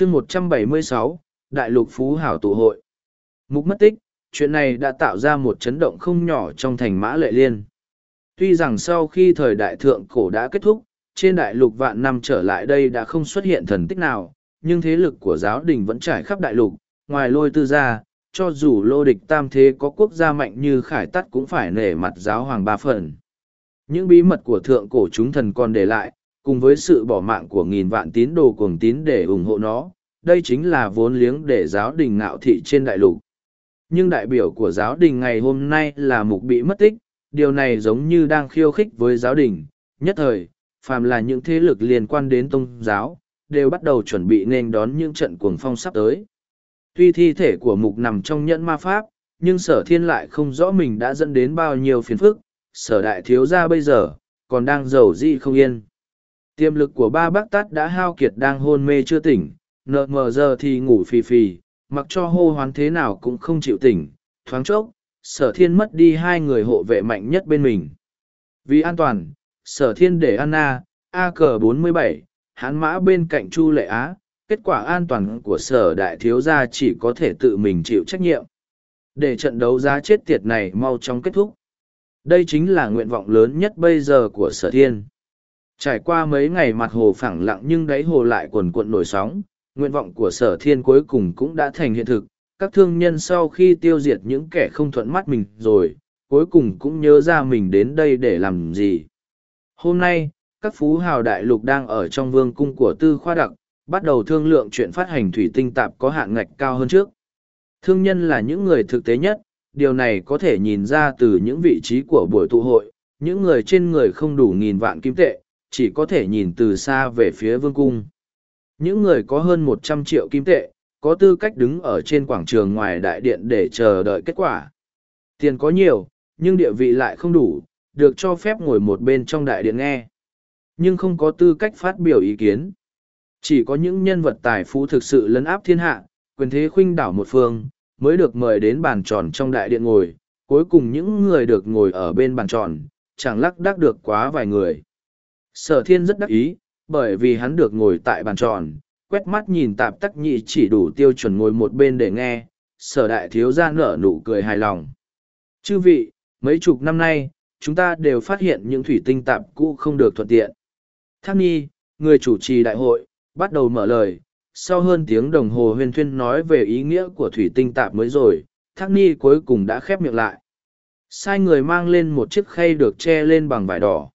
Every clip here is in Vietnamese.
chương một trăm bảy mươi sáu Đại lục Phú Hảo tụ hội. Mục mất tích, chuyện này đã tạo ra một chấn động không nhỏ trong thành mã lệ liên. Tuy rằng sau khi thời đại thượng cổ đã kết thúc, trên đại lục vạn năm trở lại đây đã không xuất hiện thần tích nào, nhưng thế lực của giáo đình vẫn trải khắp đại lục, ngoài lôi tư gia, cho dù lô địch tam thế có quốc gia mạnh như khải tắt cũng phải nể mặt giáo hoàng ba phần. Những bí mật của thượng cổ chúng thần còn để lại, cùng với sự bỏ mạng của nghìn vạn tín đồ cuồng tín để ủng hộ nó, đây chính là vốn liếng để giáo đình ngạo thị trên đại lục. Nhưng đại biểu của giáo đình ngày hôm nay là mục bị mất tích, điều này giống như đang khiêu khích với giáo đình. Nhất thời, phàm là những thế lực liên quan đến tôn giáo, đều bắt đầu chuẩn bị nên đón những trận cuồng phong sắp tới. Tuy thi thể của mục nằm trong nhẫn ma pháp, nhưng sở thiên lại không rõ mình đã dẫn đến bao nhiêu phiền phức, sở đại thiếu gia bây giờ, còn đang giàu dị không yên. Tiềm lực của ba bác tát đã hao kiệt đang hôn mê chưa tỉnh, nợ mờ giờ thì ngủ phì phì, mặc cho hô hoán thế nào cũng không chịu tỉnh, thoáng chốc, sở thiên mất đi hai người hộ vệ mạnh nhất bên mình. Vì an toàn, sở thiên để Anna, A cờ 47, hán mã bên cạnh Chu Lệ Á, kết quả an toàn của sở đại thiếu gia chỉ có thể tự mình chịu trách nhiệm. Để trận đấu giá chết tiệt này mau chóng kết thúc. Đây chính là nguyện vọng lớn nhất bây giờ của sở thiên. Trải qua mấy ngày mặt hồ phẳng lặng nhưng đáy hồ lại quần cuộn nổi sóng, nguyện vọng của sở thiên cuối cùng cũng đã thành hiện thực. Các thương nhân sau khi tiêu diệt những kẻ không thuận mắt mình rồi, cuối cùng cũng nhớ ra mình đến đây để làm gì. Hôm nay, các phú hào đại lục đang ở trong vương cung của tư khoa đặc, bắt đầu thương lượng chuyện phát hành thủy tinh tạp có hạn ngạch cao hơn trước. Thương nhân là những người thực tế nhất, điều này có thể nhìn ra từ những vị trí của buổi tụ hội, những người trên người không đủ nghìn vạn kim tệ, chỉ có thể nhìn từ xa về phía vương cung. Những người có hơn một trăm triệu kim tệ, có tư cách đứng ở trên quảng trường ngoài đại điện để chờ đợi kết quả. Tiền có nhiều, nhưng địa vị lại không đủ, được cho phép ngồi một bên trong đại điện nghe. Nhưng không có tư cách phát biểu ý kiến. Chỉ có những nhân vật tài phú thực sự lấn áp thiên hạ, quyền thế khuynh đảo một phương, mới được mời đến bàn tròn trong đại điện ngồi. Cuối cùng những người được ngồi ở bên bàn tròn, chẳng lắc đắc được quá vài người. Sở thiên rất đắc ý, bởi vì hắn được ngồi tại bàn tròn, quét mắt nhìn tạp tắc nhị chỉ đủ tiêu chuẩn ngồi một bên để nghe, sở đại thiếu ra nở nụ cười hài lòng. Chư vị, mấy chục năm nay, chúng ta đều phát hiện những thủy tinh tạp cũ không được thuận tiện. Thác Nhi, người chủ trì đại hội, bắt đầu mở lời. Sau hơn tiếng đồng hồ Huyền thuyên nói về ý nghĩa của thủy tinh tạp mới rồi, Thác Nhi cuối cùng đã khép miệng lại. Sai người mang lên một chiếc khay được che lên bằng vải đỏ.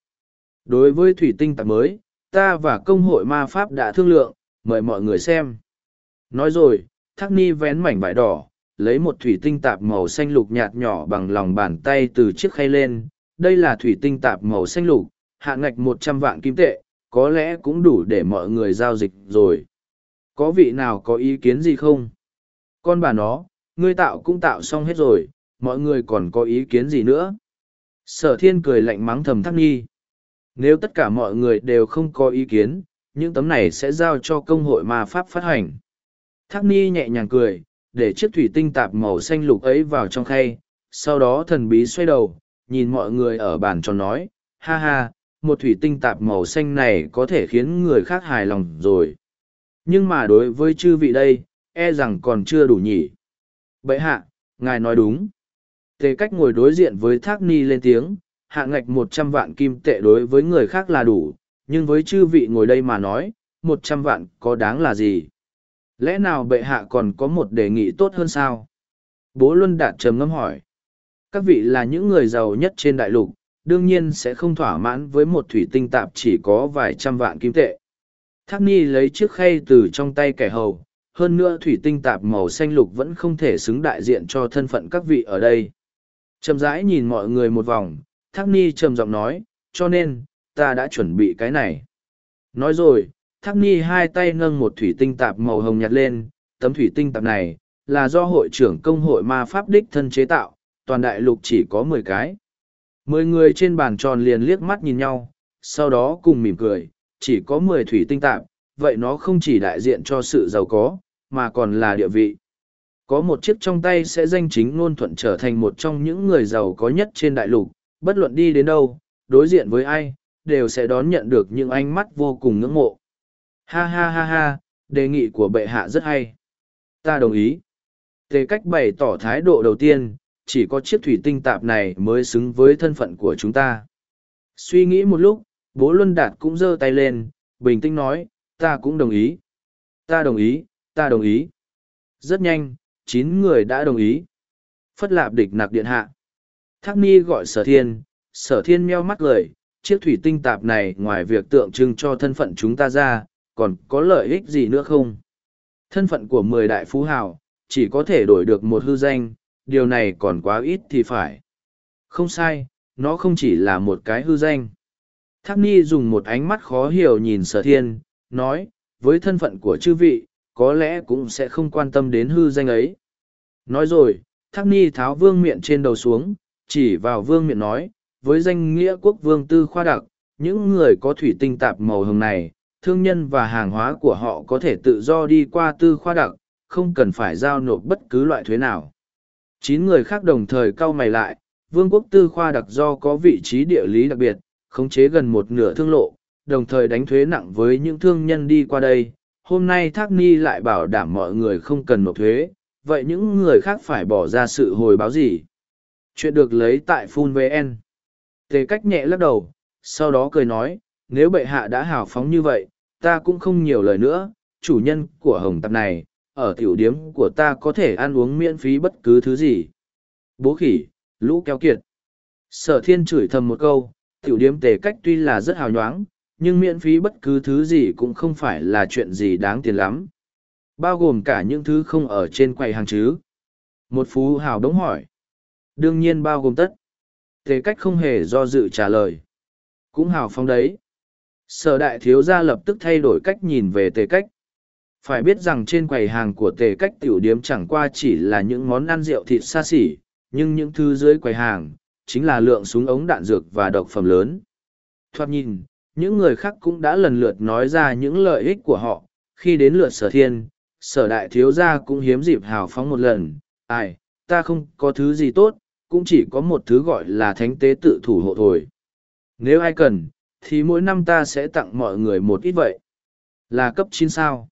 Đối với thủy tinh tạp mới, ta và công hội ma pháp đã thương lượng, mời mọi người xem. Nói rồi, Thác Ni vén mảnh vải đỏ, lấy một thủy tinh tạp màu xanh lục nhạt nhỏ bằng lòng bàn tay từ chiếc khay lên. Đây là thủy tinh tạp màu xanh lục, hạ ngạch một trăm vạn kim tệ, có lẽ cũng đủ để mọi người giao dịch rồi. Có vị nào có ý kiến gì không? Con bà nó, ngươi tạo cũng tạo xong hết rồi, mọi người còn có ý kiến gì nữa? Sở thiên cười lạnh mắng thầm thắc nghi. Nếu tất cả mọi người đều không có ý kiến, những tấm này sẽ giao cho công hội ma pháp phát hành. Thác ni nhẹ nhàng cười, để chiếc thủy tinh tạp màu xanh lục ấy vào trong khay, sau đó thần bí xoay đầu, nhìn mọi người ở bàn tròn nói, ha ha, một thủy tinh tạp màu xanh này có thể khiến người khác hài lòng rồi. Nhưng mà đối với chư vị đây, e rằng còn chưa đủ nhỉ. Bậy hạ, ngài nói đúng. Tề cách ngồi đối diện với Thác Ni lên tiếng, hạ ngạch một trăm vạn kim tệ đối với người khác là đủ, nhưng với chư vị ngồi đây mà nói, một trăm vạn có đáng là gì? Lẽ nào bệ hạ còn có một đề nghị tốt hơn sao? Bố Luân Đạt trầm ngâm hỏi. Các vị là những người giàu nhất trên đại lục, đương nhiên sẽ không thỏa mãn với một thủy tinh tạp chỉ có vài trăm vạn kim tệ. Thác Ni lấy chiếc khay từ trong tay kẻ hầu, hơn nữa thủy tinh tạp màu xanh lục vẫn không thể xứng đại diện cho thân phận các vị ở đây. Trầm rãi nhìn mọi người một vòng, Thác Ni trầm giọng nói, cho nên, ta đã chuẩn bị cái này. Nói rồi, Thác Ni hai tay nâng một thủy tinh tạp màu hồng nhặt lên, tấm thủy tinh tạp này, là do hội trưởng công hội ma pháp đích thân chế tạo, toàn đại lục chỉ có mười cái. Mười người trên bàn tròn liền liếc mắt nhìn nhau, sau đó cùng mỉm cười, chỉ có mười thủy tinh tạp, vậy nó không chỉ đại diện cho sự giàu có, mà còn là địa vị. Có một chiếc trong tay sẽ danh chính ngôn thuận trở thành một trong những người giàu có nhất trên đại lục, bất luận đi đến đâu, đối diện với ai, đều sẽ đón nhận được những ánh mắt vô cùng ngưỡng mộ. Ha ha ha ha, đề nghị của bệ hạ rất hay. Ta đồng ý. Tề cách bày tỏ thái độ đầu tiên, chỉ có chiếc thủy tinh tạp này mới xứng với thân phận của chúng ta. Suy nghĩ một lúc, bố Luân Đạt cũng giơ tay lên, bình tĩnh nói, ta cũng đồng ý. Ta đồng ý, ta đồng ý. Rất nhanh, chín người đã đồng ý. Phất lạp địch nặc điện hạ. Thác ni gọi sở thiên, sở thiên meo mắt cười. chiếc thủy tinh tạp này ngoài việc tượng trưng cho thân phận chúng ta ra, còn có lợi ích gì nữa không? Thân phận của mười đại phú hào, chỉ có thể đổi được một hư danh, điều này còn quá ít thì phải. Không sai, nó không chỉ là một cái hư danh. Thác Ni dùng một ánh mắt khó hiểu nhìn sở thiên, nói, với thân phận của chư vị, có lẽ cũng sẽ không quan tâm đến hư danh ấy. Nói rồi, Thác Ni tháo vương miệng trên đầu xuống, chỉ vào vương miệng nói, với danh nghĩa quốc vương tư khoa đặc, những người có thủy tinh tạp màu hồng này, thương nhân và hàng hóa của họ có thể tự do đi qua tư khoa đặc, không cần phải giao nộp bất cứ loại thuế nào. Chín người khác đồng thời cau mày lại, vương quốc tư khoa đặc do có vị trí địa lý đặc biệt, khống chế gần một nửa thương lộ, đồng thời đánh thuế nặng với những thương nhân đi qua đây. Hôm nay Thác Ni lại bảo đảm mọi người không cần nộp thuế, vậy những người khác phải bỏ ra sự hồi báo gì? Chuyện được lấy tại Phun VN. Tề cách nhẹ lắc đầu, sau đó cười nói, nếu bệ hạ đã hào phóng như vậy, ta cũng không nhiều lời nữa, chủ nhân của hồng tập này, ở tiểu điếm của ta có thể ăn uống miễn phí bất cứ thứ gì. Bố khỉ, lũ kéo kiệt. Sở thiên chửi thầm một câu, tiểu điếm tề cách tuy là rất hào nhoáng, nhưng miễn phí bất cứ thứ gì cũng không phải là chuyện gì đáng tiền lắm. Bao gồm cả những thứ không ở trên quầy hàng chứ. Một phú hào đống hỏi. Đương nhiên bao gồm tất. Tề cách không hề do dự trả lời. Cũng hào phóng đấy. Sở đại thiếu gia lập tức thay đổi cách nhìn về tề cách. Phải biết rằng trên quầy hàng của tề cách tiểu điếm chẳng qua chỉ là những món ăn rượu thịt xa xỉ, nhưng những thứ dưới quầy hàng, chính là lượng súng ống đạn dược và độc phẩm lớn. Thoạt nhìn, những người khác cũng đã lần lượt nói ra những lợi ích của họ, khi đến lượt sở thiên, sở đại thiếu gia cũng hiếm dịp hào phóng một lần, ai, ta không có thứ gì tốt, cũng chỉ có một thứ gọi là thánh tế tự thủ hộ thôi. Nếu ai cần, thì mỗi năm ta sẽ tặng mọi người một ít vậy. Là cấp chín sao.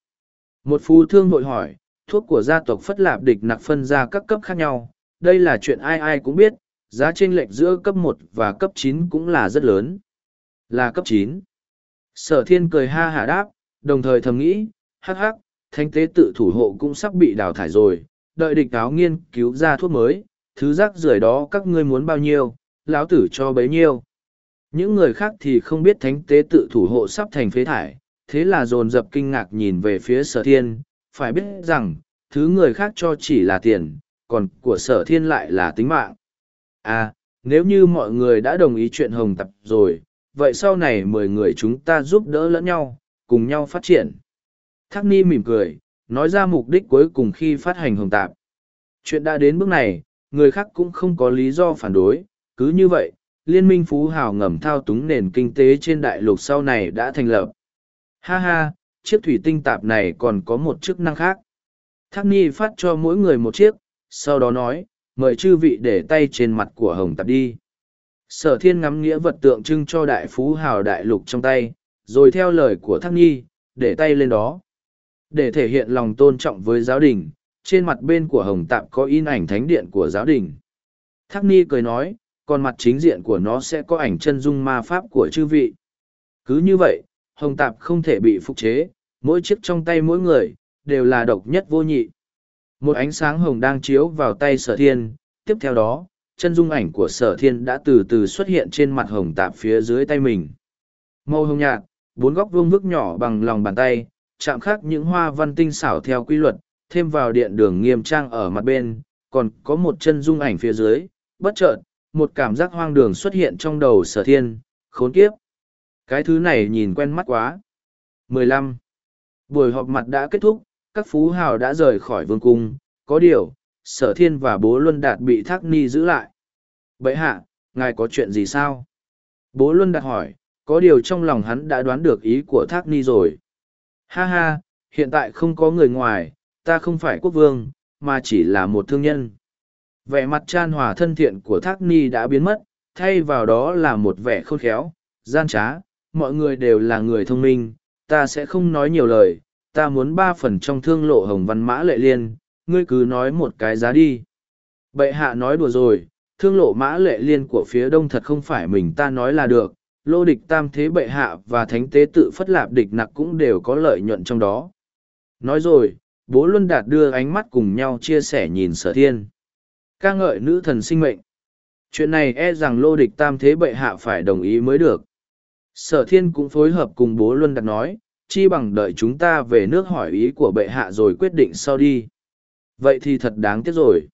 Một phú thương hội hỏi, thuốc của gia tộc Phất Lạp địch nặc phân ra các cấp khác nhau, đây là chuyện ai ai cũng biết, giá chênh lệch giữa cấp một và cấp chín cũng là rất lớn. Là cấp chín. Sở thiên cười ha hả đáp, đồng thời thầm nghĩ, hắc hắc, thanh tế tự thủ hộ cũng sắp bị đào thải rồi, đợi địch áo nghiên cứu ra thuốc mới, thứ rác rưởi đó các ngươi muốn bao nhiêu, lão tử cho bấy nhiêu. Những người khác thì không biết thánh tế tự thủ hộ sắp thành phế thải, thế là dồn dập kinh ngạc nhìn về phía sở thiên, phải biết rằng, thứ người khác cho chỉ là tiền, còn của sở thiên lại là tính mạng. À, nếu như mọi người đã đồng ý chuyện hồng tập rồi, vậy sau này mười người chúng ta giúp đỡ lẫn nhau, cùng nhau phát triển. Thác Ni mỉm cười, nói ra mục đích cuối cùng khi phát hành hồng tạp. Chuyện đã đến bước này, người khác cũng không có lý do phản đối, cứ như vậy, Liên minh Phú Hào ngầm thao túng nền kinh tế trên đại lục sau này đã thành lập. Ha ha, chiếc thủy tinh tạp này còn có một chức năng khác. Thác Ni phát cho mỗi người một chiếc, sau đó nói, mời chư vị để tay trên mặt của hồng tạp đi. Sở thiên ngắm nghĩa vật tượng trưng cho đại phú hào đại lục trong tay, rồi theo lời của Thác Nhi, để tay lên đó. Để thể hiện lòng tôn trọng với giáo đình, trên mặt bên của hồng tạp có in ảnh thánh điện của giáo đình. Thác Ni cười nói, còn mặt chính diện của nó sẽ có ảnh chân dung ma pháp của chư vị. Cứ như vậy, hồng tạp không thể bị phục chế, mỗi chiếc trong tay mỗi người, đều là độc nhất vô nhị. Một ánh sáng hồng đang chiếu vào tay sở thiên, tiếp theo đó, chân dung ảnh của sở thiên đã từ từ xuất hiện trên mặt hồng tạp phía dưới tay mình. Màu hồng nhạt, bốn góc vuông vức nhỏ bằng lòng bàn tay, chạm khắc những hoa văn tinh xảo theo quy luật, thêm vào điện đường nghiêm trang ở mặt bên, còn có một chân dung ảnh phía dưới, bất chợt, một cảm giác hoang đường xuất hiện trong đầu sở thiên, khốn kiếp. Cái thứ này nhìn quen mắt quá. 15. Buổi họp mặt đã kết thúc, các phú hào đã rời khỏi vương cung, có điều, sở thiên và bố Luân Đạt bị Thác Ni giữ lại. Bậy hạ, ngài có chuyện gì sao? Bố Luân Đạt hỏi, có điều trong lòng hắn đã đoán được ý của Thác Ni rồi. Ha ha, hiện tại không có người ngoài, ta không phải quốc vương, mà chỉ là một thương nhân. Vẻ mặt chan hòa thân thiện của Thác Ni đã biến mất, thay vào đó là một vẻ khôn khéo, gian trá, mọi người đều là người thông minh, ta sẽ không nói nhiều lời, ta muốn ba phần trong thương lộ hồng văn mã lệ liên, ngươi cứ nói một cái giá đi. Bệ hạ nói đùa rồi, thương lộ mã lệ liên của phía đông thật không phải mình ta nói là được, lô địch tam thế bệ hạ và thánh tế tự phất lạp địch nặc cũng đều có lợi nhuận trong đó. Nói rồi, bố Luân Đạt đưa ánh mắt cùng nhau chia sẻ nhìn sở thiên. ca ngợi nữ thần sinh mệnh. Chuyện này e rằng lô địch tam thế bệ hạ phải đồng ý mới được. Sở thiên cũng phối hợp cùng bố Luân Đạt nói, chi bằng đợi chúng ta về nước hỏi ý của bệ hạ rồi quyết định sau đi. Vậy thì thật đáng tiếc rồi.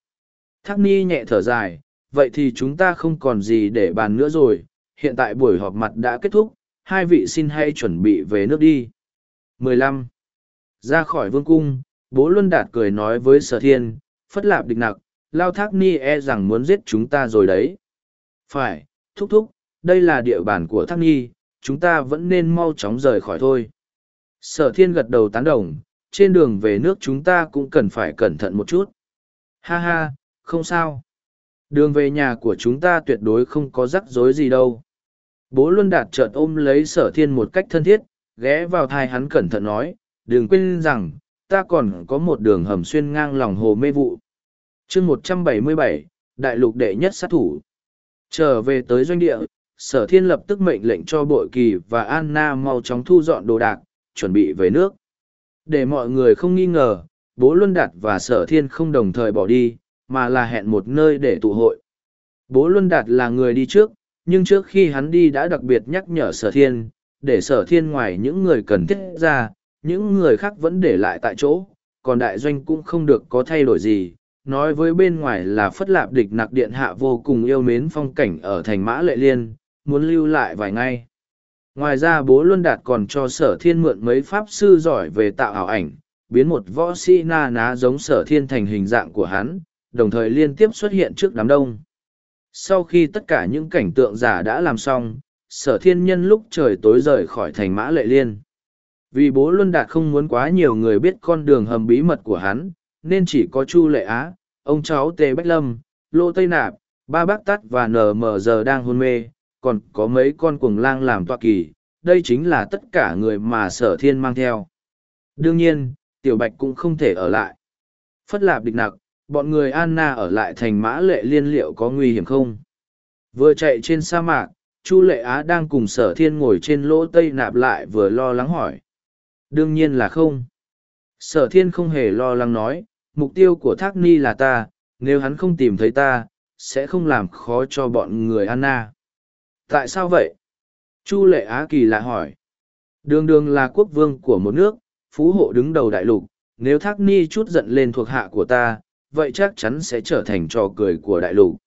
Thác ni nhẹ thở dài, vậy thì chúng ta không còn gì để bàn nữa rồi, hiện tại buổi họp mặt đã kết thúc, hai vị xin hãy chuẩn bị về nước đi. 15. Ra khỏi vương cung, bố Luân Đạt cười nói với sở thiên, phất lạp địch nặc, lao thác ni e rằng muốn giết chúng ta rồi đấy. Phải, thúc thúc, đây là địa bàn của thác ni, chúng ta vẫn nên mau chóng rời khỏi thôi. Sở thiên gật đầu tán đồng, trên đường về nước chúng ta cũng cần phải cẩn thận một chút. Ha ha, không sao. Đường về nhà của chúng ta tuyệt đối không có rắc rối gì đâu. Bố Luân Đạt chợt ôm lấy sở thiên một cách thân thiết, ghé vào thai hắn cẩn thận nói, đừng quên rằng, ta còn có một đường hầm xuyên ngang lòng hồ mê vụ. chương một trăm bảy mươi bảy, Đại lục đệ nhất sát thủ. Trở về tới doanh địa, sở thiên lập tức mệnh lệnh cho bội kỳ và Anna mau chóng thu dọn đồ đạc, chuẩn bị về nước. Để mọi người không nghi ngờ, bố Luân Đạt và sở thiên không đồng thời bỏ đi, mà là hẹn một nơi để tụ hội. Bố Luân Đạt là người đi trước, nhưng trước khi hắn đi đã đặc biệt nhắc nhở sở thiên, để sở thiên ngoài những người cần thiết ra, những người khác vẫn để lại tại chỗ, còn đại doanh cũng không được có thay đổi gì. Nói với bên ngoài là phất lạp địch nặc điện hạ vô cùng yêu mến phong cảnh ở thành mã lệ liên, muốn lưu lại vài ngày. Ngoài ra bố Luân Đạt còn cho sở thiên mượn mấy pháp sư giỏi về tạo ảo ảnh, biến một võ sĩ na ná giống sở thiên thành hình dạng của hắn, đồng thời liên tiếp xuất hiện trước đám đông. Sau khi tất cả những cảnh tượng giả đã làm xong, sở thiên nhân lúc trời tối rời khỏi thành mã lệ liên. Vì bố Luân Đạt không muốn quá nhiều người biết con đường hầm bí mật của hắn, nên chỉ có Chu Lệ Á, ông cháu Tề Bách Lâm, Lô Tây Nạp, ba bác tắt và nờ mờ giờ đang hôn mê, còn có mấy con cuồng lang làm toa kỳ, đây chính là tất cả người mà sở thiên mang theo. Đương nhiên, Tiểu Bạch cũng không thể ở lại. Phất lạp địch nặc, bọn người Anna ở lại thành mã lệ liên liệu có nguy hiểm không? Vừa chạy trên sa mạc, Chu Lệ Á đang cùng sở thiên ngồi trên lỗ tây nạp lại vừa lo lắng hỏi. Đương nhiên là không. Sở thiên không hề lo lắng nói, mục tiêu của Thác Ni là ta, nếu hắn không tìm thấy ta, sẽ không làm khó cho bọn người Anna. Tại sao vậy? Chu Lệ Á kỳ lạ hỏi. Đường đường là quốc vương của một nước, phú hộ đứng đầu đại lục, nếu Thác Ni chút giận lên thuộc hạ của ta, vậy chắc chắn sẽ trở thành trò cười của đại lục.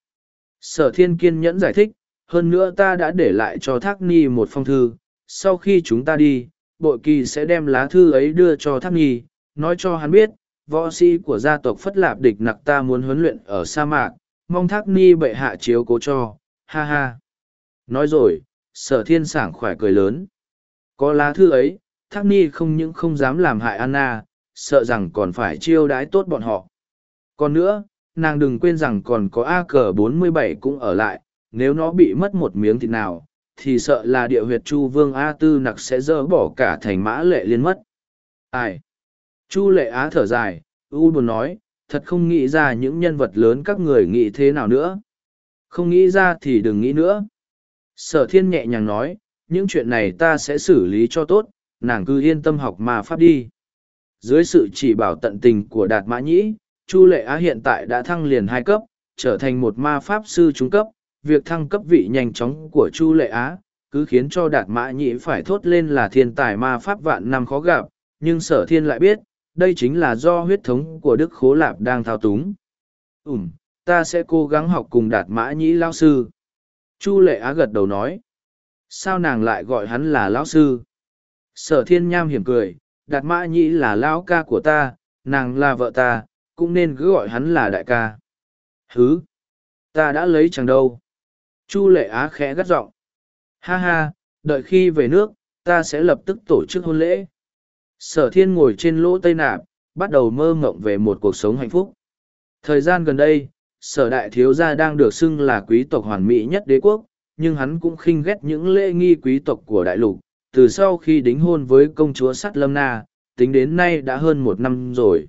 Sở thiên kiên nhẫn giải thích, hơn nữa ta đã để lại cho Thác Ni một phong thư, sau khi chúng ta đi, bội kỳ sẽ đem lá thư ấy đưa cho Thác Nhi, nói cho hắn biết, võ sĩ của gia tộc Phất Lạp địch nặc ta muốn huấn luyện ở sa mạc, mong Thác Ni bệ hạ chiếu cố cho, ha ha. Nói rồi, sở thiên sảng khỏe cười lớn. Có lá thư ấy, Thác Ni không những không dám làm hại Anna, sợ rằng còn phải chiêu đãi tốt bọn họ. Còn nữa, nàng đừng quên rằng còn có A cờ 47 cũng ở lại, nếu nó bị mất một miếng thịt nào, thì sợ là địa huyệt Chu Vương A Tư nặc sẽ dỡ bỏ cả thành mã lệ liên mất. Ai? Chu lệ Á thở dài, u buồn nói, thật không nghĩ ra những nhân vật lớn các người nghĩ thế nào nữa. Không nghĩ ra thì đừng nghĩ nữa. Sở thiên nhẹ nhàng nói, những chuyện này ta sẽ xử lý cho tốt, nàng cứ yên tâm học mà pháp đi. Dưới sự chỉ bảo tận tình của Đạt Mã Nhĩ, Chu Lệ Á hiện tại đã thăng liền hai cấp, trở thành một ma pháp sư trung cấp. Việc thăng cấp vị nhanh chóng của Chu Lệ Á, cứ khiến cho Đạt Mã Nhĩ phải thốt lên là thiên tài ma pháp vạn năm khó gặp, nhưng sở thiên lại biết, đây chính là do huyết thống của Đức Khố Lạp đang thao túng. Ừm, ta sẽ cố gắng học cùng Đạt Mã Nhĩ lao sư. Chu Lệ Á gật đầu nói. Sao nàng lại gọi hắn là lão sư? Sở thiên nham hiểm cười, Đạt Mã Nhĩ là lão ca của ta, nàng là vợ ta, cũng nên cứ gọi hắn là đại ca. Hứ! Ta đã lấy chẳng đâu. Chu lệ á khẽ gắt giọng. Ha ha, đợi khi về nước, ta sẽ lập tức tổ chức hôn lễ. Sở thiên ngồi trên lỗ tây nạp, bắt đầu mơ ngộng về một cuộc sống hạnh phúc. Thời gian gần đây, sở đại thiếu gia đang được xưng là quý tộc hoàn mỹ nhất đế quốc, nhưng hắn cũng khinh ghét những lễ nghi quý tộc của đại lục. Từ sau khi đính hôn với công chúa Sắt Lâm Na, tính đến nay đã hơn một năm rồi.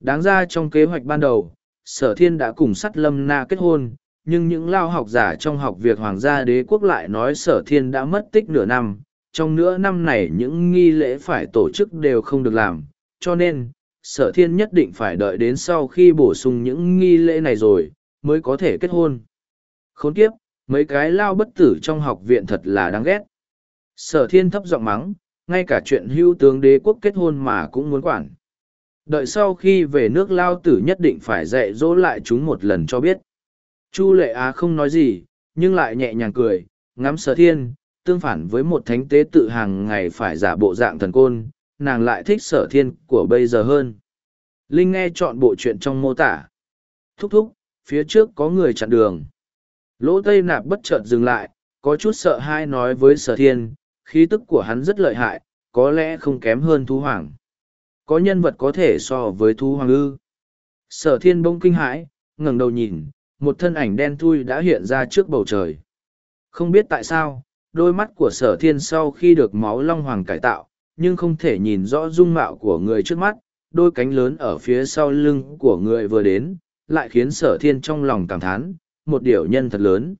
Đáng ra trong kế hoạch ban đầu, sở thiên đã cùng sắt lâm na kết hôn, nhưng những lao học giả trong học việc hoàng gia đế quốc lại nói sở thiên đã mất tích nửa năm. Trong nửa năm này những nghi lễ phải tổ chức đều không được làm, cho nên, sở thiên nhất định phải đợi đến sau khi bổ sung những nghi lễ này rồi, mới có thể kết hôn. Khốn kiếp, mấy cái lao bất tử trong học viện thật là đáng ghét. Sở thiên thấp giọng mắng, ngay cả chuyện hưu tướng đế quốc kết hôn mà cũng muốn quản. Đợi sau khi về nước lao tử nhất định phải dạy dỗ lại chúng một lần cho biết. Chu lệ á không nói gì, nhưng lại nhẹ nhàng cười, ngắm sở thiên, tương phản với một thánh tế tự hàng ngày phải giả bộ dạng thần côn, nàng lại thích sở thiên của bây giờ hơn. Linh nghe chọn bộ chuyện trong mô tả. Thúc thúc, phía trước có người chặn đường. Lỗ tây nạp bất chợt dừng lại, có chút sợ hai nói với sở thiên, khí tức của hắn rất lợi hại, có lẽ không kém hơn thú hoàng. Có nhân vật có thể so với thú hoàng ư. Sở thiên bỗng kinh hãi, ngẩng đầu nhìn, một thân ảnh đen thui đã hiện ra trước bầu trời. Không biết tại sao, đôi mắt của sở thiên sau khi được máu long hoàng cải tạo, nhưng không thể nhìn rõ dung mạo của người trước mắt, đôi cánh lớn ở phía sau lưng của người vừa đến, lại khiến sở thiên trong lòng cảm thán, một điều nhân thật lớn.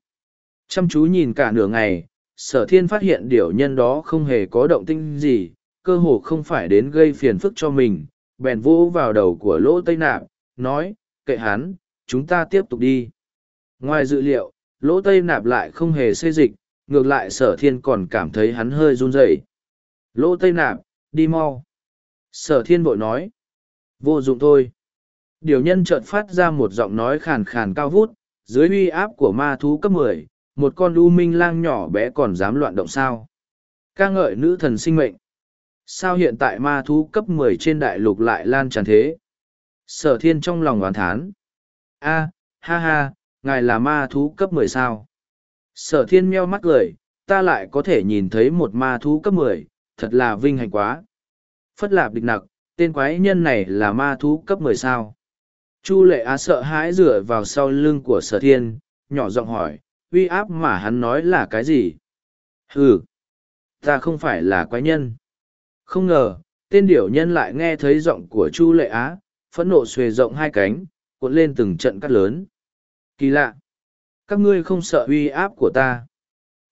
Chăm chú nhìn cả nửa ngày, sở thiên phát hiện điều nhân đó không hề có động tinh gì, cơ hồ không phải đến gây phiền phức cho mình, bèn vỗ vào đầu của lỗ tây nạp, nói, kệ hắn, chúng ta tiếp tục đi. Ngoài dự liệu, lỗ tây nạp lại không hề xê dịch, ngược lại sở thiên còn cảm thấy hắn hơi run rẩy. Lỗ tây nạp, đi mau. Sở thiên bội nói, vô dụng thôi. Điều nhân chợt phát ra một giọng nói khàn khàn cao vút, dưới uy áp của ma thú cấp mười, một con u minh lang nhỏ bé còn dám loạn động sao. ca ngợi nữ thần sinh mệnh. Sao hiện tại ma thú cấp mười trên đại lục lại lan tràn thế? Sở thiên trong lòng oán thán. a ha ha, ngài là ma thú cấp mười sao? Sở thiên meo mắt cười, ta lại có thể nhìn thấy một ma thú cấp mười, thật là vinh hạnh quá. Phất lạp địch nặc, tên quái nhân này là ma thú cấp mười sao? Chu lệ á sợ hãi dựa vào sau lưng của sở thiên, nhỏ giọng hỏi, uy áp mà hắn nói là cái gì? Ừ, ta không phải là quái nhân. Không ngờ, tên điểu nhân lại nghe thấy giọng của Chu lệ á, phẫn nộ xuề rộng hai cánh, cuộn lên từng trận cắt lớn. Kỳ lạ! Các ngươi không sợ uy áp của ta.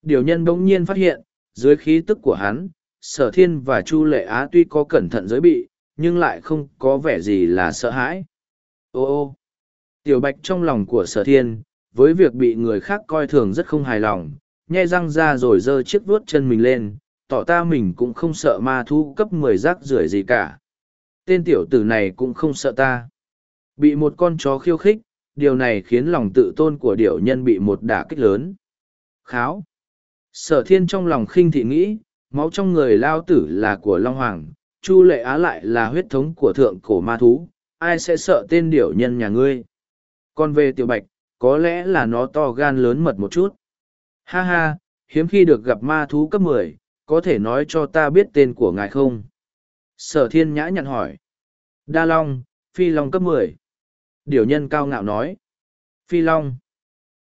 Điều nhân bỗng nhiên phát hiện, dưới khí tức của hắn, sở thiên và Chu lệ á tuy có cẩn thận giới bị, nhưng lại không có vẻ gì là sợ hãi. Ô ô! Tiểu bạch trong lòng của sở thiên, với việc bị người khác coi thường rất không hài lòng, nhe răng ra rồi giơ chiếc vuốt chân mình lên, tỏ ta mình cũng không sợ ma thu cấp mười rác rưởi gì cả. Tên tiểu tử này cũng không sợ ta. Bị một con chó khiêu khích, điều này khiến lòng tự tôn của điểu nhân bị một đả kích lớn. Kháo. Sở thiên trong lòng khinh thị nghĩ, máu trong người lao tử là của Long Hoàng, Chu lệ á lại là huyết thống của thượng cổ ma thú, ai sẽ sợ tên điểu nhân nhà ngươi. Còn về tiểu bạch, có lẽ là nó to gan lớn mật một chút. Ha ha, hiếm khi được gặp ma thú cấp mười, có thể nói cho ta biết tên của ngài không? Sở thiên nhã nhận hỏi. Đa Long, Phi Long cấp mười. Điều nhân cao ngạo nói. Phi Long.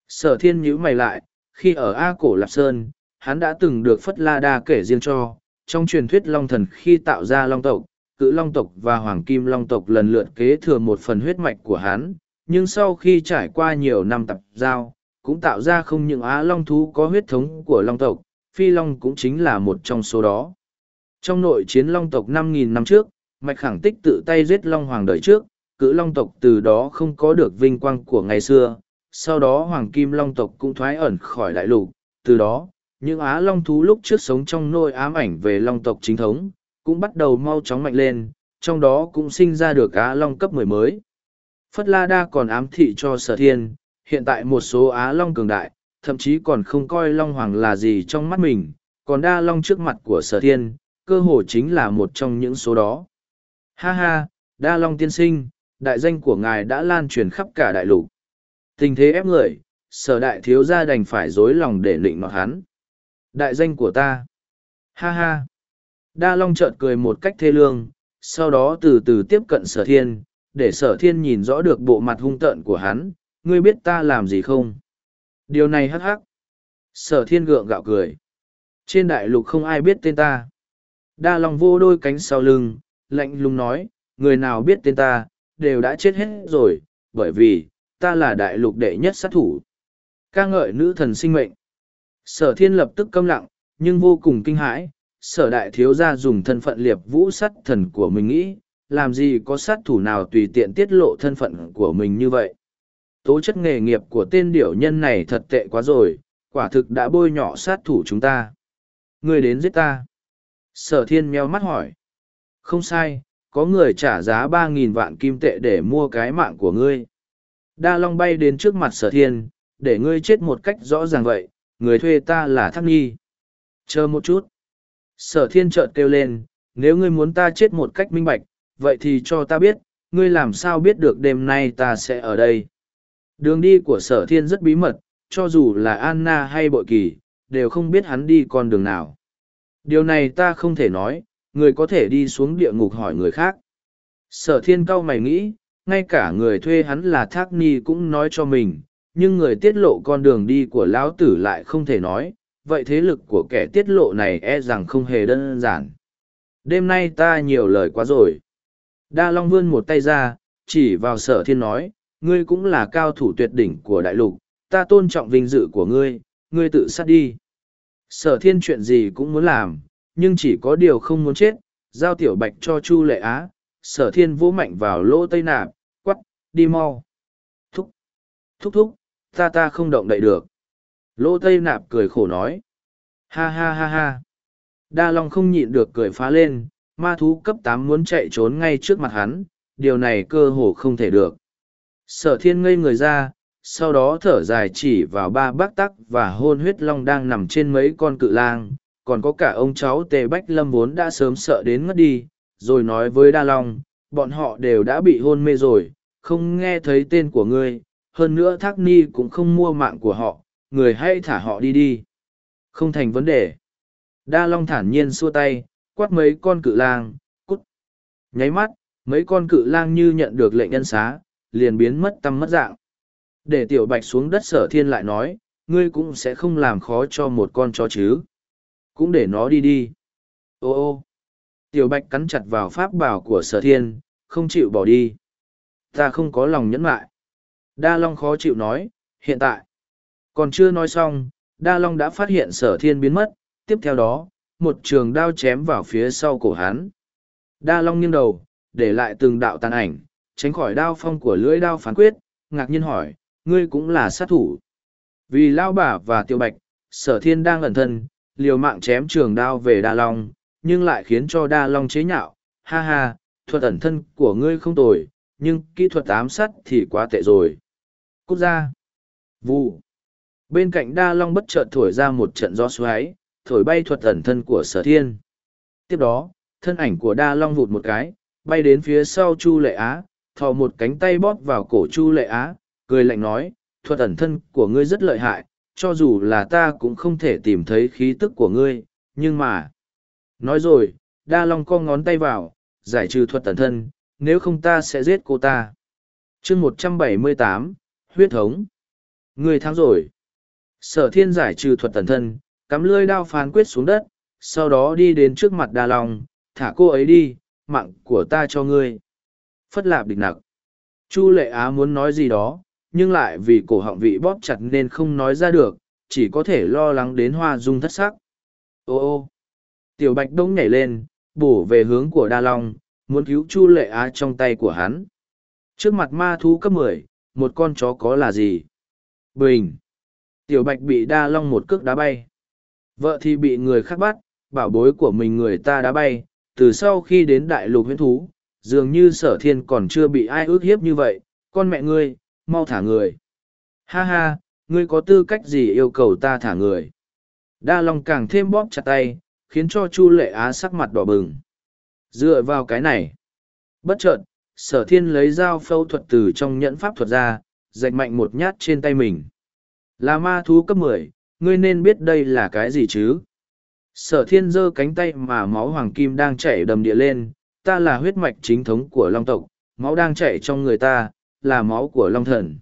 Sở thiên nhữ mày lại, khi ở A Cổ Lạp Sơn, hắn đã từng được Phất La Đa kể riêng cho, trong truyền thuyết Long Thần khi tạo ra Long tộc, cự Long tộc và Hoàng Kim Long tộc lần lượt kế thừa một phần huyết mạch của hắn, nhưng sau khi trải qua nhiều năm tập giao, cũng tạo ra không những Á Long thú có huyết thống của Long tộc, Phi Long cũng chính là một trong số đó. Trong nội chiến Long tộc 5.000 năm trước, Mạch Khẳng Tích tự tay giết Long Hoàng đời trước, cự Long tộc từ đó không có được vinh quang của ngày xưa. Sau đó Hoàng Kim Long tộc cũng thoái ẩn khỏi đại lục, từ đó, những Á Long thú lúc trước sống trong nôi ám ảnh về Long tộc chính thống, cũng bắt đầu mau chóng mạnh lên, trong đó cũng sinh ra được Á Long cấp 10 mới. Phất La Đa còn ám thị cho sở thiên, hiện tại một số Á Long cường đại, thậm chí còn không coi Long Hoàng là gì trong mắt mình, còn đa Long trước mặt của sở thiên, cơ hồ chính là một trong những số đó. Ha ha, đa Long tiên sinh, đại danh của ngài đã lan truyền khắp cả đại lục. Tình thế ép người, sở đại thiếu gia đành phải dối lòng để lịnh nọt hắn. Đại danh của ta. Ha ha. Đa Long chợt cười một cách thê lương, sau đó từ từ tiếp cận sở thiên, để sở thiên nhìn rõ được bộ mặt hung tợn của hắn, ngươi biết ta làm gì không? Điều này hắc hắc. Sở thiên gượng gạo cười. Trên đại lục không ai biết tên ta. Đa Long vô đôi cánh sau lưng, lạnh lùng nói, người nào biết tên ta, đều đã chết hết rồi, bởi vì, ta là đại lục đệ nhất sát thủ. ca ngợi nữ thần sinh mệnh. Sở thiên lập tức câm lặng, nhưng vô cùng kinh hãi, sở đại thiếu gia dùng thân phận liệp vũ sát thần của mình nghĩ, làm gì có sát thủ nào tùy tiện tiết lộ thân phận của mình như vậy. Tố chất nghề nghiệp của tên điểu nhân này thật tệ quá rồi, quả thực đã bôi nhọ sát thủ chúng ta. Người đến giết ta. Sở thiên meo mắt hỏi. Không sai, có người trả giá ba nghìn vạn kim tệ để mua cái mạng của ngươi. Đa Long bay đến trước mặt sở thiên, để ngươi chết một cách rõ ràng vậy, người thuê ta là Thác Nhi. Chờ một chút. Sở thiên trợt kêu lên, nếu ngươi muốn ta chết một cách minh bạch, vậy thì cho ta biết, ngươi làm sao biết được đêm nay ta sẽ ở đây. Đường đi của sở thiên rất bí mật, cho dù là Anna hay bội kỳ, đều không biết hắn đi con đường nào. Điều này ta không thể nói, người có thể đi xuống địa ngục hỏi người khác. Sở thiên cao mày nghĩ, ngay cả người thuê hắn là Thác Ni cũng nói cho mình, nhưng người tiết lộ con đường đi của lão tử lại không thể nói, vậy thế lực của kẻ tiết lộ này e rằng không hề đơn giản. Đêm nay ta nhiều lời quá rồi. Đa Long vươn một tay ra, chỉ vào sở thiên nói, ngươi cũng là cao thủ tuyệt đỉnh của đại lục, ta tôn trọng vinh dự của ngươi, ngươi tự sát đi. Sở thiên chuyện gì cũng muốn làm, nhưng chỉ có điều không muốn chết, giao tiểu bạch cho Chu Lệ Á, sở thiên vỗ mạnh vào lỗ tây nạp, quắc, đi mau. Thúc, thúc thúc, ta ta không động đậy được. Lỗ tây nạp cười khổ nói. Ha ha ha ha. Đa Long không nhịn được cười phá lên, ma thú cấp tám muốn chạy trốn ngay trước mặt hắn, điều này cơ hồ không thể được. Sở thiên ngây người ra, sau đó thở dài chỉ vào ba bác tắc và hôn huyết long đang nằm trên mấy con cự lang, còn có cả ông cháu tề bách lâm vốn đã sớm sợ đến ngất đi, rồi nói với đa long, bọn họ đều đã bị hôn mê rồi, không nghe thấy tên của ngươi, hơn nữa thác ni cũng không mua mạng của họ, người hãy thả họ đi đi. Không thành vấn đề. Đa long thản nhiên xua tay, quát mấy con cự lang, cút. Nháy mắt, mấy con cự lang như nhận được lệnh ân xá, liền biến mất tăm mất dạng. Để tiểu bạch xuống đất sở thiên lại nói, ngươi cũng sẽ không làm khó cho một con chó chứ. Cũng để nó đi đi. Ô ô. Tiểu bạch cắn chặt vào pháp bảo của sở thiên, không chịu bỏ đi. Ta không có lòng nhẫn lại. Đa Long khó chịu nói, hiện tại. Còn chưa nói xong, Đa Long đã phát hiện sở thiên biến mất, tiếp theo đó, một trường đao chém vào phía sau cổ hắn. Đa Long nghiêng đầu, để lại từng đạo tàn ảnh, tránh khỏi đao phong của lưỡi đao phán quyết, ngạc nhiên hỏi, ngươi cũng là sát thủ. Vì lao bà và tiêu bạch, sở thiên đang ẩn thân, liều mạng chém trường đao về đa long, nhưng lại khiến cho đa long chế nhạo, ha ha, thuật ẩn thân của ngươi không tồi, nhưng kỹ thuật ám sát thì quá tệ rồi. Cút ra. Vụ. Bên cạnh đa long bất chợt thổi ra một trận gió xoáy, thổi bay thuật ẩn thân của sở thiên. Tiếp đó, thân ảnh của đa long vụt một cái, bay đến phía sau Chu Lệ Á, thò một cánh tay bóp vào cổ Chu Lệ Á, cười lạnh nói, thuật ẩn thân của ngươi rất lợi hại, cho dù là ta cũng không thể tìm thấy khí tức của ngươi, nhưng mà... Nói rồi, đa long co ngón tay vào, giải trừ thuật tẩn thân, nếu không ta sẽ giết cô ta. chương một trăm bảy mươi tám huyết thống. Ngươi thắng rồi. Sở thiên giải trừ thuật tẩn thân, cắm lưỡi đao phán quyết xuống đất, sau đó đi đến trước mặt đa long, thả cô ấy đi, mạng của ta cho ngươi. Phất lạp địch nặc. Chu lệ á muốn nói gì đó, nhưng lại vì cổ họng vị bóp chặt nên không nói ra được, chỉ có thể lo lắng đến hoa dung thất sắc. Ô ô! Tiểu bạch đông nhảy lên, bổ về hướng của đa long, muốn cứu chu lệ á trong tay của hắn. Trước mặt ma thú cấp mười, một con chó có là gì? Bình! Tiểu bạch bị đa long một cước đá bay. Vợ thì bị người khác bắt, bảo bối của mình người ta đá bay, từ sau khi đến đại lục huyễn thú, dường như sở thiên còn chưa bị ai ước hiếp như vậy, con mẹ ngươi, mau thả người. Ha ha, ngươi có tư cách gì yêu cầu ta thả người? Đa Long càng thêm bóp chặt tay, khiến cho Chu Lệ Á sắc mặt đỏ bừng. Dựa vào cái này. Bất chợt, sở thiên lấy dao phẫu thuật từ trong nhẫn pháp thuật ra, rạch mạnh một nhát trên tay mình. Là ma thú cấp mười, ngươi nên biết đây là cái gì chứ? Sở thiên giơ cánh tay mà máu hoàng kim đang chảy đầm địa lên, ta là huyết mạch chính thống của long tộc, máu đang chảy trong người ta, là máu của long thần.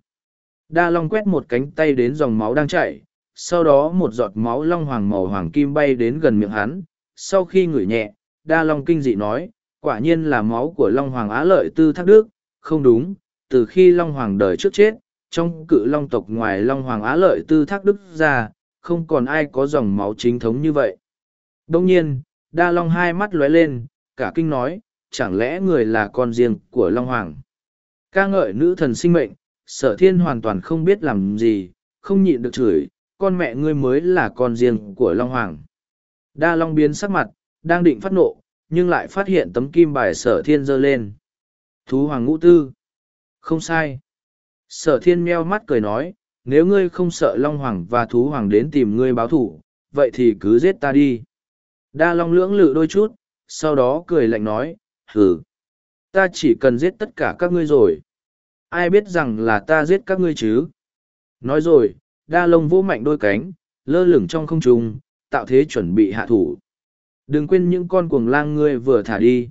Đa long quét một cánh tay đến dòng máu đang chảy, sau đó một giọt máu long hoàng màu hoàng kim bay đến gần miệng hắn. Sau khi ngửi nhẹ, đa long kinh dị nói, quả nhiên là máu của Long Hoàng Á Lợi Tư Thác Đức, không đúng, từ khi Long Hoàng đời trước chết, trong cự Long tộc ngoài Long Hoàng Á Lợi Tư Thác Đức ra, không còn ai có dòng máu chính thống như vậy. Đông nhiên, Đa Long hai mắt lóe lên, cả kinh nói, chẳng lẽ người là con riêng của Long Hoàng ca ngợi nữ thần sinh mệnh, sở thiên hoàn toàn không biết làm gì, không nhịn được chửi, con mẹ ngươi mới là con riêng của Long Hoàng. Đa Long biến sắc mặt, đang định phát nộ, nhưng lại phát hiện tấm kim bài sở thiên giơ lên. Thú Hoàng ngũ tư. Không sai. Sở thiên meo mắt cười nói, nếu ngươi không sợ Long Hoàng và Thú Hoàng đến tìm ngươi báo thủ, vậy thì cứ giết ta đi. Đa Long lưỡng lự đôi chút, sau đó cười lạnh nói, hừ. Ta chỉ cần giết tất cả các ngươi rồi. Ai biết rằng là ta giết các ngươi chứ? Nói rồi, Đa Long vỗ mạnh đôi cánh, lơ lửng trong không trung, tạo thế chuẩn bị hạ thủ. Đừng quên những con cuồng lang ngươi vừa thả đi.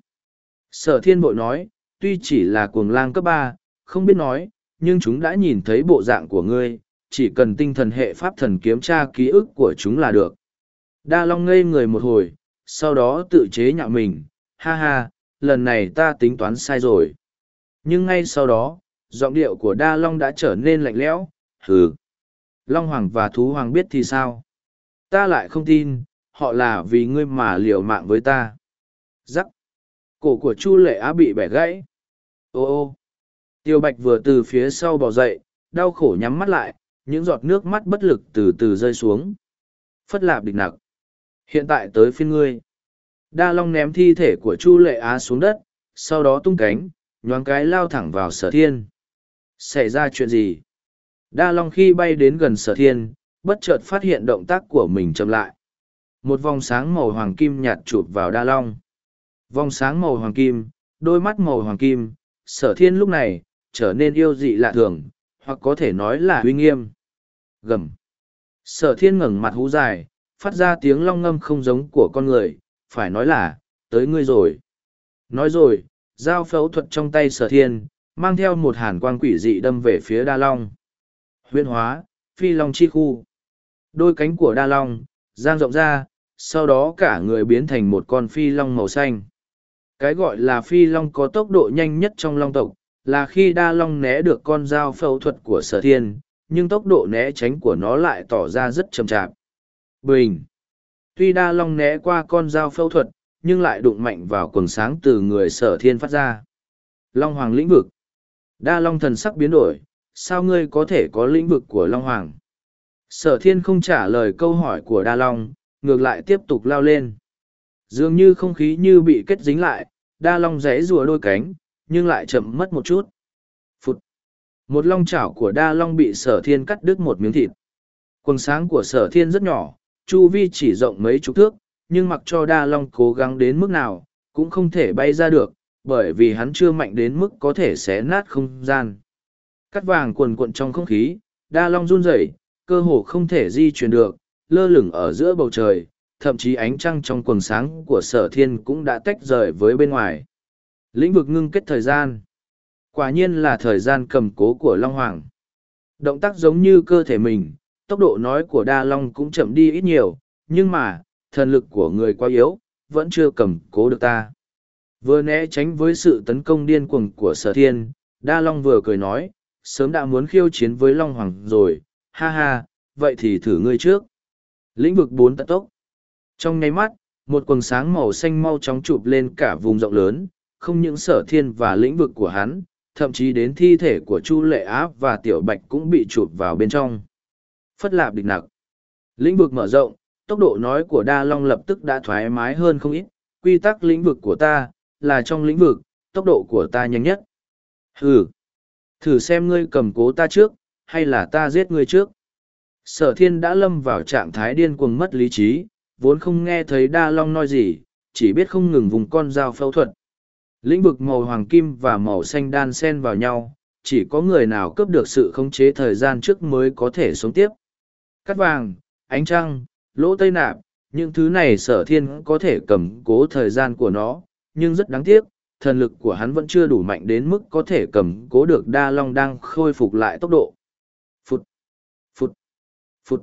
Sở thiên bội nói, tuy chỉ là cuồng lang cấp ba, không biết nói, nhưng chúng đã nhìn thấy bộ dạng của ngươi, chỉ cần tinh thần hệ pháp thần kiểm tra ký ức của chúng là được. Đa Long ngây người một hồi, sau đó tự chế nhạo mình, ha ha, lần này ta tính toán sai rồi. Nhưng ngay sau đó, giọng điệu của Đa Long đã trở nên lạnh lẽo, hừ. Long Hoàng và Thú Hoàng biết thì sao? Ta lại không tin, họ là vì ngươi mà liều mạng với ta. Giắc! Cổ của Chu Lệ Á bị bẻ gãy. Ô ô. Tiêu Bạch vừa từ phía sau bò dậy, đau khổ nhắm mắt lại, những giọt nước mắt bất lực từ từ rơi xuống. Phất lạp địch nặc. Hiện tại tới phiên ngươi. Đa Long ném thi thể của Chu Lệ Á xuống đất, sau đó tung cánh, nhoáng cái lao thẳng vào sở thiên. Xảy ra chuyện gì? Đa Long khi bay đến gần sở thiên, bất chợt phát hiện động tác của mình chậm lại. Một vòng sáng màu hoàng kim nhạt chụp vào Đa Long. Vòng sáng màu hoàng kim, đôi mắt màu hoàng kim, sở thiên lúc này, trở nên yêu dị lạ thường, hoặc có thể nói là uy nghiêm. Gầm. Sở thiên ngẩng mặt hú dài, phát ra tiếng long ngâm không giống của con người, phải nói là, tới ngươi rồi. Nói rồi, dao phẫu thuật trong tay sở thiên, mang theo một hàn quang quỷ dị đâm về phía đa long. Huyên hóa, phi long chi khu. Đôi cánh của đa long, giang rộng ra, sau đó cả người biến thành một con phi long màu xanh. Cái gọi là phi long có tốc độ nhanh nhất trong long tộc, là khi đa long né được con dao phẫu thuật của sở thiên, nhưng tốc độ né tránh của nó lại tỏ ra rất chậm chạp. Bình! Tuy đa long né qua con dao phẫu thuật, nhưng lại đụng mạnh vào quần sáng từ người sở thiên phát ra. Long Hoàng lĩnh vực. Đa long thần sắc biến đổi, sao ngươi có thể có lĩnh vực của Long Hoàng? Sở thiên không trả lời câu hỏi của Đa Long, ngược lại tiếp tục lao lên. Dường như không khí như bị kết dính lại, Đa Long rẽ rùa đôi cánh, nhưng lại chậm mất một chút. Phụt! Một long chảo của Đa Long bị sở thiên cắt đứt một miếng thịt. Quần sáng của sở thiên rất nhỏ, chu vi chỉ rộng mấy chục thước, nhưng mặc cho Đa Long cố gắng đến mức nào, cũng không thể bay ra được, bởi vì hắn chưa mạnh đến mức có thể xé nát không gian. Cắt vàng cuồn cuộn trong không khí, Đa Long run rẩy, cơ hồ không thể di chuyển được, lơ lửng ở giữa bầu trời, thậm chí ánh trăng trong quần sáng của sở thiên cũng đã tách rời với bên ngoài. Lĩnh vực ngưng kết thời gian. Quả nhiên là thời gian cầm cố của Long Hoàng. Động tác giống như cơ thể mình, tốc độ nói của Đa Long cũng chậm đi ít nhiều, nhưng mà, thần lực của người quá yếu, vẫn chưa cầm cố được ta. Vừa né tránh với sự tấn công điên cuồng của sở thiên, Đa Long vừa cười nói, sớm đã muốn khiêu chiến với Long Hoàng rồi, ha ha, vậy thì thử ngươi trước. Lĩnh vực bốn tận tốc. Trong nháy mắt, một quần sáng màu xanh mau chóng chụp lên cả vùng rộng lớn, không những sở thiên và lĩnh vực của hắn, thậm chí đến thi thể của Chu Lệ Á và Tiểu Bạch cũng bị chụp vào bên trong. Phất lạp địch nặc. Lĩnh vực mở rộng, tốc độ nói của Đa Long lập tức đã thoải mái hơn không ít, quy tắc lĩnh vực của ta, là trong lĩnh vực, tốc độ của ta nhanh nhất. Hừ, thử xem ngươi cầm cố ta trước, hay là ta giết ngươi trước. Sở thiên đã lâm vào trạng thái điên cuồng mất lý trí, vốn không nghe thấy đa long nói gì, chỉ biết không ngừng vùng con dao phẫu thuật. Lĩnh vực màu hoàng kim và màu xanh đan xen vào nhau, chỉ có người nào cướp được sự khống chế thời gian trước mới có thể sống tiếp. Cắt vàng, ánh trăng, lỗ tây nạp, những thứ này sở thiên có thể cầm cố thời gian của nó, nhưng rất đáng tiếc, thần lực của hắn vẫn chưa đủ mạnh đến mức có thể cầm cố được đa long đang khôi phục lại tốc độ. Phụt, phụt, phụt.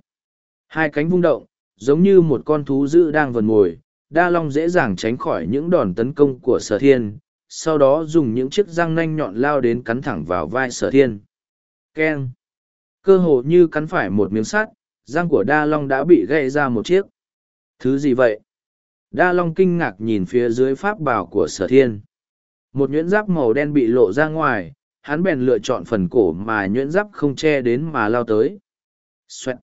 Hai cánh vung động, giống như một con thú dữ đang vần mồi, đa long dễ dàng tránh khỏi những đòn tấn công của sở thiên sau đó dùng những chiếc răng nanh nhọn lao đến cắn thẳng vào vai sở thiên keng cơ hồ như cắn phải một miếng sắt răng của đa long đã bị gãy ra một chiếc. Thứ gì vậy? Đa long kinh ngạc nhìn phía dưới pháp bảo của sở thiên. Một nhuyễn giáp màu đen bị lộ ra ngoài, hắn bèn lựa chọn phần cổ mà nhuyễn giáp không che đến mà lao tới. Xoẹt.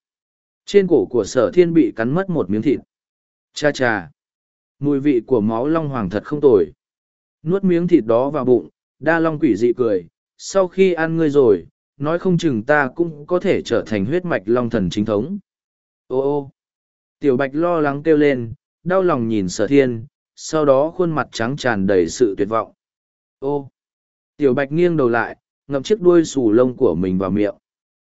trên cổ của sở thiên bị cắn mất một miếng thịt. Cha cha. Mùi vị của máu long hoàng thật không tồi. Nuốt miếng thịt đó vào bụng, đa long quỷ dị cười. Sau khi ăn ngươi rồi nói không chừng ta cũng có thể trở thành huyết mạch long thần chính thống. Ô ô. Tiểu bạch lo lắng kêu lên, đau lòng nhìn sở thiên, sau đó khuôn mặt trắng tràn đầy sự tuyệt vọng. Ô. Tiểu bạch nghiêng đầu lại, ngậm chiếc đuôi xù lông của mình vào miệng.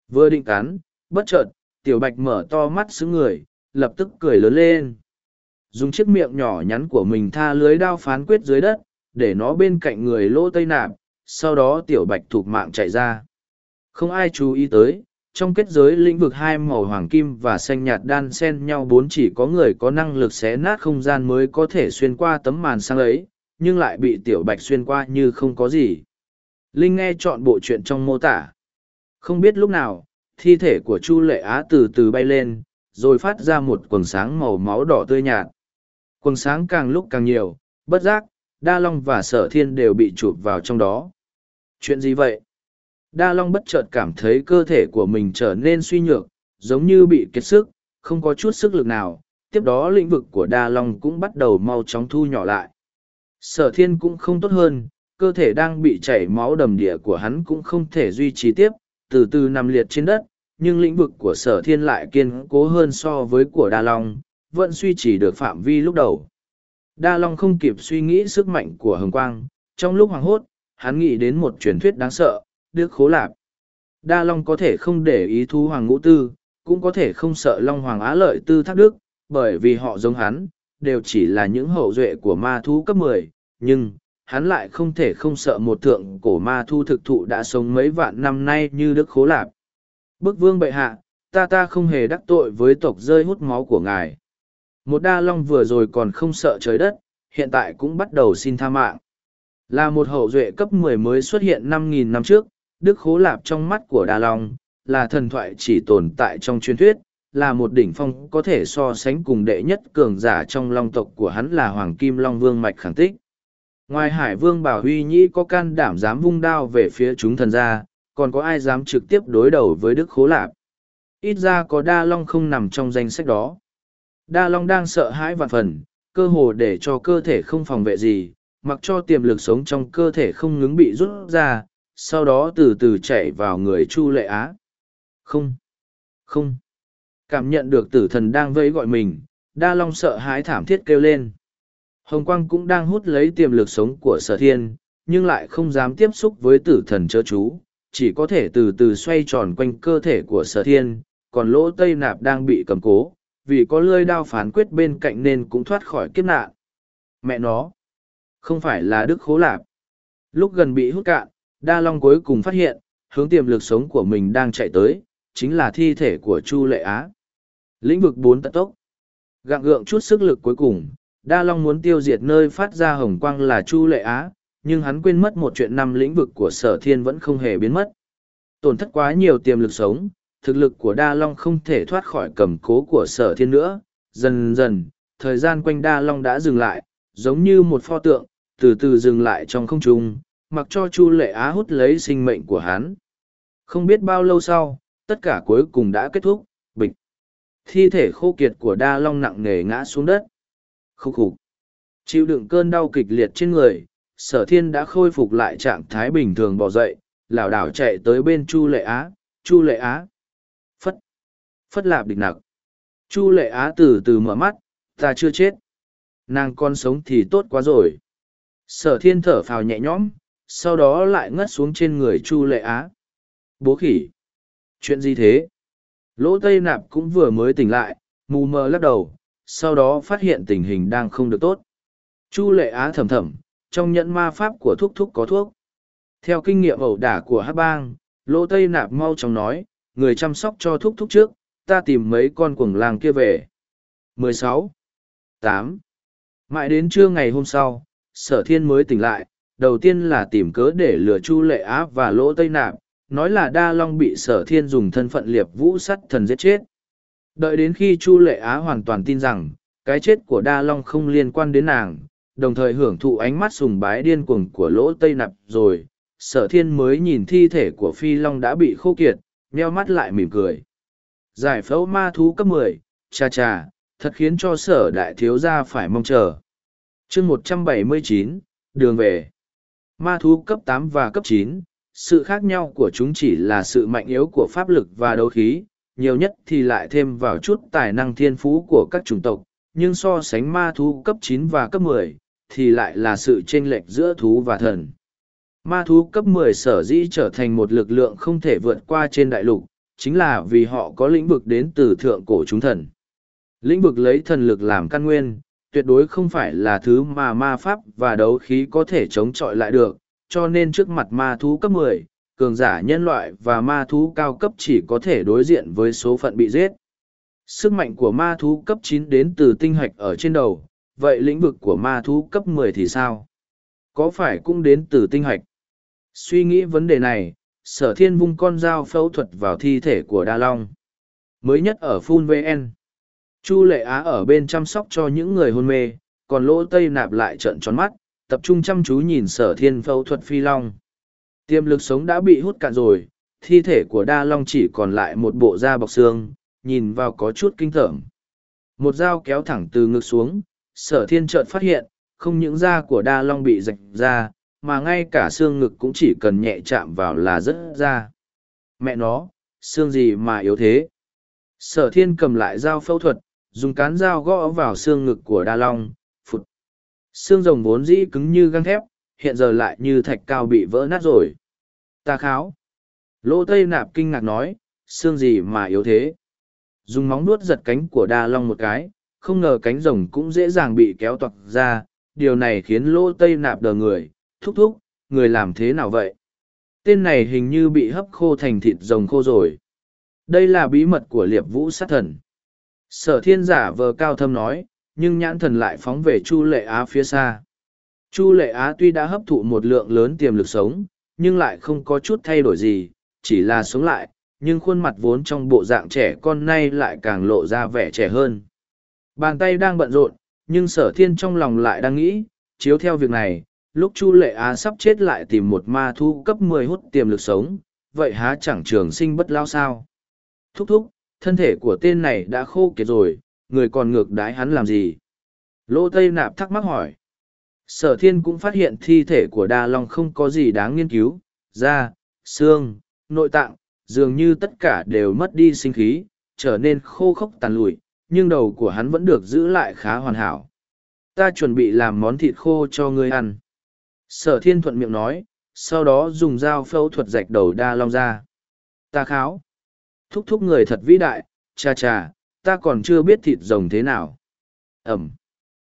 Vừa định cắn, bất chợt, tiểu bạch mở to mắt xứng người, lập tức cười lớn lên. Dùng chiếc miệng nhỏ nhắn của mình tha lưới đao phán quyết dưới đất, để nó bên cạnh người lỗ tây nạp, sau đó tiểu bạch thụt mạng chạy ra không ai chú ý tới, trong kết giới lĩnh vực hai màu hoàng kim và xanh nhạt đan xen nhau bốn chỉ có người có năng lực xé nát không gian mới có thể xuyên qua tấm màn sang ấy, nhưng lại bị tiểu bạch xuyên qua như không có gì. Linh nghe chọn bộ chuyện trong mô tả. Không biết lúc nào, thi thể của chu lệ á từ từ bay lên, rồi phát ra một quần sáng màu máu đỏ tươi nhạt. Quần sáng càng lúc càng nhiều, bất giác, đa long và sở thiên đều bị chụp vào trong đó. Chuyện gì vậy? Đa long bất chợt cảm thấy cơ thể của mình trở nên suy nhược, giống như bị kiệt sức, không có chút sức lực nào. Tiếp đó lĩnh vực của đa long cũng bắt đầu mau chóng thu nhỏ lại. Sở thiên cũng không tốt hơn, cơ thể đang bị chảy máu đầm địa của hắn cũng không thể duy trì tiếp, từ từ nằm liệt trên đất, nhưng lĩnh vực của sở thiên lại kiên cố hơn so với của đa long, vẫn duy trì được phạm vi lúc đầu. Đa long không kịp suy nghĩ sức mạnh của hồng quang, trong lúc hoàng hốt, hắn nghĩ đến một truyền thuyết đáng sợ đức khố lạp. Đa long có thể không để ý thú hoàng ngũ tư, cũng có thể không sợ long hoàng á lợi tư thác đức, bởi vì họ giống hắn, đều chỉ là những hậu duệ của ma thú cấp mười, nhưng hắn lại không thể không sợ một thượng cổ ma thu thực thụ đã sống mấy vạn năm nay như đức khố lạp. Bức vương bệ hạ, ta ta không hề đắc tội với tộc rơi hút máu của ngài. Một đa long vừa rồi còn không sợ trời đất, hiện tại cũng bắt đầu xin tha mạng. Là một hậu duệ cấp mười mới xuất hiện năm nghìn năm trước đức khố lạp trong mắt của đa long là thần thoại chỉ tồn tại trong truyền thuyết, là một đỉnh phong có thể so sánh cùng đệ nhất cường giả trong long tộc của hắn là hoàng kim long vương mạch khẳng tích. Ngoài hải vương bảo huy nhĩ có can đảm dám vung đao về phía chúng thần gia, còn có ai dám trực tiếp đối đầu với đức khố lạp? Ít ra có đa long không nằm trong danh sách đó. Đa long đang sợ hãi vạn phần, cơ hồ để cho cơ thể không phòng vệ gì, mặc cho tiềm lực sống trong cơ thể không ngừng bị rút ra sau đó từ từ chạy vào người chu lệ á. Không không. Cảm nhận được tử thần đang vẫy gọi mình, đa long sợ hãi thảm thiết kêu lên. Hồng quang cũng đang hút lấy tiềm lực sống của sở thiên, nhưng lại không dám tiếp xúc với tử thần chớ chú, chỉ có thể từ từ xoay tròn quanh cơ thể của sở thiên, còn lỗ tây nạp đang bị cầm cố, vì có lơi đao phán quyết bên cạnh nên cũng thoát khỏi kiếp nạn. Mẹ nó, không phải là đức khố lạp. Lúc gần bị hút cạn đa long cuối cùng phát hiện, hướng tiềm lực sống của mình đang chạy tới, chính là thi thể của chu lệ á. Lĩnh vực bốn tận tốc. Gạng gượng chút sức lực cuối cùng, đa long muốn tiêu diệt nơi phát ra hồng quang là chu lệ á, nhưng hắn quên mất một chuyện năm lĩnh vực của sở thiên vẫn không hề biến mất. Tổn thất quá nhiều tiềm lực sống, thực lực của đa long không thể thoát khỏi cầm cố của sở thiên nữa. Dần dần, thời gian quanh đa long đã dừng lại, giống như một pho tượng, từ từ dừng lại trong không trung mặc cho chu lệ á hút lấy sinh mệnh của hắn. Không biết bao lâu sau, tất cả cuối cùng đã kết thúc, bịch. Thi thể khô kiệt của đa long nặng nề ngã xuống đất. Khúc khục. Chịu đựng cơn đau kịch liệt trên người, sở thiên đã khôi phục lại trạng thái bình thường bỏ dậy, lảo đảo chạy tới bên chu lệ á, chu lệ á. Phất. Phất lạp địch nặc. Chu lệ á từ từ mở mắt, ta chưa chết. Nàng con sống thì tốt quá rồi. Sở thiên thở phào nhẹ nhõm sau đó lại ngất xuống trên người chu lệ á. Bố khỉ! Chuyện gì thế? Lỗ tây nạp cũng vừa mới tỉnh lại mù mờ lắc đầu sau đó phát hiện tình hình đang không được tốt. Chu lệ á thầm thầm trong nhẫn ma pháp của thúc thúc có thuốc. Theo kinh nghiệm ẩu đả của hát bang lỗ tây nạp mau chóng nói người chăm sóc cho thúc thúc trước ta tìm mấy con cuồng làng kia về. 16. 8. Mãi đến trưa ngày hôm sau, sở thiên mới tỉnh lại, đầu tiên là tìm cớ để lừa Chu Lệ Á và Lỗ Tây Nạp, nói là Đa Long bị sở thiên dùng thân phận liệp vũ sắt thần giết chết. Đợi đến khi Chu Lệ Á hoàn toàn tin rằng, cái chết của Đa Long không liên quan đến nàng, đồng thời hưởng thụ ánh mắt sùng bái điên cuồng của Lỗ Tây Nạp rồi, sở thiên mới nhìn thi thể của Phi Long đã bị khô kiệt, nheo mắt lại mỉm cười. Giải phẫu ma thú cấp mười, cha cha, thật khiến cho sở đại thiếu gia phải mong chờ. chương một trăm bảy mươi chín đường về. Ma thú cấp tám và cấp chín sự khác nhau của chúng chỉ là sự mạnh yếu của pháp lực và đấu khí, nhiều nhất thì lại thêm vào chút tài năng thiên phú của các chủng tộc, nhưng so sánh ma thú cấp chín và cấp mười thì lại là sự chênh lệch giữa thú và thần. Ma thú cấp mười sở dĩ trở thành một lực lượng không thể vượt qua trên đại lục, chính là vì họ có lĩnh vực đến từ thượng cổ chúng thần. Lĩnh vực lấy thần lực làm căn nguyên, tuyệt đối không phải là thứ mà ma pháp và đấu khí có thể chống chọi lại được, cho nên trước mặt ma thú cấp 10, cường giả nhân loại và ma thú cao cấp chỉ có thể đối diện với số phận bị giết. Sức mạnh của ma thú cấp 9 đến từ tinh hạch ở trên đầu, vậy lĩnh vực của ma thú cấp 10 thì sao? Có phải cũng đến từ tinh hạch? Suy nghĩ vấn đề này, sở thiên vung con dao phẫu thuật vào thi thể của Đa Long. Mới nhất ở Phun VN. Chu Lệ Á ở bên chăm sóc cho những người hôn mê, còn lỗ tây nạp lại trợn tròn mắt, tập trung chăm chú nhìn sở thiên phẫu thuật phi long. Tiềm lực sống đã bị hút cạn rồi, thi thể của đa long chỉ còn lại một bộ da bọc xương, nhìn vào có chút kinh tởm. Một dao kéo thẳng từ ngực xuống, sở thiên chợt phát hiện, không những da của đa long bị rạch ra, mà ngay cả xương ngực cũng chỉ cần nhẹ chạm vào là rất ra. Mẹ nó, xương gì mà yếu thế? Sở thiên cầm lại dao phẫu thuật, dùng cán dao gõ vào xương ngực của đa long, phụt. Xương rồng vốn dĩ cứng như găng thép, hiện giờ lại như thạch cao bị vỡ nát rồi. Ta kháo. Lỗ Tây Nạp kinh ngạc nói, xương gì mà yếu thế. Dùng móng nuốt giật cánh của đa long một cái, không ngờ cánh rồng cũng dễ dàng bị kéo toạc ra. Điều này khiến lỗ Tây Nạp đờ người, thúc thúc, người làm thế nào vậy? Tên này hình như bị hấp khô thành thịt rồng khô rồi. Đây là bí mật của liệp vũ sát thần. Sở thiên giả vờ cao thâm nói, nhưng nhãn thần lại phóng về Chu Lệ Á phía xa. Chu Lệ Á tuy đã hấp thụ một lượng lớn tiềm lực sống, nhưng lại không có chút thay đổi gì, chỉ là sống lại, nhưng khuôn mặt vốn trong bộ dạng trẻ con nay lại càng lộ ra vẻ trẻ hơn. Bàn tay đang bận rộn, nhưng sở thiên trong lòng lại đang nghĩ, chiếu theo việc này, lúc Chu Lệ Á sắp chết lại tìm một ma thu cấp mười hút tiềm lực sống, vậy há chẳng trường sinh bất lao sao? Thúc thúc, thân thể của tên này đã khô kiệt rồi, người còn ngược đái hắn làm gì? Lô Tây Nạp thắc mắc hỏi. Sở thiên cũng phát hiện thi thể của Đa Long không có gì đáng nghiên cứu, da, xương, nội tạng, dường như tất cả đều mất đi sinh khí, trở nên khô khốc tàn lụi, nhưng đầu của hắn vẫn được giữ lại khá hoàn hảo. Ta chuẩn bị làm món thịt khô cho ngươi ăn. Sở thiên thuận miệng nói, sau đó dùng dao phẫu thuật rạch đầu Đa Long ra. Ta kháo thúc thúc người thật vĩ đại, cha cha, ta còn chưa biết thịt rồng thế nào. Ẩm.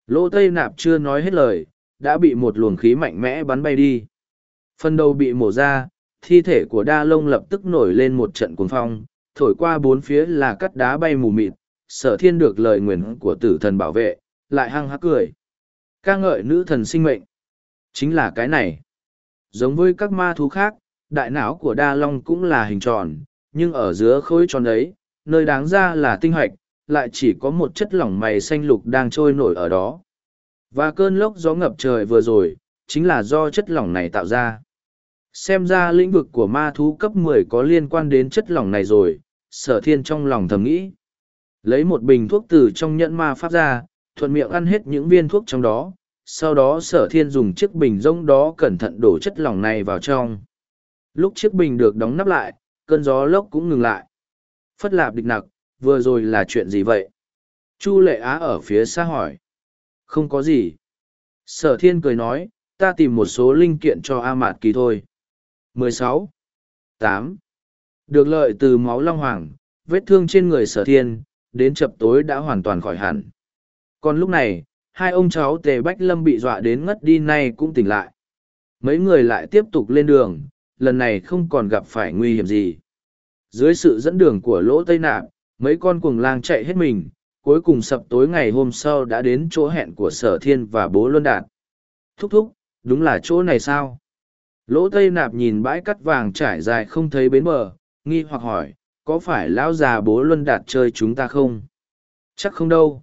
Lỗ Tây Nạp chưa nói hết lời, đã bị một luồng khí mạnh mẽ bắn bay đi. Phần đầu bị mổ ra, thi thể của đa lông lập tức nổi lên một trận cuồng phong, thổi qua bốn phía là cắt đá bay mù mịt, sở thiên được lời nguyền của tử thần bảo vệ, lại hăng hắc cười. ca ngợi nữ thần sinh mệnh. Chính là cái này. Giống với các ma thú khác, đại não của đa long cũng là hình tròn, nhưng ở giữa khối tròn ấy, nơi đáng ra là tinh hoạch, lại chỉ có một chất lỏng mày xanh lục đang trôi nổi ở đó. Và cơn lốc gió ngập trời vừa rồi, chính là do chất lỏng này tạo ra. Xem ra lĩnh vực của ma thú cấp 10 có liên quan đến chất lỏng này rồi, sở thiên trong lòng thầm nghĩ. Lấy một bình thuốc từ trong nhẫn ma pháp ra, thuận miệng ăn hết những viên thuốc trong đó, sau đó sở thiên dùng chiếc bình rông đó cẩn thận đổ chất lỏng này vào trong. Lúc chiếc bình được đóng nắp lại, cơn gió lốc cũng ngừng lại. Phất lạp địch nặc, vừa rồi là chuyện gì vậy? Chu lệ á ở phía xa hỏi. Không có gì. Sở thiên cười nói, ta tìm một số linh kiện cho A Mạt Kỳ thôi. 16. 8. Được lợi từ máu long hoàng, vết thương trên người sở thiên, đến chập tối đã hoàn toàn khỏi hẳn. Còn lúc này, hai ông cháu tề bách lâm bị dọa đến ngất đi nay cũng tỉnh lại. Mấy người lại tiếp tục lên đường, lần này không còn gặp phải nguy hiểm gì. Dưới sự dẫn đường của lỗ tây nạp, mấy con cuồng lang chạy hết mình, cuối cùng sập tối ngày hôm sau đã đến chỗ hẹn của sở thiên và bố luân đạt. Thúc thúc đúng là chỗ này sao? Lỗ tây nạp nhìn bãi cắt vàng trải dài không thấy bến bờ nghi hoặc hỏi có phải lão già bố luân đạt chơi chúng ta không? Chắc không đâu.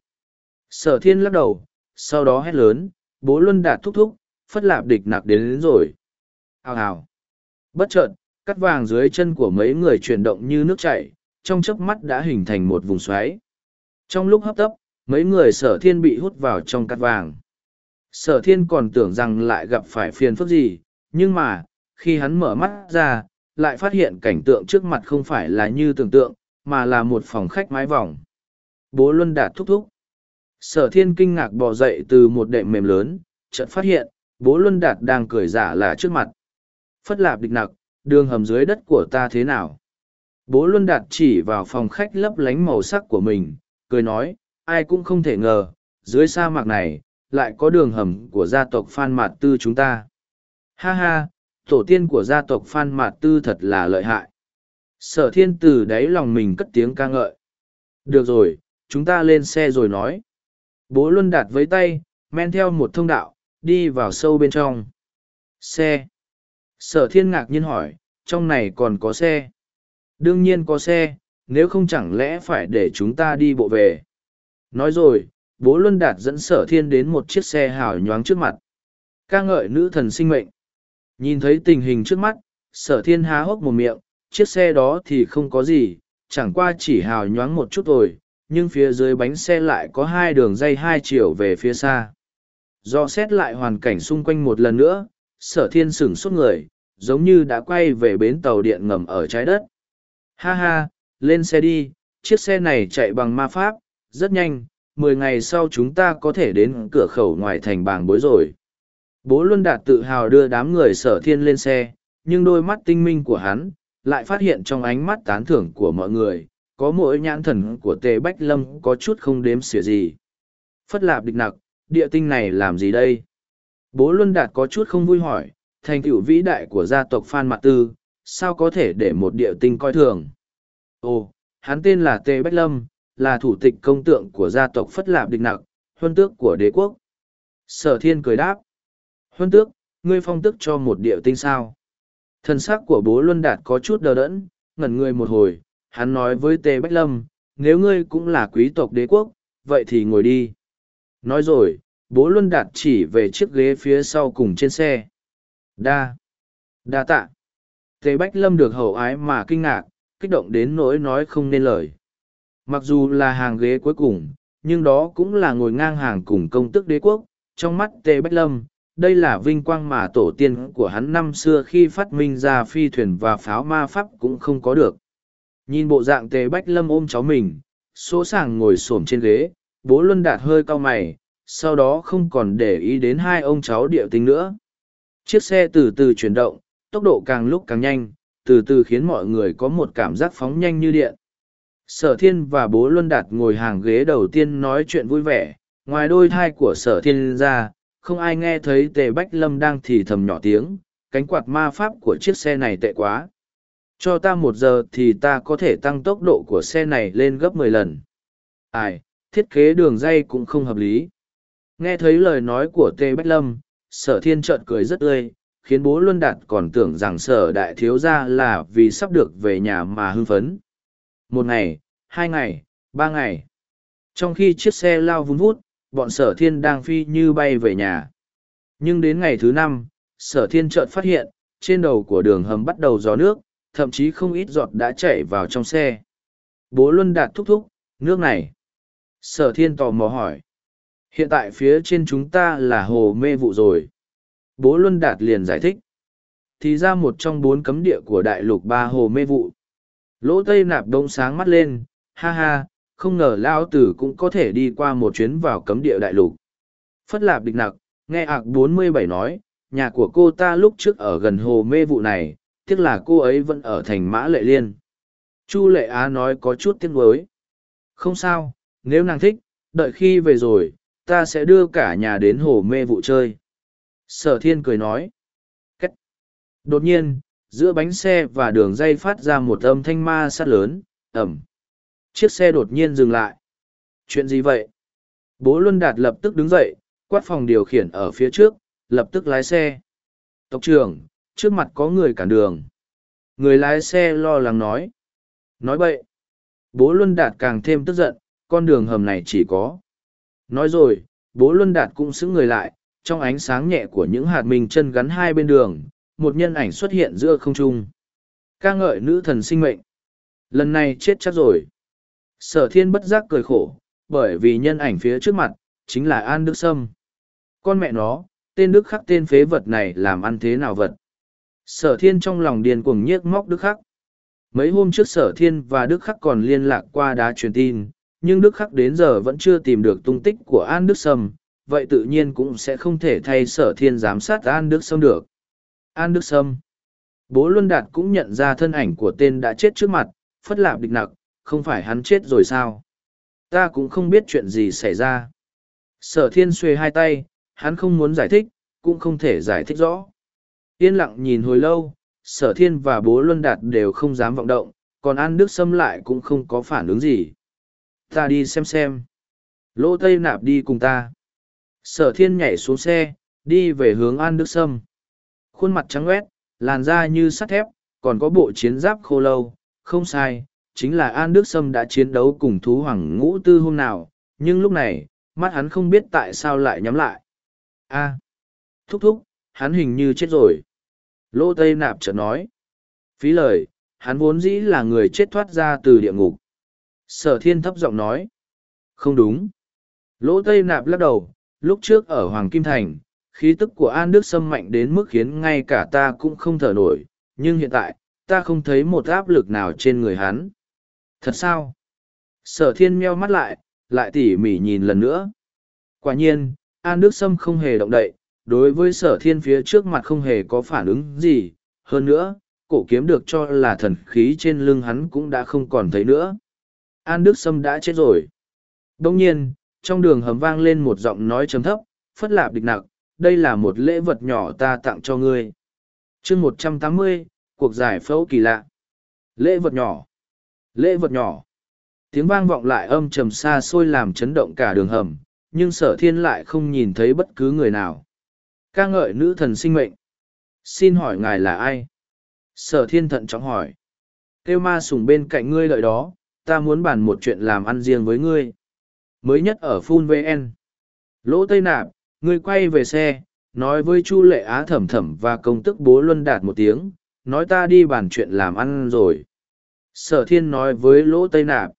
Sở thiên lắc đầu sau đó hét lớn bố luân đạt thúc thúc phất lạp địch nạc đến, đến rồi. Hào hào bất chợt, cắt vàng dưới chân của mấy người chuyển động như nước chảy, trong chớp mắt đã hình thành một vùng xoáy. Trong lúc hấp tấp, mấy người sở thiên bị hút vào trong cắt vàng. Sở thiên còn tưởng rằng lại gặp phải phiền phức gì, nhưng mà, khi hắn mở mắt ra, lại phát hiện cảnh tượng trước mặt không phải là như tưởng tượng, mà là một phòng khách mái vòng bố luân đạt thúc thúc. Sở thiên kinh ngạc bò dậy từ một đệm mềm lớn, chợt phát hiện, bố luân đạt đang cười giả là trước mặt phất lạp địch nặc, đường hầm dưới đất của ta thế nào? Bố luân đạt chỉ vào phòng khách lấp lánh màu sắc của mình, cười nói, ai cũng không thể ngờ, dưới sa mạc này, lại có đường hầm của gia tộc phan mạt tư chúng ta. Ha ha, tổ tiên của gia tộc phan mạt tư thật là lợi hại. Sở thiên từ đáy lòng mình cất tiếng ca ngợi. Được rồi, chúng ta lên xe rồi nói. Bố luân đạt với tay, men theo một thông đạo, đi vào sâu bên trong. Xe sở thiên ngạc nhiên hỏi, trong này còn có xe? Đương nhiên có xe, nếu không chẳng lẽ phải để chúng ta đi bộ về? Nói rồi, bố luân đạt dẫn sở thiên đến một chiếc xe hào nhoáng trước mặt. Ca ngợi nữ thần sinh mệnh. Nhìn thấy tình hình trước mắt, sở thiên há hốc một miệng, chiếc xe đó thì không có gì, chẳng qua chỉ hào nhoáng một chút rồi nhưng phía dưới bánh xe lại có hai đường dây hai chiều về phía xa. Do xét lại hoàn cảnh xung quanh một lần nữa sở thiên sửng sốt người, giống như đã quay về bến tàu điện ngầm ở trái đất. Ha ha, lên xe đi, chiếc xe này chạy bằng ma pháp, rất nhanh, mười ngày sau chúng ta có thể đến cửa khẩu ngoài thành bàng bối rồi. Bố luân đạt tự hào đưa đám người sở thiên lên xe, nhưng đôi mắt tinh minh của hắn lại phát hiện trong ánh mắt tán thưởng của mọi người, có mỗi nhãn thần của tề bách lâm có chút không đếm xỉa gì. Phất lạp địch nặc, địa tinh này làm gì đây? Bố luân đạt có chút không vui hỏi, thành tựu vĩ đại của gia tộc phan mạc tư, sao có thể để một địa tinh coi thường? Ồ, hắn tên là Tê bách lâm, là thủ tịch công tượng của gia tộc phất lạp địch nặc, huân tước của đế quốc. Sở thiên cười đáp, huân tước, ngươi phong tước cho một địa tinh sao? Thần sắc của bố luân đạt có chút đờ đẫn, ngẩn người một hồi, hắn nói với Tê bách lâm, nếu ngươi cũng là quý tộc đế quốc, vậy thì ngồi đi. Nói rồi bố luân đạt chỉ về chiếc ghế phía sau cùng trên xe. Đa. Đa tạ. Tề bách lâm được hậu ái mà kinh ngạc, kích động đến nỗi nói không nên lời. Mặc dù là hàng ghế cuối cùng, nhưng đó cũng là ngồi ngang hàng cùng công tức đế quốc, trong mắt tề bách lâm, đây là vinh quang mà tổ tiên của hắn năm xưa khi phát minh ra phi thuyền và pháo ma pháp cũng không có được. Nhìn bộ dạng tề bách lâm ôm cháu mình số sàng ngồi s ổ m trên ghế, bố luân đạt hơi cau mày sau đó không còn để ý đến hai ông cháu địa tinh nữa. Chiếc xe từ từ chuyển động, tốc độ càng lúc càng nhanh, từ từ khiến mọi người có một cảm giác phóng nhanh như điện. Sở thiên và bố luân đạt ngồi hàng ghế đầu tiên nói chuyện vui vẻ, ngoài đôi thai của sở thiên ra, không ai nghe thấy tề bách lâm đang thì thầm nhỏ tiếng, cánh quạt ma pháp của chiếc xe này tệ quá. Cho ta một giờ thì ta có thể tăng tốc độ của xe này lên gấp mười lần. Ai, thiết kế đường dây cũng không hợp lý nghe thấy lời nói của Tê bách lâm, sở thiên trợn cười rất tươi, khiến bố luân đạt còn tưởng rằng sở đại thiếu gia là vì sắp được về nhà mà hưng phấn. Một ngày, hai ngày, ba ngày. Trong khi chiếc xe lao vun vút, bọn sở thiên đang phi như bay về nhà. Nhưng đến ngày thứ năm, sở thiên chợt phát hiện, trên đầu của đường hầm bắt đầu gió nước, thậm chí không ít giọt đã chảy vào trong xe. Bố luân đạt thúc thúc, nước này. Sở thiên tò mò hỏi hiện tại phía trên chúng ta là hồ mê vụ rồi. Bố luân đạt liền giải thích. Thì ra một trong bốn cấm địa của đại lục ba hồ mê vụ. Lỗ tây nạp đông sáng mắt lên. Ha ha, không ngờ lao tử cũng có thể đi qua một chuyến vào cấm địa đại lục. Phất lạp địch nặc, nghe ạc bốn mươi bảy nói, nhà của cô ta lúc trước ở gần hồ mê vụ này, tiếc là cô ấy vẫn ở thành mã lệ liên. Chu lệ á nói có chút tiếc nuối. Không sao, nếu nàng thích, đợi khi về rồi ta sẽ đưa cả nhà đến hồ mê vụ chơi sở thiên cười nói Cách. đột nhiên giữa bánh xe và đường dây phát ra một âm thanh ma sát lớn ẩm chiếc xe đột nhiên dừng lại Chuyện gì vậy? Bố Luân Đạt lập tức đứng dậy, quát phòng điều khiển ở phía trước, lập tức lái xe. Tộc trưởng, trước mặt có người cản đường. Người lái xe lo lắng nói. Nói vậy. Bố Luân Đạt càng thêm tức giận, con đường hầm này chỉ có. Nói rồi, bố Luân Đạt cũng xứng người lại, trong ánh sáng nhẹ của những hạt mình chân gắn hai bên đường, một nhân ảnh xuất hiện giữa không trung. ca ngợi nữ thần sinh mệnh. Lần này chết chắc rồi. Sở thiên bất giác cười khổ, bởi vì nhân ảnh phía trước mặt, chính là An Đức Sâm. Con mẹ nó, tên Đức Khắc tên phế vật này làm ăn thế nào vật. Sở thiên trong lòng điền cuồng nhiếc móc Đức Khắc. Mấy hôm trước sở thiên và Đức Khắc còn liên lạc qua đá truyền tin, nhưng Đức Khắc đến giờ vẫn chưa tìm được tung tích của An Đức Sâm, vậy tự nhiên cũng sẽ không thể thay sở thiên giám sát An Đức Sâm được. An Đức Sâm Bố Luân Đạt cũng nhận ra thân ảnh của tên đã chết trước mặt, phất lạp địch nặc, không phải hắn chết rồi sao? Ta cũng không biết chuyện gì xảy ra. Sở thiên xuê hai tay, hắn không muốn giải thích, cũng không thể giải thích rõ. Yên lặng nhìn hồi lâu, sở thiên và bố Luân Đạt đều không dám vọng động, còn An Đức Sâm lại cũng không có phản ứng gì. Ta đi xem xem. Lỗ Tây Nạp đi cùng ta. Sở thiên nhảy xuống xe, đi về hướng An Đức Sâm. Khuôn mặt trắng quét, làn da như sắt thép, còn có bộ chiến giáp khô lâu, không sai, chính là An Đức Sâm đã chiến đấu cùng thú hoàng ngũ tư hôm nào, nhưng lúc này, mắt hắn không biết tại sao lại nhắm lại. a thúc thúc, hắn hình như chết rồi. Lô Tây Nạp chợt nói. Phí lời, hắn vốn dĩ là người chết thoát ra từ địa ngục. Sở thiên thấp giọng nói. Không đúng. Lỗ Tây Nạp lắc đầu, lúc trước ở Hoàng Kim Thành, khí tức của An Đức Sâm mạnh đến mức khiến ngay cả ta cũng không thở nổi, nhưng hiện tại, ta không thấy một áp lực nào trên người hắn. Thật sao? Sở thiên meo mắt lại, lại tỉ mỉ nhìn lần nữa. Quả nhiên, An Đức Sâm không hề động đậy, đối với sở thiên phía trước mặt không hề có phản ứng gì. Hơn nữa, cổ kiếm được cho là thần khí trên lưng hắn cũng đã không còn thấy nữa. An Đức Sâm đã chết rồi. Đông nhiên, trong đường hầm vang lên một giọng nói chấm thấp, phất lạp địch nặng, đây là một lễ vật nhỏ ta tặng cho ngươi. chương một trăm tám mươi cuộc giải phẫu kỳ lạ. Lễ vật nhỏ. Lễ vật nhỏ. Tiếng vang vọng lại âm trầm xa xôi làm chấn động cả đường hầm, nhưng sở thiên lại không nhìn thấy bất cứ người nào. ca ngợi nữ thần sinh mệnh. Xin hỏi ngài là ai? Sở thiên thận trọng hỏi. Kêu ma sùng bên cạnh ngươi lợi đó, ta muốn bàn một chuyện làm ăn riêng với ngươi. Mới nhất ở Phun VN. Lỗ Tây Nạp, ngươi quay về xe, nói với Chu Lệ Á thẩm thẩm và công tức bố Luân Đạt một tiếng, nói ta đi bàn chuyện làm ăn rồi. Sở thiên nói với Lỗ Tây Nạp.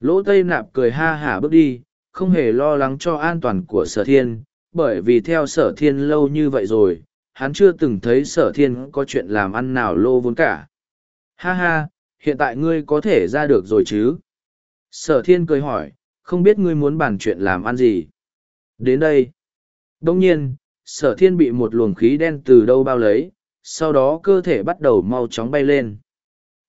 Lỗ Tây Nạp cười ha hả bước đi, không hề lo lắng cho an toàn của sở thiên, bởi vì theo sở thiên lâu như vậy rồi, hắn chưa từng thấy sở thiên có chuyện làm ăn nào lô vốn cả. Ha ha, hiện tại ngươi có thể ra được rồi chứ? Sở thiên cười hỏi, không biết ngươi muốn bàn chuyện làm ăn gì? Đến đây. Đông nhiên, sở thiên bị một luồng khí đen từ đâu bao lấy, sau đó cơ thể bắt đầu mau chóng bay lên.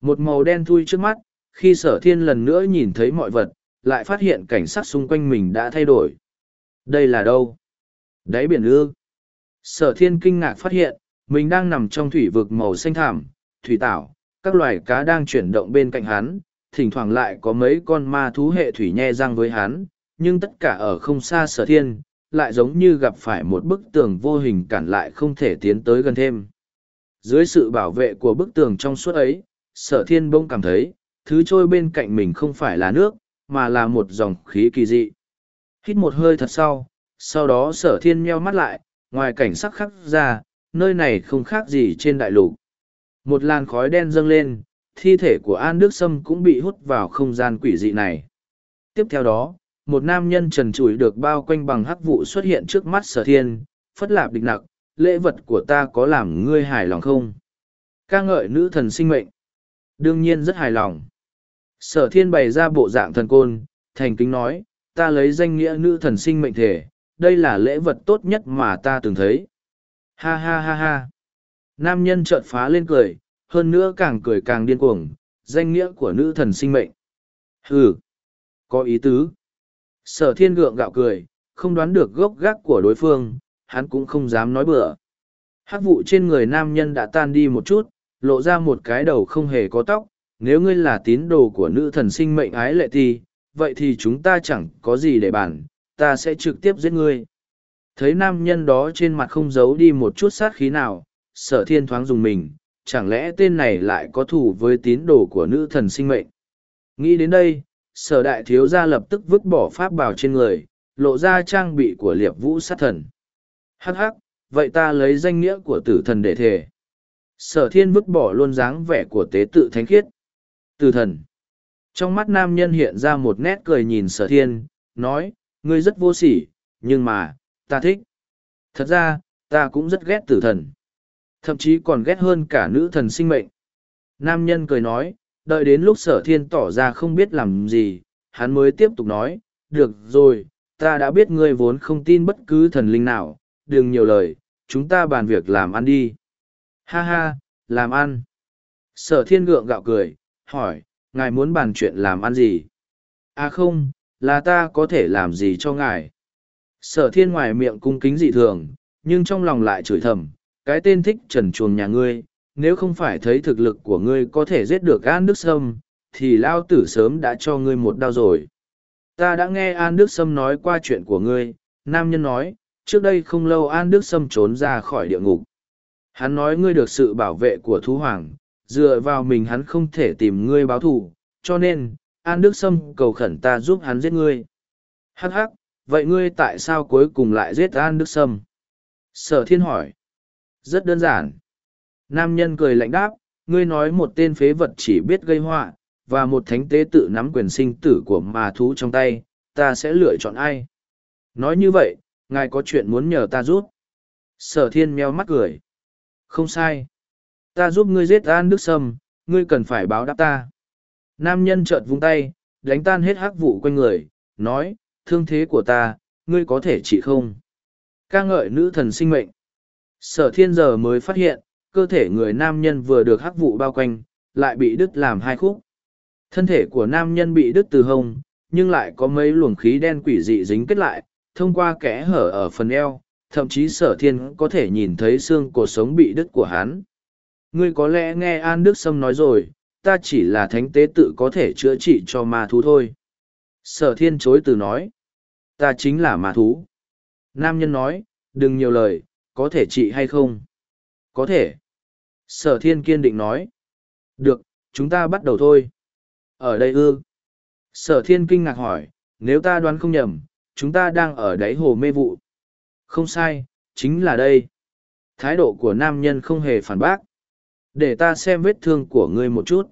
Một màu đen thui trước mắt, khi sở thiên lần nữa nhìn thấy mọi vật, lại phát hiện cảnh sát xung quanh mình đã thay đổi. Đây là đâu? Đáy biển ư. Sở thiên kinh ngạc phát hiện, mình đang nằm trong thủy vực màu xanh thảm, thủy tảo, các loài cá đang chuyển động bên cạnh hắn, thỉnh thoảng lại có mấy con ma thú hệ thủy nhe răng với hắn, nhưng tất cả ở không xa sở thiên, lại giống như gặp phải một bức tường vô hình cản lại không thể tiến tới gần thêm. Dưới sự bảo vệ của bức tường trong suốt ấy, sở thiên bông cảm thấy, thứ trôi bên cạnh mình không phải là nước, mà là một dòng khí kỳ dị. Hít một hơi thật sau, sau đó sở thiên meo mắt lại, ngoài cảnh sắc khắc ra, nơi này không khác gì trên đại lục. Một làn khói đen dâng lên, thi thể của An Đức Sâm cũng bị hút vào không gian quỷ dị này. Tiếp theo đó, một nam nhân trần trụi được bao quanh bằng hắc vụ xuất hiện trước mắt sở thiên, phất lạp địch nặc, lễ vật của ta có làm ngươi hài lòng không? ca ngợi nữ thần sinh mệnh. Đương nhiên rất hài lòng. Sở thiên bày ra bộ dạng thần côn, thành kính nói, ta lấy danh nghĩa nữ thần sinh mệnh thể, đây là lễ vật tốt nhất mà ta từng thấy. Ha ha ha ha. Nam nhân chợt phá lên cười, hơn nữa càng cười càng điên cuồng, danh nghĩa của nữ thần sinh mệnh. Hừ, có ý tứ. Sở thiên gượng gạo cười, không đoán được gốc gác của đối phương, hắn cũng không dám nói bừa. Hắc vụ trên người nam nhân đã tan đi một chút, lộ ra một cái đầu không hề có tóc. Nếu ngươi là tín đồ của nữ thần sinh mệnh ái lệ thì, vậy thì chúng ta chẳng có gì để bàn, ta sẽ trực tiếp giết ngươi. Thấy nam nhân đó trên mặt không giấu đi một chút sát khí nào, sở thiên thoáng dùng mình, chẳng lẽ tên này lại có thủ với tín đồ của nữ thần sinh mệnh. Nghĩ đến đây, sở đại thiếu gia lập tức vứt bỏ pháp bào trên người, lộ ra trang bị của liệp vũ sát thần. Hắc hắc, vậy ta lấy danh nghĩa của tử thần để thề. Sở thiên vứt bỏ luôn dáng vẻ của tế tự thánh khiết. Tử thần. Trong mắt nam nhân hiện ra một nét cười nhìn sở thiên, nói, ngươi rất vô sỉ, nhưng mà, ta thích. Thật ra, ta cũng rất ghét tử thần. Thậm chí còn ghét hơn cả nữ thần sinh mệnh. Nam nhân cười nói, đợi đến lúc sở thiên tỏ ra không biết làm gì, hắn mới tiếp tục nói, được rồi, ta đã biết ngươi vốn không tin bất cứ thần linh nào, đừng nhiều lời, chúng ta bàn việc làm ăn đi. Ha ha, làm ăn. Sở thiên gượng gạo cười, hỏi, ngài muốn bàn chuyện làm ăn gì? À không, là ta có thể làm gì cho ngài? Sở thiên ngoài miệng cung kính dị thường, nhưng trong lòng lại chửi thầm, cái tên thích trần chuồng nhà ngươi, nếu không phải thấy thực lực của ngươi có thể giết được An Đức Sâm, thì Lao Tử sớm đã cho ngươi một đau rồi. Ta đã nghe An Đức Sâm nói qua chuyện của ngươi, nam nhân nói, trước đây không lâu An Đức Sâm trốn ra khỏi địa ngục. Hắn nói ngươi được sự bảo vệ của thú hoàng, dựa vào mình hắn không thể tìm ngươi báo thù, cho nên, An Đức Sâm cầu khẩn ta giúp hắn giết ngươi. Hắc hắc, vậy ngươi tại sao cuối cùng lại giết An Đức Sâm? Sở thiên hỏi. Rất đơn giản. Nam nhân cười lạnh đáp, ngươi nói một tên phế vật chỉ biết gây họa, và một thánh tế tự nắm quyền sinh tử của mà thú trong tay, ta sẽ lựa chọn ai? Nói như vậy, ngài có chuyện muốn nhờ ta giúp. Sở thiên meo mắt cười. Không sai. Ta giúp ngươi giết An Đức Sâm, ngươi cần phải báo đáp ta. Nam nhân chợt vung tay, đánh tan hết hắc vụ quanh người, nói, thương thế của ta, ngươi có thể trị không? ca ngợi nữ thần sinh mệnh. Sở thiên giờ mới phát hiện, cơ thể người nam nhân vừa được hắc vụ bao quanh, lại bị đứt làm hai khúc. Thân thể của nam nhân bị đứt từ hông, nhưng lại có mấy luồng khí đen quỷ dị dính kết lại, thông qua kẽ hở ở phần eo, thậm chí sở thiên có thể nhìn thấy xương cột sống bị đứt của hắn. Ngươi có lẽ nghe An Đức Sâm nói rồi, ta chỉ là thánh tế tự có thể chữa trị cho ma thú thôi. Sở thiên chối từ nói, ta chính là ma thú. Nam nhân nói, đừng nhiều lời, có thể trị hay không? Có thể. Sở thiên kiên định nói. Được, chúng ta bắt đầu thôi. Ở đây ư? Sở thiên kinh ngạc hỏi, nếu ta đoán không nhầm, chúng ta đang ở đáy hồ mê vụ. Không sai, chính là đây. Thái độ của nam nhân không hề phản bác. Để ta xem vết thương của ngươi một chút.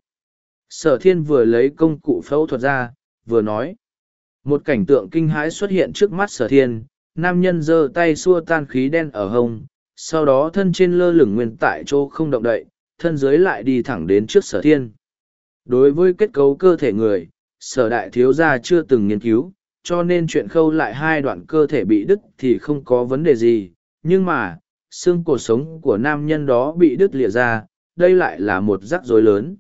Sở thiên vừa lấy công cụ phẫu thuật ra, vừa nói. Một cảnh tượng kinh hãi xuất hiện trước mắt sở thiên, nam nhân giơ tay xua tan khí đen ở hông, sau đó thân trên lơ lửng nguyên tại chỗ không động đậy, thân dưới lại đi thẳng đến trước sở thiên. Đối với kết cấu cơ thể người, sở đại thiếu gia chưa từng nghiên cứu, cho nên chuyện khâu lại hai đoạn cơ thể bị đứt thì không có vấn đề gì, nhưng mà, xương cổ sống của nam nhân đó bị đứt lìa ra, đây lại là một rắc rối lớn.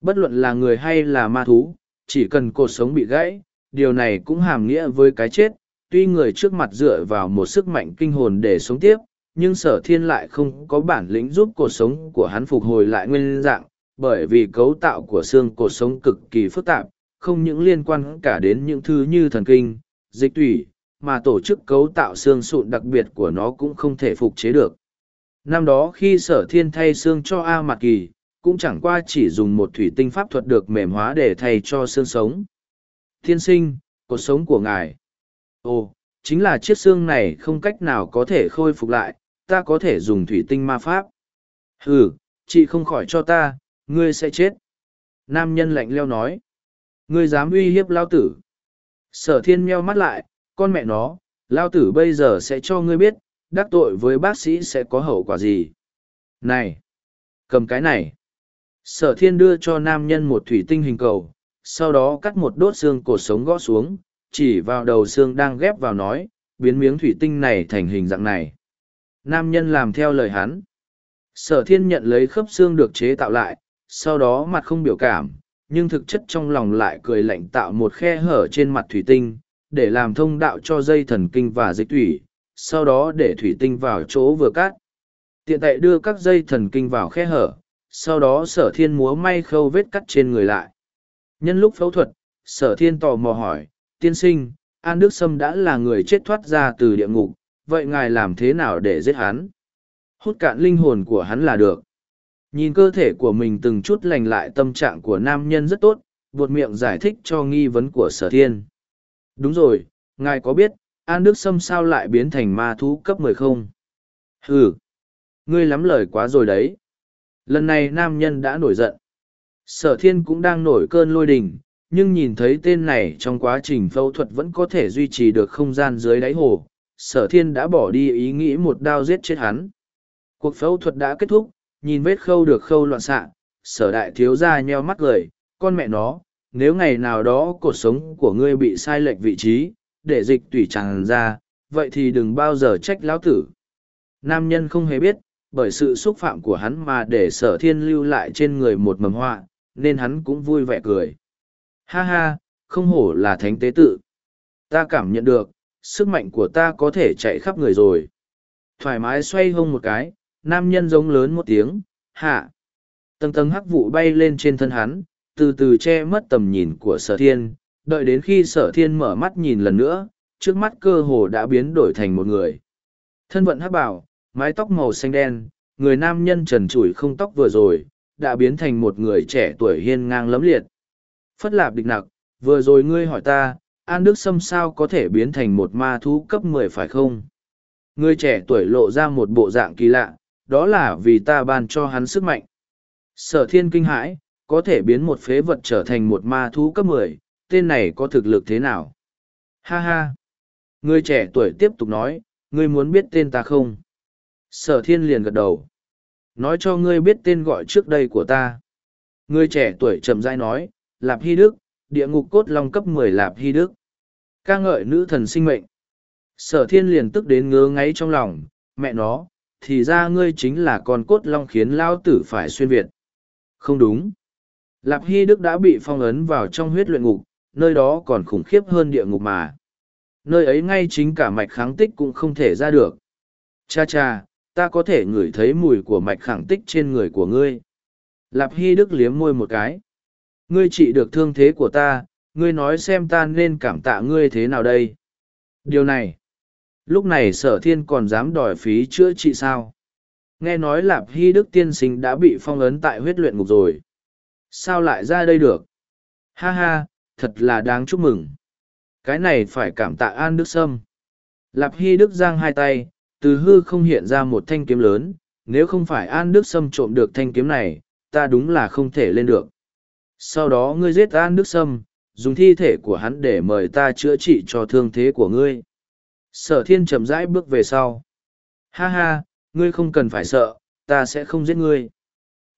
Bất luận là người hay là ma thú, chỉ cần cột sống bị gãy, điều này cũng hàm nghĩa với cái chết, tuy người trước mặt dựa vào một sức mạnh kinh hồn để sống tiếp, nhưng sở thiên lại không có bản lĩnh giúp cuộc sống của hắn phục hồi lại nguyên dạng, bởi vì cấu tạo của xương cuộc sống cực kỳ phức tạp, không những liên quan cả đến những thứ như thần kinh, dịch tủy, mà tổ chức cấu tạo xương sụn đặc biệt của nó cũng không thể phục chế được. Năm đó khi sở thiên thay xương cho A Mạc Kỳ, cũng chẳng qua chỉ dùng một thủy tinh pháp thuật được mềm hóa để thay cho xương sống. Thiên sinh, cuộc sống của ngài. Ồ, chính là chiếc xương này không cách nào có thể khôi phục lại, ta có thể dùng thủy tinh ma pháp. Ừ, chị không khỏi cho ta, ngươi sẽ chết. Nam nhân lạnh leo nói. Ngươi dám uy hiếp lao tử. Sở thiên meo mắt lại, con mẹ nó, lao tử bây giờ sẽ cho ngươi biết, đắc tội với bác sĩ sẽ có hậu quả gì. Này, cầm cái này. Sở thiên đưa cho nam nhân một thủy tinh hình cầu, sau đó cắt một đốt xương cột sống gõ xuống, chỉ vào đầu xương đang ghép vào nói, biến miếng thủy tinh này thành hình dạng này. Nam nhân làm theo lời hắn. Sở thiên nhận lấy khớp xương được chế tạo lại, sau đó mặt không biểu cảm, nhưng thực chất trong lòng lại cười lạnh tạo một khe hở trên mặt thủy tinh, để làm thông đạo cho dây thần kinh và dịch thủy, sau đó để thủy tinh vào chỗ vừa cắt. Tiện tại đưa các dây thần kinh vào khe hở, sau đó sở thiên múa may khâu vết cắt trên người lại. Nhân lúc phẫu thuật, sở thiên tò mò hỏi, tiên sinh, An Đức Sâm đã là người chết thoát ra từ địa ngục, vậy ngài làm thế nào để giết hắn? Hút cạn linh hồn của hắn là được. Nhìn cơ thể của mình từng chút lành lại tâm trạng của nam nhân rất tốt, buột miệng giải thích cho nghi vấn của sở thiên. Đúng rồi, ngài có biết, An Đức Sâm sao lại biến thành ma thú cấp mười không? Ừ, ngươi lắm lời quá rồi đấy. Lần này nam nhân đã nổi giận. Sở thiên cũng đang nổi cơn lôi đình, nhưng nhìn thấy tên này trong quá trình phẫu thuật vẫn có thể duy trì được không gian dưới đáy hồ. Sở thiên đã bỏ đi ý nghĩ một đao giết chết hắn. Cuộc phẫu thuật đã kết thúc, nhìn vết khâu được khâu loạn xạ, sở đại thiếu ra nheo mắt cười, con mẹ nó, nếu ngày nào đó cuộc sống của ngươi bị sai lệch vị trí, để dịch tủy tràn ra, vậy thì đừng bao giờ trách lão tử. Nam nhân không hề biết, bởi sự xúc phạm của hắn mà để sở thiên lưu lại trên người một mầm họa, nên hắn cũng vui vẻ cười. Ha ha, không hổ là thánh tế tự. Ta cảm nhận được, sức mạnh của ta có thể chạy khắp người rồi. Thoải mái xoay hông một cái, nam nhân giống lớn một tiếng, hạ. Tầng tầng hắc vụ bay lên trên thân hắn, từ từ che mất tầm nhìn của sở thiên, đợi đến khi sở thiên mở mắt nhìn lần nữa, trước mắt cơ hồ đã biến đổi thành một người. Thân vận hắc bảo, mái tóc màu xanh đen, người nam nhân trần trụi không tóc vừa rồi, đã biến thành một người trẻ tuổi hiên ngang lấm liệt. Phất lạp địch nặc, vừa rồi ngươi hỏi ta, An Đức Sâm sao có thể biến thành một ma thú cấp mười phải không? Người trẻ tuổi lộ ra một bộ dạng kỳ lạ, đó là vì ta ban cho hắn sức mạnh. Sở thiên kinh hãi, có thể biến một phế vật trở thành một ma thú cấp mười, tên này có thực lực thế nào? Ha ha! Người trẻ tuổi tiếp tục nói, ngươi muốn biết tên ta không? Sở thiên liền gật đầu. Nói cho ngươi biết tên gọi trước đây của ta. Người trẻ tuổi chậm rãi nói, Lạp Hy Đức, địa ngục cốt long cấp mười Lạp Hy Đức. ca ngợi nữ thần sinh mệnh. Sở thiên liền tức đến ngứa ngáy trong lòng, mẹ nó, thì ra ngươi chính là con cốt long khiến lao tử phải xuyên Việt. Không đúng. Lạp Hy Đức đã bị phong ấn vào trong huyết luyện ngục, nơi đó còn khủng khiếp hơn địa ngục mà. Nơi ấy ngay chính cả mạch kháng tích cũng không thể ra được. Cha cha, ta có thể ngửi thấy mùi của mạch kháng tích trên người của ngươi. Lạp Hy Đức liếm môi một cái. Ngươi trị được thương thế của ta, ngươi nói xem ta nên cảm tạ ngươi thế nào đây. Điều này, lúc này sở thiên còn dám đòi phí chữa trị sao. Nghe nói Lạp Hy Đức tiên sinh đã bị phong ấn tại huyết luyện ngục rồi. Sao lại ra đây được? Ha ha, thật là đáng chúc mừng. Cái này phải cảm tạ An Đức Sâm. Lạp Hy Đức giang hai tay, từ hư không hiện ra một thanh kiếm lớn, nếu không phải An Đức Sâm trộm được thanh kiếm này, ta đúng là không thể lên được. Sau đó ngươi giết An Đức Sâm, dùng thi thể của hắn để mời ta chữa trị cho thương thế của ngươi. Sở thiên chậm rãi bước về sau. Ha ha, ngươi không cần phải sợ, ta sẽ không giết ngươi.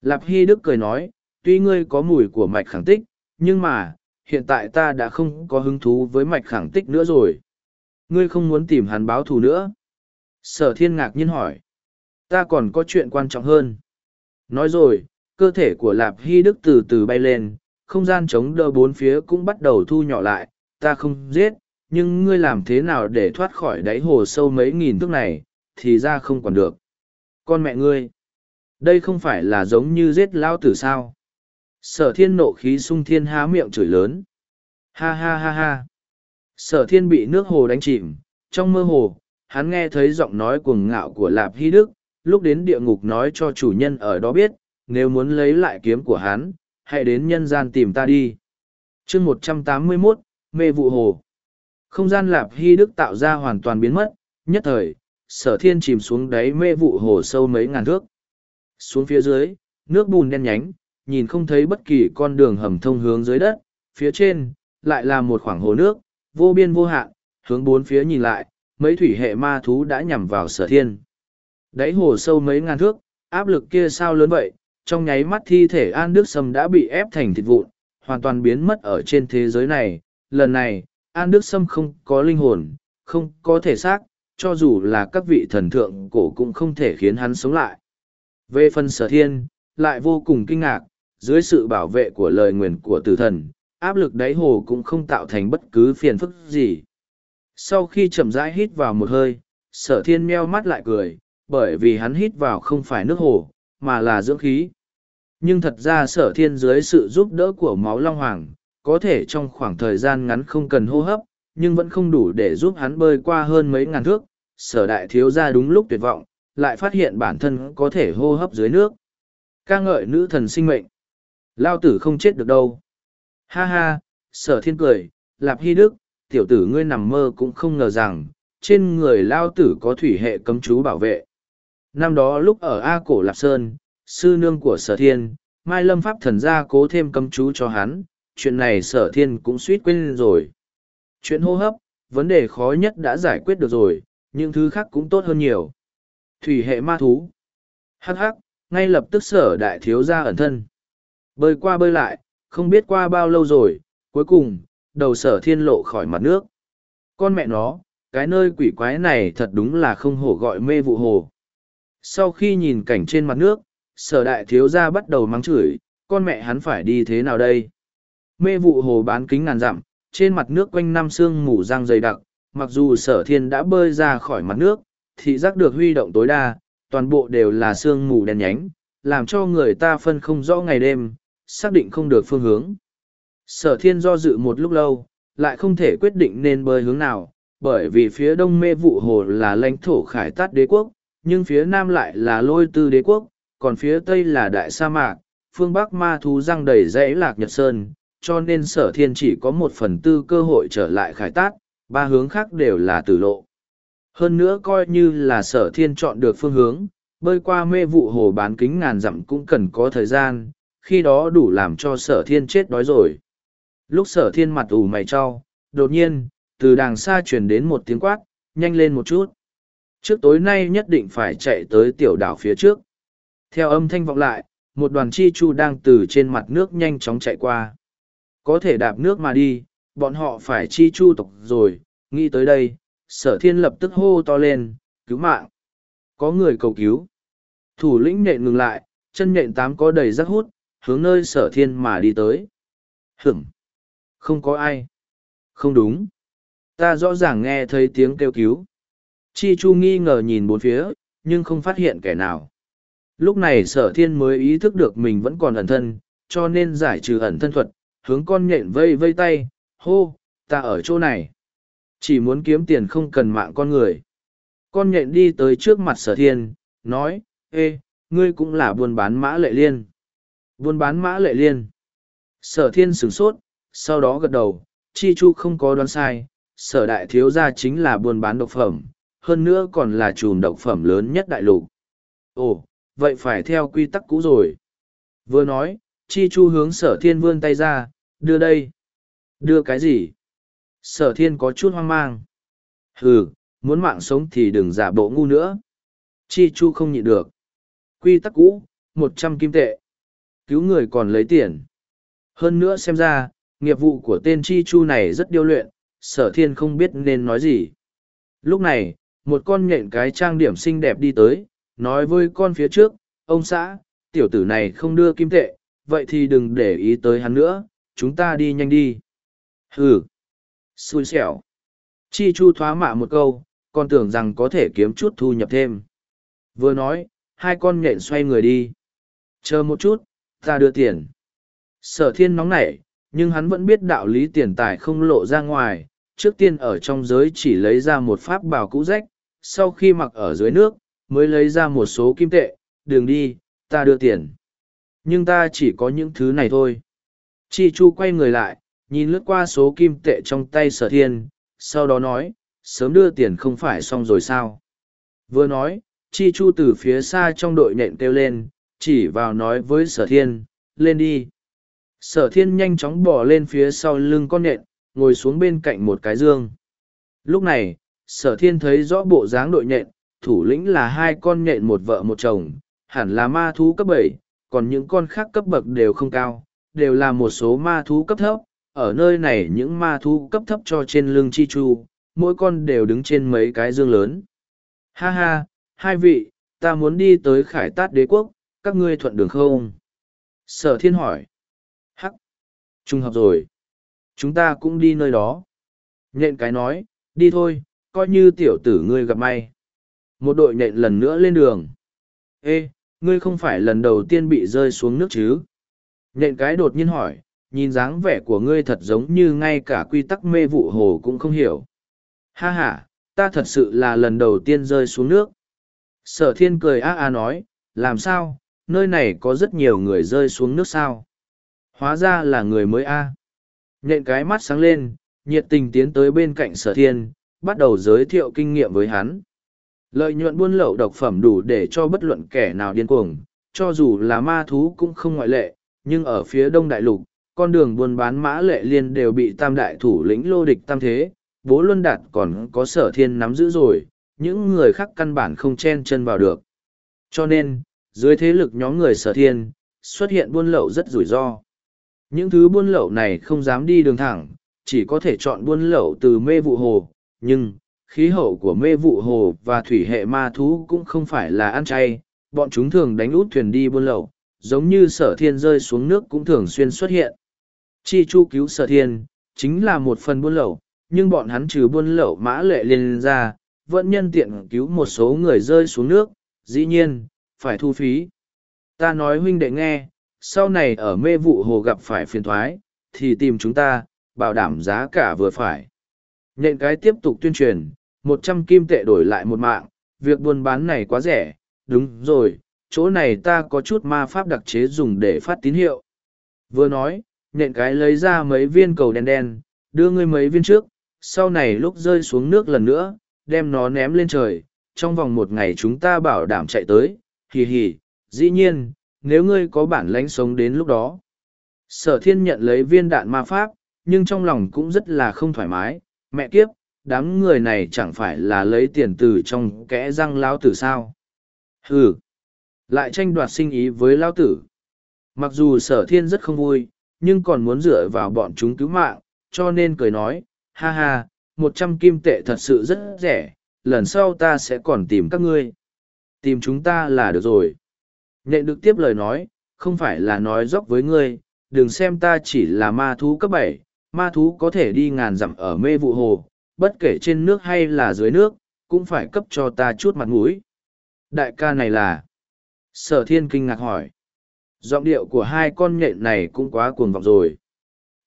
Lạp Hy Đức cười nói, tuy ngươi có mùi của mạch khẳng tích, nhưng mà, hiện tại ta đã không có hứng thú với mạch khẳng tích nữa rồi. Ngươi không muốn tìm hắn báo thù nữa. Sở thiên ngạc nhiên hỏi. Ta còn có chuyện quan trọng hơn. Nói rồi, cơ thể của Lạp Hy Đức từ từ bay lên, không gian chống đỡ bốn phía cũng bắt đầu thu nhỏ lại. Ta không giết, nhưng ngươi làm thế nào để thoát khỏi đáy hồ sâu mấy nghìn thước này, thì ra không còn được. Con mẹ ngươi, đây không phải là giống như giết lao tử sao? Sở thiên nộ khí sung thiên há miệng chửi lớn. Ha ha ha ha. Sở thiên bị nước hồ đánh chìm, trong mơ hồ, hắn nghe thấy giọng nói cuồng ngạo của Lạp Hy Đức, lúc đến địa ngục nói cho chủ nhân ở đó biết, nếu muốn lấy lại kiếm của hắn, hãy đến nhân gian tìm ta đi. chương một trăm tám mươi 181, mê vụ hồ. Không gian Lạp Hy Đức tạo ra hoàn toàn biến mất, nhất thời, sở thiên chìm xuống đáy mê vụ hồ sâu mấy ngàn thước. Xuống phía dưới, nước bùn đen nhánh, nhìn không thấy bất kỳ con đường hầm thông hướng dưới đất, phía trên, lại là một khoảng hồ nước, vô biên vô hạn, hướng bốn phía nhìn lại, mấy thủy hệ ma thú đã nhằm vào sở thiên. Đáy hồ sâu mấy ngàn thước, áp lực kia sao lớn vậy, trong nháy mắt thi thể An Đức Sâm đã bị ép thành thịt vụn, hoàn toàn biến mất ở trên thế giới này. Lần này, An Đức Sâm không có linh hồn, không có thể xác, cho dù là các vị thần thượng cổ cũng không thể khiến hắn sống lại. Về phần sở thiên, lại vô cùng kinh ngạc, dưới sự bảo vệ của lời nguyền của tử thần, áp lực đáy hồ cũng không tạo thành bất cứ phiền phức gì. Sau khi chậm rãi hít vào một hơi, sở thiên meo mắt lại cười, bởi vì hắn hít vào không phải nước hồ, mà là dưỡng khí. Nhưng thật ra sở thiên dưới sự giúp đỡ của máu long hoàng, có thể trong khoảng thời gian ngắn không cần hô hấp, nhưng vẫn không đủ để giúp hắn bơi qua hơn mấy ngàn thước. Sở đại thiếu ra đúng lúc tuyệt vọng, lại phát hiện bản thân có thể hô hấp dưới nước. ca ngợi nữ thần sinh mệnh. Lao tử không chết được đâu. Ha ha, sở thiên cười, lạp hy đức, tiểu tử ngươi nằm mơ cũng không ngờ rằng, trên người Lao tử có thủy hệ cấm chú bảo vệ. Năm đó lúc ở A Cổ Lạp Sơn, sư nương của sở thiên, Mai Lâm Pháp thần gia cố thêm cấm chú cho hắn, chuyện này sở thiên cũng suýt quên rồi. Chuyện hô hấp, vấn đề khó nhất đã giải quyết được rồi, những thứ khác cũng tốt hơn nhiều. Thủy hệ ma thú. Hắc hắc, ngay lập tức sở đại thiếu gia ẩn thân. Bơi qua bơi lại, không biết qua bao lâu rồi, cuối cùng, đầu sở thiên lộ khỏi mặt nước. Con mẹ nó, cái nơi quỷ quái này thật đúng là không hổ gọi mê vụ hồ. Sau khi nhìn cảnh trên mặt nước, sở đại thiếu gia bắt đầu mắng chửi, con mẹ hắn phải đi thế nào đây? Mê vụ hồ bán kính ngàn dặm, trên mặt nước quanh năm sương mù răng dày đặc, mặc dù sở thiên đã bơi ra khỏi mặt nước, thị giác được huy động tối đa, toàn bộ đều là sương mù đen nhánh, làm cho người ta phân không rõ ngày đêm, xác định không được phương hướng. Sở thiên do dự một lúc lâu, lại không thể quyết định nên bơi hướng nào, bởi vì phía đông mê vụ hồ là lãnh thổ khải tát đế quốc, nhưng phía nam lại là lôi tư đế quốc, còn phía tây là đại sa mạc, phương bắc ma thú răng đầy dãy lạc nhật sơn, cho nên sở thiên chỉ có một phần tư cơ hội trở lại khải tát, ba hướng khác đều là tử lộ. Hơn nữa coi như là sở thiên chọn được phương hướng, bơi qua mê vụ hồ bán kính ngàn dặm cũng cần có thời gian, khi đó đủ làm cho sở thiên chết đói rồi. Lúc sở thiên mặt ủ mày cho, đột nhiên, từ đàng xa truyền đến một tiếng quát, nhanh lên một chút. Trước tối nay nhất định phải chạy tới tiểu đảo phía trước. Theo âm thanh vọng lại, một đoàn chi chu đang từ trên mặt nước nhanh chóng chạy qua. Có thể đạp nước mà đi, bọn họ phải chi chu tộc rồi, nghĩ tới đây, sở thiên lập tức hô to lên, cứu mạng. Có người cầu cứu. Thủ lĩnh nện ngừng lại, chân nện tám có đầy rắc hút, hướng nơi sở thiên mà đi tới. Hửng! Không có ai. Không đúng. Ta rõ ràng nghe thấy tiếng kêu cứu. Chi Chu nghi ngờ nhìn bốn phía, nhưng không phát hiện kẻ nào. Lúc này sở thiên mới ý thức được mình vẫn còn ẩn thân, cho nên giải trừ ẩn thân thuật, hướng con nhện vây vây tay, hô, ta ở chỗ này. Chỉ muốn kiếm tiền không cần mạng con người. Con nhện đi tới trước mặt sở thiên, nói, ê, ngươi cũng là buôn bán mã lệ liên. Buôn bán mã lệ liên. Sở thiên sửng sốt, sau đó gật đầu, chi chu không có đoán sai, sở đại thiếu gia chính là buôn bán độc phẩm, hơn nữa còn là chùm độc phẩm lớn nhất đại lục. Ồ, vậy phải theo quy tắc cũ rồi. Vừa nói, chi chu hướng sở thiên vươn tay ra, đưa đây. Đưa cái gì? Sở thiên có chút hoang mang. Hừ, muốn mạng sống thì đừng giả bộ ngu nữa. Chi chu không nhịn được. Quy tắc cũ, một trăm kim tệ. Cứu người còn lấy tiền. Hơn nữa xem ra, nghiệp vụ của tên chi chu này rất điêu luyện, sở thiên không biết nên nói gì. Lúc này, một con nhện cái trang điểm xinh đẹp đi tới, nói với con phía trước, ông xã, tiểu tử này không đưa kim tệ, vậy thì đừng để ý tới hắn nữa, chúng ta đi nhanh đi. Hừ, xui xẻo. Chi chu thoá mạ một câu, con tưởng rằng có thể kiếm chút thu nhập thêm. Vừa nói, hai con nhện xoay người đi. Chờ một chút, ta đưa tiền. Sở thiên nóng nảy, nhưng hắn vẫn biết đạo lý tiền tài không lộ ra ngoài. Trước tiên ở trong giới chỉ lấy ra một pháp bào cũ rách, sau khi mặc ở dưới nước, mới lấy ra một số kim tệ, đường đi, ta đưa tiền. Nhưng ta chỉ có những thứ này thôi. Chi Chu quay người lại, nhìn lướt qua số kim tệ trong tay sở thiên, sau đó nói, sớm đưa tiền không phải xong rồi sao. Vừa nói, Chi Chu từ phía xa trong đội nện kêu lên, chỉ vào nói với sở thiên, lên đi. Sở thiên nhanh chóng bỏ lên phía sau lưng con nện, ngồi xuống bên cạnh một cái dương. Lúc này, sở thiên thấy rõ bộ dáng đội nện thủ lĩnh là hai con nhện một vợ một chồng, hẳn là ma thú cấp bảy, còn những con khác cấp bậc đều không cao, đều là một số ma thú cấp thấp. Ở nơi này những ma thú cấp thấp cho trên lưng chi chu, mỗi con đều đứng trên mấy cái dương lớn. Ha ha, hai vị, ta muốn đi tới khải tát đế quốc, các ngươi thuận đường không? Sở thiên hỏi. Hắc. Trung hợp rồi. Chúng ta cũng đi nơi đó. Nhện cái nói, đi thôi, coi như tiểu tử ngươi gặp may. Một đội nhện lần nữa lên đường. Ê, ngươi không phải lần đầu tiên bị rơi xuống nước chứ? Nhện cái đột nhiên hỏi, nhìn dáng vẻ của ngươi thật giống như ngay cả quy tắc mê vụ hồ cũng không hiểu. Ha ha, ta thật sự là lần đầu tiên rơi xuống nước. Sở thiên cười a a nói, làm sao, nơi này có rất nhiều người rơi xuống nước sao. Hóa ra là người mới a. Nhện cái mắt sáng lên, nhiệt tình tiến tới bên cạnh sở thiên, bắt đầu giới thiệu kinh nghiệm với hắn. Lợi nhuận buôn lậu độc phẩm đủ để cho bất luận kẻ nào điên cuồng, cho dù là ma thú cũng không ngoại lệ, nhưng ở phía đông đại lục, con đường buôn bán mã lệ liên đều bị tam đại thủ lĩnh lô địch tam thế, bố luân đạt còn có sở thiên nắm giữ rồi, những người khác căn bản không chen chân vào được. Cho nên, dưới thế lực nhóm người sở thiên, xuất hiện buôn lậu rất rủi ro. Những thứ buôn lậu này không dám đi đường thẳng, chỉ có thể chọn buôn lậu từ mê vụ hồ, nhưng, khí hậu của mê vụ hồ và thủy hệ ma thú cũng không phải là ăn chay, bọn chúng thường đánh út thuyền đi buôn lậu, giống như sở thiên rơi xuống nước cũng thường xuyên xuất hiện. Chi chu cứu sở thiên, chính là một phần buôn lậu, nhưng bọn hắn trừ buôn lậu mã lệ liên ra, vẫn nhân tiện cứu một số người rơi xuống nước, dĩ nhiên, phải thu phí. Ta nói huynh đệ nghe, sau này ở mê vụ hồ gặp phải phiền thoái, thì tìm chúng ta, bảo đảm giá cả vừa phải. Nện cái tiếp tục tuyên truyền, một trăm kim tệ đổi lại một mạng, việc buôn bán này quá rẻ, đúng rồi, chỗ này ta có chút ma pháp đặc chế dùng để phát tín hiệu. Vừa nói, nện cái lấy ra mấy viên cầu đen đen, đưa ngươi mấy viên trước, sau này lúc rơi xuống nước lần nữa, đem nó ném lên trời, trong vòng một ngày chúng ta bảo đảm chạy tới, hì hì, dĩ nhiên, nếu ngươi có bản lãnh sống đến lúc đó. Sở thiên nhận lấy viên đạn ma pháp, nhưng trong lòng cũng rất là không thoải mái, mẹ kiếp, đám người này chẳng phải là lấy tiền từ trong kẽ răng Lão tử sao. Hừ, lại tranh đoạt sinh ý với Lão tử. Mặc dù sở thiên rất không vui, nhưng còn muốn dựa vào bọn chúng cứu mạng, cho nên cười nói, ha ha, một trăm kim tệ thật sự rất rẻ, lần sau ta sẽ còn tìm các ngươi. Tìm chúng ta là được rồi. Nhện được tiếp lời nói, không phải là nói dóc với ngươi, đừng xem ta chỉ là ma thú cấp bảy, ma thú có thể đi ngàn dặm ở mê vụ hồ, bất kể trên nước hay là dưới nước, cũng phải cấp cho ta chút mặt mũi. Đại ca này là... Sở thiên kinh ngạc hỏi. Giọng điệu của hai con nhện này cũng quá cuồng vọng rồi.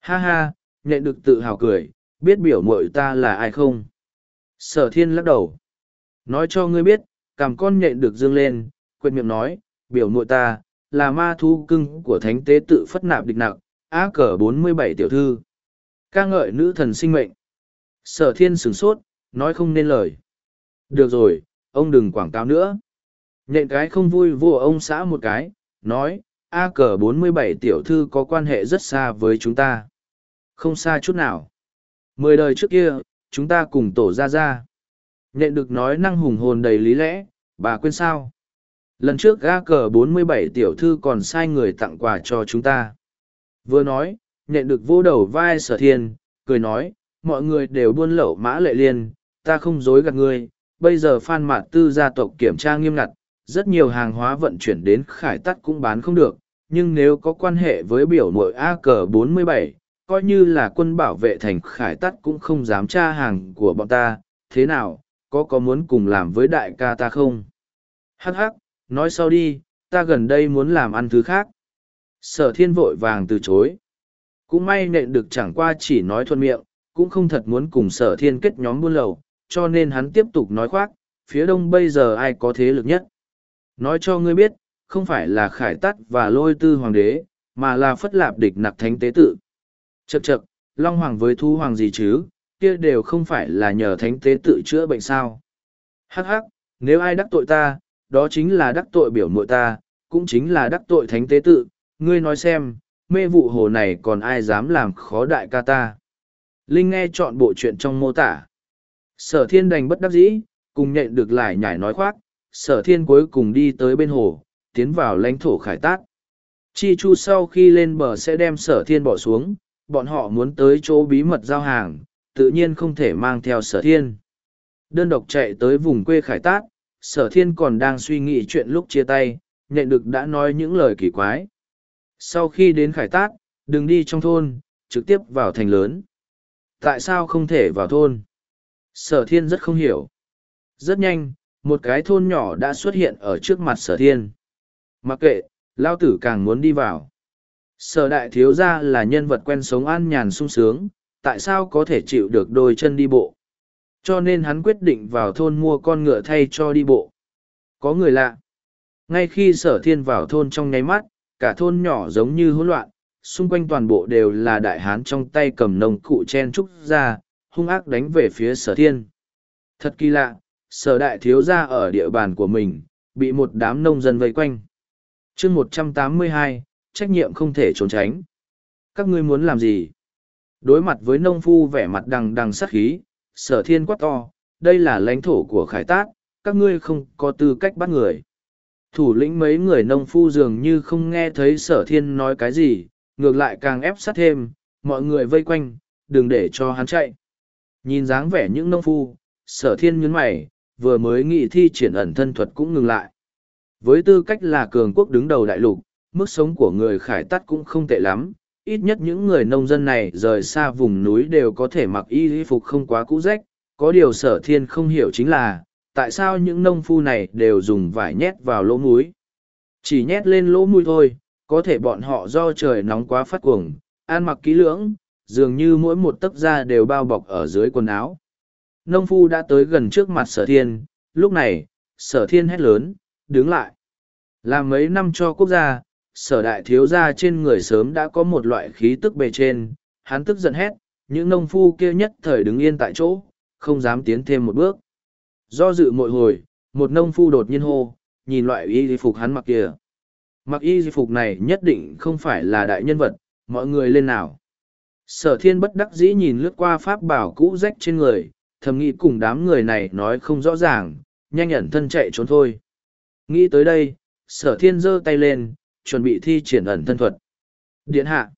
Ha ha, nhện được tự hào cười, biết biểu mội ta là ai không? Sở thiên lắc đầu. Nói cho ngươi biết, cảm con nhện được dương lên, quên miệng nói, biểu mội ta, là ma thu cưng của thánh tế tự phất nạp địch nặng, á cờ bốn mươi bảy tiểu thư ca ngợi nữ thần sinh mệnh. Sở thiên sửng sốt, nói không nên lời. Được rồi, ông đừng quảng cáo nữa. Nhện cái không vui vua ông xã một cái, nói, A cờ bốn mươi bảy tiểu thư có quan hệ rất xa với chúng ta. Không xa chút nào. Mười đời trước kia, chúng ta cùng tổ ra ra. Nhện được nói năng hùng hồn đầy lý lẽ, bà quên sao. Lần trước ga cờ bốn mươi bảy tiểu thư còn sai người tặng quà cho chúng ta. Vừa nói, nhện được vô đầu vai sở thiên, cười nói, mọi người đều buôn lậu mã lệ liên, ta không dối gạt ngươi, bây giờ phan mạt tư gia tộc kiểm tra nghiêm ngặt, rất nhiều hàng hóa vận chuyển đến khải tắt cũng bán không được, nhưng nếu có quan hệ với biểu mội A cờ 47, coi như là quân bảo vệ thành khải tắt cũng không dám tra hàng của bọn ta, thế nào, có có muốn cùng làm với đại ca ta không? Hắc hắc, nói sau đi, ta gần đây muốn làm ăn thứ khác. Sở thiên vội vàng từ chối. Cũng may nện được chẳng qua chỉ nói thuận miệng, cũng không thật muốn cùng sở thiên kết nhóm buôn lầu, cho nên hắn tiếp tục nói khoác, phía đông bây giờ ai có thế lực nhất. Nói cho ngươi biết, không phải là khải tắt và lôi tư hoàng đế, mà là phất lạp địch nặc thánh tế tự. Chậc chậc, Long Hoàng với Thu Hoàng gì chứ, kia đều không phải là nhờ thánh tế tự chữa bệnh sao. Hắc hắc, nếu ai đắc tội ta, đó chính là đắc tội biểu muội ta, cũng chính là đắc tội thánh tế tự, ngươi nói xem, mê vụ hồ này còn ai dám làm khó đại ca ta. Linh nghe chọn bộ chuyện trong mô tả. Sở thiên đành bất đắc dĩ, cùng nhện được lại nhảy nói khoác, sở thiên cuối cùng đi tới bên hồ, tiến vào lãnh thổ khải tát. Chi chu sau khi lên bờ sẽ đem sở thiên bỏ xuống, bọn họ muốn tới chỗ bí mật giao hàng, tự nhiên không thể mang theo sở thiên. Đơn độc chạy tới vùng quê khải tát, sở thiên còn đang suy nghĩ chuyện lúc chia tay, nhện được đã nói những lời kỳ quái. Sau khi đến khải tác, đừng đi trong thôn, trực tiếp vào thành lớn. Tại sao không thể vào thôn? Sở thiên rất không hiểu. Rất nhanh, một cái thôn nhỏ đã xuất hiện ở trước mặt sở thiên. Mặc kệ, lao tử càng muốn đi vào. Sở đại thiếu gia là nhân vật quen sống an nhàn sung sướng, tại sao có thể chịu được đôi chân đi bộ. Cho nên hắn quyết định vào thôn mua con ngựa thay cho đi bộ. Có người lạ. Ngay khi sở thiên vào thôn trong nháy mắt, cả thôn nhỏ giống như hỗn loạn, xung quanh toàn bộ đều là đại hán trong tay cầm nông cụ chen trúc ra, hung ác đánh về phía sở thiên. Thật kỳ lạ, sở đại thiếu gia ở địa bàn của mình, bị một đám nông dân vây quanh. chương một trăm tám mươi hai, trách nhiệm không thể trốn tránh. Các ngươi muốn làm gì? Đối mặt với nông phu vẻ mặt đằng đằng sát khí, sở thiên quát to, đây là lãnh thổ của khải tát, các ngươi không có tư cách bắt người. Thủ lĩnh mấy người nông phu dường như không nghe thấy sở thiên nói cái gì, ngược lại càng ép sát thêm, mọi người vây quanh, đừng để cho hắn chạy. Nhìn dáng vẻ những nông phu, sở thiên nhấn mày, vừa mới nghị thi triển ẩn thân thuật cũng ngừng lại. Với tư cách là cường quốc đứng đầu đại lục, mức sống của người khải tắt cũng không tệ lắm, ít nhất những người nông dân này rời xa vùng núi đều có thể mặc y phục không quá cũ rách, có điều sở thiên không hiểu chính là, tại sao những nông phu này đều dùng vải nhét vào lỗ mũi. Chỉ nhét lên lỗ mũi thôi, có thể bọn họ do trời nóng quá phát cuồng, ăn mặc kỹ lưỡng, dường như mỗi một tấc da đều bao bọc ở dưới quần áo. Nông phu đã tới gần trước mặt sở thiên, lúc này, sở thiên hét lớn, đứng lại. Làm mấy năm cho quốc gia, sở đại thiếu gia trên người sớm đã có một loại khí tức bề trên, hắn tức giận hét, những nông phu kia nhất thời đứng yên tại chỗ, không dám tiến thêm một bước. Do dự mội hồi, một nông phu đột nhiên hô, nhìn loại y phục hắn mặc kia. Mặc y phục này nhất định không phải là đại nhân vật, mọi người lên nào. Sở thiên bất đắc dĩ nhìn lướt qua pháp bảo cũ rách trên người, thầm nghĩ cùng đám người này nói không rõ ràng, nhanh nhẩn thân chạy trốn thôi. Nghĩ tới đây, sở thiên giơ tay lên, chuẩn bị thi triển ẩn thân thuật. Điện hạ.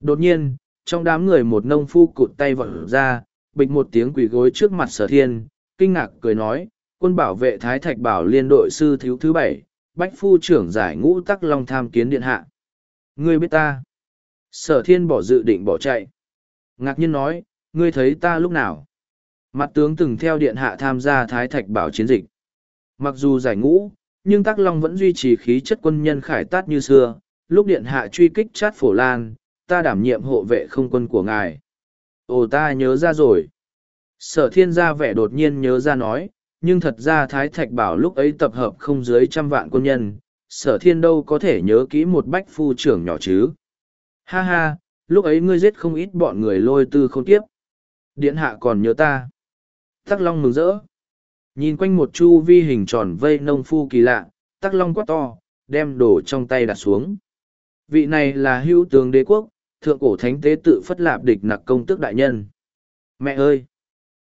Đột nhiên, trong đám người một nông phu cụt tay vọt ra, bịch một tiếng quỷ gối trước mặt sở thiên, kinh ngạc cười nói, quân bảo vệ Thái Thạch Bảo liên đội sư thiếu thứ bảy, bách phu trưởng giải ngũ tắc long tham kiến điện hạ. Ngươi biết ta. Sở thiên bỏ dự định bỏ chạy. Ngạc nhiên nói, ngươi thấy ta lúc nào? Mặt tướng từng theo điện hạ tham gia Thái Thạch Bảo chiến dịch. Mặc dù giải ngũ, nhưng Tắc Long vẫn duy trì khí chất quân nhân khải tát như xưa. Lúc điện hạ truy kích chát phổ lan, ta đảm nhiệm hộ vệ không quân của ngài. Ồ ta nhớ ra rồi. Sở thiên gia vẻ đột nhiên nhớ ra nói, nhưng thật ra Thái Thạch bảo lúc ấy tập hợp không dưới trăm vạn quân nhân, sở thiên đâu có thể nhớ kỹ một bách phu trưởng nhỏ chứ. Ha ha, lúc ấy ngươi giết không ít bọn người lôi tư không tiếp. Điện hạ còn nhớ ta. Tắc Long mừng rỡ. Nhìn quanh một chu vi hình tròn vây nông phu kỳ lạ, Tắc Long quát to, đem đồ trong tay đặt xuống. Vị này là hữu tướng đế quốc, thượng cổ thánh tế tự phất lạp địch nặc công tước đại nhân. Mẹ ơi!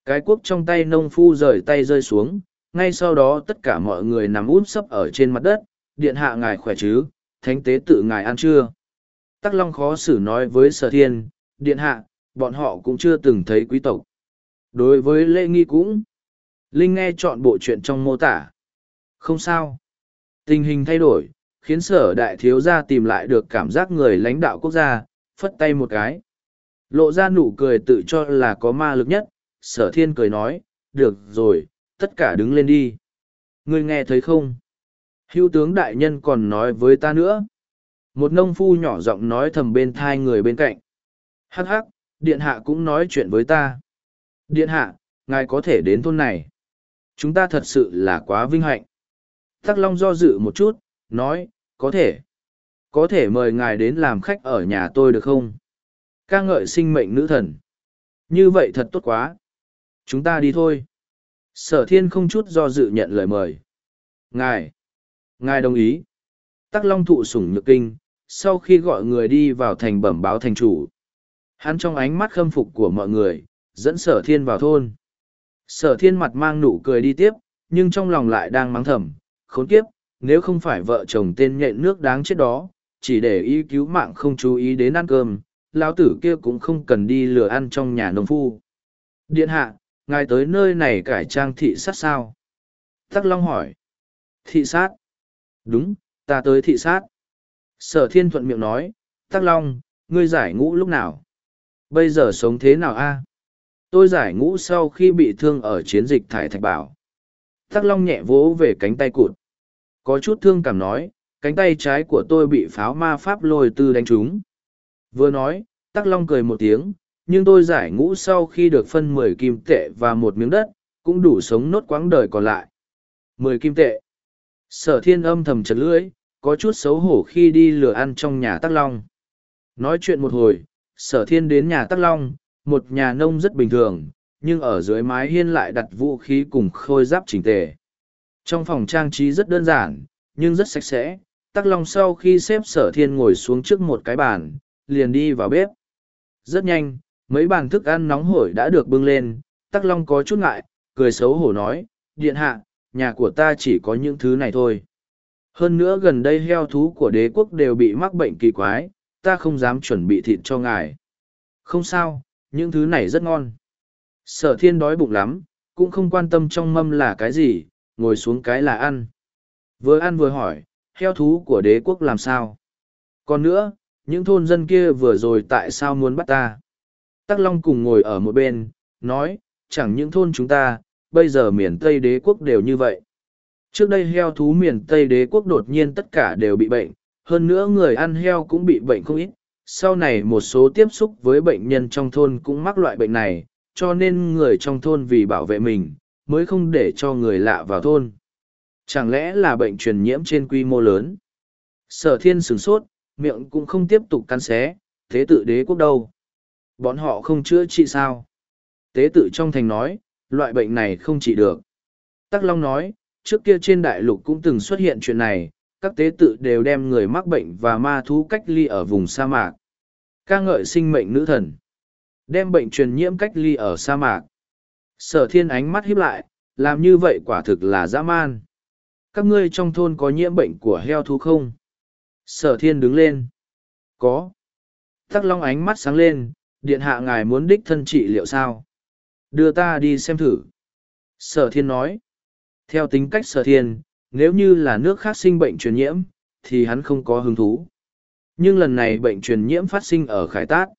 Cái cuốc trong tay nông phu rời tay rơi xuống, ngay sau đó tất cả mọi người nằm úp sấp ở trên mặt đất, điện hạ ngài khỏe chứ, thánh tế tự ngài ăn chưa? Tắc Long khó xử nói với sở thiên, điện hạ, bọn họ cũng chưa từng thấy quý tộc. Đối với lễ nghi cũng, Linh nghe chọn bộ chuyện trong mô tả. Không sao. Tình hình thay đổi, khiến sở đại thiếu gia tìm lại được cảm giác người lãnh đạo quốc gia, phất tay một cái. Lộ ra nụ cười tự cho là có ma lực nhất, sở thiên cười nói, được rồi, tất cả đứng lên đi. Ngươi nghe thấy không? Hưu tướng đại nhân còn nói với ta nữa. Một nông phu nhỏ giọng nói thầm bên thai người bên cạnh. Hắc hắc, điện hạ cũng nói chuyện với ta. Điện hạ, ngài có thể đến thôn này. Chúng ta thật sự là quá vinh hạnh. Tắc Long do dự một chút, nói, có thể. Có thể mời ngài đến làm khách ở nhà tôi được không? ca ngợi sinh mệnh nữ thần. Như vậy thật tốt quá. Chúng ta đi thôi. Sở thiên không chút do dự nhận lời mời. Ngài. Ngài đồng ý. Tắc Long thụ sủng nhược kinh, sau khi gọi người đi vào thành bẩm báo thành chủ. Hắn trong ánh mắt khâm phục của mọi người, dẫn sở thiên vào thôn. Sở thiên mặt mang nụ cười đi tiếp, nhưng trong lòng lại đang mắng thầm, khốn kiếp, nếu không phải vợ chồng tên nhện nước đáng chết đó, chỉ để ý cứu mạng không chú ý đến ăn cơm, lão tử kia cũng không cần đi lừa ăn trong nhà nông phu. Điện hạ, ngài tới nơi này cải trang thị sát sao? Tắc Long hỏi. Thị sát? Đúng, ta tới thị sát. Sở thiên thuận miệng nói, Tắc Long, ngươi giải ngũ lúc nào? Bây giờ sống thế nào a? Tôi giải ngũ sau khi bị thương ở chiến dịch thải thạch bảo. Tắc Long nhẹ vỗ về cánh tay cụt. Có chút thương cảm nói, cánh tay trái của tôi bị pháo ma pháp lôi tư đánh trúng. Vừa nói, Tắc Long cười một tiếng, nhưng tôi giải ngũ sau khi được phân mười kim tệ và một miếng đất, cũng đủ sống nốt quãng đời còn lại. Mười kim tệ. Sở thiên âm thầm chật lưỡi, có chút xấu hổ khi đi lừa ăn trong nhà Tắc Long. Nói chuyện một hồi, sở thiên đến nhà Tắc Long, một nhà nông rất bình thường, nhưng ở dưới mái hiên lại đặt vũ khí cùng khôi giáp chỉnh tề. Trong phòng trang trí rất đơn giản, nhưng rất sạch sẽ, Tắc Long sau khi xếp sở thiên ngồi xuống trước một cái bàn, liền đi vào bếp. Rất nhanh, mấy bàn thức ăn nóng hổi đã được bưng lên, Tắc Long có chút ngại, cười xấu hổ nói, điện hạ, nhà của ta chỉ có những thứ này thôi. Hơn nữa gần đây heo thú của đế quốc đều bị mắc bệnh kỳ quái, ta không dám chuẩn bị thịt cho ngài. Không sao, những thứ này rất ngon. Sở thiên đói bụng lắm, cũng không quan tâm trong mâm là cái gì, ngồi xuống cái là ăn. Vừa ăn vừa hỏi, heo thú của đế quốc làm sao? Còn nữa, những thôn dân kia vừa rồi tại sao muốn bắt ta? Tắc Long cùng ngồi ở một bên, nói, chẳng những thôn chúng ta, bây giờ miền Tây đế quốc đều như vậy. Trước đây heo thú miền Tây đế quốc đột nhiên tất cả đều bị bệnh, hơn nữa người ăn heo cũng bị bệnh không ít. Sau này một số tiếp xúc với bệnh nhân trong thôn cũng mắc loại bệnh này, cho nên người trong thôn vì bảo vệ mình, mới không để cho người lạ vào thôn. Chẳng lẽ là bệnh truyền nhiễm trên quy mô lớn? Sở thiên sửng sốt, miệng cũng không tiếp tục cắn xé, thế tự đế quốc đâu? Bọn họ không chữa trị sao? Tế tự trong thành nói, loại bệnh này không trị được. Tắc Long nói, trước kia trên đại lục cũng từng xuất hiện chuyện này, các tế tự đều đem người mắc bệnh và ma thú cách ly ở vùng sa mạc. ca ngợi sinh mệnh nữ thần. Đem bệnh truyền nhiễm cách ly ở sa mạc. Sở thiên ánh mắt híp lại, làm như vậy quả thực là dã man. Các ngươi trong thôn có nhiễm bệnh của heo thú không? Sở thiên đứng lên. Có. Tắc Long ánh mắt sáng lên, điện hạ ngài muốn đích thân trị liệu sao? Đưa ta đi xem thử. Sở thiên nói. Theo tính cách sở thiên, nếu như là nước khác sinh bệnh truyền nhiễm, thì hắn không có hứng thú. Nhưng lần này bệnh truyền nhiễm phát sinh ở Khải Tát.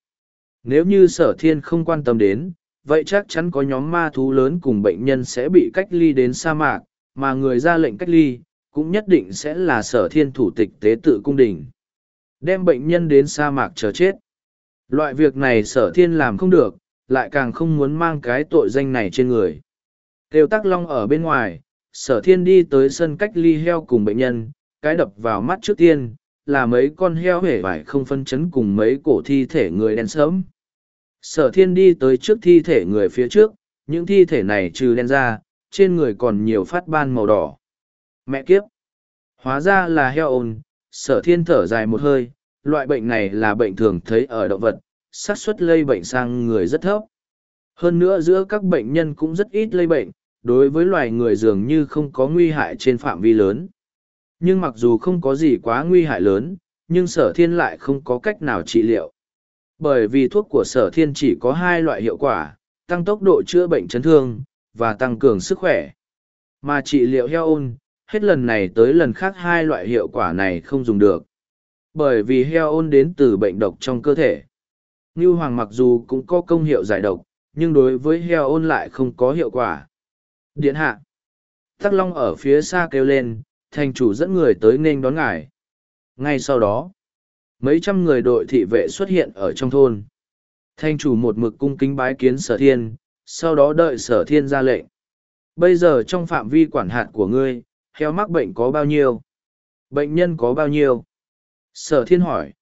Nếu như sở thiên không quan tâm đến, vậy chắc chắn có nhóm ma thú lớn cùng bệnh nhân sẽ bị cách ly đến sa mạc, mà người ra lệnh cách ly, cũng nhất định sẽ là sở thiên thủ tịch tế tự cung đình. Đem bệnh nhân đến sa mạc chờ chết. Loại việc này sở thiên làm không được, lại càng không muốn mang cái tội danh này trên người. Tiêu tắc long ở bên ngoài, sở thiên đi tới sân cách ly heo cùng bệnh nhân, cái đập vào mắt trước tiên, là mấy con heo hể vải không phân chấn cùng mấy cổ thi thể người đen sớm. Sở thiên đi tới trước thi thể người phía trước, những thi thể này trừ đen ra, trên người còn nhiều phát ban màu đỏ. Mẹ kiếp! Hóa ra là heo ồn, sở thiên thở dài một hơi, loại bệnh này là bệnh thường thấy ở động vật, xác suất lây bệnh sang người rất thấp. Hơn nữa giữa các bệnh nhân cũng rất ít lây bệnh, đối với loài người dường như không có nguy hại trên phạm vi lớn. Nhưng mặc dù không có gì quá nguy hại lớn, nhưng sở thiên lại không có cách nào trị liệu. Bởi vì thuốc của sở thiên chỉ có hai loại hiệu quả, tăng tốc độ chữa bệnh chấn thương, và tăng cường sức khỏe. Mà trị liệu heo ôn, hết lần này tới lần khác hai loại hiệu quả này không dùng được. Bởi vì heo ôn đến từ bệnh độc trong cơ thể. Ngưu Hoàng mặc dù cũng có công hiệu giải độc, nhưng đối với heo ôn lại không có hiệu quả. Điện hạ. Tắc Long ở phía xa kêu lên, thành chủ dẫn người tới nên đón ngài. Ngay sau đó, mấy trăm người đội thị vệ xuất hiện ở trong thôn. Thành chủ một mực cung kính bái kiến sở thiên, sau đó đợi sở thiên ra lệnh. Bây giờ trong phạm vi quản hạt của ngươi, heo mắc bệnh có bao nhiêu? Bệnh nhân có bao nhiêu? Sở thiên hỏi.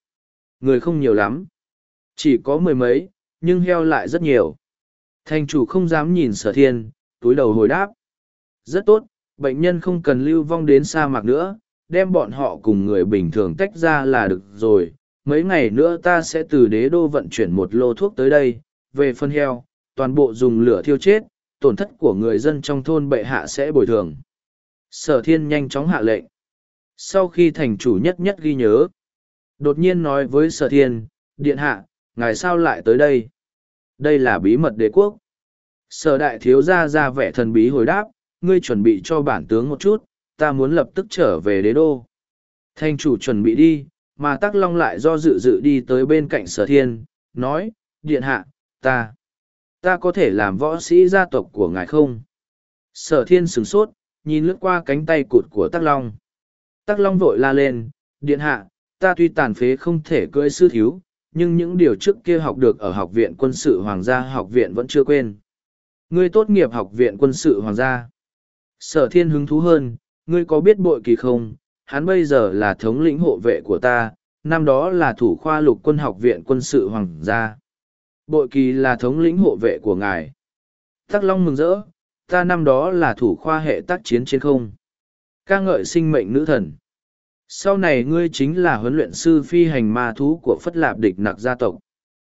Người không nhiều lắm. Chỉ có mười mấy, nhưng heo lại rất nhiều. Thành chủ không dám nhìn sở thiên, túi đầu hồi đáp. Rất tốt, bệnh nhân không cần lưu vong đến sa mạc nữa, đem bọn họ cùng người bình thường tách ra là được rồi. Mấy ngày nữa ta sẽ từ đế đô vận chuyển một lô thuốc tới đây, về phân heo, toàn bộ dùng lửa thiêu chết, tổn thất của người dân trong thôn bệ hạ sẽ bồi thường. Sở thiên nhanh chóng hạ lệnh. Sau khi thành chủ nhất nhất ghi nhớ, đột nhiên nói với sở thiên, điện hạ, ngài sao lại tới đây? Đây là bí mật đế quốc. Sở đại thiếu gia ra vẻ thần bí hồi đáp, ngươi chuẩn bị cho bản tướng một chút, ta muốn lập tức trở về đế đô. Thanh chủ chuẩn bị đi, mà tắc long lại do dự dự đi tới bên cạnh sở thiên, nói, điện hạ, ta, ta có thể làm võ sĩ gia tộc của ngài không? Sở thiên sửng sốt, nhìn lướt qua cánh tay cụt của tắc long. Tắc Long vội la lên, điện hạ, ta tuy tàn phế không thể cưỡi sư thiếu, nhưng những điều trước kia học được ở học viện quân sự hoàng gia học viện vẫn chưa quên. Ngươi tốt nghiệp học viện quân sự hoàng gia. Sở thiên hứng thú hơn, ngươi có biết bội kỳ không? Hắn bây giờ là thống lĩnh hộ vệ của ta, năm đó là thủ khoa lục quân học viện quân sự hoàng gia. Bội kỳ là thống lĩnh hộ vệ của ngài. Tắc Long mừng rỡ, ta năm đó là thủ khoa hệ tác chiến trên không. ca ngợi sinh mệnh nữ thần. Sau này ngươi chính là huấn luyện sư phi hành ma thú của Phất Lạp địch nặc gia tộc.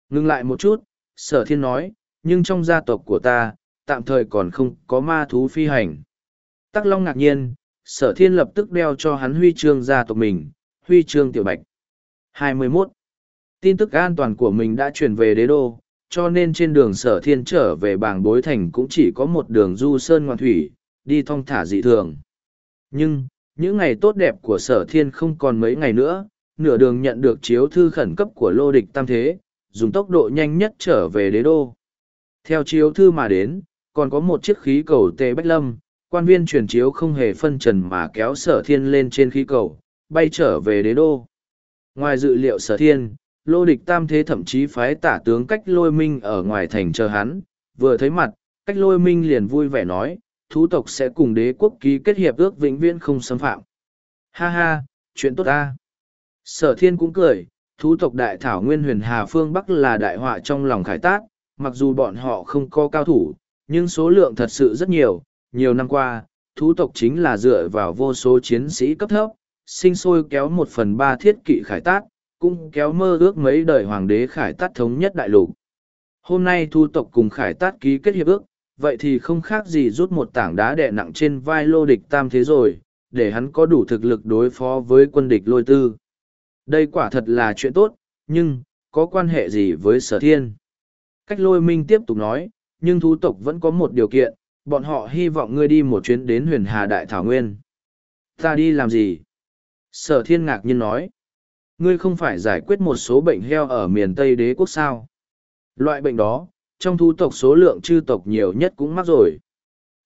ngừng lại một chút, sở thiên nói, nhưng trong gia tộc của ta, tạm thời còn không có ma thú phi hành. Tắc Long ngạc nhiên, sở thiên lập tức đeo cho hắn huy chương gia tộc mình, huy chương tiểu bạch. 21. Tin tức an toàn của mình đã truyền về đế đô, cho nên trên đường sở thiên trở về bảng bối thành cũng chỉ có một đường du sơn ngoan thủy, đi thong thả dị thường. Nhưng, những ngày tốt đẹp của sở thiên không còn mấy ngày nữa, nửa đường nhận được chiếu thư khẩn cấp của lô địch tam thế, dùng tốc độ nhanh nhất trở về đế đô. Theo chiếu thư mà đến, còn có một chiếc khí cầu tê bách lâm, quan viên truyền chiếu không hề phân trần mà kéo sở thiên lên trên khí cầu, bay trở về đế đô. Ngoài dự liệu sở thiên, lô địch tam thế thậm chí phái tả tướng cách lôi minh ở ngoài thành chờ hắn, vừa thấy mặt, cách lôi minh liền vui vẻ nói, thú tộc sẽ cùng đế quốc ký kết hiệp ước vĩnh viễn không xâm phạm. Ha ha, chuyện tốt ta. Sở thiên cũng cười, thú tộc đại thảo nguyên huyền Hà Phương Bắc là đại họa trong lòng khải tát, mặc dù bọn họ không có cao thủ, nhưng số lượng thật sự rất nhiều. Nhiều năm qua, thú tộc chính là dựa vào vô số chiến sĩ cấp thấp, sinh sôi kéo một phần ba thiết kỵ khải tát, cũng kéo mơ ước mấy đời hoàng đế khải tát thống nhất đại lục. Hôm nay thu tộc cùng khải tát ký kết hiệp ước, vậy thì không khác gì rút một tảng đá đè nặng trên vai lô địch tam thế rồi, để hắn có đủ thực lực đối phó với quân địch lôi tư. Đây quả thật là chuyện tốt, nhưng, có quan hệ gì với sở thiên? Cách lôi minh tiếp tục nói, nhưng thú tộc vẫn có một điều kiện, bọn họ hy vọng ngươi đi một chuyến đến huyền hà đại thảo nguyên. Ta đi làm gì? Sở thiên ngạc nhiên nói, ngươi không phải giải quyết một số bệnh heo ở miền Tây đế quốc sao? Loại bệnh đó, trong thú tộc số lượng chư tộc nhiều nhất cũng mắc rồi.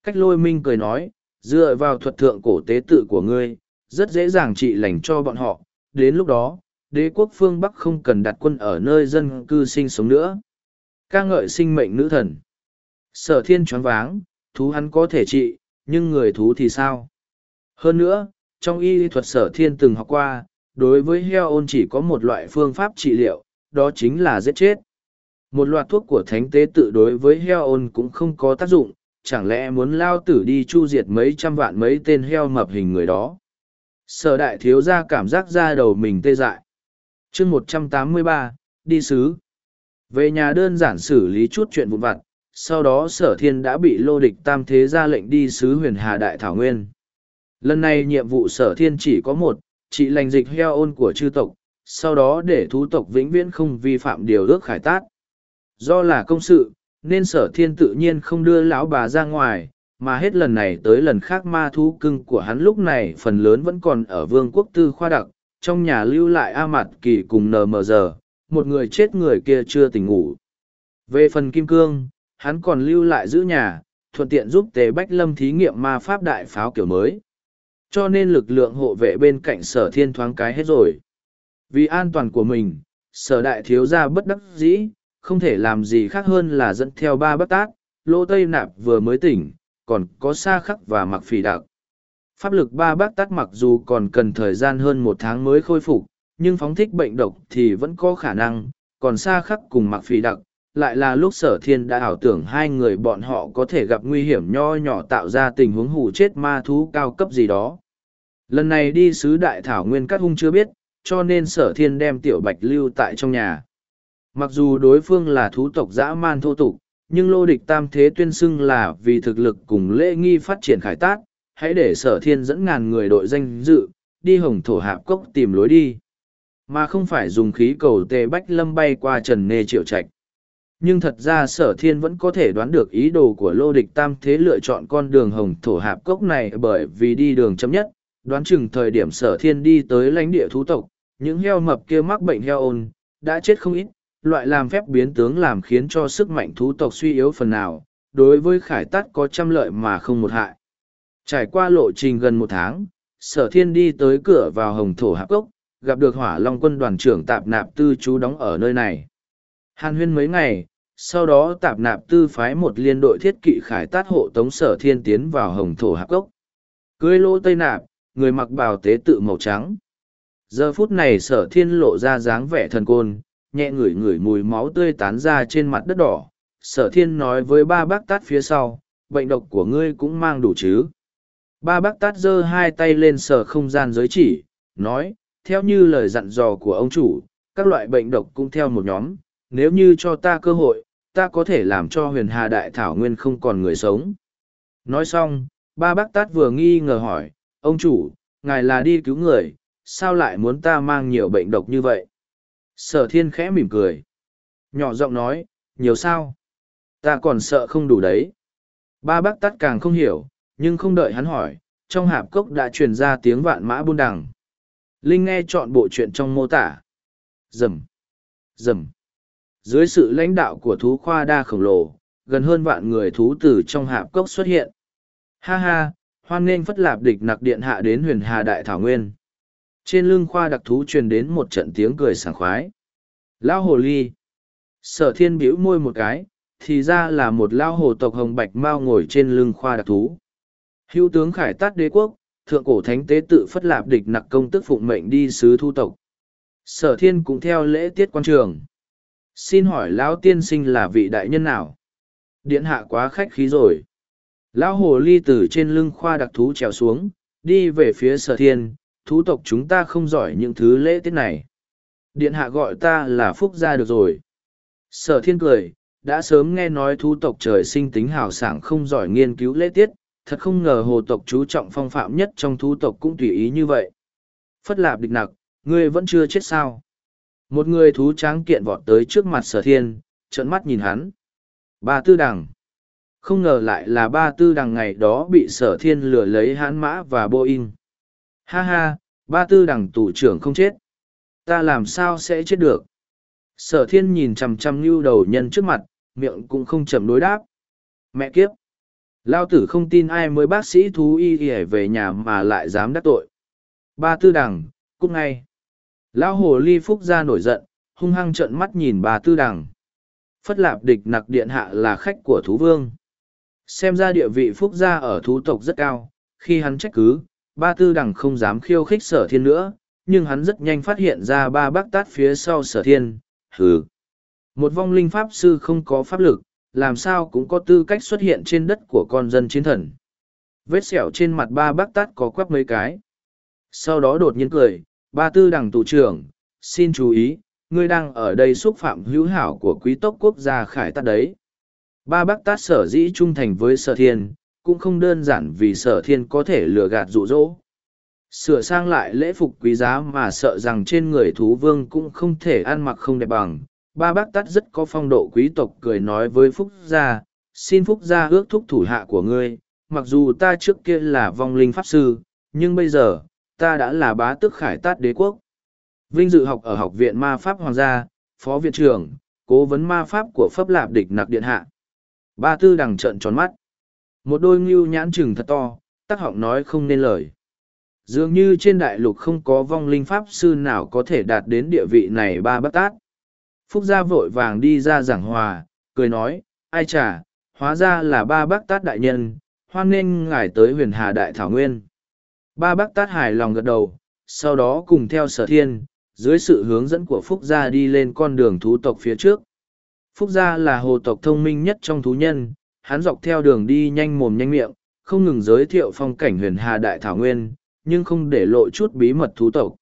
Cách lôi minh cười nói, dựa vào thuật thượng cổ tế tự của ngươi, rất dễ dàng trị lành cho bọn họ. Đến lúc đó, đế quốc phương Bắc không cần đặt quân ở nơi dân cư sinh sống nữa. ca ngợi sinh mệnh nữ thần. Sở thiên choáng váng, thú hắn có thể trị, nhưng người thú thì sao? Hơn nữa, trong y thuật sở thiên từng học qua, đối với heo ôn chỉ có một loại phương pháp trị liệu, đó chính là giết chết. Một loạt thuốc của thánh tế tự đối với heo ôn cũng không có tác dụng, chẳng lẽ muốn lao tử đi chu diệt mấy trăm vạn mấy tên heo mập hình người đó. Sở đại thiếu ra cảm giác ra đầu mình tê dại. chương một trăm tám mươi ba đi sứ. Về nhà đơn giản xử lý chút chuyện vụn vặt, sau đó sở thiên đã bị lô địch tam thế ra lệnh đi sứ huyền hà đại thảo nguyên. Lần này nhiệm vụ sở thiên chỉ có một, trị lành dịch heo ôn của chư tộc, sau đó để thú tộc vĩnh viễn không vi phạm điều ước khải tát. Do là công sự, nên sở thiên tự nhiên không đưa lão bà ra ngoài, mà hết lần này tới lần khác ma thú cưng của hắn lúc này phần lớn vẫn còn ở vương quốc tư khoa đặc, trong nhà lưu lại A mặt Kỳ cùng nờ mờ giờ, một người chết người kia chưa tỉnh ngủ. Về phần kim cương, hắn còn lưu lại giữ nhà, thuận tiện giúp Tề Bách Lâm thí nghiệm ma pháp đại pháo kiểu mới. Cho nên lực lượng hộ vệ bên cạnh sở thiên thoáng cái hết rồi. Vì an toàn của mình, sở đại thiếu gia bất đắc dĩ, không thể làm gì khác hơn là dẫn theo ba bác tác, lỗ tây nạp vừa mới tỉnh, còn có sa khắc và mặc phỉ đặc. Pháp lực ba bác tác mặc dù còn cần thời gian hơn một tháng mới khôi phục, nhưng phóng thích bệnh độc thì vẫn có khả năng, còn sa khắc cùng mặc phỉ đặc, lại là lúc sở thiên đã ảo tưởng hai người bọn họ có thể gặp nguy hiểm nho nhỏ tạo ra tình huống hù chết ma thú cao cấp gì đó. Lần này đi sứ đại thảo nguyên các hung chưa biết, cho nên sở thiên đem tiểu bạch lưu tại trong nhà. Mặc dù đối phương là thú tộc dã man thô tục, nhưng lô địch tam thế tuyên xưng là vì thực lực cùng lễ nghi phát triển khải tác, hãy để sở thiên dẫn ngàn người đội danh dự, đi hồng thổ hạp cốc tìm lối đi. Mà không phải dùng khí cầu tê bách lâm bay qua trần nê triệu trạch. Nhưng thật ra sở thiên vẫn có thể đoán được ý đồ của lô địch tam thế lựa chọn con đường hồng thổ hạp cốc này bởi vì đi đường chấm nhất, đoán chừng thời điểm sở thiên đi tới lãnh địa thú tộc, những heo mập kia mắc bệnh heo ôn, đã chết không ít, loại làm phép biến tướng làm khiến cho sức mạnh thú tộc suy yếu phần nào, đối với khải tắt có trăm lợi mà không một hại. Trải qua lộ trình gần một tháng, sở thiên đi tới cửa vào hồng thổ hạp cốc, gặp được hỏa long quân đoàn trưởng tạp nạp tư chú đóng ở nơi này. Hàn huyên mấy ngày, sau đó tạp nạp tư phái một liên đội thiết kỵ khải tát hộ tống sở thiên tiến vào hồng thổ hạp cốc. Cưới lỗ tây nạp, người mặc bào tế tự màu trắng. Giờ phút này sở thiên lộ ra dáng vẻ thần côn, nhẹ ngửi ngửi mùi máu tươi tán ra trên mặt đất đỏ. Sở thiên nói với ba bác tát phía sau, bệnh độc của ngươi cũng mang đủ chứ. Ba bác tát giơ hai tay lên sở không gian giới chỉ, nói, theo như lời dặn dò của ông chủ, các loại bệnh độc cũng theo một nhóm, nếu như cho ta cơ hội, ta có thể làm cho huyền hà đại thảo nguyên không còn người sống. Nói xong, ba bác tát vừa nghi ngờ hỏi, ông chủ, ngài là đi cứu người, sao lại muốn ta mang nhiều bệnh độc như vậy? Sở thiên khẽ mỉm cười. Nhỏ giọng nói, nhiều sao? Ta còn sợ không đủ đấy. Ba bác tát càng không hiểu, nhưng không đợi hắn hỏi, trong hạp cốc đã truyền ra tiếng vạn mã buôn đằng. Linh nghe chọn bộ chuyện trong mô tả. Rầm, rầm. Dưới sự lãnh đạo của thú khoa đa khổng lồ, gần hơn vạn người thú từ trong hạp cốc xuất hiện. Ha ha, hoan nghênh phất lạp địch nặc điện hạ đến huyền hà đại thảo nguyên. Trên lưng khoa đặc thú truyền đến một trận tiếng cười sảng khoái. lão hồ ly. Sở thiên biểu môi một cái, thì ra là một lao hồ tộc hồng bạch mau ngồi trên lưng khoa đặc thú. Hữu tướng khải tát đế quốc, thượng cổ thánh tế tự phất lạp địch nặc công tức phụng mệnh đi sứ thu tộc. Sở thiên cũng theo lễ tiết quan trường. Xin hỏi lão tiên sinh là vị đại nhân nào? Điện hạ quá khách khí rồi. Lão hồ ly từ trên lưng khoa đặc thú trèo xuống, đi về phía sở thiên, thú tộc chúng ta không giỏi những thứ lễ tiết này. Điện hạ gọi ta là phúc gia được rồi. Sở thiên cười, đã sớm nghe nói thú tộc trời sinh tính hào sảng không giỏi nghiên cứu lễ tiết, thật không ngờ hồ tộc chú trọng phong phạm nhất trong thú tộc cũng tùy ý như vậy. Phất lạp địch nặc, ngươi vẫn chưa chết sao. Một người thú tráng kiện vọt tới trước mặt sở thiên, trợn mắt nhìn hắn. Ba tư đằng. Không ngờ lại là ba tư đằng ngày đó bị sở thiên lừa lấy hãn mã và Boeing. Ha ha, ba tư đằng tù trưởng không chết. Ta làm sao sẽ chết được? Sở thiên nhìn chằm chằm như đầu nhân trước mặt, miệng cũng không chậm đối đáp. Mẹ kiếp! Lao tử không tin ai mới bác sĩ thú y y về nhà mà lại dám đắc tội. Ba tư đằng, cút ngay. Lão hồ ly phúc ra nổi giận, hung hăng trợn mắt nhìn bà tư đằng. Phất lạp địch nặc điện hạ là khách của thú vương. Xem ra địa vị phúc gia ở thú tộc rất cao, khi hắn trách cứ, ba tư đằng không dám khiêu khích sở thiên nữa, nhưng hắn rất nhanh phát hiện ra ba bác tát phía sau sở thiên, hừ. Một vong linh pháp sư không có pháp lực, làm sao cũng có tư cách xuất hiện trên đất của con dân chiến thần. Vết sẹo trên mặt ba bác tát có quắp mấy cái. Sau đó đột nhiên cười, ba tư đằng tù trưởng, xin chú ý, ngươi đang ở đây xúc phạm hữu hảo của quý tộc quốc gia khải tát đấy. Ba bác tát sở dĩ trung thành với sở thiên, cũng không đơn giản vì sở thiên có thể lừa gạt dụ dỗ. Sửa sang lại lễ phục quý giá mà sợ rằng trên người thú vương cũng không thể ăn mặc không đẹp bằng. Ba bác tát rất có phong độ quý tộc cười nói với Phúc Gia, xin Phúc Gia ước thúc thủ hạ của ngươi, mặc dù ta trước kia là vong linh pháp sư, nhưng bây giờ, ta đã là bá tước khải tát đế quốc. Vinh dự học ở học viện ma pháp hoàng gia, phó viện trưởng, cố vấn ma pháp của pháp lạp địch nặc điện hạ. Ba tư đằng trợn tròn mắt. Một đôi ngưu nhãn trừng thật to, tắc họng nói không nên lời. Dường như trên đại lục không có vong linh pháp sư nào có thể đạt đến địa vị này ba bát tát. Phúc gia vội vàng đi ra giảng hòa, cười nói, ai chả, hóa ra là ba bác tát đại nhân, hoan nghênh ngài tới huyền hà đại thảo nguyên. Ba bác tát hài lòng gật đầu, sau đó cùng theo sở thiên, dưới sự hướng dẫn của Phúc gia đi lên con đường thú tộc phía trước. Phúc gia là hồ tộc thông minh nhất trong thú nhân, hắn dọc theo đường đi nhanh mồm nhanh miệng, không ngừng giới thiệu phong cảnh huyền hà đại thảo nguyên, nhưng không để lộ chút bí mật thú tộc.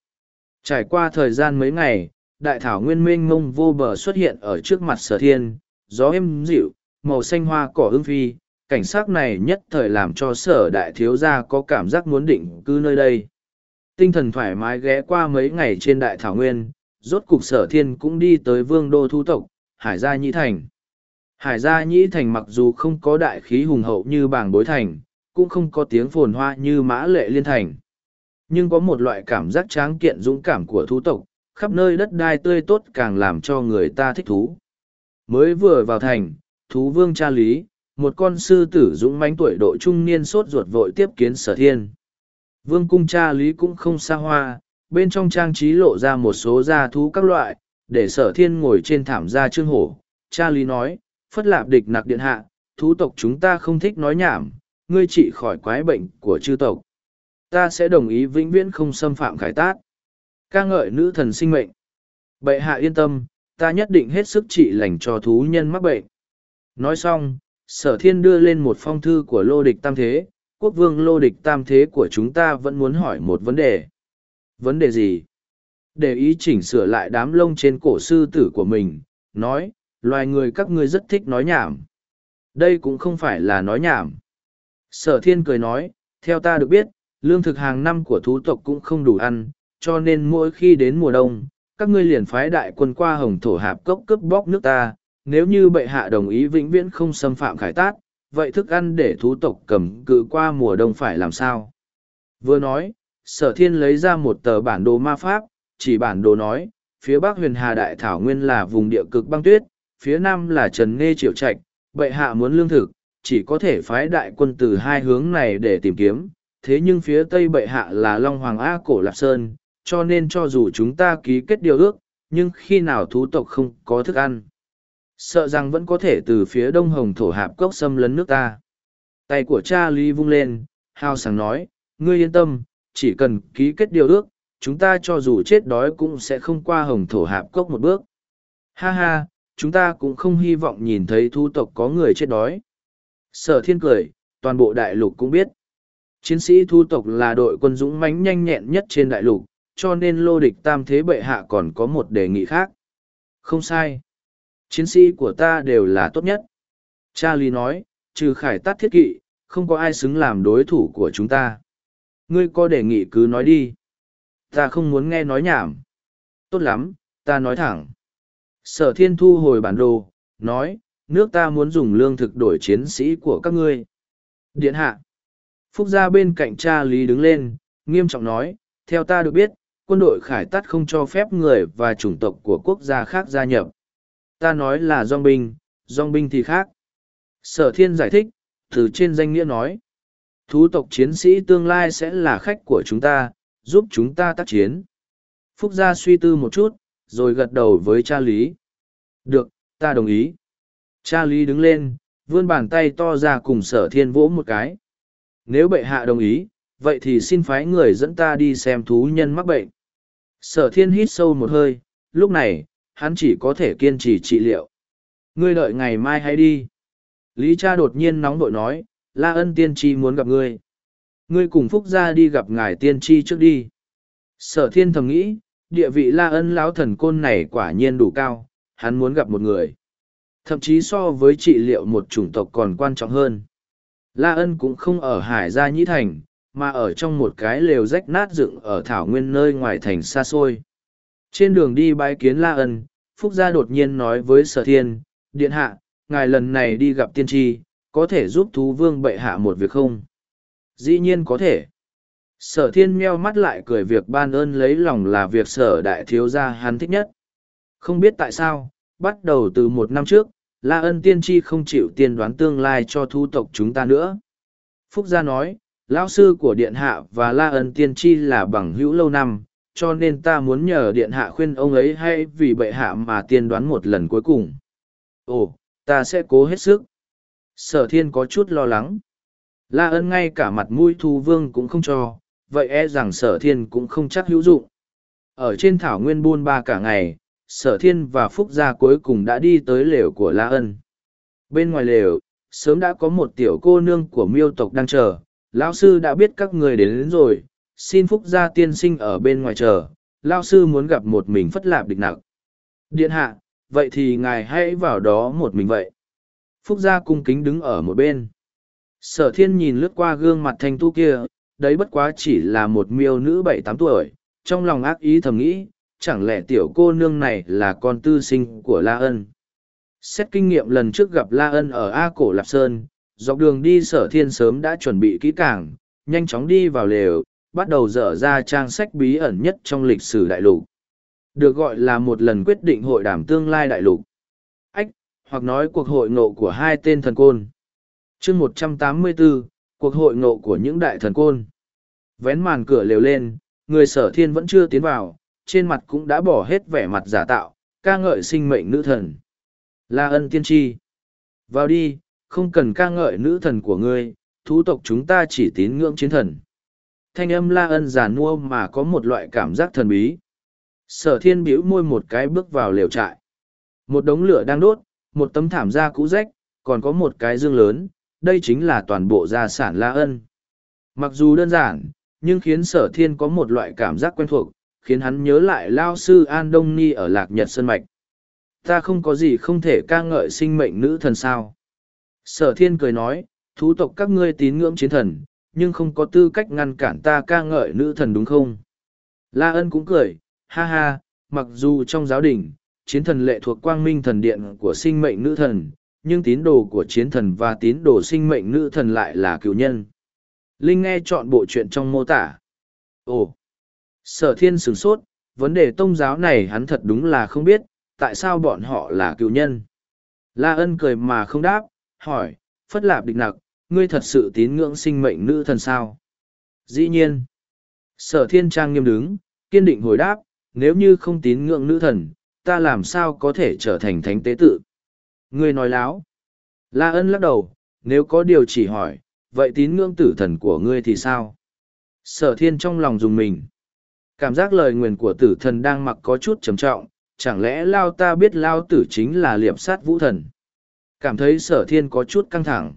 Trải qua thời gian mấy ngày, đại thảo nguyên mênh mông vô bờ xuất hiện ở trước mặt sở thiên, gió êm dịu, màu xanh hoa cỏ hương phi, cảnh sắc này nhất thời làm cho sở đại thiếu gia có cảm giác muốn định cư nơi đây. Tinh thần thoải mái ghé qua mấy ngày trên đại thảo nguyên, rốt cục sở thiên cũng đi tới vương đô thu tộc, Hải Gia nhị Thành. Hải Gia Nhĩ Thành mặc dù không có đại khí hùng hậu như bảng bối thành, cũng không có tiếng phồn hoa như mã lệ liên thành. Nhưng có một loại cảm giác tráng kiện dũng cảm của thú tộc, khắp nơi đất đai tươi tốt càng làm cho người ta thích thú. Mới vừa vào thành, thú vương cha lý, một con sư tử dũng mãnh tuổi độ trung niên sốt ruột vội tiếp kiến sở thiên. Vương cung cha lý cũng không xa hoa, bên trong trang trí lộ ra một số gia thú các loại, để sở thiên ngồi trên thảm gia trương hổ. Cha lý nói, phất lạp địch nặc điện hạ, thú tộc chúng ta không thích nói nhảm, ngươi trị khỏi quái bệnh của chư tộc. Ta sẽ đồng ý vĩnh viễn không xâm phạm khải tát. ca ngợi nữ thần sinh mệnh. Bệ hạ yên tâm, ta nhất định hết sức trị lành cho thú nhân mắc bệnh. Nói xong, sở thiên đưa lên một phong thư của lô địch tam thế, quốc vương lô địch tam thế của chúng ta vẫn muốn hỏi một vấn đề. Vấn đề gì? Để ý chỉnh sửa lại đám lông trên cổ sư tử của mình, nói, loài người các ngươi rất thích nói nhảm. Đây cũng không phải là nói nhảm. Sở thiên cười nói, theo ta được biết, lương thực hàng năm của thú tộc cũng không đủ ăn, cho nên mỗi khi đến mùa đông, các ngươi liền phái đại quân qua hồng thổ hạp cốc cướp bóc nước ta, nếu như bệ hạ đồng ý vĩnh viễn không xâm phạm khải tát, vậy thức ăn để thú tộc cầm cự qua mùa đông phải làm sao? Vừa nói, sở thiên lấy ra một tờ bản đồ ma pháp, chỉ bản đồ nói, phía bắc huyền hà đại thảo nguyên là vùng địa cực băng tuyết, phía nam là trần Nghê triệu trạch, bệ hạ muốn lương thực, chỉ có thể phái đại quân từ hai hướng này để tìm kiếm, thế nhưng phía tây bệ hạ là Long Hoàng A Cổ Lạp Sơn, cho nên cho dù chúng ta ký kết điều ước, nhưng khi nào thú tộc không có thức ăn, sợ rằng vẫn có thể từ phía đông hồng thổ hạp cốc xâm lấn nước ta. Tay của cha Lý vung lên, hào sảng nói, ngươi yên tâm, chỉ cần ký kết điều ước, chúng ta cho dù chết đói cũng sẽ không qua hồng thổ hạp cốc một bước. Ha ha, chúng ta cũng không hy vọng nhìn thấy thu tộc có người chết đói. Sở thiên cười, toàn bộ đại lục cũng biết. Chiến sĩ thu tộc là đội quân dũng mãnh nhanh nhẹn nhất trên đại lục, cho nên lô địch tam thế bệ hạ còn có một đề nghị khác. Không sai. Chiến sĩ của ta đều là tốt nhất. Charlie nói, trừ khải tát thiết kỵ, không có ai xứng làm đối thủ của chúng ta. Ngươi có đề nghị cứ nói đi. Ta không muốn nghe nói nhảm. Tốt lắm, ta nói thẳng. Sở thiên thu hồi bản đồ, nói, nước ta muốn dùng lương thực đổi chiến sĩ của các ngươi. Điện hạ. Phúc gia bên cạnh cha Lý đứng lên, nghiêm trọng nói, theo ta được biết, quân đội khải tắt không cho phép người và chủng tộc của quốc gia khác gia nhập. Ta nói là dòng binh, dòng binh thì khác. Sở thiên giải thích, từ trên danh nghĩa nói, thú tộc chiến sĩ tương lai sẽ là khách của chúng ta, giúp chúng ta tác chiến. Phúc gia suy tư một chút, rồi gật đầu với cha Lý. Được, ta đồng ý. Cha Lý đứng lên, vươn bàn tay to ra cùng sở thiên vỗ một cái. Nếu bệ hạ đồng ý, vậy thì xin phái người dẫn ta đi xem thú nhân mắc bệnh. Sở thiên hít sâu một hơi, lúc này, hắn chỉ có thể kiên trì trị liệu. Ngươi đợi ngày mai hay đi. Lý cha đột nhiên nóng vội nói, La ân tiên tri muốn gặp ngươi. Ngươi cùng Phúc gia đi gặp ngài tiên tri trước đi. Sở thiên thầm nghĩ, địa vị La ân lão thần côn này quả nhiên đủ cao, hắn muốn gặp một người. Thậm chí so với trị liệu một chủng tộc còn quan trọng hơn. La ân cũng không ở Hải Gia Nhĩ Thành, mà ở trong một cái lều rách nát dựng ở thảo nguyên nơi ngoài thành xa xôi. Trên đường đi bái kiến La ân, Phúc Gia đột nhiên nói với Sở Thiên, Điện Hạ, ngài lần này đi gặp tiên tri, có thể giúp thú vương bệ hạ một việc không? Dĩ nhiên có thể. Sở thiên meo mắt lại cười việc ban ơn lấy lòng là việc sở đại thiếu gia hắn thích nhất. Không biết tại sao, bắt đầu từ một năm trước, La ân tiên tri không chịu tiên đoán tương lai cho thu tộc chúng ta nữa. Phúc gia nói, lão sư của điện hạ và La ân tiên tri là bằng hữu lâu năm, cho nên ta muốn nhờ điện hạ khuyên ông ấy hay vì bệ hạ mà tiên đoán một lần cuối cùng. Ồ, ta sẽ cố hết sức. Sở thiên có chút lo lắng. La ân ngay cả mặt mũi thu vương cũng không cho, vậy e rằng sở thiên cũng không chắc hữu dụng. Ở trên thảo nguyên buôn ba cả ngày, sở thiên và phúc gia cuối cùng đã đi tới lều của la ân. Bên ngoài lều sớm đã có một tiểu cô nương của miêu tộc đang chờ. Lão sư đã biết các người đến, đến rồi. Xin phúc gia tiên sinh ở bên ngoài chờ. Lão sư muốn gặp một mình phất lạp địch nặc. Điện hạ vậy thì ngài hãy vào đó một mình vậy. Phúc gia cung kính đứng ở một bên. Sở thiên nhìn lướt qua gương mặt thanh tu kia đấy bất quá chỉ là một miêu nữ bảy tám tuổi trong lòng ác ý thầm nghĩ chẳng lẽ tiểu cô nương này là con tư sinh của La Ân. Xét kinh nghiệm lần trước gặp La Ân ở A Cổ Lạp Sơn, dọc đường đi sở thiên sớm đã chuẩn bị kỹ càng, nhanh chóng đi vào lều, bắt đầu dở ra trang sách bí ẩn nhất trong lịch sử đại lục. Được gọi là một lần quyết định hội đàm tương lai đại lục. Ách, hoặc nói cuộc hội ngộ của hai tên thần côn. chương một trăm tám mươi bốn cuộc hội ngộ của những đại thần côn. Vén màn cửa lều lên, người sở thiên vẫn chưa tiến vào, trên mặt cũng đã bỏ hết vẻ mặt giả tạo, ca ngợi sinh mệnh nữ thần. La ân tiên tri. Vào đi, không cần ca ngợi nữ thần của ngươi, thú tộc chúng ta chỉ tín ngưỡng chiến thần. Thanh âm la ân giả nua mà có một loại cảm giác thần bí. Sở thiên bĩu môi một cái bước vào lều trại. Một đống lửa đang đốt, một tấm thảm da cũ rách, còn có một cái dương lớn, đây chính là toàn bộ gia sản la ân. Mặc dù đơn giản, nhưng khiến sở thiên có một loại cảm giác quen thuộc, khiến hắn nhớ lại lao sư An Đông Ni ở Lạc Nhật Sơn Mạch. Ta không có gì không thể ca ngợi sinh mệnh nữ thần sao. Sở thiên cười nói, thú tộc các ngươi tín ngưỡng chiến thần, nhưng không có tư cách ngăn cản ta ca ngợi nữ thần đúng không? La ân cũng cười, ha ha, mặc dù trong giáo đình, chiến thần lệ thuộc quang minh thần điện của sinh mệnh nữ thần, nhưng tín đồ của chiến thần và tín đồ sinh mệnh nữ thần lại là cựu nhân. Linh nghe chọn bộ chuyện trong mô tả. Ồ! Sở thiên sửng sốt, vấn đề tôn giáo này hắn thật đúng là không biết, tại sao bọn họ là cựu nhân. La ân cười mà không đáp, hỏi, phất lạp địch nặc, ngươi thật sự tín ngưỡng sinh mệnh nữ thần sao? Dĩ nhiên. Sở thiên trang nghiêm đứng, kiên định hồi đáp, nếu như không tín ngưỡng nữ thần, ta làm sao có thể trở thành thánh tế tự? Ngươi nói láo. La ân lắc đầu, nếu có điều chỉ hỏi, vậy tín ngưỡng tử thần của ngươi thì sao? Sở thiên trong lòng dùng mình. Cảm giác lời nguyền của tử thần đang mặc có chút trầm trọng, chẳng lẽ lao ta biết lao tử chính là liệp sát vũ thần? Cảm thấy sở thiên có chút căng thẳng.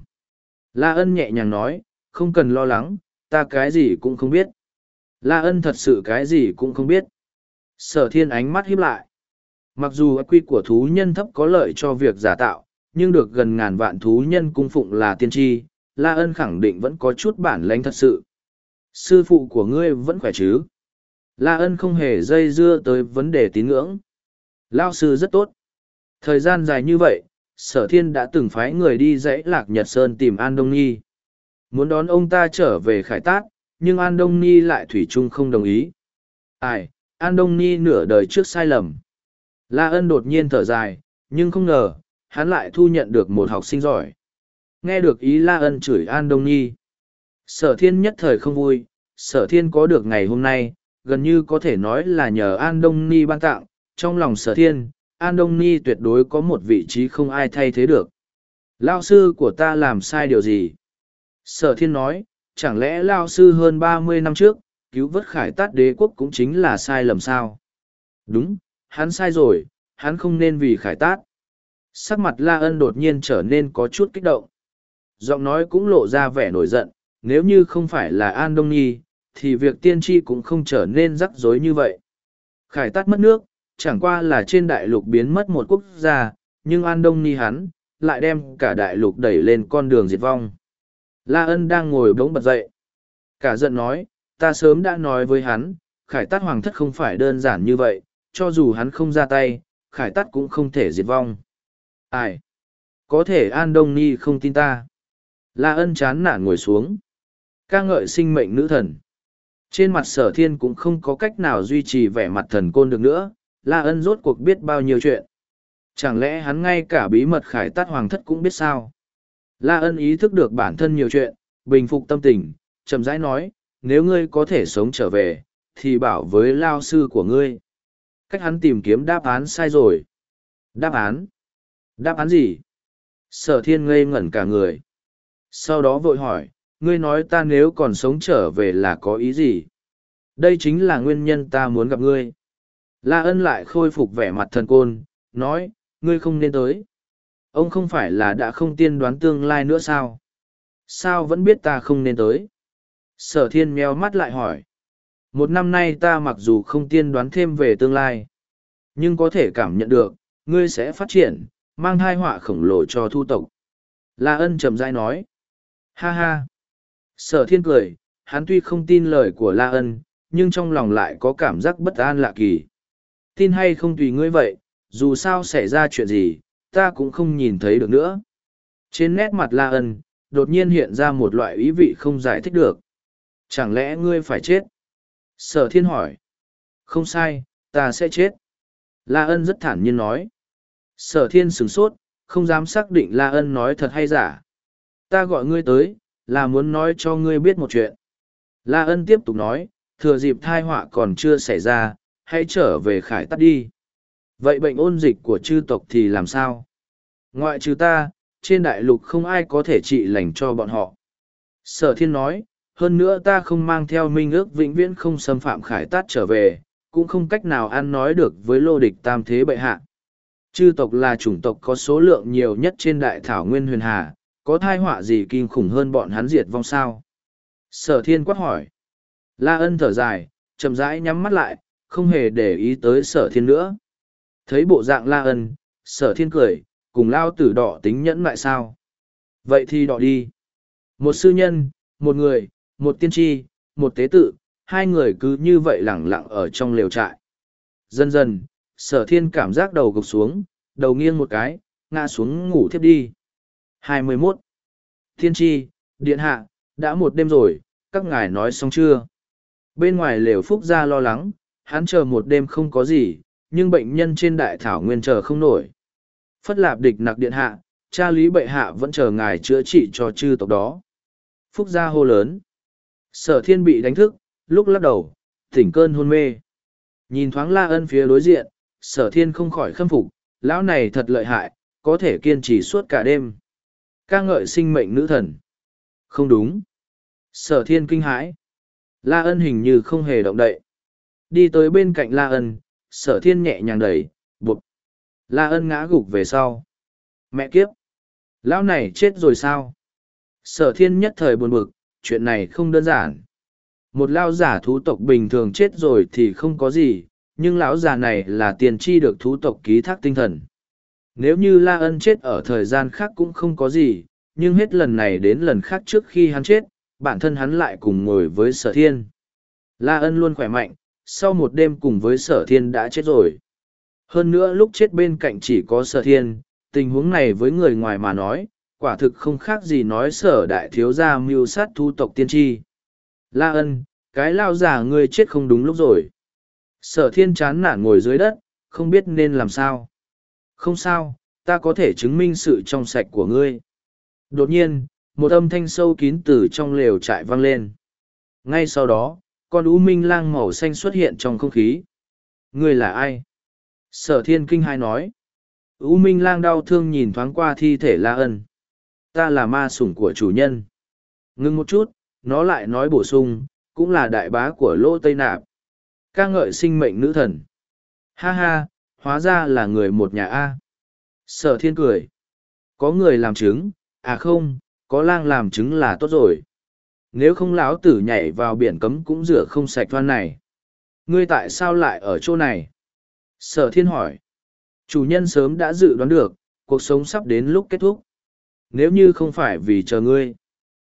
La ân nhẹ nhàng nói, không cần lo lắng, ta cái gì cũng không biết. La ân thật sự cái gì cũng không biết. Sở thiên ánh mắt híp lại. Mặc dù quy của thú nhân thấp có lợi cho việc giả tạo, nhưng được gần ngàn vạn thú nhân cung phụng là tiên tri, La ân khẳng định vẫn có chút bản lãnh thật sự. Sư phụ của ngươi vẫn khỏe chứ? La ân không hề dây dưa tới vấn đề tín ngưỡng. Lao sư rất tốt. Thời gian dài như vậy, sở thiên đã từng phái người đi dãy lạc nhật sơn tìm an đông nhi muốn đón ông ta trở về khải tát nhưng an đông nhi lại thủy chung không đồng ý ai an đông nhi nửa đời trước sai lầm la ân đột nhiên thở dài nhưng không ngờ hắn lại thu nhận được một học sinh giỏi nghe được ý la ân chửi an đông nhi sở thiên nhất thời không vui sở thiên có được ngày hôm nay gần như có thể nói là nhờ an đông Nhi ban tặng trong lòng sở thiên An Đông Nhi tuyệt đối có một vị trí không ai thay thế được. Lao sư của ta làm sai điều gì? Sở thiên nói, chẳng lẽ Lao sư hơn ba mươi năm trước, cứu vớt khải tát đế quốc cũng chính là sai lầm sao? Đúng, hắn sai rồi, hắn không nên vì khải tát. Sắc mặt La Ân đột nhiên trở nên có chút kích động. Giọng nói cũng lộ ra vẻ nổi giận, nếu như không phải là An Đông Nhi, thì việc tiên tri cũng không trở nên rắc rối như vậy. Khải tát mất nước, chẳng qua là trên đại lục biến mất một quốc gia, nhưng An Đông Ni hắn, lại đem cả đại lục đẩy lên con đường diệt vong. La Ân đang ngồi bỗng bật dậy. Cả giận nói, ta sớm đã nói với hắn, khải tát hoàng thất không phải đơn giản như vậy, cho dù hắn không ra tay, khải tắt cũng không thể diệt vong. Ai? Có thể An Đông Ni không tin ta. La Ân chán nản ngồi xuống. ca ngợi sinh mệnh nữ thần. Trên mặt sở thiên cũng không có cách nào duy trì vẻ mặt thần côn được nữa, La Ân rốt cuộc biết bao nhiêu chuyện. Chẳng lẽ hắn ngay cả bí mật khải tát hoàng thất cũng biết sao? La Ân ý thức được bản thân nhiều chuyện, bình phục tâm tình, chậm rãi nói, nếu ngươi có thể sống trở về, thì bảo với lao sư của ngươi. Cách hắn tìm kiếm đáp án sai rồi. Đáp án? Đáp án gì? Sở thiên ngây ngẩn cả người. Sau đó vội hỏi, ngươi nói ta nếu còn sống trở về là có ý gì? Đây chính là nguyên nhân ta muốn gặp ngươi. La ân lại khôi phục vẻ mặt thần côn, nói, ngươi không nên tới. Ông không phải là đã không tiên đoán tương lai nữa sao? Sao vẫn biết ta không nên tới? Sở thiên meo mắt lại hỏi. Một năm nay ta mặc dù không tiên đoán thêm về tương lai, nhưng có thể cảm nhận được, ngươi sẽ phát triển, mang hai họa khổng lồ cho thu tộc. La ân trầm dai nói. Ha ha. Sở thiên cười, hắn tuy không tin lời của La ân, nhưng trong lòng lại có cảm giác bất an lạ kỳ tin hay không tùy ngươi vậy dù sao xảy ra chuyện gì ta cũng không nhìn thấy được nữa trên nét mặt la ân đột nhiên hiện ra một loại ý vị không giải thích được chẳng lẽ ngươi phải chết sở thiên hỏi không sai ta sẽ chết la ân rất thản nhiên nói sở thiên sửng sốt không dám xác định la ân nói thật hay giả ta gọi ngươi tới là muốn nói cho ngươi biết một chuyện La ân tiếp tục nói, thừa dịp thai họa còn chưa xảy ra, hãy trở về khải tắt đi. Vậy bệnh ôn dịch của chư tộc thì làm sao? Ngoại trừ ta, trên đại lục không ai có thể trị lành cho bọn họ. Sở thiên nói, hơn nữa ta không mang theo minh ước vĩnh viễn không xâm phạm khải tát trở về, cũng không cách nào ăn nói được với lô địch tam thế bệ hạ. Chư tộc là chủng tộc có số lượng nhiều nhất trên đại thảo nguyên huyền hà, có thai họa gì kinh khủng hơn bọn hắn diệt vong sao? Sở thiên quát hỏi. La ân thở dài, chậm rãi nhắm mắt lại, không hề để ý tới sở thiên nữa. Thấy bộ dạng la ân, sở thiên cười, cùng lao tử đỏ tính nhẫn lại sao? Vậy thì đỏ đi. Một sư nhân, một người, một tiên tri, một tế tự, hai người cứ như vậy lẳng lặng ở trong lều trại. Dần dần, sở thiên cảm giác đầu gục xuống, đầu nghiêng một cái, ngã xuống ngủ thiếp đi. 21. Thiên tri, điện hạ, đã một đêm rồi, các ngài nói xong chưa? Bên ngoài lều phúc ra lo lắng, hắn chờ một đêm không có gì, nhưng bệnh nhân trên đại thảo nguyên chờ không nổi. Phất lạp địch nặc điện hạ, cha lý bệ hạ vẫn chờ ngài chữa trị cho chư tộc đó. Phúc gia hô lớn. Sở thiên bị đánh thức, lúc lắc đầu, thỉnh cơn hôn mê. Nhìn thoáng la ân phía đối diện, sở thiên không khỏi khâm phục, lão này thật lợi hại, có thể kiên trì suốt cả đêm. ca ngợi sinh mệnh nữ thần. Không đúng. Sở thiên kinh hãi. La ân hình như không hề động đậy. Đi tới bên cạnh La ân, sở thiên nhẹ nhàng đẩy, bụp. La ân ngã gục về sau. Mẹ kiếp! Lão này chết rồi sao? Sở thiên nhất thời buồn bực, chuyện này không đơn giản. Một lao giả thú tộc bình thường chết rồi thì không có gì, nhưng lão già này là tiền tri được thú tộc ký thác tinh thần. Nếu như La Ân chết ở thời gian khác cũng không có gì, nhưng hết lần này đến lần khác trước khi hắn chết, bản thân hắn lại cùng ngồi với sở thiên. La Ân luôn khỏe mạnh, sau một đêm cùng với sở thiên đã chết rồi. Hơn nữa lúc chết bên cạnh chỉ có sở thiên, tình huống này với người ngoài mà nói, quả thực không khác gì nói sở đại thiếu gia mưu sát thu tộc tiên tri. La ân, cái lao giả ngươi chết không đúng lúc rồi. Sở thiên chán nản ngồi dưới đất, không biết nên làm sao. Không sao, ta có thể chứng minh sự trong sạch của ngươi. Đột nhiên, một âm thanh sâu kín từ trong lều trại vang lên. Ngay sau đó, con ú minh lang màu xanh xuất hiện trong không khí. Ngươi là ai? Sở thiên kinh hai nói. U minh lang đau thương nhìn thoáng qua thi thể la ân. Ta là ma sủng của chủ nhân. Ngưng một chút, nó lại nói bổ sung, cũng là đại bá của lỗ tây nạp. ca ngợi sinh mệnh nữ thần. Ha ha, hóa ra là người một nhà A. Sở thiên cười. Có người làm chứng, à không, có lang làm chứng là tốt rồi. Nếu không lão tử nhảy vào biển cấm cũng rửa không sạch thoan này. Ngươi tại sao lại ở chỗ này? Sở thiên hỏi. Chủ nhân sớm đã dự đoán được, cuộc sống sắp đến lúc kết thúc. Nếu như không phải vì chờ ngươi.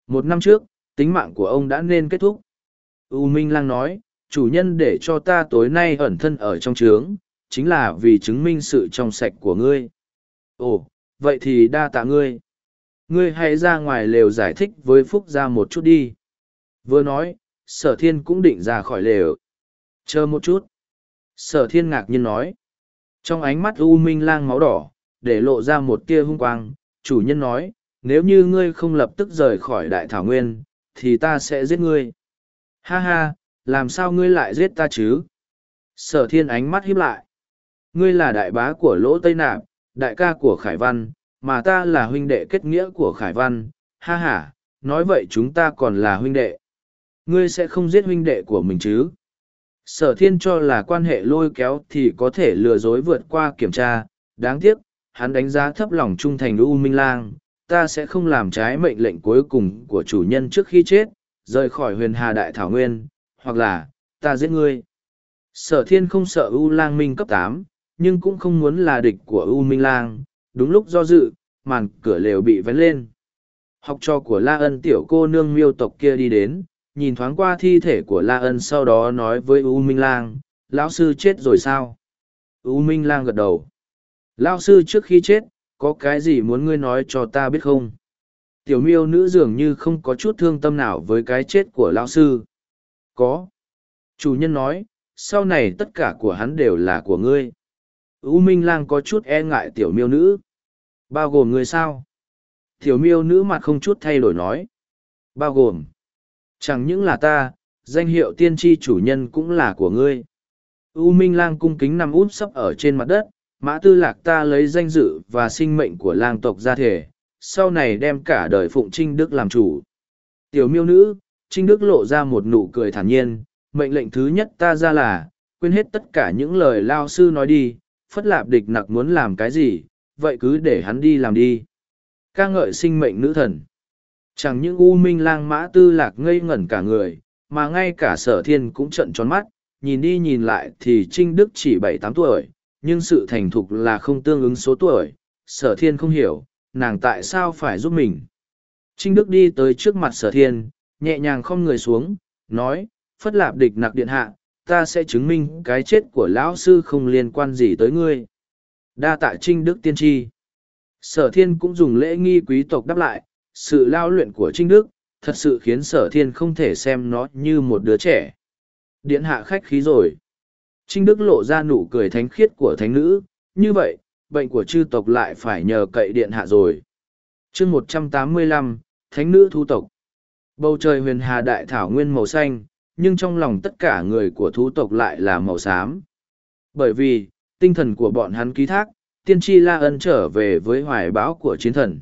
Một năm trước, tính mạng của ông đã nên kết thúc. U Minh Lang nói, chủ nhân để cho ta tối nay ẩn thân ở trong trướng, chính là vì chứng minh sự trong sạch của ngươi. Ồ, vậy thì đa tạ ngươi. Ngươi hãy ra ngoài lều giải thích với Phúc ra một chút đi. Vừa nói, sở thiên cũng định ra khỏi lều. Chờ một chút. Sở thiên ngạc nhiên nói. Trong ánh mắt U Minh lang máu đỏ, để lộ ra một tia hung quang, chủ nhân nói, nếu như ngươi không lập tức rời khỏi đại thảo nguyên, thì ta sẽ giết ngươi. Ha ha, làm sao ngươi lại giết ta chứ? Sở thiên ánh mắt híp lại. Ngươi là đại bá của lỗ Tây Nạp, đại ca của Khải Văn, mà ta là huynh đệ kết nghĩa của Khải Văn. Ha ha, nói vậy chúng ta còn là huynh đệ. Ngươi sẽ không giết huynh đệ của mình chứ? sở thiên cho là quan hệ lôi kéo thì có thể lừa dối vượt qua kiểm tra đáng tiếc hắn đánh giá thấp lòng trung thành u minh lang ta sẽ không làm trái mệnh lệnh cuối cùng của chủ nhân trước khi chết rời khỏi huyền hà đại thảo nguyên hoặc là ta giết ngươi sở thiên không sợ u lang minh cấp tám nhưng cũng không muốn là địch của u minh lang đúng lúc do dự màn cửa lều bị vén lên học trò của la ân tiểu cô nương miêu tộc kia đi đến nhìn thoáng qua thi thể của La Ân sau đó nói với U Minh Lang, lão sư chết rồi sao? U Minh Lang gật đầu. Lão sư trước khi chết, có cái gì muốn ngươi nói cho ta biết không? Tiểu miêu nữ dường như không có chút thương tâm nào với cái chết của lão sư. Có. Chủ nhân nói, sau này tất cả của hắn đều là của ngươi. U Minh Lang có chút e ngại tiểu miêu nữ. Bao gồm ngươi sao? Tiểu miêu nữ mặt không chút thay đổi nói. Bao gồm. Chẳng những là ta, Danh hiệu tiên tri chủ nhân cũng là của ngươi. U Minh lang cung kính nằm úp sấp ở trên mặt đất, mã tư lạc ta lấy danh dự và sinh mệnh của lang tộc ra thể, sau này đem cả đời phụng Trinh Đức làm chủ. Tiểu miêu nữ, Trinh Đức lộ ra một nụ cười thản nhiên, mệnh lệnh thứ nhất ta ra là, quên hết tất cả những lời lao sư nói đi, phất lạp địch nặc muốn làm cái gì, vậy cứ để hắn đi làm đi. ca ngợi sinh mệnh nữ thần. Chẳng những U Minh lang mã tư lạc ngây ngẩn cả người, mà ngay cả sở thiên cũng trận tròn mắt, nhìn đi nhìn lại thì Trinh Đức chỉ bảy tám tuổi, nhưng sự thành thục là không tương ứng số tuổi, sở thiên không hiểu, nàng tại sao phải giúp mình. Trinh Đức đi tới trước mặt sở thiên, nhẹ nhàng không người xuống, nói, phất lạp địch nặc điện hạ, ta sẽ chứng minh cái chết của lão sư không liên quan gì tới ngươi. Đa tạ Trinh Đức tiên tri. Sở thiên cũng dùng lễ nghi quý tộc đáp lại, sự lao luyện của Trinh Đức, thật sự khiến sở thiên không thể xem nó như một đứa trẻ. Điện hạ khách khí rồi. Trinh Đức lộ ra nụ cười thánh khiết của thánh nữ, như vậy, bệnh của chư tộc lại phải nhờ cậy điện hạ rồi. chương một trăm tám mươi lăm Thánh nữ thu tộc. Bầu trời huyền hà đại thảo nguyên màu xanh, nhưng trong lòng tất cả người của thú tộc lại là màu xám. Bởi vì, tinh thần của bọn hắn ký thác, tiên tri La Ân trở về với hoài bão của chiến thần.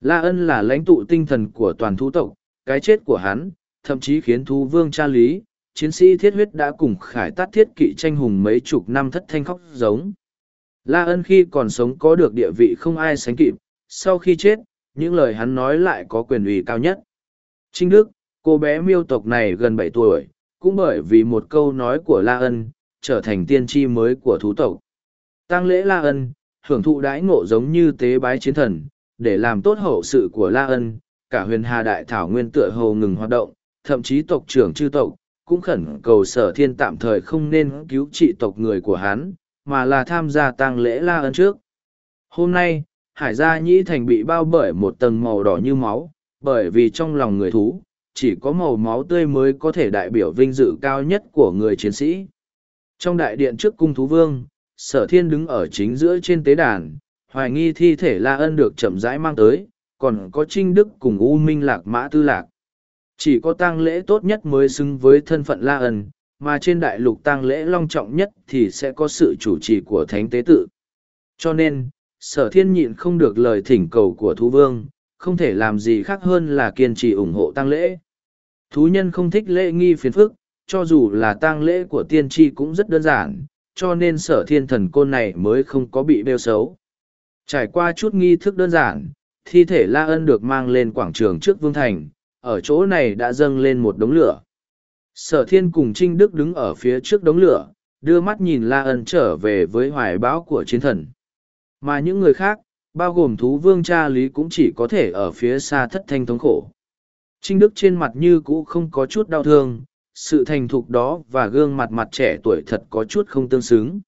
La Ân là lãnh tụ tinh thần của toàn thú tộc, cái chết của hắn, thậm chí khiến thú vương cha lý, chiến sĩ thiết huyết đã cùng khải tát thiết kỵ tranh hùng mấy chục năm thất thanh khóc giống. La Ân khi còn sống có được địa vị không ai sánh kịp, sau khi chết, những lời hắn nói lại có quyền ủy cao nhất. Trinh Đức, cô bé miêu tộc này gần bảy tuổi, cũng bởi vì một câu nói của La Ân, trở thành tiên tri mới của thú tộc. Tăng lễ La Ân, hưởng thụ đãi ngộ giống như tế bái chiến thần, để làm tốt hậu sự của La Ân, cả huyền hà đại thảo nguyên tựa hồ ngừng hoạt động, thậm chí tộc trưởng chư tộc, cũng khẩn cầu sở thiên tạm thời không nên cứu trị tộc người của hắn, mà là tham gia tang lễ La Ân trước. Hôm nay, Hải Gia Nhĩ Thành bị bao bởi một tầng màu đỏ như máu, bởi vì trong lòng người thú, chỉ có màu máu tươi mới có thể đại biểu vinh dự cao nhất của người chiến sĩ. Trong đại điện trước cung thú vương, sở thiên đứng ở chính giữa trên tế đàn, hoài nghi thi thể La Ân được chậm rãi mang tới, còn có Trinh Đức cùng U Minh Lạc Mã Tư Lạc. Chỉ có tang lễ tốt nhất mới xứng với thân phận La Ân, mà trên đại lục tang lễ long trọng nhất thì sẽ có sự chủ trì của thánh tế tự. Cho nên, sở thiên nhịn không được lời thỉnh cầu của thú vương, không thể làm gì khác hơn là kiên trì ủng hộ tang lễ. Thú nhân không thích lễ nghi phiền phức, cho dù là tang lễ của tiên tri cũng rất đơn giản, cho nên sở thiên thần côn này mới không có bị bêu xấu. Trải qua chút nghi thức đơn giản, thi thể La Ân được mang lên quảng trường trước Vương Thành, ở chỗ này đã dâng lên một đống lửa. Sở thiên cùng Trinh Đức đứng ở phía trước đống lửa, đưa mắt nhìn La Ân trở về với hoài bão của chiến thần. Mà những người khác, bao gồm thú vương cha lý cũng chỉ có thể ở phía xa thất thanh thống khổ. Trinh Đức trên mặt như cũ không có chút đau thương, sự thành thục đó và gương mặt mặt trẻ tuổi thật có chút không tương xứng.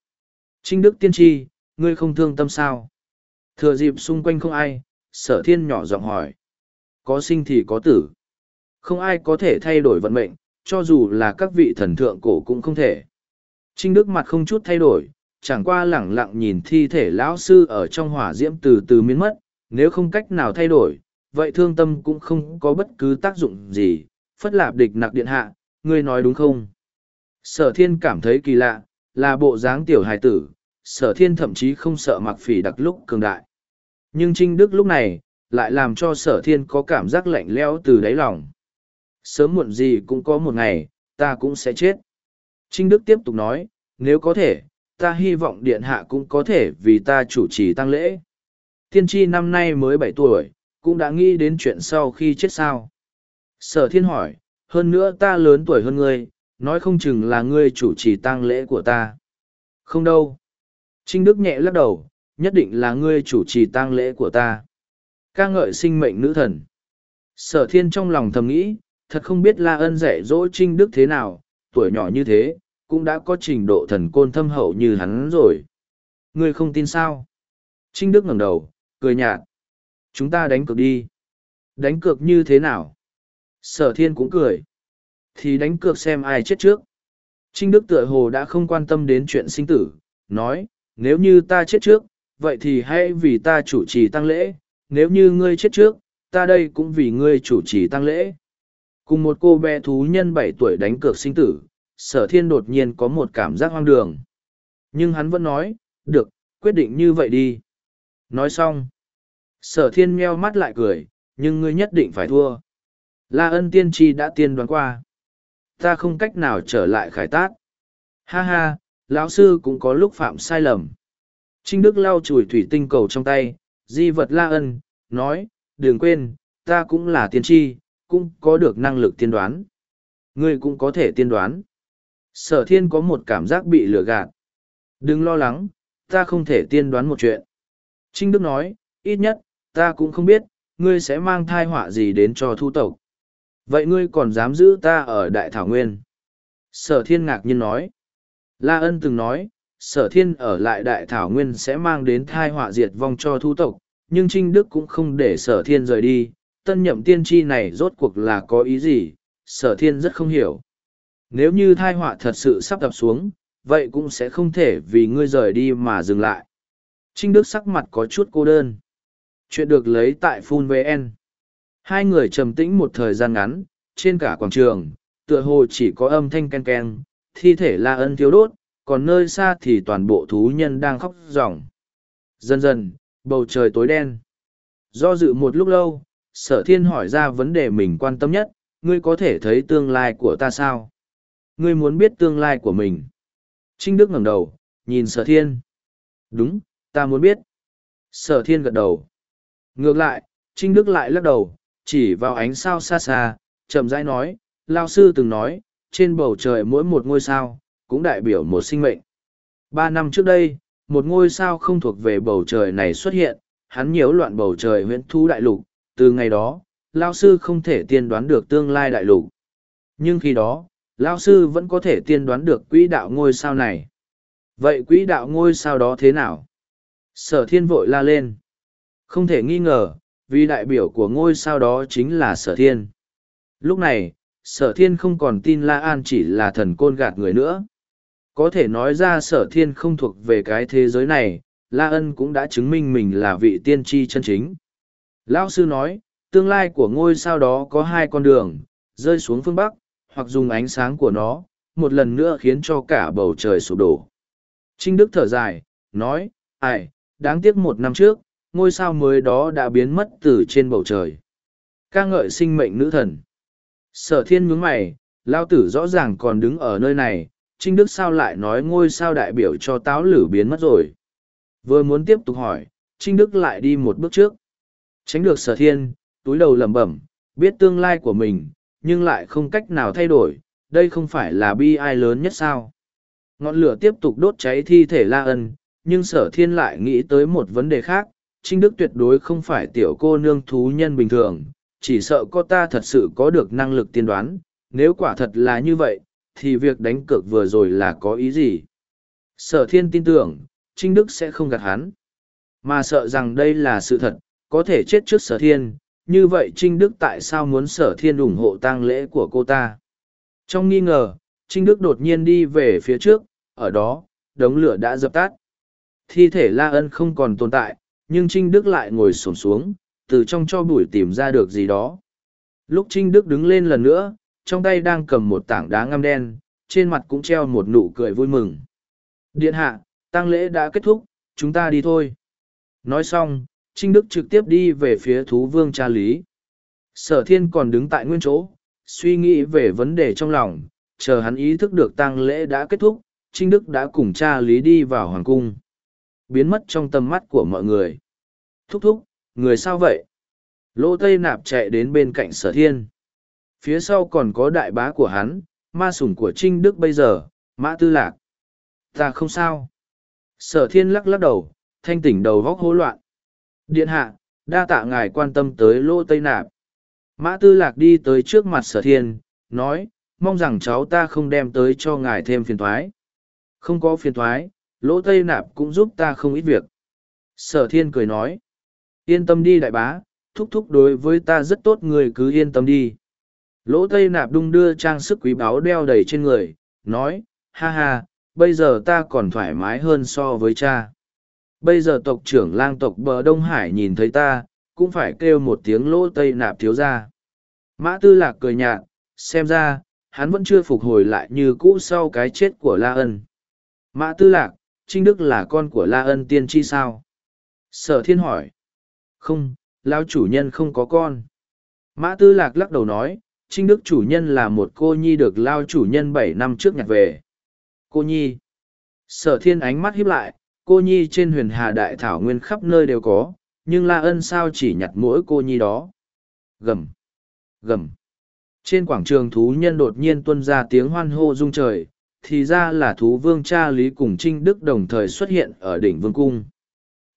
Trinh Đức tiên tri, ngươi không thương tâm sao? Thừa dịp xung quanh không ai, sở thiên nhỏ giọng hỏi. Có sinh thì có tử. Không ai có thể thay đổi vận mệnh, cho dù là các vị thần thượng cổ cũng không thể. Trinh Đức mặt không chút thay đổi, chẳng qua lẳng lặng nhìn thi thể lão sư ở trong hỏa diễm từ từ biến mất, nếu không cách nào thay đổi, vậy thương tâm cũng không có bất cứ tác dụng gì, phất lạp địch nặc điện hạ, ngươi nói đúng không? Sở thiên cảm thấy kỳ lạ, là bộ dáng tiểu hài tử, sở thiên thậm chí không sợ mặc phỉ đặc lúc cường đại. Nhưng Trinh Đức lúc này, lại làm cho sở thiên có cảm giác lạnh lẽo từ đáy lòng. Sớm muộn gì cũng có một ngày, ta cũng sẽ chết. Trinh Đức tiếp tục nói, nếu có thể, ta hy vọng điện hạ cũng có thể vì ta chủ trì tăng lễ. Tiên tri năm nay mới bảy tuổi, cũng đã nghĩ đến chuyện sau khi chết sao. Sở thiên hỏi, hơn nữa ta lớn tuổi hơn ngươi, nói không chừng là ngươi chủ trì tang lễ của ta. Không đâu. Trinh Đức nhẹ lắc đầu, nhất định là ngươi chủ trì tang lễ của ta. ca ngợi sinh mệnh nữ thần. Sở thiên trong lòng thầm nghĩ, thật không biết La Ân dạy dỗ Trinh Đức thế nào, tuổi nhỏ như thế, cũng đã có trình độ thần côn thâm hậu như hắn rồi. Ngươi không tin sao? Trinh Đức ngẩng đầu, cười nhạt. Chúng ta đánh cược đi. Đánh cược như thế nào? Sở thiên cũng cười. Thì đánh cược xem ai chết trước. Trinh Đức tựa hồ đã không quan tâm đến chuyện sinh tử, nói, nếu như ta chết trước, vậy thì hãy vì ta chủ trì tăng lễ, nếu như ngươi chết trước, ta đây cũng vì ngươi chủ trì tăng lễ cùng một cô bé thú nhân bảy tuổi đánh cược sinh tử, sở thiên đột nhiên có một cảm giác hoang đường. Nhưng hắn vẫn nói, được, quyết định như vậy đi. Nói xong, sở thiên meo mắt lại cười, nhưng ngươi nhất định phải thua. La ân tiên tri đã tiên đoán qua. Ta không cách nào trở lại khải tát. Ha ha, lão sư cũng có lúc phạm sai lầm. Trinh đức lau chùi thủy tinh cầu trong tay, di vật la ân, nói, đừng quên, ta cũng là tiên tri cũng có được năng lực tiên đoán. Ngươi cũng có thể tiên đoán. Sở thiên có một cảm giác bị lừa gạt. Đừng lo lắng, ta không thể tiên đoán một chuyện. Trinh đức nói, ít nhất, ta cũng không biết, ngươi sẽ mang thai họa gì đến cho thu tộc. Vậy ngươi còn dám giữ ta ở đại thảo nguyên? Sở thiên ngạc nhiên nói. La ân từng nói, sở thiên ở lại đại thảo nguyên sẽ mang đến thai họa diệt vong cho thu tộc, nhưng trinh đức cũng không để sở thiên rời đi tân nhậm tiên tri này rốt cuộc là có ý gì, sở thiên rất không hiểu. Nếu như thai họa thật sự sắp tập xuống, vậy cũng sẽ không thể vì ngươi rời đi mà dừng lại. Trinh đức sắc mặt có chút cô đơn. Chuyện được lấy tại phun vn hai người trầm tĩnh một thời gian ngắn, trên cả quảng trường, tựa hồ chỉ có âm thanh ken ken, thi thể la ân thiếu đốt, còn nơi xa thì toàn bộ thú nhân đang khóc ròng. Dần dần, bầu trời tối đen. Do dự một lúc lâu sở thiên hỏi ra vấn đề mình quan tâm nhất, ngươi có thể thấy tương lai của ta sao? Ngươi muốn biết tương lai của mình. Trinh đức ngẩng đầu, nhìn sở thiên. Đúng, ta muốn biết. Sở thiên gật đầu. Ngược lại, trinh đức lại lắc đầu, chỉ vào ánh sao xa xa, chậm rãi nói lao sư từng nói, trên bầu trời mỗi một ngôi sao cũng đại biểu một sinh mệnh. Ba năm trước đây, một ngôi sao không thuộc về bầu trời này xuất hiện, hắn nhiễu loạn bầu trời huyễn thu đại lục từ ngày đó lao sư không thể tiên đoán được tương lai đại lục. Nhưng khi đó lao sư vẫn có thể tiên đoán được quỹ đạo ngôi sao này. Vậy quỹ đạo ngôi sao đó thế nào? Sở thiên vội la lên. Không thể nghi ngờ, vì đại biểu của ngôi sao đó chính là sở thiên. Lúc này, sở thiên không còn tin la an chỉ là thần côn gạt người nữa. Có thể nói ra sở thiên không thuộc về cái thế giới này, la ân cũng đã chứng minh mình là vị tiên tri chân chính lão sư nói, tương lai của ngôi sao đó có hai con đường, rơi xuống phương bắc, hoặc dùng ánh sáng của nó, một lần nữa khiến cho cả bầu trời sụp đổ. Trinh đức thở dài, nói, ai, đáng tiếc một năm trước, ngôi sao mới đó đã biến mất từ trên bầu trời. Ca ngợi sinh mệnh nữ thần. Sở thiên nhướng mày lao tử rõ ràng còn đứng ở nơi này, trinh đức sao lại nói ngôi sao đại biểu cho táo lử biến mất rồi? Vừa muốn tiếp tục hỏi, trinh đức lại đi một bước trước tránh được sở thiên, túi đầu lẩm bẩm, biết tương lai của mình, nhưng lại không cách nào thay đổi, đây không phải là bi ai lớn nhất sao? Ngọn lửa tiếp tục đốt cháy thi thể la ân, nhưng sở thiên lại nghĩ tới một vấn đề khác, trinh đức tuyệt đối không phải tiểu cô nương thú nhân bình thường, chỉ sợ cô ta thật sự có được năng lực tiên đoán, nếu quả thật là như vậy, thì việc đánh cược vừa rồi là có ý gì? Sở thiên tin tưởng, trinh đức sẽ không gạt hắn. Mà sợ rằng đây là sự thật có thể chết trước sở thiên, như vậy trinh đức tại sao muốn sở thiên ủng hộ tang lễ của cô ta? Trong nghi ngờ, trinh đức đột nhiên đi về phía trước, ở đó, đống lửa đã dập tắt. Thi thể la ân không còn tồn tại, nhưng trinh đức lại ngồi xổm xuống, từ trong cho bụi tìm ra được gì đó. Lúc trinh đức đứng lên lần nữa, trong tay đang cầm một tảng đá ngăm đen, trên mặt cũng treo một nụ cười vui mừng. Điện hạ, tang lễ đã kết thúc, chúng ta đi thôi. Nói xong trinh đức trực tiếp đi về phía thú vương cha lý. Sở thiên còn đứng tại nguyên chỗ, suy nghĩ về vấn đề trong lòng, chờ hắn ý thức được tang lễ đã kết thúc, trinh đức đã cùng cha lý đi vào hoàng cung. Biến mất trong tầm mắt của mọi người. Thúc thúc, người sao vậy? Lỗ tây nạp chạy đến bên cạnh sở thiên. Phía sau còn có đại bá của hắn, ma sủng của trinh đức bây giờ, mã tư lạc. Ta không sao. Sở thiên lắc lắc đầu, thanh tỉnh đầu vóc hỗn loạn điện hạ, đa tạ ngài quan tâm tới lỗ tây nạp. Mã tư lạc đi tới trước mặt sở thiên, nói, mong rằng cháu ta không đem tới cho ngài thêm phiền thoái. Không có phiền thoái, lỗ tây nạp cũng giúp ta không ít việc. Sở thiên cười nói, yên tâm đi đại bá, thúc thúc đối với ta rất tốt, người cứ yên tâm đi. Lỗ tây nạp đung đưa trang sức quý báu đeo đầy trên người, nói, ha ha, bây giờ ta còn thoải mái hơn so với cha bây giờ tộc trưởng lang tộc bờ đông hải nhìn thấy ta cũng phải kêu một tiếng lỗ tây nạp thiếu ra mã tư lạc cười nhạt xem ra, hắn vẫn chưa phục hồi lại như cũ sau cái chết của La Ân. Mã Tư Lạc, Trinh Đức là con của La Ân tiên tri sao? Sở thiên hỏi. Không, lao chủ nhân không có con. Mã Tư Lạc lắc đầu nói, Trinh Đức chủ nhân là một cô nhi được lao chủ nhân bảy năm trước nhặt về. Cô nhi. Sở thiên ánh mắt hiếp lại, cô nhi trên huyền hà đại thảo nguyên khắp nơi đều có, nhưng La Ân sao chỉ nhặt mỗi cô nhi đó. Gầm. Gầm. Trên quảng trường thú nhân đột nhiên tuân ra tiếng hoan hô rung trời, thì ra là thú vương cha Lý cùng Trinh Đức đồng thời xuất hiện ở đỉnh vương cung.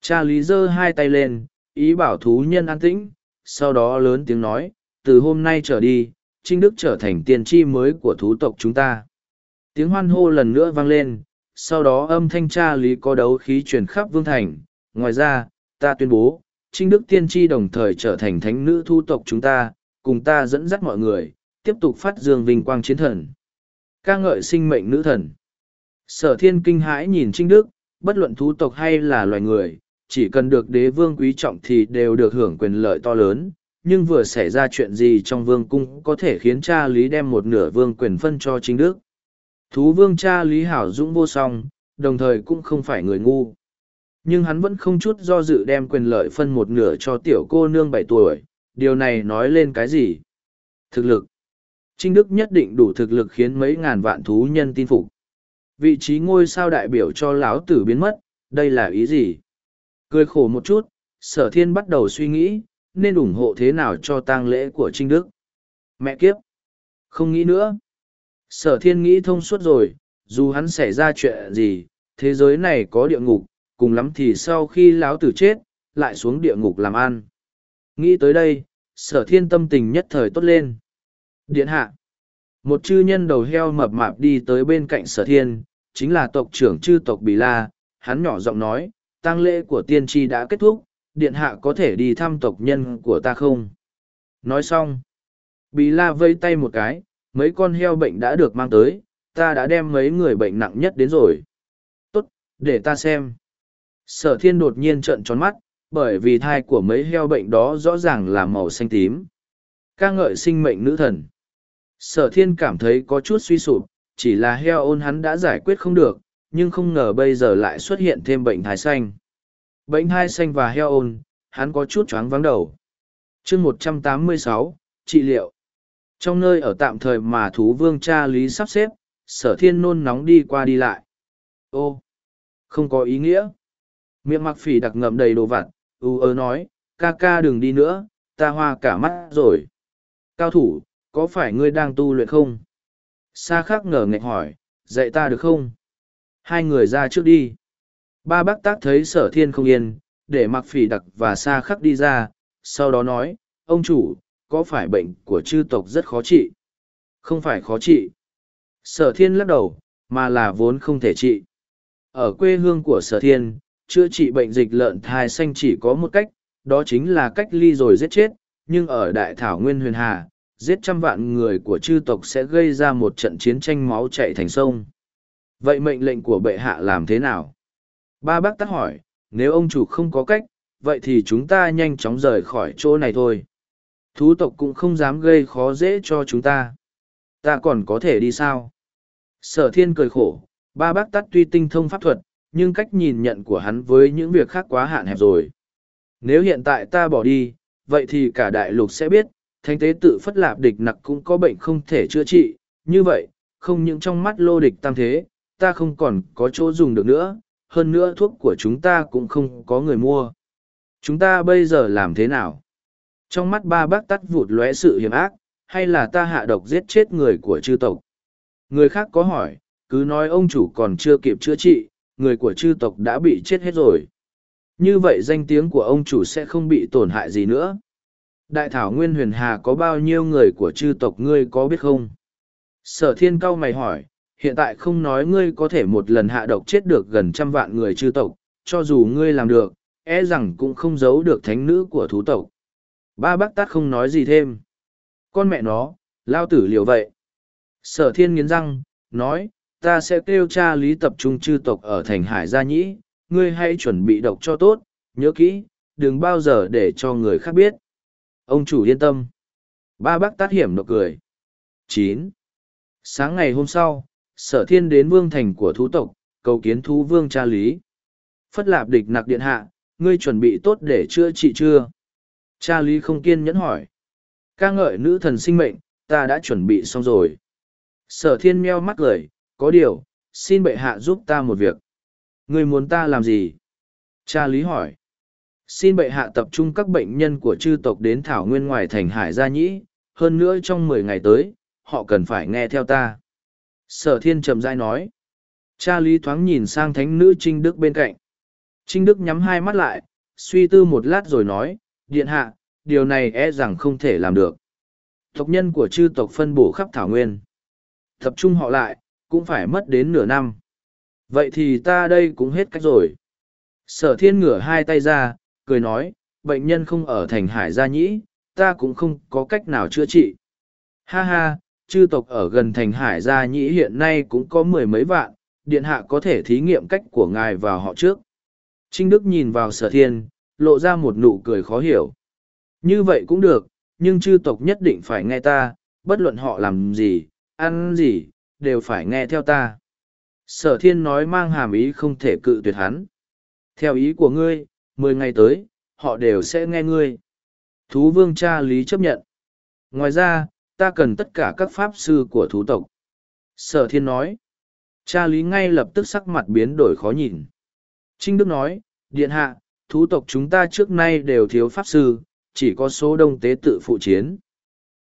Cha Lý giơ hai tay lên, ý bảo thú nhân an tĩnh, sau đó lớn tiếng nói, từ hôm nay trở đi, Trinh Đức trở thành tiên tri mới của thú tộc chúng ta. Tiếng hoan hô lần nữa vang lên, sau đó âm thanh cha Lý có đấu khí truyền khắp vương thành. Ngoài ra, ta tuyên bố, Trinh Đức tiên tri đồng thời trở thành thánh nữ thu tộc chúng ta, cùng ta dẫn dắt mọi người, tiếp tục phát dương vinh quang chiến thần. ca ngợi sinh mệnh nữ thần. Sở thiên kinh hãi nhìn Trinh Đức, bất luận thú tộc hay là loài người, chỉ cần được đế vương quý trọng thì đều được hưởng quyền lợi to lớn. Nhưng vừa xảy ra chuyện gì trong vương cung có thể khiến cha Lý đem một nửa vương quyền phân cho Trinh Đức. Thú vương cha Lý Hảo Dũng vô song, đồng thời cũng không phải người ngu. Nhưng hắn vẫn không chút do dự đem quyền lợi phân một nửa cho tiểu cô nương bảy tuổi, điều này nói lên cái gì? Thực lực. Trinh Đức nhất định đủ thực lực khiến mấy ngàn vạn thú nhân tin phục. Vị trí ngôi sao đại biểu cho lão tử biến mất, đây là ý gì? Cười khổ một chút, sở thiên bắt đầu suy nghĩ, nên ủng hộ thế nào cho tang lễ của Trinh Đức. Mẹ kiếp! Không nghĩ nữa. Sở thiên nghĩ thông suốt rồi, dù hắn xảy ra chuyện gì, thế giới này có địa ngục, cùng lắm thì sau khi lão tử chết, lại xuống địa ngục làm ăn. Nghĩ tới đây, sở thiên tâm tình nhất thời tốt lên. Điện hạ. Một chư nhân đầu heo mập mạp đi tới bên cạnh sở thiên, chính là tộc trưởng chư tộc Bì La. Hắn nhỏ giọng nói, tang lễ của tiên tri đã kết thúc, điện hạ có thể đi thăm tộc nhân của ta không? Nói xong. Bì La vây tay một cái, mấy con heo bệnh đã được mang tới, ta đã đem mấy người bệnh nặng nhất đến rồi. Tốt, để ta xem. Sở thiên đột nhiên trợn tròn mắt, bởi vì thai của mấy heo bệnh đó rõ ràng là màu xanh tím. ca ngợi sinh mệnh nữ thần. Sở thiên cảm thấy có chút suy sụp, chỉ là heo ôn hắn đã giải quyết không được, nhưng không ngờ bây giờ lại xuất hiện thêm bệnh thai xanh. Bệnh thai xanh và heo ôn, hắn có chút choáng vắng đầu. chương một trăm tám mươi sáu, trị liệu. Trong nơi ở tạm thời mà thú vương cha lý sắp xếp, sở thiên nôn nóng đi qua đi lại. Ô, không có ý nghĩa. Miệng mặc phỉ đặc ngậm đầy đồ vặt, u ớ nói, ca ca đừng đi nữa, ta hoa cả mắt rồi. Cao thủ, có phải ngươi đang tu luyện không? Sa khắc ngờ ngạch hỏi, dạy ta được không? Hai người ra trước đi. Ba bác tác thấy sở thiên không yên, để mặc phỉ đặc và sa khắc đi ra, sau đó nói, ông chủ, có phải bệnh của chư tộc rất khó trị? Không phải khó trị. Sở thiên lắc đầu, mà là vốn không thể trị. Ở quê hương của sở thiên, chữa trị bệnh dịch lợn thai xanh chỉ có một cách, đó chính là cách ly rồi giết chết, nhưng ở đại thảo nguyên huyền hà, giết trăm vạn người của chư tộc sẽ gây ra một trận chiến tranh máu chạy thành sông. Vậy mệnh lệnh của bệ hạ làm thế nào? Ba bác tắc hỏi, nếu ông chủ không có cách, vậy thì chúng ta nhanh chóng rời khỏi chỗ này thôi. Thú tộc cũng không dám gây khó dễ cho chúng ta. Ta còn có thể đi sao? Sở thiên cười khổ, ba bác tắt tuy tinh thông pháp thuật, nhưng cách nhìn nhận của hắn với những việc khác quá hạn hẹp rồi. Nếu hiện tại ta bỏ đi, vậy thì cả đại lục sẽ biết, thánh tế tự phất lạp địch nặc cũng có bệnh không thể chữa trị, như vậy, không những trong mắt lô địch tam thế, ta không còn có chỗ dùng được nữa, hơn nữa thuốc của chúng ta cũng không có người mua. Chúng ta bây giờ làm thế nào? Trong mắt ba bác tắt vụt lóe sự hiểm ác, hay là ta hạ độc giết chết người của chư tộc? Người khác có hỏi, cứ nói ông chủ còn chưa kịp chữa trị, người của chư tộc đã bị chết hết rồi. Như vậy danh tiếng của ông chủ sẽ không bị tổn hại gì nữa. Đại thảo Nguyên Huyền Hà có bao nhiêu người của chư tộc ngươi có biết không? Sở thiên cao mày hỏi, hiện tại không nói ngươi có thể một lần hạ độc chết được gần trăm vạn người chư tộc, cho dù ngươi làm được, e rằng cũng không giấu được thánh nữ của thú tộc. Ba bác tát không nói gì thêm. Con mẹ nó, lao tử liều vậy. Sở thiên nghiến răng, nói, ta sẽ kêu cha lý tập trung chư tộc ở thành hải gia nhĩ, ngươi hãy chuẩn bị độc cho tốt, nhớ kỹ, đừng bao giờ để cho người khác biết. Ông chủ yên tâm. Ba bác tát hiểm nụ cười. chín Sáng ngày hôm sau, sở thiên đến vương thành của thú tộc, cầu kiến thú vương cha lý. Phất lạp địch nặc điện hạ, ngươi chuẩn bị tốt để chữa trị chưa? Cha lý không kiên nhẫn hỏi. ca ngợi nữ thần sinh mệnh, ta đã chuẩn bị xong rồi. Sở thiên meo mắt cười, có điều, xin bệ hạ giúp ta một việc. Người muốn ta làm gì? Cha lý hỏi. Xin bệ hạ tập trung các bệnh nhân của chư tộc đến thảo nguyên ngoài thành hải gia nhĩ, hơn nữa trong mười ngày tới, họ cần phải nghe theo ta. Sở thiên trầm dai nói. Cha lý thoáng nhìn sang thánh nữ Trinh Đức bên cạnh. Trinh Đức nhắm hai mắt lại, suy tư một lát rồi nói, điện hạ, điều này e rằng không thể làm được. Tộc nhân của chư tộc phân bổ khắp thảo nguyên. Tập trung họ lại, cũng phải mất đến nửa năm. Vậy thì ta đây cũng hết cách rồi. Sở thiên ngửa hai tay ra, cười nói, bệnh nhân không ở thành hải gia nhĩ, ta cũng không có cách nào chữa trị. Ha ha, chư tộc ở gần thành hải gia nhĩ hiện nay cũng có mười mấy vạn, điện hạ có thể thí nghiệm cách của ngài vào họ trước. Trinh Đức nhìn vào sở thiên, lộ ra một nụ cười khó hiểu. Như vậy cũng được, nhưng chư tộc nhất định phải nghe ta, bất luận họ làm gì, ăn gì, đều phải nghe theo ta. Sở thiên nói mang hàm ý không thể cự tuyệt hắn. Theo ý của ngươi, mười ngày tới, họ đều sẽ nghe ngươi. Thú vương cha lý chấp nhận. Ngoài ra, ta cần tất cả các pháp sư của thú tộc. Sở thiên nói. Cha lý ngay lập tức sắc mặt biến đổi khó nhìn. Trinh Đức nói, điện hạ, thú tộc chúng ta trước nay đều thiếu pháp sư, chỉ có số đông tế tự phụ chiến.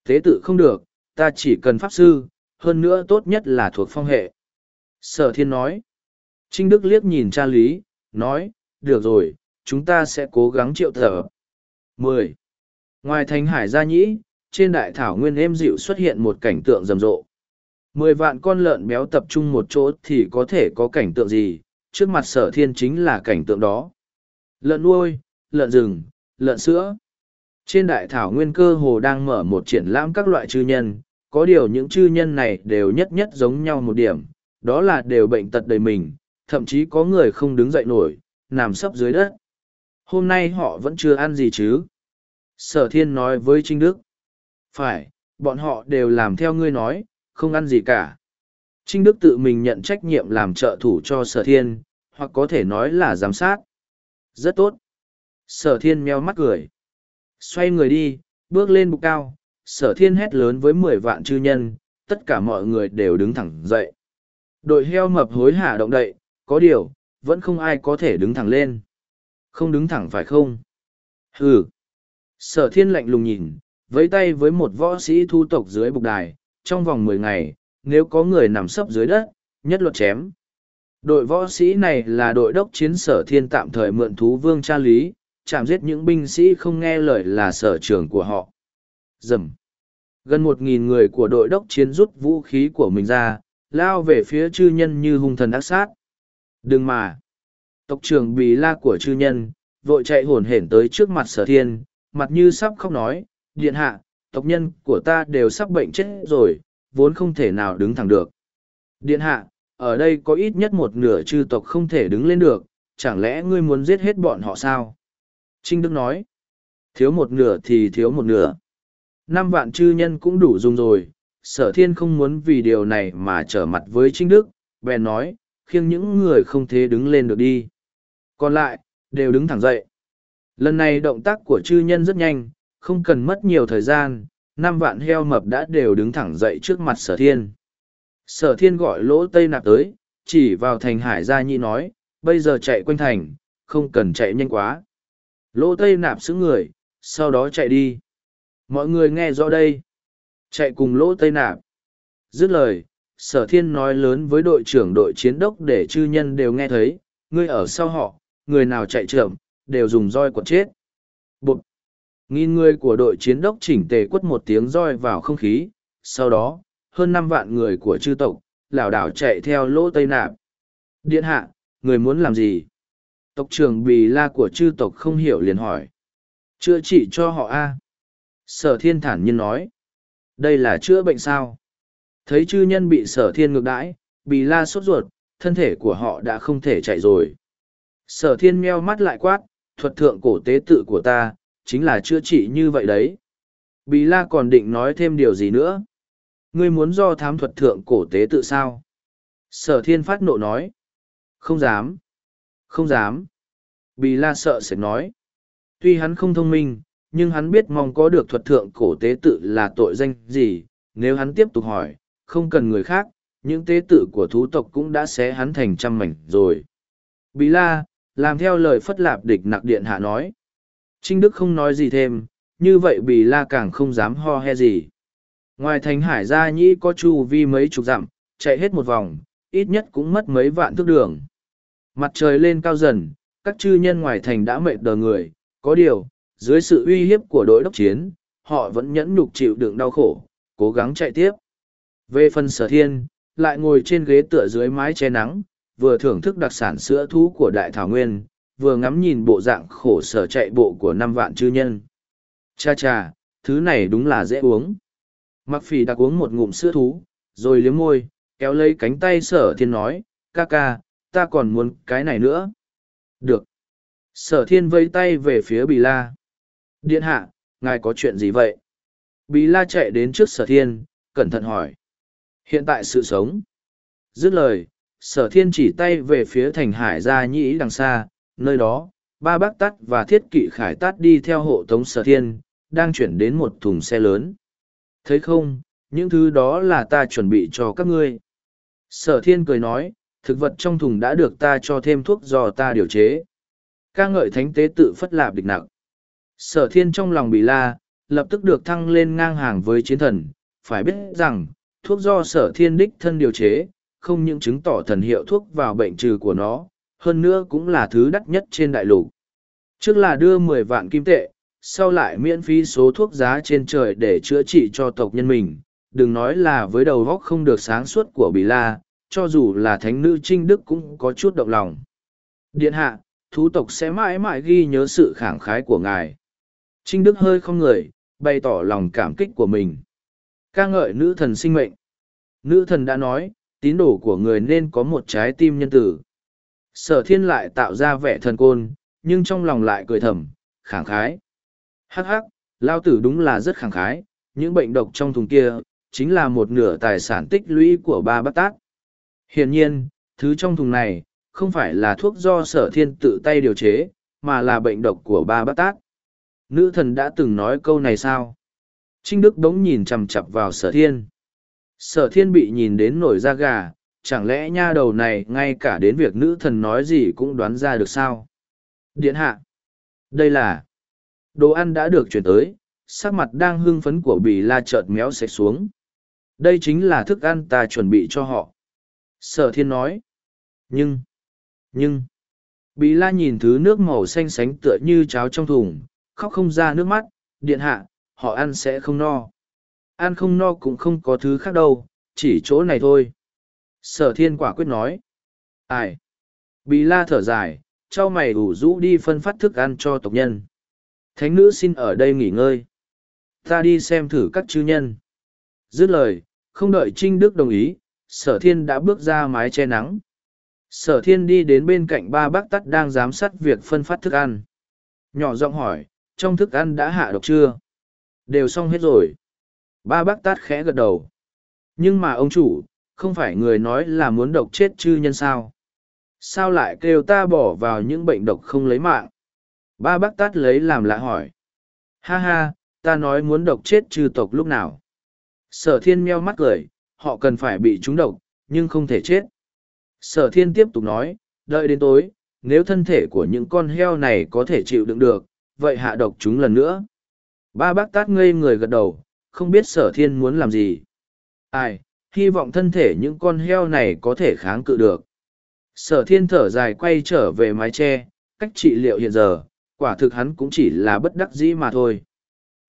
Tế tự không được, ta chỉ cần pháp sư, hơn nữa tốt nhất là thuộc phong hệ. Sở thiên nói. Trinh Đức liếc nhìn cha lý, nói, được rồi, chúng ta sẽ cố gắng triệu thở. Mười. Ngoài thành hải gia nhĩ, trên đại thảo nguyên êm dịu xuất hiện một cảnh tượng rầm rộ. Mười vạn con lợn béo tập trung một chỗ thì có thể có cảnh tượng gì, trước mặt sở thiên chính là cảnh tượng đó. Lợn nuôi, lợn rừng, lợn sữa. Trên đại thảo nguyên cơ hồ đang mở một triển lãm các loại chư nhân, có điều những chư nhân này đều nhất nhất giống nhau một điểm, đó là đều bệnh tật đầy mình, thậm chí có người không đứng dậy nổi, nằm sấp dưới đất. Hôm nay họ vẫn chưa ăn gì chứ? Sở thiên nói với Trinh Đức. Phải, bọn họ đều làm theo ngươi nói, không ăn gì cả. Trinh Đức tự mình nhận trách nhiệm làm trợ thủ cho sở thiên, hoặc có thể nói là giám sát. Rất tốt. Sở thiên meo mắt cười. Xoay người đi, bước lên bục cao, sở thiên hét lớn với mười vạn chư nhân, tất cả mọi người đều đứng thẳng dậy. Đội heo mập hối hả động đậy, có điều, vẫn không ai có thể đứng thẳng lên. Không đứng thẳng phải không? Hừ. Sở thiên lạnh lùng nhìn, vẫy tay với một võ sĩ thu tộc dưới bục đài, trong vòng mười ngày, nếu có người nằm sấp dưới đất, nhất luật chém. Đội võ sĩ này là đội đốc chiến sở thiên tạm thời mượn thú vương cha lý, chạm giết những binh sĩ không nghe lời là sở trường của họ. Dầm. Gần một nghìn người của đội đốc chiến rút vũ khí của mình ra, lao về phía chư nhân như hung thần ác sát. Đừng mà. Tộc trưởng bì la của chư nhân, vội chạy hổn hển tới trước mặt sở thiên, mặt như sắp khóc nói, điện hạ, tộc nhân của ta đều sắp bệnh chết rồi, vốn không thể nào đứng thẳng được. Điện hạ, ở đây có ít nhất một nửa chư tộc không thể đứng lên được, chẳng lẽ ngươi muốn giết hết bọn họ sao? Trinh Đức nói, thiếu một nửa thì thiếu một nửa. Năm vạn chư nhân cũng đủ dùng rồi, sở thiên không muốn vì điều này mà trở mặt với Trinh Đức, bèn nói, khiêng những người không thế đứng lên được đi. Còn lại, đều đứng thẳng dậy. Lần này động tác của chư nhân rất nhanh, không cần mất nhiều thời gian, năm vạn heo mập đã đều đứng thẳng dậy trước mặt sở thiên. Sở thiên gọi lỗ tây nạp tới, chỉ vào thành hải gia nhi nói, bây giờ chạy quanh thành, không cần chạy nhanh quá. Lỗ tây nạp xứng người, sau đó chạy đi. Mọi người nghe rõ đây. Chạy cùng lỗ tây nạp. Dứt lời, sở thiên nói lớn với đội trưởng đội chiến đốc để chư nhân đều nghe thấy, ngươi ở sau họ, người nào chạy trượm, đều dùng roi quật chết. Bụt! Nghìn người của đội chiến đốc chỉnh tề quất một tiếng roi vào không khí, sau đó, hơn năm vạn người của chư tộc, lảo đảo chạy theo lỗ tây nạp. Điện hạ, người muốn làm gì? Tộc trưởng bì la của chư tộc không hiểu liền hỏi. Chữa trị cho họ A. Sở thiên thản nhiên nói. Đây là chữa bệnh sao? Thấy chư nhân bị sở thiên ngược đãi, bì la sốt ruột, thân thể của họ đã không thể chạy rồi. Sở thiên meo mắt lại quát, thuật thượng cổ tế tự của ta, chính là chữa trị như vậy đấy. Bì la còn định nói thêm điều gì nữa? Ngươi muốn do thám thuật thượng cổ tế tự sao? Sở thiên phát nộ nói. Không dám. Không dám. Bì la sợ sẽ nói. Tuy hắn không thông minh, nhưng hắn biết mong có được thuật thượng cổ tế tự là tội danh gì. Nếu hắn tiếp tục hỏi, không cần người khác, những tế tự của thú tộc cũng đã xé hắn thành trăm mảnh rồi. Bì la, làm theo lời phất lạp địch nặc điện hạ nói. Trinh Đức không nói gì thêm, như vậy bì la càng không dám ho he gì. Ngoài thành hải gia nhĩ có chu vi mấy chục dặm, chạy hết một vòng, ít nhất cũng mất mấy vạn thước đường. Mặt trời lên cao dần, các chư nhân ngoài thành đã mệt đờ người, có điều, dưới sự uy hiếp của đội đốc chiến, họ vẫn nhẫn nhục chịu đựng đau khổ, cố gắng chạy tiếp. Về phần sở thiên, lại ngồi trên ghế tựa dưới mái che nắng, vừa thưởng thức đặc sản sữa thú của đại thảo nguyên, vừa ngắm nhìn bộ dạng khổ sở chạy bộ của năm vạn chư nhân. Cha cha, thứ này đúng là dễ uống. Mặc Phỉ đặc uống một ngụm sữa thú, rồi liếm môi, kéo lấy cánh tay sở thiên nói, ca ca, ta còn muốn cái này nữa. Được. Sở thiên vây tay về phía bì la. Điện hạ, ngài có chuyện gì vậy? Bì la chạy đến trước sở thiên, cẩn thận hỏi. Hiện tại sự sống. Dứt lời, sở thiên chỉ tay về phía thành hải gia nhĩ đằng xa, nơi đó, ba bác tắt và thiết kỵ khải tắt đi theo hộ tống sở thiên, đang chuyển đến một thùng xe lớn. Thấy không, những thứ đó là ta chuẩn bị cho các ngươi. Sở thiên cười nói, thực vật trong thùng đã được ta cho thêm thuốc do ta điều chế. ca ngợi thánh tế tự phất lạp địch nặng. Sở thiên trong lòng bị la, lập tức được thăng lên ngang hàng với chiến thần. Phải biết rằng, thuốc do sở thiên đích thân điều chế, không những chứng tỏ thần hiệu thuốc vào bệnh trừ của nó, hơn nữa cũng là thứ đắt nhất trên đại lục. Trước là đưa mười vạn kim tệ, sau lại miễn phí số thuốc giá trên trời để chữa trị cho tộc nhân mình. Đừng nói là với đầu góc không được sáng suốt của Bì La, cho dù là thánh nữ Trinh Đức cũng có chút động lòng. Điện hạ, thú tộc sẽ mãi mãi ghi nhớ sự khẳng khái của ngài. Trinh Đức hơi không người, bày tỏ lòng cảm kích của mình. ca ngợi nữ thần sinh mệnh. Nữ thần đã nói, tín đồ của người nên có một trái tim nhân tử. Sở thiên lại tạo ra vẻ thần côn, nhưng trong lòng lại cười thầm, khẳng khái. Hắc hắc, lao tử đúng là rất khẳng khái, những bệnh độc trong thùng kia, chính là một nửa tài sản tích lũy của ba bát tát. Hiển nhiên, thứ trong thùng này, không phải là thuốc do sở thiên tự tay điều chế, mà là bệnh độc của ba bát tát. Nữ thần đã từng nói câu này sao? Trinh Đức đống nhìn chằm chặp vào sở thiên. Sở thiên bị nhìn đến nổi da gà, chẳng lẽ nha đầu này ngay cả đến việc nữ thần nói gì cũng đoán ra được sao? Điện hạ. Đây là đồ ăn đã được chuyển tới, sắc mặt đang hưng phấn của bì la chợt méo xẹt xuống. Đây chính là thức ăn ta chuẩn bị cho họ. Sở thiên nói. Nhưng, nhưng, bì la nhìn thứ nước màu xanh sánh tựa như cháo trong thùng, khóc không ra nước mắt, điện hạ, họ ăn sẽ không no. Ăn không no cũng không có thứ khác đâu, chỉ chỗ này thôi. Sở thiên quả quyết nói. Ai? Bì la thở dài, trao mày ủ rũ đi phân phát thức ăn cho tộc nhân. Thánh nữ xin ở đây nghỉ ngơi. Ta đi xem thử các chư nhân. Dứt lời, không đợi Trinh Đức đồng ý, sở thiên đã bước ra mái che nắng. Sở thiên đi đến bên cạnh ba bác tắt đang giám sát việc phân phát thức ăn. Nhỏ giọng hỏi, trong thức ăn đã hạ độc chưa? Đều xong hết rồi. Ba bác tát khẽ gật đầu. Nhưng mà ông chủ, không phải người nói là muốn độc chết chư nhân sao? Sao lại kêu ta bỏ vào những bệnh độc không lấy mạng? Ba bác tát lấy làm lạ hỏi. Ha ha, ta nói muốn độc chết chư tộc lúc nào? Sở thiên meo mắt cười, họ cần phải bị trúng độc, nhưng không thể chết. Sở thiên tiếp tục nói, đợi đến tối, nếu thân thể của những con heo này có thể chịu đựng được, vậy hạ độc chúng lần nữa. Ba bác tát ngây người gật đầu, không biết sở thiên muốn làm gì. Ai, hy vọng thân thể những con heo này có thể kháng cự được. Sở thiên thở dài quay trở về mái tre, cách trị liệu hiện giờ, quả thực hắn cũng chỉ là bất đắc dĩ mà thôi.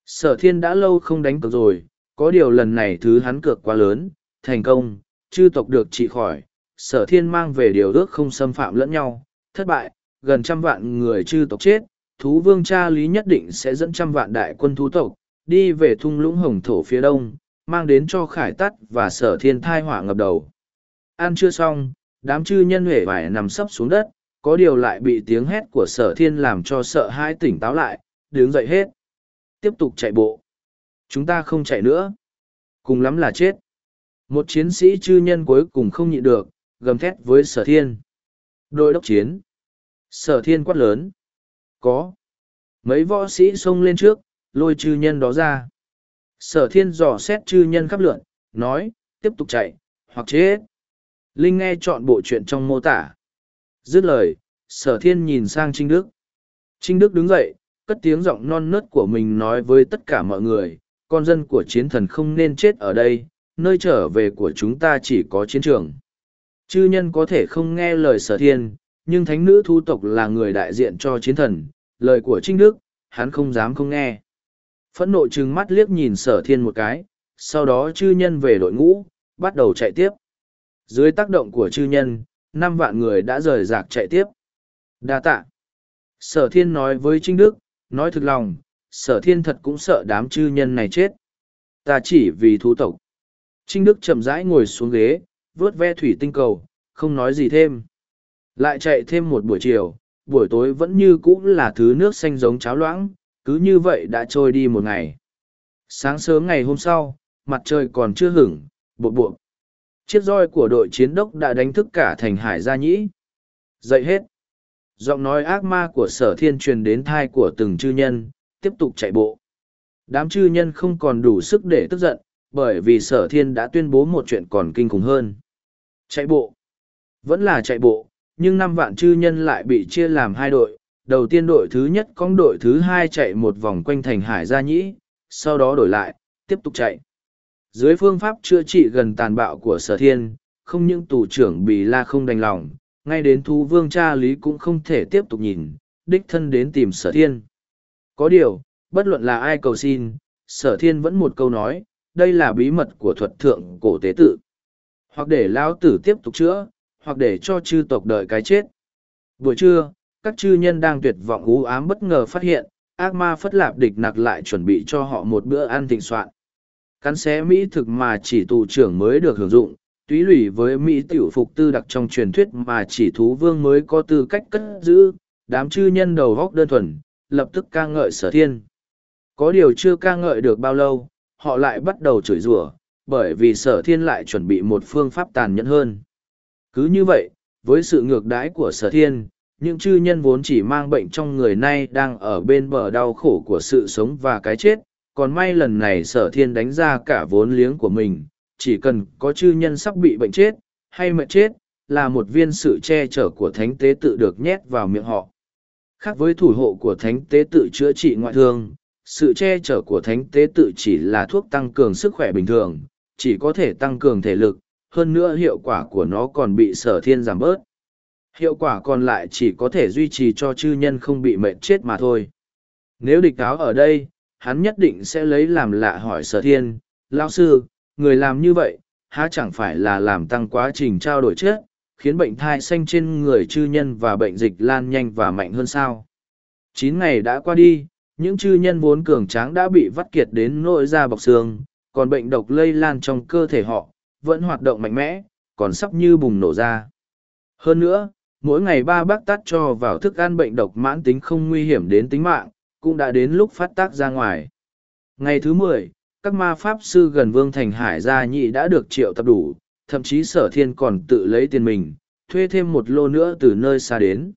Sở thiên đã lâu không đánh cược rồi, có điều lần này thứ hắn cược quá lớn, thành công, chư tộc được trị khỏi, sở thiên mang về điều ước không xâm phạm lẫn nhau, thất bại, gần trăm vạn người chư tộc chết, thú vương cha lý nhất định sẽ dẫn trăm vạn đại quân thú tộc, đi về thung lũng hồng thổ phía đông, mang đến cho khải tắt và sở thiên thai hỏa ngập đầu. Ăn chưa xong, đám chư nhân huệ vải nằm sấp xuống đất, có điều lại bị tiếng hét của sở thiên làm cho sợ hai tỉnh táo lại, đứng dậy hết. Tiếp tục chạy bộ. Chúng ta không chạy nữa. Cùng lắm là chết. Một chiến sĩ chư nhân cuối cùng không nhịn được, gầm thét với sở thiên. Đội đốc chiến. Sở thiên quát lớn. Có. Mấy võ sĩ xông lên trước, lôi chư nhân đó ra. Sở thiên dò xét chư nhân khắp lượn, nói, tiếp tục chạy, hoặc chết. Linh nghe chọn bộ chuyện trong mô tả. Dứt lời, sở thiên nhìn sang Trinh Đức. Trinh Đức đứng dậy, cất tiếng giọng non nớt của mình nói với tất cả mọi người, con dân của chiến thần không nên chết ở đây, nơi trở về của chúng ta chỉ có chiến trường. Chư nhân có thể không nghe lời sở thiên, nhưng thánh nữ thu tộc là người đại diện cho chiến thần, lời của Trinh Đức, hắn không dám không nghe. Phẫn nộ trừng mắt liếc nhìn sở thiên một cái, sau đó chư nhân về đội ngũ, bắt đầu chạy tiếp. Dưới tác động của chư nhân, năm vạn người đã rời rạc chạy tiếp. Đa tạ. Sở thiên nói với Trinh Đức, nói thực lòng, sở thiên thật cũng sợ đám chư nhân này chết. Ta chỉ vì thú tộc. Trinh Đức chậm rãi ngồi xuống ghế, vớt ve thủy tinh cầu, không nói gì thêm. Lại chạy thêm một buổi chiều, buổi tối vẫn như cũ là thứ nước xanh giống cháo loãng, cứ như vậy đã trôi đi một ngày. Sáng sớm ngày hôm sau, mặt trời còn chưa hửng, bộ bộ. Chiếc roi của đội chiến đốc đã đánh thức cả thành hải gia nhĩ. Dậy hết. Giọng nói ác ma của sở thiên truyền đến thai của từng chư nhân, tiếp tục chạy bộ. Đám chư nhân không còn đủ sức để tức giận, bởi vì sở thiên đã tuyên bố một chuyện còn kinh khủng hơn. Chạy bộ. Vẫn là chạy bộ, nhưng năm vạn chư nhân lại bị chia làm hai đội. Đầu tiên đội thứ nhất cong đội thứ hai chạy một vòng quanh thành hải gia nhĩ, sau đó đổi lại, tiếp tục chạy. Dưới phương pháp chữa trị gần tàn bạo của sở thiên, không những tù trưởng bị la không đành lòng, ngay đến thú vương cha lý cũng không thể tiếp tục nhìn, đích thân đến tìm sở thiên. Có điều, bất luận là ai cầu xin, sở thiên vẫn một câu nói, đây là bí mật của thuật thượng cổ tế tự. Hoặc để lão tử tiếp tục chữa, hoặc để cho chư tộc đợi cái chết. Buổi trưa, các chư nhân đang tuyệt vọng u ám bất ngờ phát hiện, ác ma phất lạp địch nặc lại chuẩn bị cho họ một bữa ăn thịnh soạn. Cắn xé mỹ thực mà chỉ tù trưởng mới được hưởng dụng, túy lủy với mỹ tiểu phục tư đặc trong truyền thuyết mà chỉ thú vương mới có tư cách cất giữ, đám chư nhân đầu góc đơn thuần, lập tức ca ngợi sở thiên. Có điều chưa ca ngợi được bao lâu, họ lại bắt đầu chửi rủa bởi vì sở thiên lại chuẩn bị một phương pháp tàn nhẫn hơn. Cứ như vậy, với sự ngược đãi của sở thiên, những chư nhân vốn chỉ mang bệnh trong người nay đang ở bên bờ đau khổ của sự sống và cái chết, còn may lần này sở thiên đánh ra cả vốn liếng của mình, chỉ cần có chư nhân sắp bị bệnh chết, hay mệt chết, là một viên sự che chở của thánh tế tự được nhét vào miệng họ. Khác với thủ hộ của thánh tế tự chữa trị ngoại thương, sự che chở của thánh tế tự chỉ là thuốc tăng cường sức khỏe bình thường, chỉ có thể tăng cường thể lực, hơn nữa hiệu quả của nó còn bị sở thiên giảm bớt. Hiệu quả còn lại chỉ có thể duy trì cho chư nhân không bị mệt chết mà thôi. Nếu địch áo ở đây, hắn nhất định sẽ lấy làm lạ hỏi sở thiên, lão sư, người làm như vậy, há chẳng phải là làm tăng quá trình trao đổi chết, khiến bệnh thai xanh trên người chư nhân và bệnh dịch lan nhanh và mạnh hơn sao. Chín ngày đã qua đi, những chư nhân vốn cường tráng đã bị vắt kiệt đến nỗi da bọc xương, còn bệnh độc lây lan trong cơ thể họ, vẫn hoạt động mạnh mẽ, còn sắp như bùng nổ ra. Hơn nữa, mỗi ngày ba bác tắt cho vào thức ăn bệnh độc mãn tính không nguy hiểm đến tính mạng, cũng đã đến lúc phát tác ra ngoài. Ngày thứ mười, các ma pháp sư gần vương thành hải gia nhị đã được triệu tập đủ, thậm chí sở thiên còn tự lấy tiền mình, thuê thêm một lô nữa từ nơi xa đến.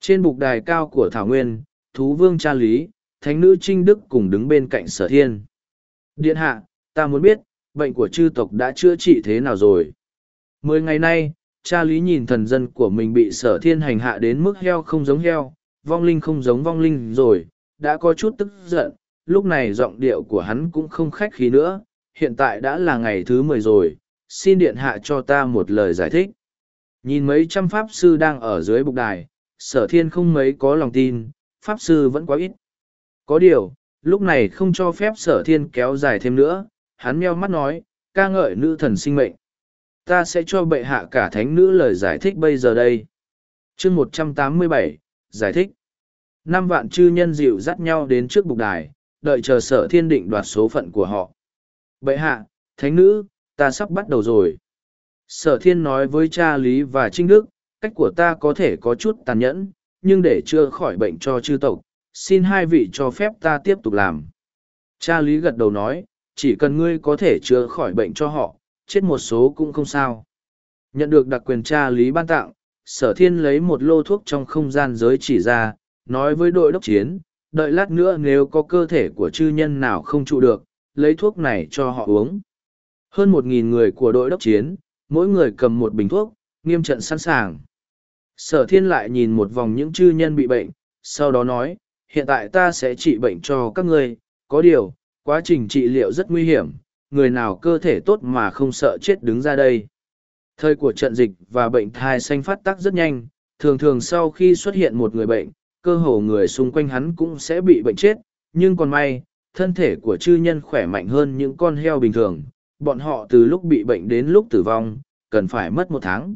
Trên bục đài cao của Thảo Nguyên, thú vương cha lý, thánh nữ Trinh Đức cùng đứng bên cạnh sở thiên. Điện hạ, ta muốn biết, bệnh của chư tộc đã chữa trị thế nào rồi? Mười ngày nay, cha lý nhìn thần dân của mình bị sở thiên hành hạ đến mức heo không giống heo, vong linh không giống vong linh rồi, đã có chút tức giận, lúc này giọng điệu của hắn cũng không khách khí nữa, hiện tại đã là ngày thứ mười rồi, xin điện hạ cho ta một lời giải thích. Nhìn mấy trăm pháp sư đang ở dưới bục đài, sở thiên không mấy có lòng tin, pháp sư vẫn quá ít. Có điều, lúc này không cho phép sở thiên kéo dài thêm nữa, hắn meo mắt nói, ca ngợi nữ thần sinh mệnh. Ta sẽ cho bệ hạ cả thánh nữ lời giải thích bây giờ đây. chương một trăm tám mươi bảy giải thích. Năm vạn chư nhân dịu dắt nhau đến trước bục đài, đợi chờ sở thiên định đoạt số phận của họ. Bệ hạ, thánh nữ, ta sắp bắt đầu rồi. Sở thiên nói với cha Lý và Trinh Đức, cách của ta có thể có chút tàn nhẫn, nhưng để chưa khỏi bệnh cho chư tộc, xin hai vị cho phép ta tiếp tục làm. Cha Lý gật đầu nói, chỉ cần ngươi có thể chữa khỏi bệnh cho họ, chết một số cũng không sao. Nhận được đặc quyền cha lý ban tặng, sở thiên lấy một lô thuốc trong không gian giới chỉ ra, nói với đội đốc chiến, đợi lát nữa nếu có cơ thể của chư nhân nào không trụ được, lấy thuốc này cho họ uống. Hơn một nghìn người của đội đốc chiến, mỗi người cầm một bình thuốc, nghiêm trận sẵn sàng. Sở thiên lại nhìn một vòng những chư nhân bị bệnh, sau đó nói, hiện tại ta sẽ trị bệnh cho các ngươi, có điều, quá trình trị liệu rất nguy hiểm, người nào cơ thể tốt mà không sợ chết đứng ra đây. Thời của trận dịch và bệnh thai xanh phát tác rất nhanh, thường thường sau khi xuất hiện một người bệnh, cơ hồ người xung quanh hắn cũng sẽ bị bệnh chết, nhưng còn may, thân thể của chư nhân khỏe mạnh hơn những con heo bình thường, bọn họ từ lúc bị bệnh đến lúc tử vong, cần phải mất một tháng.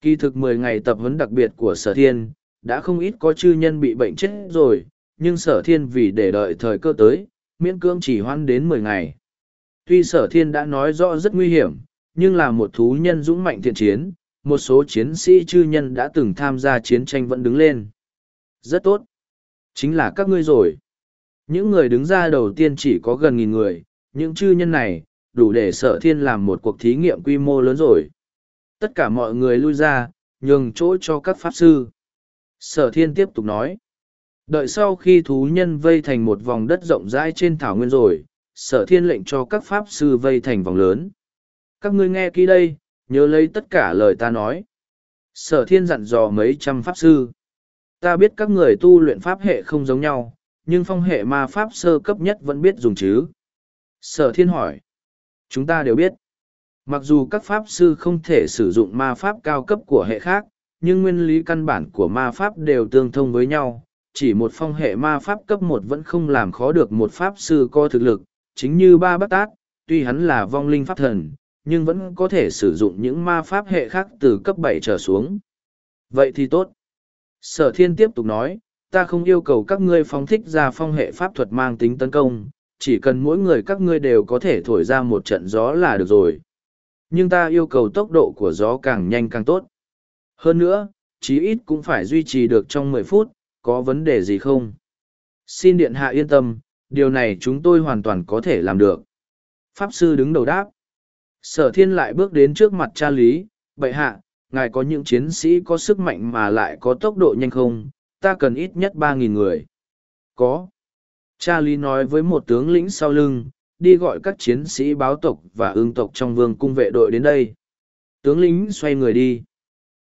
Kỳ thực mười ngày tập huấn đặc biệt của sở thiên, đã không ít có chư nhân bị bệnh chết rồi, nhưng sở thiên vì để đợi thời cơ tới, miễn cưỡng chỉ hoan đến mười ngày. Tuy sở thiên đã nói rõ rất nguy hiểm, nhưng là một thú nhân dũng mạnh thiện chiến, một số chiến sĩ chư nhân đã từng tham gia chiến tranh vẫn đứng lên. Rất tốt. Chính là các ngươi rồi. Những người đứng ra đầu tiên chỉ có gần nghìn người, những chư nhân này, đủ để sở thiên làm một cuộc thí nghiệm quy mô lớn rồi. Tất cả mọi người lui ra, nhường chỗ cho các pháp sư. Sở thiên tiếp tục nói. Đợi sau khi thú nhân vây thành một vòng đất rộng rãi trên thảo nguyên rồi, sở thiên lệnh cho các pháp sư vây thành vòng lớn. Các ngươi nghe kỹ đây, nhớ lấy tất cả lời ta nói. Sở thiên dặn dò mấy trăm pháp sư. Ta biết các người tu luyện pháp hệ không giống nhau, nhưng phong hệ ma pháp sơ cấp nhất vẫn biết dùng chứ. Sở thiên hỏi. Chúng ta đều biết. Mặc dù các pháp sư không thể sử dụng ma pháp cao cấp của hệ khác, nhưng nguyên lý căn bản của ma pháp đều tương thông với nhau. Chỉ một phong hệ ma pháp cấp một vẫn không làm khó được một pháp sư có thực lực, chính như ba bát tát, tuy hắn là vong linh pháp thần, nhưng vẫn có thể sử dụng những ma pháp hệ khác từ cấp bảy trở xuống. Vậy thì tốt. Sở thiên tiếp tục nói, ta không yêu cầu các ngươi phóng thích ra phong hệ pháp thuật mang tính tấn công, chỉ cần mỗi người các ngươi đều có thể thổi ra một trận gió là được rồi. Nhưng ta yêu cầu tốc độ của gió càng nhanh càng tốt. Hơn nữa, chí ít cũng phải duy trì được trong mười phút, có vấn đề gì không? Xin điện hạ yên tâm, điều này chúng tôi hoàn toàn có thể làm được. Pháp sư đứng đầu đáp. Sở thiên lại bước đến trước mặt cha lý, bệ hạ, ngài có những chiến sĩ có sức mạnh mà lại có tốc độ nhanh không, ta cần ít nhất ba nghìn người. Có. Cha lý nói với một tướng lĩnh sau lưng, đi gọi các chiến sĩ báo tộc và ương tộc trong vương cung vệ đội đến đây. Tướng lĩnh xoay người đi.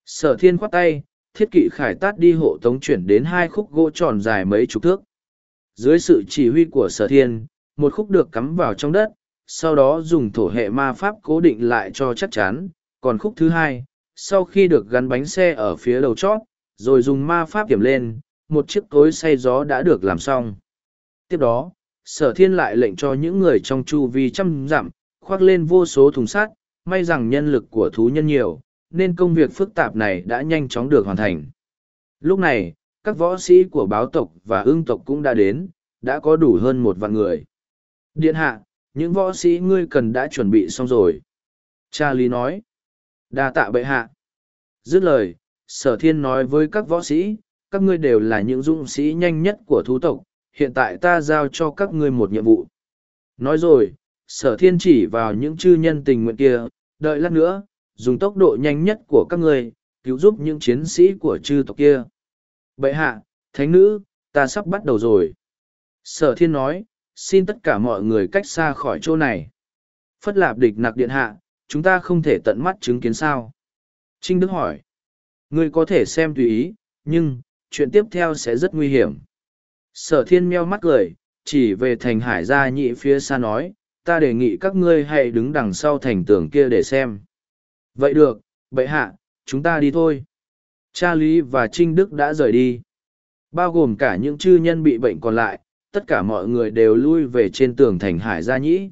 Sở thiên khoát tay, thiết kỵ khải tát đi hộ tống chuyển đến hai khúc gỗ tròn dài mấy chục thước. Dưới sự chỉ huy của sở thiên, một khúc được cắm vào trong đất, sau đó dùng thổ hệ ma pháp cố định lại cho chắc chắn, còn khúc thứ hai, sau khi được gắn bánh xe ở phía đầu chót, rồi dùng ma pháp kiểm lên, một chiếc cối xay gió đã được làm xong. Tiếp đó, sở thiên lại lệnh cho những người trong chu vi trăm dặm, khoác lên vô số thùng sắt, may rằng nhân lực của thú nhân nhiều, nên công việc phức tạp này đã nhanh chóng được hoàn thành. Lúc này, các võ sĩ của báo tộc và ương tộc cũng đã đến, đã có đủ hơn một vạn người. Điện hạ, những võ sĩ ngươi cần đã chuẩn bị xong rồi. Cha Lý nói đa tạ bệ hạ. Dứt lời, sở thiên nói với các võ sĩ, các ngươi đều là những dũng sĩ nhanh nhất của thú tộc, hiện tại ta giao cho các ngươi một nhiệm vụ. Nói rồi, sở thiên chỉ vào những chư nhân tình nguyện kia, đợi lát nữa, dùng tốc độ nhanh nhất của các ngươi, cứu giúp những chiến sĩ của chư tộc kia. Bệ hạ, thánh nữ, ta sắp bắt đầu rồi. Sở thiên nói, xin tất cả mọi người cách xa khỏi chỗ này. Phất lạp địch nặc điện hạ, chúng ta không thể tận mắt chứng kiến sao. Trinh Đức hỏi, ngươi có thể xem tùy ý, nhưng, chuyện tiếp theo sẽ rất nguy hiểm. Sở thiên meo mắt cười, chỉ về thành hải gia nhị phía xa nói, ta đề nghị các ngươi hãy đứng đằng sau thành tường kia để xem. Vậy được, bệ hạ, chúng ta đi thôi. Cha Lý và Trinh Đức đã rời đi. Bao gồm cả những chư nhân bị bệnh còn lại, tất cả mọi người đều lui về trên tường thành hải gia nhĩ.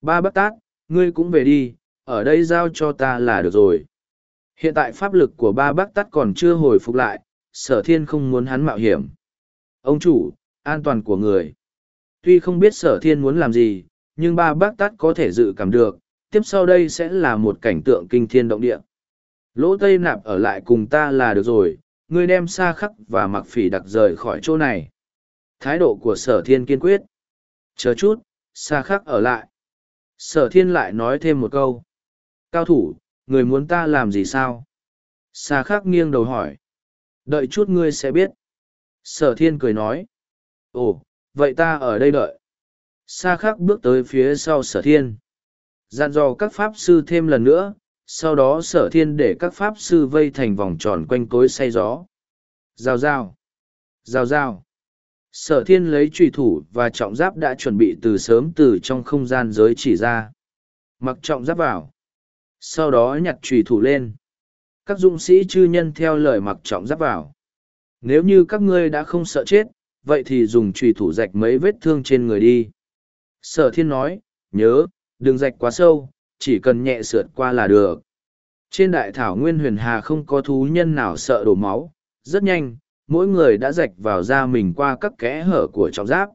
Ba bác tát, ngươi cũng về đi, ở đây giao cho ta là được rồi. Hiện tại pháp lực của ba bác tát còn chưa hồi phục lại, sở thiên không muốn hắn mạo hiểm. Ông chủ, an toàn của người. Tuy không biết sở thiên muốn làm gì, nhưng ba bác tát có thể dự cảm được, tiếp sau đây sẽ là một cảnh tượng kinh thiên động địa. Lỗ Tây Nạp ở lại cùng ta là được rồi, ngươi đem xa khắc và mặc phỉ đặc rời khỏi chỗ này. Thái độ của sở thiên kiên quyết. Chờ chút, xa khắc ở lại. Sở thiên lại nói thêm một câu. Cao thủ, người muốn ta làm gì sao? Xa khắc nghiêng đầu hỏi. Đợi chút ngươi sẽ biết. Sở thiên cười nói. Ồ, vậy ta ở đây đợi. Sa khắc bước tới phía sau sở thiên. Dặn dò các pháp sư thêm lần nữa, sau đó sở thiên để các pháp sư vây thành vòng tròn quanh cối say gió. Rào rào. Rào rào. Sở thiên lấy trùy thủ và trọng giáp đã chuẩn bị từ sớm từ trong không gian giới chỉ ra. Mặc trọng giáp vào. Sau đó nhặt trùy thủ lên. Các dũng sĩ chư nhân theo lời mặc trọng giáp vào. Nếu như các ngươi đã không sợ chết, vậy thì dùng trùy thủ rạch mấy vết thương trên người đi. Sở thiên nói, nhớ, đừng rạch quá sâu, chỉ cần nhẹ sượt qua là được. Trên đại thảo nguyên huyền hà không có thú nhân nào sợ đổ máu, rất nhanh, mỗi người đã rạch vào da mình qua các kẽ hở của trọng giáp.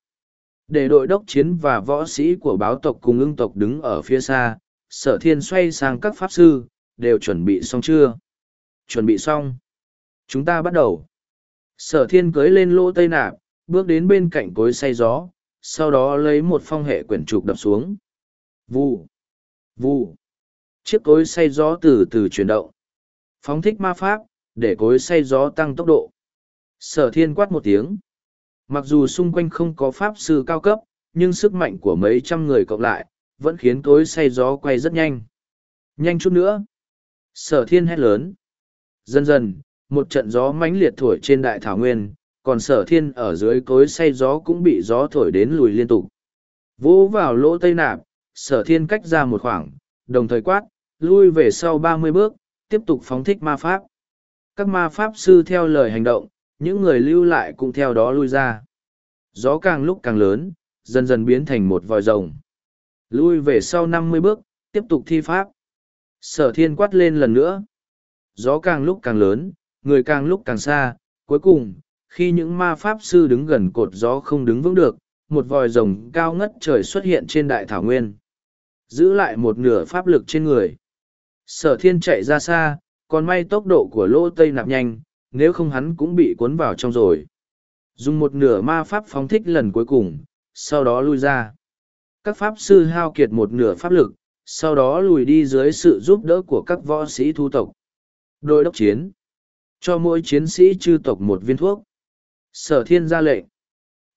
Để đội đốc chiến và võ sĩ của báo tộc cùng ưng tộc đứng ở phía xa, sở thiên xoay sang các pháp sư, đều chuẩn bị xong chưa? Chuẩn bị xong. Chúng ta bắt đầu. Sở thiên cưới lên lỗ tây nạp, bước đến bên cạnh cối say gió, sau đó lấy một phong hệ quyển trục đập xuống. Vụ. Vụ. Chiếc cối say gió từ từ chuyển động. Phóng thích ma pháp, để cối say gió tăng tốc độ. Sở thiên quát một tiếng. Mặc dù xung quanh không có pháp sư cao cấp, nhưng sức mạnh của mấy trăm người cộng lại, vẫn khiến cối say gió quay rất nhanh. Nhanh chút nữa. Sở thiên hét lớn. Dần dần, một trận gió mãnh liệt thổi trên đại thảo nguyên, còn sở thiên ở dưới cối say gió cũng bị gió thổi đến lùi liên tục. Vỗ vào lỗ tây nạp, sở thiên cách ra một khoảng, đồng thời quát, lui về sau ba mươi bước, tiếp tục phóng thích ma pháp. Các ma pháp sư theo lời hành động, những người lưu lại cũng theo đó lui ra. Gió càng lúc càng lớn, dần dần biến thành một vòi rồng. Lui về sau năm mươi bước, tiếp tục thi pháp. Sở thiên quát lên lần nữa. Gió càng lúc càng lớn, người càng lúc càng xa, cuối cùng, khi những ma pháp sư đứng gần cột gió không đứng vững được, một vòi rồng cao ngất trời xuất hiện trên đại thảo nguyên. Giữ lại một nửa pháp lực trên người. Sở thiên chạy ra xa, còn may tốc độ của lỗ tây nạp nhanh, nếu không hắn cũng bị cuốn vào trong rồi. Dùng một nửa ma pháp phóng thích lần cuối cùng, sau đó lui ra. Các pháp sư hao kiệt một nửa pháp lực, sau đó lùi đi dưới sự giúp đỡ của các võ sĩ thu tộc. Đội đốc chiến. Cho mỗi chiến sĩ chư tộc một viên thuốc. Sở thiên ra lệnh.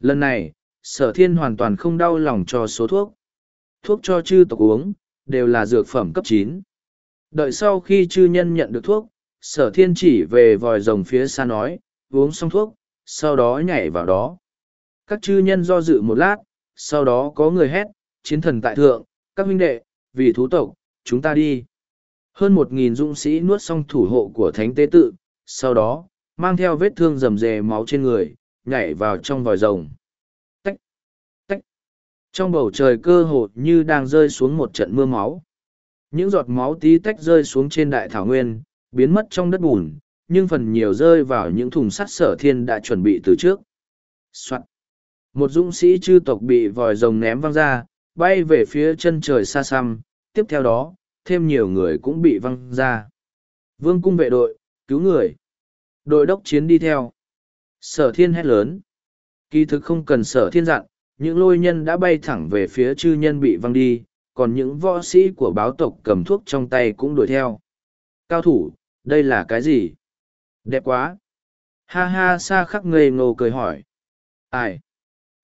Lần này, sở thiên hoàn toàn không đau lòng cho số thuốc. Thuốc cho chư tộc uống, đều là dược phẩm cấp chín. Đợi sau khi chư nhân nhận được thuốc, sở thiên chỉ về vòi rồng phía xa nói, uống xong thuốc, sau đó nhảy vào đó. Các chư nhân do dự một lát, sau đó có người hét, chiến thần tại thượng, các huynh đệ, vì thú tộc, chúng ta đi. Hơn một nghìn dũng sĩ nuốt xong thủ hộ của thánh tế tự, sau đó, mang theo vết thương rầm rề máu trên người, nhảy vào trong vòi rồng. Tách, tách. Trong bầu trời cơ hồ như đang rơi xuống một trận mưa máu. Những giọt máu tí tách rơi xuống trên đại thảo nguyên, biến mất trong đất bùn, nhưng phần nhiều rơi vào những thùng sắt sở thiên đã chuẩn bị từ trước. Soạn. Một dũng sĩ chư tộc bị vòi rồng ném văng ra, bay về phía chân trời xa xăm, tiếp theo đó, thêm nhiều người cũng bị văng ra. Vương cung vệ đội, cứu người. Đội đốc chiến đi theo. Sở thiên hét lớn. Kỳ thực không cần sở thiên dặn, những lôi nhân đã bay thẳng về phía chư nhân bị văng đi, còn những võ sĩ của báo tộc cầm thuốc trong tay cũng đuổi theo. Cao thủ, đây là cái gì? Đẹp quá! Ha ha xa khắc ngây ngô cười hỏi. Ai?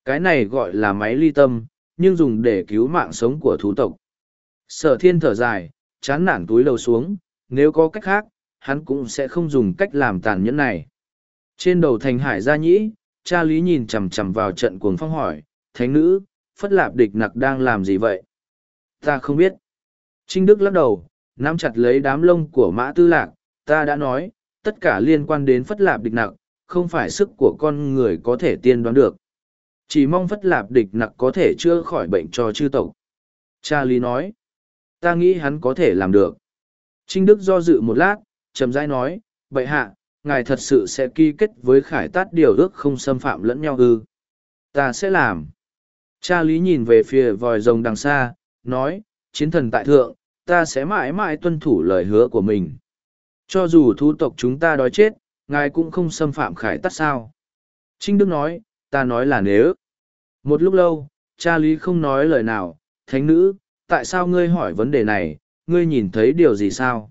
Cái này gọi là máy ly tâm, nhưng dùng để cứu mạng sống của thú tộc. Sở thiên thở dài, chán nản túi đầu xuống, nếu có cách khác, hắn cũng sẽ không dùng cách làm tàn nhẫn này. Trên đầu thành hải gia nhĩ, cha lý nhìn chằm chằm vào trận cuồng phong hỏi, thánh nữ, phất lạp địch nặc đang làm gì vậy? Ta không biết. Trinh Đức lắc đầu, nắm chặt lấy đám lông của mã tư lạc, ta đã nói, tất cả liên quan đến phất lạp địch nặc, không phải sức của con người có thể tiên đoán được. Chỉ mong phất lạp địch nặc có thể chữa khỏi bệnh cho chư tộc. Cha lý nói, ta nghĩ hắn có thể làm được. Trinh Đức do dự một lát, chậm rãi nói, bệ hạ, ngài thật sự sẽ ký kết với khải tát điều ước không xâm phạm lẫn nhau ư. Ta sẽ làm. Cha lý nhìn về phía vòi rồng đằng xa, nói, chiến thần tại thượng, ta sẽ mãi mãi tuân thủ lời hứa của mình. Cho dù thu tộc chúng ta đói chết, ngài cũng không xâm phạm khải tát sao. Trinh Đức nói, ta nói là nếu. Một lúc lâu, cha lý không nói lời nào, thánh nữ, tại sao ngươi hỏi vấn đề này, ngươi nhìn thấy điều gì sao?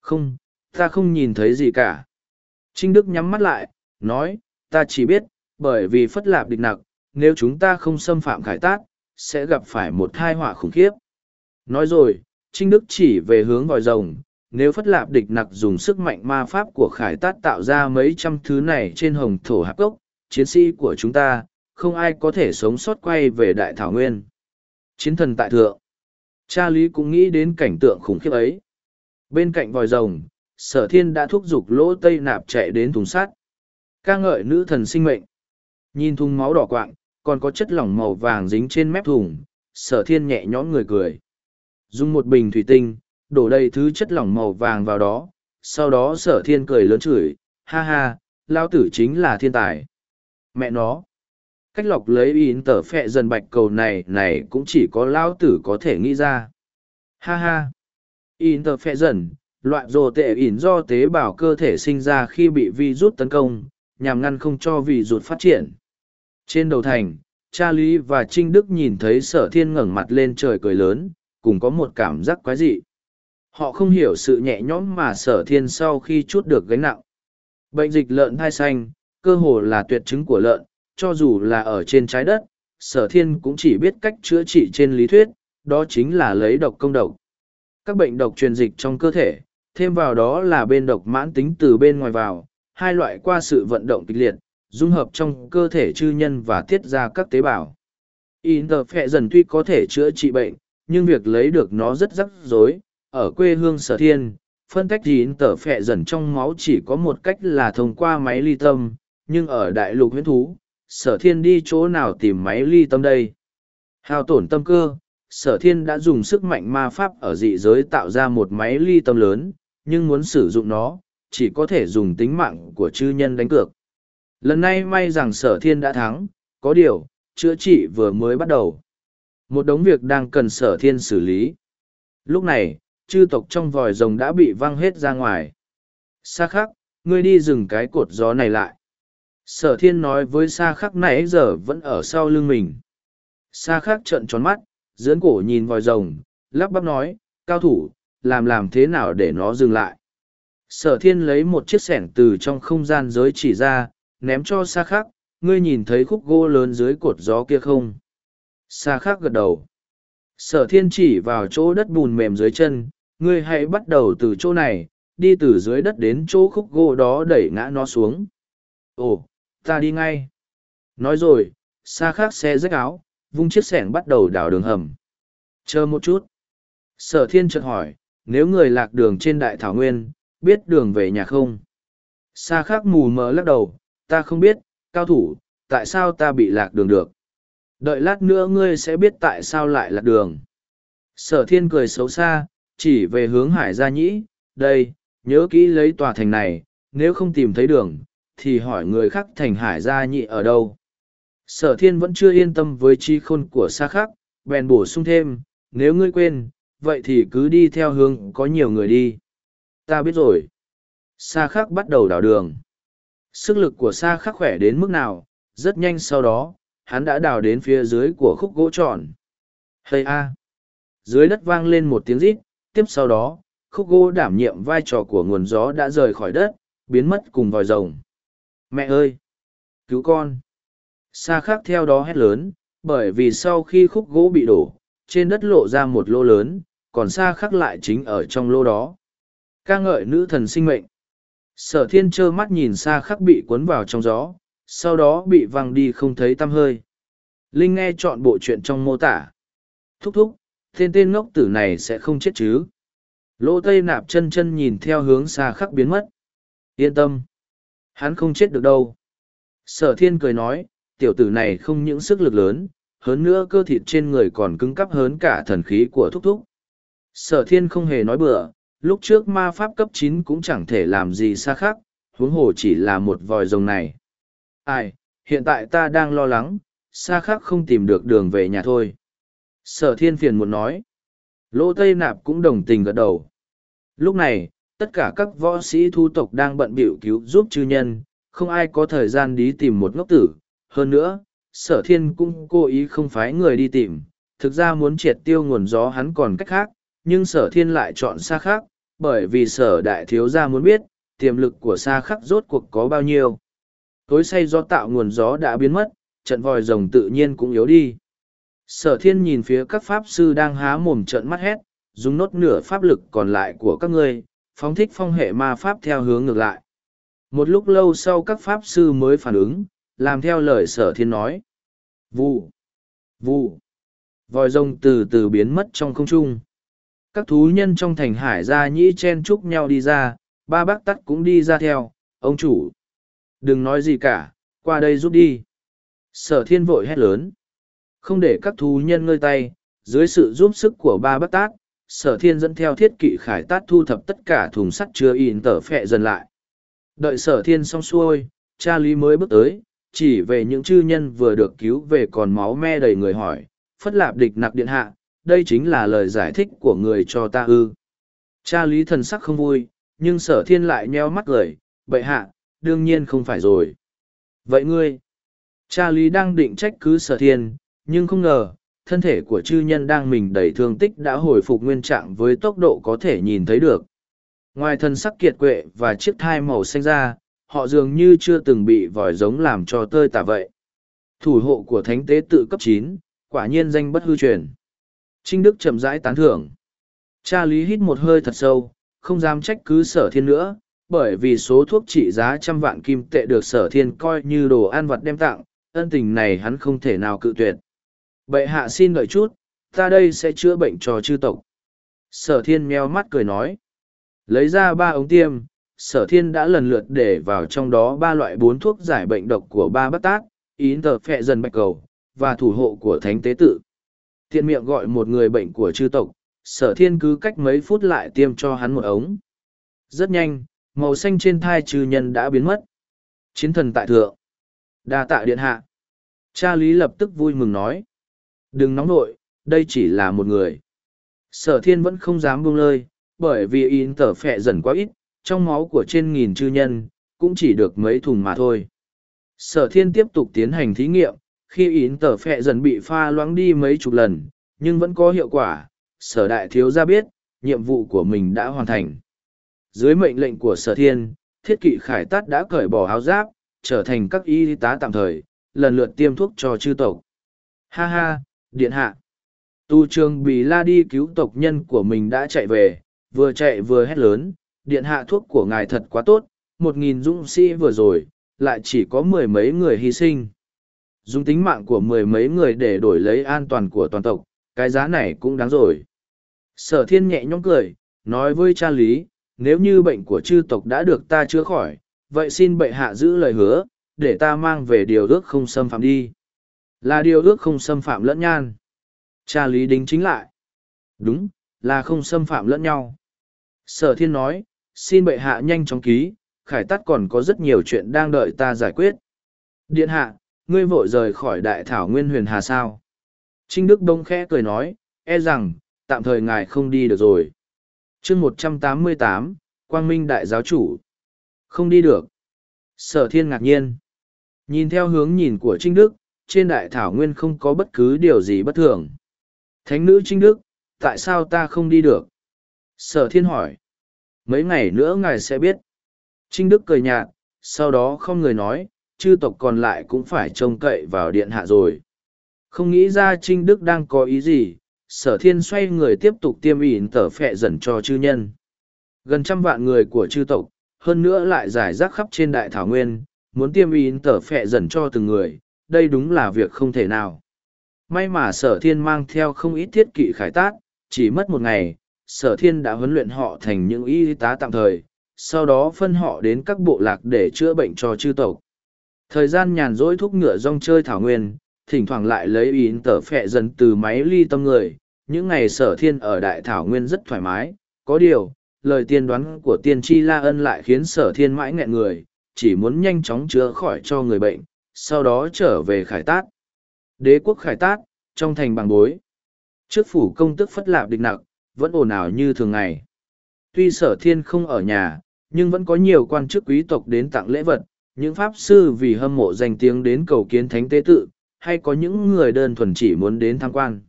Không, ta không nhìn thấy gì cả. Trinh Đức nhắm mắt lại, nói, ta chỉ biết, bởi vì phất lạp địch nặc, nếu chúng ta không xâm phạm khải tát, sẽ gặp phải một thai họa khủng khiếp. Nói rồi, Trinh Đức chỉ về hướng vòi rồng, nếu phất lạp địch nặc dùng sức mạnh ma pháp của khải tát tạo ra mấy trăm thứ này trên hồng thổ hạp cốc, chiến sĩ của chúng ta, không ai có thể sống sót quay về đại thảo nguyên. Chiến thần tại thượng. Cha Lý cũng nghĩ đến cảnh tượng khủng khiếp ấy. Bên cạnh vòi rồng, sở thiên đã thúc giục lỗ tây nạp chạy đến thùng sắt. ca ngợi nữ thần sinh mệnh. Nhìn thùng máu đỏ quạng, còn có chất lỏng màu vàng dính trên mép thùng, sở thiên nhẹ nhõm người cười. Dùng một bình thủy tinh, đổ đầy thứ chất lỏng màu vàng vào đó, sau đó sở thiên cười lớn chửi, ha ha, lao tử chính là thiên tài. Mẹ nó, cách lọc lấy in tờ phẹ dần bạch cầu này này cũng chỉ có lão tử có thể nghĩ ra. Ha ha, in tờ phẹ dần, loại rồ tệ ỉn do tế bào cơ thể sinh ra khi bị virus tấn công, nhằm ngăn không cho virus phát triển. Trên đầu thành, cha Lý và Trinh Đức nhìn thấy sở thiên ngẩng mặt lên trời cười lớn, cùng có một cảm giác quái dị. Họ không hiểu sự nhẹ nhõm mà sở thiên sau khi chút được gánh nặng. Bệnh dịch lợn thai xanh, cơ hồ là tuyệt chứng của lợn, cho dù là ở trên trái đất, sở thiên cũng chỉ biết cách chữa trị trên lý thuyết, đó chính là lấy độc công độc. Các bệnh độc truyền dịch trong cơ thể, thêm vào đó là bên độc mãn tính từ bên ngoài vào, hai loại qua sự vận động kịch liệt, dung hợp trong cơ thể chư nhân và tiết ra các tế bào. Interfe dần tuy có thể chữa trị bệnh, nhưng việc lấy được nó rất rắc rối. Ở quê hương sở thiên, phân tách Interfe dần trong máu chỉ có một cách là thông qua máy ly tâm, nhưng ở đại lục huyến thú, sở thiên đi chỗ nào tìm máy ly tâm đây? Hao tổn tâm cơ, sở thiên đã dùng sức mạnh ma pháp ở dị giới tạo ra một máy ly tâm lớn, nhưng muốn sử dụng nó, chỉ có thể dùng tính mạng của chư nhân đánh cược. Lần này may rằng sở thiên đã thắng, có điều, chữa trị vừa mới bắt đầu. Một đống việc đang cần sở thiên xử lý. Lúc này, chư tộc trong vòi rồng đã bị văng hết ra ngoài. Sa khắc, ngươi đi dừng cái cột gió này lại. Sở thiên nói với sa khắc nãy giờ vẫn ở sau lưng mình. Sa khắc trợn tròn mắt, dưỡng cổ nhìn vòi rồng, lắp bắp nói, cao thủ, làm làm thế nào để nó dừng lại. Sở thiên lấy một chiếc sẻng từ trong không gian giới chỉ ra, ném cho xa Khắc. ngươi nhìn thấy khúc gỗ lớn dưới cột gió kia không? Xa Khắc gật đầu. Sở thiên chỉ vào chỗ đất bùn mềm dưới chân, ngươi hãy bắt đầu từ chỗ này, đi từ dưới đất đến chỗ khúc gỗ đó đẩy ngã nó xuống. Ồ, ta đi ngay. Nói rồi, xa khác xe rách áo, vung chiếc sẻng bắt đầu đào đường hầm. Chờ một chút. Sở thiên chợt hỏi, nếu người lạc đường trên đại thảo nguyên, biết đường về nhà không? xa khác mù mờ lắc đầu, ta không biết, cao thủ, tại sao ta bị lạc đường được. Đợi lát nữa ngươi sẽ biết tại sao lại lạc đường. Sở thiên cười xấu xa, chỉ về hướng hải gia nhĩ, đây, nhớ kỹ lấy tòa thành này, nếu không tìm thấy đường, thì hỏi người khác thành hải gia nhị ở đâu. Sở thiên vẫn chưa yên tâm với chi khôn của xa khắc, bèn bổ sung thêm, nếu ngươi quên, vậy thì cứ đi theo hướng có nhiều người đi. Ta biết rồi. Sa khắc bắt đầu đào đường. Sức lực của Sa khắc khỏe đến mức nào, rất nhanh sau đó, hắn đã đào đến phía dưới của khúc gỗ tròn. Hây a! Dưới đất vang lên một tiếng rít, tiếp sau đó, khúc gỗ đảm nhiệm vai trò của nguồn gió đã rời khỏi đất, biến mất cùng vòi rồng. Mẹ ơi! Cứu con! Sa khắc theo đó hét lớn, bởi vì sau khi khúc gỗ bị đổ, trên đất lộ ra một lô lớn, còn Sa khắc lại chính ở trong lô đó. ca ngợi nữ thần sinh mệnh. Sở thiên trơ mắt nhìn xa khắc bị cuốn vào trong gió, sau đó bị văng đi không thấy tăm hơi. Linh nghe chọn bộ chuyện trong mô tả. Thúc thúc, tên tên ngốc tử này sẽ không chết chứ. Lỗ tây nạp chân chân nhìn theo hướng xa khắc biến mất. Yên tâm. Hắn không chết được đâu. Sở thiên cười nói, tiểu tử này không những sức lực lớn, hơn nữa cơ thịt trên người còn cứng cắp hơn cả thần khí của thúc thúc. Sở thiên không hề nói bừa, lúc trước ma pháp cấp chín cũng chẳng thể làm gì xa khác, huống hồ chỉ là một vòi rồng này. Ai, hiện tại ta đang lo lắng, xa khác không tìm được đường về nhà thôi. Sở thiên phiền muốn nói. Lỗ Tây Nạp cũng đồng tình gật đầu. Lúc này, tất cả các võ sĩ thu tộc đang bận bịu cứu giúp chư nhân, không ai có thời gian đi tìm một ngốc tử. Hơn nữa, sở thiên cũng cố ý không phái người đi tìm, thực ra muốn triệt tiêu nguồn gió hắn còn cách khác, nhưng sở thiên lại chọn xa khắc, bởi vì sở đại thiếu gia muốn biết, tiềm lực của xa khắc rốt cuộc có bao nhiêu. Tối say do tạo nguồn gió đã biến mất, trận vòi rồng tự nhiên cũng yếu đi. Sở thiên nhìn phía các pháp sư đang há mồm trận mắt hét, dùng nốt nửa pháp lực còn lại của các ngươi, phóng thích phong hệ ma pháp theo hướng ngược lại. Một lúc lâu sau các pháp sư mới phản ứng, làm theo lời sở thiên nói. Vụ, vụ, vòi rồng từ từ biến mất trong không trung. Các thú nhân trong thành hải ra nhĩ chen chúc nhau đi ra, ba bác tắt cũng đi ra theo, ông chủ. Đừng nói gì cả, qua đây giúp đi. Sở thiên vội hét lớn. Không để các thú nhân ngơi tay, dưới sự giúp sức của ba bác tát, sở thiên dẫn theo thiết kỵ khải tát thu thập tất cả thùng sắt chứa in tở phẹ dần lại. Đợi sở thiên xong xuôi, cha lý mới bước tới, chỉ về những chư nhân vừa được cứu về còn máu me đầy người hỏi, phất lạp địch nặc điện hạ, đây chính là lời giải thích của người cho ta ư. Cha lý thần sắc không vui, nhưng sở thiên lại nheo mắt gửi, bậy hạ, đương nhiên không phải rồi. Vậy ngươi, cha lý đang định trách cứ sở thiên, nhưng không ngờ, thân thể của chư nhân đang mình đầy thương tích đã hồi phục nguyên trạng với tốc độ có thể nhìn thấy được. Ngoài thân sắc kiệt quệ và chiếc thai màu xanh ra, họ dường như chưa từng bị vòi giống làm cho tơi tả vậy. Thủ hộ của thánh tế tự cấp chín, quả nhiên danh bất hư truyền. Trinh Đức chậm rãi tán thưởng. Cha Lý hít một hơi thật sâu, không dám trách cứ sở thiên nữa, bởi vì số thuốc trị giá trăm vạn kim tệ được sở thiên coi như đồ ăn vật đem tặng, ân tình này hắn không thể nào cự tuyệt. Bệ hạ xin đợi chút, ta đây sẽ chữa bệnh cho chư tộc. Sở thiên meo mắt cười nói. Lấy ra ba ống tiêm, sở thiên đã lần lượt để vào trong đó ba loại bốn thuốc giải bệnh độc của ba bát tác, ý tờ phẹ dần bạch cầu, và thủ hộ của thánh tế tự. Thiện miệng gọi một người bệnh của chư tộc, sở thiên cứ cách mấy phút lại tiêm cho hắn một ống. Rất nhanh, màu xanh trên thai trừ nhân đã biến mất. Chiến thần tại thượng. đa tạ điện hạ. Cha Lý lập tức vui mừng nói. Đừng nóng nội, đây chỉ là một người. Sở thiên vẫn không dám buông lơi, bởi vì in tở phẹ dần quá ít, trong máu của trên nghìn chư nhân, cũng chỉ được mấy thùng mà thôi. Sở thiên tiếp tục tiến hành thí nghiệm, khi in tở phẹ dần bị pha loãng đi mấy chục lần, nhưng vẫn có hiệu quả, sở đại thiếu ra biết, nhiệm vụ của mình đã hoàn thành. Dưới mệnh lệnh của sở thiên, thiết kỵ khải tát đã cởi bỏ áo giáp, trở thành các y tá tạm thời, lần lượt tiêm thuốc cho chư tộc. Ha ha, điện hạ. Tu trường bị la đi cứu tộc nhân của mình đã chạy về, vừa chạy vừa hét lớn, điện hạ thuốc của ngài thật quá tốt, một nghìn dũng sĩ vừa rồi, lại chỉ có mười mấy người hy sinh. Dùng tính mạng của mười mấy người để đổi lấy an toàn của toàn tộc, cái giá này cũng đáng rồi. Sở thiên nhẹ nhõm cười, nói với cha lý, nếu như bệnh của chư tộc đã được ta chữa khỏi, vậy xin bệ hạ giữ lời hứa, để ta mang về điều ước không xâm phạm đi. Là điều ước không xâm phạm lẫn nhan. Cha lý đính chính lại. Đúng, là không xâm phạm lẫn nhau. Sở thiên nói, xin bệ hạ nhanh chóng ký, khải tắt còn có rất nhiều chuyện đang đợi ta giải quyết. Điện hạ, ngươi vội rời khỏi đại thảo nguyên huyền hà sao. Trinh Đức Đông khẽ cười nói, e rằng, tạm thời ngài không đi được rồi. chương một trăm tám mươi tám, Quang Minh Đại Giáo Chủ. Không đi được. Sở thiên ngạc nhiên. Nhìn theo hướng nhìn của Trinh Đức, trên đại thảo nguyên không có bất cứ điều gì bất thường. Thánh nữ Trinh Đức, tại sao ta không đi được? Sở thiên hỏi. Mấy ngày nữa ngài sẽ biết. Trinh Đức cười nhạt, sau đó không người nói, chư tộc còn lại cũng phải trông cậy vào điện hạ rồi. Không nghĩ ra Trinh Đức đang có ý gì, sở thiên xoay người tiếp tục tiêm ỉn tở phẹ dần cho chư nhân. Gần trăm vạn người của chư tộc, hơn nữa lại giải rác khắp trên đại thảo nguyên, muốn tiêm ỉn tở phẹ dần cho từng người, đây đúng là việc không thể nào. May mà sở thiên mang theo không ít thiết kỵ khải tác, chỉ mất một ngày, sở thiên đã huấn luyện họ thành những y tá tạm thời, sau đó phân họ đến các bộ lạc để chữa bệnh cho chư tộc. Thời gian nhàn rỗi thúc ngựa rong chơi thảo nguyên, thỉnh thoảng lại lấy ín tờ phẹ dần từ máy ly tâm người. Những ngày sở thiên ở đại thảo nguyên rất thoải mái, có điều, lời tiên đoán của tiên tri la ân lại khiến sở thiên mãi nghẹn người, chỉ muốn nhanh chóng chữa khỏi cho người bệnh, sau đó trở về khải tát. Đế quốc khải tát, trong thành bằng bối. Trước phủ công tức phất lạp địch nặc, vẫn ồn ào như thường ngày. Tuy sở thiên không ở nhà, nhưng vẫn có nhiều quan chức quý tộc đến tặng lễ vật, những pháp sư vì hâm mộ danh tiếng đến cầu kiến thánh tế tự, hay có những người đơn thuần chỉ muốn đến tham quan.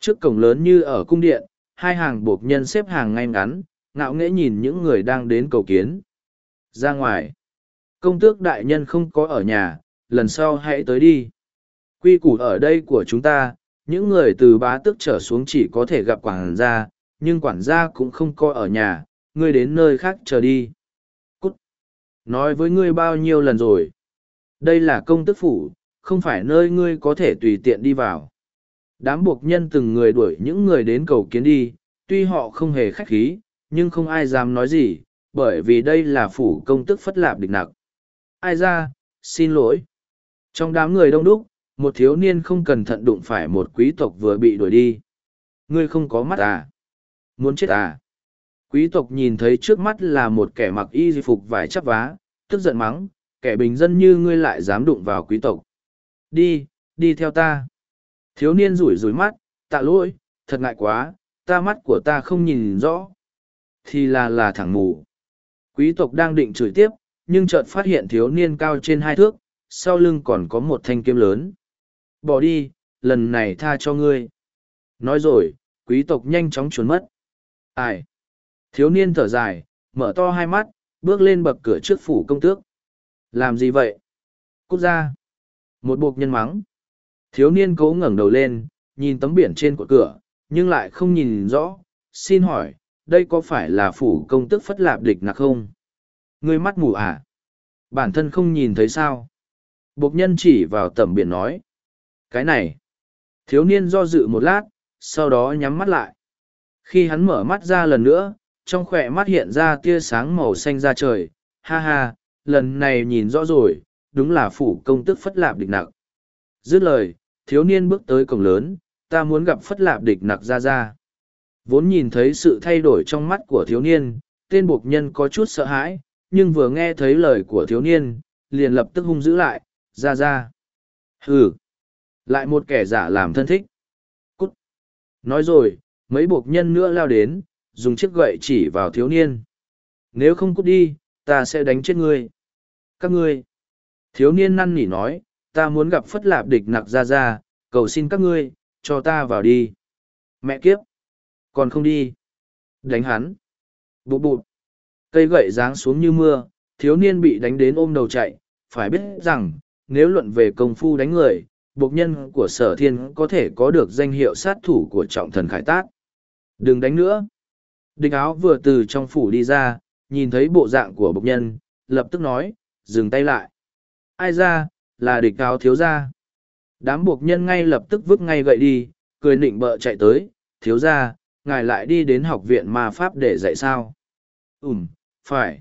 Trước cổng lớn như ở cung điện, hai hàng buộc nhân xếp hàng ngay ngắn, ngạo nghễ nhìn những người đang đến cầu kiến. Ra ngoài, công tước đại nhân không có ở nhà, lần sau hãy tới đi. Quy củ ở đây của chúng ta, những người từ bá tước trở xuống chỉ có thể gặp quản gia, nhưng quản gia cũng không coi ở nhà, ngươi đến nơi khác chờ đi. Cút! Nói với ngươi bao nhiêu lần rồi. Đây là công tước phủ, không phải nơi ngươi có thể tùy tiện đi vào. Đám buộc nhân từng người đuổi những người đến cầu kiến đi, tuy họ không hề khách khí, nhưng không ai dám nói gì, bởi vì đây là phủ công tức phất lạp địch nặc. Ai ra, xin lỗi. Trong đám người đông đúc, một thiếu niên không cẩn thận đụng phải một quý tộc vừa bị đuổi đi. Ngươi không có mắt à? Muốn chết à? Quý tộc nhìn thấy trước mắt là một kẻ mặc y di phục vải chắp vá, tức giận mắng, kẻ bình dân như ngươi lại dám đụng vào quý tộc. Đi, đi theo ta. Thiếu niên rủi rủi mắt, tạ lỗi, thật ngại quá, ta mắt của ta không nhìn rõ. Thì là là thẳng mù. Quý tộc đang định chửi tiếp, nhưng chợt phát hiện thiếu niên cao trên hai thước, sau lưng còn có một thanh kiếm lớn. Bỏ đi, lần này tha cho ngươi. Nói rồi, quý tộc nhanh chóng trốn mất. Ai? Thiếu niên thở dài, mở to hai mắt, bước lên bậc cửa trước phủ công tước. Làm gì vậy? Cút ra. Một buộc nhân mắng. Thiếu niên cố ngẩng đầu lên, nhìn tấm biển trên cột cửa, nhưng lại không nhìn rõ. Xin hỏi, đây có phải là phủ công tước phất lạp địch nặc không? Ngươi mắt mù à? Bản thân không nhìn thấy sao? Bộc nhân chỉ vào tầm biển nói. Cái này. Thiếu niên do dự một lát, sau đó nhắm mắt lại. Khi hắn mở mắt ra lần nữa, trong khỏe mắt hiện ra tia sáng màu xanh ra trời. Ha ha, lần này nhìn rõ rồi, đúng là phủ công tức phất lạp địch nặc. Dứt lời, thiếu niên bước tới cổng lớn, ta muốn gặp phất lạp địch nặc ra ra. Vốn nhìn thấy sự thay đổi trong mắt của thiếu niên, tên bộc nhân có chút sợ hãi, nhưng vừa nghe thấy lời của thiếu niên, liền lập tức hung dữ lại, ra ra. Hừ, lại một kẻ giả làm thân thích. Cút. Nói rồi, mấy buộc nhân nữa lao đến, dùng chiếc gậy chỉ vào thiếu niên. Nếu không cút đi, ta sẽ đánh chết ngươi. Các ngươi. Thiếu niên năn nỉ nói, ta muốn gặp phất lạp địch nặc ra ra, cầu xin các ngươi, cho ta vào đi. Mẹ kiếp. Còn không đi. Đánh hắn. Bụt bụt. Cây gậy giáng xuống như mưa, thiếu niên bị đánh đến ôm đầu chạy. Phải biết rằng, nếu luận về công phu đánh người, buộc nhân của sở thiên có thể có được danh hiệu sát thủ của trọng thần khải tác. Đừng đánh nữa. Địch áo vừa từ trong phủ đi ra, nhìn thấy bộ dạng của bộc nhân, lập tức nói, dừng tay lại. Ai ra, là địch áo thiếu ra. Đám buộc nhân ngay lập tức vứt ngay gậy đi, cười nịnh bợ chạy tới, thiếu ra, ngài lại đi đến học viện ma pháp để dạy sao. Ừm, phải.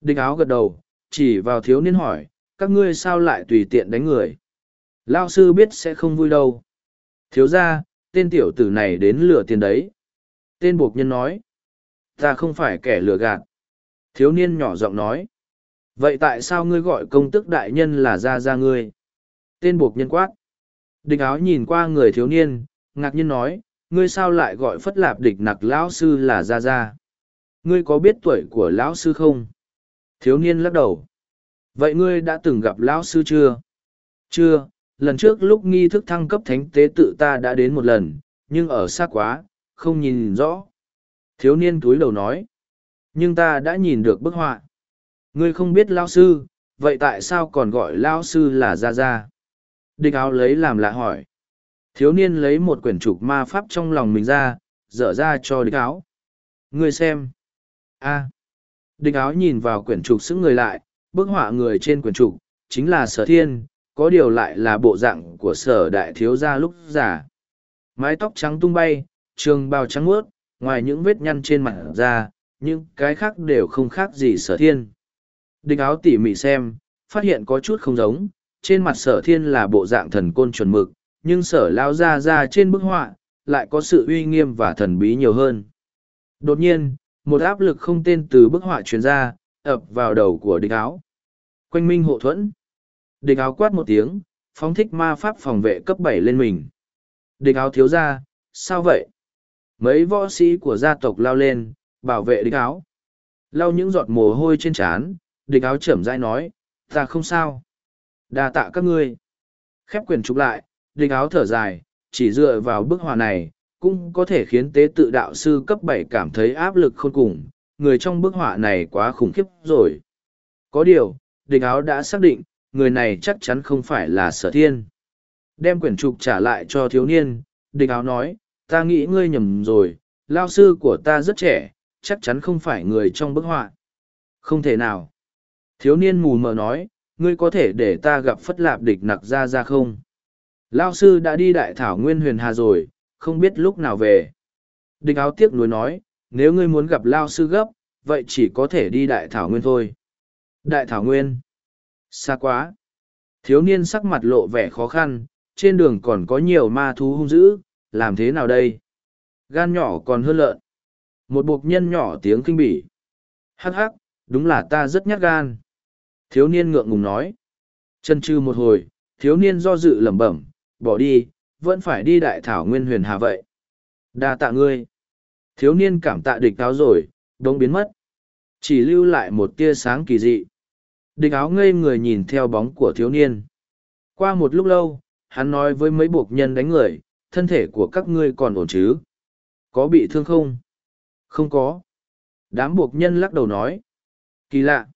Địch áo gật đầu, chỉ vào thiếu niên hỏi, các ngươi sao lại tùy tiện đánh người. Lao sư biết sẽ không vui đâu. Thiếu ra, tên tiểu tử này đến lừa tiền đấy. Tên buộc nhân nói. Ta không phải kẻ lừa gạt. Thiếu niên nhỏ giọng nói. Vậy tại sao ngươi gọi công tức đại nhân là ra ra ngươi? Tên buộc nhân quát. Địch áo nhìn qua người thiếu niên, ngạc nhiên nói, ngươi sao lại gọi phất lạp địch nặc lão sư là ra ra? Ngươi có biết tuổi của lão sư không? Thiếu niên lắc đầu. Vậy ngươi đã từng gặp lão sư chưa? Chưa, lần trước lúc nghi thức thăng cấp thánh tế tự ta đã đến một lần, nhưng ở xa quá, không nhìn rõ. Thiếu niên túi đầu nói. Nhưng ta đã nhìn được bức họa. Ngươi không biết lão sư, vậy tại sao còn gọi lão sư là Gia Gia? Địch áo lấy làm lạ hỏi. Thiếu niên lấy một quyển trục ma pháp trong lòng mình ra, dở ra cho địch áo. Ngươi xem. a Địch áo nhìn vào quyển trục xứng người lại, bức họa người trên quyển trục, chính là sở thiên, có điều lại là bộ dạng của sở đại thiếu gia lúc già. Mái tóc trắng tung bay, trường bào trắng ướt ngoài những vết nhăn trên mặt ra, những cái khác đều không khác gì sở thiên. Đinh áo tỉ mỉ xem, phát hiện có chút không giống, trên mặt sở thiên là bộ dạng thần côn chuẩn mực, nhưng sở lao ra ra trên bức họa, lại có sự uy nghiêm và thần bí nhiều hơn. Đột nhiên, một áp lực không tên từ bức họa truyền ra, ập vào đầu của địch áo. Quanh minh hộ thuẫn. Địch áo quát một tiếng, phóng thích ma pháp phòng vệ cấp bảy lên mình. Địch áo thiếu ra, sao vậy? Mấy võ sĩ của gia tộc lao lên, bảo vệ địch áo. Lau những giọt mồ hôi trên trán, địch áo chậm rãi nói, ta không sao. đa tạ các ngươi. Khép quyền trục lại, địch áo thở dài, chỉ dựa vào bức họa này, cũng có thể khiến tế tự đạo sư cấp bảy cảm thấy áp lực khôn cùng, người trong bức họa này quá khủng khiếp rồi. Có điều, địch áo đã xác định, người này chắc chắn không phải là sở thiên. Đem quyển trục trả lại cho thiếu niên, địch áo nói, ta nghĩ ngươi nhầm rồi, lao sư của ta rất trẻ, chắc chắn không phải người trong bức họa. Không thể nào. Thiếu niên mù mờ nói, ngươi có thể để ta gặp phất lạp địch nặc ra ra không? Lao sư đã đi đại thảo nguyên huyền hà rồi, không biết lúc nào về. Địch áo tiếc nuối nói, nếu ngươi muốn gặp Lao sư gấp, vậy chỉ có thể đi đại thảo nguyên thôi. Đại thảo nguyên. Xa quá. Thiếu niên sắc mặt lộ vẻ khó khăn, trên đường còn có nhiều ma thú hung dữ, làm thế nào đây? Gan nhỏ còn hơn lợn. Một buộc nhân nhỏ tiếng kinh bỉ. Hắc hắc, đúng là ta rất nhát gan. Thiếu niên ngượng ngùng nói. Chân chư một hồi, thiếu niên do dự lẩm bẩm, bỏ đi, vẫn phải đi đại thảo nguyên huyền hà vậy. đa tạ ngươi. Thiếu niên cảm tạ địch áo rồi, đống biến mất. Chỉ lưu lại một tia sáng kỳ dị. Địch áo ngây người nhìn theo bóng của thiếu niên. Qua một lúc lâu, hắn nói với mấy buộc nhân đánh người, thân thể của các ngươi còn ổn chứ? Có bị thương không? Không có. Đám buộc nhân lắc đầu nói. Kỳ lạ.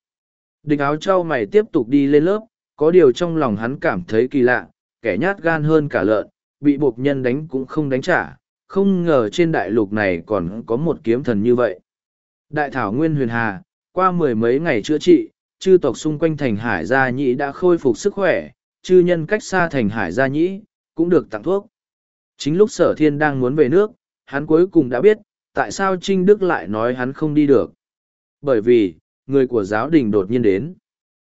Địch áo trao mày tiếp tục đi lên lớp, có điều trong lòng hắn cảm thấy kỳ lạ, kẻ nhát gan hơn cả lợn, bị buộc nhân đánh cũng không đánh trả, không ngờ trên đại lục này còn có một kiếm thần như vậy. Đại thảo Nguyên Huyền Hà, qua mười mấy ngày chữa trị, chư tộc xung quanh thành Hải Gia Nhĩ đã khôi phục sức khỏe, chư nhân cách xa thành Hải Gia Nhĩ, cũng được tặng thuốc. Chính lúc sở thiên đang muốn về nước, hắn cuối cùng đã biết, tại sao Trinh Đức lại nói hắn không đi được. Bởi vì, người của giáo đình đột nhiên đến.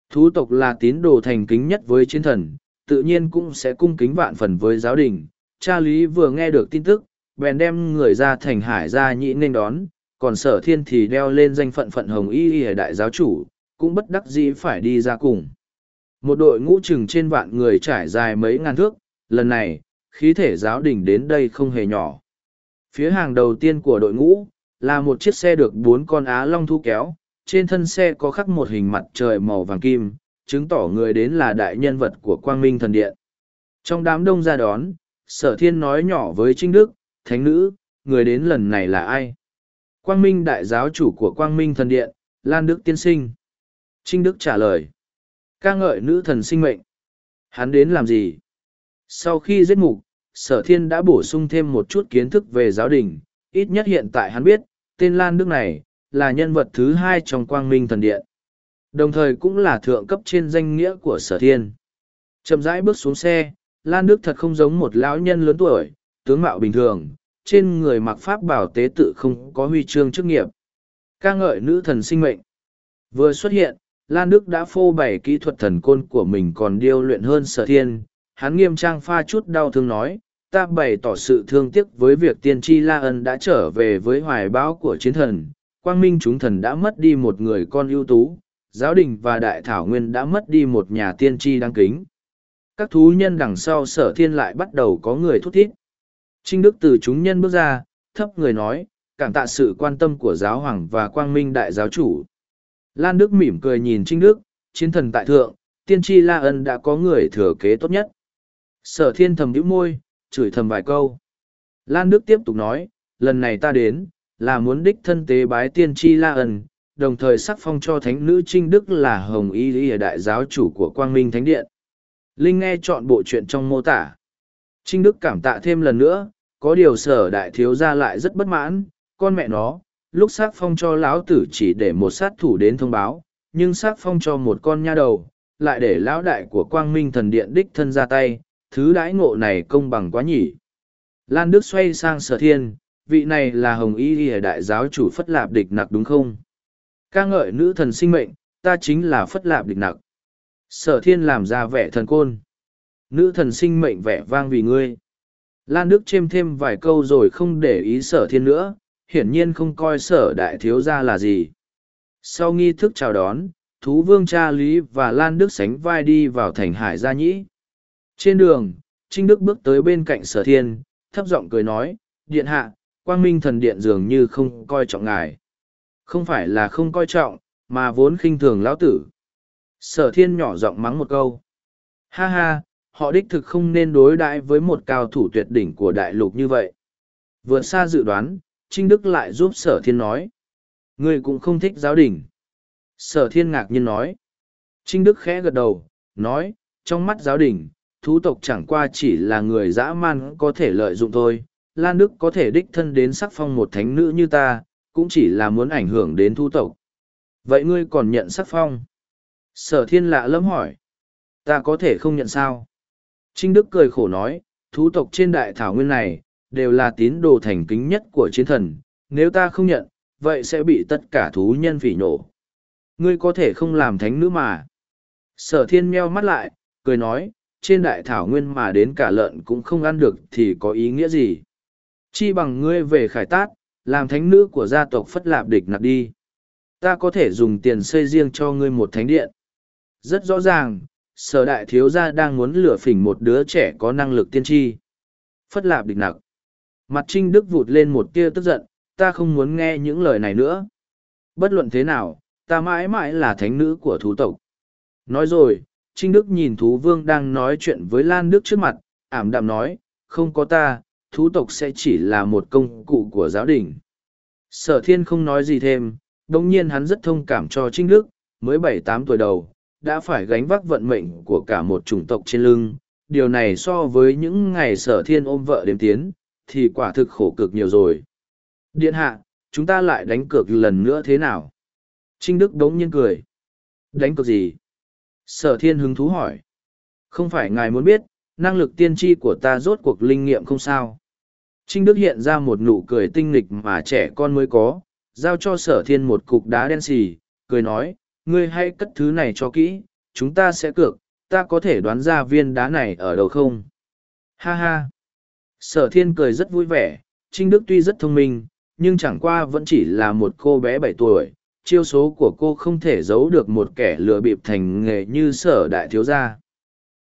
Thú tộc là tín đồ thành kính nhất với chiến thần, tự nhiên cũng sẽ cung kính vạn phần với giáo đình. Cha Lý vừa nghe được tin tức, bèn đem người ra thành hải ra nhị nên đón, còn sở thiên thì đeo lên danh phận phận hồng y y đại giáo chủ, cũng bất đắc dĩ phải đi ra cùng. Một đội ngũ chừng trên vạn người trải dài mấy ngàn thước, lần này, khí thể giáo đình đến đây không hề nhỏ. Phía hàng đầu tiên của đội ngũ, là một chiếc xe được bốn con á long thu kéo, trên thân xe có khắc một hình mặt trời màu vàng kim, chứng tỏ người đến là đại nhân vật của quang minh thần điện. Trong đám đông ra đón, sở thiên nói nhỏ với Trinh Đức, Thánh Nữ, người đến lần này là ai? Quang minh đại giáo chủ của quang minh thần điện, Lan Đức tiên sinh. Trinh Đức trả lời. ca ngợi nữ thần sinh mệnh. Hắn đến làm gì? Sau khi giết mục, sở thiên đã bổ sung thêm một chút kiến thức về giáo đình, ít nhất hiện tại hắn biết, tên Lan Đức này, là nhân vật thứ hai trong quang minh thần điện. Đồng thời cũng là thượng cấp trên danh nghĩa của sở thiên. Chậm rãi bước xuống xe, Lan Đức thật không giống một lão nhân lớn tuổi, tướng mạo bình thường, trên người mặc pháp bảo tế tự không có huy chương chức nghiệp. ca ngợi nữ thần sinh mệnh. Vừa xuất hiện, Lan Đức đã phô bày kỹ thuật thần côn của mình còn điêu luyện hơn sở thiên. Hắn nghiêm trang pha chút đau thương nói, ta bày tỏ sự thương tiếc với việc tiên tri La Ân đã trở về với hoài bão của chiến thần. Quang Minh chúng thần đã mất đi một người con ưu tú, giáo đình và đại thảo nguyên đã mất đi một nhà tiên tri đáng kính. Các thú nhân đằng sau sở thiên lại bắt đầu có người thúc thiết. Trinh Đức từ chúng nhân bước ra, thấp người nói, cảm tạ sự quan tâm của giáo hoàng và quang minh đại giáo chủ. Lan Đức mỉm cười nhìn Trinh Đức, chiến thần tại thượng, tiên tri La Ân đã có người thừa kế tốt nhất. Sở thiên thầm nhíu môi, chửi thầm vài câu. Lan Đức tiếp tục nói, lần này ta đến, là muốn đích thân tế bái tiên tri La Ân, đồng thời sắc phong cho thánh nữ Trinh Đức là Hồng Y Lý đại giáo chủ của Quang Minh Thánh Điện. Linh nghe chọn bộ chuyện trong mô tả. Trinh Đức cảm tạ thêm lần nữa, có điều sở đại thiếu gia lại rất bất mãn, con mẹ nó, lúc sát phong cho lão tử chỉ để một sát thủ đến thông báo, nhưng sát phong cho một con nha đầu, lại để lão đại của Quang Minh Thần Điện đích thân ra tay, thứ đãi ngộ này công bằng quá nhỉ. Lan Đức xoay sang sở thiên, vị này là Hồng Y Hề đại giáo chủ phất lạp địch nặc đúng không? ca ngợi nữ thần sinh mệnh, ta chính là phất lạp địch nặc. Sở thiên làm ra vẻ thần côn. Nữ thần sinh mệnh vẻ vang vì ngươi. Lan Đức chêm thêm vài câu rồi không để ý sở thiên nữa, hiển nhiên không coi sở đại thiếu ra là gì. Sau nghi thức chào đón, thú vương cha Lý và Lan Đức sánh vai đi vào thành hải gia nhĩ. Trên đường, Trinh Đức bước tới bên cạnh sở thiên, thấp giọng cười nói, điện hạ, quang minh thần điện dường như không coi trọng ngài. Không phải là không coi trọng, mà vốn khinh thường lão tử. Sở thiên nhỏ giọng mắng một câu. Ha ha, họ đích thực không nên đối đãi với một cao thủ tuyệt đỉnh của đại lục như vậy. Vượt xa dự đoán, Trinh Đức lại giúp sở thiên nói. Ngươi cũng không thích giáo đình. Sở thiên ngạc nhiên nói. Trinh Đức khẽ gật đầu, nói, trong mắt giáo đình, thú tộc chẳng qua chỉ là người dã man có thể lợi dụng thôi. Lan Đức có thể đích thân đến sắc phong một thánh nữ như ta, cũng chỉ là muốn ảnh hưởng đến thú tộc. Vậy ngươi còn nhận sắc phong? Sở thiên lạ lẫm hỏi. Ta có thể không nhận sao? Trinh Đức cười khổ nói, thú tộc trên đại thảo nguyên này, đều là tín đồ thành kính nhất của chiến thần. Nếu ta không nhận, vậy sẽ bị tất cả thú nhân phỉ nổ. Ngươi có thể không làm thánh nữ mà. Sở thiên meo mắt lại, cười nói, trên đại thảo nguyên mà đến cả lợn cũng không ăn được thì có ý nghĩa gì. Chi bằng ngươi về khải tát, làm thánh nữ của gia tộc phất lạp địch nạp đi. Ta có thể dùng tiền xây riêng cho ngươi một thánh điện. Rất rõ ràng, sở đại thiếu gia đang muốn lửa phỉnh một đứa trẻ có năng lực tiên tri. Phất lạp địch nặc. Mặt Trinh Đức vụt lên một tia tức giận, ta không muốn nghe những lời này nữa. Bất luận thế nào, ta mãi mãi là thánh nữ của thú tộc. Nói rồi, Trinh Đức nhìn thú vương đang nói chuyện với Lan Đức trước mặt, ảm đạm nói, không có ta, thú tộc sẽ chỉ là một công cụ của giáo đình. Sở thiên không nói gì thêm, đồng nhiên hắn rất thông cảm cho Trinh Đức, mới bảy tám tuổi đầu, đã phải gánh vác vận mệnh của cả một chủng tộc trên lưng. Điều này so với những ngày sở thiên ôm vợ đếm tiến, thì quả thực khổ cực nhiều rồi. Điện hạ, chúng ta lại đánh cược lần nữa thế nào? Trinh Đức đống nhiên cười. Đánh cược gì? Sở thiên hứng thú hỏi. Không phải ngài muốn biết, năng lực tiên tri của ta rốt cuộc linh nghiệm không sao. Trinh Đức hiện ra một nụ cười tinh nghịch mà trẻ con mới có, giao cho sở thiên một cục đá đen xì, cười nói, ngươi hãy cất thứ này cho kỹ, chúng ta sẽ cược, ta có thể đoán ra viên đá này ở đâu không? Ha ha! Sở thiên cười rất vui vẻ, Trinh Đức tuy rất thông minh, nhưng chẳng qua vẫn chỉ là một cô bé bảy tuổi, chiêu số của cô không thể giấu được một kẻ lừa bịp thành nghề như sở đại thiếu gia.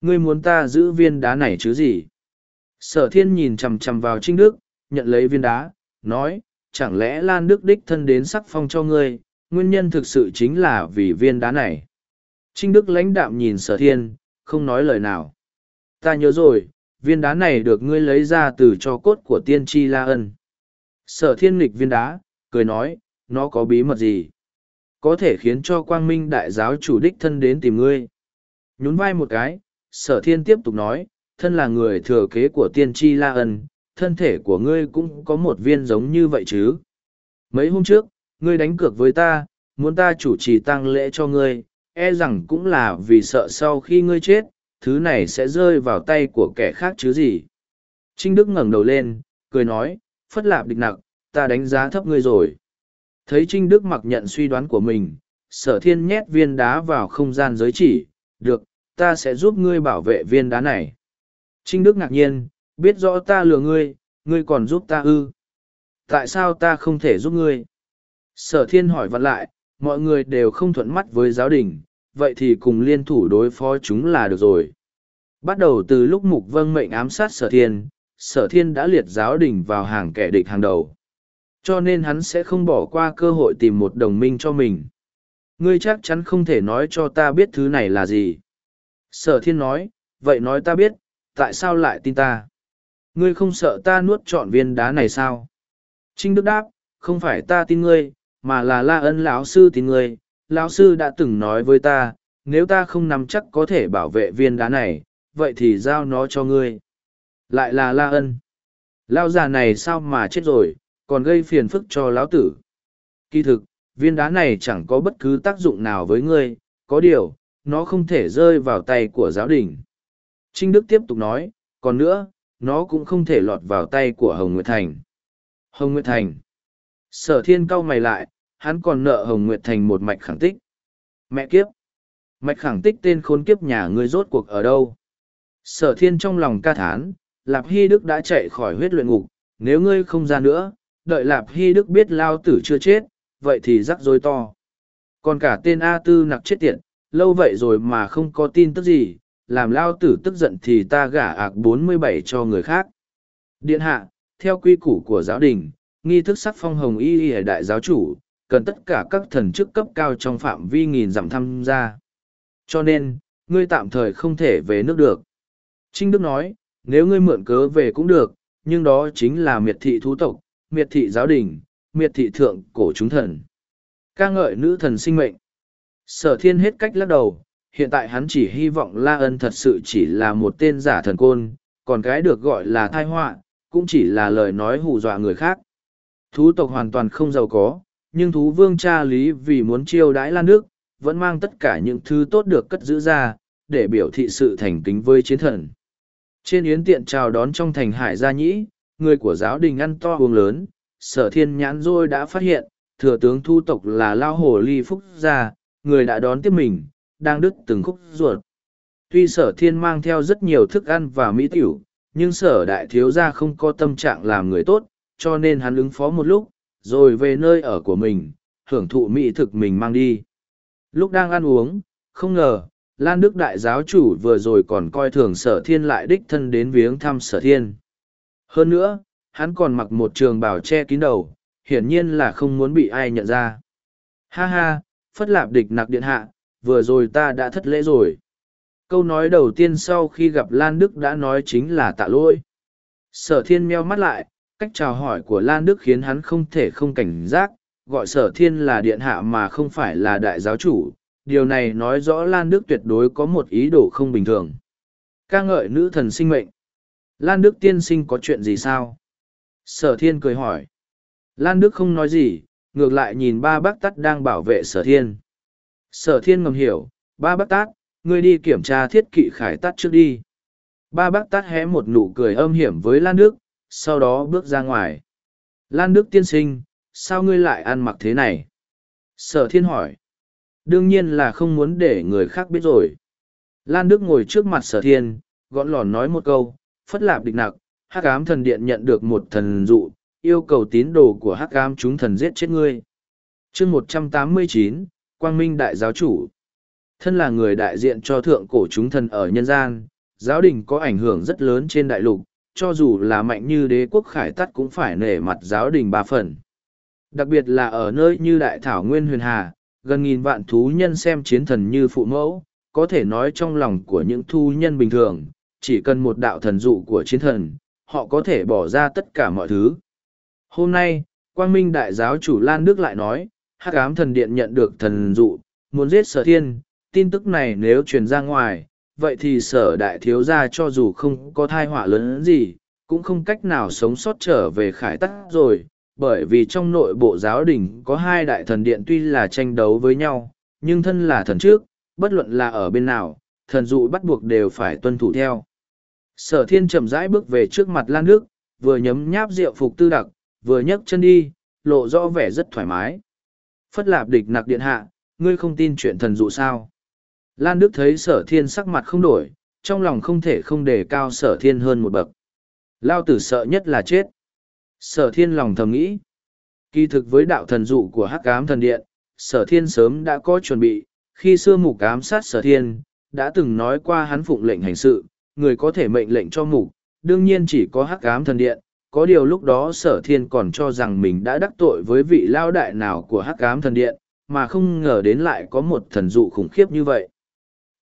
Ngươi muốn ta giữ viên đá này chứ gì? Sở thiên nhìn chầm chầm vào Trinh Đức, nhận lấy viên đá, nói, chẳng lẽ Lan Đức đích thân đến sắc phong cho ngươi, nguyên nhân thực sự chính là vì viên đá này. Trinh Đức lãnh đạm nhìn sở thiên, không nói lời nào. Ta nhớ rồi, viên đá này được ngươi lấy ra từ cho cốt của tiên tri La Ân. Sở thiên nghịch viên đá, cười nói, nó có bí mật gì? Có thể khiến cho quang minh đại giáo chủ đích thân đến tìm ngươi. Nhún vai một cái, sở thiên tiếp tục nói, thân là người thừa kế của tiên tri La Ân, thân thể của ngươi cũng có một viên giống như vậy chứ. Mấy hôm trước, ngươi đánh cược với ta, muốn ta chủ trì tăng lễ cho ngươi, e rằng cũng là vì sợ sau khi ngươi chết, thứ này sẽ rơi vào tay của kẻ khác chứ gì. Trinh Đức ngẩng đầu lên, cười nói, phất lạp địch nặc, ta đánh giá thấp ngươi rồi. Thấy Trinh Đức mặc nhận suy đoán của mình, sở thiên nhét viên đá vào không gian giới chỉ, được, ta sẽ giúp ngươi bảo vệ viên đá này. Trinh Đức ngạc nhiên, biết rõ ta lừa ngươi, ngươi còn giúp ta ư. Tại sao ta không thể giúp ngươi? Sở thiên hỏi vặn lại, mọi người đều không thuận mắt với giáo đình, vậy thì cùng liên thủ đối phó chúng là được rồi. Bắt đầu từ lúc mục vâng mệnh ám sát sở thiên, sở thiên đã liệt giáo đình vào hàng kẻ địch hàng đầu. Cho nên hắn sẽ không bỏ qua cơ hội tìm một đồng minh cho mình. Ngươi chắc chắn không thể nói cho ta biết thứ này là gì. Sở thiên nói, vậy nói ta biết, tại sao lại tin ta? Ngươi không sợ ta nuốt trọn viên đá này sao? Trinh Đức đáp, không phải ta tin ngươi, mà là la ân lão sư tin ngươi. Lão sư đã từng nói với ta, nếu ta không nắm chắc có thể bảo vệ viên đá này, vậy thì giao nó cho ngươi. Lại là la ân. Lão già này sao mà chết rồi, còn gây phiền phức cho lão tử. Kỳ thực, viên đá này chẳng có bất cứ tác dụng nào với ngươi, có điều, nó không thể rơi vào tay của giáo đình. Trinh Đức tiếp tục nói, còn nữa, nó cũng không thể lọt vào tay của Hồng Nguyệt Thành. Hồng Nguyệt Thành. Sở thiên cau mày lại, hắn còn nợ Hồng Nguyệt Thành một mạch khẳng tích. Mẹ kiếp. Mạch khẳng tích tên khốn kiếp nhà ngươi rốt cuộc ở đâu? Sở thiên trong lòng ca thán, Lạp Hy Đức đã chạy khỏi huyết luyện ngục, nếu ngươi không ra nữa, đợi Lạp Hy Đức biết lao tử chưa chết, vậy thì rắc rối to. Còn cả tên A Tư nặc chết tiệt, lâu vậy rồi mà không có tin tức gì, làm lao tử tức giận thì ta gả ạc bốn mươi bảy cho người khác. Điện hạ, theo quy củ của giáo đình, nghi thức sắc phong hồng y y đại giáo chủ, cần tất cả các thần chức cấp cao trong phạm vi nghìn dặm tham gia. Cho nên, ngươi tạm thời không thể về nước được. Trinh Đức nói, nếu ngươi mượn cớ về cũng được, nhưng đó chính là miệt thị thú tộc, miệt thị giáo đình, miệt thị thượng cổ chúng thần. ca ngợi nữ thần sinh mệnh. Sở thiên hết cách lắc đầu, hiện tại hắn chỉ hy vọng La Ân thật sự chỉ là một tên giả thần côn, còn cái được gọi là thai họa cũng chỉ là lời nói hù dọa người khác. Thú tộc hoàn toàn không giàu có, nhưng thú vương cha lý vì muốn chiêu đãi lan nước, vẫn mang tất cả những thứ tốt được cất giữ ra, để biểu thị sự thành kính với chiến thần. Trên yến tiện chào đón trong thành hải gia nhĩ, người của giáo đình ăn to uống lớn, sở thiên nhãn rồi đã phát hiện, thừa tướng thu tộc là lao hồ ly phúc gia, người đã đón tiếp mình, đang đứt từng khúc ruột. Tuy sở thiên mang theo rất nhiều thức ăn và mỹ tiểu, nhưng sở đại thiếu gia không có tâm trạng làm người tốt, cho nên hắn ứng phó một lúc, rồi về nơi ở của mình, hưởng thụ mỹ thực mình mang đi. Lúc đang ăn uống, không ngờ, Lan Đức Đại giáo chủ vừa rồi còn coi thường sở thiên lại đích thân đến viếng thăm sở thiên. Hơn nữa, hắn còn mặc một trường bào che kín đầu, hiển nhiên là không muốn bị ai nhận ra. Ha ha, phất lạp địch nặc điện hạ, vừa rồi ta đã thất lễ rồi. Câu nói đầu tiên sau khi gặp Lan Đức đã nói chính là tạ lỗi. Sở thiên meo mắt lại, cách chào hỏi của Lan Đức khiến hắn không thể không cảnh giác, gọi sở thiên là điện hạ mà không phải là đại giáo chủ. Điều này nói rõ Lan Đức tuyệt đối có một ý đồ không bình thường. ca ngợi nữ thần sinh mệnh. Lan Đức tiên sinh có chuyện gì sao? Sở thiên cười hỏi. Lan Đức không nói gì, ngược lại nhìn ba bác tắt đang bảo vệ sở thiên. Sở thiên ngầm hiểu, ba bác tát, ngươi đi kiểm tra thiết kỵ khải tắt trước đi. Ba bác tát hé một nụ cười âm hiểm với Lan Đức, sau đó bước ra ngoài. Lan Đức tiên sinh, sao ngươi lại ăn mặc thế này? Sở thiên hỏi. Đương nhiên là không muốn để người khác biết rồi. Lan Đức ngồi trước mặt sở thiên, gọn lòn nói một câu, phất lạp địch nặc, hắc ám thần điện nhận được một thần dụ, yêu cầu tín đồ của hắc ám chúng thần giết chết ngươi. chương một trăm tám mươi chín Quang Minh Đại Giáo Chủ Thân là người đại diện cho thượng cổ chúng thần ở nhân gian, giáo đình có ảnh hưởng rất lớn trên đại lục, cho dù là mạnh như đế quốc khải tắt cũng phải nể mặt giáo đình ba phần. Đặc biệt là ở nơi như Đại Thảo Nguyên Huyền Hà, gần nghìn vạn thú nhân xem chiến thần như phụ mẫu, có thể nói trong lòng của những thu nhân bình thường, chỉ cần một đạo thần dụ của chiến thần, họ có thể bỏ ra tất cả mọi thứ. Hôm nay, Quang Minh Đại giáo chủ Lan Đức lại nói, hắc ám thần điện nhận được thần dụ, muốn giết sở thiên, tin tức này nếu truyền ra ngoài, vậy thì sở đại thiếu gia cho dù không có thai họa lớn gì, cũng không cách nào sống sót trở về khải tắc rồi, bởi vì trong nội bộ giáo đình có hai đại thần điện tuy là tranh đấu với nhau, nhưng thân là thần trước, bất luận là ở bên nào, thần dụ bắt buộc đều phải tuân thủ theo. Sở thiên chậm rãi bước về trước mặt Lan Đức, vừa nhấm nháp rượu phục tư đặc, vừa nhấc chân đi, lộ rõ vẻ rất thoải mái. Phất lạp địch nặc điện hạ, ngươi không tin chuyện thần dụ sao? Lan Đức thấy sở thiên sắc mặt không đổi, trong lòng không thể không đề cao sở thiên hơn một bậc. Lao tử sợ nhất là chết. Sở thiên lòng thầm nghĩ. Kỳ thực với đạo thần dụ của hắc ám thần điện, sở thiên sớm đã có chuẩn bị, khi xưa mục ám sát sở thiên, đã từng nói qua hắn phụng lệnh hành sự, người có thể mệnh lệnh cho mục, đương nhiên chỉ có hắc ám thần điện. Có điều lúc đó sở thiên còn cho rằng mình đã đắc tội với vị lao đại nào của hắc ám thần điện, mà không ngờ đến lại có một thần dụ khủng khiếp như vậy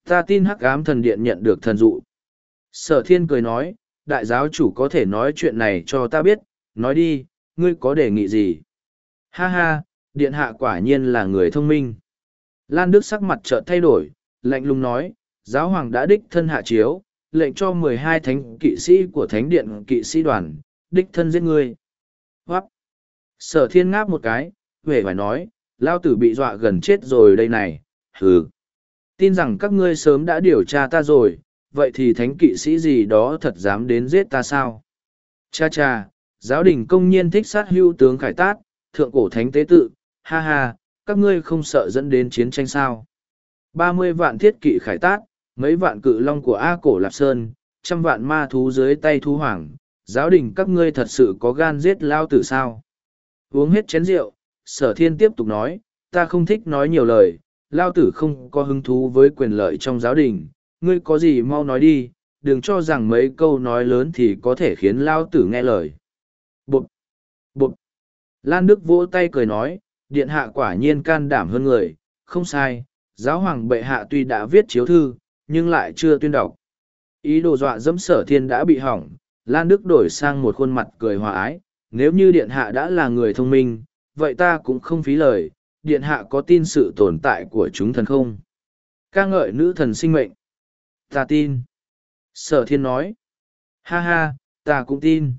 ta tin hắc ám thần điện nhận được thần dụ. Sở thiên cười nói, đại giáo chủ có thể nói chuyện này cho ta biết, nói đi, ngươi có đề nghị gì? Ha ha, điện hạ quả nhiên là người thông minh. Lan đức sắc mặt chợt thay đổi, lạnh lùng nói, giáo hoàng đã đích thân hạ chiếu, lệnh cho mười hai thánh kỵ sĩ của thánh điện kỵ sĩ đoàn, đích thân giết ngươi. Hoắp sở thiên ngáp một cái, huệ phải nói, lao tử bị dọa gần chết rồi đây này, hừ tin rằng các ngươi sớm đã điều tra ta rồi, vậy thì thánh kỵ sĩ gì đó thật dám đến giết ta sao? Cha cha, giáo đình công nhiên thích sát hưu tướng khải tát, thượng cổ thánh tế tự, ha ha, các ngươi không sợ dẫn đến chiến tranh sao? Ba mươi vạn thiết kỵ khải tát, mấy vạn cự long của a cổ lạp sơn, trăm vạn ma thú dưới tay thú hoàng, giáo đình các ngươi thật sự có gan giết lao tử sao? Uống hết chén rượu, sở thiên tiếp tục nói, ta không thích nói nhiều lời lao tử không có hứng thú với quyền lợi trong giáo đình, ngươi có gì mau nói đi, đừng cho rằng mấy câu nói lớn thì có thể khiến lao tử nghe lời. Bụt! Bụt! Lan Đức vỗ tay cười nói, điện hạ quả nhiên can đảm hơn người, không sai, giáo hoàng bệ hạ tuy đã viết chiếu thư, nhưng lại chưa tuyên đọc. Ý đồ dọa dẫm sở thiên đã bị hỏng, Lan Đức đổi sang một khuôn mặt cười hòa ái, nếu như điện hạ đã là người thông minh, vậy ta cũng không phí lời, điện hạ có tin sự tồn tại của chúng thần không? ca ngợi nữ thần sinh mệnh. Ta tin. Sở thiên nói. Ha ha, ta cũng tin.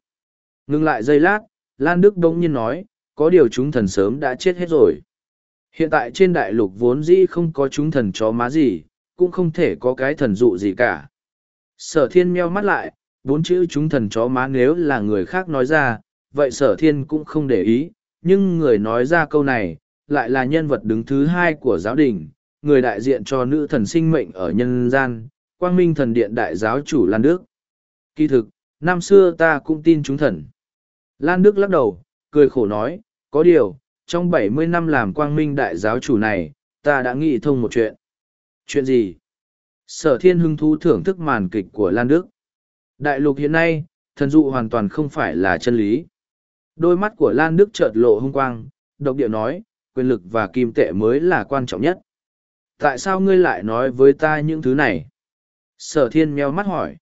Ngưng lại giây lát, Lan Đức bỗng nhiên nói, có điều chúng thần sớm đã chết hết rồi. Hiện tại trên đại lục vốn dĩ không có chúng thần chó má gì, cũng không thể có cái thần dụ gì cả. Sở thiên meo mắt lại, bốn chữ chúng thần chó má nếu là người khác nói ra, vậy sở thiên cũng không để ý, nhưng người nói ra câu này, lại là nhân vật đứng thứ hai của giáo đình, người đại diện cho nữ thần sinh mệnh ở nhân gian, quang minh thần điện đại giáo chủ Lan Đức. Kỳ thực, năm xưa ta cũng tin chúng thần. Lan Đức lắc đầu, cười khổ nói, có điều, trong bảy mươi năm làm quang minh đại giáo chủ này, ta đã nghĩ thông một chuyện. Chuyện gì? Sở thiên hưng thú thưởng thức màn kịch của Lan Đức. Đại lục hiện nay, thần dụ hoàn toàn không phải là chân lý. Đôi mắt của Lan Đức chợt lộ hung quang, độc điệu nói, quyền lực và kim tệ mới là quan trọng nhất. Tại sao ngươi lại nói với ta những thứ này? Sở thiên meo mắt hỏi.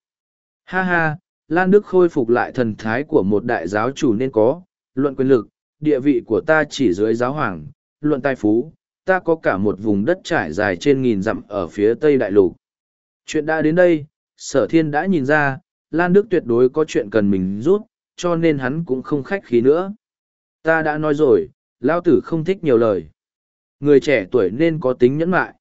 Ha ha, Lan Đức khôi phục lại thần thái của một đại giáo chủ nên có, luận quyền lực, địa vị của ta chỉ dưới giáo hoàng, luận tài phú, ta có cả một vùng đất trải dài trên nghìn dặm ở phía tây đại lục. Chuyện đã đến đây, sở thiên đã nhìn ra, Lan Đức tuyệt đối có chuyện cần mình rút, cho nên hắn cũng không khách khí nữa. Ta đã nói rồi, Lao Tử không thích nhiều lời. Người trẻ tuổi nên có tính nhẫn mại.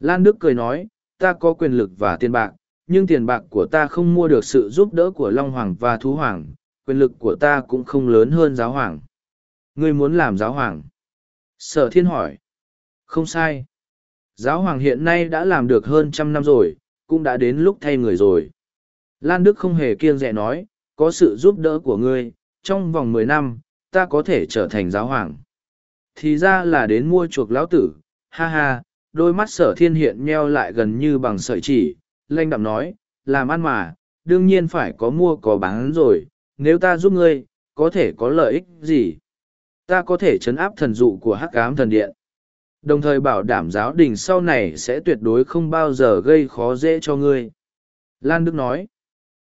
Lan Đức cười nói, ta có quyền lực và tiền bạc, nhưng tiền bạc của ta không mua được sự giúp đỡ của Long Hoàng và Thú Hoàng, quyền lực của ta cũng không lớn hơn giáo hoàng. Ngươi muốn làm giáo hoàng? Sở thiên hỏi. Không sai. Giáo hoàng hiện nay đã làm được hơn trăm năm rồi, cũng đã đến lúc thay người rồi. Lan Đức không hề kiêng dè nói, có sự giúp đỡ của ngươi, trong vòng mười năm, ta có thể trở thành giáo hoàng. Thì ra là đến mua chuộc lão tử, ha ha, đôi mắt sở thiên hiện nheo lại gần như bằng sợi chỉ, lanh đạm nói, làm ăn mà, đương nhiên phải có mua có bán rồi, nếu ta giúp ngươi, có thể có lợi ích gì? Ta có thể chấn áp thần dụ của hắc ám thần điện. Đồng thời bảo đảm giáo đình sau này sẽ tuyệt đối không bao giờ gây khó dễ cho ngươi. Lan Đức nói.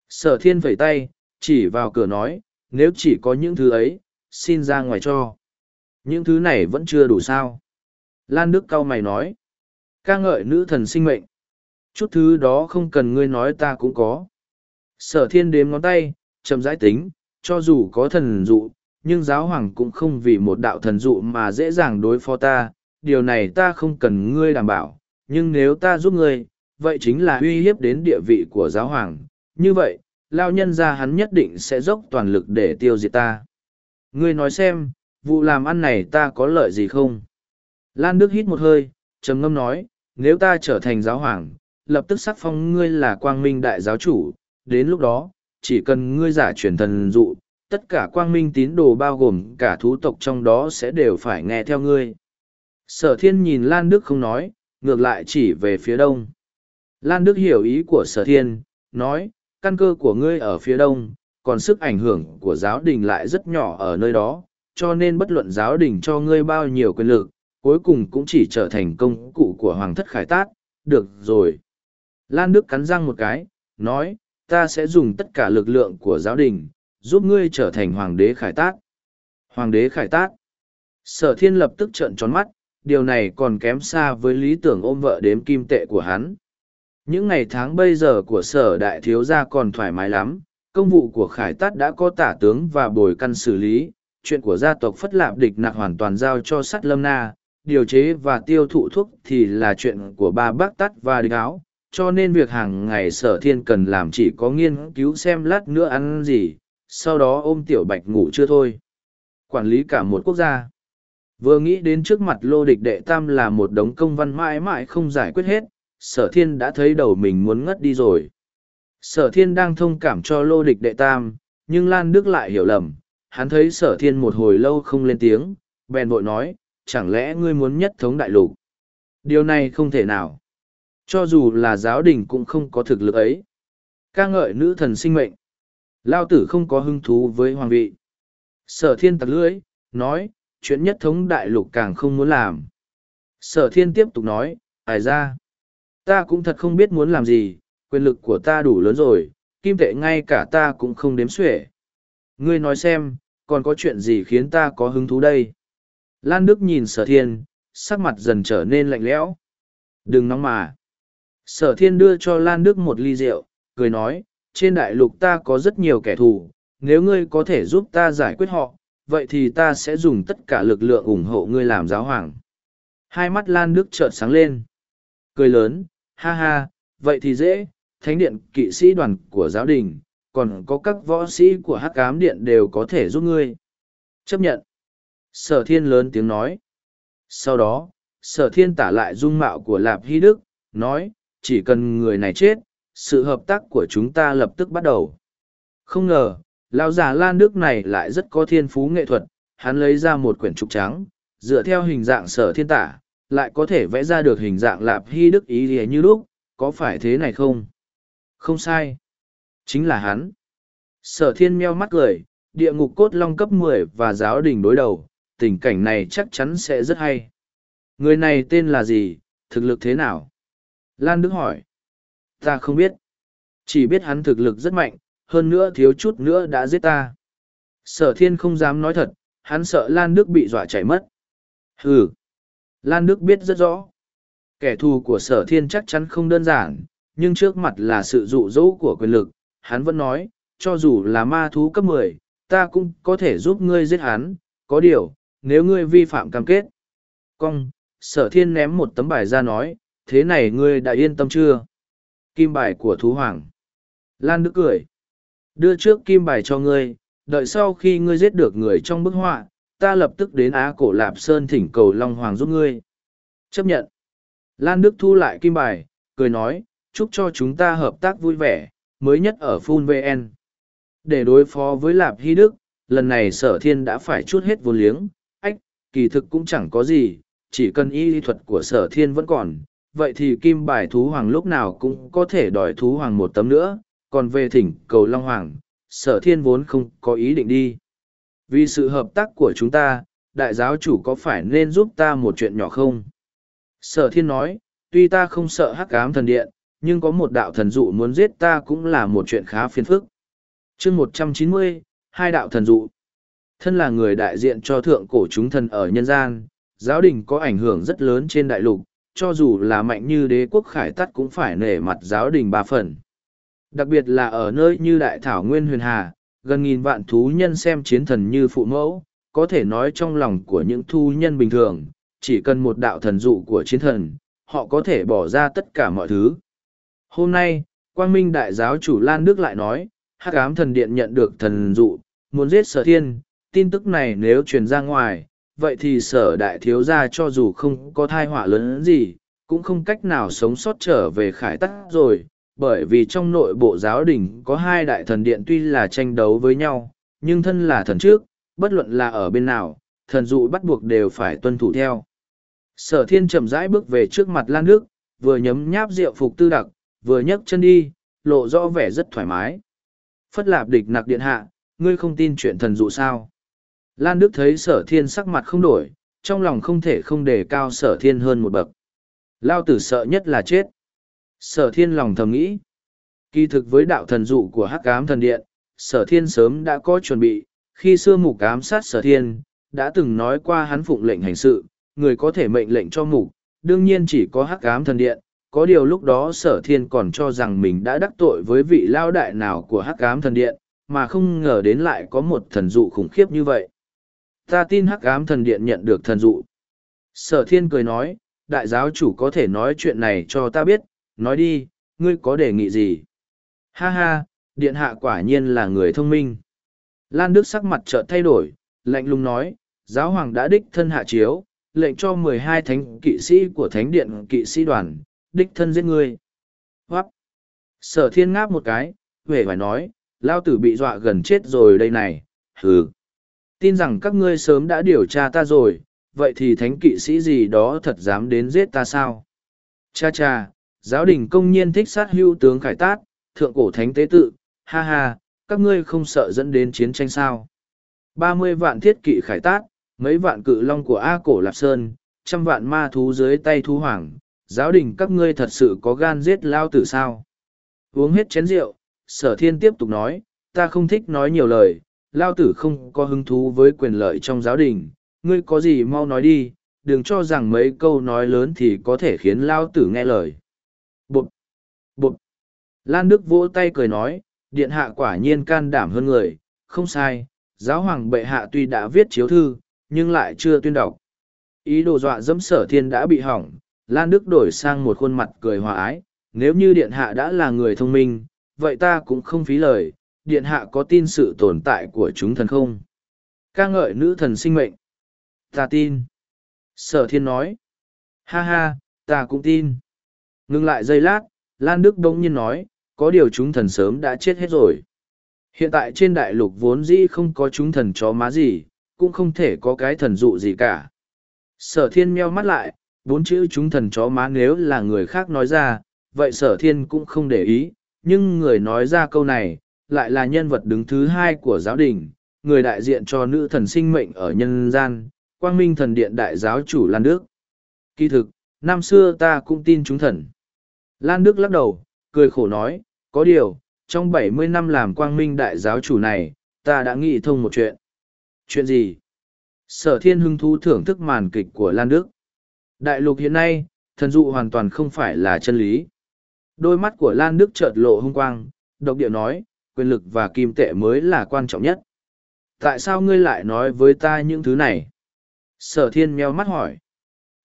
Sở thiên phẩy tay, chỉ vào cửa nói, nếu chỉ có những thứ ấy, xin ra ngoài cho. Những thứ này vẫn chưa đủ sao. Lan Đức cau mày nói ca ngợi nữ thần sinh mệnh. Chút thứ đó không cần ngươi nói ta cũng có. Sở thiên đếm ngón tay, chậm rãi tính, cho dù có thần dụ, nhưng giáo hoàng cũng không vì một đạo thần dụ mà dễ dàng đối phó ta, điều này ta không cần ngươi đảm bảo, nhưng nếu ta giúp ngươi, vậy chính là uy hiếp đến địa vị của giáo hoàng, như vậy, lao nhân ra hắn nhất định sẽ dốc toàn lực để tiêu diệt ta. Ngươi nói xem, vụ làm ăn này ta có lợi gì không? Lan Đức hít một hơi, trầm ngâm nói, nếu ta trở thành giáo hoàng, lập tức sắc phong ngươi là quang minh đại giáo chủ, đến lúc đó, chỉ cần ngươi giả truyền thần dụ, tất cả quang minh tín đồ bao gồm cả thú tộc trong đó sẽ đều phải nghe theo ngươi. Sở thiên nhìn Lan Đức không nói, ngược lại chỉ về phía đông. Lan Đức hiểu ý của sở thiên, nói, căn cơ của ngươi ở phía đông, còn sức ảnh hưởng của giáo đình lại rất nhỏ ở nơi đó, cho nên bất luận giáo đình cho ngươi bao nhiêu quyền lực, cuối cùng cũng chỉ trở thành công cụ của hoàng thất khải tát, được rồi. Lan Đức cắn răng một cái, nói, ta sẽ dùng tất cả lực lượng của giáo đình, giúp ngươi trở thành hoàng đế khải tát. Hoàng đế khải tát. Sở thiên lập tức trợn tròn mắt, điều này còn kém xa với lý tưởng ôm vợ đếm kim tệ của hắn. Những ngày tháng bây giờ của sở đại thiếu gia còn thoải mái lắm, công vụ của khải tát đã có tả tướng và bồi căn xử lý, chuyện của gia tộc Phất Lạp địch Nạc hoàn toàn giao cho sắt lâm na, điều chế và tiêu thụ thuốc thì là chuyện của ba bác tắt và địch áo cho nên việc hàng ngày sở thiên cần làm chỉ có nghiên cứu xem lát nữa ăn gì sau đó ôm tiểu bạch ngủ chưa thôi. Quản lý cả một quốc gia. Vừa nghĩ đến trước mặt lô địch đệ tam là một đống công văn mãi mãi không giải quyết hết sở thiên đã thấy đầu mình muốn ngất đi rồi. Sở thiên đang thông cảm cho lô địch đệ tam nhưng lan đức lại hiểu lầm hắn thấy sở thiên một hồi lâu không lên tiếng bèn vội nói chẳng lẽ ngươi muốn nhất thống đại lục? Điều này không thể nào. Cho dù là giáo đình cũng không có thực lực ấy. ca ngợi nữ thần sinh mệnh. Lao tử không có hứng thú với hoàng vị. Sở thiên tặc lưỡi, nói, chuyện nhất thống đại lục càng không muốn làm. Sở thiên tiếp tục nói, ai ra. Ta cũng thật không biết muốn làm gì, quyền lực của ta đủ lớn rồi, kim tệ ngay cả ta cũng không đếm xuể. Ngươi nói xem, còn có chuyện gì khiến ta có hứng thú đây? Lan Đức nhìn sở thiên, sắc mặt dần trở nên lạnh lẽo. Đừng nóng mà. Sở thiên đưa cho Lan Đức một ly rượu, cười nói, trên đại lục ta có rất nhiều kẻ thù, nếu ngươi có thể giúp ta giải quyết họ, vậy thì ta sẽ dùng tất cả lực lượng ủng hộ ngươi làm giáo hoàng. Hai mắt Lan Đức chợt sáng lên. Cười lớn, ha ha, vậy thì dễ, thánh điện kỵ sĩ đoàn của giáo đình, còn có các võ sĩ của hắc ám điện đều có thể giúp ngươi. Chấp nhận. Sở thiên lớn tiếng nói. Sau đó, sở thiên tả lại dung mạo của Lạp Hy Đức, nói, chỉ cần người này chết, sự hợp tác của chúng ta lập tức bắt đầu. Không ngờ, lão già Lan Đức này lại rất có thiên phú nghệ thuật, hắn lấy ra một quyển trục trắng, dựa theo hình dạng sở thiên tả, lại có thể vẽ ra được hình dạng Lạp Hy Đức ý nghĩa như lúc, có phải thế này không? Không sai. Chính là hắn. Sở thiên meo mắt cười, địa ngục cốt long cấp mười và giáo đình đối đầu, tình cảnh này chắc chắn sẽ rất hay. Người này tên là gì, thực lực thế nào? Lan Đức hỏi. Ta không biết. Chỉ biết hắn thực lực rất mạnh, hơn nữa thiếu chút nữa đã giết ta. Sở thiên không dám nói thật, hắn sợ Lan Đức bị dọa chảy mất. Ừ. Lan Đức biết rất rõ. Kẻ thù của sở thiên chắc chắn không đơn giản, nhưng trước mặt là sự dụ dỗ của quyền lực, hắn vẫn nói, cho dù là ma thú cấp mười, ta cũng có thể giúp ngươi giết hắn, có điều, nếu ngươi vi phạm cam kết. Cong, sở thiên ném một tấm bài ra nói, thế này ngươi đã yên tâm chưa? Kim bài của thú hoàng. Lan Đức cười. Đưa trước kim bài cho ngươi, đợi sau khi ngươi giết được người trong bức họa, ta lập tức đến Á Cổ Lạp Sơn thỉnh cầu Long Hoàng giúp ngươi. Chấp nhận. Lan Đức thu lại kim bài, cười nói, chúc cho chúng ta hợp tác vui vẻ, mới nhất ở Phun VN. Để đối phó với Lạp Hy Đức, lần này sở thiên đã phải chút hết vốn liếng, ách, kỳ thực cũng chẳng có gì, chỉ cần y lý thuật của sở thiên vẫn còn, vậy thì kim bài thú hoàng lúc nào cũng có thể đòi thú hoàng một tấm nữa, còn về thỉnh cầu Long Hoàng, sở thiên vốn không có ý định đi. Vì sự hợp tác của chúng ta, đại giáo chủ có phải nên giúp ta một chuyện nhỏ không? Sở thiên nói, tuy ta không sợ hắc ám thần điện, nhưng có một đạo thần dụ muốn giết ta cũng là một chuyện khá phiền phức. chương một trăm chín mươi hai đạo thần dụ. Thân là người đại diện cho thượng cổ chúng thần ở nhân gian, giáo đình có ảnh hưởng rất lớn trên đại lục, cho dù là mạnh như đế quốc khải tắt cũng phải nể mặt giáo đình ba phần. Đặc biệt là ở nơi như đại thảo nguyên huyền hà, gần nghìn vạn thú nhân xem chiến thần như phụ mẫu, có thể nói trong lòng của những thu nhân bình thường, chỉ cần một đạo thần dụ của chiến thần, họ có thể bỏ ra tất cả mọi thứ. Hôm nay, Quang Minh Đại giáo chủ Lan Đức lại nói, Hắc ám thần điện nhận được thần dụ, muốn giết sở thiên, tin tức này nếu truyền ra ngoài, vậy thì sở đại thiếu gia cho dù không có thai họa lớn gì, cũng không cách nào sống sót trở về khải tắc rồi, bởi vì trong nội bộ giáo đình có hai đại thần điện tuy là tranh đấu với nhau, nhưng thân là thần trước, bất luận là ở bên nào, thần dụ bắt buộc đều phải tuân thủ theo. Sở thiên chậm rãi bước về trước mặt Lan Đức, vừa nhấm nháp rượu phục tư đặc, vừa nhấc chân đi, lộ rõ vẻ rất thoải mái. Phất lạp địch nặc điện hạ, ngươi không tin chuyện thần dụ sao? Lan Đức thấy sở thiên sắc mặt không đổi, trong lòng không thể không đề cao sở thiên hơn một bậc. Lao tử sợ nhất là chết. Sở thiên lòng thầm nghĩ. Kỳ thực với đạo thần dụ của hắc ám thần điện, sở thiên sớm đã có chuẩn bị, khi xưa mục ám sát sở thiên, đã từng nói qua hắn phụng lệnh hành sự, người có thể mệnh lệnh cho mục, đương nhiên chỉ có hắc ám thần điện. Có điều lúc đó sở thiên còn cho rằng mình đã đắc tội với vị lao đại nào của hắc ám thần điện, mà không ngờ đến lại có một thần dụ khủng khiếp như vậy. Ta tin hắc ám thần điện nhận được thần dụ. Sở thiên cười nói, đại giáo chủ có thể nói chuyện này cho ta biết, nói đi, ngươi có đề nghị gì? Ha ha, điện hạ quả nhiên là người thông minh. Lan Đức sắc mặt chợt thay đổi, lạnh lùng nói, giáo hoàng đã đích thân hạ chiếu, lệnh cho mười hai thánh kỵ sĩ của thánh điện kỵ sĩ đoàn, đích thân giết ngươi. Hoác! Sở thiên ngáp một cái, về phải nói, lao tử bị dọa gần chết rồi đây này, hừ. Tin rằng các ngươi sớm đã điều tra ta rồi, vậy thì thánh kỵ sĩ gì đó thật dám đến giết ta sao? Cha cha, giáo đình công nhiên thích sát hưu tướng khải tát, thượng cổ thánh tế tự, ha ha, các ngươi không sợ dẫn đến chiến tranh sao? ba mươi vạn thiết kỵ khải tát, mấy vạn cự long của A cổ Lạp Sơn, trăm vạn ma thú dưới tay thú hoàng, giáo đình các ngươi thật sự có gan giết lao tử sao? Uống hết chén rượu, sở thiên tiếp tục nói, ta không thích nói nhiều lời, lao tử không có hứng thú với quyền lợi trong giáo đình, ngươi có gì mau nói đi, đừng cho rằng mấy câu nói lớn thì có thể khiến lao tử nghe lời. Bụt! Bụt! Lan Đức vỗ tay cười nói, điện hạ quả nhiên can đảm hơn người, không sai, giáo hoàng bệ hạ tuy đã viết chiếu thư, nhưng lại chưa tuyên đọc. Ý đồ dọa dẫm sở thiên đã bị hỏng, Lan Đức đổi sang một khuôn mặt cười hòa ái, nếu như điện hạ đã là người thông minh, vậy ta cũng không phí lời, điện hạ có tin sự tồn tại của chúng thần không? ca ngợi nữ thần sinh mệnh. Ta tin. Sở thiên nói. Ha ha, ta cũng tin. Ngưng lại giây lát, Lan Đức đông nhiên nói, có điều chúng thần sớm đã chết hết rồi. Hiện tại trên đại lục vốn dĩ không có chúng thần chó má gì, cũng không thể có cái thần dụ gì cả. Sở thiên meo mắt lại, bốn chữ chúng thần chó má nếu là người khác nói ra, vậy sở thiên cũng không để ý, nhưng người nói ra câu này, lại là nhân vật đứng thứ hai của giáo đình, người đại diện cho nữ thần sinh mệnh ở nhân gian, quang minh thần điện đại giáo chủ Lan Đức. Kỳ thực, năm xưa ta cũng tin chúng thần. Lan Đức lắc đầu, cười khổ nói, có điều, trong bảy mươi năm làm quang minh đại giáo chủ này, ta đã nghĩ thông một chuyện. Chuyện gì? Sở thiên hưng thú thưởng thức màn kịch của Lan Đức. Đại lục hiện nay, thần dụ hoàn toàn không phải là chân lý. Đôi mắt của Lan Đức chợt lộ hung quang, độc điệu nói, quyền lực và kim tệ mới là quan trọng nhất. Tại sao ngươi lại nói với ta những thứ này? Sở thiên meo mắt hỏi.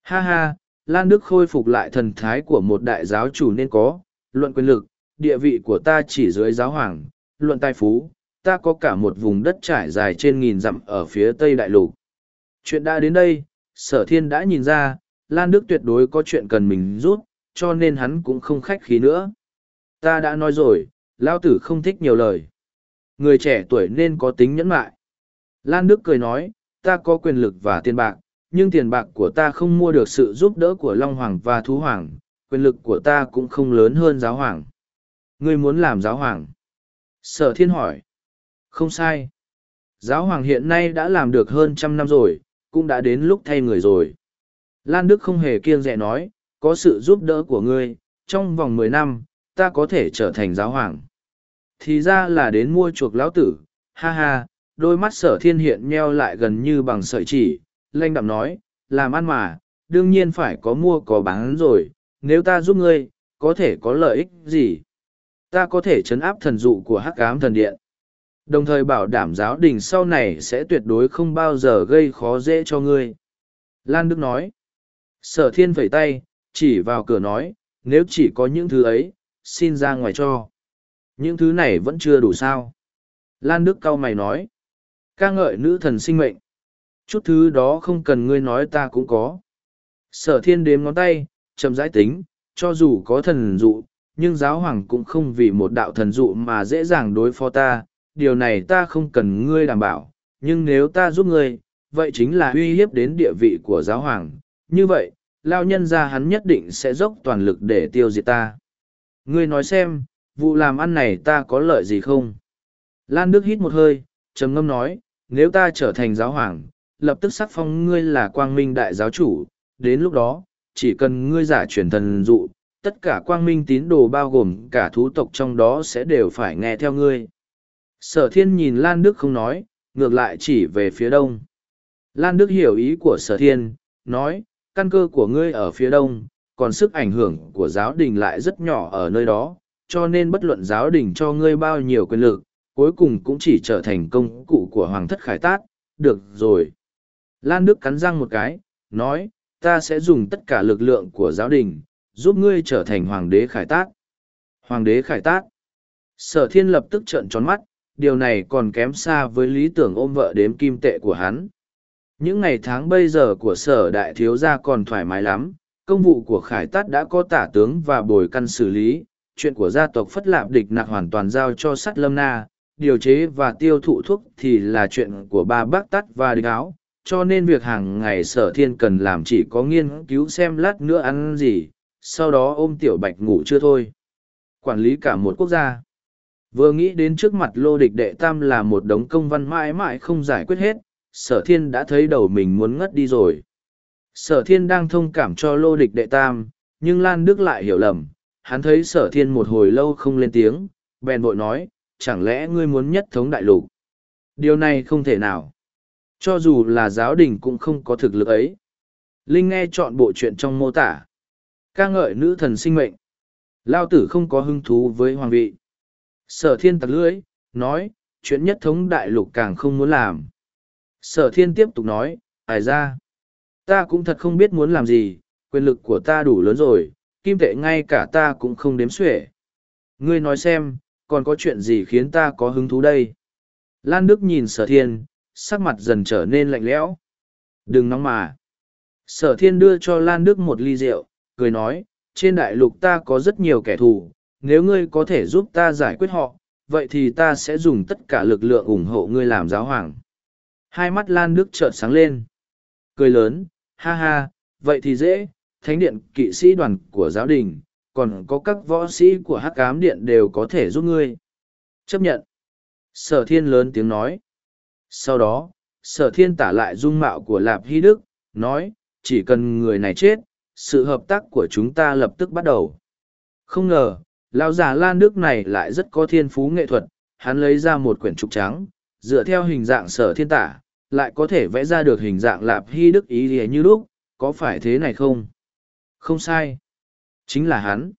Ha ha, Lan Đức khôi phục lại thần thái của một đại giáo chủ nên có, luận quyền lực, địa vị của ta chỉ dưới giáo hoàng, luận tài phú, ta có cả một vùng đất trải dài trên nghìn dặm ở phía tây đại lục. Chuyện đã đến đây, sở thiên đã nhìn ra, Lan Đức tuyệt đối có chuyện cần mình rút, cho nên hắn cũng không khách khí nữa. Ta đã nói rồi, Lao tử không thích nhiều lời. Người trẻ tuổi nên có tính nhẫn mại. Lan Đức cười nói, ta có quyền lực và tiền bạc, nhưng tiền bạc của ta không mua được sự giúp đỡ của Long Hoàng và Thú Hoàng, quyền lực của ta cũng không lớn hơn giáo hoàng. Ngươi muốn làm giáo hoàng? Sở thiên hỏi. Không sai. Giáo hoàng hiện nay đã làm được hơn trăm năm rồi, cũng đã đến lúc thay người rồi. Lan Đức không hề kiêng dè nói, có sự giúp đỡ của ngươi, trong vòng mười năm, ta có thể trở thành giáo hoàng. Thì ra là đến mua chuộc lão tử, ha ha, đôi mắt sở thiên hiện nheo lại gần như bằng sợi chỉ, lanh đạm nói, làm ăn mà, đương nhiên phải có mua có bán rồi, nếu ta giúp ngươi, có thể có lợi ích gì? Ta có thể chấn áp thần dụ của hắc ám thần điện. Đồng thời bảo đảm giáo đình sau này sẽ tuyệt đối không bao giờ gây khó dễ cho ngươi. Lan Đức nói. Sở thiên vẩy tay, chỉ vào cửa nói, nếu chỉ có những thứ ấy, xin ra ngoài cho. Những thứ này vẫn chưa đủ sao. Lan Đức cao mày nói. ca ngợi nữ thần sinh mệnh. Chút thứ đó không cần ngươi nói ta cũng có. Sở thiên đếm ngón tay, chậm rãi tính, cho dù có thần dụ, nhưng giáo hoàng cũng không vì một đạo thần dụ mà dễ dàng đối phó ta, điều này ta không cần ngươi đảm bảo, nhưng nếu ta giúp ngươi, vậy chính là uy hiếp đến địa vị của giáo hoàng, như vậy, lao nhân ra hắn nhất định sẽ dốc toàn lực để tiêu diệt ta. Ngươi nói xem, vụ làm ăn này ta có lợi gì không? Lan Đức hít một hơi, trầm ngâm nói, nếu ta trở thành giáo hoàng, lập tức sắc phong ngươi là quang minh đại giáo chủ, đến lúc đó, chỉ cần ngươi giả truyền thần dụ, tất cả quang minh tín đồ bao gồm cả thú tộc trong đó sẽ đều phải nghe theo ngươi. Sở thiên nhìn Lan Đức không nói, ngược lại chỉ về phía đông. Lan Đức hiểu ý của sở thiên, nói, căn cơ của ngươi ở phía đông, còn sức ảnh hưởng của giáo đình lại rất nhỏ ở nơi đó, cho nên bất luận giáo đình cho ngươi bao nhiêu quyền lực, cuối cùng cũng chỉ trở thành công cụ của Hoàng thất Khải Tát, được rồi. Lan Đức cắn răng một cái, nói, ta sẽ dùng tất cả lực lượng của giáo đình, giúp ngươi trở thành Hoàng đế Khải Tát. Hoàng đế Khải Tát. Sở thiên lập tức trợn tròn mắt, điều này còn kém xa với lý tưởng ôm vợ đếm kim tệ của hắn. Những ngày tháng bây giờ của sở đại thiếu gia còn thoải mái lắm, công vụ của khải tát đã có tả tướng và bồi căn xử lý, chuyện của gia tộc Phất Lạp địch nặc hoàn toàn giao cho sắt lâm na, điều chế và tiêu thụ thuốc thì là chuyện của ba bác tắt và địch áo, cho nên việc hàng ngày sở thiên cần làm chỉ có nghiên cứu xem lát nữa ăn gì, sau đó ôm tiểu bạch ngủ chưa thôi. Quản lý cả một quốc gia. Vừa nghĩ đến trước mặt lô địch đệ tam là một đống công văn mãi mãi không giải quyết hết, sở thiên đã thấy đầu mình muốn ngất đi rồi. Sở thiên đang thông cảm cho lô địch đệ tam, nhưng Lan Đức lại hiểu lầm, hắn thấy sở thiên một hồi lâu không lên tiếng, bèn bội nói, chẳng lẽ ngươi muốn nhất thống đại lục? Điều này không thể nào. Cho dù là giáo đình cũng không có thực lực ấy. Linh nghe chọn bộ chuyện trong mô tả. ca ngợi nữ thần sinh mệnh. Lao tử không có hứng thú với hoàng vị. Sở thiên tặc lưỡi, nói, chuyện nhất thống đại lục càng không muốn làm. Sở thiên tiếp tục nói, ai ra. Ta cũng thật không biết muốn làm gì, quyền lực của ta đủ lớn rồi, kim tệ ngay cả ta cũng không đếm xuể. Ngươi nói xem, còn có chuyện gì khiến ta có hứng thú đây? Lan Đức nhìn sở thiên, sắc mặt dần trở nên lạnh lẽo. Đừng nóng mà. Sở thiên đưa cho Lan Đức một ly rượu, cười nói, trên đại lục ta có rất nhiều kẻ thù, nếu ngươi có thể giúp ta giải quyết họ, vậy thì ta sẽ dùng tất cả lực lượng ủng hộ ngươi làm giáo hoàng. Hai mắt Lan Đức trợn sáng lên. Cười lớn, ha ha, vậy thì dễ, thánh điện kỵ sĩ đoàn của giáo đình, còn có các võ sĩ của hắc cám điện đều có thể giúp ngươi. Chấp nhận. Sở thiên lớn tiếng nói. Sau đó, sở thiên tả lại dung mạo của Lạp Hy Đức, nói, chỉ cần người này chết, sự hợp tác của chúng ta lập tức bắt đầu. Không ngờ, lão già Lan Đức này lại rất có thiên phú nghệ thuật, hắn lấy ra một quyển trục trắng, dựa theo hình dạng sở thiên tả, lại có thể vẽ ra được hình dạng Lạp Hy Đức ý nghĩa như lúc, có phải thế này không? Không sai. Chính là hắn.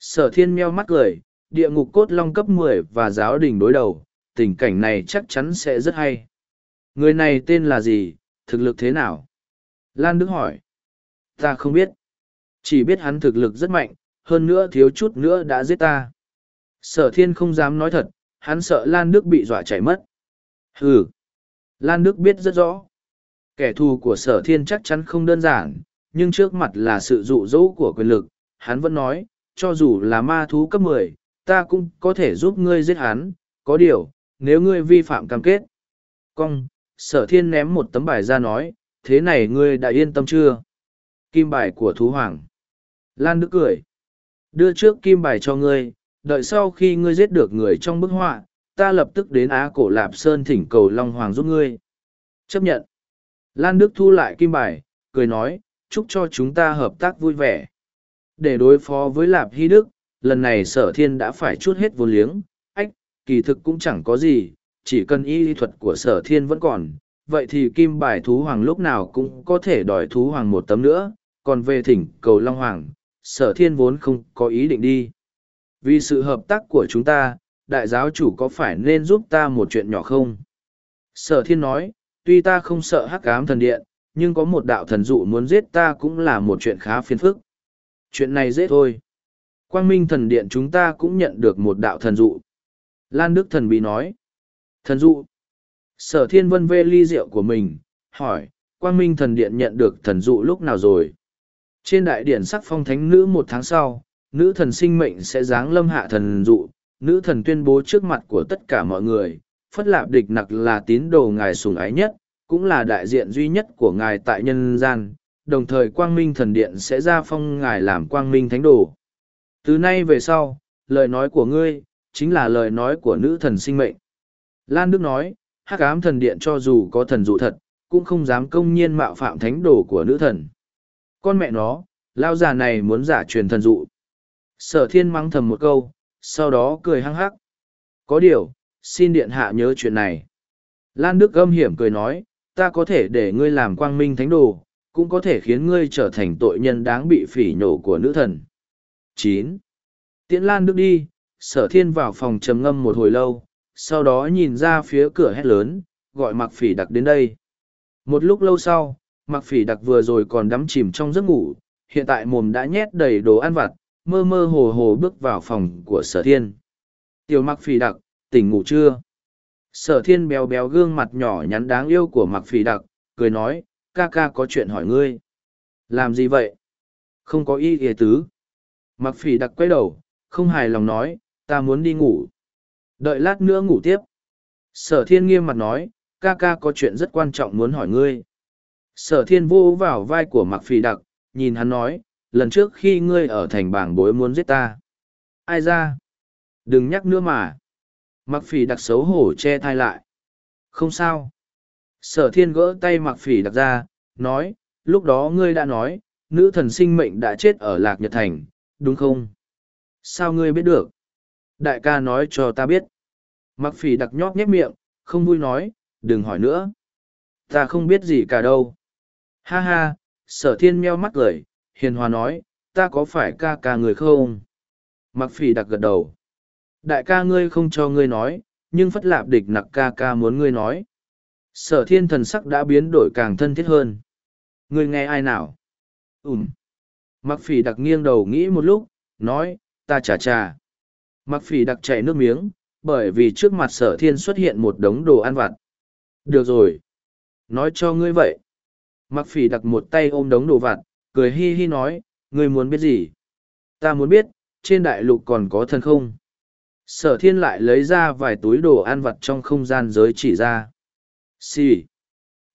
Sở thiên meo mắt cười, địa ngục cốt long cấp mười và giáo đình đối đầu, tình cảnh này chắc chắn sẽ rất hay. Người này tên là gì, thực lực thế nào? Lan Đức hỏi. Ta không biết. Chỉ biết hắn thực lực rất mạnh, hơn nữa thiếu chút nữa đã giết ta. Sở thiên không dám nói thật, hắn sợ Lan Đức bị dọa chảy mất. Hừ. Lan Đức biết rất rõ. Kẻ thù của sở thiên chắc chắn không đơn giản, nhưng trước mặt là sự dụ dỗ của quyền lực, hắn vẫn nói, cho dù là ma thú cấp mười, ta cũng có thể giúp ngươi giết hắn, có điều, nếu ngươi vi phạm cam kết. Cong, sở thiên ném một tấm bài ra nói, thế này ngươi đã yên tâm chưa? Kim bài của thú hoàng. Lan Đức cười. Đưa trước kim bài cho ngươi, đợi sau khi ngươi giết được người trong bức họa, ta lập tức đến Á Cổ Lạp Sơn thỉnh cầu Long Hoàng giúp ngươi. Chấp nhận. Lan Đức thu lại kim bài, cười nói, chúc cho chúng ta hợp tác vui vẻ. Để đối phó với Lạp Hy Đức, lần này sở thiên đã phải chút hết vô liếng, ách, kỳ thực cũng chẳng có gì, chỉ cần y lý thuật của sở thiên vẫn còn, vậy thì kim bài thú hoàng lúc nào cũng có thể đòi thú hoàng một tấm nữa, còn về thỉnh cầu Long Hoàng, sở thiên vốn không có ý định đi. Vì sự hợp tác của chúng ta, đại giáo chủ có phải nên giúp ta một chuyện nhỏ không? Sở thiên nói, tuy ta không sợ hắc ám thần điện, nhưng có một đạo thần dụ muốn giết ta cũng là một chuyện khá phiền phức. Chuyện này dễ thôi. Quang Minh thần điện chúng ta cũng nhận được một đạo thần dụ. Lan Đức thần bí nói. Thần dụ. Sở thiên vân vê ly rượu của mình, hỏi, Quang Minh thần điện nhận được thần dụ lúc nào rồi? Trên đại điện sắc phong thánh nữ một tháng sau, nữ thần sinh mệnh sẽ giáng lâm hạ thần dụ, nữ thần tuyên bố trước mặt của tất cả mọi người, phất lạp địch nặc là tín đồ ngài sùng ái nhất, cũng là đại diện duy nhất của ngài tại nhân gian, đồng thời quang minh thần điện sẽ ra phong ngài làm quang minh thánh đồ. Từ nay về sau, lời nói của ngươi, chính là lời nói của nữ thần sinh mệnh. Lan Đức nói, hắc ám thần điện cho dù có thần dụ thật, cũng không dám công nhiên mạo phạm thánh đồ của nữ thần. Con mẹ nó, lao già này muốn giả truyền thần dụ. Sở thiên mắng thầm một câu, sau đó cười hăng hắc. Có điều, xin điện hạ nhớ chuyện này. Lan Đức âm hiểm cười nói, ta có thể để ngươi làm quang minh thánh đồ, cũng có thể khiến ngươi trở thành tội nhân đáng bị phỉ nhổ của nữ thần. Chín. Tiễn Lan Đức đi, sở thiên vào phòng trầm ngâm một hồi lâu, sau đó nhìn ra phía cửa hét lớn, gọi mặc phỉ đặc đến đây. Một lúc lâu sau, mặc phỉ đặc vừa rồi còn đắm chìm trong giấc ngủ, hiện tại mồm đã nhét đầy đồ ăn vặt, mơ mơ hồ hồ bước vào phòng của sở thiên. Tiểu mặc phỉ đặc, tỉnh ngủ chưa? Sở thiên béo béo gương mặt nhỏ nhắn đáng yêu của mặc phỉ đặc, cười nói, ca ca có chuyện hỏi ngươi. Làm gì vậy? Không có ý ghề tứ. Mặc phỉ đặc quay đầu, không hài lòng nói, ta muốn đi ngủ. Đợi lát nữa ngủ tiếp. Sở thiên nghiêm mặt nói, ca ca có chuyện rất quan trọng muốn hỏi ngươi. Sở thiên vô vào vai của mặc phỉ đặc, nhìn hắn nói, lần trước khi ngươi ở thành bảng bối muốn giết ta. Ai ra? Đừng nhắc nữa mà. Mặc phỉ đặc xấu hổ che thai lại. Không sao. Sở thiên gỡ tay mặc phỉ đặc ra, nói, lúc đó ngươi đã nói, nữ thần sinh mệnh đã chết ở Lạc Nhật Thành, đúng không? Sao ngươi biết được? Đại ca nói cho ta biết. Mặc phỉ đặc nhóp nhép miệng, không vui nói, đừng hỏi nữa. Ta không biết gì cả đâu. Ha ha, sở thiên meo mắt cười, hiền hòa nói, ta có phải ca ca người không? Mặc phỉ đặc gật đầu. Đại ca ngươi không cho ngươi nói, nhưng phất lạp địch nặc ca ca muốn ngươi nói. Sở thiên thần sắc đã biến đổi càng thân thiết hơn. Ngươi nghe ai nào? Ừm. Mặc phỉ đặc nghiêng đầu nghĩ một lúc, nói, ta chà chà. Mặc phỉ đặc chảy nước miếng, bởi vì trước mặt sở thiên xuất hiện một đống đồ ăn vặt. Được rồi. Nói cho ngươi vậy. Mặc phỉ đặc một tay ôm đống đồ vặt, cười hi hi nói, ngươi muốn biết gì? Ta muốn biết, trên đại lục còn có thần không? Sở thiên lại lấy ra vài túi đồ ăn vặt trong không gian giới chỉ ra. Xì.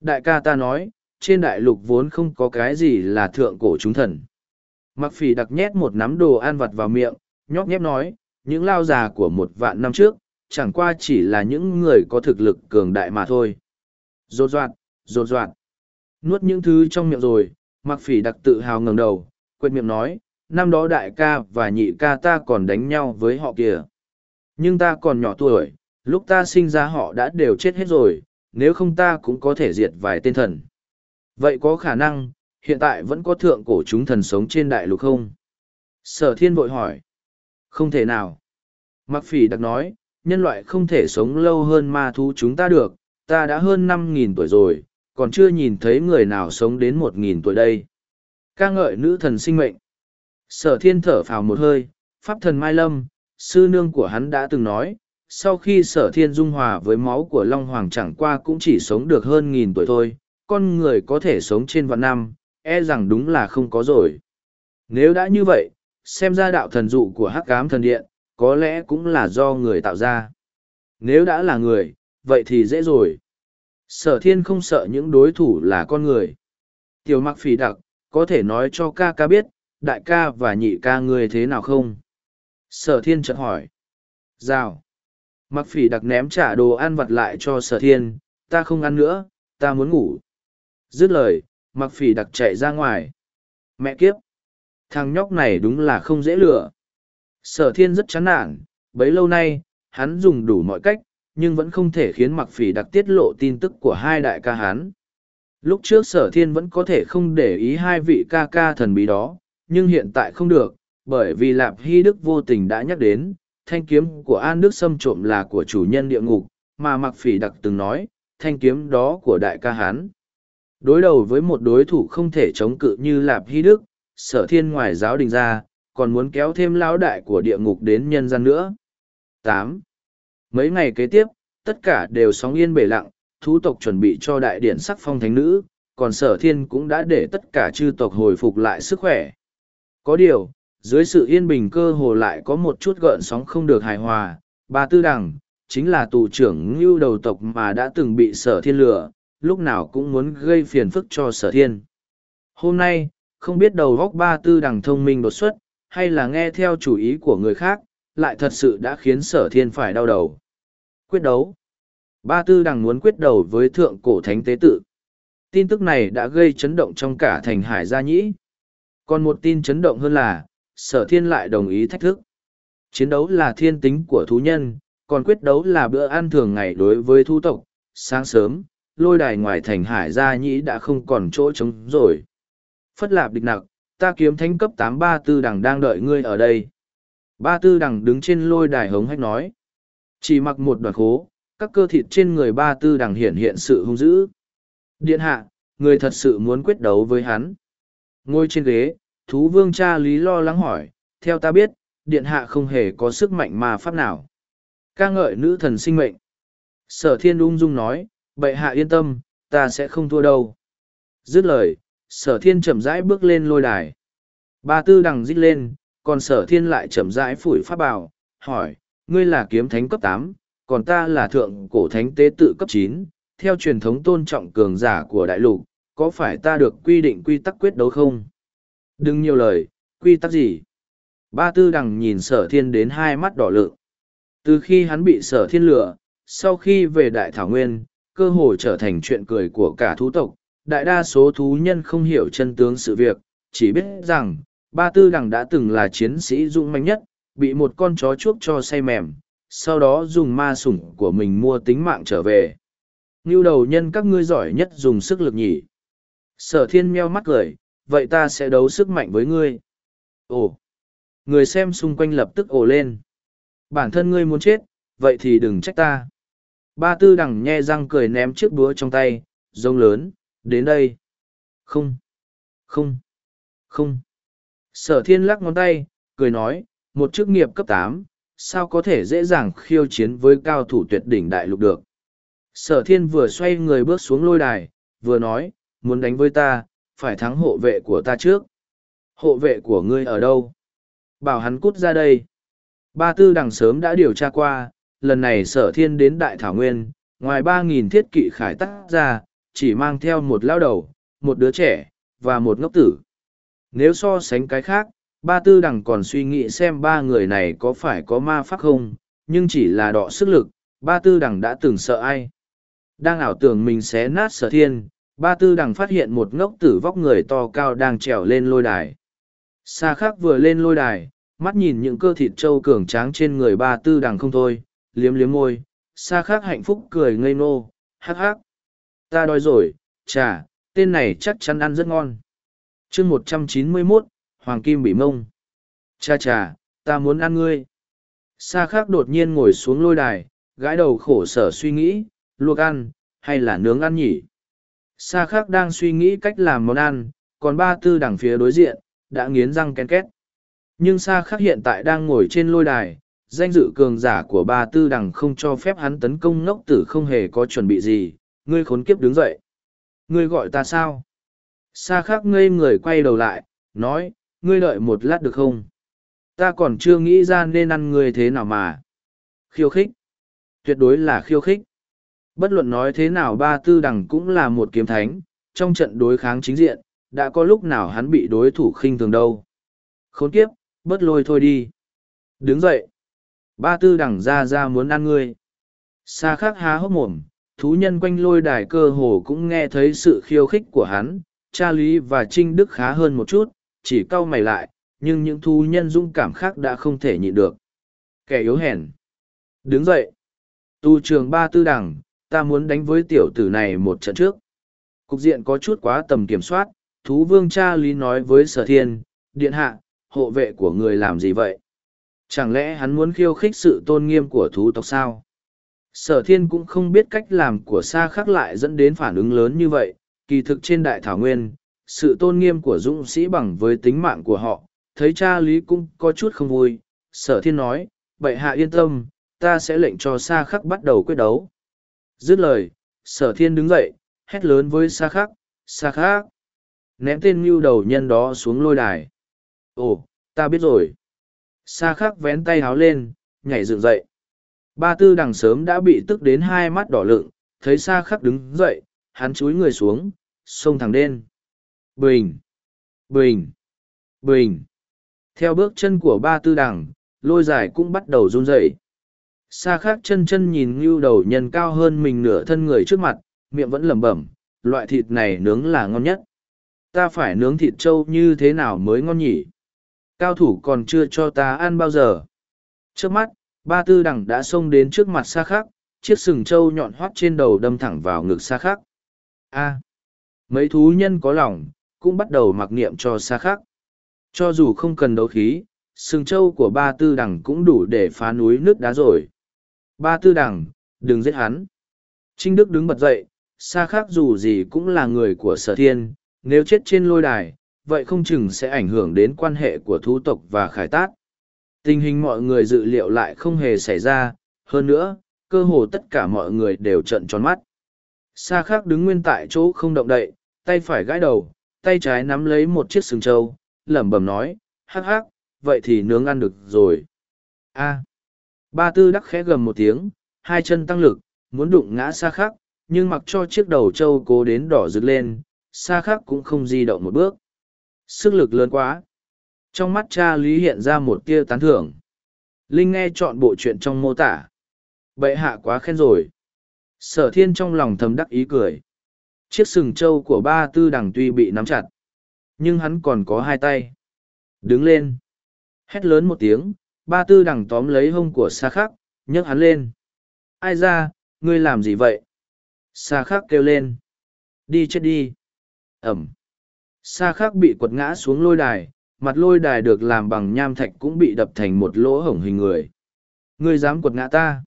Đại ca ta nói, trên đại lục vốn không có cái gì là thượng cổ chúng thần. Mặc phỉ đặc nhét một nắm đồ ăn vặt vào miệng, nhóc nhép nói, những lao già của một vạn năm trước, chẳng qua chỉ là những người có thực lực cường đại mà thôi. Rột doạt, rột doạt. Nuốt những thứ trong miệng rồi, mặc phỉ đặc tự hào ngẩng đầu, quên miệng nói, năm đó đại ca và nhị ca ta còn đánh nhau với họ kìa. Nhưng ta còn nhỏ tuổi, lúc ta sinh ra họ đã đều chết hết rồi, nếu không ta cũng có thể diệt vài tên thần. Vậy có khả năng, hiện tại vẫn có thượng cổ chúng thần sống trên đại lục không? Sở thiên vội hỏi. Không thể nào. Mặc phỉ đặc nói, nhân loại không thể sống lâu hơn ma thú chúng ta được, ta đã hơn năm nghìn tuổi rồi, còn chưa nhìn thấy người nào sống đến một nghìn tuổi đây. ca ngợi nữ thần sinh mệnh. Sở thiên thở phào một hơi, pháp thần Mai Lâm, sư nương của hắn đã từng nói, sau khi sở thiên dung hòa với máu của Long Hoàng chẳng qua cũng chỉ sống được hơn nghìn tuổi thôi, con người có thể sống trên vạn năm, e rằng đúng là không có rồi. Nếu đã như vậy, xem ra đạo thần dụ của hắc cám thần điện, có lẽ cũng là do người tạo ra. Nếu đã là người, vậy thì dễ rồi. Sở thiên không sợ những đối thủ là con người. Tiểu mặc phỉ đặc, có thể nói cho ca ca biết, đại ca và nhị ca người thế nào không? Sở thiên chợt hỏi. Rào. Mặc phỉ đặc ném trả đồ ăn vặt lại cho sở thiên, ta không ăn nữa, ta muốn ngủ. Dứt lời, mặc phỉ đặc chạy ra ngoài. Mẹ kiếp! Thằng nhóc này đúng là không dễ lừa. Sở thiên rất chán nản, bấy lâu nay, hắn dùng đủ mọi cách, nhưng vẫn không thể khiến mặc phỉ đặc tiết lộ tin tức của hai đại ca hán. Lúc trước sở thiên vẫn có thể không để ý hai vị ca ca thần bí đó, nhưng hiện tại không được, bởi vì Lạp Hy Đức vô tình đã nhắc đến, thanh kiếm của An Đức xâm trộm là của chủ nhân địa ngục, mà mặc phỉ đặc từng nói, thanh kiếm đó của đại ca hán. Đối đầu với một đối thủ không thể chống cự như Lạp Hy Đức, sở thiên ngoài giáo đình ra, còn muốn kéo thêm lão đại của địa ngục đến nhân gian nữa. tám Mấy ngày kế tiếp, tất cả đều sóng yên bể lặng, thú tộc chuẩn bị cho đại điển sắc phong thánh nữ, còn sở thiên cũng đã để tất cả chư tộc hồi phục lại sức khỏe. Có điều, dưới sự yên bình cơ hồ lại có một chút gợn sóng không được hài hòa, bà Tư Đằng, chính là tù trưởng ngưu đầu tộc mà đã từng bị sở thiên lừa, lúc nào cũng muốn gây phiền phức cho sở thiên. Hôm nay, không biết đầu góc ba tư đằng thông minh đột xuất, hay là nghe theo chủ ý của người khác, lại thật sự đã khiến sở thiên phải đau đầu. Quyết đấu Ba tư đằng muốn quyết đấu với thượng cổ thánh tế tự. Tin tức này đã gây chấn động trong cả thành hải gia nhĩ. Còn một tin chấn động hơn là, sở thiên lại đồng ý thách thức. Chiến đấu là thiên tính của thú nhân, còn quyết đấu là bữa ăn thường ngày đối với thu tộc. Sáng sớm, lôi đài ngoài thành hải gia nhĩ đã không còn chỗ trống rồi. Phất lạp địch nặc, ta kiếm thánh cấp tám ba tư đằng đang đợi ngươi ở đây. Ba tư đằng đứng trên lôi đài hống hách nói. Chỉ mặc một đoạn khố, các cơ thịt trên người ba tư đằng hiện hiện sự hung dữ. Điện hạ, người thật sự muốn quyết đấu với hắn. Ngồi trên ghế, thú vương cha lý lo lắng hỏi, theo ta biết, điện hạ không hề có sức mạnh ma pháp nào. ca ngợi nữ thần sinh mệnh. Sở thiên ung dung nói, bệ hạ yên tâm, ta sẽ không thua đâu. Dứt lời, sở thiên chậm rãi bước lên lôi đài. Ba tư đằng dít lên, còn sở thiên lại chậm rãi phủi pháp bảo, hỏi, ngươi là kiếm thánh cấp tám, còn ta là thượng cổ thánh tế tự cấp chín, theo truyền thống tôn trọng cường giả của đại lục, có phải ta được quy định quy tắc quyết đấu không? Đừng nhiều lời, quy tắc gì? Ba tư đằng nhìn sở thiên đến hai mắt đỏ lượng. Từ khi hắn bị sở thiên lửa, sau khi về đại thảo nguyên, cơ hồ trở thành chuyện cười của cả thú tộc, đại đa số thú nhân không hiểu chân tướng sự việc, chỉ biết rằng, ba tư đằng đã từng là chiến sĩ dũng mãnh nhất, bị một con chó chuốc cho say mềm, sau đó dùng ma sủng của mình mua tính mạng trở về. Ngưu đầu nhân các ngươi giỏi nhất dùng sức lực nhỉ. Sở thiên meo mắt cười, vậy ta sẽ đấu sức mạnh với ngươi. Ồ! Người xem xung quanh lập tức ồ lên. Bản thân ngươi muốn chết, vậy thì đừng trách ta. Ba tư đằng nhe răng cười ném chiếc búa trong tay, rông lớn, đến đây. Không, không, không. Sở thiên lắc ngón tay, cười nói, một chức nghiệp cấp tám, sao có thể dễ dàng khiêu chiến với cao thủ tuyệt đỉnh đại lục được. Sở thiên vừa xoay người bước xuống lôi đài, vừa nói, muốn đánh với ta, phải thắng hộ vệ của ta trước. Hộ vệ của ngươi ở đâu? Bảo hắn cút ra đây. Ba tư đằng sớm đã điều tra qua, lần này sở thiên đến Đại Thảo Nguyên, ngoài ba nghìn thiết kỵ khải tắc ra, chỉ mang theo một lao đầu, một đứa trẻ, và một ngốc tử. Nếu so sánh cái khác, ba tư đằng còn suy nghĩ xem ba người này có phải có ma pháp không, nhưng chỉ là đọ sức lực, ba tư đằng đã từng sợ ai. Đang ảo tưởng mình xé nát sở thiên, ba tư đằng phát hiện một ngốc tử vóc người to cao đang trèo lên lôi đài. Xa khác vừa lên lôi đài, mắt nhìn những cơ thịt trâu cường tráng trên người ba tư đằng không thôi, liếm liếm môi, xa khác hạnh phúc cười ngây nô, hắc hắc. Ta đói rồi, chà, tên này chắc chắn ăn rất ngon. chương một trăm chín mươi 191, Hoàng Kim bị mông. Cha cha, ta muốn ăn ngươi. Sa khác đột nhiên ngồi xuống lôi đài, gãi đầu khổ sở suy nghĩ, luộc ăn, hay là nướng ăn nhỉ? Sa khác đang suy nghĩ cách làm món ăn, còn ba tư đằng phía đối diện, đã nghiến răng ken két. Nhưng Sa khác hiện tại đang ngồi trên lôi đài, danh dự cường giả của ba tư đằng không cho phép hắn tấn công ngốc tử không hề có chuẩn bị gì, ngươi khốn kiếp đứng dậy. Ngươi gọi ta sao? Sa khác ngây người quay đầu lại, nói, ngươi đợi một lát được không? Ta còn chưa nghĩ ra nên ăn ngươi thế nào mà. Khiêu khích. Tuyệt đối là khiêu khích. Bất luận nói thế nào ba tư đằng cũng là một kiếm thánh, trong trận đối kháng chính diện, đã có lúc nào hắn bị đối thủ khinh thường đâu. Khốn kiếp, bớt lôi thôi đi. Đứng dậy. Ba tư đằng ra ra muốn ăn ngươi. Xa khác há hốc mồm, thú nhân quanh lôi đài cơ hồ cũng nghe thấy sự khiêu khích của hắn. Cha Lý và Trinh Đức khá hơn một chút, chỉ cau mày lại, nhưng những thú nhân dũng cảm khác đã không thể nhịn được. Kẻ yếu hèn. Đứng dậy. Tu trường ba tư đằng, ta muốn đánh với tiểu tử này một trận trước. Cục diện có chút quá tầm kiểm soát, thú vương cha Lý nói với sở thiên, điện hạ, hộ vệ của người làm gì vậy? Chẳng lẽ hắn muốn khiêu khích sự tôn nghiêm của thú tộc sao? Sở thiên cũng không biết cách làm của xa khắc lại dẫn đến phản ứng lớn như vậy, kỳ thực trên đại thảo nguyên, sự tôn nghiêm của dũng sĩ bằng với tính mạng của họ, thấy cha lý cũng có chút không vui. Sở thiên nói, bệ hạ yên tâm, ta sẽ lệnh cho Sa khắc bắt đầu quyết đấu. Dứt lời, sở thiên đứng dậy, hét lớn với Sa khắc, Sa khắc, ném tên mưu đầu nhân đó xuống lôi đài. Ồ, ta biết rồi. Sa khắc vén tay háo lên, nhảy dựng dậy. Ba tư đằng sớm đã bị tức đến hai mắt đỏ lựng, thấy Sa khắc đứng dậy, hắn chúi người xuống, xông thẳng đen. Bình! Bình! Bình! Theo bước chân của ba tư đằng, lôi dài cũng bắt đầu run rẩy. Sa khắc chân chân nhìn ngưu đầu nhân cao hơn mình nửa thân người trước mặt, miệng vẫn lẩm bẩm, loại thịt này nướng là ngon nhất. Ta phải nướng thịt trâu như thế nào mới ngon nhỉ? Cao thủ còn chưa cho ta ăn bao giờ. Trước mắt, ba tư đằng đã xông đến trước mặt xa khắc, chiếc sừng trâu nhọn hoắt trên đầu đâm thẳng vào ngực xa khắc. A. mấy thú nhân có lòng, cũng bắt đầu mặc niệm cho xa khắc. Cho dù không cần đấu khí, sừng trâu của ba tư đằng cũng đủ để phá núi nước đá rồi. Ba tư đằng, đừng giết hắn. Trinh Đức đứng bật dậy, xa khắc dù gì cũng là người của sở thiên, nếu chết trên lôi đài, vậy không chừng sẽ ảnh hưởng đến quan hệ của thú tộc và khải tát. Tình hình mọi người dự liệu lại không hề xảy ra, hơn nữa, cơ hồ tất cả mọi người đều trận tròn mắt. Sa khác đứng nguyên tại chỗ không động đậy, tay phải gãi đầu, tay trái nắm lấy một chiếc sừng trâu, lẩm bẩm nói, hắc hắc, vậy thì nướng ăn được rồi. A. Ba tư đắc khẽ gầm một tiếng, hai chân tăng lực, muốn đụng ngã xa khác, nhưng mặc cho chiếc đầu trâu cố đến đỏ rực lên, xa khác cũng không di động một bước. Sức lực lớn quá. Trong mắt cha Lý hiện ra một tia tán thưởng. Linh nghe chọn bộ chuyện trong mô tả. Bệ hạ quá khen rồi. Sở thiên trong lòng thầm đắc ý cười. Chiếc sừng trâu của ba tư đằng tuy bị nắm chặt. Nhưng hắn còn có hai tay. Đứng lên. Hét lớn một tiếng, ba tư đằng tóm lấy hông của xa khắc, nhấc hắn lên. Ai ra, ngươi làm gì vậy? Xa khắc kêu lên. Đi chết đi. Ẩm. Xa khắc bị quật ngã xuống lôi đài, mặt lôi đài được làm bằng nham thạch cũng bị đập thành một lỗ hổng hình người. Ngươi dám quật ngã ta.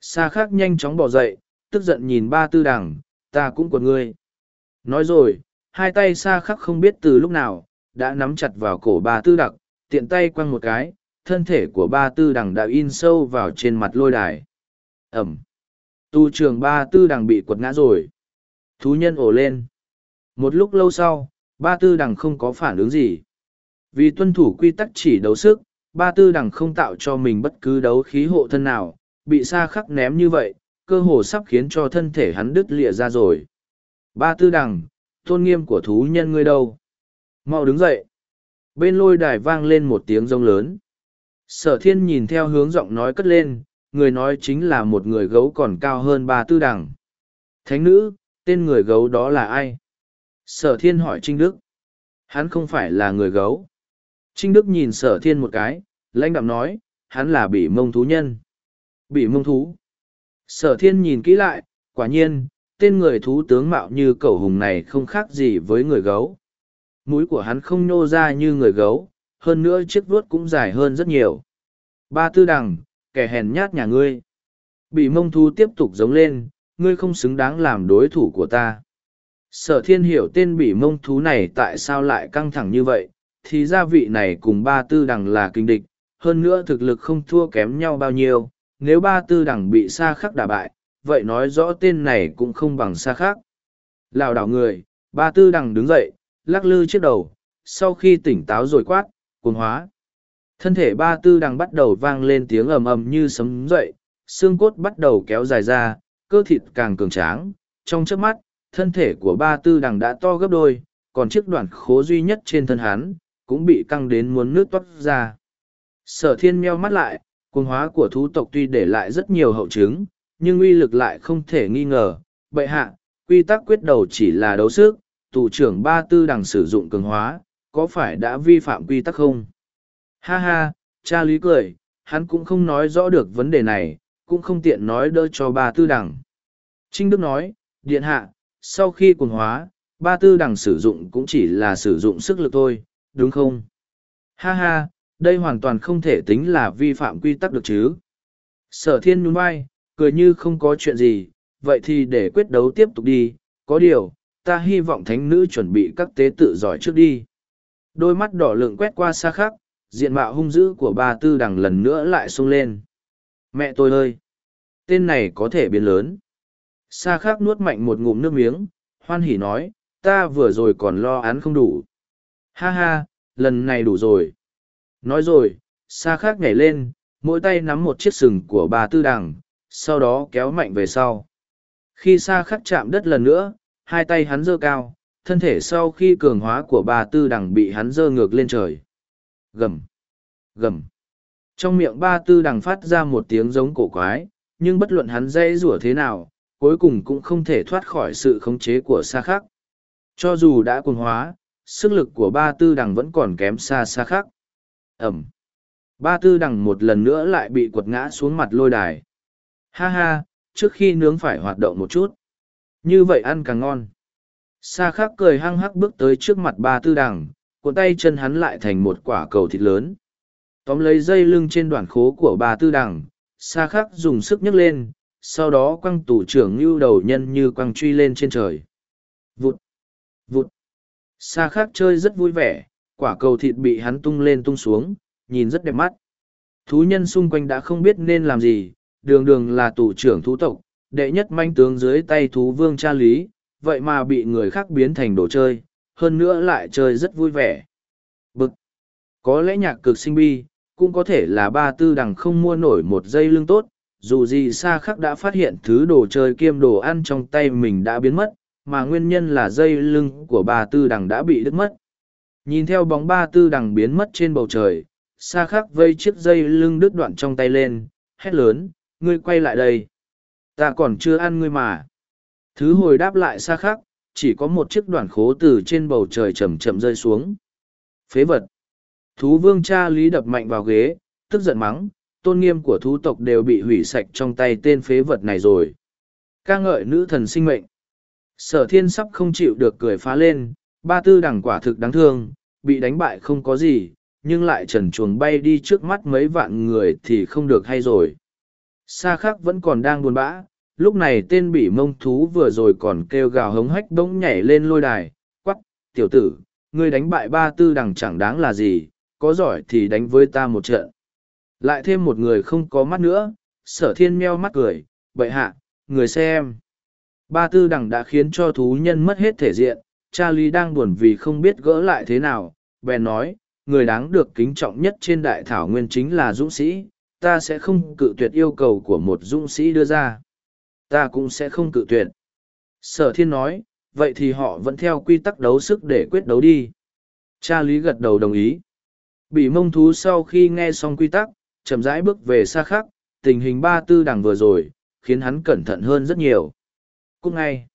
Xa khắc nhanh chóng bỏ dậy, tức giận nhìn ba tư đằng, ta cũng quật ngươi. Nói rồi, hai tay xa khắc không biết từ lúc nào, đã nắm chặt vào cổ ba tư đặc, tiện tay quăng một cái, thân thể của ba tư đằng đã in sâu vào trên mặt lôi đài. Ẩm. Tu trường ba tư đằng bị quật ngã rồi. Thú nhân ổ lên. Một lúc lâu sau, ba tư đằng không có phản ứng gì. Vì tuân thủ quy tắc chỉ đấu sức, ba tư đằng không tạo cho mình bất cứ đấu khí hộ thân nào, bị xa khắc ném như vậy, cơ hồ sắp khiến cho thân thể hắn đứt lìa ra rồi. Ba tư đằng, tôn nghiêm của thú nhân ngươi đâu? Mau đứng dậy. Bên lôi đài vang lên một tiếng rông lớn. Sở thiên nhìn theo hướng giọng nói cất lên, người nói chính là một người gấu còn cao hơn ba tư đằng. Thánh nữ, tên người gấu đó là ai? Sở thiên hỏi Trinh Đức. Hắn không phải là người gấu. Trinh Đức nhìn sở thiên một cái, lãnh đạm nói, hắn là bị mông thú nhân. Bị mông thú. Sở thiên nhìn kỹ lại, quả nhiên, tên người thú tướng mạo như cẩu hùng này không khác gì với người gấu. Mũi của hắn không nhô ra như người gấu, hơn nữa chiếc vuốt cũng dài hơn rất nhiều. Ba tư đằng, kẻ hèn nhát nhà ngươi. Bị mông thú tiếp tục giống lên, ngươi không xứng đáng làm đối thủ của ta. Sở thiên hiểu tên bị mông thú này tại sao lại căng thẳng như vậy, thì gia vị này cùng ba tư đằng là kinh địch, hơn nữa thực lực không thua kém nhau bao nhiêu, nếu ba tư đẳng bị xa khắc đả bại, vậy nói rõ tên này cũng không bằng xa khắc Lào đảo người, ba tư đằng đứng dậy, lắc lư chiếc đầu, sau khi tỉnh táo rồi quát, cuồng hóa. Thân thể ba tư đằng bắt đầu vang lên tiếng ầm ầm như sấm dậy, xương cốt bắt đầu kéo dài ra, cơ thịt càng cường tráng. Trong trước mắt, thân thể của ba tư đằng đã to gấp đôi, còn chiếc đoạn khố duy nhất trên thân hắn, cũng bị căng đến muốn nước toát ra. Sở thiên meo mắt lại, cuồng hóa của thú tộc tuy để lại rất nhiều hậu chứng, nhưng uy lực lại không thể nghi ngờ. Bệ hạ, quy tắc quyết đầu chỉ là đấu sức, tù trưởng ba tư đằng sử dụng cường hóa, có phải đã vi phạm quy tắc không? Ha ha, cha lý cười, hắn cũng không nói rõ được vấn đề này, cũng không tiện nói đỡ cho ba tư đằng. Trinh Đức nói, điện hạ, sau khi cuồng hóa, ba tư đằng sử dụng cũng chỉ là sử dụng sức lực thôi, đúng không? Ha ha, đây hoàn toàn không thể tính là vi phạm quy tắc được chứ. Sở thiên nhún vai, cười như không có chuyện gì, vậy thì để quyết đấu tiếp tục đi, có điều, ta hy vọng thánh nữ chuẩn bị các tế tự giỏi trước đi. Đôi mắt đỏ lượng quét qua xa khắc, diện mạo hung dữ của ba tư đằng lần nữa lại sung lên. Mẹ tôi ơi! Tên này có thể biến lớn. Sa khắc nuốt mạnh một ngụm nước miếng, hoan hỉ nói, ta vừa rồi còn lo án không đủ. Ha ha, lần này đủ rồi. Nói rồi, xa khác nhảy lên, mỗi tay nắm một chiếc sừng của bà tư đằng, sau đó kéo mạnh về sau. Khi xa khắc chạm đất lần nữa, hai tay hắn giơ cao, thân thể sau khi cường hóa của bà tư đằng bị hắn giơ ngược lên trời. Gầm, gầm. Trong miệng ba tư đằng phát ra một tiếng giống cổ quái, nhưng bất luận hắn dây rủa thế nào, cuối cùng cũng không thể thoát khỏi sự khống chế của xa khắc. Cho dù đã cuồng hóa, sức lực của ba tư đằng vẫn còn kém xa xa khắc. Ẩm. Ba tư đằng một lần nữa lại bị quật ngã xuống mặt lôi đài. Ha ha, trước khi nướng phải hoạt động một chút. Như vậy ăn càng ngon. Sa khắc cười hăng hắc bước tới trước mặt ba tư đằng, cuộn tay chân hắn lại thành một quả cầu thịt lớn. Tóm lấy dây lưng trên đoạn khố của ba tư đằng, Sa khắc dùng sức nhấc lên, sau đó quăng tủ trưởng ngưu đầu nhân như quăng truy lên trên trời. Vụt! Vụt! Sa khắc chơi rất vui vẻ, quả cầu thịt bị hắn tung lên tung xuống, nhìn rất đẹp mắt. Thú nhân xung quanh đã không biết nên làm gì, đường đường là tù trưởng thú tộc, đệ nhất manh tướng dưới tay thú vương cha lý, vậy mà bị người khác biến thành đồ chơi, hơn nữa lại chơi rất vui vẻ. Bực! Có lẽ nhạc cực sinh bi, cũng có thể là ba tư đằng không mua nổi một dây lưng tốt, dù gì xa khắc đã phát hiện thứ đồ chơi kiêm đồ ăn trong tay mình đã biến mất, mà nguyên nhân là dây lưng của ba tư đằng đã bị đứt mất. Nhìn theo bóng ba tư đằng biến mất trên bầu trời, xa khắc vây chiếc dây lưng đứt đoạn trong tay lên, hét lớn, ngươi quay lại đây. Ta còn chưa ăn ngươi mà. Thứ hồi đáp lại xa khắc, chỉ có một chiếc đoạn khố từ trên bầu trời chậm chậm rơi xuống. Phế vật. Thú vương cha lý đập mạnh vào ghế, tức giận mắng, tôn nghiêm của thú tộc đều bị hủy sạch trong tay tên phế vật này rồi. ca ngợi nữ thần sinh mệnh. Sở thiên sắp không chịu được cười phá lên, ba tư đẳng quả thực đáng thương, bị đánh bại không có gì, nhưng lại trần chuồng bay đi trước mắt mấy vạn người thì không được hay rồi. Sa khắc vẫn còn đang buồn bã, lúc này tên bỉ mông thú vừa rồi còn kêu gào hống hách bỗng nhảy lên lôi đài, quắc, tiểu tử, ngươi đánh bại ba tư đằng chẳng đáng là gì, có giỏi thì đánh với ta một trận. Lại thêm một người không có mắt nữa, sở thiên meo mắt cười, bậy hạ, người xem. Ba tư đằng đã khiến cho thú nhân mất hết thể diện, cha lý đang buồn vì không biết gỡ lại thế nào, bèn nói, người đáng được kính trọng nhất trên đại thảo nguyên chính là dũng sĩ, ta sẽ không cự tuyệt yêu cầu của một dũng sĩ đưa ra. Ta cũng sẽ không cự tuyệt. Sở thiên nói, vậy thì họ vẫn theo quy tắc đấu sức để quyết đấu đi. Cha lý gật đầu đồng ý. Bị mông thú sau khi nghe xong quy tắc, chậm rãi bước về xa khác, tình hình ba tư đằng vừa rồi, khiến hắn cẩn thận hơn rất nhiều. Cúc ngay.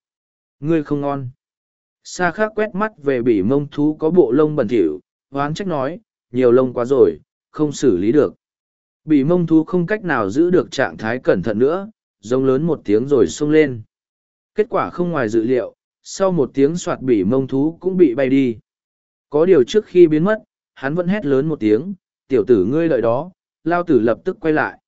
Ngươi không ngon. Sa khác quét mắt về bỉ mông thú có bộ lông bẩn thỉu, hoán trách nói, nhiều lông quá rồi, không xử lý được. Bỉ mông thú không cách nào giữ được trạng thái cẩn thận nữa, giống lớn một tiếng rồi xông lên. Kết quả không ngoài dự liệu, sau một tiếng soạt bỉ mông thú cũng bị bay đi. Có điều trước khi biến mất, hắn vẫn hét lớn một tiếng, tiểu tử ngươi lợi đó, lao tử lập tức quay lại.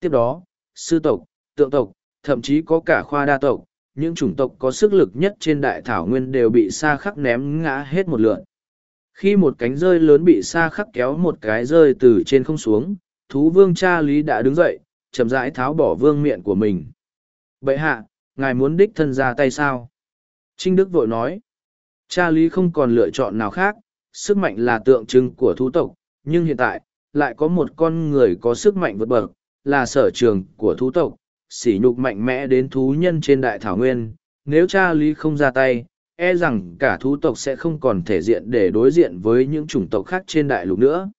Tiếp đó, sư tộc, tượng tộc, thậm chí có cả khoa đa tộc, những chủng tộc có sức lực nhất trên đại thảo nguyên đều bị sa khắc ném ngã hết một lượn. Khi một cánh rơi lớn bị sa khắc kéo một cái rơi từ trên không xuống, thú vương cha lý đã đứng dậy, chậm rãi tháo bỏ vương miệng của mình. Bệ hạ, ngài muốn đích thân ra tay sao? Trinh Đức vội nói, cha lý không còn lựa chọn nào khác, sức mạnh là tượng trưng của thú tộc, nhưng hiện tại, lại có một con người có sức mạnh vượt bậc, là sở trường của thú tộc, sỉ nhục mạnh mẽ đến thú nhân trên đại thảo nguyên. Nếu cha lý không ra tay, e rằng cả thú tộc sẽ không còn thể diện để đối diện với những chủng tộc khác trên đại lục nữa.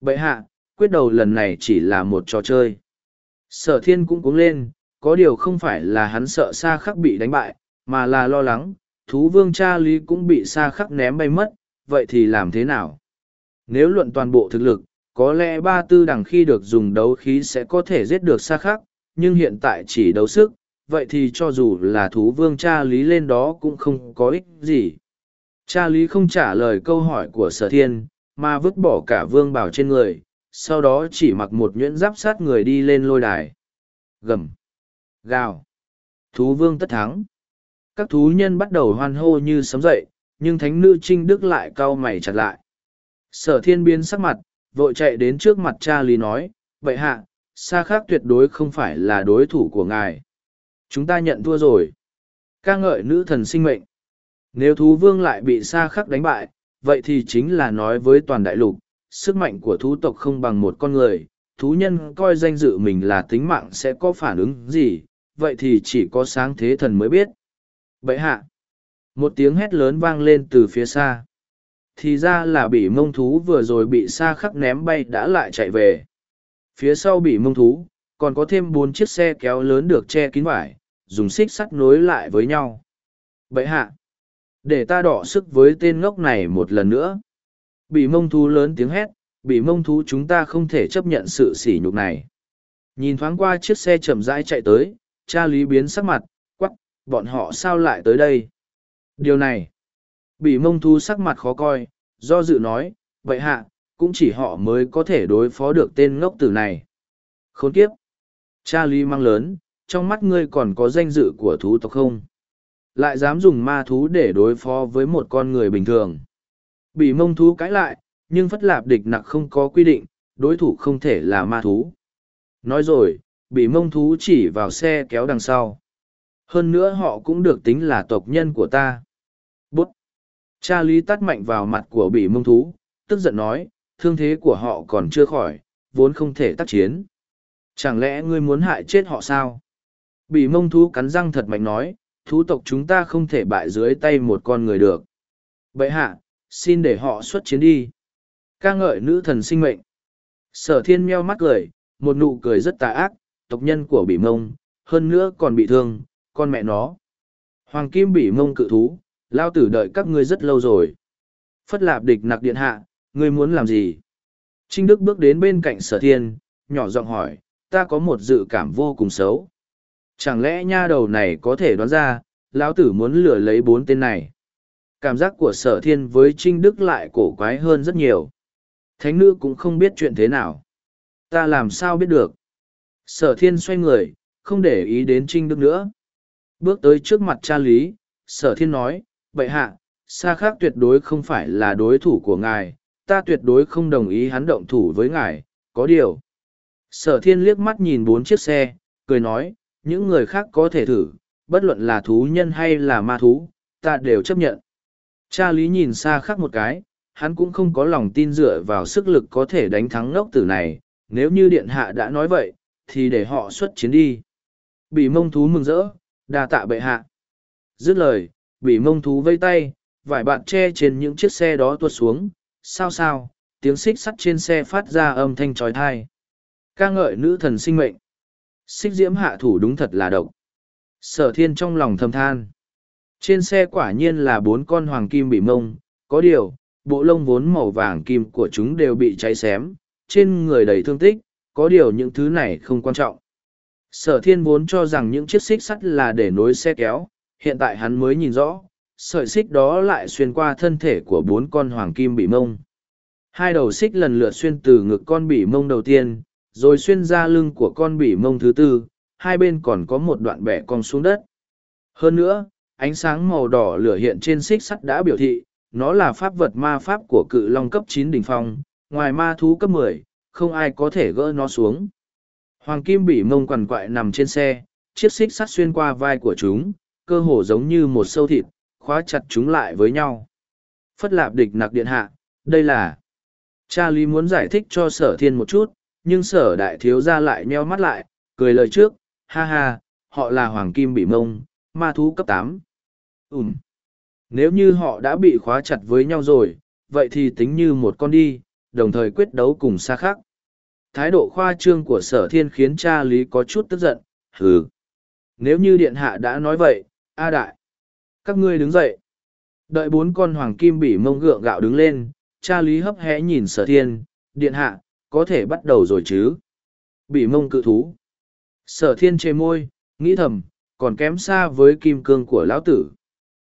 Bậy hạ, quyết đầu lần này chỉ là một trò chơi. Sở thiên cũng cúng lên, có điều không phải là hắn sợ xa khắc bị đánh bại, mà là lo lắng, thú vương cha lý cũng bị xa khắc ném bay mất, vậy thì làm thế nào? Nếu luận toàn bộ thực lực, có lẽ ba tư đằng khi được dùng đấu khí sẽ có thể giết được xa khắc, nhưng hiện tại chỉ đấu sức, vậy thì cho dù là thú vương cha lý lên đó cũng không có ích gì. Cha lý không trả lời câu hỏi của sở thiên, mà vứt bỏ cả vương bảo trên người, sau đó chỉ mặc một nhuyễn giáp sát người đi lên lôi đài. Gầm. Gào. Thú vương tất thắng. Các thú nhân bắt đầu hoan hô như sấm dậy, nhưng thánh nữ trinh đức lại cau mày chặt lại. Sở thiên biến sắc mặt, vội chạy đến trước mặt cha lý nói, vậy hạ, xa khác tuyệt đối không phải là đối thủ của ngài. Chúng ta nhận thua rồi. ca ngợi nữ thần sinh mệnh. Nếu thú vương lại bị xa khắc đánh bại, vậy thì chính là nói với toàn đại lục, sức mạnh của thú tộc không bằng một con người, thú nhân coi danh dự mình là tính mạng sẽ có phản ứng gì, vậy thì chỉ có sáng thế thần mới biết. Vậy hạ, một tiếng hét lớn vang lên từ phía xa. Thì ra là bị mông thú vừa rồi bị xa khắc ném bay đã lại chạy về. Phía sau bị mông thú, còn có thêm bốn chiếc xe kéo lớn được che kín vải, dùng xích sắt nối lại với nhau. Vậy hạ, để ta đỏ sức với tên ngốc này một lần nữa. Bị mông thú lớn tiếng hét, bị mông thú chúng ta không thể chấp nhận sự sỉ nhục này. Nhìn thoáng qua chiếc xe chậm rãi chạy tới, cha lý biến sắc mặt, quắc, bọn họ sao lại tới đây? Điều này, bị mông thú sắc mặt khó coi, do dự nói, vậy hạ, cũng chỉ họ mới có thể đối phó được tên ngốc tử này. Khốn kiếp! Cha lý mang lớn, trong mắt ngươi còn có danh dự của thú tộc không? Lại dám dùng ma thú để đối phó với một con người bình thường. Bị mông thú cãi lại, nhưng phất lạp địch nặc không có quy định, đối thủ không thể là ma thú. Nói rồi, bị mông thú chỉ vào xe kéo đằng sau. Hơn nữa họ cũng được tính là tộc nhân của ta. Bút! Cha lý tắt mạnh vào mặt của bị mông thú, tức giận nói, thương thế của họ còn chưa khỏi, vốn không thể tác chiến. Chẳng lẽ ngươi muốn hại chết họ sao? Bị mông thú cắn răng thật mạnh nói, thú tộc chúng ta không thể bại dưới tay một con người được. bệ hạ, xin để họ xuất chiến đi. ca ngợi nữ thần sinh mệnh. Sở thiên meo mắt cười, một nụ cười rất tà ác, tộc nhân của bỉ mông, hơn nữa còn bị thương, con mẹ nó. Hoàng kim bỉ mông cự thú, lao tử đợi các ngươi rất lâu rồi. Phất lạp địch nặc điện hạ, ngươi muốn làm gì? Trinh Đức bước đến bên cạnh sở thiên, nhỏ giọng hỏi, ta có một dự cảm vô cùng xấu. Chẳng lẽ nha đầu này có thể đoán ra, lão tử muốn lừa lấy bốn tên này. Cảm giác của sở thiên với Trinh Đức lại cổ quái hơn rất nhiều. Thánh nữ cũng không biết chuyện thế nào. Ta làm sao biết được. Sở thiên xoay người, không để ý đến Trinh Đức nữa. Bước tới trước mặt cha lý, sở thiên nói, bệ hạ, xa khác tuyệt đối không phải là đối thủ của ngài, ta tuyệt đối không đồng ý hắn động thủ với ngài, có điều. Sở thiên liếc mắt nhìn bốn chiếc xe, cười nói, những người khác có thể thử, bất luận là thú nhân hay là ma thú, ta đều chấp nhận. Cha lý nhìn xa khác một cái, hắn cũng không có lòng tin dựa vào sức lực có thể đánh thắng ngốc tử này, nếu như điện hạ đã nói vậy, thì để họ xuất chiến đi. Bị mông thú mừng rỡ, đa tạ bệ hạ. Dứt lời, bị mông thú vây tay, vải bạn che trên những chiếc xe đó tuột xuống, sao sao, tiếng xích sắt trên xe phát ra âm thanh trói thai. ca ngợi nữ thần sinh mệnh. Xích diễm hạ thủ đúng thật là độc. Sở thiên trong lòng thầm than. Trên xe quả nhiên là bốn con hoàng kim bị mông, có điều, bộ lông vốn màu vàng kim của chúng đều bị cháy xém, trên người đầy thương tích, có điều những thứ này không quan trọng. Sở thiên vốn cho rằng những chiếc xích sắt là để nối xe kéo, hiện tại hắn mới nhìn rõ, sợi xích đó lại xuyên qua thân thể của bốn con hoàng kim bị mông. Hai đầu xích lần lượt xuyên từ ngực con bị mông đầu tiên, rồi xuyên ra lưng của con bị mông thứ tư, hai bên còn có một đoạn bẻ cong xuống đất. Hơn nữa, ánh sáng màu đỏ lửa hiện trên xích sắt đã biểu thị, nó là pháp vật ma pháp của cự long cấp chín đỉnh phong, ngoài ma thú cấp mười, không ai có thể gỡ nó xuống. Hoàng kim bị mông quằn quại nằm trên xe, chiếc xích sắt xuyên qua vai của chúng, cơ hồ giống như một sâu thịt, khóa chặt chúng lại với nhau. Phất lạp địch nặc điện hạ, đây là... Cha Lý muốn giải thích cho sở thiên một chút, nhưng sở đại thiếu ra lại nheo mắt lại, cười lời trước, ha ha, họ là hoàng kim bị mông, ma thú cấp tám. Ừm. Nếu như họ đã bị khóa chặt với nhau rồi, vậy thì tính như một con đi, đồng thời quyết đấu cùng xa khác. Thái độ khoa trương của sở thiên khiến cha Lý có chút tức giận, hừ. Nếu như điện hạ đã nói vậy, A đại. Các ngươi đứng dậy. Đợi bốn con hoàng kim bị mông gượng gạo đứng lên, cha Lý hấp hẽ nhìn sở thiên, điện hạ, có thể bắt đầu rồi chứ. Bị mông cự thú. Sở thiên chê môi, nghĩ thầm, còn kém xa với kim cương của lão tử.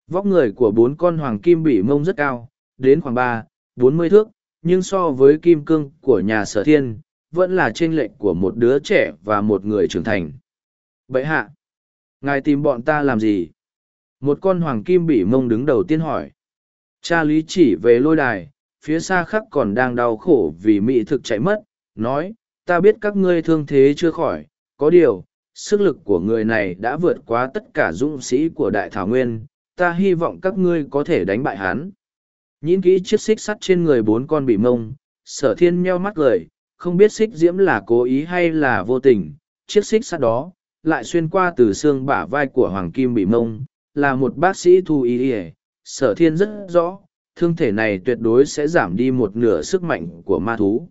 Vóc người của bốn con hoàng kim bị mông rất cao, đến khoảng ba, bốn mươi thước, nhưng so với kim cương của nhà sở thiên, vẫn là trên lệch của một đứa trẻ và một người trưởng thành. Bậy hạ, ngài tìm bọn ta làm gì? Một con hoàng kim bị mông đứng đầu tiên hỏi. Cha lý chỉ về lôi đài, phía xa khắc còn đang đau khổ vì mỹ thực chạy mất, nói, ta biết các ngươi thương thế chưa khỏi, có điều, sức lực của người này đã vượt quá tất cả dũng sĩ của đại thảo nguyên, ta hy vọng các ngươi có thể đánh bại hắn. Nhìn kỹ chiếc xích sắt trên người bốn con bị mông, sở thiên meo mắt cười, không biết xích diễm là cố ý hay là vô tình, chiếc xích sắt đó, lại xuyên qua từ xương bả vai của hoàng kim bị mông, là một bác sĩ thu y ỉa sở thiên rất rõ, thương thể này tuyệt đối sẽ giảm đi một nửa sức mạnh của ma thú.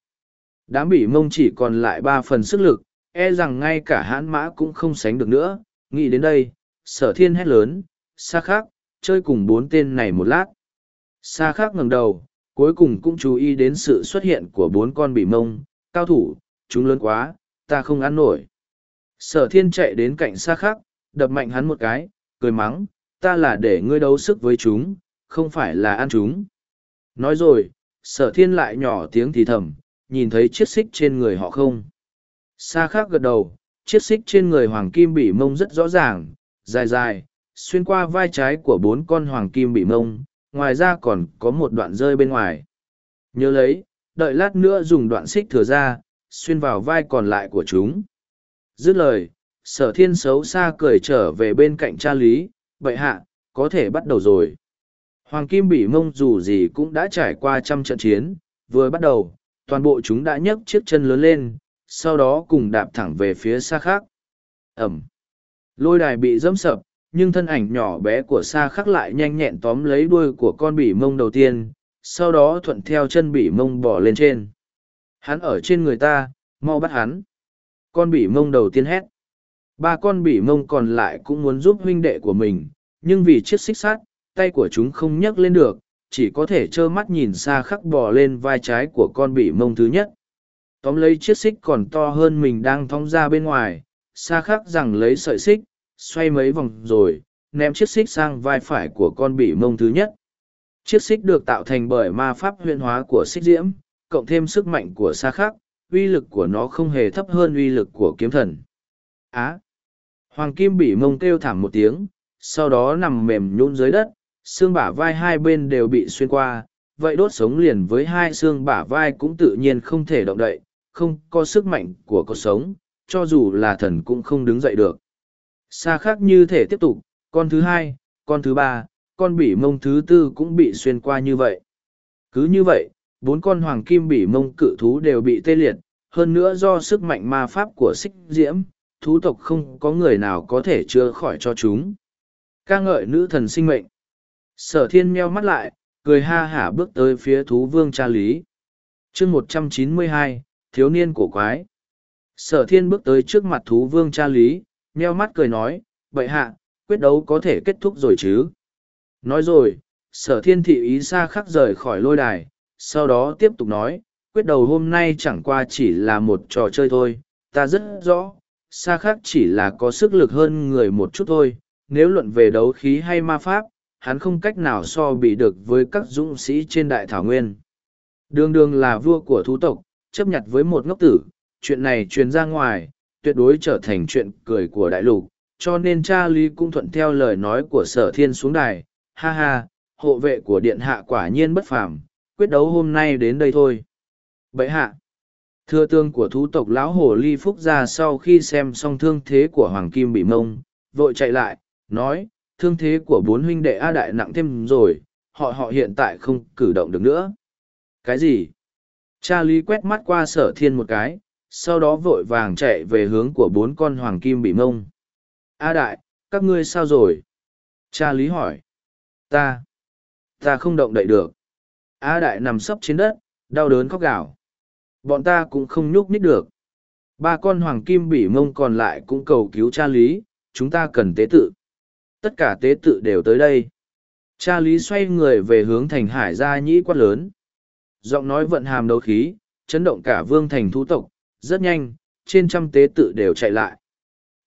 Đám bị mông chỉ còn lại ba phần sức lực e rằng ngay cả hãn mã cũng không sánh được nữa. Nghĩ đến đây, sở thiên hét lớn xa khác chơi cùng bốn tên này một lát. Xa khác ngẩng đầu, cuối cùng cũng chú ý đến sự xuất hiện của bốn con bị mông. Cao thủ, chúng lớn quá, ta không ăn nổi. Sở thiên chạy đến cạnh xa khác đập mạnh hắn một cái cười mắng, ta là để ngươi đấu sức với chúng, không phải là ăn chúng. Nói rồi, sở thiên lại nhỏ tiếng thì thầm, nhìn thấy chiếc xích trên người họ không. Xa khác gật đầu, chiếc xích trên người hoàng kim bị mông rất rõ ràng, dài dài, xuyên qua vai trái của bốn con hoàng kim bị mông, ngoài ra còn có một đoạn rơi bên ngoài. Nhớ lấy, đợi lát nữa dùng đoạn xích thừa ra, xuyên vào vai còn lại của chúng. Dứt lời, sở thiên xấu xa cười trở về bên cạnh cha lý, vậy hạ, có thể bắt đầu rồi. Hoàng Kim Bỉ Mông dù gì cũng đã trải qua trăm trận chiến, vừa bắt đầu, toàn bộ chúng đã nhấc chiếc chân lớn lên, sau đó cùng đạp thẳng về phía xa khác. Ẩm. Lôi đài bị dẫm sập, nhưng thân ảnh nhỏ bé của xa khắc lại nhanh nhẹn tóm lấy đuôi của con bỉ mông đầu tiên, sau đó thuận theo chân bỉ mông bỏ lên trên. Hắn ở trên người ta, mau bắt hắn. Con bỉ mông đầu tiên hét. Ba con bỉ mông còn lại cũng muốn giúp huynh đệ của mình, nhưng vì chiếc xích sắt, tay của chúng không nhấc lên được, chỉ có thể trơ mắt nhìn xa khắc bò lên vai trái của con bị mông thứ nhất. Tóm lấy chiếc xích còn to hơn mình đang thong ra bên ngoài xa khắc rằng lấy sợi xích xoay mấy vòng rồi ném chiếc xích sang vai phải của con bị mông thứ nhất. Chiếc xích được tạo thành bởi ma pháp huyện hóa của xích diễm cộng thêm sức mạnh của xa khắc uy lực của nó không hề thấp hơn uy lực của kiếm thần. Á! Hoàng kim bị mông kêu thảm một tiếng, sau đó nằm mềm nhún dưới đất, xương bả vai hai bên đều bị xuyên qua, vậy đốt sống liền với hai xương bả vai cũng tự nhiên không thể động đậy, không có sức mạnh của cuộc sống, cho dù là thần cũng không đứng dậy được. Xa khác như thể tiếp tục, con thứ hai, con thứ ba, con bỉ mông thứ tư cũng bị xuyên qua như vậy. Cứ như vậy, bốn con hoàng kim bỉ mông cự thú đều bị tê liệt, hơn nữa do sức mạnh ma pháp của xích diễm thú tộc không có người nào có thể chữa khỏi cho chúng. Ca ngợi nữ thần sinh mệnh. Sở thiên meo mắt lại, cười ha hả bước tới phía thú vương cha lý. Chương một trăm chín mươi hai, thiếu niên cổ quái. Sở thiên bước tới trước mặt thú vương cha lý meo mắt cười nói vậy hạ, quyết đấu có thể kết thúc rồi chứ? Nói rồi, sở thiên thị ý xa khắc rời khỏi lôi đài, sau đó tiếp tục nói, quyết đầu hôm nay chẳng qua chỉ là một trò chơi thôi, ta rất rõ xa khác chỉ là có sức lực hơn người một chút thôi, nếu luận về đấu khí hay ma pháp, hắn không cách nào so bị được với các dũng sĩ trên đại thảo nguyên. Đường đường là vua của thú tộc, chấp nhận với một ngốc tử, chuyện này truyền ra ngoài, tuyệt đối trở thành chuyện cười của đại lục, cho nên cha lý cũng thuận theo lời nói của sở thiên xuống đài, ha ha, hộ vệ của điện hạ quả nhiên bất phàm, quyết đấu hôm nay đến đây thôi. Bậy hạ thưa tương của thú tộc lão hồ ly phúc ra sau khi xem xong thương thế của hoàng kim bị mông vội chạy lại nói thương thế của bốn huynh đệ A Đại nặng thêm rồi, họ họ hiện tại không cử động được nữa. Cái gì? Cha Lý quét mắt qua sở thiên một cái, sau đó vội vàng chạy về hướng của bốn con hoàng kim bị mông. A Đại, các ngươi sao rồi? Cha Lý hỏi. Ta. Ta không động đậy được. A Đại nằm sấp trên đất, đau đớn khóc gào. Bọn ta cũng không nhúc nít được. Ba con hoàng kim bỉ mông còn lại cũng cầu cứu cha Lý, chúng ta cần tế tự. Tất cả tế tự đều tới đây. Cha lý xoay người về hướng thành hải gia nhĩ quát lớn. Giọng nói vận hàm đấu khí chấn động cả vương thành thú tộc rất nhanh trên trăm tế tự đều chạy lại.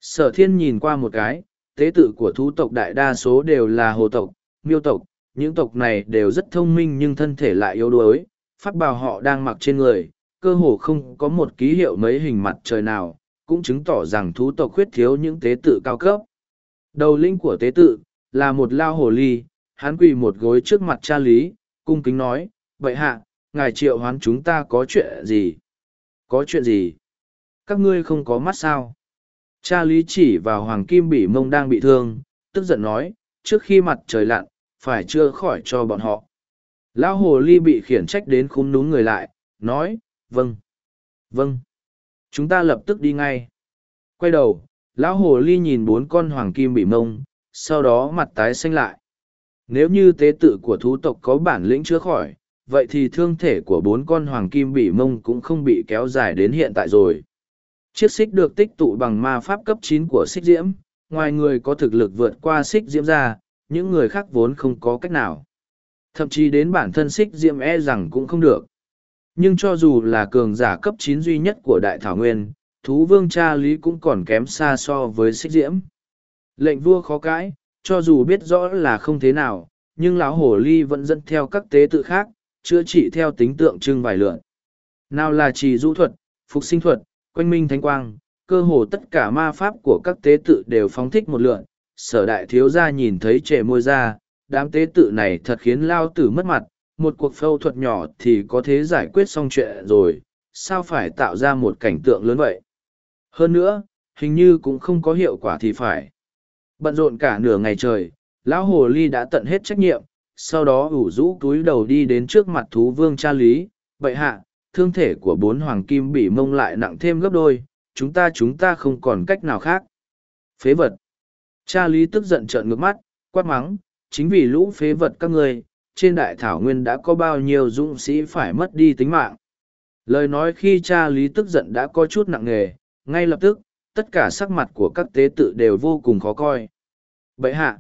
Sở thiên nhìn qua một cái tế tự của thú tộc đại đa số đều là hồ tộc miêu tộc những tộc này đều rất thông minh nhưng thân thể lại yếu đuối pháp bào họ đang mặc trên người cơ hồ không có một ký hiệu mấy hình mặt trời nào cũng chứng tỏ rằng thú tộc khuyết thiếu những tế tự cao cấp Đầu linh của tế tự, là một lao hồ ly, hắn quỳ một gối trước mặt cha lý, cung kính nói, vậy hạ, ngài triệu hoán chúng ta có chuyện gì? Có chuyện gì? Các ngươi không có mắt sao? Cha lý chỉ vào hoàng kim bỉ mông đang bị thương, tức giận nói, trước khi mặt trời lặn, phải chưa khỏi cho bọn họ. Lão hồ ly bị khiển trách đến khúm núm người lại, nói, vâng, vâng, chúng ta lập tức đi ngay. Quay đầu, lão hồ ly nhìn bốn con hoàng kim bị mông sau đó mặt tái xanh lại. Nếu như tế tự của thú tộc có bản lĩnh chữa khỏi vậy thì thương thể của bốn con hoàng kim bị mông cũng không bị kéo dài đến hiện tại rồi. Chiếc xích được tích tụ bằng ma pháp cấp chín của xích diễm ngoài người có thực lực vượt qua xích diễm ra những người khác vốn không có cách nào. Thậm chí đến bản thân xích diễm e rằng cũng không được nhưng cho dù là cường giả cấp chín duy nhất của đại thảo nguyên, thú vương cha lý cũng còn kém xa so với xích diễm. Lệnh vua khó cãi, cho dù biết rõ là không thế nào, nhưng lão hồ ly vẫn dẫn theo các tế tự khác, chữa trị theo tính tượng trưng vài lượn. Nào là trì du thuật, phục sinh thuật, quanh minh thánh quang, cơ hồ tất cả ma pháp của các tế tự đều phóng thích một lượn, sở đại thiếu gia nhìn thấy trẻ môi ra, đám tế tự này thật khiến lao tử mất mặt một cuộc phẫu thuật nhỏ thì có thể giải quyết xong chuyện rồi sao phải tạo ra một cảnh tượng lớn vậy hơn nữa, hình như cũng không có hiệu quả thì phải. Bận rộn cả nửa ngày trời, lão hồ ly đã tận hết trách nhiệm, sau đó ủ rũ túi đầu đi đến trước mặt thú vương cha lý, bậy hạ, thương thể của bốn hoàng kim bị mông lại nặng thêm gấp đôi, chúng ta chúng ta không còn cách nào khác. Phế vật. Cha lý tức giận trợn ngược mắt, quát mắng, chính vì lũ phế vật các ngươi, trên đại thảo nguyên đã có bao nhiêu dũng sĩ phải mất đi tính mạng. Lời nói khi cha lý tức giận đã có chút nặng nề, ngay lập tức, tất cả sắc mặt của các tế tự đều vô cùng khó coi. Bậy hạ!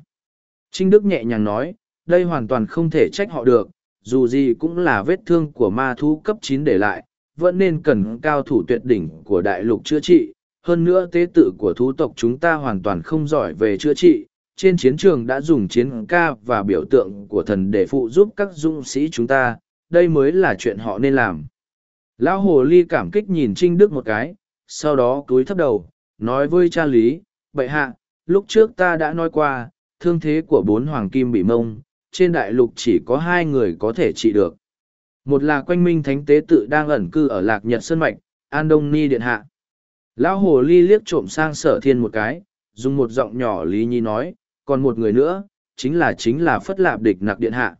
Trinh Đức nhẹ nhàng nói, đây hoàn toàn không thể trách họ được, dù gì cũng là vết thương của ma thú cấp chín để lại, vẫn nên cần cao thủ tuyệt đỉnh của đại lục chữa trị. Hơn nữa tế tự của thú tộc chúng ta hoàn toàn không giỏi về chữa trị, trên chiến trường đã dùng chiến ca và biểu tượng của thần để phụ giúp các dũng sĩ chúng ta, đây mới là chuyện họ nên làm. Lão Hồ Ly cảm kích nhìn Trinh Đức một cái, sau đó cúi thấp đầu, nói với cha Lý, bệ hạ, lúc trước ta đã nói qua, thương thế của bốn hoàng kim bị mông, trên đại lục chỉ có hai người có thể trị được. Một là quanh minh thánh tế tự đang ẩn cư ở lạc nhật sơn mạch, An Đông Ni Điện Hạ. Lão Hồ Ly liếc trộm sang sở thiên một cái, dùng một giọng nhỏ Lý Nhi nói, còn một người nữa, chính là chính là Phất Lạp Địch Nặc Điện Hạ.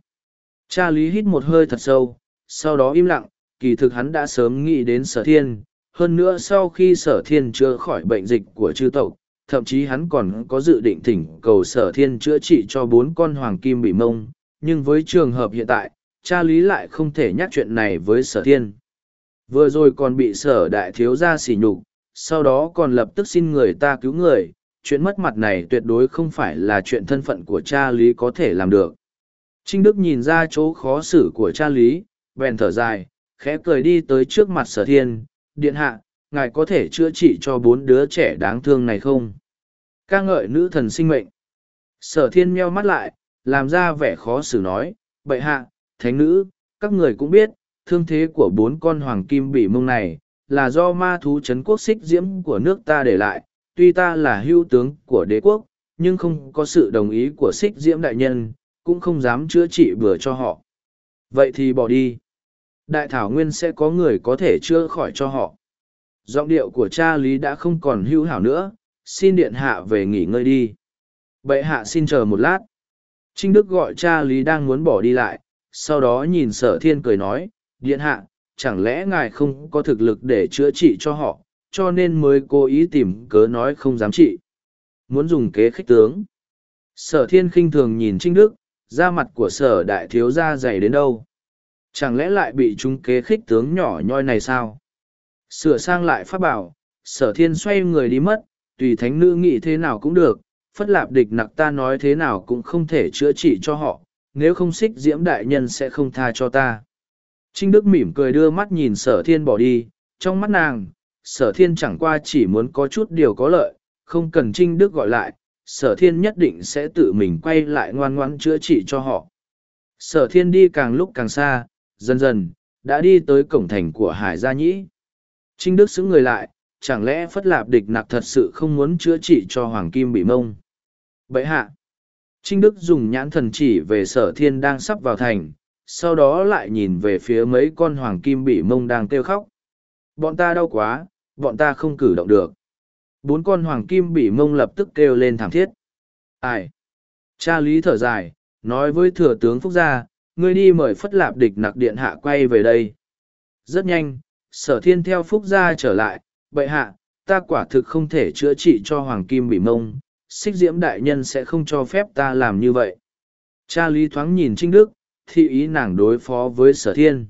Cha Lý hít một hơi thật sâu, sau đó im lặng, kỳ thực hắn đã sớm nghĩ đến sở thiên, hơn nữa sau khi sở thiên chữa khỏi bệnh dịch của chư tộc, thậm chí hắn còn có dự định thỉnh cầu sở thiên chữa trị cho bốn con hoàng kim bị mông, nhưng với trường hợp hiện tại, cha lý lại không thể nhắc chuyện này với sở thiên. Vừa rồi còn bị sở đại thiếu gia sỉ nhục, sau đó còn lập tức xin người ta cứu người, chuyện mất mặt này tuyệt đối không phải là chuyện thân phận của cha lý có thể làm được. Trinh Đức nhìn ra chỗ khó xử của cha lý, bèn thở dài, khẽ cười đi tới trước mặt sở thiên, điện hạ, ngài có thể chữa trị cho bốn đứa trẻ đáng thương này không? ca ngợi nữ thần sinh mệnh. Sở thiên meo mắt lại, làm ra vẻ khó xử nói, bệ hạ, thánh nữ, các người cũng biết, thương thế của bốn con hoàng kim bị mông này, là do ma thú chấn quốc xích diễm của nước ta để lại, tuy ta là hưu tướng của đế quốc, nhưng không có sự đồng ý của xích diễm đại nhân, cũng không dám chữa trị bừa cho họ. Vậy thì bỏ đi. Đại thảo nguyên sẽ có người có thể chữa khỏi cho họ. Giọng điệu của cha Lý đã không còn hữu hảo nữa, xin điện hạ về nghỉ ngơi đi. Bệ hạ xin chờ một lát. Trinh Đức gọi cha Lý đang muốn bỏ đi lại, sau đó nhìn sở thiên cười nói, điện hạ, chẳng lẽ ngài không có thực lực để chữa trị cho họ, cho nên mới cố ý tìm cớ nói không dám trị. Muốn dùng kế khích tướng. Sở thiên khinh thường nhìn Trinh Đức, da mặt của sở đại thiếu gia dày đến đâu. Chẳng lẽ lại bị chúng kế khích tướng nhỏ nhoi này sao? Sửa sang lại pháp bảo, sở thiên xoay người đi mất, tùy thánh nữ nghĩ thế nào cũng được, phất lạp địch nặc ta nói thế nào cũng không thể chữa trị cho họ, nếu không xích diễm đại nhân sẽ không tha cho ta. Trinh Đức mỉm cười đưa mắt nhìn sở thiên bỏ đi, trong mắt nàng, sở thiên chẳng qua chỉ muốn có chút điều có lợi, không cần Trinh Đức gọi lại, sở thiên nhất định sẽ tự mình quay lại ngoan ngoãn chữa trị cho họ. Sở thiên đi càng lúc càng xa, dần dần, đã đi tới cổng thành của Hải Gia Nhĩ. Trinh Đức xứng người lại, chẳng lẽ Phất Lạp địch nặc thật sự không muốn chữa trị cho Hoàng Kim bị mông? Bậy hạ! Trinh Đức dùng nhãn thần chỉ về sở thiên đang sắp vào thành, sau đó lại nhìn về phía mấy con Hoàng Kim bị mông đang kêu khóc. Bọn ta đau quá, bọn ta không cử động được. Bốn con Hoàng Kim bị mông lập tức kêu lên thảm thiết. Ai? Cha Lý thở dài, nói với thừa tướng Phúc Gia, ngươi đi mời phất lạp địch nặc điện hạ quay về đây. Rất nhanh, sở thiên theo Phúc Gia trở lại, bệ hạ, ta quả thực không thể chữa trị cho Hoàng Kim bị mông, xích diễm đại nhân sẽ không cho phép ta làm như vậy. Cha Lý thoáng nhìn Trinh Đức, thị ý nàng đối phó với sở thiên.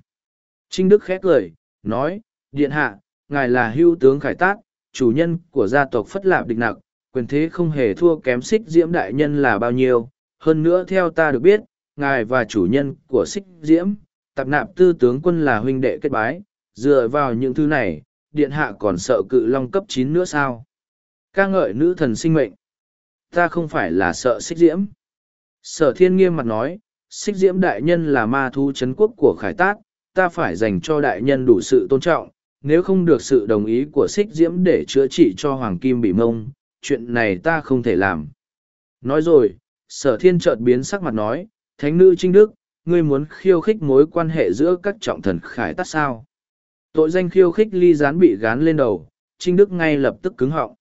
Trinh Đức khét lời, nói, điện hạ, ngài là hưu tướng khải tát, chủ nhân của gia tộc Phất Lạp Địch Nặc, quyền thế không hề thua kém xích diễm đại nhân là bao nhiêu. Hơn nữa theo ta được biết, ngài và chủ nhân của xích diễm, tạp nạp tư tướng quân là huynh đệ kết bái, dựa vào những thứ này, điện hạ còn sợ cự long cấp chín nữa sao? ca ngợi nữ thần sinh mệnh. Ta không phải là sợ xích diễm. Sở thiên nghiêm mặt nói, xích diễm đại nhân là ma thu chấn quốc của khải tát, ta phải dành cho đại nhân đủ sự tôn trọng, nếu không được sự đồng ý của xích diễm để chữa trị cho hoàng kim bị mông, chuyện này ta không thể làm. Nói rồi, sở thiên chợt biến sắc mặt nói, thánh nữ trinh đức, ngươi muốn khiêu khích mối quan hệ giữa các trọng thần khải tát sao? Tội danh khiêu khích ly gián bị gán lên đầu, Trinh Đức ngay lập tức cứng họng.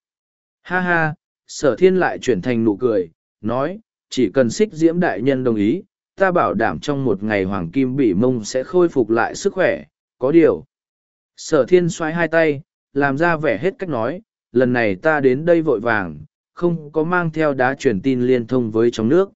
Ha ha, sở thiên lại chuyển thành nụ cười, nói, chỉ cần xích diễm đại nhân đồng ý, ta bảo đảm trong một ngày hoàng kim bỉ mông sẽ khôi phục lại sức khỏe, có điều. Sở thiên xoay hai tay, làm ra vẻ hết cách nói, lần này ta đến đây vội vàng, không có mang theo đá truyền tin liên thông với trong nước.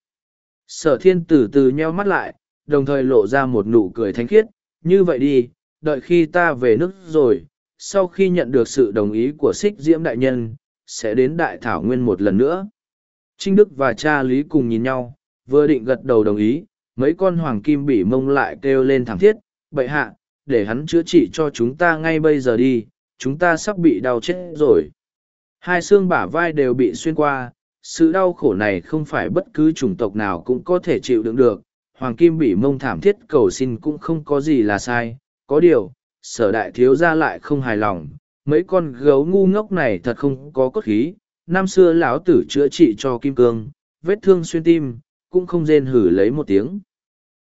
Sở thiên từ từ nheo mắt lại, đồng thời lộ ra một nụ cười thánh khiết, như vậy đi, đợi khi ta về nước rồi, sau khi nhận được sự đồng ý của xích diễm đại nhân, sẽ đến đại thảo nguyên một lần nữa. Trinh Đức và cha Lý cùng nhìn nhau, vừa định gật đầu đồng ý, mấy con hoàng kim bỉ mông lại kêu lên thảm thiết, bậy hạ, để hắn chữa trị cho chúng ta ngay bây giờ đi, chúng ta sắp bị đau chết rồi. Hai xương bả vai đều bị xuyên qua, sự đau khổ này không phải bất cứ chủng tộc nào cũng có thể chịu đựng được. Hoàng kim bị mông thảm thiết cầu xin cũng không có gì là sai, có điều, sở đại thiếu gia lại không hài lòng. Mấy con gấu ngu ngốc này thật không có cốt khí, năm xưa lão tử chữa trị cho kim cương, vết thương xuyên tim, cũng không rên hử lấy một tiếng.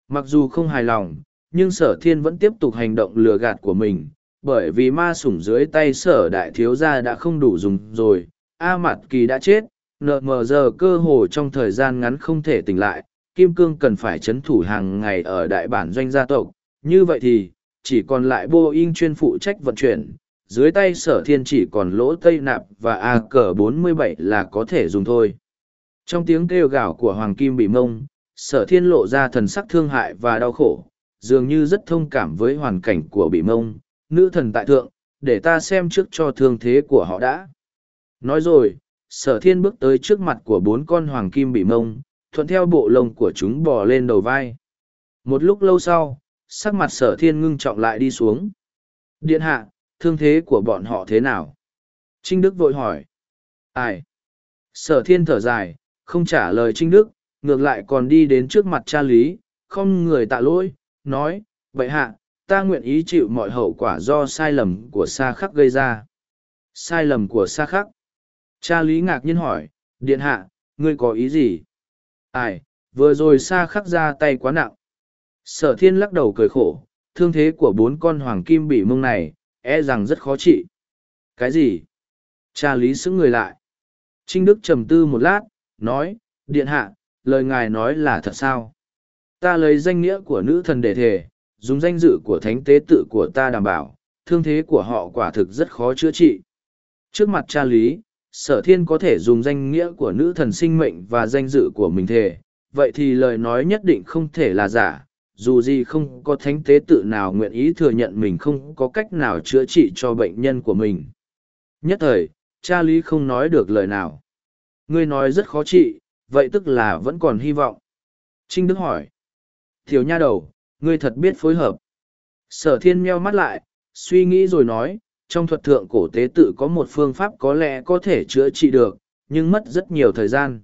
Mặc dù không hài lòng, nhưng sở thiên vẫn tiếp tục hành động lừa gạt của mình, bởi vì ma sủng dưới tay sở đại thiếu gia đã không đủ dùng rồi, A Mạt Kỳ đã chết, nợ mờ giờ cơ hồ trong thời gian ngắn không thể tỉnh lại, Kim Cương cần phải chấn thủ hàng ngày ở đại bản doanh gia tộc, như vậy thì, chỉ còn lại Boeing chuyên phụ trách vận chuyển, dưới tay sở thiên chỉ còn lỗ tây nạp và A cờ 47 là có thể dùng thôi. Trong tiếng kêu gào của Hoàng Kim bị mông, sở thiên lộ ra thần sắc thương hại và đau khổ, dường như rất thông cảm với hoàn cảnh của bị mông, nữ thần tại thượng, để ta xem trước cho thương thế của họ đã. Nói rồi, sở thiên bước tới trước mặt của bốn con hoàng kim bị mông, thuận theo bộ lông của chúng bò lên đầu vai. Một lúc lâu sau, sắc mặt sở thiên ngưng trọng lại đi xuống. Điện hạ, thương thế của bọn họ thế nào? Trinh Đức vội hỏi. Ai? Sở thiên thở dài, không trả lời Trinh Đức, ngược lại còn đi đến trước mặt cha lý, không người tạ lỗi, nói, vậy hạ, ta nguyện ý chịu mọi hậu quả do sai lầm của sa khắc gây ra. Sai lầm của sa khắc. Cha lý ngạc nhiên hỏi, điện hạ, ngươi có ý gì? Ai, vừa rồi sa khắc ra tay quá nặng. Sở thiên lắc đầu cười khổ, thương thế của bốn con hoàng kim bị mông này, e rằng rất khó trị. Cái gì? Cha lý xứng người lại. Trinh Đức trầm tư một lát, nói, điện hạ, lời ngài nói là thật sao? Ta lấy danh nghĩa của nữ thần để thề, dùng danh dự của thánh tế tự của ta đảm bảo, thương thế của họ quả thực rất khó chữa trị. Trước mặt cha lý, sở thiên có thể dùng danh nghĩa của nữ thần sinh mệnh và danh dự của mình thề, vậy thì lời nói nhất định không thể là giả, dù gì không có thánh tế tự nào nguyện ý thừa nhận mình không có cách nào chữa trị cho bệnh nhân của mình. Nhất thời, cha lý không nói được lời nào. Ngươi nói rất khó trị, vậy tức là vẫn còn hy vọng. Trinh Đức hỏi. Thiếu nha đầu, ngươi thật biết phối hợp. Sở thiên meo mắt lại, suy nghĩ rồi nói, trong thuật thượng cổ tế tự có một phương pháp có lẽ có thể chữa trị được, nhưng mất rất nhiều thời gian.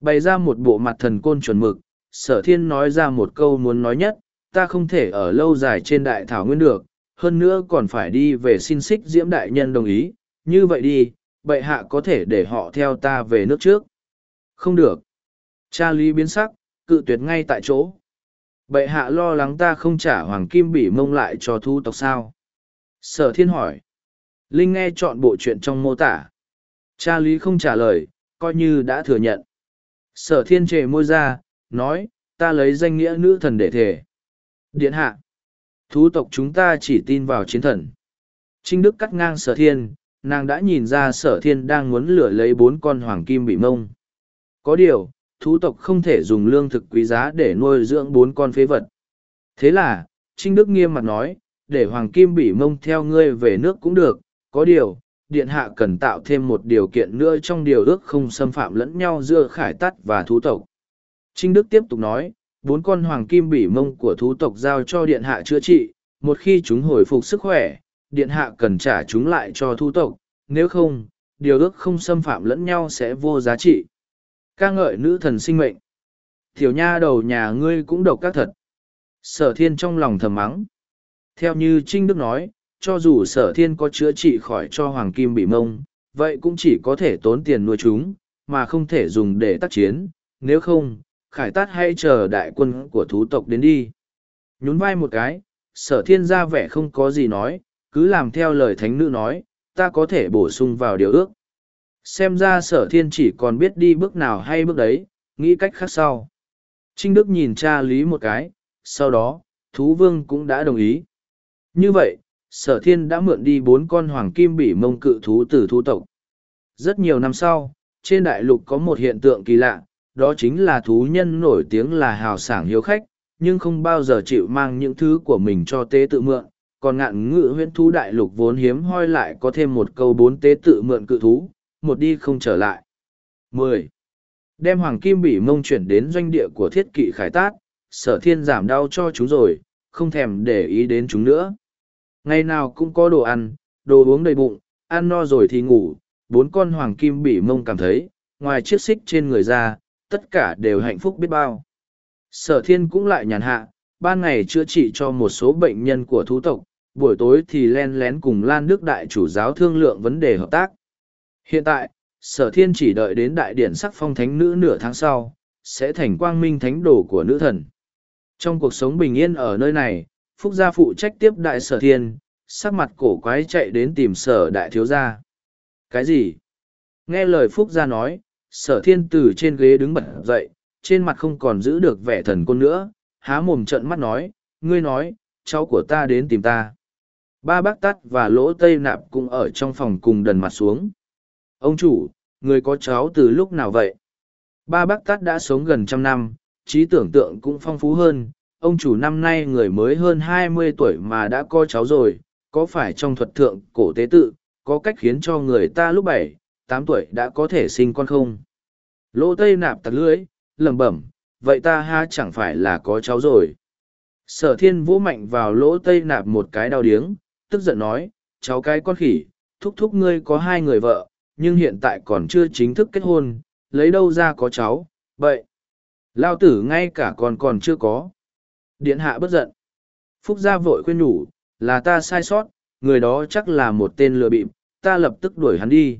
Bày ra một bộ mặt thần côn chuẩn mực, sở thiên nói ra một câu muốn nói nhất, ta không thể ở lâu dài trên đại thảo nguyên được, hơn nữa còn phải đi về xin xích diễm đại nhân đồng ý, như vậy đi, bệ hạ có thể để họ theo ta về nước trước. Không được. Cha lý biến sắc, cự tuyệt ngay tại chỗ bệ hạ lo lắng ta không trả hoàng kim bỉ mông lại cho thu tộc sao? Sở thiên hỏi. Linh nghe chọn bộ chuyện trong mô tả. Cha lý không trả lời, coi như đã thừa nhận. Sở thiên trề môi ra, nói, ta lấy danh nghĩa nữ thần để thể điện hạ thú tộc chúng ta chỉ tin vào chiến thần. Trinh đức cắt ngang sở thiên, nàng đã nhìn ra sở thiên đang muốn lửa lấy bốn con hoàng kim bị mông. Có điều thú tộc không thể dùng lương thực quý giá để nuôi dưỡng bốn con phế vật. Thế là, Trinh Đức nghiêm mặt nói, để Hoàng Kim Bỉ mông theo ngươi về nước cũng được, có điều, Điện Hạ cần tạo thêm một điều kiện nữa trong điều ước không xâm phạm lẫn nhau giữa khải tắt và thú tộc. Trinh Đức tiếp tục nói, bốn con Hoàng Kim Bỉ mông của thú tộc giao cho Điện Hạ chữa trị, một khi chúng hồi phục sức khỏe, Điện Hạ cần trả chúng lại cho thú tộc, nếu không, điều ước không xâm phạm lẫn nhau sẽ vô giá trị ca ngợi nữ thần sinh mệnh. Tiểu nha đầu nhà ngươi cũng độc các thật. Sở thiên trong lòng thầm mắng. Theo như Trinh Đức nói, cho dù sở thiên có chữa trị khỏi cho Hoàng Kim bị mông, vậy cũng chỉ có thể tốn tiền nuôi chúng, mà không thể dùng để tác chiến. Nếu không, khải tát hay chờ đại quân của thú tộc đến đi. Nhún vai một cái, sở thiên ra vẻ không có gì nói, cứ làm theo lời thánh nữ nói, ta có thể bổ sung vào điều ước xem ra sở thiên chỉ còn biết đi bước nào hay bước đấy, nghĩ cách khác sau. Trinh đức nhìn cha lý một cái, sau đó, thú vương cũng đã đồng ý. Như vậy, sở thiên đã mượn đi bốn con hoàng kim bỉ mông cự thú từ thú tộc. Rất nhiều năm sau, trên đại lục có một hiện tượng kỳ lạ, đó chính là thú nhân nổi tiếng là hào sảng hiếu khách, nhưng không bao giờ chịu mang những thứ của mình cho tế tự mượn. Còn ngạn ngự huyễn thú đại lục vốn hiếm hoi lại có thêm một câu bốn tế tự mượn cự thú một đi không trở lại. mười Đem hoàng kim bỉ mông chuyển đến doanh địa của thiết kỵ khải tát, sở thiên giảm đau cho chúng rồi, không thèm để ý đến chúng nữa. Ngày nào cũng có đồ ăn, đồ uống đầy bụng, ăn no rồi thì ngủ, bốn con hoàng kim bỉ mông cảm thấy, ngoài chiếc xích trên người ra, tất cả đều hạnh phúc biết bao. Sở thiên cũng lại nhàn hạ, ban ngày chữa trị cho một số bệnh nhân của thú tộc, buổi tối thì len lén cùng Lan Đức Đại chủ giáo thương lượng vấn đề hợp tác. Hiện tại, sở thiên chỉ đợi đến đại điển sắc phong thánh nữ nửa tháng sau, sẽ thành quang minh thánh đồ của nữ thần. Trong cuộc sống bình yên ở nơi này, Phúc gia phụ trách tiếp đại sở thiên, sắc mặt cổ quái chạy đến tìm sở đại thiếu gia. Cái gì? Nghe lời Phúc gia nói, sở thiên từ trên ghế đứng bật dậy, trên mặt không còn giữ được vẻ thần côn nữa, há mồm trận mắt nói, ngươi nói, cháu của ta đến tìm ta. Ba bác tắt và lỗ tây nạp cũng ở trong phòng cùng đần mặt xuống. Ông chủ, người có cháu từ lúc nào vậy? Ba bác tát đã sống gần trăm năm, trí tưởng tượng cũng phong phú hơn. Ông chủ năm nay người mới hơn hai mươi tuổi mà đã có cháu rồi, có phải trong thuật thượng cổ tế tự, có cách khiến cho người ta lúc bảy, tám tuổi đã có thể sinh con không? Lỗ tây nạp tặc lưỡi, lẩm bẩm, vậy ta ha chẳng phải là có cháu rồi. Sở thiên vỗ mạnh vào lỗ tây nạp một cái đau điếng, tức giận nói, cháu cái con khỉ, thúc thúc ngươi có hai người vợ, nhưng hiện tại còn chưa chính thức kết hôn, lấy đâu ra có cháu, vậy. Lao tử ngay cả còn còn chưa có. Điện hạ bất giận. Phúc gia vội khuyên nhủ, là ta sai sót, người đó chắc là một tên lừa bịp, ta lập tức đuổi hắn đi.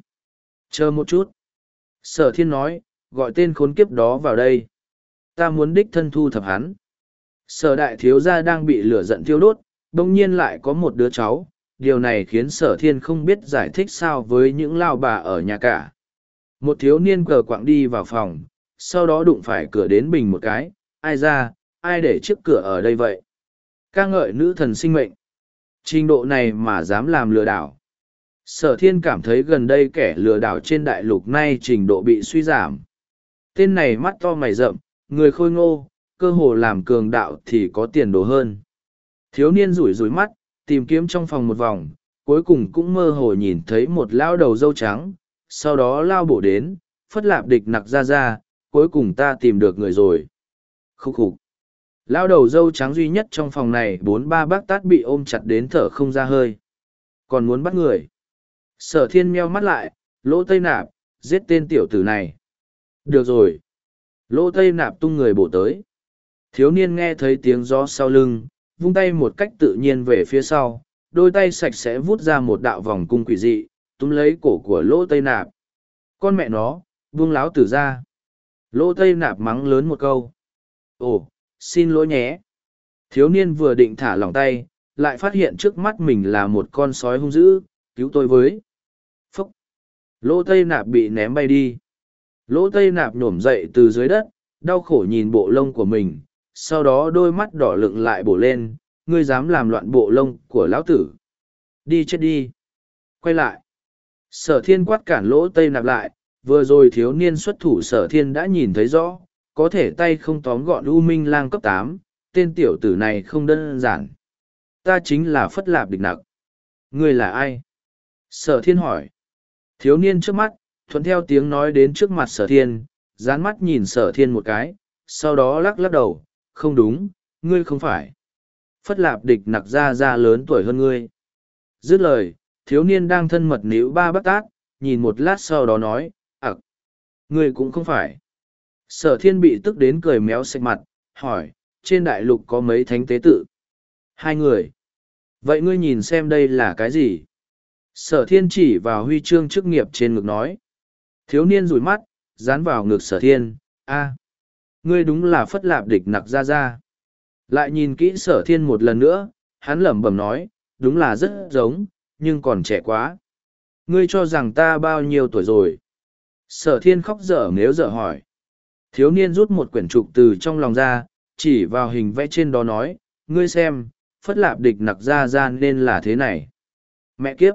Chờ một chút. Sở thiên nói, gọi tên khốn kiếp đó vào đây. Ta muốn đích thân thu thập hắn. Sở đại thiếu gia đang bị lửa giận thiêu đốt, đồng nhiên lại có một đứa cháu. Điều này khiến sở thiên không biết giải thích sao với những lao bà ở nhà cả. Một thiếu niên cờ quạng đi vào phòng, sau đó đụng phải cửa đến bình một cái. Ai ra, ai để chiếc cửa ở đây vậy? ca ngợi nữ thần sinh mệnh. Trình độ này mà dám làm lừa đảo. Sở thiên cảm thấy gần đây kẻ lừa đảo trên đại lục nay trình độ bị suy giảm. Tên này mắt to mày rậm, người khôi ngô, cơ hồ làm cường đạo thì có tiền đồ hơn. Thiếu niên rủi rủi mắt, tìm kiếm trong phòng một vòng, cuối cùng cũng mơ hồ nhìn thấy một lao đầu dâu trắng, sau đó lao bổ đến, phất lạp địch nặc ra ra, cuối cùng ta tìm được người rồi. Khúc khục. Lao đầu dâu trắng duy nhất trong phòng này bốn ba bác tát bị ôm chặt đến thở không ra hơi. Còn muốn bắt người. Sở thiên meo mắt lại, lỗ tây nạp, giết tên tiểu tử này. Được rồi. Lỗ tây nạp tung người bổ tới. Thiếu niên nghe thấy tiếng gió sau lưng, vung tay một cách tự nhiên về phía sau, đôi tay sạch sẽ vút ra một đạo vòng cung quỷ dị, túm lấy cổ của lỗ tây nạp. Con mẹ nó, buông láo tử ra. Lỗ tây nạp mắng lớn một câu. Ồ, xin lỗi nhé. Thiếu niên vừa định thả lỏng tay, lại phát hiện trước mắt mình là một con sói hung dữ, cứu tôi với. Phúc! Lỗ tây nạp bị ném bay đi. Lỗ tây nạp nhổm dậy từ dưới đất, đau khổ nhìn bộ lông của mình, sau đó đôi mắt đỏ lựng lại bổ lên, ngươi dám làm loạn bộ lông của lão tử. Đi chết đi. Quay lại. Sở thiên quát cản lỗ tây nạp lại, vừa rồi thiếu niên xuất thủ sở thiên đã nhìn thấy rõ, có thể tay không tóm gọn U Minh lang cấp tám, tên tiểu tử này không đơn giản. Ta chính là Phất Lạp Địch Nặc. Ngươi là ai? Sở thiên hỏi. Thiếu niên trước mắt, thuận theo tiếng nói đến trước mặt sở thiên, dán mắt nhìn sở thiên một cái, sau đó lắc lắc đầu, không đúng, ngươi không phải. Phất lạp địch nặc ra ra lớn tuổi hơn ngươi. Dứt lời, thiếu niên đang thân mật níu ba bắt tát, nhìn một lát sau đó nói, ặc, ngươi cũng không phải. Sở thiên bị tức đến cười méo sạch mặt, hỏi, trên đại lục có mấy thánh tế tự? Hai người. Vậy ngươi nhìn xem đây là cái gì? Sở thiên chỉ vào huy chương chức nghiệp trên ngực nói. Thiếu niên rủi mắt, dán vào ngực sở thiên, a Ngươi đúng là phất lạp địch nặc ra ra. Lại nhìn kỹ sở thiên một lần nữa, hắn lẩm bẩm nói, đúng là rất giống, nhưng còn trẻ quá. Ngươi cho rằng ta bao nhiêu tuổi rồi? Sở thiên khóc dở nếu dở hỏi. Thiếu niên rút một quyển trục từ trong lòng ra, chỉ vào hình vẽ trên đó nói, ngươi xem, phất lạp địch nặc ra ra nên là thế này. Mẹ kiếp!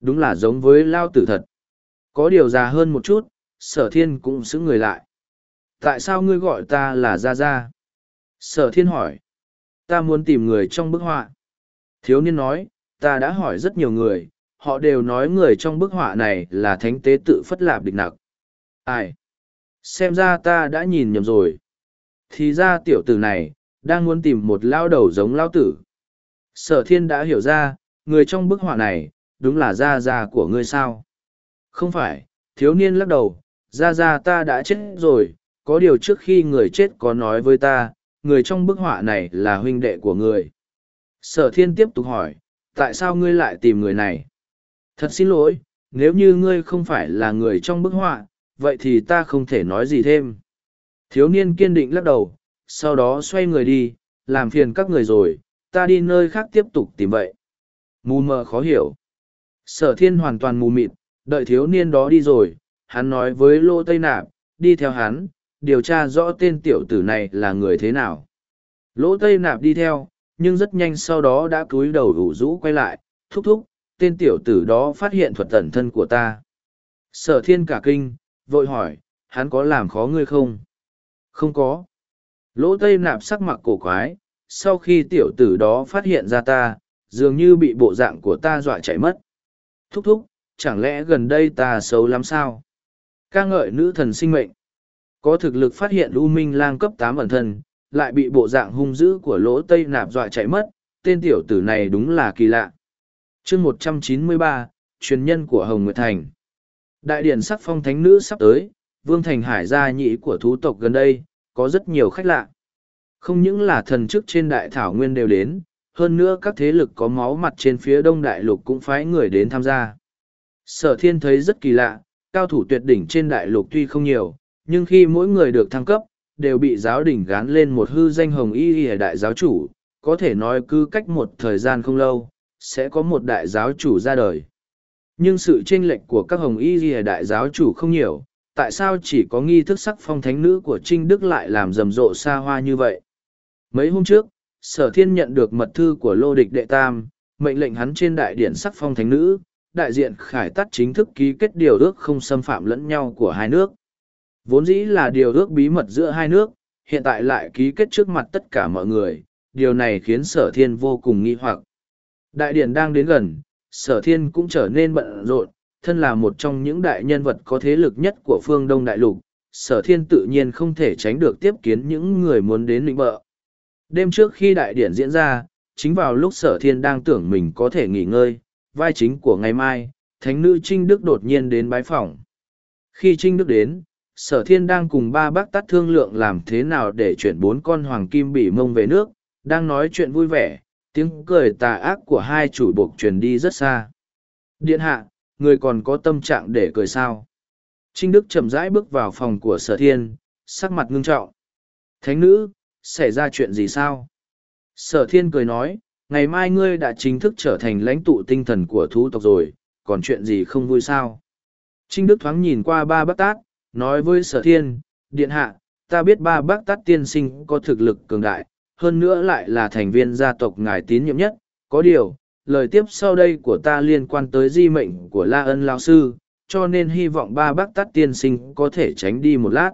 Đúng là giống với lao tử thật. Có điều già hơn một chút, sở thiên cũng xứng người lại. Tại sao ngươi gọi ta là Gia Gia? Sở thiên hỏi. Ta muốn tìm người trong bức họa. Thiếu niên nói, ta đã hỏi rất nhiều người, họ đều nói người trong bức họa này là thánh tế tự phất lạp địch nặc. Ai? xem ra ta đã nhìn nhầm rồi thì ra tiểu tử này đang muốn tìm một lao đầu giống lao tử sở thiên đã hiểu ra người trong bức họa này đúng là gia gia của ngươi sao không phải thiếu niên lắc đầu gia gia ta đã chết rồi có điều trước khi người chết có nói với ta, người trong bức họa này là huynh đệ của người. Sở thiên tiếp tục hỏi, tại sao ngươi lại tìm người này? Thật xin lỗi, nếu như ngươi không phải là người trong bức họa, vậy thì ta không thể nói gì thêm. Thiếu niên kiên định lắc đầu, sau đó xoay người đi, làm phiền các người rồi, ta đi nơi khác tiếp tục tìm vậy. Mù mờ khó hiểu. Sở thiên hoàn toàn mù mịt, đợi thiếu niên đó đi rồi, hắn nói với lô tây nạp, đi theo hắn điều tra rõ tên tiểu tử này là người thế nào. Lỗ tây nạp đi theo, nhưng rất nhanh sau đó đã cúi đầu ủ rũ quay lại, thúc thúc, tên tiểu tử đó phát hiện thuật tẩn thân của ta. Sở thiên cả kinh, vội hỏi, hắn có làm khó ngươi không? Không có. Lỗ tây nạp sắc mặt cổ quái, sau khi tiểu tử đó phát hiện ra ta, dường như bị bộ dạng của ta dọa chạy mất. Thúc thúc, chẳng lẽ gần đây ta xấu lắm sao? Ca ngợi nữ thần sinh mệnh có thực lực phát hiện u minh lang cấp tám ẩn thân, lại bị bộ dạng hung dữ của lỗ tây nạp dọa chạy mất, tên tiểu tử này đúng là kỳ lạ. Chương một trăm chín mươi ba, truyền nhân của hồng nguyệt thành. Đại điển sắc phong thánh nữ sắp tới, vương thành hải gia nhị của thú tộc gần đây, có rất nhiều khách lạ. Không những là thần chức trên đại thảo nguyên đều đến, hơn nữa các thế lực có máu mặt trên phía đông đại lục cũng phái người đến tham gia. Sở thiên thấy rất kỳ lạ, cao thủ tuyệt đỉnh trên đại lục tuy không nhiều nhưng khi mỗi người được thăng cấp, đều bị giáo đình gán lên một hư danh hồng y y đại giáo chủ, có thể nói cứ cách một thời gian không lâu, sẽ có một đại giáo chủ ra đời. Nhưng sự chênh lệch của các hồng y y đại giáo chủ không nhiều, tại sao chỉ có nghi thức sắc phong thánh nữ của trinh đức lại làm rầm rộ xa hoa như vậy? Mấy hôm trước, sở thiên nhận được mật thư của lô địch đệ tam, mệnh lệnh hắn trên đại điển sắc phong thánh nữ, đại diện khải tắt chính thức ký kết điều ước không xâm phạm lẫn nhau của hai nước vốn dĩ là điều ước bí mật giữa hai nước, hiện tại lại ký kết trước mặt tất cả mọi người, điều này khiến sở thiên vô cùng nghi hoặc. Đại điển đang đến gần, sở thiên cũng trở nên bận rộn, thân là một trong những đại nhân vật có thế lực nhất của phương đông đại lục, sở thiên tự nhiên không thể tránh được tiếp kiến những người muốn đến lĩnh bợ. Đêm trước khi đại điển diễn ra, chính vào lúc sở thiên đang tưởng mình có thể nghỉ ngơi, vai chính của ngày mai, thánh nữ trinh đức đột nhiên đến bái phỏng. Khi trinh đức đến sở thiên đang cùng ba bác tắt thương lượng làm thế nào để chuyển bốn con hoàng kim bị mông về nước, đang nói chuyện vui vẻ, tiếng cười tà ác của hai chủ buộc truyền đi rất xa. Điện hạ, người còn có tâm trạng để cười sao? Trinh đức chậm rãi bước vào phòng của sở thiên, sắc mặt ngưng trọng. Thánh nữ, xảy ra chuyện gì sao? Sở thiên cười nói, ngày mai ngươi đã chính thức trở thành lãnh tụ tinh thần của thú tộc rồi, còn chuyện gì không vui sao? Trinh đức thoáng nhìn qua ba bác tát nói với sở thiên, điện hạ, ta biết ba bác tát tiên sinh có thực lực cường đại, hơn nữa lại là thành viên gia tộc ngài tín nhiệm nhất. Có điều, lời tiếp sau đây của ta liên quan tới di mệnh của la ân lao sư, cho nên hy vọng ba bác tát tiên sinh có thể tránh đi một lát.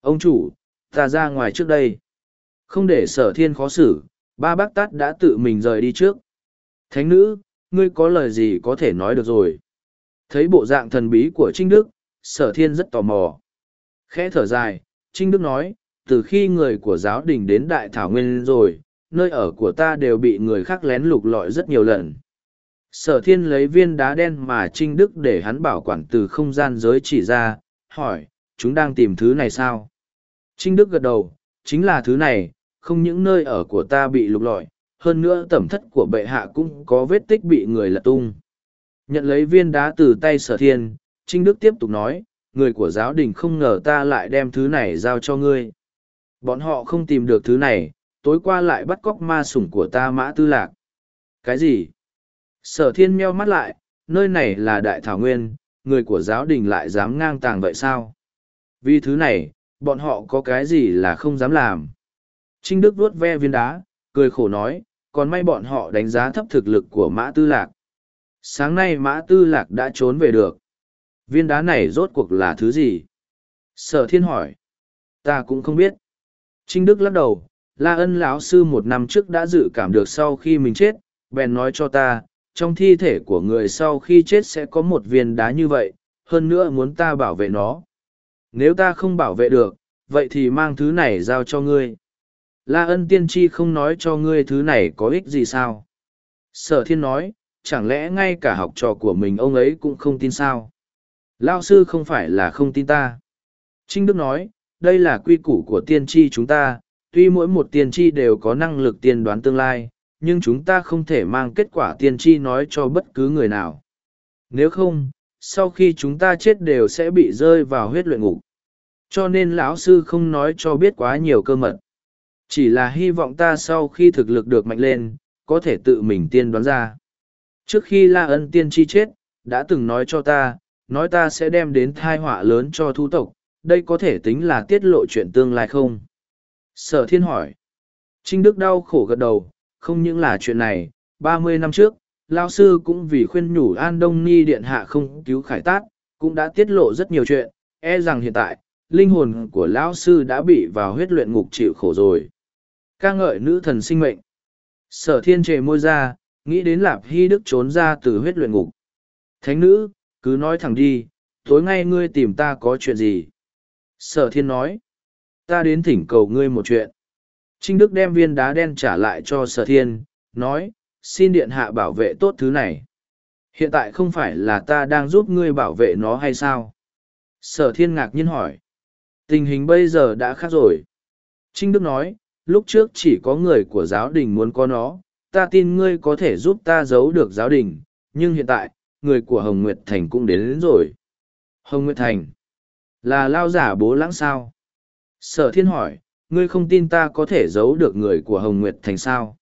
Ông chủ, ta ra ngoài trước đây. Không để sở thiên khó xử, ba bác tát đã tự mình rời đi trước. Thánh nữ, ngươi có lời gì có thể nói được rồi? Thấy bộ dạng thần bí của trinh đức sở thiên rất tò mò. Khẽ thở dài, trinh đức nói, từ khi người của giáo đình đến đại thảo nguyên rồi, nơi ở của ta đều bị người khác lén lục lọi rất nhiều lần. Sở thiên lấy viên đá đen mà trinh đức để hắn bảo quản từ không gian giới chỉ ra, hỏi, chúng đang tìm thứ này sao? Trinh đức gật đầu, chính là thứ này, không những nơi ở của ta bị lục lọi, hơn nữa tẩm thất của bệ hạ cũng có vết tích bị người lật tung. Nhận lấy viên đá từ tay sở thiên trinh đức tiếp tục nói, người của giáo đình không ngờ ta lại đem thứ này giao cho ngươi. Bọn họ không tìm được thứ này, tối qua lại bắt cóc ma sủng của ta mã tư lạc. Cái gì? Sở thiên meo mắt lại, nơi này là đại thảo nguyên, người của giáo đình lại dám ngang tàng vậy sao? Vì thứ này, bọn họ có cái gì là không dám làm? Trinh đức vuốt ve viên đá, cười khổ nói, còn may bọn họ đánh giá thấp thực lực của mã tư lạc. Sáng nay mã tư lạc đã trốn về được viên đá này rốt cuộc là thứ gì sở thiên hỏi ta cũng không biết trinh đức lắc đầu la ân lão sư một năm trước đã dự cảm được sau khi mình chết bèn nói cho ta trong thi thể của người sau khi chết sẽ có một viên đá như vậy hơn nữa muốn ta bảo vệ nó Nếu ta không bảo vệ được, vậy thì mang thứ này giao cho ngươi. La ân tiên tri không nói cho ngươi thứ này có ích gì sao? Sở thiên nói, chẳng lẽ ngay cả học trò của mình ông ấy cũng không tin sao? Lao sư không phải là không tin ta. Trinh Đức nói, đây là quy củ của tiên tri chúng ta, tuy mỗi một tiên tri đều có năng lực tiên đoán tương lai, nhưng chúng ta không thể mang kết quả tiên tri nói cho bất cứ người nào. Nếu không, sau khi chúng ta chết đều sẽ bị rơi vào huyết luyện ngục. Cho nên lão sư không nói cho biết quá nhiều cơ mật. Chỉ là hy vọng ta sau khi thực lực được mạnh lên, có thể tự mình tiên đoán ra. Trước khi La Ân tiên tri chết, đã từng nói cho ta, nói ta sẽ đem đến thai họa lớn cho thu tộc, đây có thể tính là tiết lộ chuyện tương lai không? Sở thiên hỏi. Trinh Đức đau khổ gật đầu, không những là chuyện này, ba mươi năm trước, Lao Sư cũng vì khuyên nhủ An Đông Ni Điện Hạ không cứu khải tát, cũng đã tiết lộ rất nhiều chuyện, e rằng hiện tại, linh hồn của Lão Sư đã bị vào huyết luyện ngục chịu khổ rồi. ca ngợi nữ thần sinh mệnh. Sở thiên trề môi ra, nghĩ đến Lạp Hy Đức trốn ra từ huyết luyện ngục. Thánh nữ, cứ nói thẳng đi, tối ngay ngươi tìm ta có chuyện gì? Sở thiên nói, ta đến thỉnh cầu ngươi một chuyện. Trinh Đức đem viên đá đen trả lại cho sở thiên, nói, xin điện hạ bảo vệ tốt thứ này. Hiện tại không phải là ta đang giúp ngươi bảo vệ nó hay sao? Sở thiên ngạc nhiên hỏi. Tình hình bây giờ đã khác rồi. Trinh Đức nói, lúc trước chỉ có người của giáo đình muốn có nó, ta tin ngươi có thể giúp ta giấu được giáo đình, nhưng hiện tại, người của Hồng Nguyệt Thành cũng đến, đến rồi. Hồng Nguyệt Thành, là lao giả bố lãng sao? Sở thiên hỏi, ngươi không tin ta có thể giấu được người của Hồng Nguyệt Thành sao?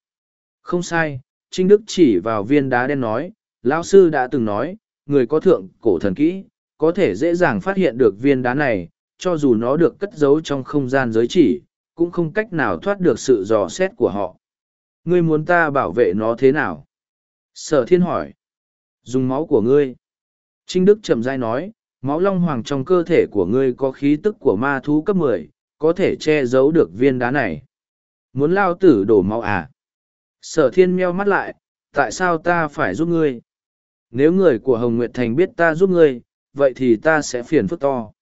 Không sai, Trinh Đức chỉ vào viên đá đen nói, lão sư đã từng nói, người có thượng cổ thần kỹ, có thể dễ dàng phát hiện được viên đá này, cho dù nó được cất giấu trong không gian giới chỉ, cũng không cách nào thoát được sự dò xét của họ. Ngươi muốn ta bảo vệ nó thế nào? Sở thiên hỏi. Dùng máu của ngươi. Trinh Đức chậm rãi nói, máu long hoàng trong cơ thể của ngươi có khí tức của ma thú cấp mười, có thể che giấu được viên đá này. Muốn lao tử đổ máu à? Sở thiên meo mắt lại, tại sao ta phải giúp ngươi? Nếu người của Hồng Nguyệt Thành biết ta giúp ngươi, vậy thì ta sẽ phiền phức to.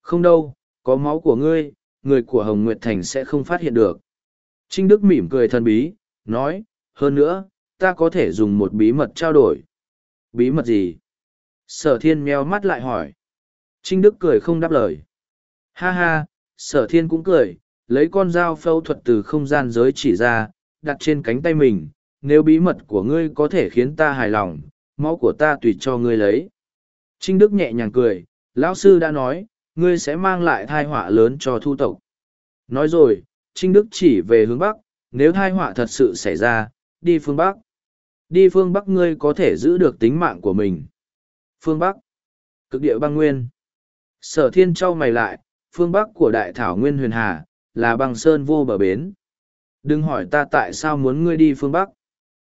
Không đâu, có máu của ngươi, người của Hồng Nguyệt Thành sẽ không phát hiện được. Trinh Đức mỉm cười thần bí, nói, hơn nữa, ta có thể dùng một bí mật trao đổi. Bí mật gì? Sở thiên meo mắt lại hỏi. Trinh Đức cười không đáp lời. Ha ha, sở thiên cũng cười, lấy con dao phẫu thuật từ không gian giới chỉ ra, đặt trên cánh tay mình, nếu bí mật của ngươi có thể khiến ta hài lòng, máu của ta tùy cho ngươi lấy. Trinh Đức nhẹ nhàng cười, lão sư đã nói, ngươi sẽ mang lại thai họa lớn cho thu tộc. Nói rồi, Trinh Đức chỉ về hướng Bắc, nếu thai họa thật sự xảy ra, đi phương Bắc. Đi phương Bắc ngươi có thể giữ được tính mạng của mình. Phương Bắc. Cực địa băng nguyên. Sở thiên trao mày lại, phương Bắc của đại thảo nguyên huyền hà, là băng sơn vô bờ bến. Đừng hỏi ta tại sao muốn ngươi đi phương Bắc.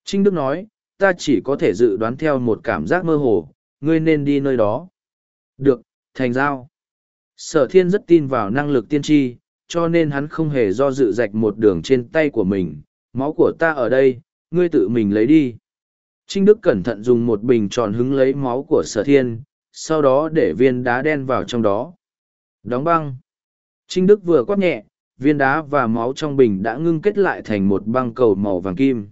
Trinh Đức nói, ta chỉ có thể dự đoán theo một cảm giác mơ hồ, ngươi nên đi nơi đó. Được, thành giao. Sở thiên rất tin vào năng lực tiên tri, cho nên hắn không hề do dự rạch một đường trên tay của mình. Máu của ta ở đây, ngươi tự mình lấy đi. Trinh Đức cẩn thận dùng một bình tròn hứng lấy máu của sở thiên, sau đó để viên đá đen vào trong đó. Đóng băng. Trinh Đức vừa quát nhẹ, viên đá và máu trong bình đã ngưng kết lại thành một băng cầu màu vàng kim.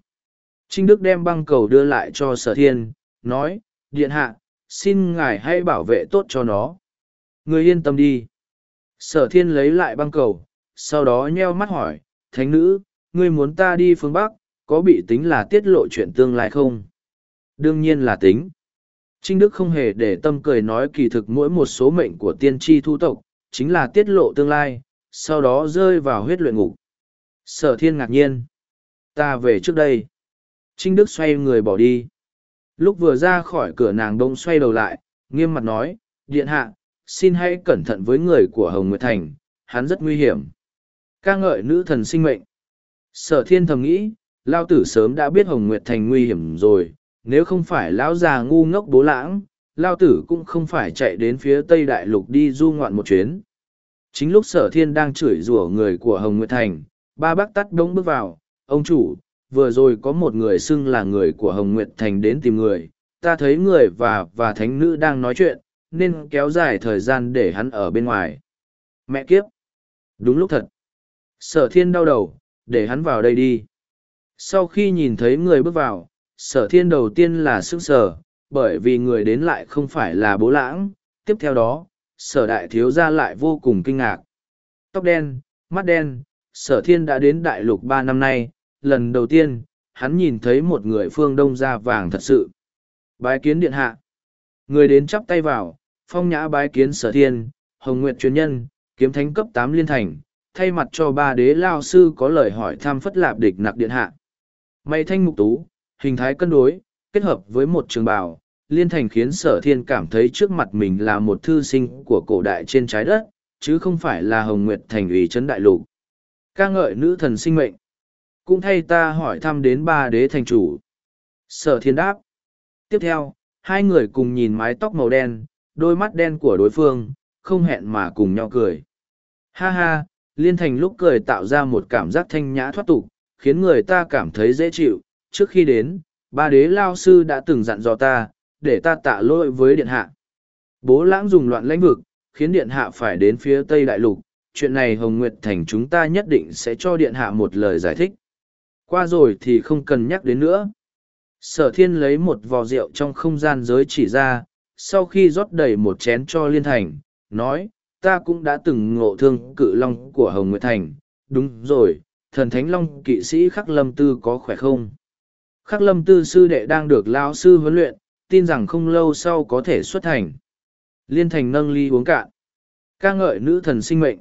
Trinh Đức đem băng cầu đưa lại cho sở thiên, nói, Điện hạ, xin ngài hãy bảo vệ tốt cho nó. Người yên tâm đi. Sở thiên lấy lại băng cầu, sau đó nheo mắt hỏi, Thánh nữ, ngươi muốn ta đi phương Bắc, có bị tính là tiết lộ chuyện tương lai không? Đương nhiên là tính. Trinh Đức không hề để tâm cười nói kỳ thực mỗi một số mệnh của tiên tri thu tộc, chính là tiết lộ tương lai, sau đó rơi vào huyết luyện ngục. Sở thiên ngạc nhiên. Ta về trước đây. Trinh Đức xoay người bỏ đi. Lúc vừa ra khỏi cửa nàng đông xoay đầu lại, nghiêm mặt nói, Điện hạ, xin hãy cẩn thận với người của Hồng Nguyệt Thành, hắn rất nguy hiểm. ca ngợi nữ thần sinh mệnh. Sở thiên thầm nghĩ, Lao tử sớm đã biết Hồng Nguyệt Thành nguy hiểm rồi, nếu không phải lão già ngu ngốc bố lãng, Lao tử cũng không phải chạy đến phía Tây Đại Lục đi du ngoạn một chuyến. Chính lúc sở thiên đang chửi rủa người của Hồng Nguyệt Thành, ba bác tắt đông bước vào, ông chủ, vừa rồi có một người xưng là người của Hồng Nguyệt Thành đến tìm người, ta thấy người và và thánh nữ đang nói chuyện, nên kéo dài thời gian để hắn ở bên ngoài. Mẹ kiếp! Đúng lúc thật. Sở thiên đau đầu, để hắn vào đây đi. Sau khi nhìn thấy người bước vào, sở thiên đầu tiên là sức sở, bởi vì người đến lại không phải là bố lãng. Tiếp theo đó, sở đại thiếu gia lại vô cùng kinh ngạc. Tóc đen, mắt đen, sở thiên đã đến đại lục ba năm nay, lần đầu tiên, hắn nhìn thấy một người phương đông da vàng thật sự. Bái kiến điện hạ. Người đến chắp tay vào, phong nhã bái kiến sở thiên, hồng nguyệt chuyên nhân, kiếm thánh cấp tám liên thành, thay mặt cho ba đế lao sư có lời hỏi thăm phất lạp địch nặc điện hạ. Mây thanh mục tú, hình thái cân đối, kết hợp với một trường bào, liên thành khiến sở thiên cảm thấy trước mặt mình là một thư sinh của cổ đại trên trái đất, chứ không phải là hồng nguyệt thành ủy trấn đại lục. ca ngợi nữ thần sinh mệnh. Cũng thay ta hỏi thăm đến ba đế thành chủ. Sở thiên đáp. Tiếp theo, hai người cùng nhìn mái tóc màu đen, đôi mắt đen của đối phương, không hẹn mà cùng nhau cười. Ha ha, liên thành lúc cười tạo ra một cảm giác thanh nhã thoát tục, khiến người ta cảm thấy dễ chịu. Trước khi đến, ba đế lao sư đã từng dặn dò ta, để ta tạ lỗi với điện hạ. Bố lãng dùng loạn lãnh vực, khiến điện hạ phải đến phía tây đại lục. Chuyện này Hồng Nguyệt Thành chúng ta nhất định sẽ cho điện hạ một lời giải thích. Qua rồi thì không cần nhắc đến nữa. Sở thiên lấy một vò rượu trong không gian giới chỉ ra, sau khi rót đầy một chén cho liên thành, nói, ta cũng đã từng ngộ thương cự long của Hồng Nguyệt Thành. Đúng rồi, thần thánh long kỵ sĩ Khắc Lâm Tư có khỏe không? Khắc Lâm Tư sư đệ đang được lao sư huấn luyện, tin rằng không lâu sau có thể xuất thành. Liên thành nâng ly uống cạn. ca ngợi nữ thần sinh mệnh.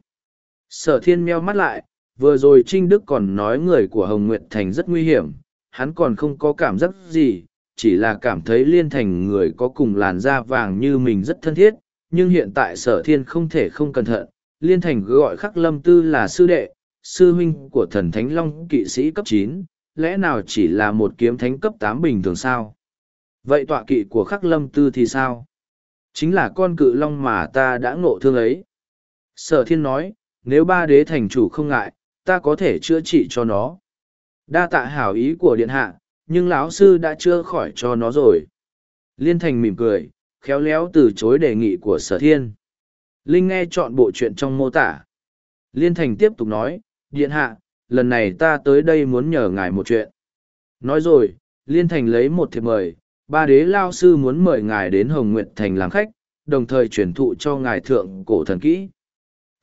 Sở thiên meo mắt lại, vừa rồi Trinh Đức còn nói người của Hồng Nguyệt Thành rất nguy hiểm, hắn còn không có cảm giác gì, chỉ là cảm thấy liên thành người có cùng làn da vàng như mình rất thân thiết, nhưng hiện tại sở thiên không thể không cẩn thận, liên thành gọi khắc lâm tư là sư đệ, sư huynh của thần thánh long kỵ sĩ cấp chín, lẽ nào chỉ là một kiếm thánh cấp tám bình thường sao? Vậy tọa kỵ của khắc lâm tư thì sao? Chính là con cự long mà ta đã ngộ thương ấy. Sở thiên nói, nếu ba đế thành chủ không ngại, ta có thể chữa trị cho nó. Đa tạ hảo ý của điện hạ, nhưng lão sư đã chữa khỏi cho nó rồi. Liên thành mỉm cười, khéo léo từ chối đề nghị của sở thiên. Linh nghe chọn bộ chuyện trong mô tả. Liên thành tiếp tục nói, điện hạ, lần này ta tới đây muốn nhờ ngài một chuyện. Nói rồi, Liên thành lấy một thiệp mời, ba đế lao sư muốn mời ngài đến Hồng Nguyệt Thành làm khách, đồng thời truyền thụ cho ngài thượng cổ thần kỹ.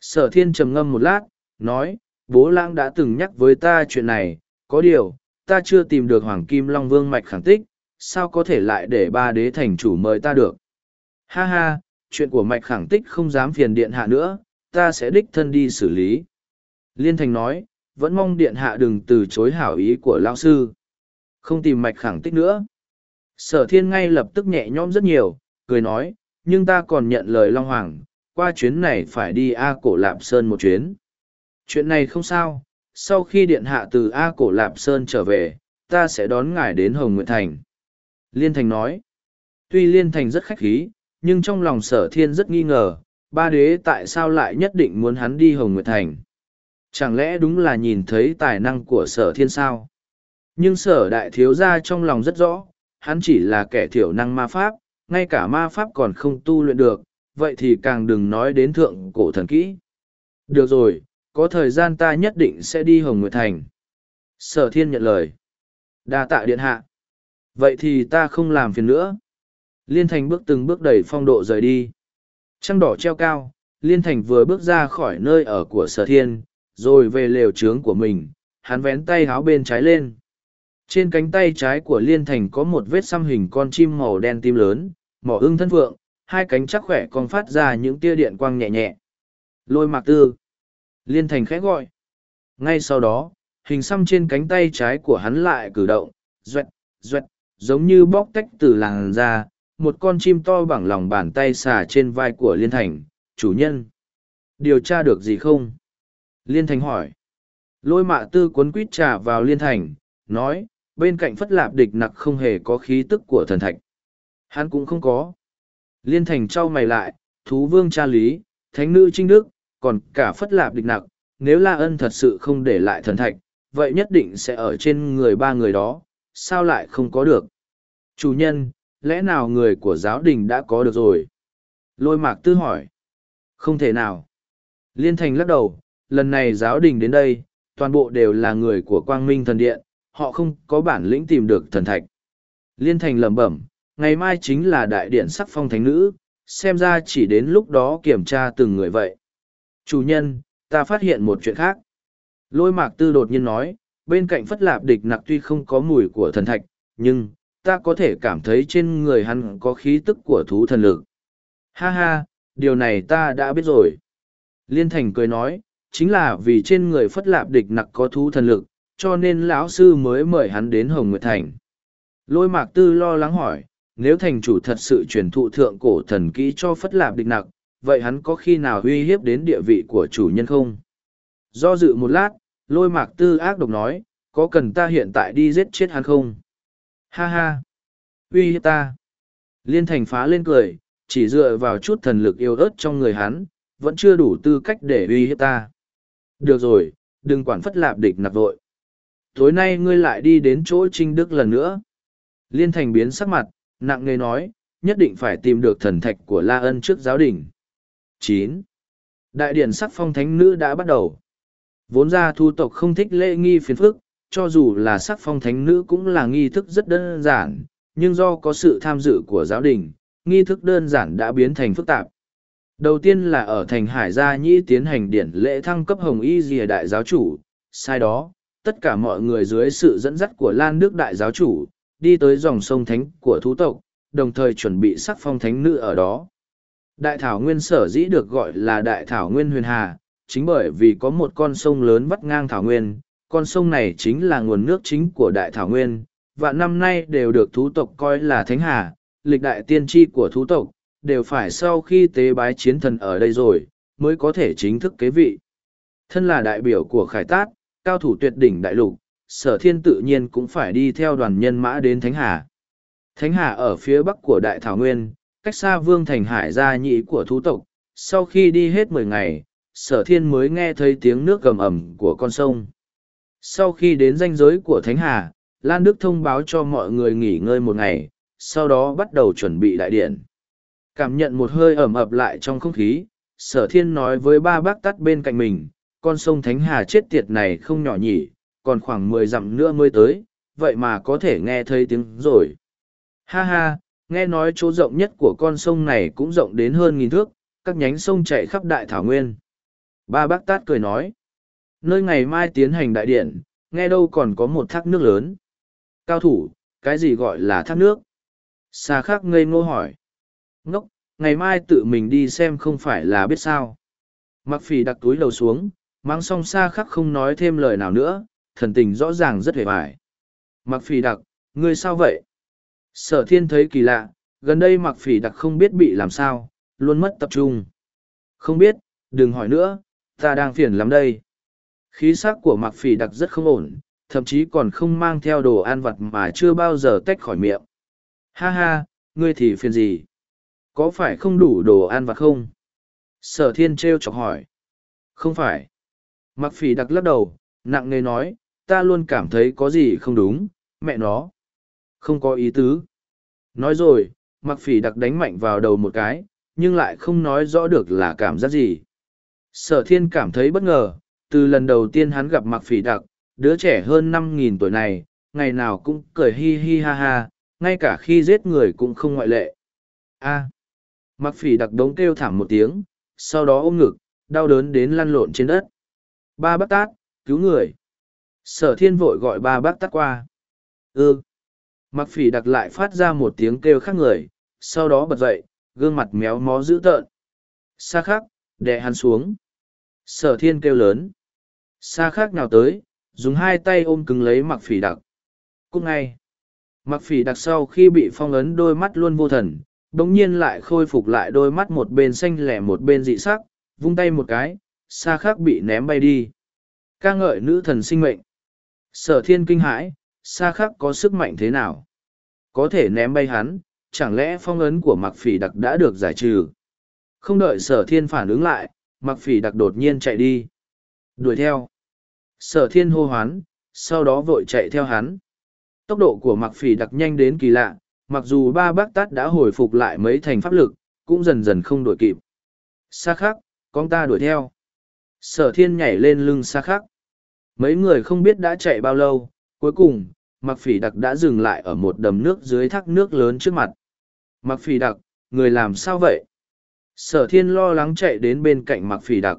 Sở thiên trầm ngâm một lát, nói, bố lãng đã từng nhắc với ta chuyện này, có điều, ta chưa tìm được Hoàng Kim Long Vương mạch khẳng tích, sao có thể lại để ba đế thành chủ mời ta được. Ha ha, chuyện của mạch khẳng tích không dám phiền điện hạ nữa, ta sẽ đích thân đi xử lý. Liên thành nói, vẫn mong điện hạ đừng từ chối hảo ý của lao sư. Không tìm mạch khẳng tích nữa. Sở thiên ngay lập tức nhẹ nhõm rất nhiều, cười nói, nhưng ta còn nhận lời Long Hoàng, qua chuyến này phải đi A Cổ Lạp Sơn một chuyến. Chuyện này không sao, sau khi điện hạ từ A Cổ Lạp Sơn trở về, ta sẽ đón ngài đến Hồng Nguyệt Thành. Liên Thành nói, tuy Liên Thành rất khách khí, nhưng trong lòng sở thiên rất nghi ngờ, ba đế tại sao lại nhất định muốn hắn đi Hồng Nguyệt Thành. Chẳng lẽ đúng là nhìn thấy tài năng của sở thiên sao? Nhưng sở đại thiếu gia trong lòng rất rõ, hắn chỉ là kẻ thiểu năng ma pháp, ngay cả ma pháp còn không tu luyện được, vậy thì càng đừng nói đến thượng cổ thần kỹ. Được rồi, có thời gian ta nhất định sẽ đi Hồng Nguyệt Thành. Sở thiên nhận lời. đa tạ điện hạ. Vậy thì ta không làm phiền nữa. Liên thành bước từng bước đẩy phong độ rời đi. Trăng đỏ treo cao, Liên thành vừa bước ra khỏi nơi ở của sở thiên, rồi về lều trướng của mình, hắn vén tay háo bên trái lên. Trên cánh tay trái của Liên thành có một vết xăm hình con chim màu đen tim lớn, mỏ ưng thân phượng, hai cánh chắc khỏe còn phát ra những tia điện quang nhẹ nhẹ. Lôi mạc tư. Liên thành khẽ gọi. Ngay sau đó, hình xăm trên cánh tay trái của hắn lại cử động, doẹt, doẹt, giống như bóc tách từ làng ra, một con chim to bằng lòng bàn tay xà trên vai của Liên Thành, chủ nhân. Điều tra được gì không? Liên Thành hỏi. Lôi mạ tư cuốn quýt trà vào Liên Thành, nói, bên cạnh phất lạp địch nặc không hề có khí tức của thần thạch. Hắn cũng không có. Liên Thành trao mày lại, thú vương cha lý, thánh nữ trinh đức, còn cả phất lạp địch nặc, nếu La Ân thật sự không để lại thần thạch, vậy nhất định sẽ ở trên người ba người đó, sao lại không có được? Chủ nhân, lẽ nào người của giáo đình đã có được rồi? Lôi mạc tư hỏi. Không thể nào. Liên thành lắc đầu, lần này giáo đình đến đây, toàn bộ đều là người của quang minh thần điện, họ không có bản lĩnh tìm được thần thạch. Liên thành lẩm bẩm, ngày mai chính là đại điện sắc phong thánh nữ, xem ra chỉ đến lúc đó kiểm tra từng người vậy. Chủ nhân, ta phát hiện một chuyện khác. Lôi mạc tư đột nhiên nói, bên cạnh phất lạp địch nặc tuy không có mùi của thần thạch, nhưng, ta có thể cảm thấy trên người hắn có khí tức của thú thần lực. Ha ha, điều này ta đã biết rồi. Liên thành cười nói, chính là vì trên người phất lạp địch nặc có thú thần lực, cho nên lão sư mới mời hắn đến Hồng Nguyệt Thành. Lôi mạc tư lo lắng hỏi, nếu thành chủ thật sự truyền thụ thượng cổ thần kỹ cho phất lạp địch nặc, vậy hắn có khi nào uy hiếp đến địa vị của chủ nhân không? Do dự một lát, lôi mạc tư ác độc nói, có cần ta hiện tại đi giết chết hắn không? Ha ha! Uy hiếp ta! Liên thành phá lên cười, chỉ dựa vào chút thần lực yêu ớt trong người hắn, vẫn chưa đủ tư cách để uy hiếp ta. Được rồi, đừng quản phất lạp địch nạp vội. Tối nay ngươi lại đi đến chỗ Trinh Đức lần nữa. Liên thành biến sắc mặt, nặng nề nói, nhất định phải tìm được thần thạch của La Ân trước giáo đình. Chín, Đại điển sắc phong thánh nữ đã bắt đầu. Vốn ra thu tộc không thích lễ nghi phiền phức, cho dù là sắc phong thánh nữ cũng là nghi thức rất đơn giản, nhưng do có sự tham dự của giáo đình, nghi thức đơn giản đã biến thành phức tạp. Đầu tiên là ở thành Hải Gia Nhĩ tiến hành điển lễ thăng cấp Hồng Y Dìa Đại Giáo Chủ, sai đó, tất cả mọi người dưới sự dẫn dắt của Lan Đức Đại Giáo Chủ, đi tới dòng sông Thánh của thú tộc, đồng thời chuẩn bị sắc phong thánh nữ ở đó. Đại Thảo Nguyên sở dĩ được gọi là Đại Thảo Nguyên Huyền Hà, chính bởi vì có một con sông lớn vắt ngang Thảo Nguyên, con sông này chính là nguồn nước chính của Đại Thảo Nguyên, và năm nay đều được thú tộc coi là Thánh Hà, lịch đại tiên tri của thú tộc, đều phải sau khi tế bái chiến thần ở đây rồi, mới có thể chính thức kế vị. Thân là đại biểu của Khải Tát, cao thủ tuyệt đỉnh đại lục, sở thiên tự nhiên cũng phải đi theo đoàn nhân mã đến Thánh Hà. Thánh Hà ở phía bắc của Đại Thảo Nguyên, cách xa Vương Thành Hải gia nhị của thú tộc, sau khi đi hết mười ngày, sở thiên mới nghe thấy tiếng nước gầm ẩm của con sông. Sau khi đến danh giới của Thánh Hà, Lan Đức thông báo cho mọi người nghỉ ngơi một ngày, sau đó bắt đầu chuẩn bị đại điện. Cảm nhận một hơi ẩm ập lại trong không khí, sở thiên nói với ba bác tắt bên cạnh mình, con sông Thánh Hà chết tiệt này không nhỏ nhỉ, còn khoảng mười dặm nữa mới tới, vậy mà có thể nghe thấy tiếng rồi. Ha ha, nghe nói chỗ rộng nhất của con sông này cũng rộng đến hơn nghìn thước, các nhánh sông chạy khắp đại thảo nguyên. Ba bác tát cười nói, nơi ngày mai tiến hành đại điện, nghe đâu còn có một thác nước lớn. Cao thủ, cái gì gọi là thác nước? Xa khắc ngây ngô hỏi. Ngốc, ngày mai tự mình đi xem không phải là biết sao. Mặc phì đặt túi đầu xuống, mang song xa khắc không nói thêm lời nào nữa, thần tình rõ ràng rất hề vải. Mặc phì đặc, ngươi sao vậy? Sở thiên thấy kỳ lạ, gần đây mặc phỉ đặc không biết bị làm sao, luôn mất tập trung. Không biết, đừng hỏi nữa, ta đang phiền lắm đây. Khí sắc của mặc phỉ đặc rất không ổn, thậm chí còn không mang theo đồ ăn vặt mà chưa bao giờ tách khỏi miệng. Ha ha, ngươi thì phiền gì? Có phải không đủ đồ ăn vặt không? Sở thiên treo chọc hỏi. Không phải. Mặc phỉ đặc lắc đầu, nặng nề nói, ta luôn cảm thấy có gì không đúng, mẹ nó. Không có ý tứ. Nói rồi, mặc phỉ đặc đánh mạnh vào đầu một cái, nhưng lại không nói rõ được là cảm giác gì. Sở thiên cảm thấy bất ngờ, từ lần đầu tiên hắn gặp mặc phỉ đặc, đứa trẻ hơn năm nghìn tuổi này, ngày nào cũng cười hi hi ha ha, ngay cả khi giết người cũng không ngoại lệ. A mặc phỉ đặc đống kêu thảm một tiếng, sau đó ôm ngực, đau đớn đến lăn lộn trên đất. Ba bác tát, cứu người. Sở thiên vội gọi ba bác tát qua. Ừ. Mặc phỉ đặc lại phát ra một tiếng kêu khác người, sau đó bật dậy, gương mặt méo mó dữ tợn. Sa khắc, đè hắn xuống. Sở thiên kêu lớn. Sa khắc nào tới, dùng hai tay ôm cứng lấy mặc phỉ đặc. Cúc ngay. Mặc phỉ đặc sau khi bị phong ấn đôi mắt luôn vô thần, bỗng nhiên lại khôi phục lại đôi mắt một bên xanh lẻ một bên dị sắc, vung tay một cái, sa khắc bị ném bay đi. ca ngợi nữ thần sinh mệnh. Sở thiên kinh hãi, xa khắc có sức mạnh thế nào? Có thể ném bay hắn chẳng lẽ phong ấn của mặc phỉ đặc đã được giải trừ? Không đợi sở thiên phản ứng lại mặc phỉ đặc đột nhiên chạy đi. Đuổi theo. Sở thiên hô hoán sau đó vội chạy theo hắn. Tốc độ của mặc phỉ đặc nhanh đến kỳ lạ mặc dù ba bác tát đã hồi phục lại mấy thành pháp lực cũng dần dần không đuổi kịp xa khắc con ta đuổi theo Sở thiên nhảy lên lưng xa khắc. Mấy người không biết đã chạy bao lâu, cuối cùng, mặc phỉ đặc đã dừng lại ở một đầm nước dưới thác nước lớn trước mặt. Mặc phỉ đặc, người làm sao vậy? Sở thiên lo lắng chạy đến bên cạnh mặc phỉ đặc.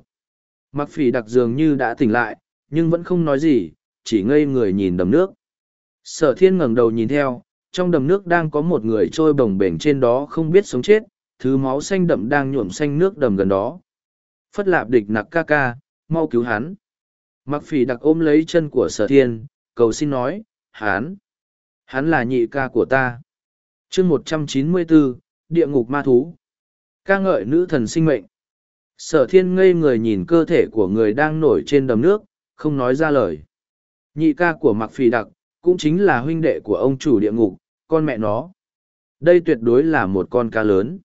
Mặc phỉ đặc dường như đã tỉnh lại, nhưng vẫn không nói gì, chỉ ngây người nhìn đầm nước. Sở thiên ngẩng đầu nhìn theo, trong đầm nước đang có một người trôi bồng bềnh trên đó không biết sống chết, thứ máu xanh đậm đang nhuộm xanh nước đầm gần đó. Phất lạp địch nặc ca ca, mau cứu hắn. Mặc phỉ đặc ôm lấy chân của sở thiên, cầu xin nói, hắn, hắn là nhị ca của ta. chương một trăm chín mươi bốn địa ngục ma thú. ca ngợi nữ thần sinh mệnh. Sở thiên ngây người nhìn cơ thể của người đang nổi trên đầm nước, không nói ra lời. Nhị ca của mặc phỉ đặc, cũng chính là huynh đệ của ông chủ địa ngục, con mẹ nó. Đây tuyệt đối là một con cá lớn.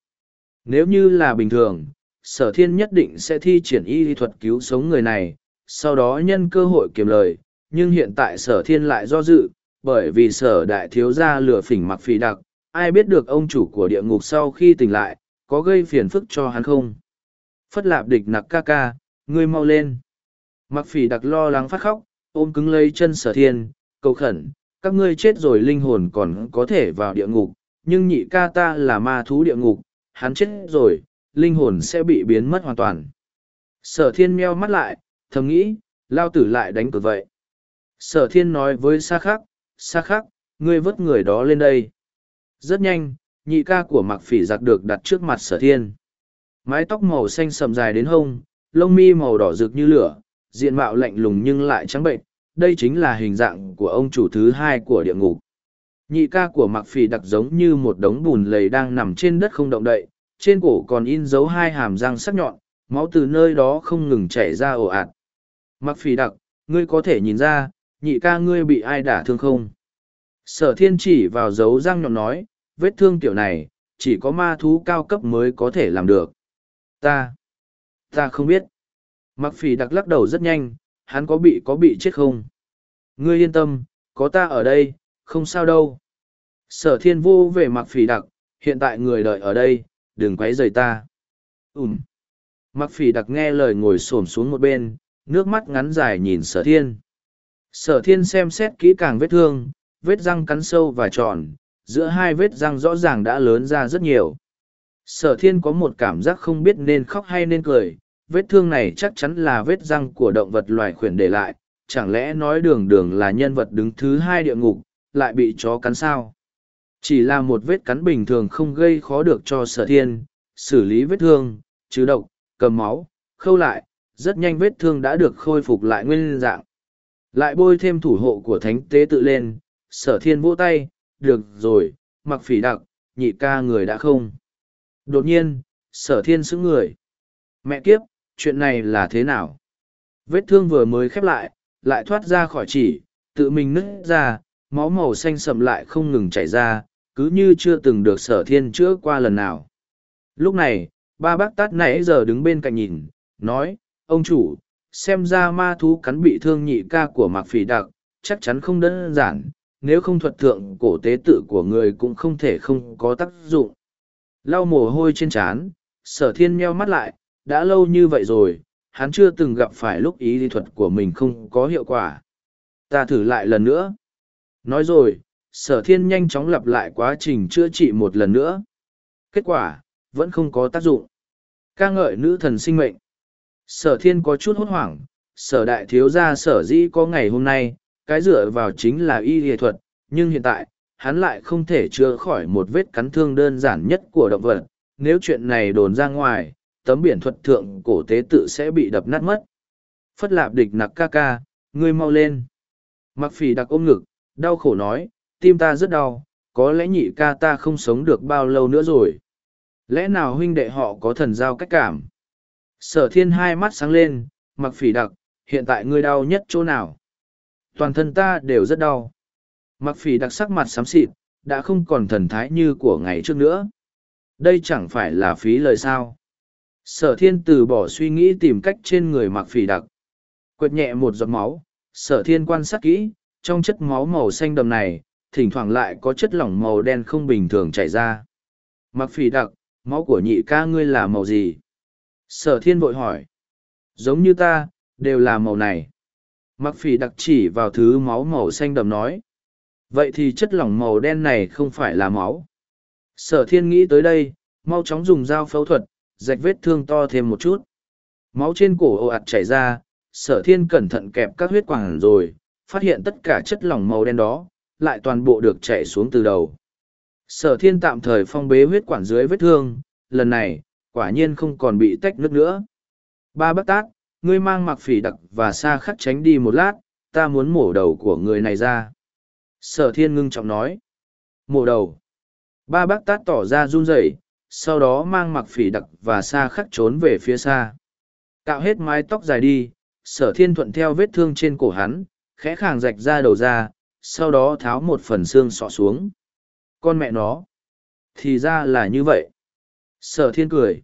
Nếu như là bình thường, sở thiên nhất định sẽ thi triển y thuật cứu sống người này, sau đó nhân cơ hội kiếm lời, nhưng hiện tại sở thiên lại do dự, bởi vì sở đại thiếu gia lừa phỉnh mặc phỉ đặc, ai biết được ông chủ của địa ngục sau khi tỉnh lại, có gây phiền phức cho hắn không? Phất lạp địch nặc ca ca, ngươi mau lên. Mặc phỉ đặc lo lắng phát khóc, ôm cứng lấy chân sở thiên, cầu khẩn, các ngươi chết rồi linh hồn còn có thể vào địa ngục, nhưng nhị ca ta là ma thú địa ngục, hắn chết rồi, linh hồn sẽ bị biến mất hoàn toàn. Sở thiên meo mắt lại, thầm nghĩ, lao tử lại đánh cược vậy. Sở thiên nói với Sa khắc, Sa khắc, ngươi vớt người đó lên đây. Rất nhanh, nhị ca của mặc phỉ giặc được đặt trước mặt sở thiên. Mái tóc màu xanh sầm dài đến hông, lông mi màu đỏ rực như lửa, diện mạo lạnh lùng nhưng lại trắng bệnh, đây chính là hình dạng của ông chủ thứ hai của địa ngục. Nhị ca của mặc phỉ đặc giống như một đống bùn lầy đang nằm trên đất không động đậy, trên cổ còn in dấu hai hàm răng sắc nhọn, máu từ nơi đó không ngừng chảy ra ồ ạt. Mặc phỉ đặc, ngươi có thể nhìn ra, nhị ca ngươi bị ai đả thương không? Sở thiên chỉ vào dấu răng nhọn nói, vết thương kiểu này, chỉ có ma thú cao cấp mới có thể làm được. Ta, ta không biết. Mặc phỉ đặc lắc đầu rất nhanh, hắn có bị có bị chết không? Ngươi yên tâm, có ta ở đây, không sao đâu. Sở thiên vô về mặc phỉ đặc, hiện tại người đợi ở đây, đừng quấy rầy ta. Ừm. Mặc phỉ đặc nghe lời ngồi xổm xuống một bên, nước mắt ngắn dài nhìn sở thiên. Sở thiên xem xét kỹ càng vết thương, vết răng cắn sâu và tròn, giữa hai vết răng rõ ràng đã lớn ra rất nhiều. Sở thiên có một cảm giác không biết nên khóc hay nên cười, vết thương này chắc chắn là vết răng của động vật loài khuyển để lại, chẳng lẽ nói đường đường là nhân vật đứng thứ hai địa ngục, lại bị chó cắn sao? Chỉ là một vết cắn bình thường không gây khó được cho sở thiên, xử lý vết thương, trừ độc, cầm máu, khâu lại, rất nhanh vết thương đã được khôi phục lại nguyên dạng. Lại bôi thêm thủ hộ của thánh tế tự lên, sở thiên vỗ tay, được rồi, mặc phỉ đặc, nhị ca người đã không. Đột nhiên, sở thiên xứng người. Mẹ kiếp, chuyện này là thế nào? Vết thương vừa mới khép lại, lại thoát ra khỏi chỉ, tự mình nứt ra, máu màu xanh sầm lại không ngừng chảy ra, cứ như chưa từng được sở thiên chữa qua lần nào. Lúc này, ba bác tát nãy giờ đứng bên cạnh nhìn, nói, ông chủ, xem ra ma thú cắn bị thương nhị ca của mạc phỉ đặc, chắc chắn không đơn giản, nếu không thuật thượng cổ tế tự của người cũng không thể không có tác dụng. Lau mồ hôi trên trán, sở thiên meo mắt lại, đã lâu như vậy rồi, hắn chưa từng gặp phải lúc ý lý thuật của mình không có hiệu quả. Ta thử lại lần nữa. Nói rồi, sở thiên nhanh chóng lặp lại quá trình chữa trị một lần nữa. Kết quả, vẫn không có tác dụng. ca ngợi nữ thần sinh mệnh. Sở thiên có chút hốt hoảng, sở đại thiếu gia sở dĩ có ngày hôm nay, cái dựa vào chính là y y thuật, nhưng hiện tại, hắn lại không thể chữa khỏi một vết cắn thương đơn giản nhất của động vật. Nếu chuyện này đồn ra ngoài, tấm biển thuật thượng cổ tế tự sẽ bị đập nát mất. Phất lạp địch nặc ca ca, ngươi mau lên. Mặc phỉ đặc ôm ngực, đau khổ nói, tim ta rất đau, có lẽ nhị ca ta không sống được bao lâu nữa rồi. Lẽ nào huynh đệ họ có thần giao cách cảm? Sở thiên hai mắt sáng lên, mặc phỉ đặc, hiện tại ngươi đau nhất chỗ nào? Toàn thân ta đều rất đau. Mặc phỉ đặc sắc mặt xám xịt, đã không còn thần thái như của ngày trước nữa. Đây chẳng phải là phí lời sao. Sở thiên từ bỏ suy nghĩ tìm cách trên người mặc phỉ đặc. Quệt nhẹ một giọt máu, sở thiên quan sát kỹ, trong chất máu màu xanh đầm này, thỉnh thoảng lại có chất lỏng màu đen không bình thường chảy ra. Mặc phỉ đặc, máu của nhị ca ngươi là màu gì? Sở thiên vội hỏi. Giống như ta, đều là màu này. Mặc phỉ đặc chỉ vào thứ máu màu xanh đậm nói. Vậy thì chất lỏng màu đen này không phải là máu. Sở thiên nghĩ tới đây, mau chóng dùng dao phẫu thuật, rạch vết thương to thêm một chút. Máu trên cổ ồ ạt chảy ra, sở thiên cẩn thận kẹp các huyết quảng rồi, phát hiện tất cả chất lỏng màu đen đó, lại toàn bộ được chảy xuống từ đầu. Sở thiên tạm thời phong bế huyết quản dưới vết thương, lần này, quả nhiên không còn bị tách nước nữa. Ba bác tác, ngươi mang mặc phỉ đặc và xa khắc tránh đi một lát, ta muốn mổ đầu của người này ra. Sở thiên ngưng trọng nói. Mổ đầu. Ba bác tát tỏ ra run rẩy, sau đó mang mặc phỉ đặc và xa khắc trốn về phía xa. Cạo hết mái tóc dài đi, sở thiên thuận theo vết thương trên cổ hắn, khẽ khàng rạch ra đầu ra, sau đó tháo một phần xương sọ xuống. Con mẹ nó. Thì ra là như vậy. Sở thiên cười.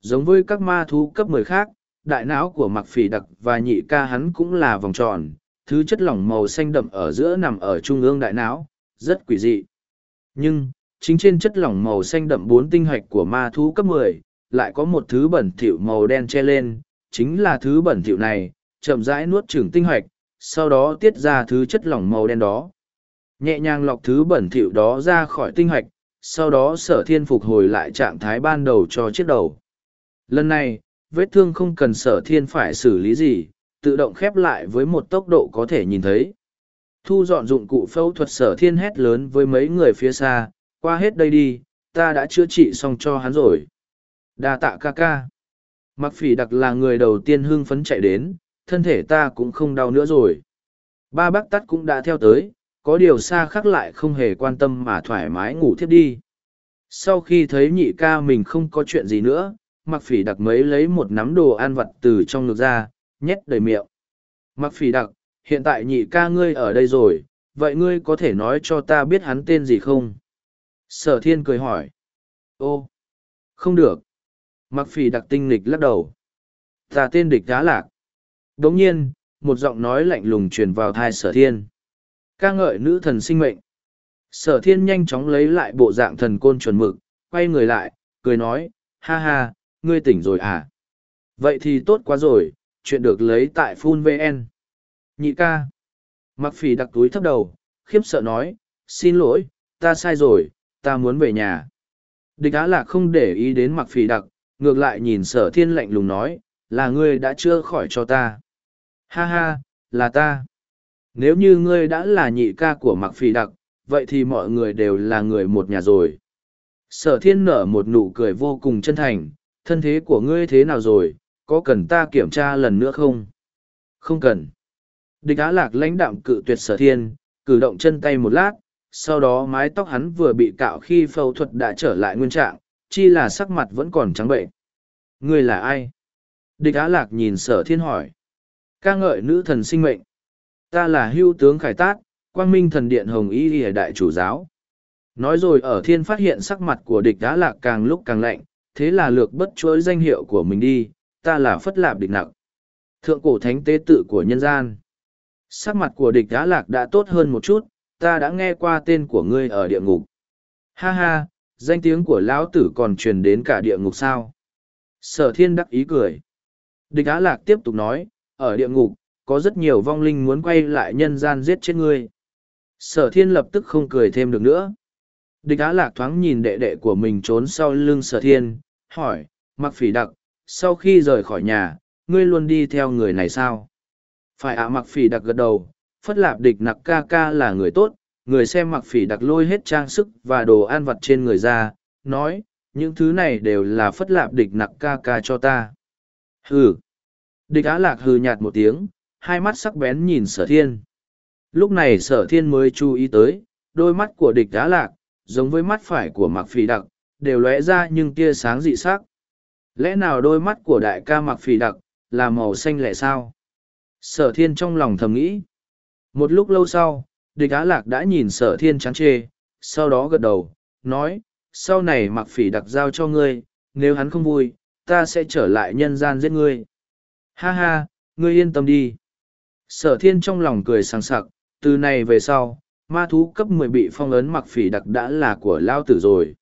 Giống với các ma thú cấp mười khác, đại não của mặc phỉ đặc và nhị ca hắn cũng là vòng tròn, thứ chất lỏng màu xanh đậm ở giữa nằm ở trung ương đại não, rất quỷ dị. Nhưng, chính trên chất lỏng màu xanh đậm bốn tinh hạch của ma thú cấp mười lại có một thứ bẩn thỉu màu đen che lên, chính là thứ bẩn thỉu này, chậm rãi nuốt chửng tinh hạch, sau đó tiết ra thứ chất lỏng màu đen đó. Nhẹ nhàng lọc thứ bẩn thỉu đó ra khỏi tinh hạch, sau đó sở thiên phục hồi lại trạng thái ban đầu cho chiếc đầu. Lần này, vết thương không cần sở thiên phải xử lý gì, tự động khép lại với một tốc độ có thể nhìn thấy. Thu dọn dụng cụ phẫu thuật sở thiên hét lớn với mấy người phía xa, qua hết đây đi, ta đã chữa trị xong cho hắn rồi. đa tạ ca ca. Mặc phỉ đặc là người đầu tiên hưng phấn chạy đến, thân thể ta cũng không đau nữa rồi. Ba bác tắt cũng đã theo tới, có điều xa khắc lại không hề quan tâm mà thoải mái ngủ thiếp đi. Sau khi thấy nhị ca mình không có chuyện gì nữa, mặc phỉ đặc mấy lấy một nắm đồ ăn vặt từ trong ngực ra, nhét đầy miệng. Mặc phỉ đặc, hiện tại nhị ca ngươi ở đây rồi, vậy ngươi có thể nói cho ta biết hắn tên gì không? Sở thiên cười hỏi. Ô, không được. Mặc phỉ đặc tinh lịch lắc đầu. Ta tên địch đá lạc. Đồng nhiên, một giọng nói lạnh lùng truyền vào thai sở thiên. ca ngợi nữ thần sinh mệnh. Sở thiên nhanh chóng lấy lại bộ dạng thần côn chuẩn mực, quay người lại, cười nói, ha ha, ngươi tỉnh rồi à? Vậy thì tốt quá rồi, chuyện được lấy tại Phun VN. Nhị ca. Mặc phỉ đặc túi thấp đầu, khiếp sợ nói, xin lỗi, ta sai rồi, ta muốn về nhà. Địch á lạc không để ý đến mặc phỉ đặc, ngược lại nhìn sở thiên lạnh lùng nói, là ngươi đã chưa khỏi cho ta. Ha ha, là ta. Nếu như ngươi đã là nhị ca của mặc phỉ đặc, vậy thì mọi người đều là người một nhà rồi. Sở thiên nở một nụ cười vô cùng chân thành, thân thế của ngươi thế nào rồi, có cần ta kiểm tra lần nữa không? Không cần. Địch á lạc lãnh đạm cự tuyệt sở thiên, cử động chân tay một lát, sau đó mái tóc hắn vừa bị cạo khi phẫu thuật đã trở lại nguyên trạng, chi là sắc mặt vẫn còn trắng bệnh. Ngươi là ai? Địch á lạc nhìn sở thiên hỏi. ca ngợi nữ thần sinh mệnh. Ta là hưu tướng khải tát, quang minh thần điện hồng y ghi đại chủ giáo. Nói rồi ở thiên phát hiện sắc mặt của địch á lạc càng lúc càng lạnh, thế là lược bất chuỗi danh hiệu của mình đi, ta là phất lạp địch nặng. Thượng cổ thánh tế tự của nhân gian. Sắc mặt của địch á lạc đã tốt hơn một chút, ta đã nghe qua tên của ngươi ở địa ngục. Ha ha, danh tiếng của lão tử còn truyền đến cả địa ngục sao? Sở thiên đắc ý cười. Địch á lạc tiếp tục nói, ở địa ngục, có rất nhiều vong linh muốn quay lại nhân gian giết chết ngươi. Sở thiên lập tức không cười thêm được nữa. Địch á lạc thoáng nhìn đệ đệ của mình trốn sau lưng sở thiên, hỏi, mặc phỉ đặc, sau khi rời khỏi nhà, ngươi luôn đi theo người này sao? Phải ạ mặc phỉ đặc gật đầu, phất lạp địch nặc ca ca là người tốt, người xem mặc phỉ đặc lôi hết trang sức và đồ ăn vặt trên người ra, nói, những thứ này đều là phất lạp địch nặc ca ca cho ta. Hừ. Địch á lạc hừ nhạt một tiếng, hai mắt sắc bén nhìn sở thiên. Lúc này sở thiên mới chú ý tới, đôi mắt của địch á lạc, giống với mắt phải của mặc phỉ đặc, đều lóe ra nhưng tia sáng dị sắc. Lẽ nào đôi mắt của đại ca mặc phỉ đặc, là màu xanh lẻ sao? Sở thiên trong lòng thầm nghĩ. Một lúc lâu sau, địch á lạc đã nhìn sở thiên chán chê, sau đó gật đầu, nói, sau này mặc phỉ đặc giao cho ngươi, nếu hắn không vui, ta sẽ trở lại nhân gian giết ngươi. Ha ha, ngươi yên tâm đi. Sở thiên trong lòng cười sảng sặc, từ này về sau, ma thú cấp mười bị phong ấn mặc phỉ đặc đã là của lao tử rồi.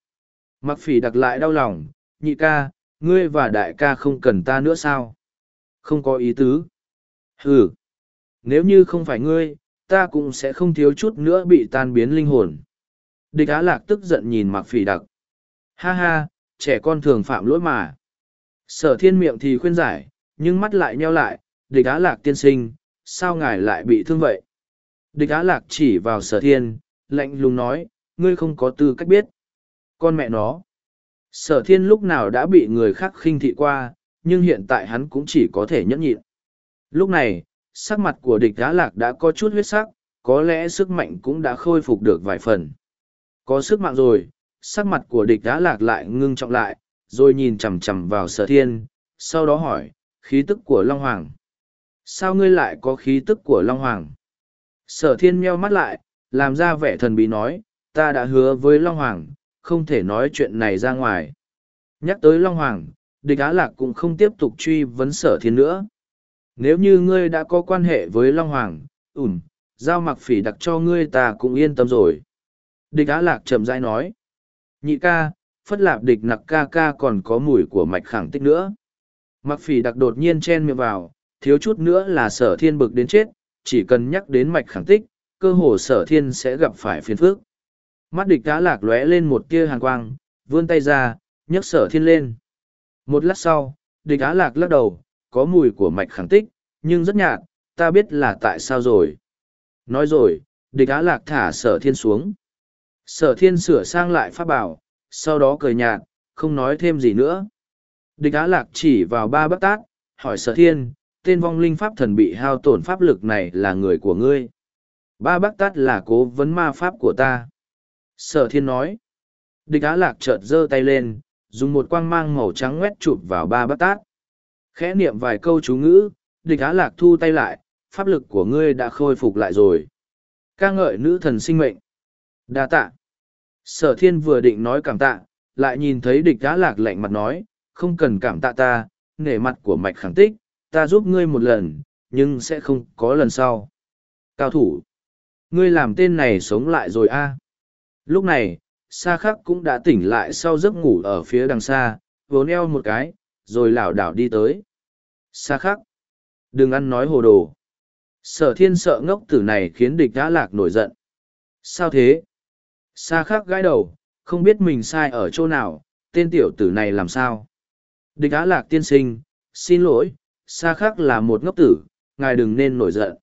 Mặc phỉ đặc lại đau lòng, nhị ca, ngươi và đại ca không cần ta nữa sao? Không có ý tứ. Ừ. Nếu như không phải ngươi, ta cũng sẽ không thiếu chút nữa bị tan biến linh hồn. Địch Á Lạc tức giận nhìn Mạc Phỉ Đặc. Ha ha, trẻ con thường phạm lỗi mà. Sở thiên miệng thì khuyên giải, nhưng mắt lại nheo lại, địch Á Lạc tiên sinh, sao ngài lại bị thương vậy? Địch Á Lạc chỉ vào sở thiên, lạnh lùng nói, ngươi không có tư cách biết. Con mẹ nó. Sở thiên lúc nào đã bị người khác khinh thị qua, nhưng hiện tại hắn cũng chỉ có thể nhẫn nhịn. Lúc này, sắc mặt của địch Á Lạc đã có chút huyết sắc, có lẽ sức mạnh cũng đã khôi phục được vài phần. Có sức mạnh rồi, sắc mặt của địch Á Lạc lại ngưng trọng lại, rồi nhìn chằm chằm vào sở thiên, sau đó hỏi, khí tức của Long Hoàng. Sao ngươi lại có khí tức của Long Hoàng? Sở thiên meo mắt lại, làm ra vẻ thần bí nói, ta đã hứa với Long Hoàng, không thể nói chuyện này ra ngoài. Nhắc tới Long Hoàng, địch Á Lạc cũng không tiếp tục truy vấn sở thiên nữa. Nếu như ngươi đã có quan hệ với Long Hoàng, ủm, giao mặc phỉ đặc cho ngươi ta cũng yên tâm rồi. Địch Á Lạc chậm rãi nói. Nhị ca, phất lạp địch nặc ca ca còn có mùi của mạch khẳng tích nữa. Mặc phỉ đặc đột nhiên chen miệng vào, thiếu chút nữa là sở thiên bực đến chết, chỉ cần nhắc đến mạch khẳng tích, cơ hồ sở thiên sẽ gặp phải phiền phước. Mắt địch Á lạc lóe lên một tia hàn quang, vươn tay ra, nhấc sở thiên lên. Một lát sau, địch Á lạc lắc đầu, có mùi của mạch khẳng tích, nhưng rất nhạt, ta biết là tại sao rồi. Nói rồi, địch Á lạc thả sở thiên xuống. Sở thiên sửa sang lại pháp bảo, sau đó cười nhạt, không nói thêm gì nữa. Địch Á Lạc chỉ vào ba bác tát, hỏi sở thiên, tên vong linh pháp thần bị hao tổn pháp lực này là người của ngươi. Ba bác tát là cố vấn ma pháp của ta. Sở thiên nói. Địch Á Lạc chợt giơ tay lên, dùng một quang mang màu trắng quét chụp vào ba bác tát. Khẽ niệm vài câu chú ngữ, địch Á Lạc thu tay lại, pháp lực của ngươi đã khôi phục lại rồi. ca ngợi nữ thần sinh mệnh. đa tạ. Sở thiên vừa định nói cảm tạ, lại nhìn thấy địch Á Lạc lạnh mặt nói, không cần cảm tạ ta, nể mặt của mạch khẳng tích, ta giúp ngươi một lần, nhưng sẽ không có lần sau. Cao thủ, ngươi làm tên này sống lại rồi a. Lúc này, Sa Khắc cũng đã tỉnh lại sau giấc ngủ ở phía đằng xa, vốn eo một cái, rồi lảo đảo đi tới. Sa Khắc, đừng ăn nói hồ đồ. Sở thiên sợ ngốc tử này khiến địch đã lạc nổi giận. Sao thế? Sa Khắc gãi đầu, không biết mình sai ở chỗ nào, tên tiểu tử này làm sao? Địch Á Lạc tiên sinh, xin lỗi, xa Khắc là một ngốc tử, ngài đừng nên nổi giận.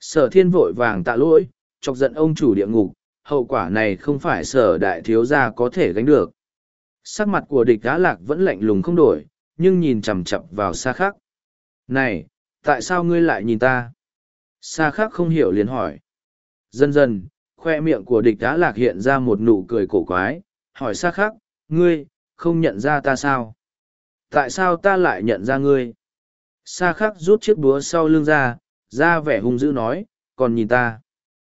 Sở thiên vội vàng tạ lỗi, chọc giận ông chủ địa ngục, hậu quả này không phải sở đại thiếu gia có thể gánh được. Sắc mặt của địch Á Lạc vẫn lạnh lùng không đổi, nhưng nhìn chằm chặp vào xa Khắc Này, tại sao ngươi lại nhìn ta? Xa Khắc không hiểu liền hỏi. Dần dần, khoe miệng của địch đã Lạc hiện ra một nụ cười cổ quái, hỏi xa Khắc ngươi, không nhận ra ta sao? tại sao ta lại nhận ra ngươi sa khắc rút chiếc búa sau lưng ra ra vẻ hung dữ nói còn nhìn ta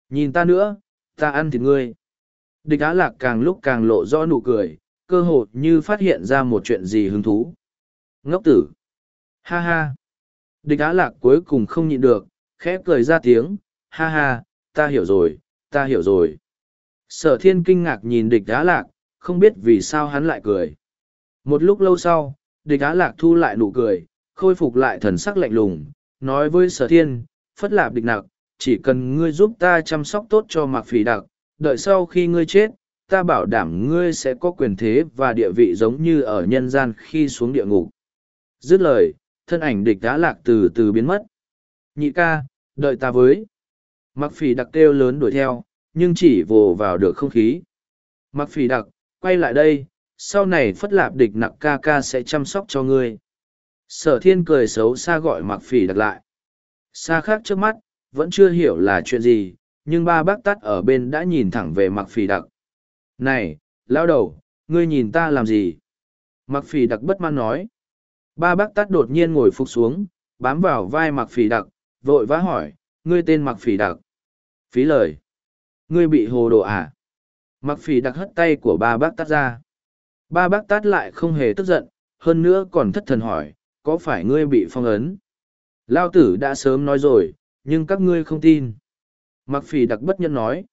nhìn ta nữa ta ăn thịt ngươi địch á lạc càng lúc càng lộ rõ nụ cười cơ hồ như phát hiện ra một chuyện gì hứng thú ngốc tử. Ha ha. Địch á lạc cuối cùng không nhịn được khẽ cười ra tiếng ha ha ta hiểu rồi ta hiểu rồi. Sở thiên kinh ngạc nhìn địch á lạc không biết vì sao hắn lại cười. Một lúc lâu sau địch á lạc thu lại nụ cười, khôi phục lại thần sắc lạnh lùng, nói với sở thiên, phất lạp địch nặc, chỉ cần ngươi giúp ta chăm sóc tốt cho mạc phỉ đặc, đợi sau khi ngươi chết, ta bảo đảm ngươi sẽ có quyền thế và địa vị giống như ở nhân gian khi xuống địa ngục. Dứt lời, thân ảnh địch đã lạc từ từ biến mất. Nhị ca, đợi ta với. Mặc phỉ đặc kêu lớn đuổi theo, nhưng chỉ vồ vào được không khí. Mặc phỉ đặc, quay lại đây, sau này phất lạp địch nặc ca ca sẽ chăm sóc cho ngươi sở thiên cười xấu xa gọi mặc phỉ đặc lại xa khác trước mắt vẫn chưa hiểu là chuyện gì nhưng ba bác tắt ở bên đã nhìn thẳng về mặc phỉ đặc này lao đầu ngươi nhìn ta làm gì mặc phỉ đặc bất mãn nói ba bác tắt đột nhiên ngồi phục xuống bám vào vai mặc phỉ đặc vội vã hỏi ngươi tên mặc phỉ đặc phí lời ngươi bị hồ đồ à mặc phỉ đặc hất tay của ba bác tắt ra Ba bác tát lại không hề tức giận, hơn nữa còn thất thần hỏi, có phải ngươi bị phong ấn? Lao tử đã sớm nói rồi, nhưng các ngươi không tin. Mặc phỉ đặc bất nhân nói.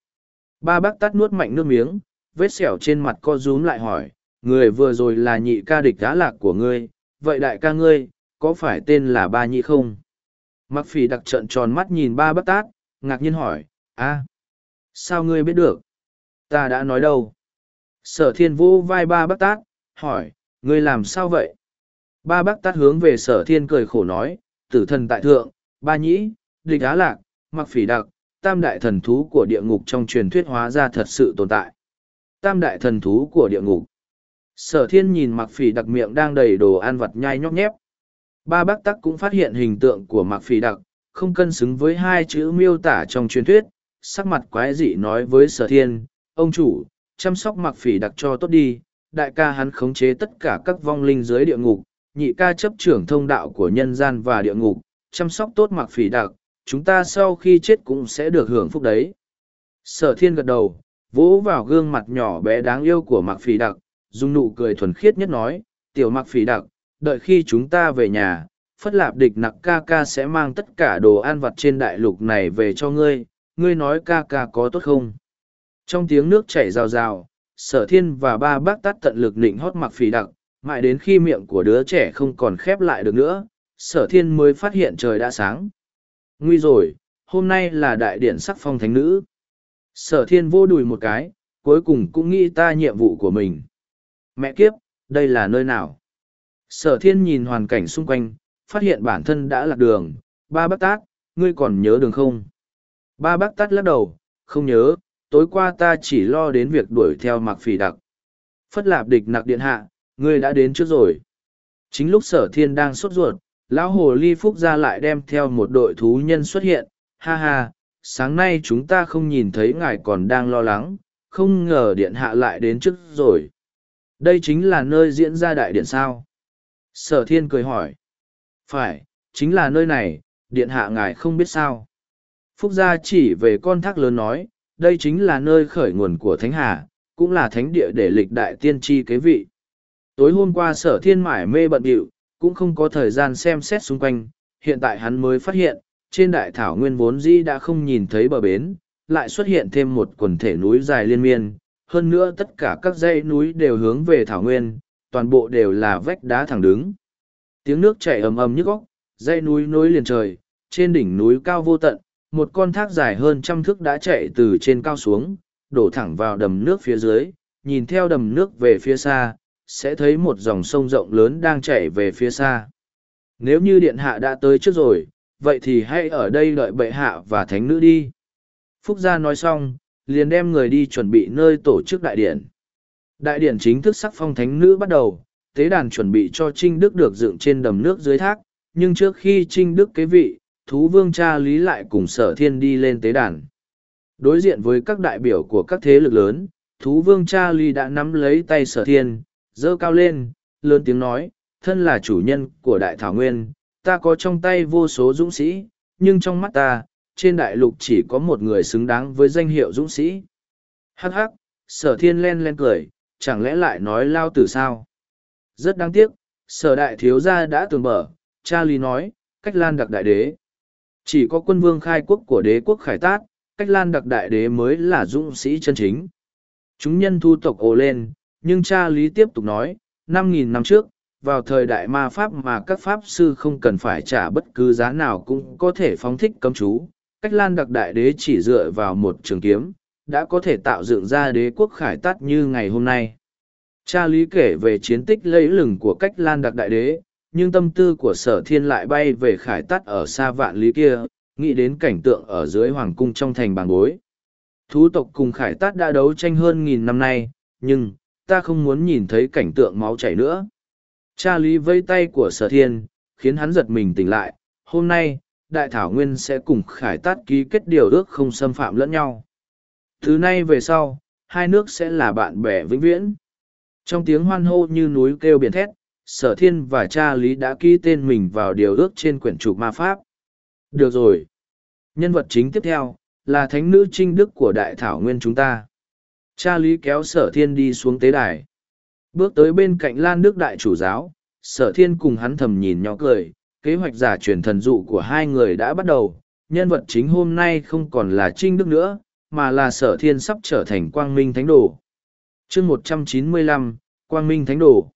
Ba bác tát nuốt mạnh nước miếng, vết sẹo trên mặt co rúm lại hỏi, người vừa rồi là nhị ca địch đá lạc của ngươi, vậy đại ca ngươi, có phải tên là ba nhị không? Mặc phỉ đặc trợn tròn mắt nhìn ba bác tát ngạc nhiên hỏi a sao ngươi biết được? Ta đã nói đâu? Sở thiên vô vai ba bác tát hỏi ngươi làm sao vậy? Ba bác tát hướng về sở thiên cười khổ nói tử thần tại thượng ba nhĩ địch á lạc mặc phỉ đặc tam đại thần thú của địa ngục trong truyền thuyết hóa ra thật sự tồn tại. Tam đại thần thú của địa ngục sở thiên nhìn mặc phỉ đặc miệng đang đầy đồ ăn vặt nhai nhóc nhép. Ba bác tắc cũng phát hiện hình tượng của mặc phỉ đặc, không cân xứng với hai chữ miêu tả trong truyền thuyết, sắc mặt quái dị nói với sở thiên, ông chủ, chăm sóc mặc phỉ đặc cho tốt đi, đại ca hắn khống chế tất cả các vong linh dưới địa ngục, nhị ca chấp trưởng thông đạo của nhân gian và địa ngục, chăm sóc tốt mặc phỉ đặc, chúng ta sau khi chết cũng sẽ được hưởng phúc đấy. Sở thiên gật đầu, vỗ vào gương mặt nhỏ bé đáng yêu của mặc phỉ đặc dùng nụ cười thuần khiết nhất nói, tiểu mặc phỉ đặc, đợi khi chúng ta về nhà, phất lạp địch nặc ca ca sẽ mang tất cả đồ ăn vặt trên đại lục này về cho ngươi ngươi nói ca ca có tốt không? Trong tiếng nước chảy rào rào, sở thiên và ba bác tắt tận lực nịnh hót mặc phỉ đặc, mãi đến khi miệng của đứa trẻ không còn khép lại được nữa, sở thiên mới phát hiện trời đã sáng. Nguy rồi, hôm nay là đại điển sắc phong thánh nữ. Sở thiên vô đùi một cái, cuối cùng cũng nghĩ ta nhiệm vụ của mình mẹ kiếp, đây là nơi nào? Sở thiên nhìn hoàn cảnh xung quanh, phát hiện bản thân đã lạc đường. Ba bác tát, ngươi còn nhớ đường không? Ba bác tát lắc đầu, không nhớ, tối qua ta chỉ lo đến việc đuổi theo mặc phỉ đặc. Phất lạp địch nặc điện hạ, ngươi đã đến trước rồi. Chính lúc sở thiên đang sốt ruột, lão hồ ly phúc ra lại đem theo một đội thú nhân xuất hiện. Ha ha, sáng nay chúng ta không nhìn thấy ngài còn đang lo lắng. Không ngờ điện hạ lại đến trước rồi đây chính là nơi diễn ra đại điện sao? Sở thiên cười hỏi. Phải, chính là nơi này, điện hạ ngài không biết sao. Phúc gia chỉ về con thác lớn nói, đây chính là nơi khởi nguồn của thánh hà, cũng là thánh địa để lịch đại tiên tri kế vị. Tối hôm qua sở thiên mải mê bận bịu, cũng không có thời gian xem xét xung quanh, hiện tại hắn mới phát hiện, trên đại thảo nguyên vốn dĩ đã không nhìn thấy bờ bến, lại xuất hiện thêm một quần thể núi dài liên miên hơn nữa tất cả các dãy núi đều hướng về thảo nguyên, toàn bộ đều là vách đá thẳng đứng. Tiếng nước chảy ầm ầm nhức góc dãy núi nối liền trời, trên đỉnh núi cao vô tận, một con thác dài hơn trăm thước đã chạy từ trên cao xuống, đổ thẳng vào đầm nước phía dưới, nhìn theo đầm nước về phía xa, sẽ thấy một dòng sông rộng lớn đang chảy về phía xa. Nếu như điện hạ đã tới trước rồi, vậy thì hãy ở đây đợi bệ hạ và thánh nữ đi. Phúc gia nói xong liền đem người đi chuẩn bị nơi tổ chức đại điển. đại điển chính thức sắc phong thánh nữ bắt đầu, tế đàn chuẩn bị cho trinh đức được dựng trên đầm nước dưới thác, nhưng trước khi trinh đức kế vị, thú vương cha lý lại cùng sở thiên đi lên tế đàn đối diện với các đại biểu của các thế lực lớn, thú vương cha lý đã nắm lấy tay sở thiên dơ cao lên, lớn tiếng nói, thân là chủ nhân của đại thảo nguyên, ta có trong tay vô số dũng sĩ, nhưng trong mắt ta trên đại lục chỉ có một người xứng đáng với danh hiệu dũng sĩ. Hắc hắc, sở thiên len len cười, chẳng lẽ lại nói lao tử sao? Rất đáng tiếc, sở đại thiếu gia đã tường mở cha lý nói, cách lan đặc đại đế. Chỉ có quân vương khai quốc của đế quốc khải tát, cách lan đặc đại đế mới là dũng sĩ chân chính. Chúng nhân thu tộc ồ lên, nhưng cha lý tiếp tục nói, năm nghìn năm trước, vào thời đại ma pháp mà các pháp sư không cần phải trả bất cứ giá nào cũng có thể phóng thích cấm chú cách lan đặc đại đế chỉ dựa vào một trường kiếm, đã có thể tạo dựng ra đế quốc khải tát như ngày hôm nay. Cha lý kể về chiến tích lẫy lừng của cách lan đặc đại đế, nhưng tâm tư của sở thiên lại bay về khải tát ở xa vạn lý kia, nghĩ đến cảnh tượng ở dưới hoàng cung trong thành bàng bối. Thú tộc cùng khải tát đã đấu tranh hơn nghìn năm nay, nhưng, ta không muốn nhìn thấy cảnh tượng máu chảy nữa. Cha lý vây tay của sở thiên, khiến hắn giật mình tỉnh lại, hôm nay đại thảo nguyên sẽ cùng khải tát ký kết điều ước không xâm phạm lẫn nhau. Thứ nay về sau, hai nước sẽ là bạn bè vĩnh viễn. Trong tiếng hoan hô như núi kêu biển thét, sở thiên và cha lý đã ký tên mình vào điều ước trên quyển trục ma pháp. Được rồi. Nhân vật chính tiếp theo là thánh nữ trinh đức của đại thảo nguyên chúng ta. Cha lý kéo sở thiên đi xuống tế đài. Bước tới bên cạnh lan đức đại chủ giáo, sở thiên cùng hắn thầm nhìn nhỏ cười kế hoạch giả truyền thần dụ của hai người đã bắt đầu. Nhân vật chính hôm nay không còn là trinh đức nữa mà là sở thiên sắp trở thành quang minh thánh đồ. Chương một trăm chín mươi lăm quang minh thánh đồ.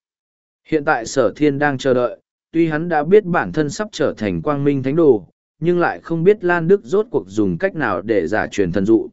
Hiện tại sở thiên đang chờ đợi tuy hắn đã biết bản thân sắp trở thành quang minh thánh đồ, nhưng lại không biết Lan Đức rốt cuộc dùng cách nào để giả truyền thần dụ.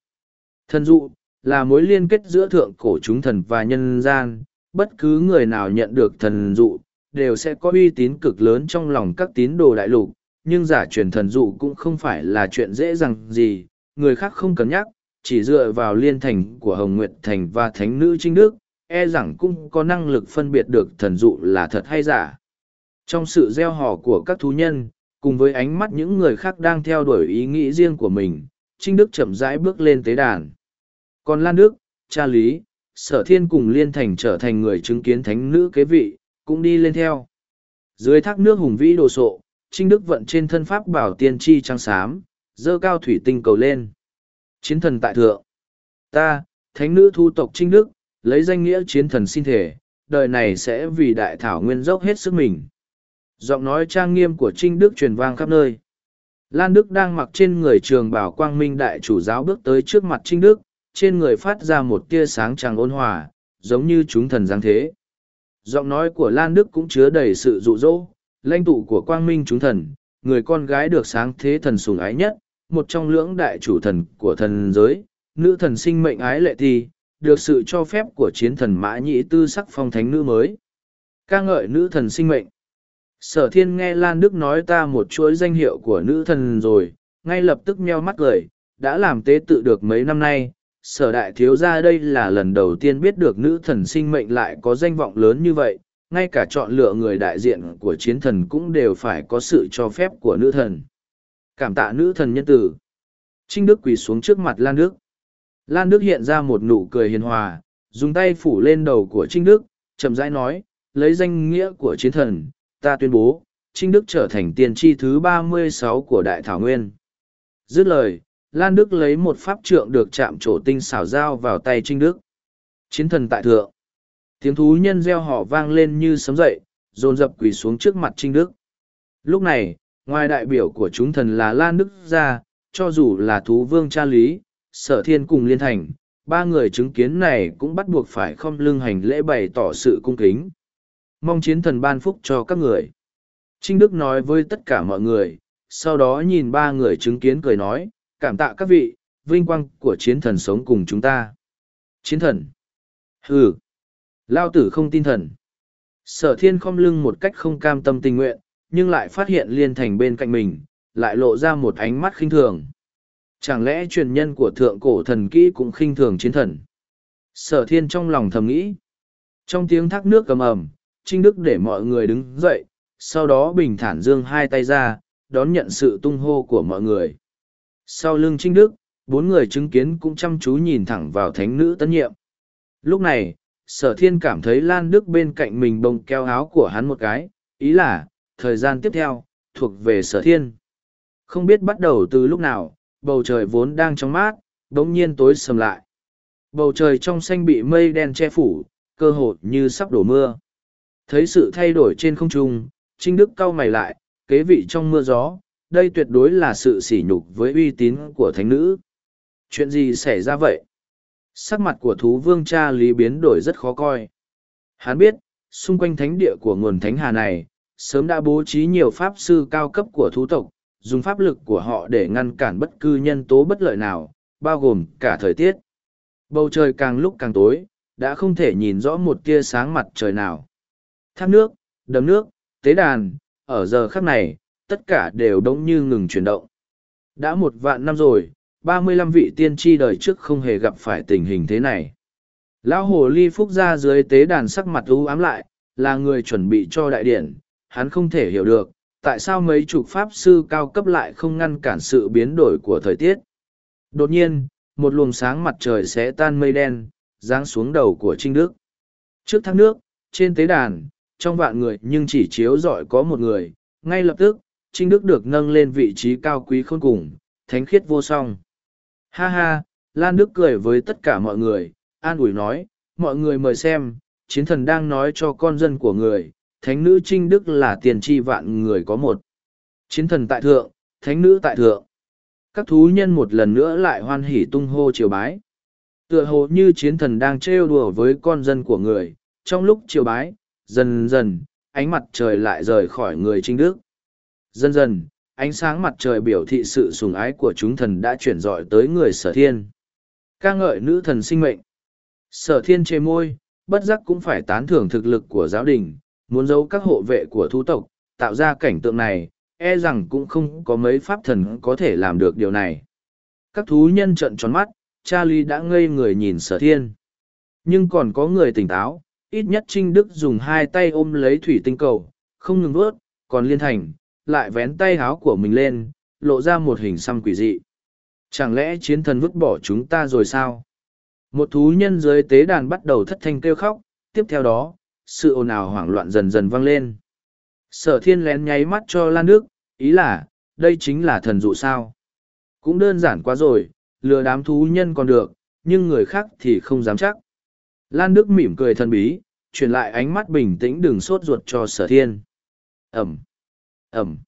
Thần dụ, là mối liên kết giữa thượng cổ chúng thần và nhân gian, bất cứ người nào nhận được thần dụ, đều sẽ có uy tín cực lớn trong lòng các tín đồ đại lục, nhưng giả truyền thần dụ cũng không phải là chuyện dễ dàng gì, người khác không cân nhắc, chỉ dựa vào liên thành của Hồng Nguyệt Thành và Thánh Nữ Trinh Đức, e rằng cũng có năng lực phân biệt được thần dụ là thật hay giả. Trong sự gieo hò của các thú nhân, cùng với ánh mắt những người khác đang theo đuổi ý nghĩ riêng của mình, Trinh Đức chậm rãi bước lên tế đàn. Còn Lan Đức, cha Lý, Sở Thiên cùng Liên Thành trở thành người chứng kiến thánh nữ kế vị, cũng đi lên theo. Dưới thác nước hùng vĩ đồ sộ, Trinh Đức vận trên thân pháp bảo tiên tri trăng xám, dơ cao thủy tinh cầu lên. Chiến thần tại thượng. Ta, thánh nữ thu tộc Trinh Đức, lấy danh nghĩa chiến thần xin thể, đời này sẽ vì đại thảo nguyên dốc hết sức mình. Giọng nói trang nghiêm của Trinh Đức truyền vang khắp nơi. Lan Đức đang mặc trên người trường bảo quang minh đại chủ giáo bước tới trước mặt Trinh Đức, trên người phát ra một tia sáng tràng ôn hòa, giống như chúng thần giáng thế. Giọng nói của Lan Đức cũng chứa đầy sự rụ rỗ, lãnh tụ của quang minh chúng thần, người con gái được sáng thế thần sùng ái nhất, một trong lưỡng đại chủ thần của thần giới, nữ thần sinh mệnh ái lệ thi, được sự cho phép của chiến thần mã nhĩ tư sắc phong thánh nữ mới. ca ngợi nữ thần sinh mệnh. Sở thiên nghe Lan Đức nói ta một chuỗi danh hiệu của nữ thần rồi, ngay lập tức meo mắt cười, đã làm tế tự được mấy năm nay, sở đại thiếu gia đây là lần đầu tiên biết được nữ thần sinh mệnh lại có danh vọng lớn như vậy, ngay cả chọn lựa người đại diện của chiến thần cũng đều phải có sự cho phép của nữ thần. Cảm tạ nữ thần nhân tử. Trinh Đức quỳ xuống trước mặt Lan Đức. Lan Đức hiện ra một nụ cười hiền hòa, dùng tay phủ lên đầu của Trinh Đức, chậm rãi nói, lấy danh nghĩa của chiến thần, ta tuyên bố, Trinh Đức trở thành tiền tri thứ ba mươi sáu của Đại Thảo Nguyên. Dứt lời, Lan Đức lấy một pháp trượng được chạm trổ tinh xảo dao vào tay Trinh Đức. Chiến thần tại thượng. Tiếng thú nhân reo họ vang lên như sấm dậy, dồn dập quỳ xuống trước mặt Trinh Đức. Lúc này, ngoài đại biểu của chúng thần là Lan Đức ra, cho dù là thú vương cha lý, sở thiên cùng liên thành, ba người chứng kiến này cũng bắt buộc phải không lưng hành lễ bày tỏ sự cung kính. Mong chiến thần ban phúc cho các người. Trinh Đức nói với tất cả mọi người, sau đó nhìn ba người chứng kiến cười nói, cảm tạ các vị, vinh quang của chiến thần sống cùng chúng ta. Chiến thần. Hừ. Lao tử không tin thần. Sở thiên khom lưng một cách không cam tâm tình nguyện, nhưng lại phát hiện liên thành bên cạnh mình, lại lộ ra một ánh mắt khinh thường. Chẳng lẽ truyền nhân của thượng cổ thần kỹ cũng khinh thường chiến thần? Sở thiên trong lòng thầm nghĩ. Trong tiếng thác nước cầm ầm, Trinh Đức để mọi người đứng dậy, sau đó bình thản dương hai tay ra, đón nhận sự tung hô của mọi người. Sau lưng Trinh Đức, bốn người chứng kiến cũng chăm chú nhìn thẳng vào thánh nữ tân nhiệm. Lúc này, sở thiên cảm thấy Lan Đức bên cạnh mình bông keo áo của hắn một cái, ý là, thời gian tiếp theo, thuộc về sở thiên. Không biết bắt đầu từ lúc nào, bầu trời vốn đang trong mát, bỗng nhiên tối sầm lại. Bầu trời trong xanh bị mây đen che phủ, cơ hồ như sắp đổ mưa. Thấy sự thay đổi trên không trung, Trinh Đức cau mày lại, kế vị trong mưa gió, đây tuyệt đối là sự sỉ nhục với uy tín của thánh nữ. Chuyện gì xảy ra vậy? Sắc mặt của thú vương cha lý biến đổi rất khó coi. Hắn biết, xung quanh thánh địa của nguồn thánh hà này, sớm đã bố trí nhiều pháp sư cao cấp của thú tộc, dùng pháp lực của họ để ngăn cản bất cứ nhân tố bất lợi nào, bao gồm cả thời tiết. Bầu trời càng lúc càng tối, đã không thể nhìn rõ một tia sáng mặt trời nào. Thác nước, đầm nước, tế đàn, ở giờ khắc này, tất cả đều đống như ngừng chuyển động. Đã một vạn năm rồi, ba mươi lăm vị tiên tri đời trước không hề gặp phải tình hình thế này. Lão hồ ly phúc ra dưới tế đàn sắc mặt u ám lại, là người chuẩn bị cho đại điển, hắn không thể hiểu được, tại sao mấy chục pháp sư cao cấp lại không ngăn cản sự biến đổi của thời tiết. Đột nhiên, một luồng sáng mặt trời sẽ tan mây đen, giáng xuống đầu của Trinh Đức. Trước thác nước, trên tế đàn, trong vạn người nhưng chỉ chiếu rọi có một người, ngay lập tức, Trinh Đức được nâng lên vị trí cao quý khôn cùng, thánh khiết vô song. Ha ha, Lan Đức cười với tất cả mọi người, an ủi nói, mọi người mời xem, chiến thần đang nói cho con dân của người, thánh nữ Trinh Đức là tiền tri vạn người có một. Chiến thần tại thượng, thánh nữ tại thượng. Các thú nhân một lần nữa lại hoan hỉ tung hô triều bái. Tựa hồ như chiến thần đang trêu đùa với con dân của người, trong lúc triều bái, dần dần, ánh mặt trời lại rời khỏi người Trinh Đức. Dần dần, ánh sáng mặt trời biểu thị sự sùng ái của chúng thần đã chuyển dọi tới người sở thiên. ca ngợi nữ thần sinh mệnh. Sở thiên chê môi, bất giác cũng phải tán thưởng thực lực của giáo đình, muốn giấu các hộ vệ của thú tộc, tạo ra cảnh tượng này, e rằng cũng không có mấy pháp thần có thể làm được điều này. Các thú nhân trợn tròn mắt, Charlie đã ngây người nhìn sở thiên. Nhưng còn có người tỉnh táo, ít nhất Trinh Đức dùng hai tay ôm lấy thủy tinh cầu, không ngừng vớt, còn liên thành, lại vén tay háo của mình lên, lộ ra một hình xăm quỷ dị. Chẳng lẽ chiến thần vứt bỏ chúng ta rồi sao? Một thú nhân dưới tế đàn bắt đầu thất thanh kêu khóc, tiếp theo đó, sự ồn ào hoảng loạn dần dần vang lên. Sở thiên lén nháy mắt cho Lan Đức, ý là, đây chính là thần dụ sao. Cũng đơn giản quá rồi, lừa đám thú nhân còn được, nhưng người khác thì không dám chắc. Lan Đức mỉm cười thần bí, chuyển lại ánh mắt bình tĩnh đừng sốt ruột cho sở thiên. Ẩm, Ẩm.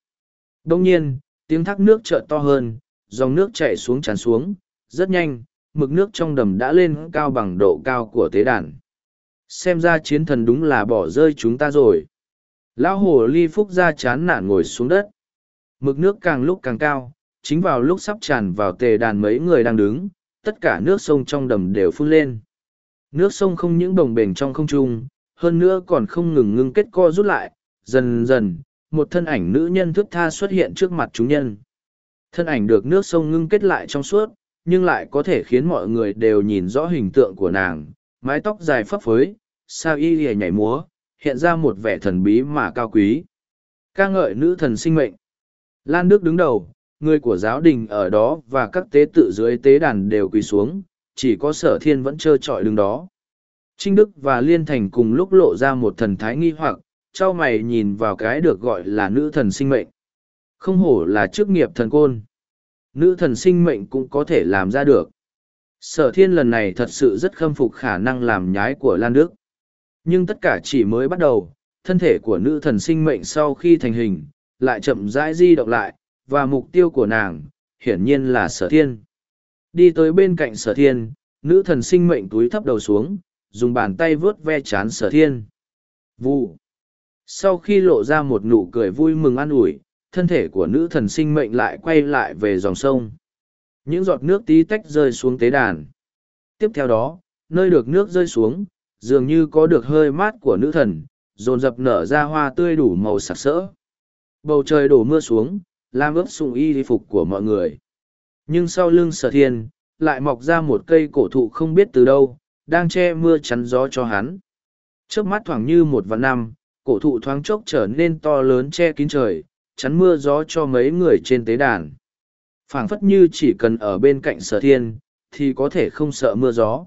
Đông nhiên, tiếng thác nước chợt to hơn, dòng nước chảy xuống tràn xuống, rất nhanh, mực nước trong đầm đã lên cao bằng độ cao của tế đàn. Xem ra chiến thần đúng là bỏ rơi chúng ta rồi. Lão hồ ly phúc ra chán nản ngồi xuống đất. Mực nước càng lúc càng cao, chính vào lúc sắp tràn vào tề đàn mấy người đang đứng, tất cả nước sông trong đầm đều phun lên. Nước sông không những đồng bền trong không trung, hơn nữa còn không ngừng ngưng kết co rút lại, dần dần, một thân ảnh nữ nhân thức tha xuất hiện trước mặt chúng nhân. Thân ảnh được nước sông ngưng kết lại trong suốt, nhưng lại có thể khiến mọi người đều nhìn rõ hình tượng của nàng, mái tóc dài phấp phới, sao y lìa nhảy múa, hiện ra một vẻ thần bí mà cao quý. ca ngợi nữ thần sinh mệnh. Lan Đức đứng đầu, người của giáo đình ở đó và các tế tự dưới tế đàn đều quỳ xuống, chỉ có sở thiên vẫn trơ trọi đứng đó. Trinh Đức và Liên Thành cùng lúc lộ ra một thần thái nghi hoặc, trao mày nhìn vào cái được gọi là nữ thần sinh mệnh. Không hổ là chức nghiệp thần côn. Nữ thần sinh mệnh cũng có thể làm ra được. Sở thiên lần này thật sự rất khâm phục khả năng làm nhái của Lan Đức. Nhưng tất cả chỉ mới bắt đầu, thân thể của nữ thần sinh mệnh sau khi thành hình, lại chậm rãi di động lại, và mục tiêu của nàng, hiển nhiên là sở thiên. Đi tới bên cạnh sở thiên, nữ thần sinh mệnh túi thấp đầu xuống, dùng bàn tay vướt ve chán sở thiên. Vụ. Sau khi lộ ra một nụ cười vui mừng an ủi, thân thể của nữ thần sinh mệnh lại quay lại về dòng sông. Những giọt nước tí tách rơi xuống tế đàn. Tiếp theo đó, nơi được nước rơi xuống, dường như có được hơi mát của nữ thần, dồn dập nở ra hoa tươi đủ màu sặc sỡ. Bầu trời đổ mưa xuống, làm ướp sùng y phục của mọi người. Nhưng sau lưng sở thiên, lại mọc ra một cây cổ thụ không biết từ đâu, đang che mưa chắn gió cho hắn. Trước mắt thoảng như một vạn năm, cổ thụ thoáng chốc trở nên to lớn che kín trời, chắn mưa gió cho mấy người trên tế đàn. phảng phất như chỉ cần ở bên cạnh sở thiên, thì có thể không sợ mưa gió.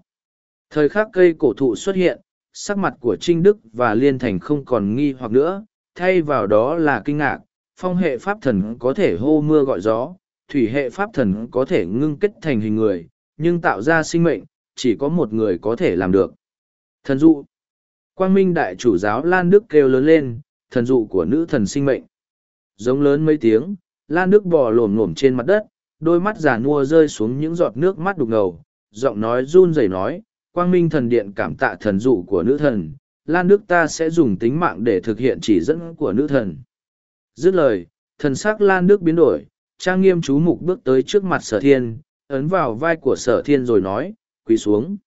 Thời khắc cây cổ thụ xuất hiện, sắc mặt của Trinh Đức và Liên Thành không còn nghi hoặc nữa, thay vào đó là kinh ngạc, phong hệ pháp thần có thể hô mưa gọi gió, thủy hệ pháp thần có thể ngưng kết thành hình người, nhưng tạo ra sinh mệnh, chỉ có một người có thể làm được. Thần dụ Quang Minh Đại chủ giáo Lan Đức kêu lớn lên, thần dụ của nữ thần sinh mệnh. Giống lớn mấy tiếng, Lan Đức bò lổm lổm trên mặt đất, đôi mắt già nua rơi xuống những giọt nước mắt đục ngầu, giọng nói run rẩy nói, Quang Minh thần điện cảm tạ thần dụ của nữ thần, Lan Đức ta sẽ dùng tính mạng để thực hiện chỉ dẫn của nữ thần. Dứt lời, thần sắc Lan Đức biến đổi, trang nghiêm chú mục bước tới trước mặt sở thiên, ấn vào vai của sở thiên rồi nói, quỳ xuống.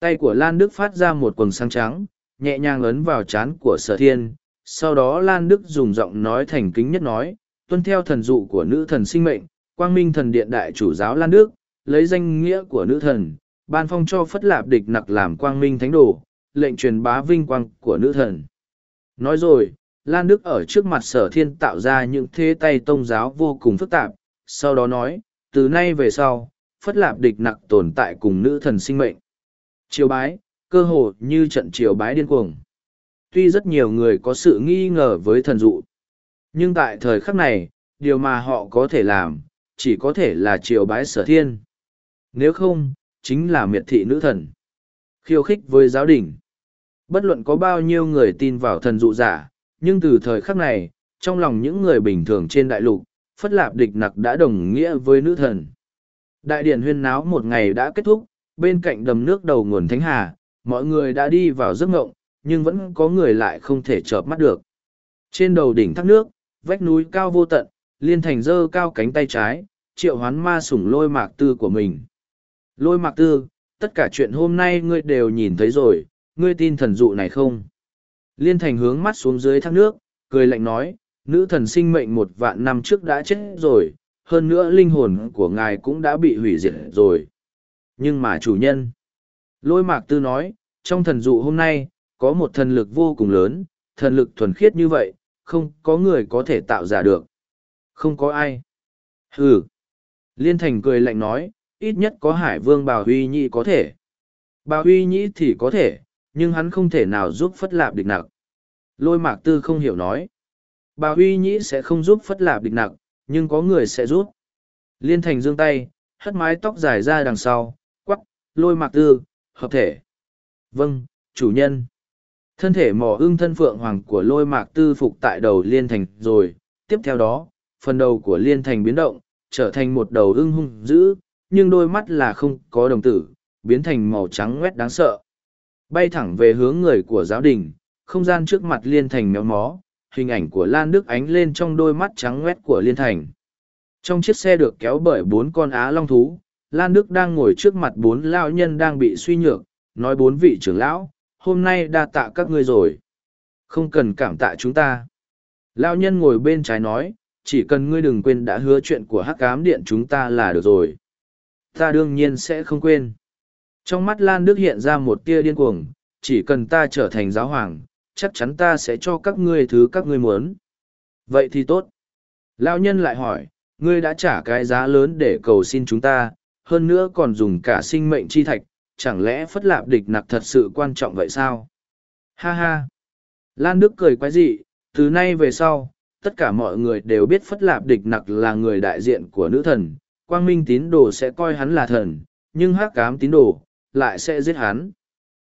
Tay của Lan Đức phát ra một quần sáng trắng, nhẹ nhàng ấn vào trán của sở thiên, sau đó Lan Đức dùng giọng nói thành kính nhất nói, tuân theo thần dụ của nữ thần sinh mệnh, quang minh thần điện đại chủ giáo Lan Đức, lấy danh nghĩa của nữ thần, ban phong cho phất lạp địch nặc làm quang minh thánh đồ, lệnh truyền bá vinh quang của nữ thần. Nói rồi, Lan Đức ở trước mặt sở thiên tạo ra những thế tay tông giáo vô cùng phức tạp, sau đó nói, từ nay về sau, phất lạp địch nặc tồn tại cùng nữ thần sinh mệnh. Triều bái, cơ hồ như trận triều bái điên cuồng. Tuy rất nhiều người có sự nghi ngờ với thần dụ, nhưng tại thời khắc này, điều mà họ có thể làm, chỉ có thể là triều bái sở thiên. Nếu không, chính là miệt thị nữ thần. Khiêu khích với giáo đình. Bất luận có bao nhiêu người tin vào thần dụ giả, nhưng từ thời khắc này, trong lòng những người bình thường trên đại lục, Phất Lạp địch nặc đã đồng nghĩa với nữ thần. Đại điện huyên náo một ngày đã kết thúc, bên cạnh đầm nước đầu nguồn Thánh Hà, mọi người đã đi vào giấc ngộng, nhưng vẫn có người lại không thể chợp mắt được. Trên đầu đỉnh thác nước, vách núi cao vô tận, liên thành dơ cao cánh tay trái, triệu hoán ma sủng lôi mạc tư của mình. Lôi mạc tư, tất cả chuyện hôm nay ngươi đều nhìn thấy rồi, ngươi tin thần dụ này không? Liên thành hướng mắt xuống dưới thác nước, cười lạnh nói, nữ thần sinh mệnh một vạn năm trước đã chết rồi, hơn nữa linh hồn của ngài cũng đã bị hủy diệt rồi. Nhưng mà chủ nhân, lôi mạc tư nói, trong thần dụ hôm nay, có một thần lực vô cùng lớn, thần lực thuần khiết như vậy, không có người có thể tạo ra được. Không có ai. Hừ. Liên thành cười lạnh nói, ít nhất có hải vương Bảo huy nhĩ có thể. Bảo huy nhĩ thì có thể, nhưng hắn không thể nào giúp phất lạp địch nặc. Lôi mạc tư không hiểu nói. Bảo huy nhĩ sẽ không giúp phất lạp địch nặc, nhưng có người sẽ giúp. Liên thành giương tay, hất mái tóc dài ra đằng sau, quắc, lôi mạc tư, hợp thể. Vâng, chủ nhân. Thân thể mỏ ưng thân phượng hoàng của lôi mạc tư phục tại đầu liên thành rồi, tiếp theo đó, phần đầu của liên thành biến động, trở thành một đầu ưng hung dữ, nhưng đôi mắt là không có đồng tử, biến thành màu trắng ngoét đáng sợ. Bay thẳng về hướng người của giáo đình, không gian trước mặt liên thành méo mó, hình ảnh của Lan Đức ánh lên trong đôi mắt trắng ngoét của liên thành. Trong chiếc xe được kéo bởi bốn con á long thú, Lan Đức đang ngồi trước mặt bốn lão nhân đang bị suy nhược, nói bốn vị trưởng lão, hôm nay đa tạ các ngươi rồi. Không cần cảm tạ chúng ta. Lão nhân ngồi bên trái nói, chỉ cần ngươi đừng quên đã hứa chuyện của hắc ám điện chúng ta là được rồi. Ta đương nhiên sẽ không quên. Trong mắt Lan Đức hiện ra một tia điên cuồng, chỉ cần ta trở thành giáo hoàng, chắc chắn ta sẽ cho các ngươi thứ các ngươi muốn. Vậy thì tốt. Lão nhân lại hỏi, ngươi đã trả cái giá lớn để cầu xin chúng ta, hơn nữa còn dùng cả sinh mệnh chi thạch, chẳng lẽ phất lạp địch nặc thật sự quan trọng vậy sao? Ha ha! Lan Đức cười quái dị, từ nay về sau, tất cả mọi người đều biết phất lạp địch nặc là người đại diện của nữ thần, quang minh tín đồ sẽ coi hắn là thần, nhưng hắc cám tín đồ, lại sẽ giết hắn.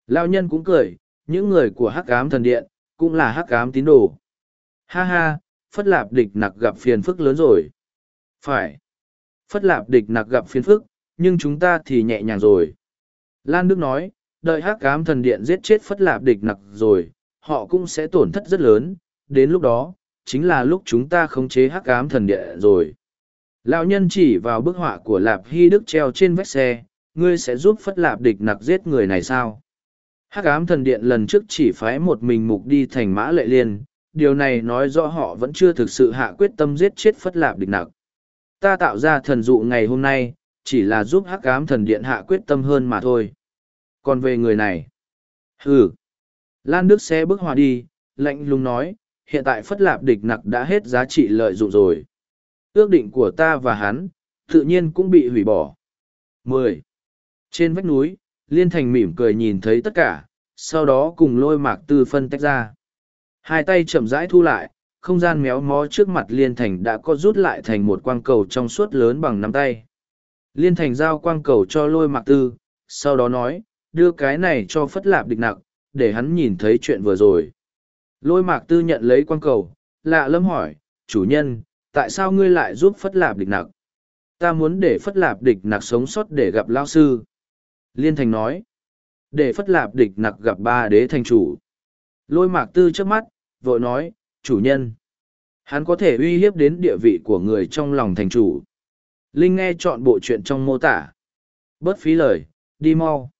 Lao nhân cũng cười, những người của hắc cám thần điện, cũng là hắc cám tín đồ. Ha ha, phất lạp địch nặc gặp phiền phức lớn rồi. Phải. Phất lạp địch nặc gặp phiền phức, nhưng chúng ta thì nhẹ nhàng rồi. Lan Đức nói, đợi hắc ám thần điện giết chết phất lạp địch nặc rồi, họ cũng sẽ tổn thất rất lớn, đến lúc đó, chính là lúc chúng ta khống chế hắc ám thần điện rồi. Lão nhân chỉ vào bức họa của Lạp Hy Đức treo trên vách xe, ngươi sẽ giúp phất lạp địch nặc giết người này sao? Hắc ám thần điện lần trước chỉ phái một mình mục đi thành mã lệ liên, điều này nói rõ họ vẫn chưa thực sự hạ quyết tâm giết chết phất lạp địch nặc. Ta tạo ra thần dụ ngày hôm nay, chỉ là giúp hắc ám thần điện hạ quyết tâm hơn mà thôi. Còn về người này? Hừ. Lan đức xe bước hòa đi, lạnh lùng nói, hiện tại phất lạp địch nặc đã hết giá trị lợi dụng rồi. Ước định của ta và hắn, tự nhiên cũng bị hủy bỏ. Mười. Trên vách núi, liên thành mỉm cười nhìn thấy tất cả, sau đó cùng lôi mạc tư phân tách ra. Hai tay chậm rãi thu lại, không gian méo mó trước mặt liên thành đã có rút lại thành một quang cầu trong suốt lớn bằng nắm tay liên thành giao quang cầu cho lôi mạc tư sau đó nói đưa cái này cho phất lạp địch nặc, để hắn nhìn thấy chuyện vừa rồi. Lôi mạc tư nhận lấy quan cầu, lạ lâm hỏi, chủ nhân, tại sao ngươi lại giúp phất lạp địch nặc? Ta muốn để phất lạp địch nặc sống sót để gặp lao sư. Liên thành nói, để phất lạp địch nặc gặp ba đế thành chủ. Lôi mạc tư trước mắt, vội nói, chủ nhân. Hắn có thể uy hiếp đến địa vị của người trong lòng thành chủ. Linh nghe chọn bộ chuyện trong mô tả. Bớt phí lời, đi mau.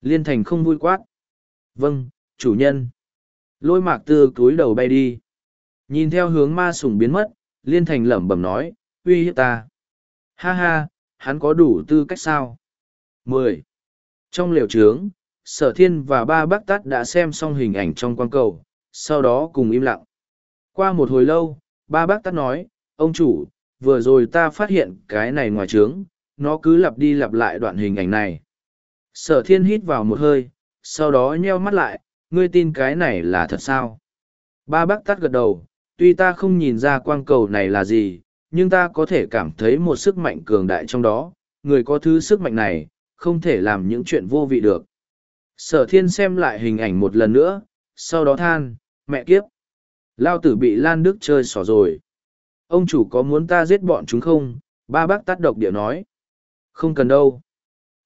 Liên thành không vui quát. Vâng, chủ nhân. Lôi mạc tư cúi đầu bay đi. Nhìn theo hướng ma sùng biến mất, liên thành lẩm bẩm nói, uy hiếp ta. Ha ha, hắn có đủ tư cách sao? mười Trong liều trướng, sở thiên và ba bác tát đã xem xong hình ảnh trong quan cầu, sau đó cùng im lặng. Qua một hồi lâu, ba bác tát nói, ông chủ, vừa rồi ta phát hiện cái này ngoài trướng, nó cứ lặp đi lặp lại đoạn hình ảnh này. Sở thiên hít vào một hơi, sau đó nheo mắt lại, ngươi tin cái này là thật sao? Ba bác tắt gật đầu, tuy ta không nhìn ra quang cầu này là gì, nhưng ta có thể cảm thấy một sức mạnh cường đại trong đó, người có thứ sức mạnh này, không thể làm những chuyện vô vị được. Sở thiên xem lại hình ảnh một lần nữa, sau đó than, mẹ kiếp. Lao tử bị Lan Đức chơi xỏ rồi. Ông chủ có muốn ta giết bọn chúng không? Ba bác tắt độc địa nói. Không cần đâu.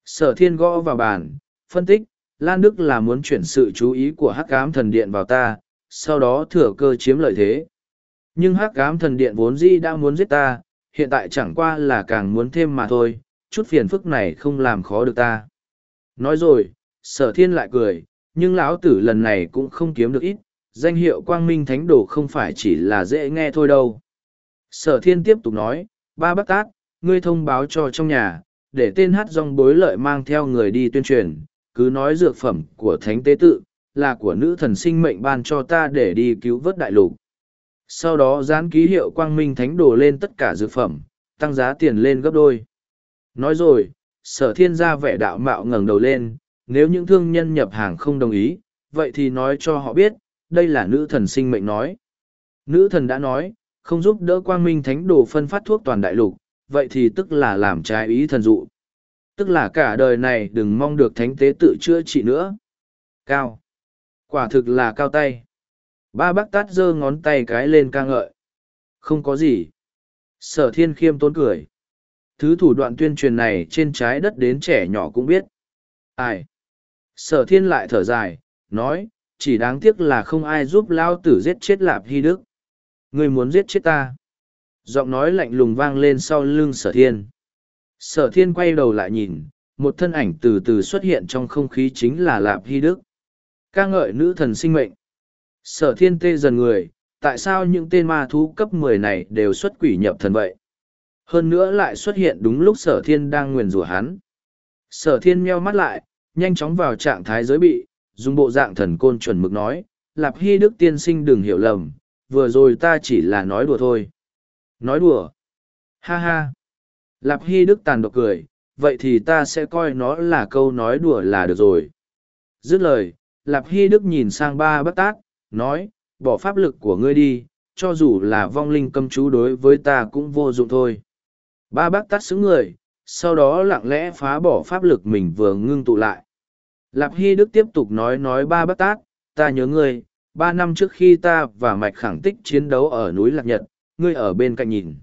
Sở thiên gõ vào bàn, phân tích, Lan Đức là muốn chuyển sự chú ý của hắc cám thần điện vào ta, sau đó thừa cơ chiếm lợi thế. Nhưng hắc cám thần điện vốn dĩ đã muốn giết ta, hiện tại chẳng qua là càng muốn thêm mà thôi, chút phiền phức này không làm khó được ta. Nói rồi, sở thiên lại cười, nhưng lão tử lần này cũng không kiếm được ít, danh hiệu quang minh thánh đồ không phải chỉ là dễ nghe thôi đâu. Sở thiên tiếp tục nói, ba bác tát, ngươi thông báo cho trong nhà, để tên hát dòng bối lợi mang theo người đi tuyên truyền, cứ nói dược phẩm của thánh tế tự, là của nữ thần sinh mệnh ban cho ta để đi cứu vớt đại lục. Sau đó dán ký hiệu quang minh thánh đồ lên tất cả dược phẩm, tăng giá tiền lên gấp đôi. Nói rồi, sở thiên gia vẻ đạo mạo ngẩng đầu lên, nếu những thương nhân nhập hàng không đồng ý, vậy thì nói cho họ biết, đây là nữ thần sinh mệnh nói. Nữ thần đã nói, không giúp đỡ quang minh thánh đồ phân phát thuốc toàn đại lục, vậy thì tức là làm trái ý thần dụ. Tức là cả đời này đừng mong được thánh tế tự chữa trị nữa. Cao. Quả thực là cao tay. Ba bác tát giơ ngón tay cái lên ca ngợi. Không có gì. Sở thiên khiêm tốn cười. Thứ thủ đoạn tuyên truyền này trên trái đất đến trẻ nhỏ cũng biết. Ai? Sở thiên lại thở dài, nói, chỉ đáng tiếc là không ai giúp lao tử giết chết lạp hy đức. Ngươi muốn giết chết ta. Giọng nói lạnh lùng vang lên sau lưng sở thiên. Sở thiên quay đầu lại nhìn, một thân ảnh từ từ xuất hiện trong không khí chính là lạp hy đức. ca ngợi nữ thần sinh mệnh. Sở thiên tê dần người, tại sao những tên ma thú cấp mười này đều xuất quỷ nhập thần vậy? Hơn nữa lại xuất hiện đúng lúc sở thiên đang nguyền rủa hắn. Sở thiên meo mắt lại, nhanh chóng vào trạng thái giới bị, dùng bộ dạng thần côn chuẩn mực nói, Lạp Hy Đức tiên sinh đừng hiểu lầm, vừa rồi ta chỉ là nói đùa thôi. Nói đùa? Ha ha! Lạp Hy Đức tàn độc cười, vậy thì ta sẽ coi nó là câu nói đùa là được rồi. Dứt lời, Lạp Hy Đức nhìn sang ba bất tác, nói, bỏ pháp lực của ngươi đi, cho dù là vong linh cấm chú đối với ta cũng vô dụng thôi. Ba bác tắt xứng người, sau đó lặng lẽ phá bỏ pháp lực mình vừa ngưng tụ lại. Lạp Hy Đức tiếp tục nói nói ba bác tát, ta nhớ ngươi, ba năm trước khi ta và Mạch khẳng tích chiến đấu ở núi Lạc Nhật, ngươi ở bên cạnh nhìn.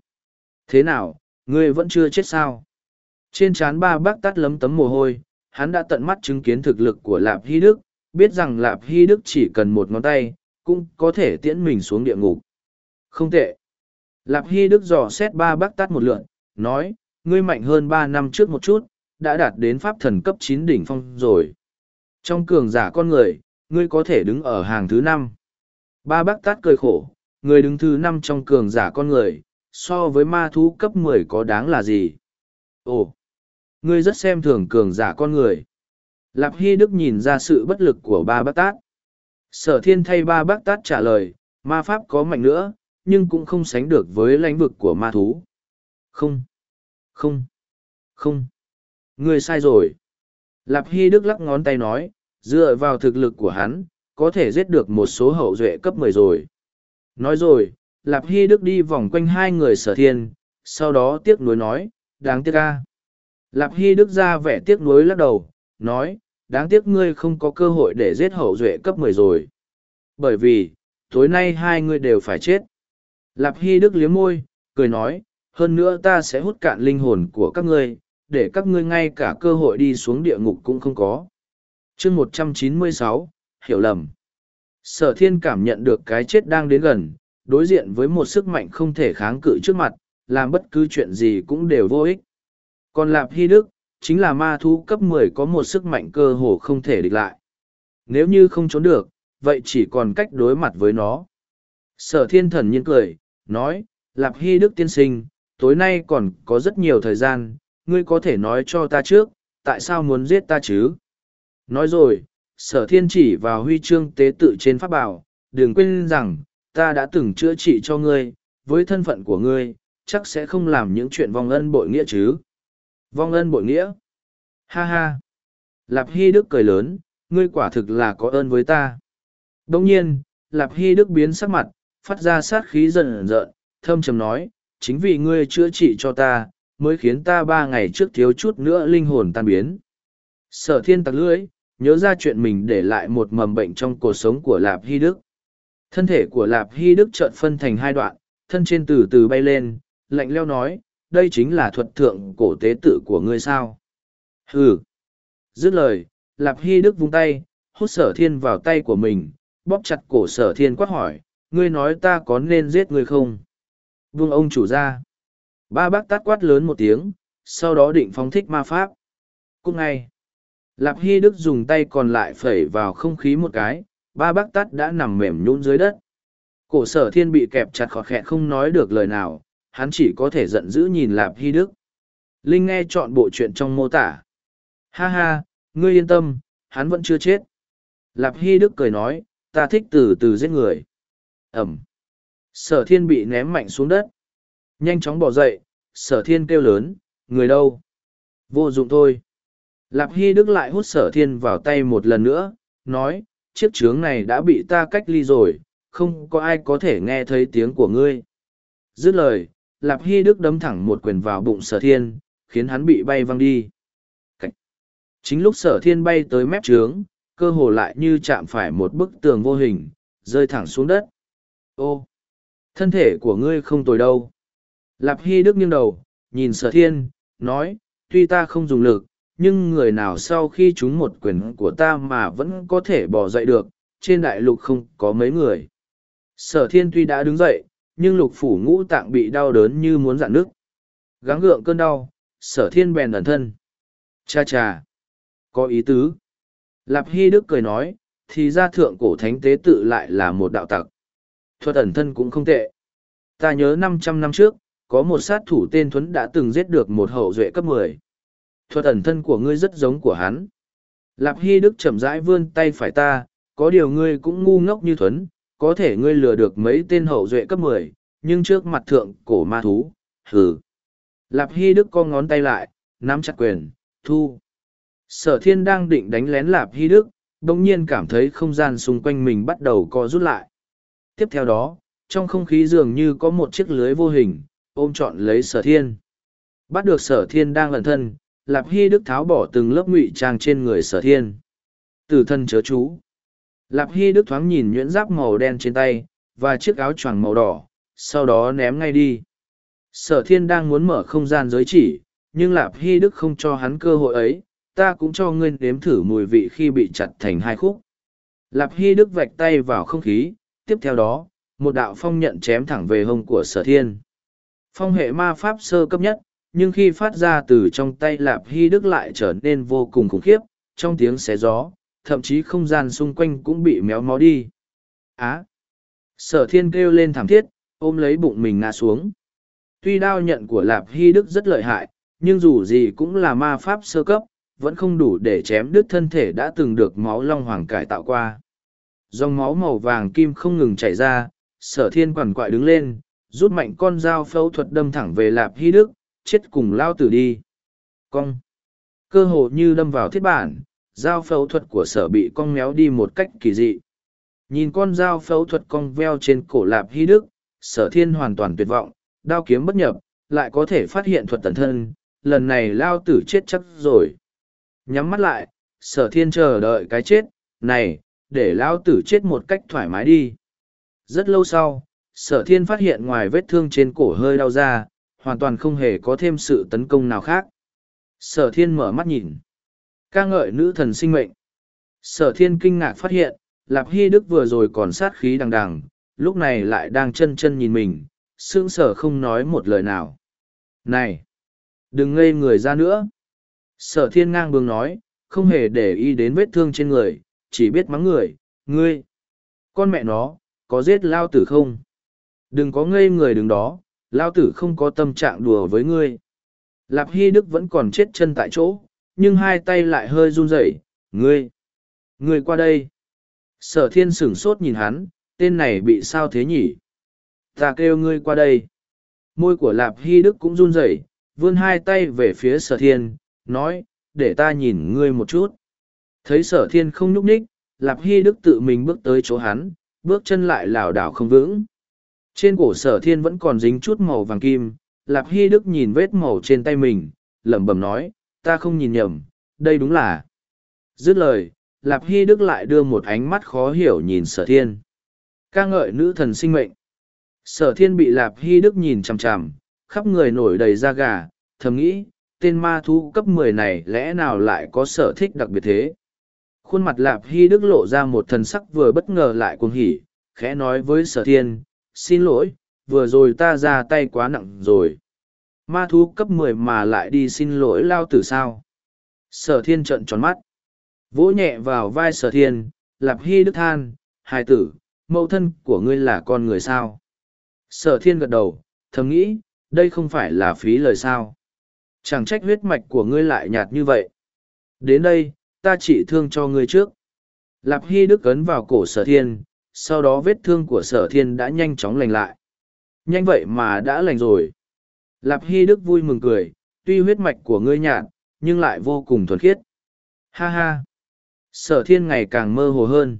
Thế nào, ngươi vẫn chưa chết sao? Trên trán ba bác tát lấm tấm mồ hôi, hắn đã tận mắt chứng kiến thực lực của Lạp Hy Đức, biết rằng Lạp Hy Đức chỉ cần một ngón tay, cũng có thể tiễn mình xuống địa ngục. Không tệ. Lạp Hy Đức dò xét ba bác tát một lượn, nói, ngươi mạnh hơn ba năm trước một chút, đã đạt đến pháp thần cấp chín đỉnh phong rồi. Trong cường giả con người, ngươi có thể đứng ở hàng thứ năm. Ba bác tát cười khổ, người đứng thứ năm trong cường giả con người, so với ma thú cấp mười có đáng là gì? Ồ, ngươi rất xem thường cường giả con người. Lạp Hy Đức nhìn ra sự bất lực của ba bác tát. Sở thiên thay ba bác tát trả lời, ma pháp có mạnh nữa, nhưng cũng không sánh được với lãnh vực của ma thú. Không, không, không, ngươi sai rồi. Lạp Hy Đức lắc ngón tay nói, dựa vào thực lực của hắn, có thể giết được một số hậu duệ cấp mười rồi. Nói rồi, Lạp Hy Đức đi vòng quanh hai người sở thiên, sau đó tiếc nuối nói, đáng tiếc ca. Lạp Hy Đức ra vẻ tiếc nuối lắc đầu, nói, đáng tiếc ngươi không có cơ hội để giết hậu duệ cấp mười rồi. Bởi vì, tối nay hai ngươi đều phải chết. Lạp Hy Đức liếm môi, cười nói, hơn nữa ta sẽ hút cạn linh hồn của các ngươi, để các ngươi ngay cả cơ hội đi xuống địa ngục cũng không có chương một trăm chín mươi sáu hiểu lầm. Sở thiên cảm nhận được cái chết đang đến gần, đối diện với một sức mạnh không thể kháng cự trước mặt, làm bất cứ chuyện gì cũng đều vô ích. Còn Lạp Hy Đức, chính là ma thú cấp mười có một sức mạnh cơ hồ không thể địch lại. Nếu như không trốn được, vậy chỉ còn cách đối mặt với nó. Sở thiên thần nhiên cười, nói, Lạp Hy Đức tiên sinh, tối nay còn có rất nhiều thời gian, ngươi có thể nói cho ta trước, tại sao muốn giết ta chứ? Nói rồi, sở thiên chỉ vào huy chương tế tự trên pháp bảo, đừng quên rằng, ta đã từng chữa trị cho ngươi, với thân phận của ngươi, chắc sẽ không làm những chuyện vong ân bội nghĩa chứ. Vong ân bội nghĩa? Ha ha! Lạp Hy Đức cười lớn, ngươi quả thực là có ơn với ta. Đồng nhiên, Lạp Hy Đức biến sắc mặt, phát ra sát khí dần rợn. thâm trầm nói, chính vì ngươi chữa trị cho ta, mới khiến ta ba ngày trước thiếu chút nữa linh hồn tan biến. Sở thiên tặc lưỡi, nhớ ra chuyện mình để lại một mầm bệnh trong cuộc sống của Lạp Hy Đức. Thân thể của Lạp Hy Đức chợt phân thành hai đoạn, thân trên từ từ bay lên, lạnh leo nói, đây chính là thuật thượng cổ tế tự của ngươi sao. Hừ. Dứt lời, Lạp Hy Đức vung tay, hút sở thiên vào tay của mình, bóp chặt cổ sở thiên quát hỏi, ngươi nói ta có nên giết ngươi không? Vương ông chủ ra. Ba bác tát quát lớn một tiếng, sau đó định phóng thích ma pháp. cúc ngay. Lạp Hy Đức dùng tay còn lại phẩy vào không khí một cái, ba bác tát đã nằm mềm nhũn dưới đất. Cổ sở thiên bị kẹp chặt khọt khẽ không nói được lời nào, hắn chỉ có thể giận dữ nhìn Lạp Hy Đức. Linh nghe chọn bộ chuyện trong mô tả. Ha ha, ngươi yên tâm, hắn vẫn chưa chết. Lạp Hy Đức cười nói, ta thích từ từ giết người. Ẩm. Sở thiên bị ném mạnh xuống đất. Nhanh chóng bỏ dậy, sở thiên kêu lớn, người đâu? Vô dụng thôi. Lạp Hy Đức lại hút sở thiên vào tay một lần nữa, nói, chiếc trướng này đã bị ta cách ly rồi, không có ai có thể nghe thấy tiếng của ngươi. Dứt lời, Lạp Hy Đức đấm thẳng một quyền vào bụng sở thiên, khiến hắn bị bay văng đi. Cách. Chính lúc sở thiên bay tới mép trướng, cơ hồ lại như chạm phải một bức tường vô hình, rơi thẳng xuống đất. Ô! Thân thể của ngươi không tồi đâu. Lạp Hy Đức nghiêng đầu, nhìn sở thiên, nói, tuy ta không dùng lực, nhưng người nào sau khi trúng một quyền của ta mà vẫn có thể bỏ dậy được, trên đại lục không có mấy người. Sở thiên tuy đã đứng dậy, nhưng lục phủ ngũ tạng bị đau đớn như muốn dạn nước. Gắng gượng cơn đau, sở thiên bèn ẩn thân. Cha cha! Có ý tứ. Lạp Hy Đức cười nói, thì ra thượng cổ thánh tế tự lại là một đạo tặc. Thuật ẩn thân cũng không tệ. Ta nhớ năm trăm năm trước, có một sát thủ tên Thuấn đã từng giết được một hậu duệ cấp mười. Thuật ẩn thân của ngươi rất giống của hắn. Lạp Hy Đức chậm rãi vươn tay phải ta, có điều ngươi cũng ngu ngốc như Thuấn, có thể ngươi lừa được mấy tên hậu duệ cấp mười, nhưng trước mặt thượng cổ ma thú, hừ. Lạp Hy Đức co ngón tay lại, nắm chặt quyền, thu. Sở thiên đang định đánh lén Lạp Hy Đức, đồng nhiên cảm thấy không gian xung quanh mình bắt đầu co rút lại. Tiếp theo đó, trong không khí dường như có một chiếc lưới vô hình, ôm trọn lấy sở thiên. Bắt được sở thiên đang lẩn thân, Lạp Hy Đức tháo bỏ từng lớp ngụy trang trên người sở thiên. Từ thân chớ chú. Lạp Hy Đức thoáng nhìn nhuyễn giáp màu đen trên tay, và chiếc áo choàng màu đỏ, sau đó ném ngay đi. Sở thiên đang muốn mở không gian giới chỉ, nhưng Lạp Hy Đức không cho hắn cơ hội ấy, ta cũng cho ngươi nếm thử mùi vị khi bị chặt thành hai khúc. Lạp Hy Đức vạch tay vào không khí, tiếp theo đó, một đạo phong nhận chém thẳng về hông của sở thiên. Phong hệ ma pháp sơ cấp nhất, nhưng khi phát ra từ trong tay Lạp Hy Đức lại trở nên vô cùng khủng khiếp, trong tiếng xé gió, thậm chí không gian xung quanh cũng bị méo mó đi. Á! Sở thiên kêu lên thảm thiết, ôm lấy bụng mình ngã xuống. Tuy đao nhận của Lạp Hy Đức rất lợi hại, nhưng dù gì cũng là ma pháp sơ cấp, vẫn không đủ để chém đứt thân thể đã từng được máu long hoàng cải tạo qua. Dòng máu màu vàng kim không ngừng chảy ra, sở thiên quằn quại đứng lên, rút mạnh con dao phẫu thuật đâm thẳng về Lạp Hy Đức, chết cùng lao tử đi. Cong! Cơ hồ như đâm vào thiết bản, dao phẫu thuật của sở bị cong méo đi một cách kỳ dị. Nhìn con dao phẫu thuật cong veo trên cổ Lạp Hy Đức, sở thiên hoàn toàn tuyệt vọng, đao kiếm bất nhập, lại có thể phát hiện thuật tần thân, lần này lao tử chết chắc rồi. Nhắm mắt lại, sở thiên chờ đợi cái chết, này, để lao tử chết một cách thoải mái đi. Rất lâu sau, sở thiên phát hiện ngoài vết thương trên cổ hơi đau ra, hoàn toàn không hề có thêm sự tấn công nào khác. Sở thiên mở mắt nhìn. ca ngợi nữ thần sinh mệnh. Sở thiên kinh ngạc phát hiện, Lạp Hy Đức vừa rồi còn sát khí đằng đằng, lúc này lại đang chân chân nhìn mình, sững sở không nói một lời nào. Này! Đừng ngây người ra nữa! Sở thiên ngang bướng nói, không hề để ý đến vết thương trên người, chỉ biết mắng người, ngươi! Con mẹ nó, có giết lao tử không? Đừng có ngây người đứng đó, lao tử không có tâm trạng đùa với ngươi. Lạp Hy Đức vẫn còn chết chân tại chỗ, nhưng hai tay lại hơi run rẩy. ngươi! Ngươi qua đây! Sở thiên sửng sốt nhìn hắn, tên này bị sao thế nhỉ? Ta kêu ngươi qua đây. Môi của Lạp Hy Đức cũng run rẩy, vươn hai tay về phía sở thiên, nói, để ta nhìn ngươi một chút. Thấy sở thiên không nhúc ních, Lạp Hy Đức tự mình bước tới chỗ hắn, bước chân lại lảo đảo không vững. Trên cổ sở thiên vẫn còn dính chút màu vàng kim, Lạp Hy Đức nhìn vết màu trên tay mình, lẩm bẩm nói, ta không nhìn nhầm, đây đúng là. Dứt lời, Lạp Hy Đức lại đưa một ánh mắt khó hiểu nhìn sở thiên. ca ngợi nữ thần sinh mệnh. Sở thiên bị Lạp Hy Đức nhìn chằm chằm, khắp người nổi đầy da gà, thầm nghĩ, tên ma thú cấp mười này lẽ nào lại có sở thích đặc biệt thế. khuôn mặt lạp hy đức lộ ra một thần sắc vừa bất ngờ lại cuồng hỉ khẽ nói với sở thiên xin lỗi, vừa rồi ta ra tay quá nặng rồi. Ma thú cấp mười mà lại đi xin lỗi lao tử sao? Sở thiên trợn tròn mắt. Vỗ nhẹ vào vai sở thiên, lạp hy đức than hai tử, mẫu thân của ngươi là con người sao? Sở thiên gật đầu, thầm nghĩ, đây không phải là phí lời sao? Chẳng trách huyết mạch của ngươi lại nhạt như vậy. Đến đây, ta chỉ thương cho ngươi trước. Lạp hy đức ấn vào cổ sở thiên sau đó vết thương của sở thiên đã nhanh chóng lành lại. Nhanh vậy mà đã lành rồi. Lạp hy đức vui mừng cười, tuy huyết mạch của ngươi nhạt, nhưng lại vô cùng thuần khiết. Ha ha. Sở thiên ngày càng mơ hồ hơn.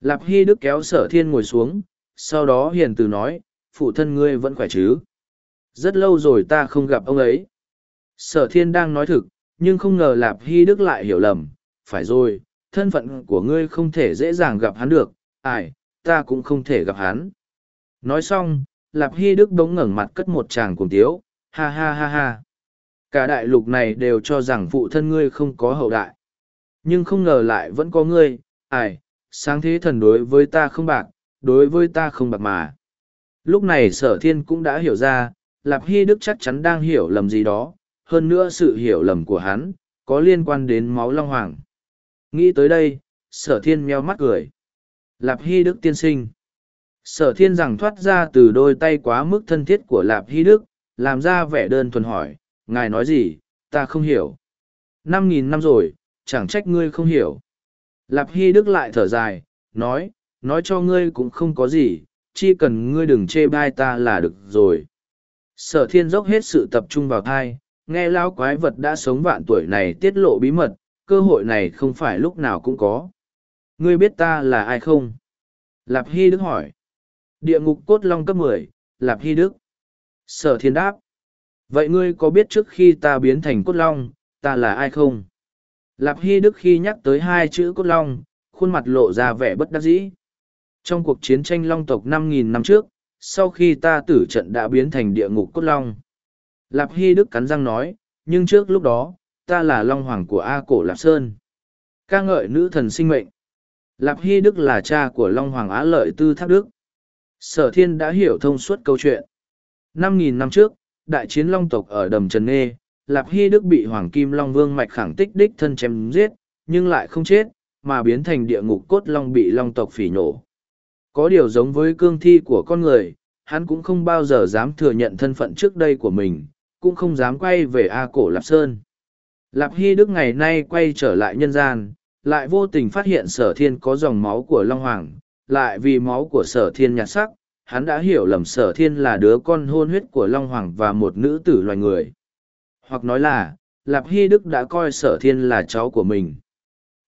Lạp hy đức kéo sở thiên ngồi xuống, sau đó hiền từ nói, phụ thân ngươi vẫn khỏe chứ? Rất lâu rồi ta không gặp ông ấy. Sở thiên đang nói thực, nhưng không ngờ lạp hy đức lại hiểu lầm. Phải rồi, thân phận của ngươi không thể dễ dàng gặp hắn được ải, ta cũng không thể gặp hắn. Nói xong lạp hy đức bỗng ngẩng mặt cất một tràng cùng tiếu ha ha ha ha. Cả đại lục này đều cho rằng phụ thân ngươi không có hậu đại. Nhưng không ngờ lại vẫn có ngươi ải, sáng thế thần đối với ta không bạc đối với ta không bạc mà. Lúc này sở thiên cũng đã hiểu ra lạp hy đức chắc chắn đang hiểu lầm gì đó hơn nữa sự hiểu lầm của hắn có liên quan đến máu long hoàng. Nghĩ tới đây sở thiên meo mắt cười lạp hy đức tiên sinh. Sở thiên rằng thoát ra từ đôi tay quá mức thân thiết của lạp hy đức, làm ra vẻ đơn thuần hỏi, ngài nói gì? Ta không hiểu. Năm nghìn năm rồi, chẳng trách ngươi không hiểu. Lạp hy đức lại thở dài, nói nói cho ngươi cũng không có gì chỉ cần ngươi đừng chê bai ta là được rồi. Sở thiên dốc hết sự tập trung vào thai, nghe lão quái vật đã sống vạn tuổi này tiết lộ bí mật, cơ hội này không phải lúc nào cũng có ngươi biết ta là ai không? Lạp hy đức hỏi. Địa ngục cốt long cấp mười, lạp hy đức. Sở thiên đáp. Vậy ngươi có biết trước khi ta biến thành cốt long, ta là ai không? Lạp hy đức khi nhắc tới hai chữ cốt long, khuôn mặt lộ ra vẻ bất đắc dĩ. Trong cuộc chiến tranh long tộc năm nghìn năm trước, sau khi ta tử trận đã biến thành địa ngục cốt long. Lạp hy đức cắn răng nói, nhưng trước lúc đó, ta là long hoàng của a cổ lạp sơn. Ca ngợi nữ thần sinh mệnh lạp hy đức là cha của long hoàng á lợi tư thác đức. Sở thiên đã hiểu thông suốt câu chuyện. Năm nghìn năm trước đại chiến long tộc ở đầm trần nghê lạp hy đức bị hoàng kim long vương mạch khẳng tích đích thân chém giết nhưng lại không chết mà biến thành địa ngục cốt long bị long tộc phỉ nhổ. Có điều giống với cương thi của con người hắn cũng không bao giờ dám thừa nhận thân phận trước đây của mình cũng không dám quay về A Cổ Lạp Sơn. Lạp Hy Đức ngày nay quay trở lại nhân gian, lại vô tình phát hiện sở thiên có dòng máu của Long Hoàng, lại vì máu của sở thiên nhạt sắc, hắn đã hiểu lầm sở thiên là đứa con hôn huyết của Long Hoàng và một nữ tử loài người. Hoặc nói là, Lạp Hy Đức đã coi sở thiên là cháu của mình.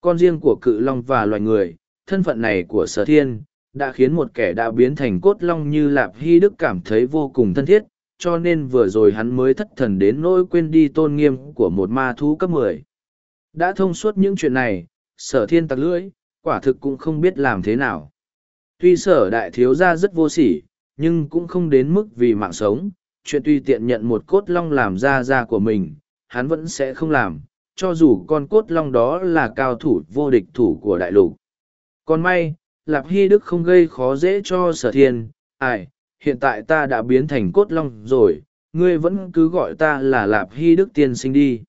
Con riêng của cự Long và loài người, thân phận này của sở thiên, đã khiến một kẻ đã biến thành cốt long như Lạp Hy Đức cảm thấy vô cùng thân thiết, cho nên vừa rồi hắn mới thất thần đến nỗi quên đi tôn nghiêm của một ma thú cấp mười đã thông suốt những chuyện này sở thiên tặc lưỡi quả thực cũng không biết làm thế nào. Tuy sở đại thiếu gia rất vô sỉ nhưng cũng không đến mức vì mạng sống. Chuyện tuy tiện nhận một cốt long làm ra ra của mình hắn vẫn sẽ không làm. Cho dù con cốt long đó là cao thủ vô địch thủ của đại lục. Còn may lạp hy đức không gây khó dễ cho sở thiên. Ai hiện tại ta đã biến thành cốt long rồi, ngươi vẫn cứ gọi ta là Lạp Hy Đức tiên sinh đi.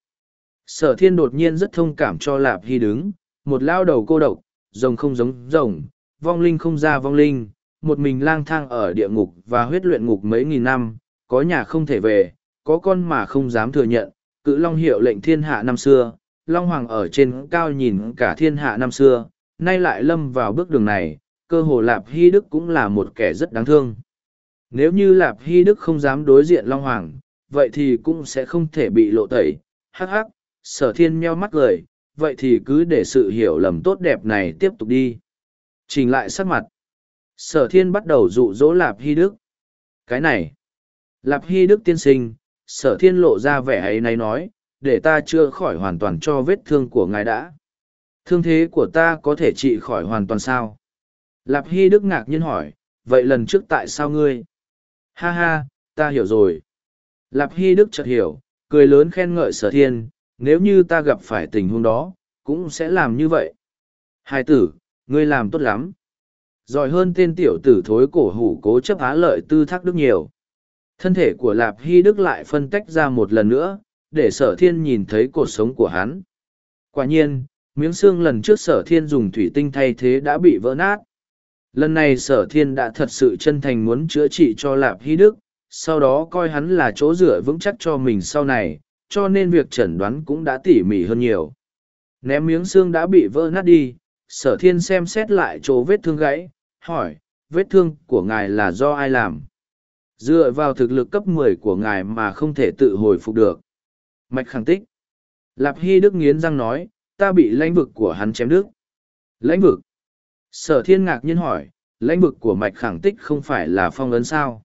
Sở thiên đột nhiên rất thông cảm cho Lạp Hy đứng, một lao đầu cô độc, rồng không giống rồng, vong linh không ra vong linh, một mình lang thang ở địa ngục và huyết luyện ngục mấy nghìn năm, có nhà không thể về, có con mà không dám thừa nhận, cự long hiệu lệnh thiên hạ năm xưa, long hoàng ở trên cao nhìn cả thiên hạ năm xưa, nay lại lâm vào bước đường này, cơ hồ Lạp Hy Đức cũng là một kẻ rất đáng thương. Nếu như lạp hy đức không dám đối diện long hoàng vậy thì cũng sẽ không thể bị lộ tẩy. Hắc hắc sở thiên meo mắt cười vậy thì cứ để sự hiểu lầm tốt đẹp này tiếp tục đi. Chỉnh lại sắc mặt. Sở thiên bắt đầu dụ dỗ lạp hy đức. Cái này. Lạp hy đức tiên sinh sở thiên lộ ra vẻ ấy này nói để ta chưa khỏi hoàn toàn cho vết thương của ngài đã. Thương thế của ta có thể trị khỏi hoàn toàn sao? Lạp hy đức ngạc nhiên hỏi vậy lần trước tại sao ngươi? Ha ha, ta hiểu rồi. Lạp Hy Đức chợt hiểu, cười lớn khen ngợi sở thiên, nếu như ta gặp phải tình huống đó, cũng sẽ làm như vậy. Hai tử, ngươi làm tốt lắm. Giỏi hơn tên tiểu tử thối cổ hủ cố chấp á lợi tư thác đức nhiều. Thân thể của Lạp Hy Đức lại phân tách ra một lần nữa, để sở thiên nhìn thấy cuộc sống của hắn. Quả nhiên, miếng xương lần trước sở thiên dùng thủy tinh thay thế đã bị vỡ nát. Lần này sở thiên đã thật sự chân thành muốn chữa trị cho Lạp Hy Đức, sau đó coi hắn là chỗ dựa vững chắc cho mình sau này, cho nên việc chẩn đoán cũng đã tỉ mỉ hơn nhiều. Ném miếng xương đã bị vỡ nát đi, sở thiên xem xét lại chỗ vết thương gãy, hỏi, vết thương của ngài là do ai làm? Dựa vào thực lực cấp mười của ngài mà không thể tự hồi phục được. Mạch khẳng tích. Lạp Hy Đức nghiến răng nói, ta bị lãnh vực của hắn chém đứt. Lãnh vực. Sở thiên ngạc nhiên hỏi, lãnh vực của mạch khẳng tích không phải là phong ấn sao?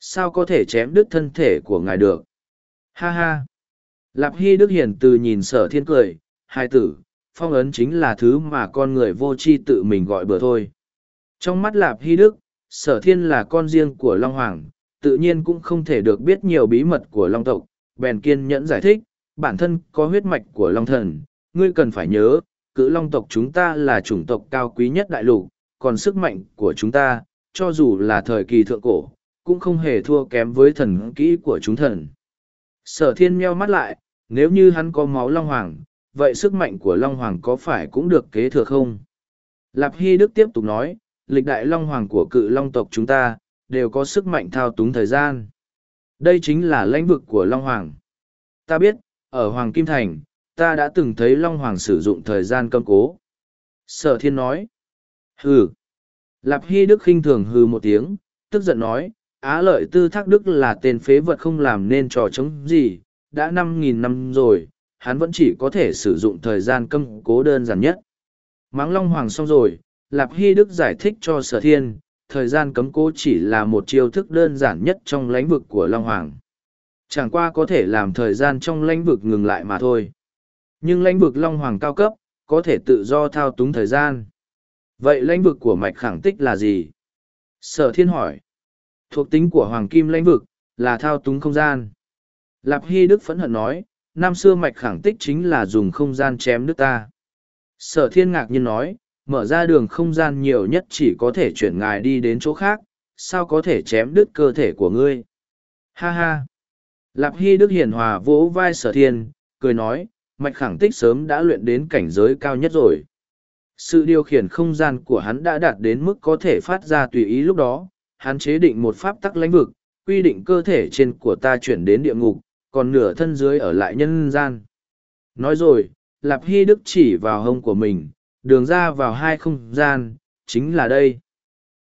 Sao có thể chém đứt thân thể của ngài được? Ha ha! Lạp Hy Đức hiển từ nhìn sở thiên cười, hai tử, phong ấn chính là thứ mà con người vô tri tự mình gọi bừa thôi. Trong mắt Lạp Hy Đức, sở thiên là con riêng của Long Hoàng, tự nhiên cũng không thể được biết nhiều bí mật của Long tộc, bèn kiên nhẫn giải thích, bản thân có huyết mạch của Long thần, ngươi cần phải nhớ, cự Long tộc chúng ta là chủng tộc cao quý nhất đại lục, còn sức mạnh của chúng ta, cho dù là thời kỳ thượng cổ, cũng không hề thua kém với thần kỹ của chúng thần. Sở thiên meo mắt lại, nếu như hắn có máu Long Hoàng, vậy sức mạnh của Long Hoàng có phải cũng được kế thừa không? Lạp Hy Đức tiếp tục nói, lịch đại Long Hoàng của cự Long tộc chúng ta, đều có sức mạnh thao túng thời gian. Đây chính là lãnh vực của Long Hoàng. Ta biết, ở Hoàng Kim Thành, ta đã từng thấy Long Hoàng sử dụng thời gian cầm cố. Sở thiên nói. Hừ. Lạp Hy Đức khinh thường hừ một tiếng, tức giận nói, Á lợi tư thác Đức là tên phế vật không làm nên trò chống gì, đã năm nghìn năm rồi, hắn vẫn chỉ có thể sử dụng thời gian câm cố đơn giản nhất. Máng Long Hoàng xong rồi, Lạp Hy Đức giải thích cho sở thiên, thời gian cấm cố chỉ là một chiêu thức đơn giản nhất trong lãnh vực của Long Hoàng. Chẳng qua có thể làm thời gian trong lãnh vực ngừng lại mà thôi. Nhưng lãnh vực Long Hoàng cao cấp, có thể tự do thao túng thời gian. Vậy lãnh vực của mạch khẳng tích là gì? Sở thiên hỏi. Thuộc tính của Hoàng Kim lãnh vực, là thao túng không gian. Lạp Hy Đức phẫn hận nói, năm xưa mạch khẳng tích chính là dùng không gian chém nước ta. Sở thiên ngạc nhiên nói, mở ra đường không gian nhiều nhất chỉ có thể chuyển ngài đi đến chỗ khác, sao có thể chém đứt cơ thể của ngươi? Ha ha! Lạp Hy Đức hiền hòa vỗ vai sở thiên, cười nói, mạch khẳng tích sớm đã luyện đến cảnh giới cao nhất rồi. Sự điều khiển không gian của hắn đã đạt đến mức có thể phát ra tùy ý lúc đó, hắn chế định một pháp tắc lãnh vực, quy định cơ thể trên của ta chuyển đến địa ngục, còn nửa thân dưới ở lại nhân gian. Nói rồi, Lạp Hy Đức chỉ vào hông của mình, đường ra vào hai không gian, chính là đây.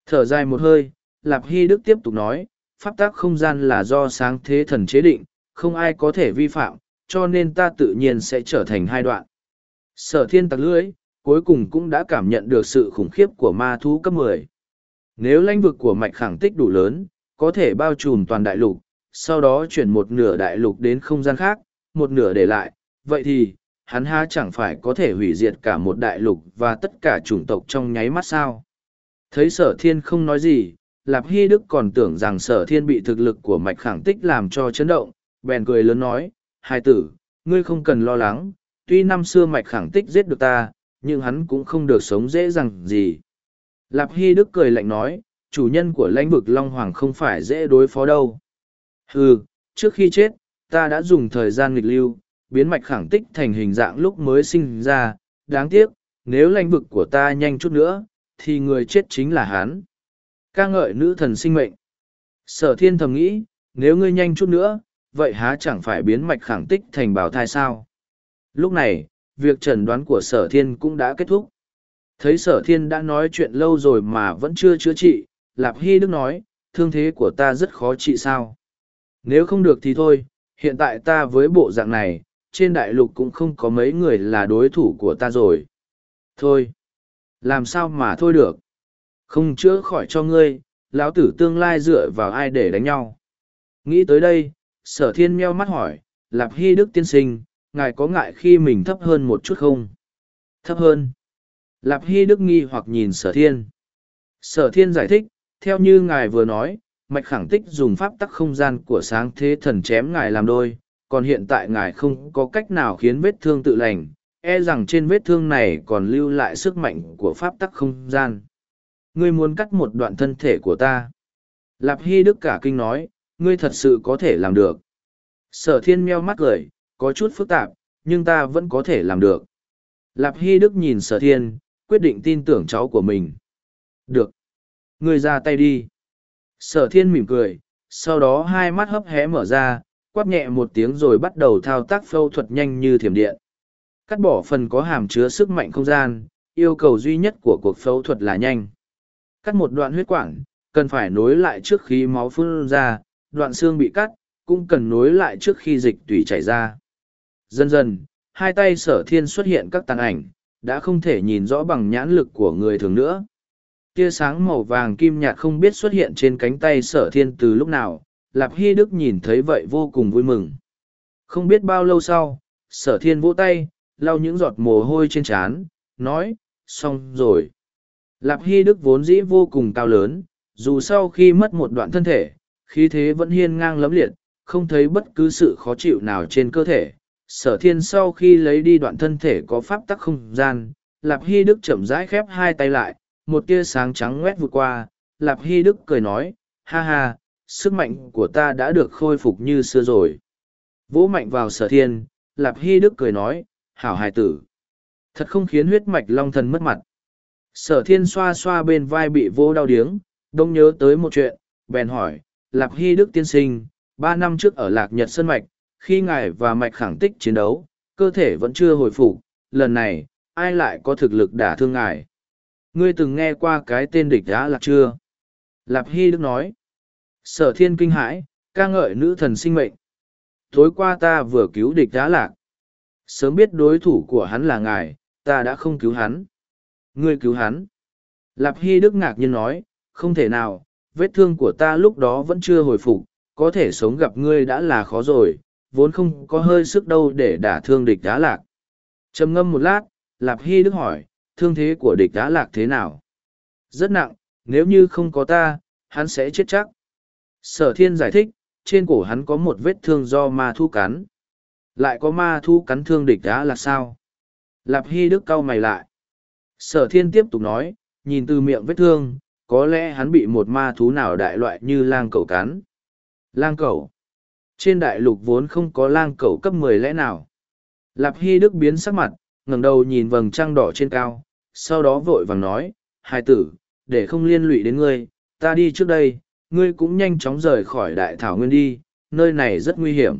Thở dài một hơi, Lạp Hy Đức tiếp tục nói, pháp tắc không gian là do sáng thế thần chế định, không ai có thể vi phạm, cho nên ta tự nhiên sẽ trở thành hai đoạn. Sở thiên tặc lưỡi, cuối cùng cũng đã cảm nhận được sự khủng khiếp của ma thú cấp 10. Nếu lãnh vực của mạch khẳng tích đủ lớn, có thể bao trùm toàn đại lục, sau đó chuyển một nửa đại lục đến không gian khác, một nửa để lại, vậy thì, hắn ha chẳng phải có thể hủy diệt cả một đại lục và tất cả chủng tộc trong nháy mắt sao. Thấy sở thiên không nói gì, Lạp Hy Đức còn tưởng rằng sở thiên bị thực lực của mạch khẳng tích làm cho chấn động, bèn cười lớn nói, hai tử, ngươi không cần lo lắng, tuy năm xưa mạch khẳng tích giết được ta, nhưng hắn cũng không được sống dễ dàng gì. Lạp Hy Đức cười lạnh nói, chủ nhân của lãnh vực Long Hoàng không phải dễ đối phó đâu. Ừ, trước khi chết, ta đã dùng thời gian nghịch lưu, biến mạch khẳng tích thành hình dạng lúc mới sinh ra, đáng tiếc, nếu lãnh vực của ta nhanh chút nữa, thì người chết chính là hắn. ca ngợi nữ thần sinh mệnh. Sở thiên thầm nghĩ, nếu ngươi nhanh chút nữa, vậy há chẳng phải biến mạch khẳng tích thành bào thai sao? Lúc này, việc trần đoán của sở thiên cũng đã kết thúc. Thấy sở thiên đã nói chuyện lâu rồi mà vẫn chưa chữa trị, Lạp Hy Đức nói, thương thế của ta rất khó trị sao. Nếu không được thì thôi, hiện tại ta với bộ dạng này, trên đại lục cũng không có mấy người là đối thủ của ta rồi. Thôi, làm sao mà thôi được. Không chữa khỏi cho ngươi, lão tử tương lai dựa vào ai để đánh nhau. Nghĩ tới đây, sở thiên meo mắt hỏi, Lạp Hy Đức tiên sinh, ngài có ngại khi mình thấp hơn một chút không? Thấp hơn. Lạp Hy Đức nghi hoặc nhìn sở thiên. Sở thiên giải thích, theo như ngài vừa nói, mạch khẳng tích dùng pháp tắc không gian của sáng thế thần chém ngài làm đôi, còn hiện tại ngài không có cách nào khiến vết thương tự lành, e rằng trên vết thương này còn lưu lại sức mạnh của pháp tắc không gian. Ngươi muốn cắt một đoạn thân thể của ta. Lạp Hy Đức cả kinh nói, ngươi thật sự có thể làm được. Sở thiên meo mắt cười, có chút phức tạp, nhưng ta vẫn có thể làm được. Lạp Hy Đức nhìn sở thiên, quyết định tin tưởng cháu của mình. Được. Ngươi ra tay đi. Sở thiên mỉm cười, sau đó hai mắt hấp hé mở ra, quát nhẹ một tiếng rồi bắt đầu thao tác phẫu thuật nhanh như thiểm điện. Cắt bỏ phần có hàm chứa sức mạnh không gian, yêu cầu duy nhất của cuộc phẫu thuật là nhanh. Cắt một đoạn huyết quản, cần phải nối lại trước khi máu phun ra, đoạn xương bị cắt, cũng cần nối lại trước khi dịch tủy chảy ra. Dần dần, hai tay sở thiên xuất hiện các tàn ảnh, đã không thể nhìn rõ bằng nhãn lực của người thường nữa. Tia sáng màu vàng kim nhạt không biết xuất hiện trên cánh tay sở thiên từ lúc nào, Lạp Hy Đức nhìn thấy vậy vô cùng vui mừng. Không biết bao lâu sau, sở thiên vỗ tay, lau những giọt mồ hôi trên trán, nói, xong rồi. Lạp Hy Đức vốn dĩ vô cùng cao lớn, dù sau khi mất một đoạn thân thể, khí thế vẫn hiên ngang lấm liệt, không thấy bất cứ sự khó chịu nào trên cơ thể. Sở thiên sau khi lấy đi đoạn thân thể có pháp tắc không gian, Lạp Hy Đức chậm rãi khép hai tay lại, một tia sáng trắng ngoét vượt qua, Lạp Hy Đức cười nói, ha ha, sức mạnh của ta đã được khôi phục như xưa rồi. Vỗ mạnh vào sở thiên, Lạp Hy Đức cười nói, hảo hài tử. Thật không khiến huyết mạch long thần mất mặt. Sở thiên xoa xoa bên vai bị vô đau điếng, đông nhớ tới một chuyện, bèn hỏi, Lạp Hy Đức tiên sinh, ba năm trước ở Lạc Nhật Sơn Mạch, khi ngài và mạch khẳng tích chiến đấu, cơ thể vẫn chưa hồi phục, lần này, ai lại có thực lực đả thương ngài? Ngươi từng nghe qua cái tên địch đã lạc chưa? Lạp Hy Đức nói. Sở thiên kinh hãi, ca ngợi nữ thần sinh mệnh. Tối qua ta vừa cứu địch đã lạc. Sớm biết đối thủ của hắn là ngài, ta đã không cứu hắn. Ngươi cứu hắn. Lạp Hy Đức ngạc nhiên nói, không thể nào, vết thương của ta lúc đó vẫn chưa hồi phục, có thể sống gặp ngươi đã là khó rồi, vốn không có hơi sức đâu để đả thương địch đá lạc. trầm ngâm một lát, Lạp Hy Đức hỏi, thương thế của địch đá lạc thế nào? Rất nặng, nếu như không có ta, hắn sẽ chết chắc. Sở thiên giải thích, trên cổ hắn có một vết thương do ma thu cắn. Lại có ma thu cắn thương địch đá lạc sao? Lạp Hy Đức cau mày lại. Sở thiên tiếp tục nói, nhìn từ miệng vết thương, có lẽ hắn bị một ma thú nào đại loại như lang cẩu cắn. Lang cẩu. Trên đại lục vốn không có lang cẩu cấp mười lẽ nào. Lạp Hy Đức biến sắc mặt, ngẩng đầu nhìn vầng trăng đỏ trên cao, sau đó vội vàng nói, hai tử, để không liên lụy đến ngươi, ta đi trước đây, ngươi cũng nhanh chóng rời khỏi đại thảo nguyên đi, nơi này rất nguy hiểm.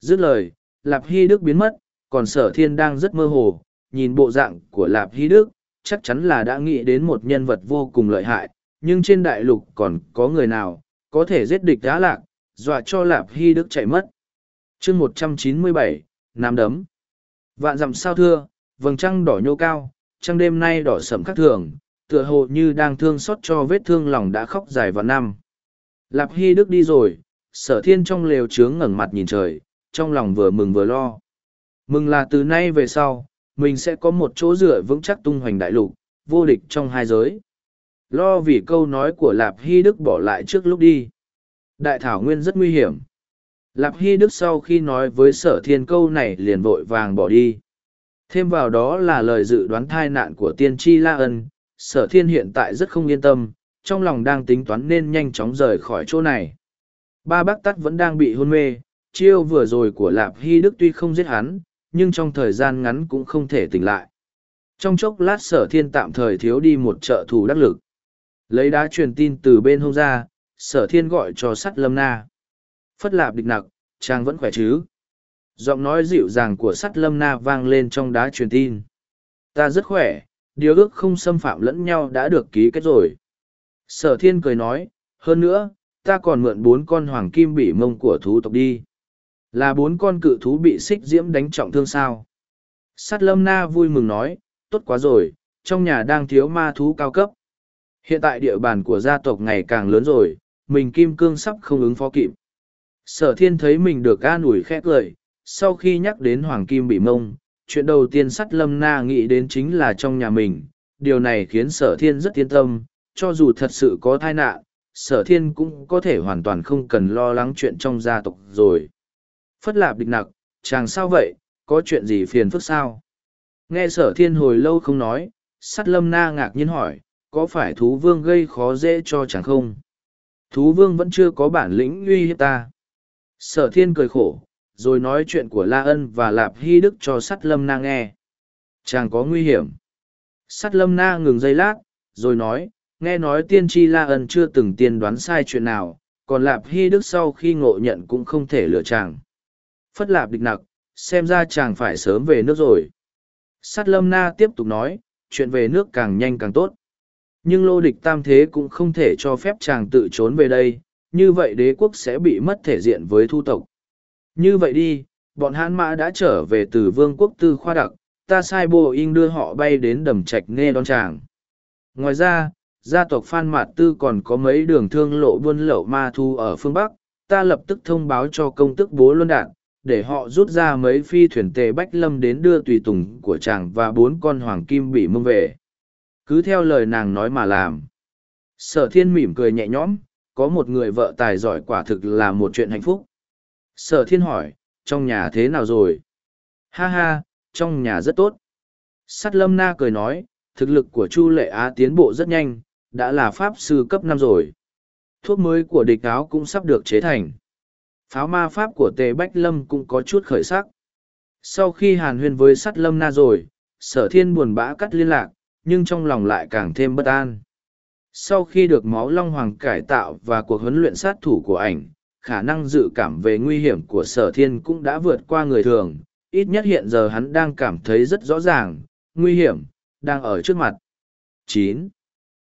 Dứt lời, Lạp Hy Đức biến mất, còn sở thiên đang rất mơ hồ, nhìn bộ dạng của Lạp Hy Đức, chắc chắn là đã nghĩ đến một nhân vật vô cùng lợi hại, nhưng trên đại lục còn có người nào, có thể giết địch đá lạc, dọa cho Lạp Hy Đức chạy mất. chương một trăm chín mươi bảy Nam Đấm Vạn dặm sao thưa, vầng trăng đỏ nhô cao, trăng đêm nay đỏ sẫm khắc thường, tựa hồ như đang thương xót cho vết thương lòng đã khóc dài vào năm. Lạp Hy Đức đi rồi, sở thiên trong lều trướng ngẩng mặt nhìn trời, trong lòng vừa mừng vừa lo. Mừng là từ nay về sau, mình sẽ có một chỗ dựa vững chắc tung hoành đại lục, vô địch trong hai giới. Lo vì câu nói của Lạp Hy Đức bỏ lại trước lúc đi. Đại thảo nguyên rất nguy hiểm. Lạp Hy Đức sau khi nói với sở thiên câu này liền vội vàng bỏ đi. Thêm vào đó là lời dự đoán thai nạn của tiên tri La Ân, sở thiên hiện tại rất không yên tâm, trong lòng đang tính toán nên nhanh chóng rời khỏi chỗ này. Ba bác tắt vẫn đang bị hôn mê, chiêu vừa rồi của Lạp Hy Đức tuy không giết hắn, nhưng trong thời gian ngắn cũng không thể tỉnh lại. Trong chốc lát sở thiên tạm thời thiếu đi một trợ thủ đắc lực. Lấy đá truyền tin từ bên hông ra, sở thiên gọi cho sắt lâm na. Phất lạp địch nặc, chàng vẫn khỏe chứ. Giọng nói dịu dàng của sắt lâm na vang lên trong đá truyền tin. Ta rất khỏe, điều ước không xâm phạm lẫn nhau đã được ký kết rồi. Sở thiên cười nói, hơn nữa, ta còn mượn bốn con hoàng kim bỉ mông của thú tộc đi. Là bốn con cự thú bị xích diễm đánh trọng thương sao. Sát lâm na vui mừng nói, tốt quá rồi, trong nhà đang thiếu ma thú cao cấp. Hiện tại địa bàn của gia tộc ngày càng lớn rồi, mình kim cương sắp không ứng phó kịp. Sở thiên thấy mình được an ủi khẽ cười, sau khi nhắc đến hoàng kim bị mông, chuyện đầu tiên sắt lâm na nghĩ đến chính là trong nhà mình. Điều này khiến sở thiên rất yên tâm, cho dù thật sự có tai nạn, sở thiên cũng có thể hoàn toàn không cần lo lắng chuyện trong gia tộc rồi. Phất lạp địch nặc, chàng sao vậy, có chuyện gì phiền phức sao? Nghe sở thiên hồi lâu không nói, sắt lâm na ngạc nhiên hỏi, có phải thú vương gây khó dễ cho chàng không? Thú vương vẫn chưa có bản lĩnh uy hiếp ta. Sở thiên cười khổ, rồi nói chuyện của La Ân và Lạp Hy Đức cho sắt lâm na nghe. Chàng có nguy hiểm. Sắt lâm na ngừng giây lát, rồi nói, nghe nói tiên tri La Ân chưa từng tiên đoán sai chuyện nào, còn Lạp Hy Đức sau khi ngộ nhận cũng không thể lựa chàng. Phất Lạp địch nặc, xem ra chàng phải sớm về nước rồi. Sát lâm na tiếp tục nói, chuyện về nước càng nhanh càng tốt. Nhưng lô địch tam thế cũng không thể cho phép chàng tự trốn về đây, như vậy đế quốc sẽ bị mất thể diện với thu tộc. Như vậy đi, bọn hãn mã đã trở về từ vương quốc tư khoa đặc, ta sai bộ in đưa họ bay đến đầm trạch nghe đón chàng. Ngoài ra, gia tộc Phan Mạt Tư còn có mấy đường thương lộ buôn lậu ma thu ở phương Bắc, ta lập tức thông báo cho công tức bố luân đạn, để họ rút ra mấy phi thuyền tề bách lâm đến đưa tùy tùng của chàng và bốn con hoàng kim bị mông về cứ theo lời nàng nói mà làm. Sở thiên mỉm cười nhẹ nhõm, có một người vợ tài giỏi quả thực là một chuyện hạnh phúc. Sở thiên hỏi, trong nhà thế nào rồi? Ha ha, trong nhà rất tốt. Sắt lâm na cười nói, thực lực của chu lệ á tiến bộ rất nhanh, đã là pháp sư cấp năm rồi. Thuốc mới của địch áo cũng sắp được chế thành. Pháo ma pháp của tề bách lâm cũng có chút khởi sắc. Sau khi hàn huyên với sắt lâm na rồi, sở thiên buồn bã cắt liên lạc nhưng trong lòng lại càng thêm bất an. Sau khi được máu long hoàng cải tạo và cuộc huấn luyện sát thủ của ảnh khả năng dự cảm về nguy hiểm của sở thiên cũng đã vượt qua người thường. Ít nhất hiện giờ hắn đang cảm thấy rất rõ ràng nguy hiểm đang ở trước mặt. Chín.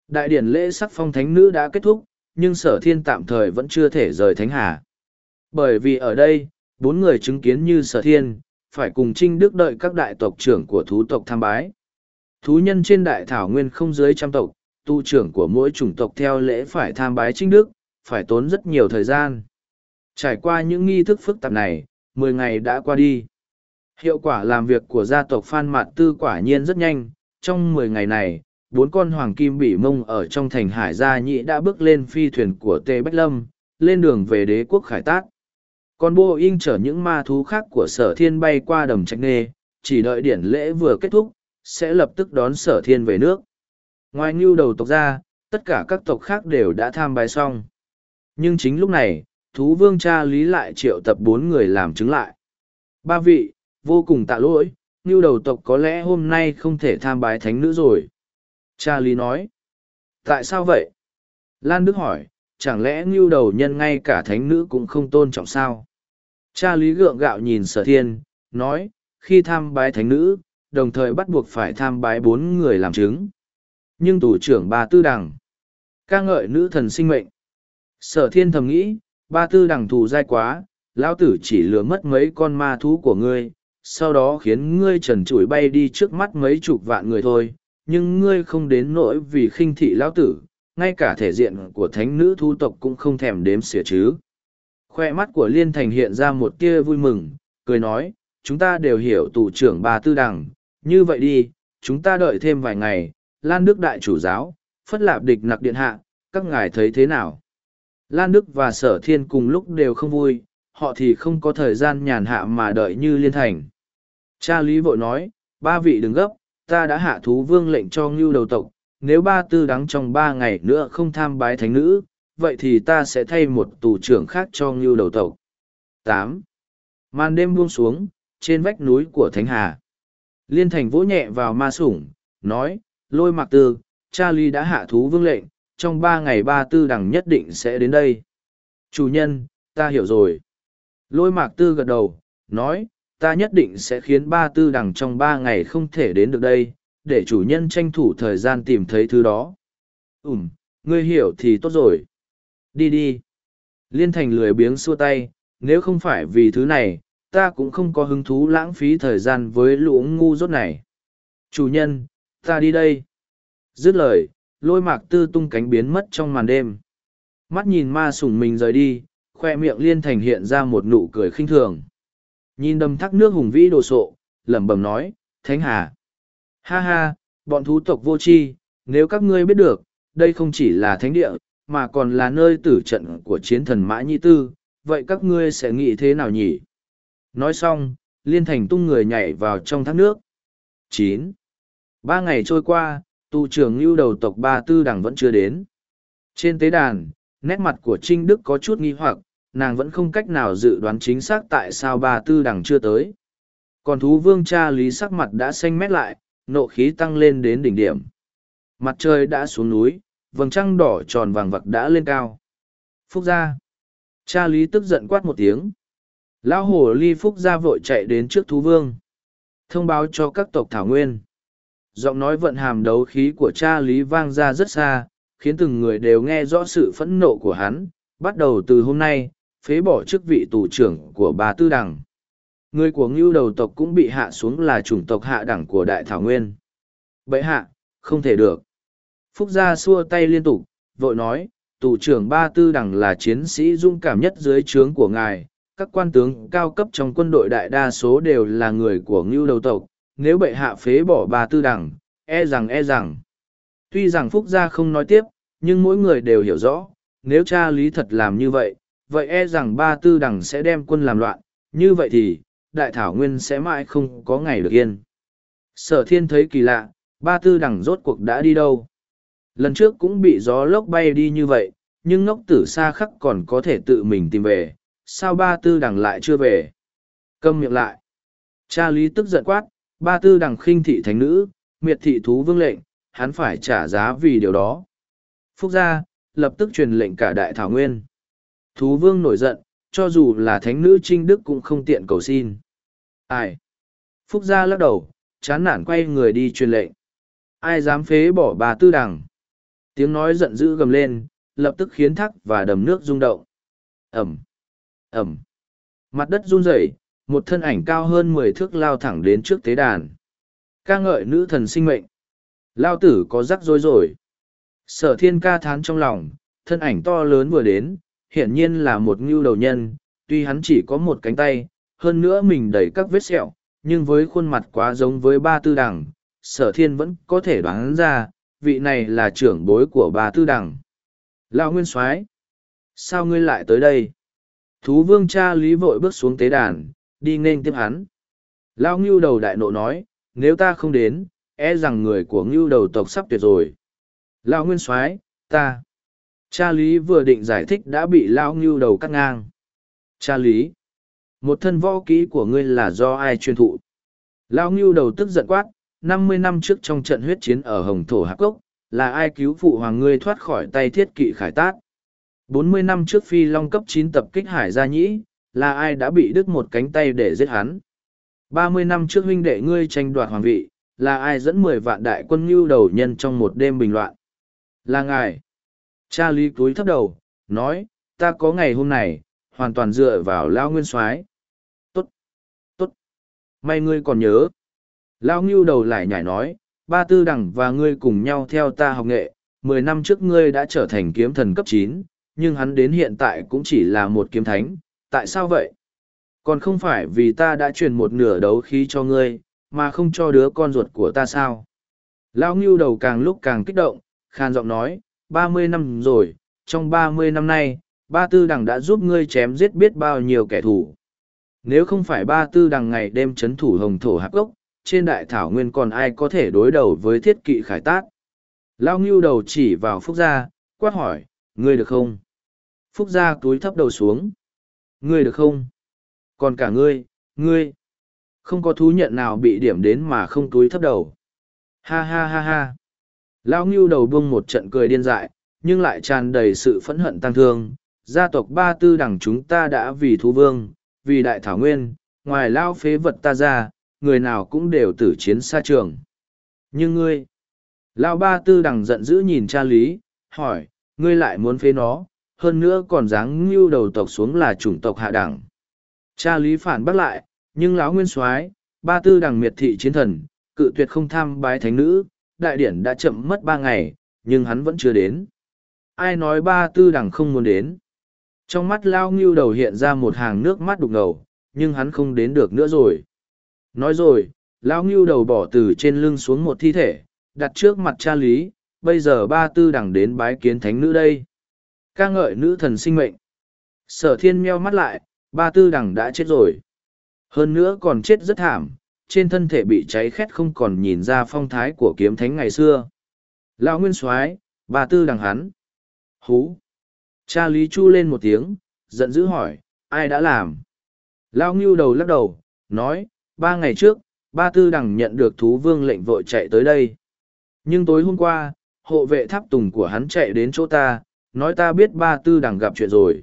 Đại điển lễ sắc phong thánh nữ đã kết thúc nhưng sở thiên tạm thời vẫn chưa thể rời thánh hà. Bởi vì ở đây, bốn người chứng kiến như sở thiên, phải cùng trinh đức đợi các đại tộc trưởng của thú tộc tham bái. Thú nhân trên đại thảo nguyên không dưới trăm tộc, tu trưởng của mỗi chủng tộc theo lễ phải tham bái trinh đức, phải tốn rất nhiều thời gian. Trải qua những nghi thức phức tạp này, mười ngày đã qua đi. Hiệu quả làm việc của gia tộc Phan Mạt Tư quả nhiên rất nhanh, trong mười ngày này, bốn con hoàng kim bị mông ở trong thành Hải Gia Nhị đã bước lên phi thuyền của Tê Bách Lâm, lên đường về đế quốc Khải Tát. Còn Boeing chở những ma thú khác của sở thiên bay qua đầm trạch nê, chỉ đợi điển lễ vừa kết thúc, sẽ lập tức đón sở thiên về nước. Ngoài ngưu đầu tộc ra, tất cả các tộc khác đều đã tham bài xong. Nhưng chính lúc này, thú vương cha lý lại triệu tập bốn người làm chứng lại. Ba vị, vô cùng tạ lỗi, ngưu đầu tộc có lẽ hôm nay không thể tham bái thánh nữ rồi. Cha lý nói. Tại sao vậy? Lan Đức hỏi, chẳng lẽ ngưu đầu nhân ngay cả thánh nữ cũng không tôn trọng sao? Cha Lý gượng gạo nhìn sở thiên, nói, khi tham bái thánh nữ, đồng thời bắt buộc phải tham bái bốn người làm chứng. Nhưng tù trưởng ba tư đằng, ca ngợi nữ thần sinh mệnh. Sở thiên thầm nghĩ, ba tư đằng thù dai quá, lão tử chỉ lừa mất mấy con ma thú của ngươi, sau đó khiến ngươi trần trụi bay đi trước mắt mấy chục vạn người thôi, nhưng ngươi không đến nỗi vì khinh thị lão tử, ngay cả thể diện của thánh nữ thu tộc cũng không thèm đếm xỉa chứ. Khoe mắt của Liên Thành hiện ra một tia vui mừng, cười nói, chúng ta đều hiểu tù trưởng bà tư đằng, như vậy đi, chúng ta đợi thêm vài ngày, Lan Đức Đại chủ giáo, Phất Lạp Địch Nặc Điện Hạ, các ngài thấy thế nào? Lan Đức và Sở Thiên cùng lúc đều không vui, họ thì không có thời gian nhàn hạ mà đợi như Liên Thành. Cha Lý vội nói, ba vị đừng gấp, ta đã hạ thú vương lệnh cho ngưu đầu tộc, nếu ba tư đắng trong ba ngày nữa không tham bái thánh nữ, vậy thì ta sẽ thay một tù trưởng khác cho ngưu đầu tộc. tám Màn đêm buông xuống, trên vách núi của Thánh Hà. Liên thành vỗ nhẹ vào ma sủng, nói, lôi mạc tư, Charlie đã hạ thú vương lệnh, trong ba ngày ba tư đằng nhất định sẽ đến đây. Chủ nhân, ta hiểu rồi. Lôi mạc tư gật đầu, nói, ta nhất định sẽ khiến ba tư đằng trong ba ngày không thể đến được đây, để chủ nhân tranh thủ thời gian tìm thấy thứ đó. Ừm, ngươi hiểu thì tốt rồi. Đi đi. Liên thành lười biếng xua tay, nếu không phải vì thứ này, ta cũng không có hứng thú lãng phí thời gian với lũ ngu dốt này. Chủ nhân, ta đi đây. Dứt lời, lôi mạc tư tung cánh biến mất trong màn đêm. Mắt nhìn ma sủng mình rời đi, khoe miệng liên thành hiện ra một nụ cười khinh thường. Nhìn đầm thác nước hùng vĩ đồ sộ, lẩm bẩm nói, Thánh Hà. Ha ha, bọn thú tộc vô tri, nếu các ngươi biết được, đây không chỉ là thánh địa, mà còn là nơi tử trận của chiến thần Mã Nhĩ Tư, vậy các ngươi sẽ nghĩ thế nào nhỉ? Nói xong, Liên Thành tung người nhảy vào trong thác nước. chín. Ba ngày trôi qua tù trưởng lưu đầu tộc ba tư đằng vẫn chưa đến. Trên tế đàn nét mặt của trinh đức có chút nghi hoặc nàng vẫn không cách nào dự đoán chính xác tại sao ba tư đằng chưa tới. Còn thú vương cha lý sắc mặt đã xanh mét lại nộ khí tăng lên đến đỉnh điểm. Mặt trời đã xuống núi vầng trăng đỏ tròn vàng vặc đã lên cao. Phúc gia. Cha lý tức giận quát một tiếng lão hổ ly phúc gia vội chạy đến trước thú vương. Thông báo cho các tộc thảo nguyên. Giọng nói vận hàm đấu khí của cha lý vang ra rất xa, khiến từng người đều nghe rõ sự phẫn nộ của hắn. Bắt đầu từ hôm nay, phế bỏ chức vị tù trưởng của bà tư đằng. Người của ngưu đầu tộc cũng bị hạ xuống là chủng tộc hạ đẳng của đại thảo nguyên. Bệ hạ, không thể được. Phúc gia xua tay liên tục, vội nói, tù trưởng ba tư đằng là chiến sĩ dũng cảm nhất dưới trướng của ngài các quan tướng cao cấp trong quân đội đại đa số đều là người của ngưu đầu tộc, nếu bệ hạ phế bỏ ba tư đẳng e rằng e rằng. Tuy rằng phúc gia không nói tiếp, nhưng mỗi người đều hiểu rõ, nếu cha lý thật làm như vậy vậy e rằng ba tư đẳng sẽ đem quân làm loạn, như vậy thì, đại thảo nguyên sẽ mãi không có ngày được yên. Sở thiên thấy kỳ lạ ba tư đẳng rốt cuộc đã đi đâu? Lần trước cũng bị gió lốc bay đi như vậy, nhưng ngốc tử xa khắc còn có thể tự mình tìm về sao ba tư đằng lại chưa về? Câm miệng lại. Cha lý tức giận quát, ba tư đằng khinh thị thánh nữ, miệt thị thú vương lệnh, hắn phải trả giá vì điều đó. Phúc gia, lập tức truyền lệnh cả đại thảo nguyên. Thú vương nổi giận, cho dù là thánh nữ trinh đức cũng không tiện cầu xin. Ai? Phúc gia lắc đầu, chán nản quay người đi truyền lệnh. Ai dám phế bỏ bà tư đằng? Tiếng nói giận dữ gầm lên, lập tức khiến thắc và đầm nước rung động. Ẩm ẩm. Mặt đất run rẩy, một thân ảnh cao hơn mười thước lao thẳng đến trước tế đàn. Ca ngợi nữ thần sinh mệnh. Lao tử có rắc rối rồi. Sở thiên ca thán trong lòng, thân ảnh to lớn vừa đến, hiển nhiên là một ngưu đầu nhân, tuy hắn chỉ có một cánh tay, hơn nữa mình đầy các vết sẹo, nhưng với khuôn mặt quá giống với ba tư đằng sở thiên vẫn có thể đoán ra, vị này là trưởng bối của ba tư đằng lão nguyên soái, sao ngươi lại tới đây? Thú vương cha lý vội bước xuống tế đàn, đi nên tiếp hắn. Lão ngưu đầu đại nộ nói, nếu ta không đến e rằng người của ngưu đầu tộc sắp tuyệt rồi. Lão nguyên soái, ta. Cha lý vừa định giải thích đã bị lão ngưu đầu cắt ngang. Cha lý, một thân võ kỹ của ngươi là do ai truyền thụ? Lão ngưu đầu tức giận quát, năm mươi năm trước trong trận huyết chiến ở hồng thổ hạc cốc, là ai cứu phụ hoàng ngươi thoát khỏi tay thiết kỵ khải tát? Bốn mươi năm trước phi long cấp chín tập kích hải gia nhĩ, là ai đã bị đứt một cánh tay để giết hắn? Ba mươi năm trước huynh đệ ngươi tranh đoạt hoàng vị, là ai dẫn mười vạn đại quân ngưu đầu nhân trong một đêm bình loạn? Là ngài. Cha lý cúi thấp đầu, nói, ta có ngày hôm này hoàn toàn dựa vào lao nguyên soái. Tốt tốt. May ngươi còn nhớ. Lao ngưu đầu lại nhảy nói, ba tư đẳng và ngươi cùng nhau theo ta học nghệ, mười năm trước ngươi đã trở thành kiếm thần cấp chín nhưng hắn đến hiện tại cũng chỉ là một kiếm thánh, tại sao vậy? Còn không phải vì ta đã truyền một nửa đấu khí cho ngươi, mà không cho đứa con ruột của ta sao? Lao ngưu đầu càng lúc càng kích động, khan giọng nói, ba mươi năm rồi, trong ba mươi năm nay, ba tư đằng đã giúp ngươi chém giết biết bao nhiêu kẻ thù. Nếu không phải ba tư đằng ngày đêm chấn thủ hồng thổ hạc gốc trên đại thảo nguyên còn ai có thể đối đầu với thiết kỵ khải tác lao ngưu đầu chỉ vào phúc gia, quát hỏi, ngươi được không? Phúc gia túi thấp đầu xuống. Ngươi được không? Còn cả ngươi ngươi. Không có thú nhận nào bị điểm đến mà không túi thấp đầu. Ha ha ha ha. Lao ngưu đầu buông một trận cười điên dại, nhưng lại tràn đầy sự phẫn hận tăng thương. Gia tộc ba tư đẳng chúng ta đã vì thú vương, vì đại thảo nguyên, ngoài lao phế vật ta ra, người nào cũng đều tử chiến xa trường. Nhưng ngươi lao ba tư đằng giận dữ nhìn cha lý, hỏi, ngươi lại muốn phế nó hơn nữa còn dáng ngưu đầu tộc xuống là chủng tộc hạ đẳng. Cha lý phản bắt lại, nhưng lão nguyên soái, ba tư đằng miệt thị chiến thần, cự tuyệt không tham bái thánh nữ, đại điển đã chậm mất ba ngày, nhưng hắn vẫn chưa đến. Ai nói ba tư đằng không muốn đến? Trong mắt lao ngưu đầu hiện ra một hàng nước mắt đục ngầu, nhưng hắn không đến được nữa rồi. Nói rồi lao ngưu đầu bỏ từ trên lưng xuống một thi thể, đặt trước mặt cha lý, bây giờ ba tư đằng đến bái kiến thánh nữ đây ca ngợi nữ thần sinh mệnh sở thiên meo mắt lại ba tư đằng đã chết rồi hơn nữa còn chết rất thảm trên thân thể bị cháy khét không còn nhìn ra phong thái của kiếm thánh ngày xưa. Lão Nguyên Soái, ba tư đằng hắn. Hú. Cha Lý Chu lên một tiếng, giận dữ hỏi, ai đã làm? Lão Ngưu đầu lắc đầu, nói, ba ngày trước, ba tư đằng nhận được thú vương lệnh vội chạy tới đây. Nhưng tối hôm qua, hộ vệ tháp tùng của hắn chạy đến chỗ ta, nói ta biết ba tư đằng gặp chuyện rồi.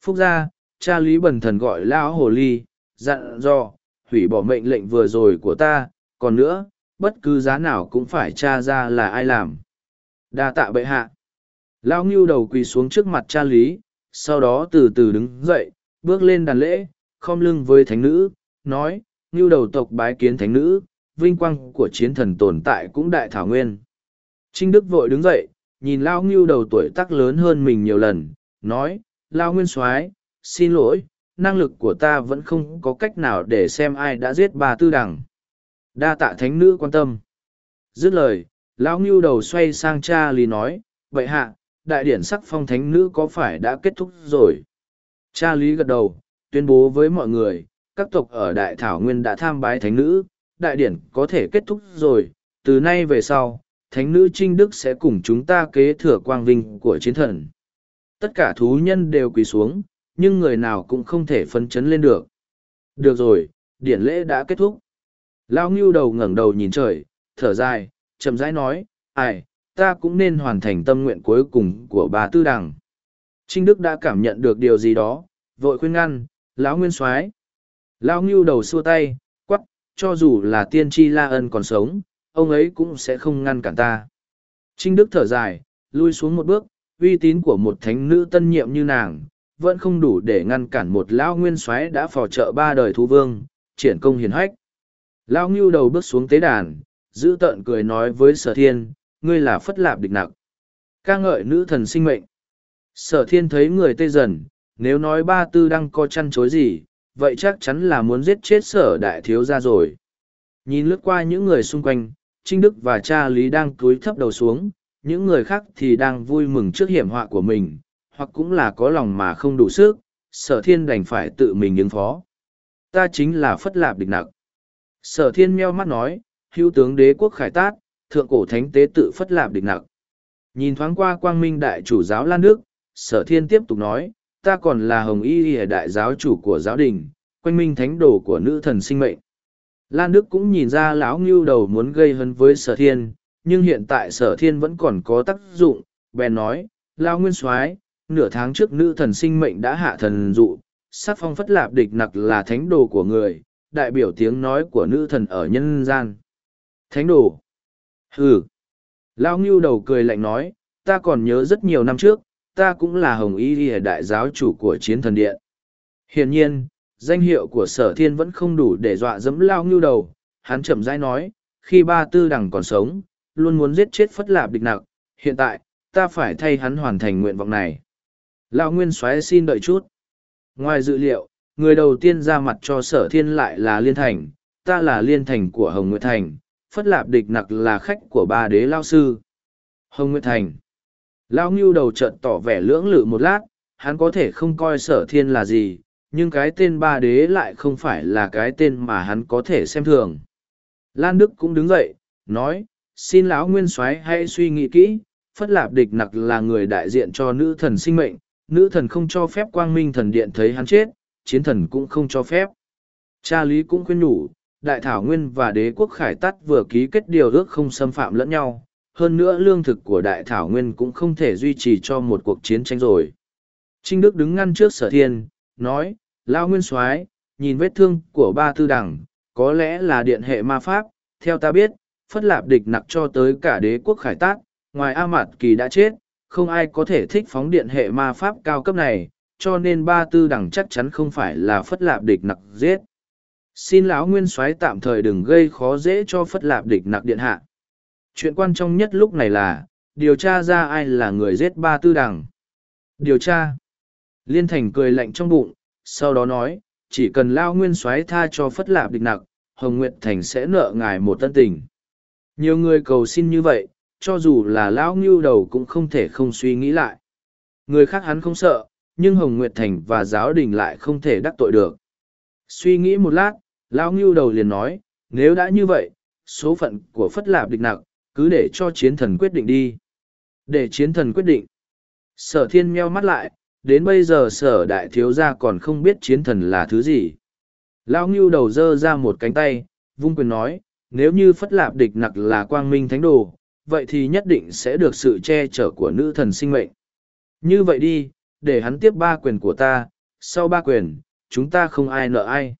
Phúc gia cha Lý Bần Thần gọi Lão Hồ Ly, dặn dò, hủy bỏ mệnh lệnh vừa rồi của ta, còn nữa, bất cứ giá nào cũng phải tra ra là ai làm. đa tạ bệ hạ. Lao ngưu đầu quỳ xuống trước mặt cha lý, sau đó từ từ đứng dậy, bước lên đàn lễ, khom lưng với thánh nữ, nói, ngưu đầu tộc bái kiến thánh nữ, vinh quang của chiến thần tồn tại cũng đại thảo nguyên. Trinh Đức vội đứng dậy, nhìn Lao ngưu đầu tuổi tác lớn hơn mình nhiều lần, nói, Lao nguyên soái xin lỗi, năng lực của ta vẫn không có cách nào để xem ai đã giết bà tư đằng. Đa tạ thánh nữ quan tâm. Dứt lời, lão ngưu đầu xoay sang cha lý nói, vậy hạ, đại điển sắc phong thánh nữ có phải đã kết thúc rồi? Cha lý gật đầu, tuyên bố với mọi người, các tộc ở đại thảo nguyên đã tham bái thánh nữ, đại điển có thể kết thúc rồi, từ nay về sau, thánh nữ trinh đức sẽ cùng chúng ta kế thừa quang vinh của chiến thần. Tất cả thú nhân đều quỳ xuống, nhưng người nào cũng không thể phân chấn lên được. Được rồi, điển lễ đã kết thúc. Lao ngưu đầu ngẩng đầu nhìn trời, thở dài, chậm rãi nói, ai, ta cũng nên hoàn thành tâm nguyện cuối cùng của bà Tư Đằng. Trinh Đức đã cảm nhận được điều gì đó, vội khuyên ngăn, lão nguyên soái Lão ngưu đầu xua tay, quắc, cho dù là tiên tri la ân còn sống, ông ấy cũng sẽ không ngăn cản ta. Trinh Đức thở dài, lui xuống một bước, uy tín của một thánh nữ tân nhiệm như nàng, vẫn không đủ để ngăn cản một lão nguyên soái đã phò trợ ba đời thú vương, triển công hiền hách. Lão ngưu đầu bước xuống tế đàn, giữ tợn cười nói với sở thiên, ngươi là phất lạp địch nặc. ca ngợi nữ thần sinh mệnh. Sở thiên thấy người tê dần, nếu nói ba tư đang có chăn chối gì, vậy chắc chắn là muốn giết chết sở đại thiếu ra rồi. Nhìn lướt qua những người xung quanh, Trinh Đức và cha Lý đang cúi thấp đầu xuống, những người khác thì đang vui mừng trước hiểm họa của mình, hoặc cũng là có lòng mà không đủ sức, sở thiên đành phải tự mình ứng phó. Ta chính là phất lạp địch nặc. Sở thiên meo mắt nói, hữu tướng đế quốc khải tát, thượng cổ thánh tế tự phất lạp địch nặc. Nhìn thoáng qua quang minh đại chủ giáo Lan Đức, sở thiên tiếp tục nói, ta còn là hồng y y đại giáo chủ của giáo đình, quanh minh thánh đồ của nữ thần sinh mệnh. Lan Đức cũng nhìn ra lão ngưu đầu muốn gây hấn với sở thiên, nhưng hiện tại sở thiên vẫn còn có tác dụng, bèn nói, lão nguyên soái nửa tháng trước nữ thần sinh mệnh đã hạ thần dụ, sát phong phất lạp địch nặc là thánh đồ của người, đại biểu tiếng nói của nữ thần ở nhân gian. Thánh đồ. Hừ. Lao Ngưu đầu cười lạnh nói, ta còn nhớ rất nhiều năm trước, ta cũng là Hồng Y Ghi đại giáo chủ của chiến thần điện. Hiển nhiên, danh hiệu của sở thiên vẫn không đủ để dọa dẫm Lao Ngưu đầu, hắn chậm rãi nói, khi ba tư đằng còn sống, luôn muốn giết chết phất lạp địch nặc, hiện tại, ta phải thay hắn hoàn thành nguyện vọng này. Lao Nguyên xoáy xin đợi chút. Ngoài dự liệu, người đầu tiên ra mặt cho sở thiên lại là Liên Thành, ta là Liên Thành của Hồng Nguyệt Thành, Phất Lạp Địch Nặc là khách của ba đế Lao Sư. Hồng Nguyệt Thành. Lao Ngưu đầu trận tỏ vẻ lưỡng lự một lát, hắn có thể không coi sở thiên là gì, nhưng cái tên ba đế lại không phải là cái tên mà hắn có thể xem thường. Lan Đức cũng đứng dậy, nói, xin lão nguyên soái hãy suy nghĩ kỹ, Phất Lạp Địch Nặc là người đại diện cho nữ thần sinh mệnh, nữ thần không cho phép quang minh thần điện thấy hắn chết, chiến thần cũng không cho phép. Cha Lý cũng khuyên nhủ, Đại Thảo Nguyên và đế quốc Khải Tắt vừa ký kết điều ước không xâm phạm lẫn nhau, hơn nữa lương thực của Đại Thảo Nguyên cũng không thể duy trì cho một cuộc chiến tranh rồi. Trinh Đức đứng ngăn trước sở thiên, nói, Lao Nguyên soái nhìn vết thương của ba tư đẳng, có lẽ là điện hệ ma pháp, theo ta biết, phất lạp địch nặc cho tới cả đế quốc Khải Tát, ngoài A Mạt Kỳ đã chết, không ai có thể thích phóng điện hệ ma pháp cao cấp này, cho nên ba tư đẳng chắc chắn không phải là phất lạp địch nặc giết. Xin lão nguyên soái tạm thời đừng gây khó dễ cho phất lạp địch nặc điện hạ. Chuyện quan trọng nhất lúc này là, điều tra ra ai là người giết ba tư đẳng. Điều tra. Liên thành cười lạnh trong bụng, sau đó nói, chỉ cần lao nguyên soái tha cho phất lạp địch nặc, Hồng Nguyệt Thành sẽ nợ ngài một tân tình. Nhiều người cầu xin như vậy, cho dù là lão ngưu đầu cũng không thể không suy nghĩ lại. Người khác hắn không sợ, nhưng Hồng Nguyệt Thành và giáo đình lại không thể đắc tội được. Suy nghĩ một lát, lão ngưu đầu liền nói, Nếu đã như vậy, số phận của Phất Lạp địch nặc, cứ để cho chiến thần quyết định đi. Để chiến thần quyết định. Sở thiên meo mắt lại, đến bây giờ sở đại thiếu gia còn không biết chiến thần là thứ gì. Lao ngưu đầu dơ ra một cánh tay, vung quyền nói, nếu như Phất Lạp địch nặc là quang minh thánh đồ, vậy thì nhất định sẽ được sự che chở của nữ thần sinh mệnh. Như vậy đi, để hắn tiếp ba quyền của ta, sau ba quyền, chúng ta không ai nợ ai.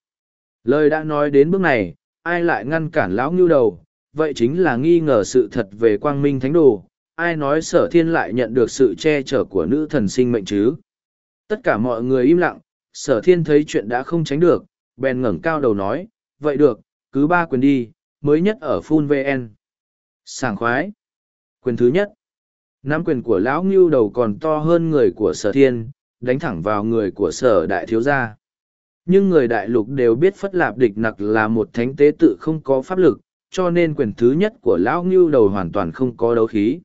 Lời đã nói đến bước này, ai lại ngăn cản lão ngưu đầu, vậy chính là nghi ngờ sự thật về quang minh thánh đồ, ai nói sở thiên lại nhận được sự che chở của nữ thần sinh mệnh chứ. Tất cả mọi người im lặng, sở thiên thấy chuyện đã không tránh được, bèn ngẩng cao đầu nói, vậy được, cứ ba quyền đi, mới nhất ở Full VN. Sảng khoái. Quyền thứ nhất. Nắm quyền của lão ngưu đầu còn to hơn người của sở thiên, đánh thẳng vào người của sở đại thiếu gia. Nhưng người đại lục đều biết Phất Lạp Địch Nặc là một thánh tế tự không có pháp lực, cho nên quyền thứ nhất của lão ngưu đầu hoàn toàn không có đấu khí.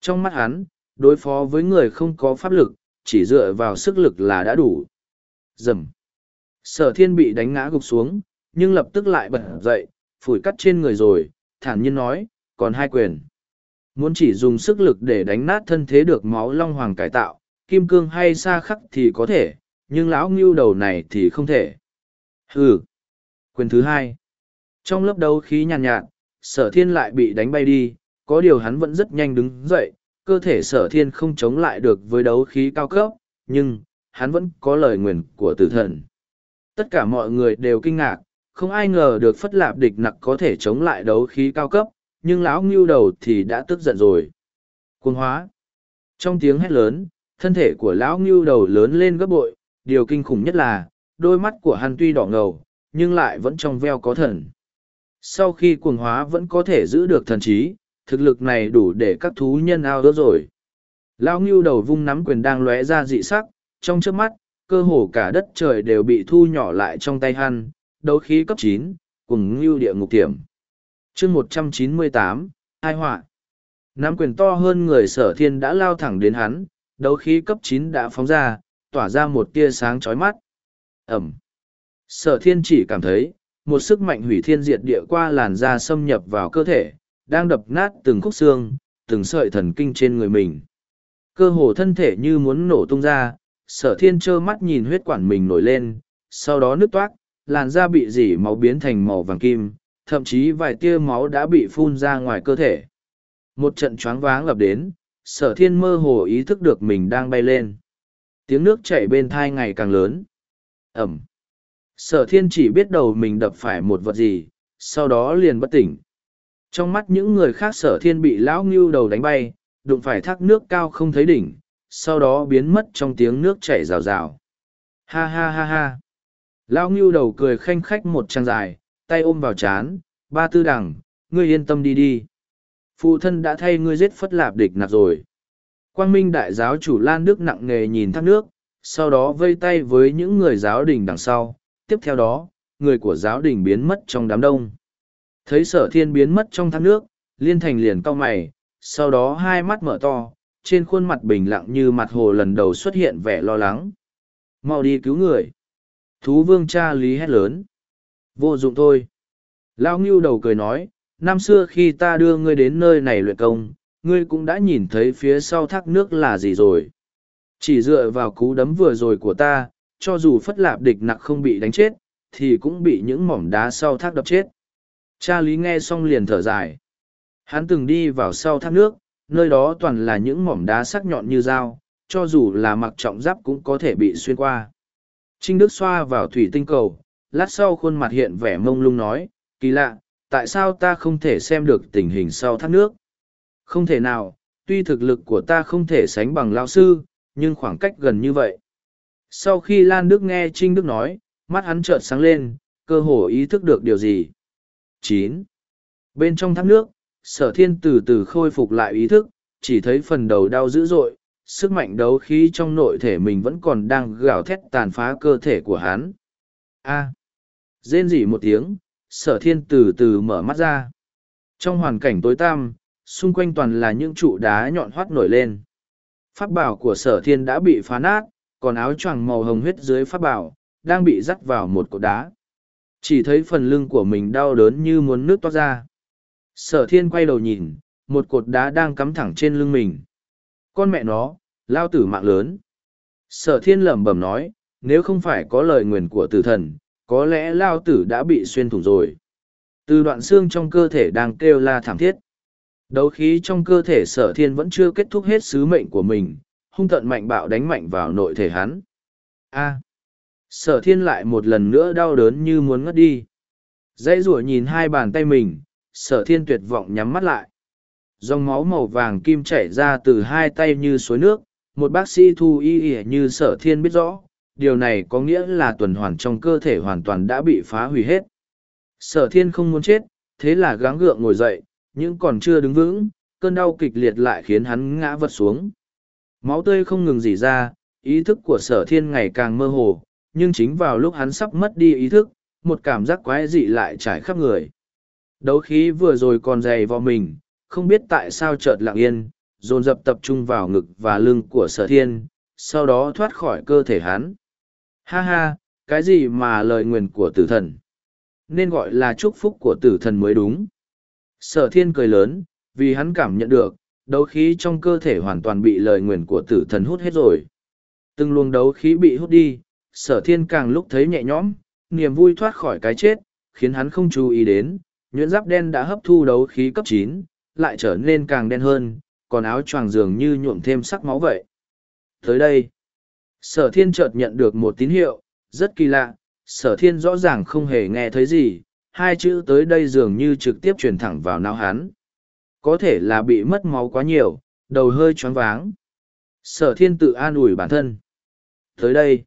Trong mắt hắn, đối phó với người không có pháp lực, chỉ dựa vào sức lực là đã đủ. Dầm. Sở thiên bị đánh ngã gục xuống, nhưng lập tức lại bật dậy, phủi cắt trên người rồi, thản nhiên nói, còn hai quyền. Muốn chỉ dùng sức lực để đánh nát thân thế được máu long hoàng cải tạo, kim cương hay xa khắc thì có thể, nhưng lão ngưu đầu này thì không thể. Hừ. Quyền thứ hai. Trong lớp đấu khí nhàn nhạt, nhạt, sở thiên lại bị đánh bay đi, có điều hắn vẫn rất nhanh đứng dậy, cơ thể sở thiên không chống lại được với đấu khí cao cấp, nhưng, hắn vẫn có lời nguyền của tử thần. Tất cả mọi người đều kinh ngạc, không ai ngờ được phất lạp địch nặc có thể chống lại đấu khí cao cấp, nhưng lão ngưu đầu thì đã tức giận rồi. Cuồng hóa. Trong tiếng hét lớn, thân thể của lão ngưu đầu lớn lên gấp bội, điều kinh khủng nhất là, đôi mắt của hắn tuy đỏ ngầu, nhưng lại vẫn trong veo có thần. Sau khi cuồng hóa vẫn có thể giữ được thần trí, thực lực này đủ để các thú nhân ao ước rồi. Lão ngưu đầu vung nắm quyền đang lóe ra dị sắc, trong trước mắt, cơ hồ cả đất trời đều bị thu nhỏ lại trong tay hắn, đấu khí cấp chín, cùng ngưu địa ngục tiềm. chương một trăm chín mươi tám, hai họa Nắm quyền to hơn người sở thiên đã lao thẳng đến hắn, đấu khí cấp chín đã phóng ra, tỏa ra một tia sáng chói mắt. Ẩm. Sở thiên chỉ cảm thấy, một sức mạnh hủy thiên diệt địa qua làn da xâm nhập vào cơ thể, đang đập nát từng khúc xương, từng sợi thần kinh trên người mình. Cơ hồ thân thể như muốn nổ tung ra, sở thiên trơ mắt nhìn huyết quản mình nổi lên, sau đó nứt toát, làn da bị dỉ máu biến thành màu vàng kim, thậm chí vài tia máu đã bị phun ra ngoài cơ thể. Một trận choáng váng ập đến, sở thiên mơ hồ ý thức được mình đang bay lên. Tiếng nước chảy bên thai ngày càng lớn. Ẩm. Sở thiên chỉ biết đầu mình đập phải một vật gì, sau đó liền bất tỉnh. Trong mắt những người khác sở thiên bị lão ngưu đầu đánh bay, đụng phải thác nước cao không thấy đỉnh, sau đó biến mất trong tiếng nước chảy rào rào. Ha ha ha ha. Lão ngưu đầu cười khanh khách một trang dài, tay ôm vào chán, ba tư đằng, ngươi yên tâm đi đi. Phụ thân đã thay ngươi giết phất lạp địch nạp rồi. Quang Minh đại giáo chủ Lan Đức nặng nề nhìn thác nước, sau đó vây tay với những người giáo đình đằng sau, tiếp theo đó, người của giáo đình biến mất trong đám đông. Thấy sở thiên biến mất trong thác nước, liên thành liền cau mày, sau đó hai mắt mở to, trên khuôn mặt bình lặng như mặt hồ lần đầu xuất hiện vẻ lo lắng. Mau đi cứu người. Thú vương cha lý hét lớn. Vô dụng thôi. Lao ngưu đầu cười nói, năm xưa khi ta đưa ngươi đến nơi này luyện công, ngươi cũng đã nhìn thấy phía sau thác nước là gì rồi. Chỉ dựa vào cú đấm vừa rồi của ta, cho dù phất lạp địch nặc không bị đánh chết, thì cũng bị những mỏm đá sau thác đập chết. Cha Lý nghe xong liền thở dài. Hắn từng đi vào sau thác nước, nơi đó toàn là những mỏm đá sắc nhọn như dao, cho dù là mặc trọng giáp cũng có thể bị xuyên qua. Trinh Đức xoa vào thủy tinh cầu, lát sau khuôn mặt hiện vẻ mông lung nói, kỳ lạ, tại sao ta không thể xem được tình hình sau thác nước? Không thể nào, tuy thực lực của ta không thể sánh bằng lao sư, nhưng khoảng cách gần như vậy. Sau khi Lan Đức nghe Trinh Đức nói, mắt hắn chợt sáng lên, cơ hồ ý thức được điều gì. Chín. Bên trong thác nước, sở thiên từ từ khôi phục lại ý thức, chỉ thấy phần đầu đau dữ dội, sức mạnh đấu khí trong nội thể mình vẫn còn đang gào thét tàn phá cơ thể của hắn. A. À. Rên rỉ một tiếng, sở thiên từ từ mở mắt ra. Trong hoàn cảnh tối tăm, xung quanh toàn là những trụ đá nhọn hoắt nổi lên. Pháp bảo của sở thiên đã bị phá nát, còn áo choàng màu hồng huyết dưới pháp bảo, đang bị dắt vào một cột đá. Chỉ thấy phần lưng của mình đau đớn như muốn nước toát ra. Sở thiên quay đầu nhìn, một cột đá đang cắm thẳng trên lưng mình. Con mẹ nó, lao tử mạng lớn. Sở thiên lẩm bẩm nói, nếu không phải có lời nguyền của tử thần, có lẽ lao tử đã bị xuyên thủng rồi. Từ đoạn xương trong cơ thể đang kêu la thảm thiết. Đấu khí trong cơ thể sở thiên vẫn chưa kết thúc hết sứ mệnh của mình, hung tận mạnh bạo đánh mạnh vào nội thể hắn. A sở thiên lại một lần nữa đau đớn như muốn ngất đi. Dãy rủa nhìn hai bàn tay mình, sở thiên tuyệt vọng nhắm mắt lại. Dòng máu màu vàng kim chảy ra từ hai tay như suối nước, một bác sĩ thu y ỉa như sở thiên biết rõ, điều này có nghĩa là tuần hoàn trong cơ thể hoàn toàn đã bị phá hủy hết. Sở thiên không muốn chết, thế là gắng gượng ngồi dậy, nhưng còn chưa đứng vững, cơn đau kịch liệt lại khiến hắn ngã vật xuống. Máu tươi không ngừng dỉ ra, ý thức của sở thiên ngày càng mơ hồ, nhưng chính vào lúc hắn sắp mất đi ý thức, một cảm giác quái dị lại trải khắp người. Đấu khí vừa rồi còn dày vào mình, không biết tại sao chợt lặng yên, dồn dập tập trung vào ngực và lưng của sở thiên, sau đó thoát khỏi cơ thể hắn. Ha ha, cái gì mà lời nguyền của tử thần? Nên gọi là chúc phúc của tử thần mới đúng. Sở thiên cười lớn, vì hắn cảm nhận được, đấu khí trong cơ thể hoàn toàn bị lời nguyền của tử thần hút hết rồi. Từng luồng đấu khí bị hút đi, sở thiên càng lúc thấy nhẹ nhõm, niềm vui thoát khỏi cái chết, khiến hắn không chú ý đến, nhuyễn giáp đen đã hấp thu đấu khí cấp chín, lại trở nên càng đen hơn, còn áo choàng dường như nhuộm thêm sắc máu vậy. Tới đây, sở thiên chợt nhận được một tín hiệu, rất kỳ lạ, sở thiên rõ ràng không hề nghe thấy gì, hai chữ tới đây dường như trực tiếp truyền thẳng vào não hắn. Có thể là bị mất máu quá nhiều, đầu hơi choáng váng. Sở thiên tự an ủi bản thân. Tới đây,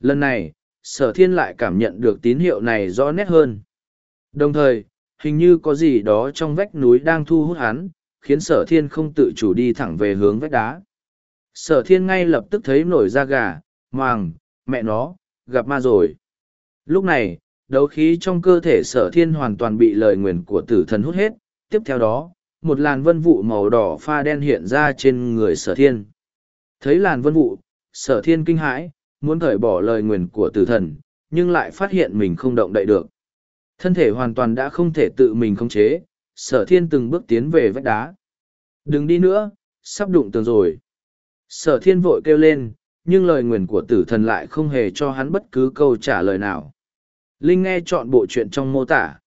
lần này, sở thiên lại cảm nhận được tín hiệu này rõ nét hơn. Đồng thời, hình như có gì đó trong vách núi đang thu hút hắn, khiến sở thiên không tự chủ đi thẳng về hướng vách đá. Sở thiên ngay lập tức thấy nổi da gà, màng, mẹ nó, gặp ma rồi. Lúc này, đấu khí trong cơ thể sở thiên hoàn toàn bị lời nguyền của tử thần hút hết, tiếp theo đó, một làn vân vụ màu đỏ pha đen hiện ra trên người sở thiên. Thấy làn vân vụ, sở thiên kinh hãi, muốn thởi bỏ lời nguyền của tử thần, nhưng lại phát hiện mình không động đậy được. Thân thể hoàn toàn đã không thể tự mình khống chế, sở thiên từng bước tiến về vách đá. Đừng đi nữa, sắp đụng tường rồi. Sở thiên vội kêu lên, nhưng lời nguyền của tử thần lại không hề cho hắn bất cứ câu trả lời nào. Linh nghe chọn bộ chuyện trong mô tả.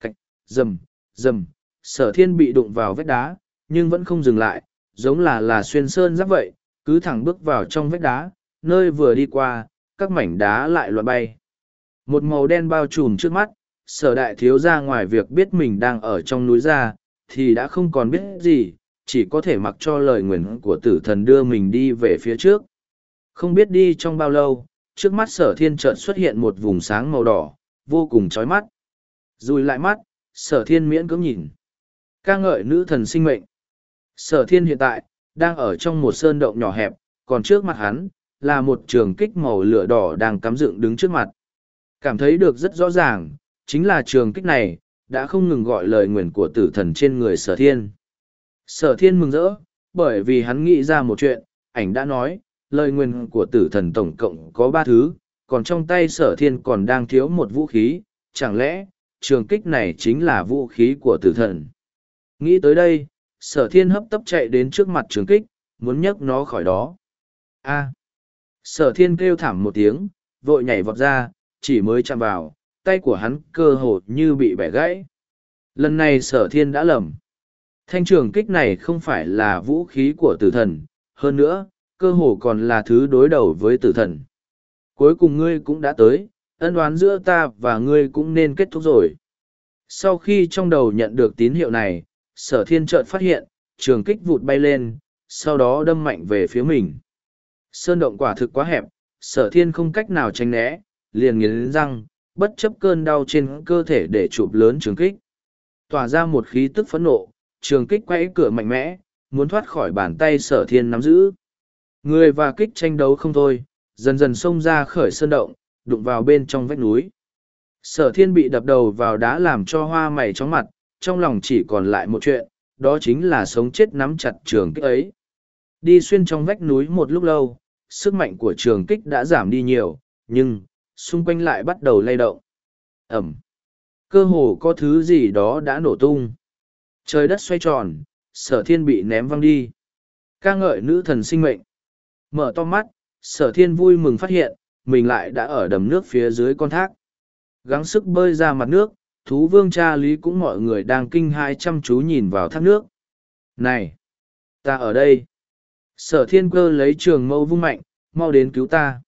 Cạch, dầm, dầm, sở thiên bị đụng vào vách đá, nhưng vẫn không dừng lại, giống là là xuyên sơn giáp vậy, cứ thẳng bước vào trong vách đá, nơi vừa đi qua, các mảnh đá lại loạn bay. Một màu đen bao trùm trước mắt, sở đại thiếu ra ngoài việc biết mình đang ở trong núi ra, thì đã không còn biết gì, chỉ có thể mặc cho lời nguyền của tử thần đưa mình đi về phía trước. Không biết đi trong bao lâu, trước mắt sở thiên chợt xuất hiện một vùng sáng màu đỏ, vô cùng chói mắt. Rùi lại mắt, sở thiên miễn cưỡng nhìn. ca ngợi nữ thần sinh mệnh. Sở thiên hiện tại, đang ở trong một sơn động nhỏ hẹp, còn trước mặt hắn, là một trường kích màu lửa đỏ đang cắm dựng đứng trước mặt. Cảm thấy được rất rõ ràng, chính là trường kích này, đã không ngừng gọi lời nguyện của tử thần trên người sở thiên. Sở thiên mừng rỡ, bởi vì hắn nghĩ ra một chuyện, ảnh đã nói, lời nguyện của tử thần tổng cộng có ba thứ, còn trong tay sở thiên còn đang thiếu một vũ khí, chẳng lẽ, trường kích này chính là vũ khí của tử thần. Nghĩ tới đây, sở thiên hấp tấp chạy đến trước mặt trường kích, muốn nhấc nó khỏi đó. A. Sở thiên kêu thảm một tiếng, vội nhảy vọt ra, chỉ mới chạm vào, tay của hắn cơ hồ như bị bẻ gãy. Lần này sở thiên đã lầm. Thanh trường kích này không phải là vũ khí của tử thần, hơn nữa, cơ hồ còn là thứ đối đầu với tử thần. Cuối cùng ngươi cũng đã tới, ân đoán giữa ta và ngươi cũng nên kết thúc rồi. Sau khi trong đầu nhận được tín hiệu này, sở thiên chợt phát hiện, trường kích vụt bay lên, sau đó đâm mạnh về phía mình. Sơn động quả thực quá hẹp, sở thiên không cách nào tránh né, liền nghiến răng, bất chấp cơn đau trên cơ thể để chụp lớn trường kích. Tỏa ra một khí tức phẫn nộ, trường kích quay cửa mạnh mẽ, muốn thoát khỏi bàn tay sở thiên nắm giữ. Người và kích tranh đấu không thôi, dần dần xông ra khởi sơn động, đụng vào bên trong vách núi. Sở thiên bị đập đầu vào đá làm cho hoa mày chóng mặt, trong lòng chỉ còn lại một chuyện, đó chính là sống chết nắm chặt trường kích ấy. Đi xuyên trong vách núi một lúc lâu, sức mạnh của trường kích đã giảm đi nhiều, nhưng, xung quanh lại bắt đầu lay động. ẩm. Cơ hồ có thứ gì đó đã nổ tung. Trời đất xoay tròn sở thiên bị ném văng đi. Ca ngợi nữ thần sinh mệnh. Mở to mắt sở thiên vui mừng phát hiện mình lại đã ở đầm nước phía dưới con thác. Gắng sức bơi ra mặt nước thú vương cha lý cũng mọi người đang kinh hai chăm chú nhìn vào thác nước. Này ta ở đây sở thiên cơ lấy trường mâu vung mạnh, mau đến cứu ta.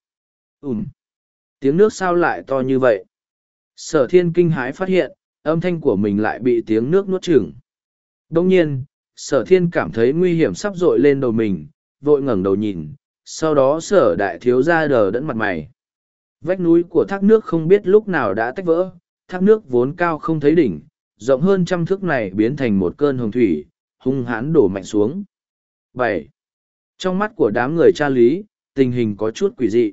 Ùm. Tiếng nước sao lại to như vậy? Sở thiên kinh hãi phát hiện, âm thanh của mình lại bị tiếng nước nuốt chửng. Đông nhiên, sở thiên cảm thấy nguy hiểm sắp dội lên đầu mình, vội ngẩng đầu nhìn, sau đó sở đại thiếu ra đờ đẫn mặt mày. Vách núi của thác nước không biết lúc nào đã tách vỡ, thác nước vốn cao không thấy đỉnh, rộng hơn trăm thước này biến thành một cơn hồng thủy, hung hãn đổ mạnh xuống. Bảy trong mắt của đám người cha lý, tình hình có chút quỷ dị.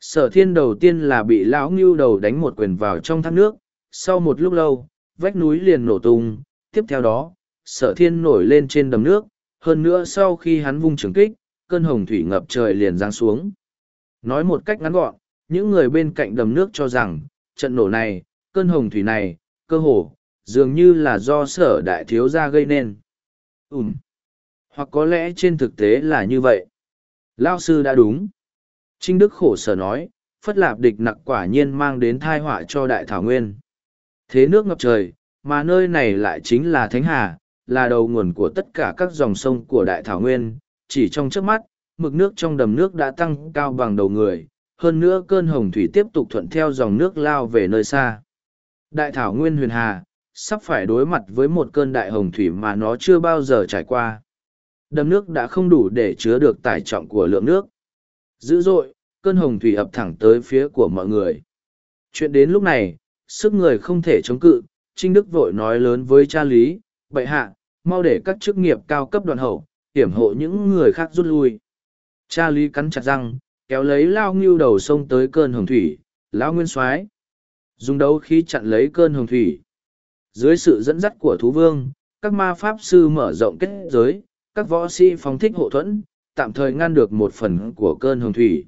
Sở thiên đầu tiên là bị lão ngưu đầu đánh một quyền vào trong thác nước, sau một lúc lâu, vách núi liền nổ tung, tiếp theo đó, sở thiên nổi lên trên đầm nước, hơn nữa sau khi hắn vung trường kích, cơn hồng thủy ngập trời liền giáng xuống. Nói một cách ngắn gọn, những người bên cạnh đầm nước cho rằng, trận nổ này, cơn hồng thủy này, cơ hồ, dường như là do sở đại thiếu gia gây nên. Ùm hoặc có lẽ trên thực tế là như vậy. Lao sư đã đúng. Trinh đức khổ sở nói, phất lạp địch nặc quả nhiên mang đến thai họa cho đại thảo nguyên. Thế nước ngập trời, mà nơi này lại chính là thánh hà, là đầu nguồn của tất cả các dòng sông của đại thảo nguyên. Chỉ trong trước mắt, mực nước trong đầm nước đã tăng cao bằng đầu người. Hơn nữa cơn hồng thủy tiếp tục thuận theo dòng nước lao về nơi xa. Đại thảo nguyên huyền hà, sắp phải đối mặt với một cơn đại hồng thủy mà nó chưa bao giờ trải qua đầm nước đã không đủ để chứa được tải trọng của lượng nước. Dữ dội, cơn hồng thủy ập thẳng tới phía của mọi người. Chuyện đến lúc này, sức người không thể chống cự, trinh đức vội nói lớn với cha lý, bệ hạ, mau để các chức nghiệp cao cấp đoàn hậu, hiểm hộ những người khác rút lui. Cha lý cắn chặt răng, kéo lấy lao ngưu đầu sông tới cơn hồng thủy lão nguyên soái, dùng đấu khí chặn lấy cơn hồng thủy. Dưới sự dẫn dắt của thú vương, các ma pháp sư mở rộng kết giới các võ sĩ phóng thích hộ thuẫn, tạm thời ngăn được một phần của cơn hồng thủy.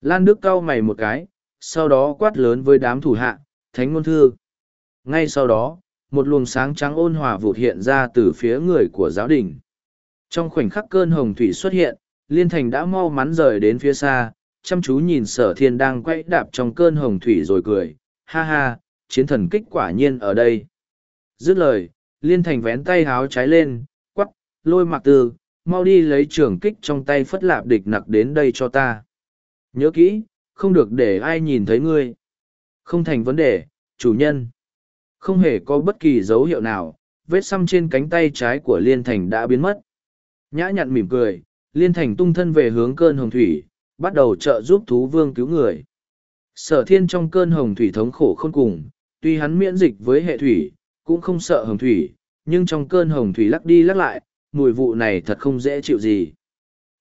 Lan đức cau mày một cái, sau đó quát lớn với đám thủ hạ, thánh ngôn thư. Ngay sau đó, một luồng sáng trắng ôn hòa vụt hiện ra từ phía người của giáo đình. Trong khoảnh khắc cơn hồng thủy xuất hiện, liên thành đã mau mắn rời đến phía xa, chăm chú nhìn sở thiên đang quay đạp trong cơn hồng thủy rồi cười, ha ha, chiến thần kích quả nhiên ở đây. Dứt lời, liên thành vén tay háo trái lên lôi mặc tư, mau đi lấy trường kích trong tay phất lạp địch nặc đến đây cho ta. Nhớ kỹ, không được để ai nhìn thấy ngươi. Không thành vấn đề, chủ nhân. Không hề có bất kỳ dấu hiệu nào, vết xăm trên cánh tay trái của liên thành đã biến mất. Nhã nhặn mỉm cười, liên thành tung thân về hướng cơn hồng thủy, bắt đầu trợ giúp thú vương cứu người. Sở thiên trong cơn hồng thủy thống khổ không cùng, tuy hắn miễn dịch với hệ thủy, cũng không sợ hồng thủy, nhưng trong cơn hồng thủy lắc đi lắc lại mùi vụ này thật không dễ chịu gì.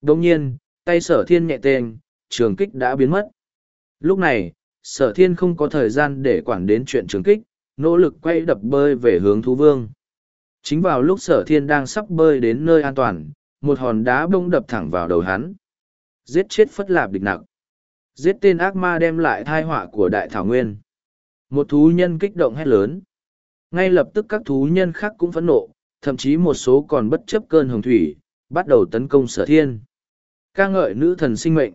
Đồng nhiên, tay sở thiên nhẹ tên, trường kích đã biến mất. Lúc này, sở thiên không có thời gian để quản đến chuyện trường kích, nỗ lực quay đập bơi về hướng thú vương. Chính vào lúc sở thiên đang sắp bơi đến nơi an toàn, một hòn đá bông đập thẳng vào đầu hắn. Giết chết phất lạp địch nặng. giết tên ác ma đem lại thai họa của đại thảo nguyên. Một thú nhân kích động hét lớn. Ngay lập tức các thú nhân khác cũng phẫn nộ thậm chí một số còn bất chấp cơn hồng thủy, bắt đầu tấn công sở thiên. Ca ngợi nữ thần sinh mệnh.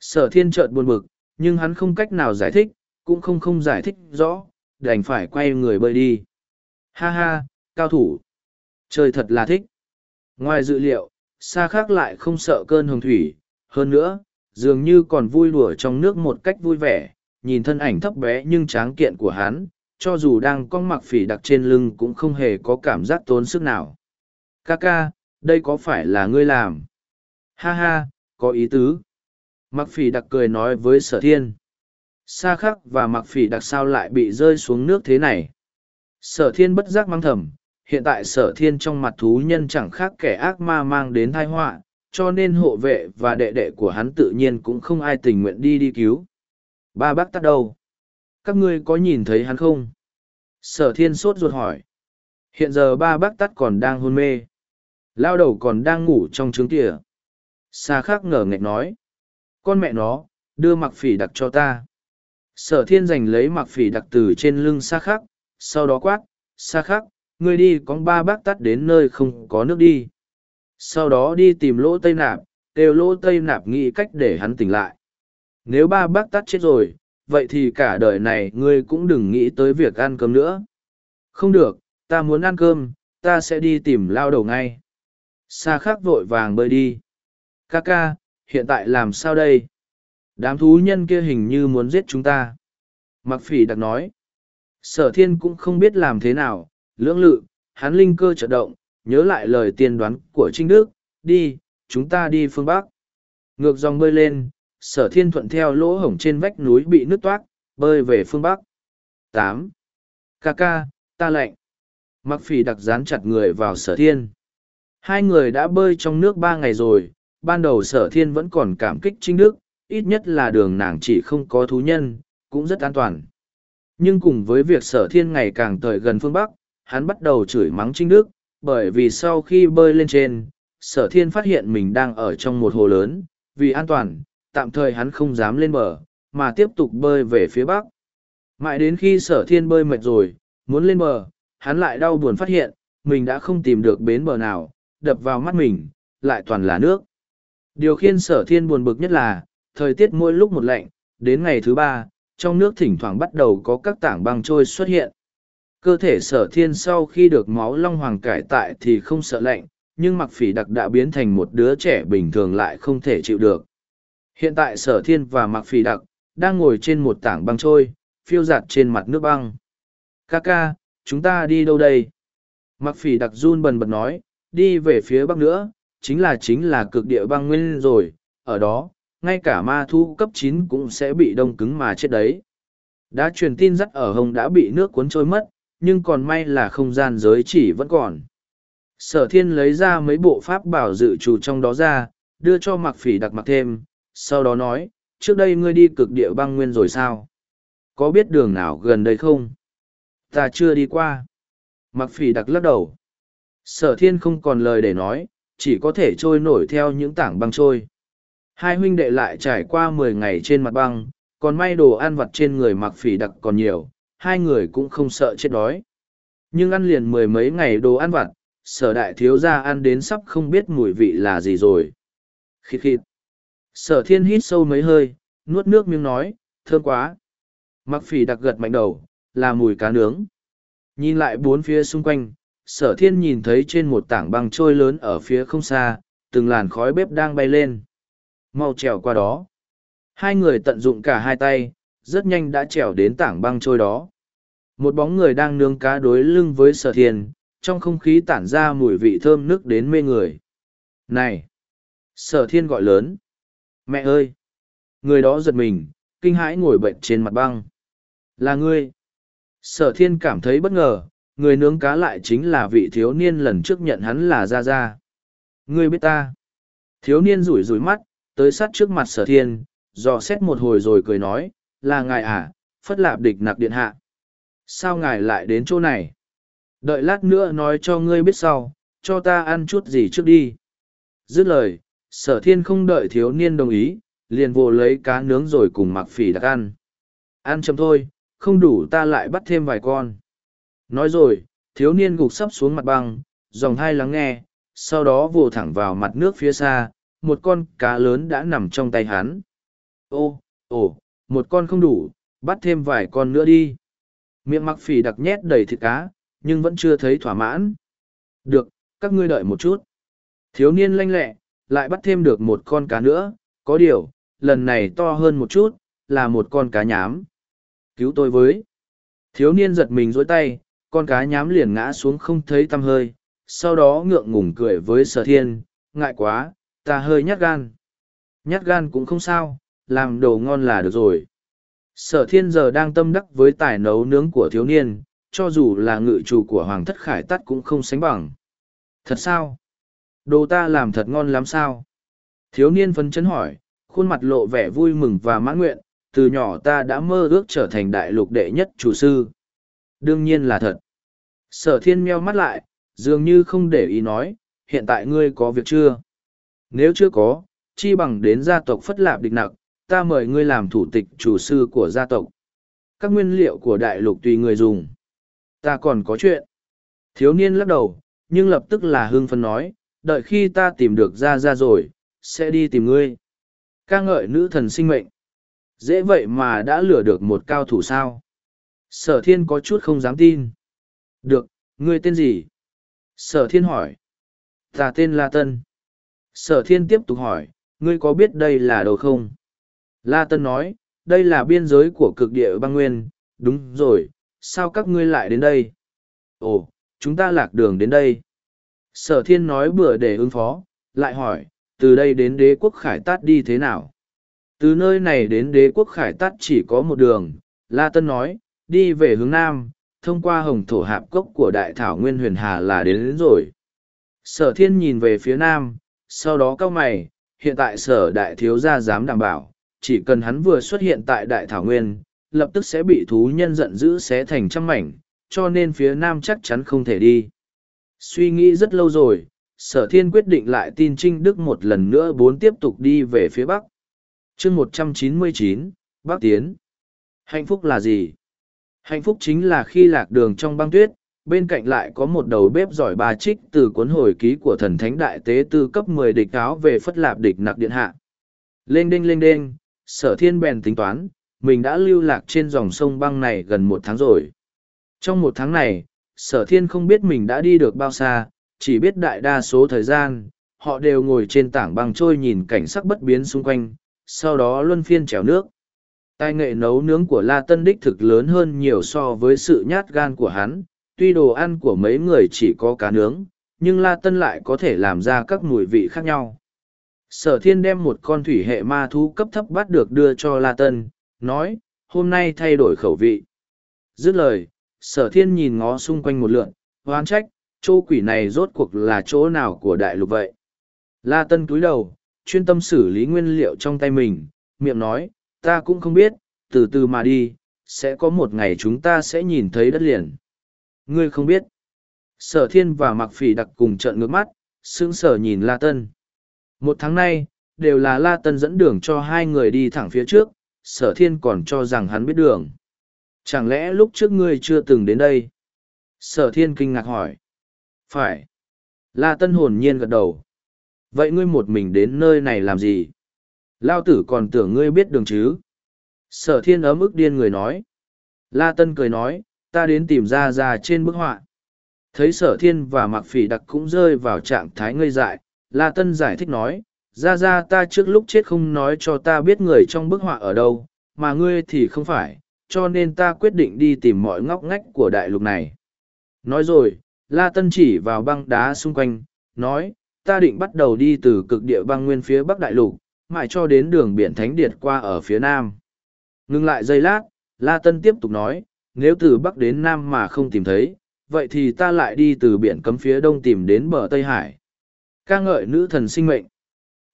Sở thiên chợt buồn bực, nhưng hắn không cách nào giải thích, cũng không không giải thích rõ, đành phải quay người bơi đi. Ha ha, cao thủ. Trời thật là thích. Ngoài dự liệu xa khác lại không sợ cơn hồng thủy. Hơn nữa, dường như còn vui đùa trong nước một cách vui vẻ, nhìn thân ảnh thấp bé nhưng tráng kiện của hắn cho dù đang có mặc phỉ đặc trên lưng cũng không hề có cảm giác tốn sức nào. Ca ca đây có phải là ngươi làm? Ha ha, có ý tứ. Mặc phỉ đặc cười nói với sở thiên. Sa khắc và mặc phỉ đặc sao lại bị rơi xuống nước thế này? Sở thiên bất giác mang thầm, hiện tại sở thiên trong mặt thú nhân chẳng khác kẻ ác ma mang đến thai họa, cho nên hộ vệ và đệ đệ của hắn tự nhiên cũng không ai tình nguyện đi đi cứu. Ba bác tắt đâu các ngươi có nhìn thấy hắn không? Sở thiên sốt ruột hỏi. Hiện giờ ba bác tắt còn đang hôn mê. Lao đầu còn đang ngủ trong trứng kìa xa khác ngờ nghệch nói. Con mẹ nó đưa mặc phỉ đặc cho ta. Sở thiên giành lấy mặc phỉ đặc từ trên lưng xa khắc, sau đó quát, xa khắc, ngươi đi con ba bác tắt đến nơi không có nước đi. Sau đó đi tìm lỗ tây nạp, kêu lỗ tây nạp nghĩ cách để hắn tỉnh lại. Nếu ba bác tắt chết rồi, vậy thì cả đời này ngươi cũng đừng nghĩ tới việc ăn cơm nữa. Không được, ta muốn ăn cơm, ta sẽ đi tìm lao đầu ngay. Sa khắc vội vàng bơi đi. Ca ca, hiện tại làm sao đây? Đám thú nhân kia hình như muốn giết chúng ta. Mặc phỉ đặc nói. Sở thiên cũng không biết làm thế nào, lưỡng lự, hắn linh cơ chợt động, nhớ lại lời tiên đoán của Trinh Đức, đi, chúng ta đi phương Bắc. Ngược dòng bơi lên, sở thiên thuận theo lỗ hổng trên vách núi bị nứt toát, bơi về phương Bắc. tám Kaka, ca, ta lạnh. Mặc phỉ đặc dán chặt người vào sở thiên. Hai người đã bơi trong nước ba ngày rồi, ban đầu sở thiên vẫn còn cảm kích Trinh Đức, ít nhất là đường nàng chỉ không có thú nhân, cũng rất an toàn. Nhưng cùng với việc sở thiên ngày càng tới gần phương Bắc, hắn bắt đầu chửi mắng Trinh Đức, bởi vì sau khi bơi lên trên, sở thiên phát hiện mình đang ở trong một hồ lớn, vì an toàn, tạm thời hắn không dám lên bờ, mà tiếp tục bơi về phía Bắc. Mãi đến khi sở thiên bơi mệt rồi, muốn lên bờ, hắn lại đau buồn phát hiện, mình đã không tìm được bến bờ nào, đập vào mắt mình, lại toàn là nước. Điều khiến sở thiên buồn bực nhất là, thời tiết mỗi lúc một lạnh, đến ngày thứ ba, trong nước thỉnh thoảng bắt đầu có các tảng băng trôi xuất hiện. Cơ thể sở thiên sau khi được máu long hoàng cải tại thì không sợ lạnh, nhưng mặc phỉ đặc đã biến thành một đứa trẻ bình thường lại không thể chịu được. Hiện tại sở thiên và mặc phỉ đặc, đang ngồi trên một tảng băng trôi, phiêu giặt trên mặt nước băng. Kaka, chúng ta đi đâu đây? Mặc phỉ đặc run bần bật nói, đi về phía bắc nữa, chính là chính là cực địa băng nguyên rồi, ở đó, ngay cả ma thu cấp chín cũng sẽ bị đông cứng mà chết đấy. Đã truyền tin dắt ở hồng đã bị nước cuốn trôi mất, nhưng còn may là không gian giới chỉ vẫn còn. Sở thiên lấy ra mấy bộ pháp bảo dự trù trong đó ra, đưa cho mặc phỉ đặc mặc thêm, sau đó nói, trước đây ngươi đi cực địa băng nguyên rồi sao? Có biết đường nào gần đây không? Ta chưa đi qua. Mặc phỉ đặc lắc đầu. Sở thiên không còn lời để nói, chỉ có thể trôi nổi theo những tảng băng trôi. Hai huynh đệ lại trải qua mười ngày trên mặt băng, còn may đồ ăn vặt trên người mặc phỉ đặc còn nhiều, hai người cũng không sợ chết đói. Nhưng ăn liền mười mấy ngày đồ ăn vặt, sở đại thiếu gia ăn đến sắp không biết mùi vị là gì rồi. Khi khịt. Sở thiên hít sâu mấy hơi, nuốt nước miếng nói, thơm quá. Mặc phỉ đặc gật mạnh đầu, là mùi cá nướng. Nhìn lại bốn phía xung quanh, sở thiên nhìn thấy trên một tảng băng trôi lớn ở phía không xa, từng làn khói bếp đang bay lên. Mau trèo qua đó. Hai người tận dụng cả hai tay, rất nhanh đã trèo đến tảng băng trôi đó. Một bóng người đang nướng cá đối lưng với sở thiên, trong không khí tản ra mùi vị thơm nước đến mê người. Này! Sở thiên gọi lớn. Mẹ ơi! Người đó giật mình, kinh hãi ngồi bệnh trên mặt băng. Là ngươi! Sở thiên cảm thấy bất ngờ, người nướng cá lại chính là vị thiếu niên lần trước nhận hắn là Gia Gia. Ngươi biết ta. Thiếu niên rủi rủi mắt, tới sát trước mặt sở thiên, dò xét một hồi rồi cười nói, là ngài à, phất lạp địch nặc điện hạ. Sao ngài lại đến chỗ này? Đợi lát nữa nói cho ngươi biết sau, cho ta ăn chút gì trước đi. Dứt lời, sở thiên không đợi thiếu niên đồng ý, liền vô lấy cá nướng rồi cùng mặc phỉ đặc ăn. Ăn chấm thôi, không đủ ta lại bắt thêm vài con. Nói rồi, thiếu niên gục sắp xuống mặt băng, dòng hai lắng nghe, sau đó vồ thẳng vào mặt nước phía xa, một con cá lớn đã nằm trong tay hắn. Ô, ồ, một con không đủ, bắt thêm vài con nữa đi. Miệng mặc phì đặc nhét đầy thịt cá, nhưng vẫn chưa thấy thỏa mãn. Được, các ngươi đợi một chút. Thiếu niên lanh lẹ, lại bắt thêm được một con cá nữa, có điều, lần này to hơn một chút, là một con cá nhám. Cứu tôi với. Thiếu niên giật mình dối tay, con cá nhám liền ngã xuống không thấy tăm hơi, sau đó ngượng ngùng cười với sở thiên, ngại quá, ta hơi nhát gan. Nhát gan cũng không sao, làm đồ ngon là được rồi. Sở thiên giờ đang tâm đắc với tài nấu nướng của thiếu niên, cho dù là ngự chủ của Hoàng thất khải tắt cũng không sánh bằng. Thật sao? Đồ ta làm thật ngon lắm sao? Thiếu niên phấn chấn hỏi, khuôn mặt lộ vẻ vui mừng và mãn nguyện, từ nhỏ ta đã mơ ước trở thành đại lục đệ nhất chủ sư. Đương nhiên là thật. Sở thiên meo mắt lại, dường như không để ý nói, hiện tại ngươi có việc chưa? Nếu chưa có, chi bằng đến gia tộc Phất Lạp Địch Nặc, ta mời ngươi làm thủ tịch chủ sư của gia tộc. các nguyên liệu của đại lục tùy người dùng. Ta còn có chuyện. Thiếu niên lắc đầu, nhưng lập tức là hưng phấn nói, đợi khi ta tìm được ra ra rồi, sẽ đi tìm ngươi. ca ngợi nữ thần sinh mệnh. Dễ vậy mà đã lừa được một cao thủ sao. Sở thiên có chút không dám tin. Được, ngươi tên gì? Sở thiên hỏi. Ta tên La Tân. Sở thiên tiếp tục hỏi, ngươi có biết đây là đâu không? La Tân nói, đây là biên giới của cực địa băng nguyên, đúng rồi, sao các ngươi lại đến đây? Ồ, chúng ta lạc đường đến đây. Sở thiên nói bừa để ứng phó, lại hỏi, từ đây đến đế quốc khải tát đi thế nào? Từ nơi này đến đế quốc khải tát chỉ có một đường, La Tân nói, đi về hướng nam, thông qua hồng thổ hạp cốc của đại thảo nguyên huyền hà là đến, đến rồi. Sở thiên nhìn về phía nam, sau đó cao mày, hiện tại sở đại thiếu gia dám đảm bảo, chỉ cần hắn vừa xuất hiện tại đại thảo nguyên, lập tức sẽ bị thú nhân giận dữ xé thành trăm mảnh, cho nên phía nam chắc chắn không thể đi. Suy nghĩ rất lâu rồi, sở thiên quyết định lại tin Trinh Đức một lần nữa bốn tiếp tục đi về phía bắc. chương một trăm chín mươi chín Bắc Tiến. Hạnh phúc là gì? Hạnh phúc chính là khi lạc đường trong băng tuyết, bên cạnh lại có một đầu bếp giỏi bà trích từ cuốn hồi ký của thần thánh đại tế tư cấp mười địch áo về phất lạp địch nặc điện hạ. Lên đinh lên đinh, sở thiên bèn tính toán, mình đã lưu lạc trên dòng sông băng này gần một tháng rồi. Trong một tháng này, sở thiên không biết mình đã đi được bao xa, chỉ biết đại đa số thời gian, họ đều ngồi trên tảng băng trôi nhìn cảnh sắc bất biến xung quanh, sau đó luân phiên trèo nước. Tài nghệ nấu nướng của La Tân đích thực lớn hơn nhiều so với sự nhát gan của hắn, tuy đồ ăn của mấy người chỉ có cá nướng, nhưng La Tân lại có thể làm ra các mùi vị khác nhau. Sở thiên đem một con thủy hệ ma thú cấp thấp bắt được đưa cho La Tân, nói, hôm nay thay đổi khẩu vị. Dứt lời, sở thiên nhìn ngó xung quanh một lượn, hoan trách, chỗ quỷ này rốt cuộc là chỗ nào của đại lục vậy. La Tân cúi đầu, chuyên tâm xử lý nguyên liệu trong tay mình, miệng nói, ta cũng không biết, từ từ mà đi, sẽ có một ngày chúng ta sẽ nhìn thấy đất liền. Ngươi không biết. Sở thiên và mặc phỉ đặc cùng trợn ngước mắt, sững sở nhìn La Tân. Một tháng nay, đều là La Tân dẫn đường cho hai người đi thẳng phía trước, sở thiên còn cho rằng hắn biết đường. Chẳng lẽ lúc trước ngươi chưa từng đến đây? Sở thiên kinh ngạc hỏi. Phải. La Tân hồn nhiên gật đầu. Vậy ngươi một mình đến nơi này làm gì? Lao tử còn tưởng ngươi biết đường chứ? Sở thiên ấm ức điên người nói. La Tân cười nói, ta đến tìm ra ra trên bức họa. Thấy sở thiên và mặc phỉ đặc cũng rơi vào trạng thái ngây dại, La Tân giải thích nói, ra ra ta trước lúc chết không nói cho ta biết người trong bức họa ở đâu, mà ngươi thì không phải, cho nên ta quyết định đi tìm mọi ngóc ngách của đại lục này. Nói rồi, La Tân chỉ vào băng đá xung quanh, nói, ta định bắt đầu đi từ cực địa băng nguyên phía bắc đại lục, mãi cho đến đường biển Thánh Điệt qua ở phía nam. Ngưng lại giây lát, La Tân tiếp tục nói, nếu từ bắc đến nam mà không tìm thấy, vậy thì ta lại đi từ biển cấm phía đông tìm đến bờ Tây Hải. ca ngợi nữ thần sinh mệnh.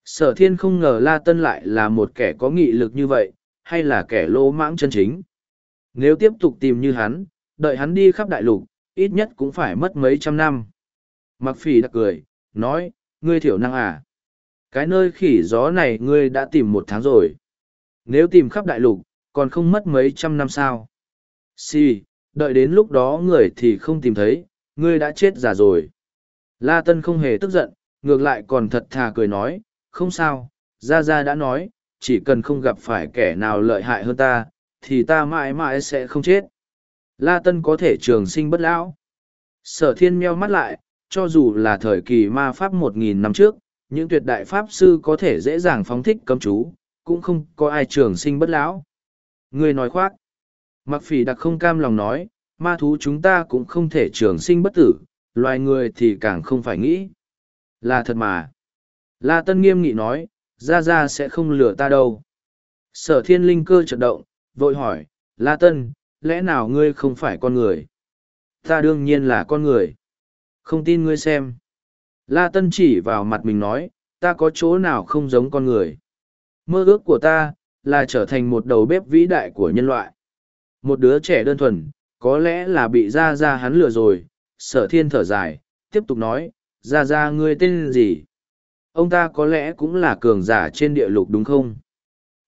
Sở thiên không ngờ La Tân lại là một kẻ có nghị lực như vậy, hay là kẻ lỗ mãng chân chính. Nếu tiếp tục tìm như hắn, đợi hắn đi khắp đại lục, ít nhất cũng phải mất mấy trăm năm. Mặc phỉ đặc cười, nói, ngươi thiểu năng à. Cái nơi khỉ gió này ngươi đã tìm một tháng rồi. Nếu tìm khắp đại lục, còn không mất mấy trăm năm sao. Si, đợi đến lúc đó người thì không tìm thấy, ngươi đã chết già rồi. La Tân không hề tức giận, ngược lại còn thật thà cười nói, không sao, Gia Gia đã nói, chỉ cần không gặp phải kẻ nào lợi hại hơn ta, thì ta mãi mãi sẽ không chết. La Tân có thể trường sinh bất lão. Sở thiên meo mắt lại, cho dù là thời kỳ ma pháp một nghìn năm trước, những tuyệt đại pháp sư có thể dễ dàng phóng thích cấm chú, cũng không có ai trường sinh bất lão. Người nói khoác. Mặc phỉ đặc không cam lòng nói, ma thú chúng ta cũng không thể trường sinh bất tử, loài người thì càng không phải nghĩ. Là thật mà. La Tân nghiêm nghị nói, ra ra sẽ không lừa ta đâu. Sở thiên linh cơ chợt động, vội hỏi, La Tân, lẽ nào ngươi không phải con người? Ta đương nhiên là con người. Không tin ngươi xem. La Tân chỉ vào mặt mình nói, ta có chỗ nào không giống con người. Mơ ước của ta, là trở thành một đầu bếp vĩ đại của nhân loại. Một đứa trẻ đơn thuần, có lẽ là bị ra ra hắn lừa rồi. Sở thiên thở dài, tiếp tục nói, ra ra ngươi tên gì? Ông ta có lẽ cũng là cường giả trên địa lục đúng không?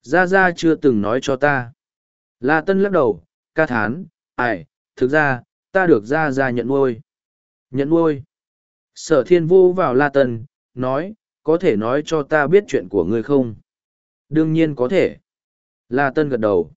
Ra ra chưa từng nói cho ta. La Tân lắc đầu, ca thán, ai, thực ra, ta được ra ra nhận nuôi. Nhận nuôi. Sở thiên vô vào La Tân, nói, có thể nói cho ta biết chuyện của ngươi không? Đương nhiên có thể. La Tân gật đầu.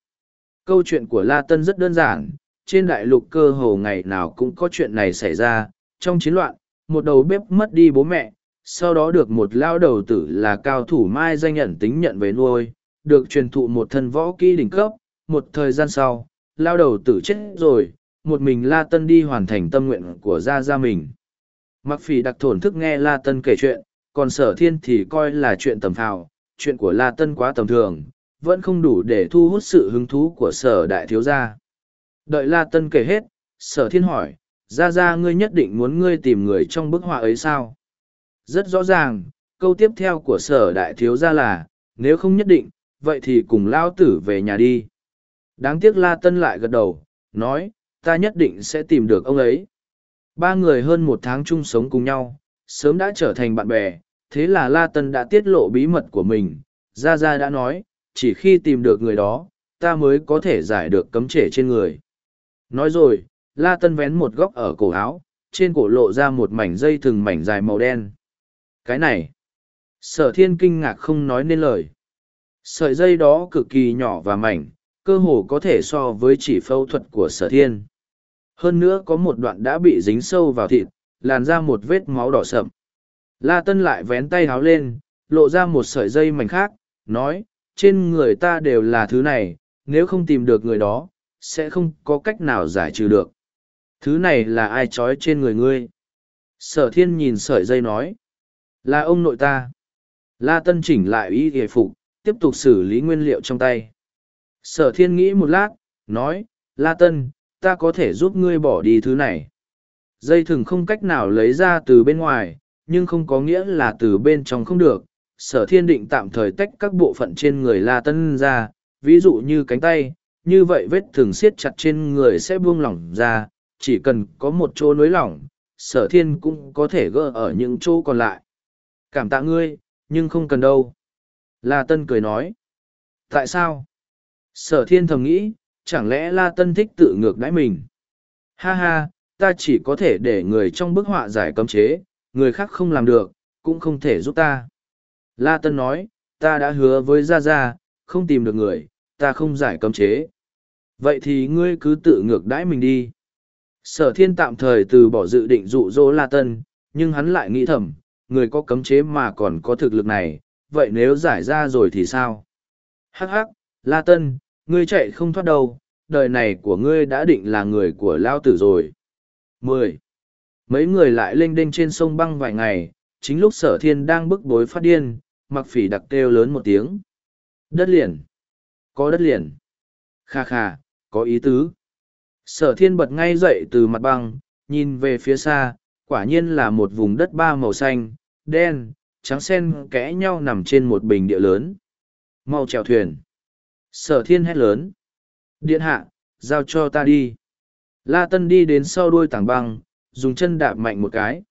Câu chuyện của La Tân rất đơn giản, trên đại lục cơ hồ ngày nào cũng có chuyện này xảy ra. Trong chiến loạn, một đầu bếp mất đi bố mẹ, sau đó được một lao đầu tử là cao thủ mai danh nhận tính nhận về nuôi, được truyền thụ một thân võ kỹ đỉnh cấp. Một thời gian sau, lao đầu tử chết rồi, một mình La Tân đi hoàn thành tâm nguyện của gia gia mình. Mặc phỉ đặc thổn thức nghe La Tân kể chuyện, còn sở thiên thì coi là chuyện tầm phào, chuyện của La Tân quá tầm thường, vẫn không đủ để thu hút sự hứng thú của sở đại thiếu gia. Đợi La Tân kể hết, sở thiên hỏi, ra ra ngươi nhất định muốn ngươi tìm người trong bức họa ấy sao? Rất rõ ràng, câu tiếp theo của sở đại thiếu gia là, nếu không nhất định, vậy thì cùng lao tử về nhà đi. Đáng tiếc La Tân lại gật đầu, nói, ta nhất định sẽ tìm được ông ấy. Ba người hơn một tháng chung sống cùng nhau, sớm đã trở thành bạn bè, thế là La Tân đã tiết lộ bí mật của mình. Gia Gia đã nói, chỉ khi tìm được người đó, ta mới có thể giải được cấm trễ trên người. Nói rồi, La Tân vén một góc ở cổ áo, trên cổ lộ ra một mảnh dây thừng mảnh dài màu đen. Cái này, sở thiên kinh ngạc không nói nên lời. Sợi dây đó cực kỳ nhỏ và mảnh, cơ hồ có thể so với chỉ phẫu thuật của sở thiên. Hơn nữa có một đoạn đã bị dính sâu vào thịt, làn ra một vết máu đỏ sậm. La Tân lại vén tay háo lên, lộ ra một sợi dây mảnh khác, nói, trên người ta đều là thứ này, nếu không tìm được người đó, sẽ không có cách nào giải trừ được. Thứ này là ai trói trên người ngươi? Sở thiên nhìn sợi dây nói, là ông nội ta. La Tân chỉnh lại ý hề phục, tiếp tục xử lý nguyên liệu trong tay. Sở thiên nghĩ một lát, nói, La Tân, ta có thể giúp ngươi bỏ đi thứ này. Dây thừng không cách nào lấy ra từ bên ngoài, nhưng không có nghĩa là từ bên trong không được. Sở thiên định tạm thời tách các bộ phận trên người La Tân ra, ví dụ như cánh tay, như vậy vết thừng siết chặt trên người sẽ buông lỏng ra, chỉ cần có một chỗ nối lỏng, sở thiên cũng có thể gỡ ở những chỗ còn lại. Cảm tạ ngươi, nhưng không cần đâu. La Tân cười nói. Tại sao? Sở thiên thầm nghĩ, chẳng lẽ La Tân thích tự ngược đãi mình? Ha ha, ta chỉ có thể để người trong bức họa giải cấm chế, người khác không làm được, cũng không thể giúp ta. La Tân nói, ta đã hứa với Gia Gia, không tìm được người, ta không giải cấm chế. Vậy thì ngươi cứ tự ngược đãi mình đi. Sở thiên tạm thời từ bỏ dự định dụ dỗ La Tân, nhưng hắn lại nghĩ thầm, người có cấm chế mà còn có thực lực này, vậy nếu giải ra rồi thì sao? Hắc hắc, La Tân, ngươi chạy không thoát đâu, đời này của ngươi đã định là người của Lao Tử rồi. mười Mấy người lại lênh đênh trên sông băng vài ngày, chính lúc sở thiên đang bức bối phát điên, mặc phỉ đặc kêu lớn một tiếng. Đất liền. Có đất liền. Kha kha, có ý tứ. Sở thiên bật ngay dậy từ mặt băng, nhìn về phía xa, quả nhiên là một vùng đất ba màu xanh, đen, trắng sen kẽ nhau nằm trên một bình địa lớn. Mau chèo thuyền. Sở thiên hét lớn. Điện hạ, giao cho ta đi. La Tân đi đến sau đuôi tảng băng, dùng chân đạp mạnh một cái.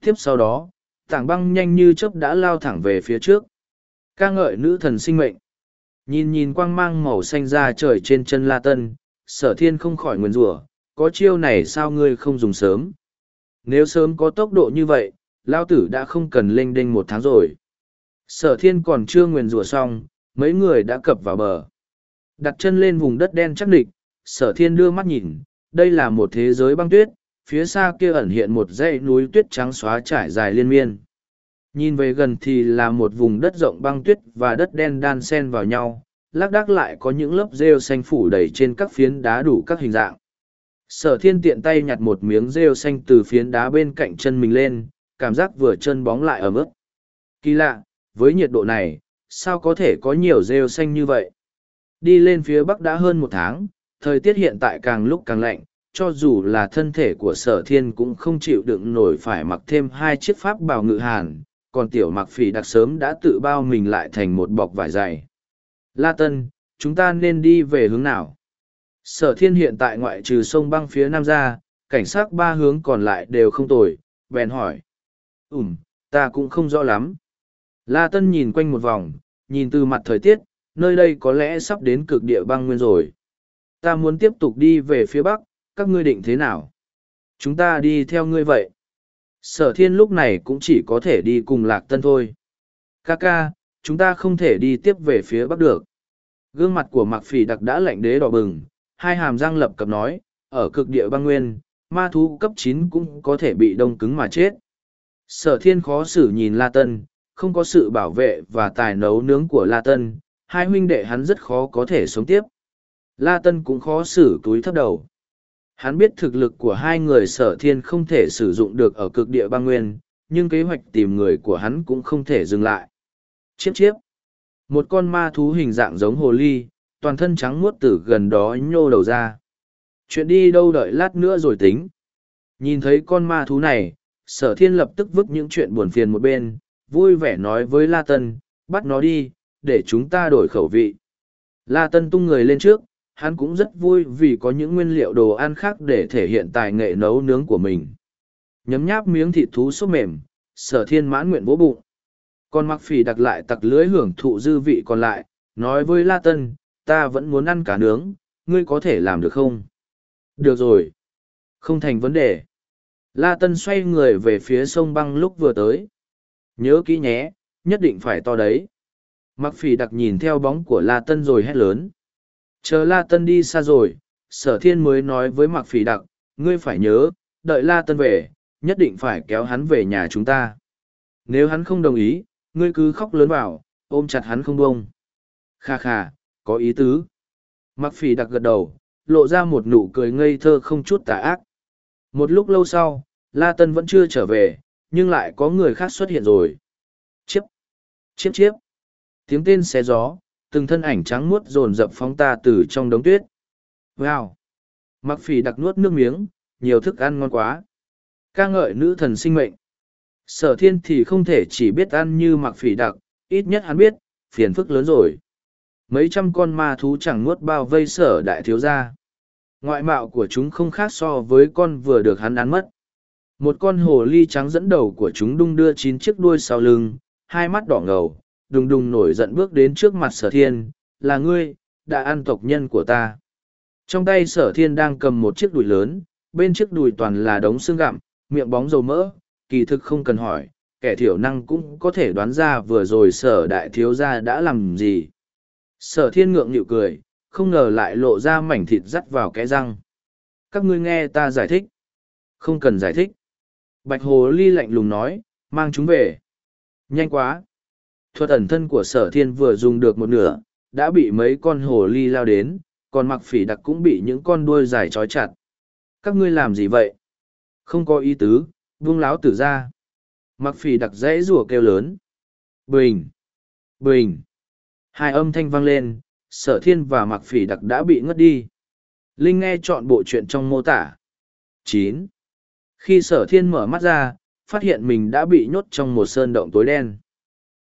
Tiếp sau đó, tảng băng nhanh như chớp đã lao thẳng về phía trước. ca ngợi nữ thần sinh mệnh. Nhìn nhìn quang mang màu xanh ra trời trên chân La Tân, sở thiên không khỏi nguyền rủa có chiêu này sao ngươi không dùng sớm. Nếu sớm có tốc độ như vậy, Lao tử đã không cần lênh đênh một tháng rồi. Sở thiên còn chưa nguyền rủa xong, mấy người đã cập vào bờ. Đặt chân lên vùng đất đen chắc địch, sở thiên đưa mắt nhìn, đây là một thế giới băng tuyết, phía xa kia ẩn hiện một dãy núi tuyết trắng xóa trải dài liên miên. Nhìn về gần thì là một vùng đất rộng băng tuyết và đất đen đan xen vào nhau, lác đác lại có những lớp rêu xanh phủ đầy trên các phiến đá đủ các hình dạng. Sở thiên tiện tay nhặt một miếng rêu xanh từ phiến đá bên cạnh chân mình lên, cảm giác vừa chân bóng lại ở mức. Kỳ lạ, với nhiệt độ này, sao có thể có nhiều rêu xanh như vậy? Đi lên phía bắc đã hơn một tháng, thời tiết hiện tại càng lúc càng lạnh, cho dù là thân thể của sở thiên cũng không chịu đựng nổi phải mặc thêm hai chiếc pháp bào ngự hàn, còn tiểu mặc phỉ đặc sớm đã tự bao mình lại thành một bọc vải dày. La Tân, chúng ta nên đi về hướng nào? Sở thiên hiện tại ngoại trừ sông băng phía nam ra, cảnh sát ba hướng còn lại đều không tồi, bèn hỏi. Ừm, ta cũng không rõ lắm. La Tân nhìn quanh một vòng, nhìn từ mặt thời tiết, nơi đây có lẽ sắp đến cực địa băng nguyên rồi. Ta muốn tiếp tục đi về phía bắc, các ngươi định thế nào? Chúng ta đi theo ngươi vậy. Sở thiên lúc này cũng chỉ có thể đi cùng lạc tân thôi. Ca ca, chúng ta không thể đi tiếp về phía bắc được. Gương mặt của Mạc Phỉ đặc đã lạnh đế đỏ bừng, hai hàm răng lập cập nói, ở cực địa băng nguyên, ma thú cấp chín cũng có thể bị đông cứng mà chết. Sở thiên khó xử nhìn La Tân, không có sự bảo vệ và tài nấu nướng của La Tân, hai huynh đệ hắn rất khó có thể sống tiếp. La Tân cũng khó xử túi thấp đầu. Hắn biết thực lực của hai người sở thiên không thể sử dụng được ở cực địa băng nguyên, nhưng kế hoạch tìm người của hắn cũng không thể dừng lại. Chiếp chiếp. Một con ma thú hình dạng giống hồ ly, toàn thân trắng muốt từ gần đó nhô đầu ra. Chuyện đi đâu đợi lát nữa rồi tính. Nhìn thấy con ma thú này, sở thiên lập tức vứt những chuyện buồn phiền một bên, vui vẻ nói với La Tân, bắt nó đi, để chúng ta đổi khẩu vị. La Tân tung người lên trước, hắn cũng rất vui vì có những nguyên liệu đồ ăn khác để thể hiện tài nghệ nấu nướng của mình. Nhấm nháp miếng thịt thú xốp mềm, sở thiên mãn nguyện vỗ bụng. Còn mặc phỉ đặt lại tặc lưới hưởng thụ dư vị còn lại, nói với La Tân, ta vẫn muốn ăn cả nướng, ngươi có thể làm được không? Được rồi. Không thành vấn đề. La Tân xoay người về phía sông băng lúc vừa tới. Nhớ kỹ nhé, nhất định phải to đấy. Mặc phỉ đặc nhìn theo bóng của La Tân rồi hét lớn. Chờ La Tân đi xa rồi, sở thiên mới nói với Mặc phỉ đặc, ngươi phải nhớ, đợi La Tân về, nhất định phải kéo hắn về nhà chúng ta. Nếu hắn không đồng ý, ngươi cứ khóc lớn vào, ôm chặt hắn không bông. Kha kha, có ý tứ. Mặc phỉ đặc gật đầu, lộ ra một nụ cười ngây thơ không chút tà ác. Một lúc lâu sau, La Tân vẫn chưa trở về, nhưng lại có người khác xuất hiện rồi. Chiếp, chiếp chiếp. Tiếng tên xé gió, từng thân ảnh trắng muốt dồn dập phóng ta từ trong đống tuyết. Wow! Mặc phỉ đặc nuốt nước miếng, nhiều thức ăn ngon quá. ca ngợi nữ thần sinh mệnh. Sở thiên thì không thể chỉ biết ăn như mặc phỉ đặc, ít nhất hắn biết, phiền phức lớn rồi. Mấy trăm con ma thú chẳng nuốt bao vây sở đại thiếu gia. Ngoại mạo của chúng không khác so với con vừa được hắn ăn mất. Một con hồ ly trắng dẫn đầu của chúng đung đưa chín chiếc đuôi sau lưng, hai mắt đỏ ngầu, đùng đùng nổi giận bước đến trước mặt sở thiên, là ngươi, đã ăn tộc nhân của ta. Trong tay sở thiên đang cầm một chiếc đùi lớn, bên chiếc đùi toàn là đống xương gặm, miệng bóng dầu mỡ, kỳ thực không cần hỏi, kẻ thiểu năng cũng có thể đoán ra vừa rồi sở đại thiếu gia đã làm gì. Sở thiên ngượng nhịu cười, không ngờ lại lộ ra mảnh thịt dắt vào cái răng. Các ngươi nghe ta giải thích. Không cần giải thích. Bạch hồ ly lạnh lùng nói, mang chúng về. Nhanh quá. Thuật ẩn thân của sở thiên vừa dùng được một nửa, đã bị mấy con hồ ly lao đến, còn mặc phỉ đặc cũng bị những con đuôi dài trói chặt. Các ngươi làm gì vậy? Không có ý tứ, vung láo tử ra. Mặc phỉ đặc dãy rùa kêu lớn. Bình! Bình! Hai âm thanh vang lên, sở thiên và mặc phỉ đặc đã bị ngất đi. Linh nghe chọn bộ chuyện trong mô tả. chín khi sở thiên mở mắt ra, phát hiện mình đã bị nhốt trong một sơn động tối đen.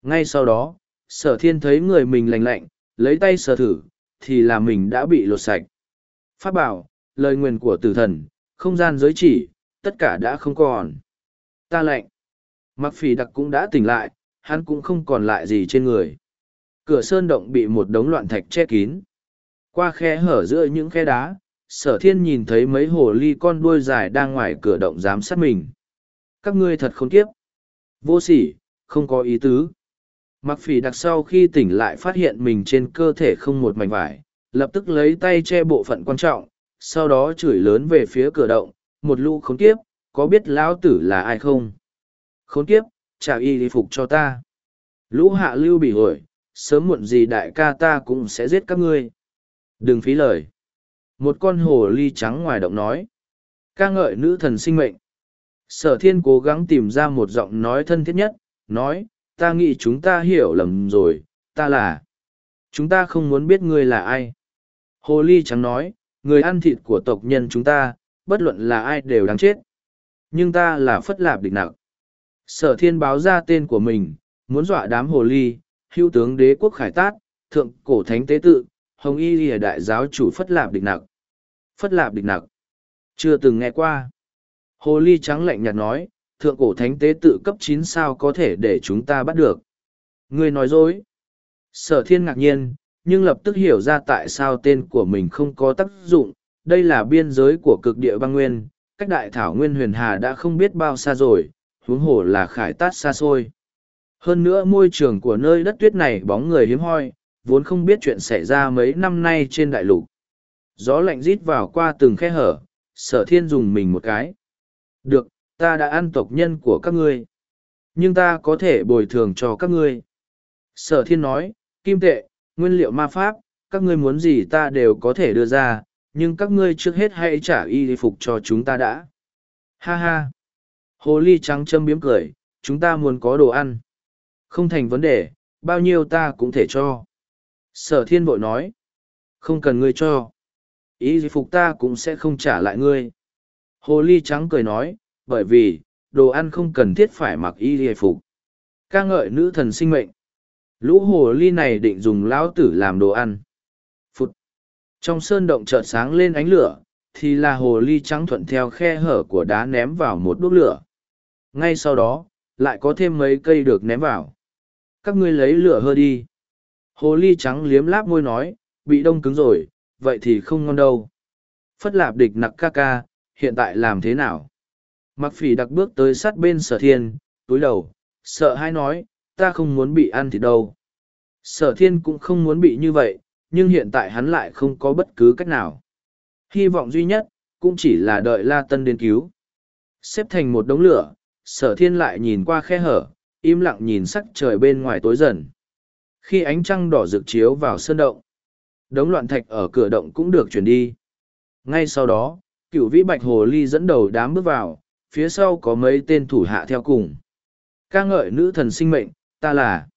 Ngay sau đó, sở thiên thấy người mình lành lạnh, lấy tay sờ thử, thì là mình đã bị lột sạch. Phát bảo, lời nguyền của tử thần, không gian giới chỉ, tất cả đã không còn. Ta lạnh. Mặc phỉ đặc cũng đã tỉnh lại, hắn cũng không còn lại gì trên người. Cửa sơn động bị một đống loạn thạch che kín. Qua khe hở giữa những khe đá, sở thiên nhìn thấy mấy hồ ly con đuôi dài đang ngoài cửa động giám sát mình. Các ngươi thật khốn kiếp. Vô sỉ, không có ý tứ. Mặc phỉ đặc sau khi tỉnh lại phát hiện mình trên cơ thể không một mảnh vải, lập tức lấy tay che bộ phận quan trọng, sau đó chửi lớn về phía cửa động, một lũ khốn kiếp, có biết lão tử là ai không? Khốn kiếp, trả y phục cho ta. Lũ hạ lưu bị hồi, sớm muộn gì đại ca ta cũng sẽ giết các ngươi. Đừng phí lời. Một con hồ ly trắng ngoài động nói. ca ngợi nữ thần sinh mệnh. Sở thiên cố gắng tìm ra một giọng nói thân thiết nhất, nói, ta nghĩ chúng ta hiểu lầm rồi, ta là. Chúng ta không muốn biết ngươi là ai. Hồ ly trắng nói, người ăn thịt của tộc nhân chúng ta, bất luận là ai đều đáng chết. Nhưng ta là phất lạp địch nặng. Sở thiên báo ra tên của mình, muốn dọa đám hồ ly, hữu tướng đế quốc khải tát, thượng cổ thánh tế tự, hồng y lìa đại giáo chủ phất lạp địch nặc. Phất lạp địch nặc. Chưa từng nghe qua. Hồ ly trắng lạnh nhạt nói, thượng cổ thánh tế tự cấp chín sao có thể để chúng ta bắt được. Ngươi nói dối. Sở thiên ngạc nhiên, nhưng lập tức hiểu ra tại sao tên của mình không có tác dụng. Đây là biên giới của cực địa băng nguyên, cách đại thảo nguyên huyền hà đã không biết bao xa rồi, huống hồ là khải tát xa xôi. Hơn nữa môi trường của nơi đất tuyết này bóng người hiếm hoi, vốn không biết chuyện xảy ra mấy năm nay trên đại lục. Gió lạnh rít vào qua từng khe hở, sở thiên dùng mình một cái. Được, ta đã ăn tộc nhân của các ngươi. Nhưng ta có thể bồi thường cho các ngươi. Sở thiên nói, kim tệ, nguyên liệu ma pháp, các ngươi muốn gì ta đều có thể đưa ra, nhưng các ngươi trước hết hãy trả y phục cho chúng ta đã. Ha ha! Hồ ly trắng châm biếm cười, chúng ta muốn có đồ ăn. Không thành vấn đề, bao nhiêu ta cũng thể cho. Sở thiên bội nói, không cần ngươi cho. Y phục ta cũng sẽ không trả lại ngươi. Hồ ly trắng cười nói, bởi vì, đồ ăn không cần thiết phải mặc y phục. ca ngợi nữ thần sinh mệnh. Lũ hồ ly này định dùng lão tử làm đồ ăn. Phút. Trong sơn động chợt sáng lên ánh lửa, thì là hồ ly trắng thuận theo khe hở của đá ném vào một đốt lửa. Ngay sau đó, lại có thêm mấy cây được ném vào. Các ngươi lấy lửa hơ đi. Hồ ly trắng liếm láp môi nói, bị đông cứng rồi, vậy thì không ngon đâu. Phất lạp địch nặc ca ca, hiện tại làm thế nào? Mặc phỉ đặc bước tới sát bên sở thiên, túi đầu, sợ hãi nói, ta không muốn bị ăn thịt đâu. Sở thiên cũng không muốn bị như vậy, nhưng hiện tại hắn lại không có bất cứ cách nào. Hy vọng duy nhất, cũng chỉ là đợi La Tân đến cứu. Xếp thành một đống lửa, sở thiên lại nhìn qua khe hở, im lặng nhìn sắc trời bên ngoài tối dần. Khi ánh trăng đỏ rực chiếu vào sơn động, đống loạn thạch ở cửa động cũng được chuyển đi. Ngay sau đó, cựu vĩ bạch hồ ly dẫn đầu đám bước vào, phía sau có mấy tên thủ hạ theo cùng. ca ngợi nữ thần sinh mệnh, ta là.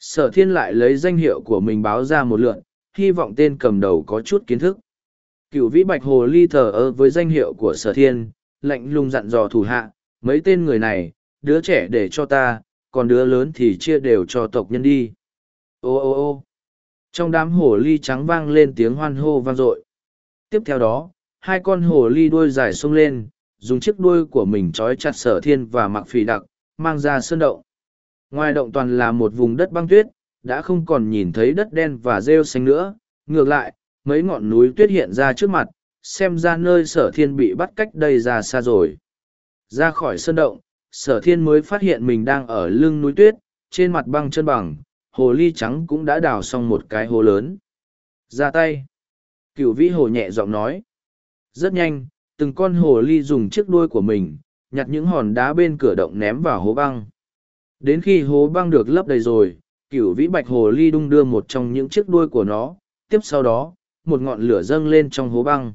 Sở thiên lại lấy danh hiệu của mình báo ra một lượn, hy vọng tên cầm đầu có chút kiến thức. Cựu vĩ bạch hồ ly thờ ơ với danh hiệu của sở thiên, lạnh lùng dặn dò thủ hạ, mấy tên người này, đứa trẻ để cho ta, còn đứa lớn thì chia đều cho tộc nhân đi. Ô ô ô. Trong đám hồ ly trắng vang lên tiếng hoan hô vang dội. Tiếp theo đó, hai con hồ ly đuôi dài xông lên, dùng chiếc đuôi của mình trói chặt sở thiên và mặc phì đặc, mang ra sơn động. Ngoài động toàn là một vùng đất băng tuyết, đã không còn nhìn thấy đất đen và rêu xanh nữa. Ngược lại, mấy ngọn núi tuyết hiện ra trước mặt, xem ra nơi sở thiên bị bắt cách đây ra xa rồi. Ra khỏi sơn động, sở thiên mới phát hiện mình đang ở lưng núi tuyết, trên mặt băng chân bằng hồ ly trắng cũng đã đào xong một cái hố lớn. Ra tay. Cựu vĩ hồ nhẹ giọng nói. Rất nhanh, từng con hồ ly dùng chiếc đuôi của mình, nhặt những hòn đá bên cửa động ném vào hố băng. Đến khi hố băng được lấp đầy rồi cựu vĩ bạch hồ ly đung đưa một trong những chiếc đuôi của nó. Tiếp sau đó, một ngọn lửa dâng lên trong hố băng.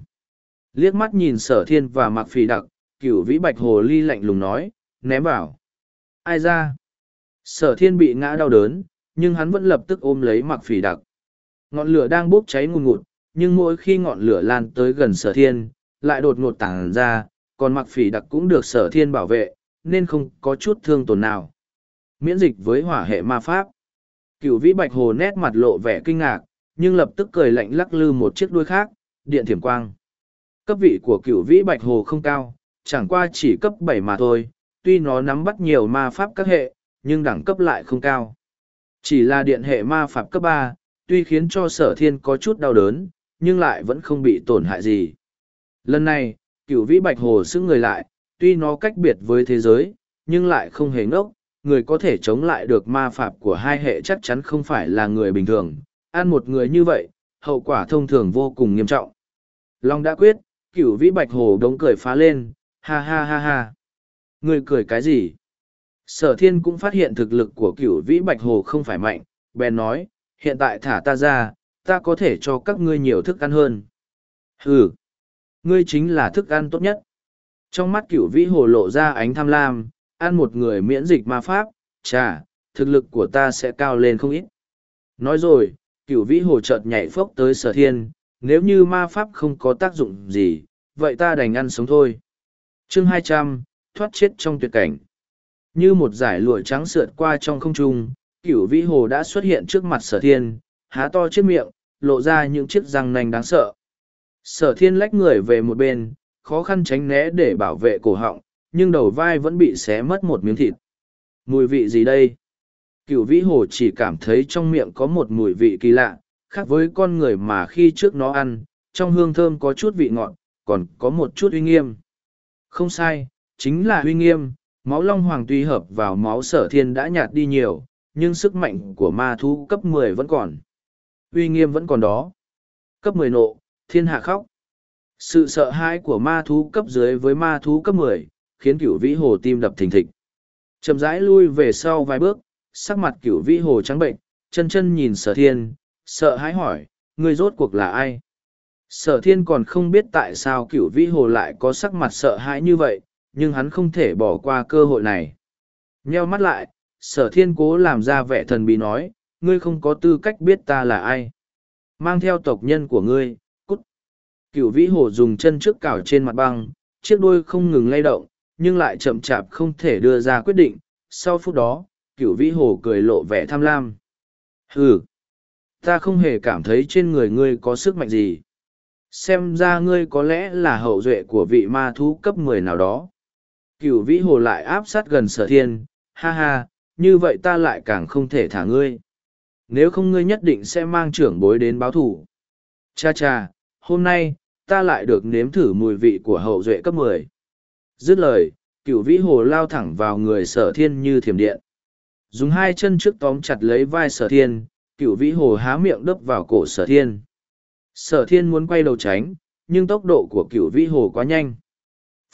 Liếc mắt nhìn sở thiên và mặc phì đặc cựu vĩ bạch hồ ly lạnh lùng nói, ném vào. Ai ra? Sở thiên bị ngã đau đớn nhưng hắn vẫn lập tức ôm lấy mặc phỉ đặc. Ngọn lửa đang bốc cháy ngùn ngụt, nhưng mỗi khi ngọn lửa lan tới gần sở thiên, lại đột ngột tàng ra, còn mặc phỉ đặc cũng được sở thiên bảo vệ, nên không có chút thương tổn nào. Miễn dịch với hỏa hệ ma pháp. Cựu vĩ bạch hồ nét mặt lộ vẻ kinh ngạc, nhưng lập tức cười lạnh lắc lư một chiếc đuôi khác, điện thiểm quang. Cấp vị của cựu vĩ bạch hồ không cao, chẳng qua chỉ cấp bảy mà thôi, tuy nó nắm bắt nhiều ma pháp các hệ, nhưng đẳng cấp lại không cao. Chỉ là điện hệ ma pháp cấp ba, tuy khiến cho sở thiên có chút đau đớn, nhưng lại vẫn không bị tổn hại gì. Lần này, cửu vĩ bạch hồ xứng người lại, tuy nó cách biệt với thế giới, nhưng lại không hề ngốc, người có thể chống lại được ma pháp của hai hệ chắc chắn không phải là người bình thường. Ăn một người như vậy, hậu quả thông thường vô cùng nghiêm trọng. Long đã quyết, cửu vĩ bạch hồ đống cười phá lên, ha ha ha ha. Người cười cái gì? Sở thiên cũng phát hiện thực lực của cửu vĩ bạch hồ không phải mạnh, bèn nói, hiện tại thả ta ra, ta có thể cho các ngươi nhiều thức ăn hơn. Ừ, ngươi chính là thức ăn tốt nhất. Trong mắt cửu vĩ hồ lộ ra ánh tham lam, ăn một người miễn dịch ma pháp, chà, thực lực của ta sẽ cao lên không ít. Nói rồi, cửu vĩ hồ chợt nhảy phốc tới sở thiên, nếu như ma pháp không có tác dụng gì, vậy ta đành ăn sống thôi. chương hai trăm thoát chết trong tuyệt cảnh. Như một giải lụa trắng sượt qua trong không trung, cửu vĩ hồ đã xuất hiện trước mặt sở thiên, há to chiếc miệng, lộ ra những chiếc răng nanh đáng sợ. Sở thiên lách người về một bên, khó khăn tránh né để bảo vệ cổ họng, nhưng đầu vai vẫn bị xé mất một miếng thịt. Mùi vị gì đây? Cửu vĩ hồ chỉ cảm thấy trong miệng có một mùi vị kỳ lạ, khác với con người mà khi trước nó ăn, trong hương thơm có chút vị ngọt, còn có một chút uy nghiêm. Không sai, chính là uy nghiêm, máu long hoàng tuy hợp vào máu sở thiên đã nhạt đi nhiều, nhưng sức mạnh của ma thú cấp 10 vẫn còn. Uy nghiêm vẫn còn đó. Cấp 10 nộ, thiên hạ khóc. Sự sợ hãi của ma thú cấp dưới với ma thú cấp 10, khiến cửu vĩ hồ tim đập thình thịch. Chậm rãi lui về sau vài bước, sắc mặt cửu vĩ hồ trắng bệnh, chân chân nhìn sở thiên, sợ hãi hỏi, người rốt cuộc là ai? Sở thiên còn không biết tại sao cửu vĩ hồ lại có sắc mặt sợ hãi như vậy, nhưng hắn không thể bỏ qua cơ hội này. Nheo mắt lại, sở thiên cố làm ra vẻ thần bí nói, ngươi không có tư cách biết ta là ai. Mang theo tộc nhân của ngươi, cút. Cửu vĩ hổ dùng chân trước cào trên mặt băng, chiếc đuôi không ngừng lay động, nhưng lại chậm chạp không thể đưa ra quyết định. Sau phút đó, cửu vĩ hổ cười lộ vẻ tham lam. Hừ, ta không hề cảm thấy trên người ngươi có sức mạnh gì. Xem ra ngươi có lẽ là hậu duệ của vị ma thú cấp mười nào đó. Cửu vĩ hồ lại áp sát gần sở thiên, ha ha, như vậy ta lại càng không thể thả ngươi. Nếu không ngươi nhất định sẽ mang trưởng bối đến báo thủ. Cha cha, hôm nay, ta lại được nếm thử mùi vị của hậu duệ cấp mười. Dứt lời, cửu vĩ hồ lao thẳng vào người sở thiên như thiểm điện. Dùng hai chân trước tóm chặt lấy vai sở thiên, cửu vĩ hồ há miệng đấp vào cổ sở thiên. Sở thiên muốn quay đầu tránh, nhưng tốc độ của cửu vĩ hồ quá nhanh.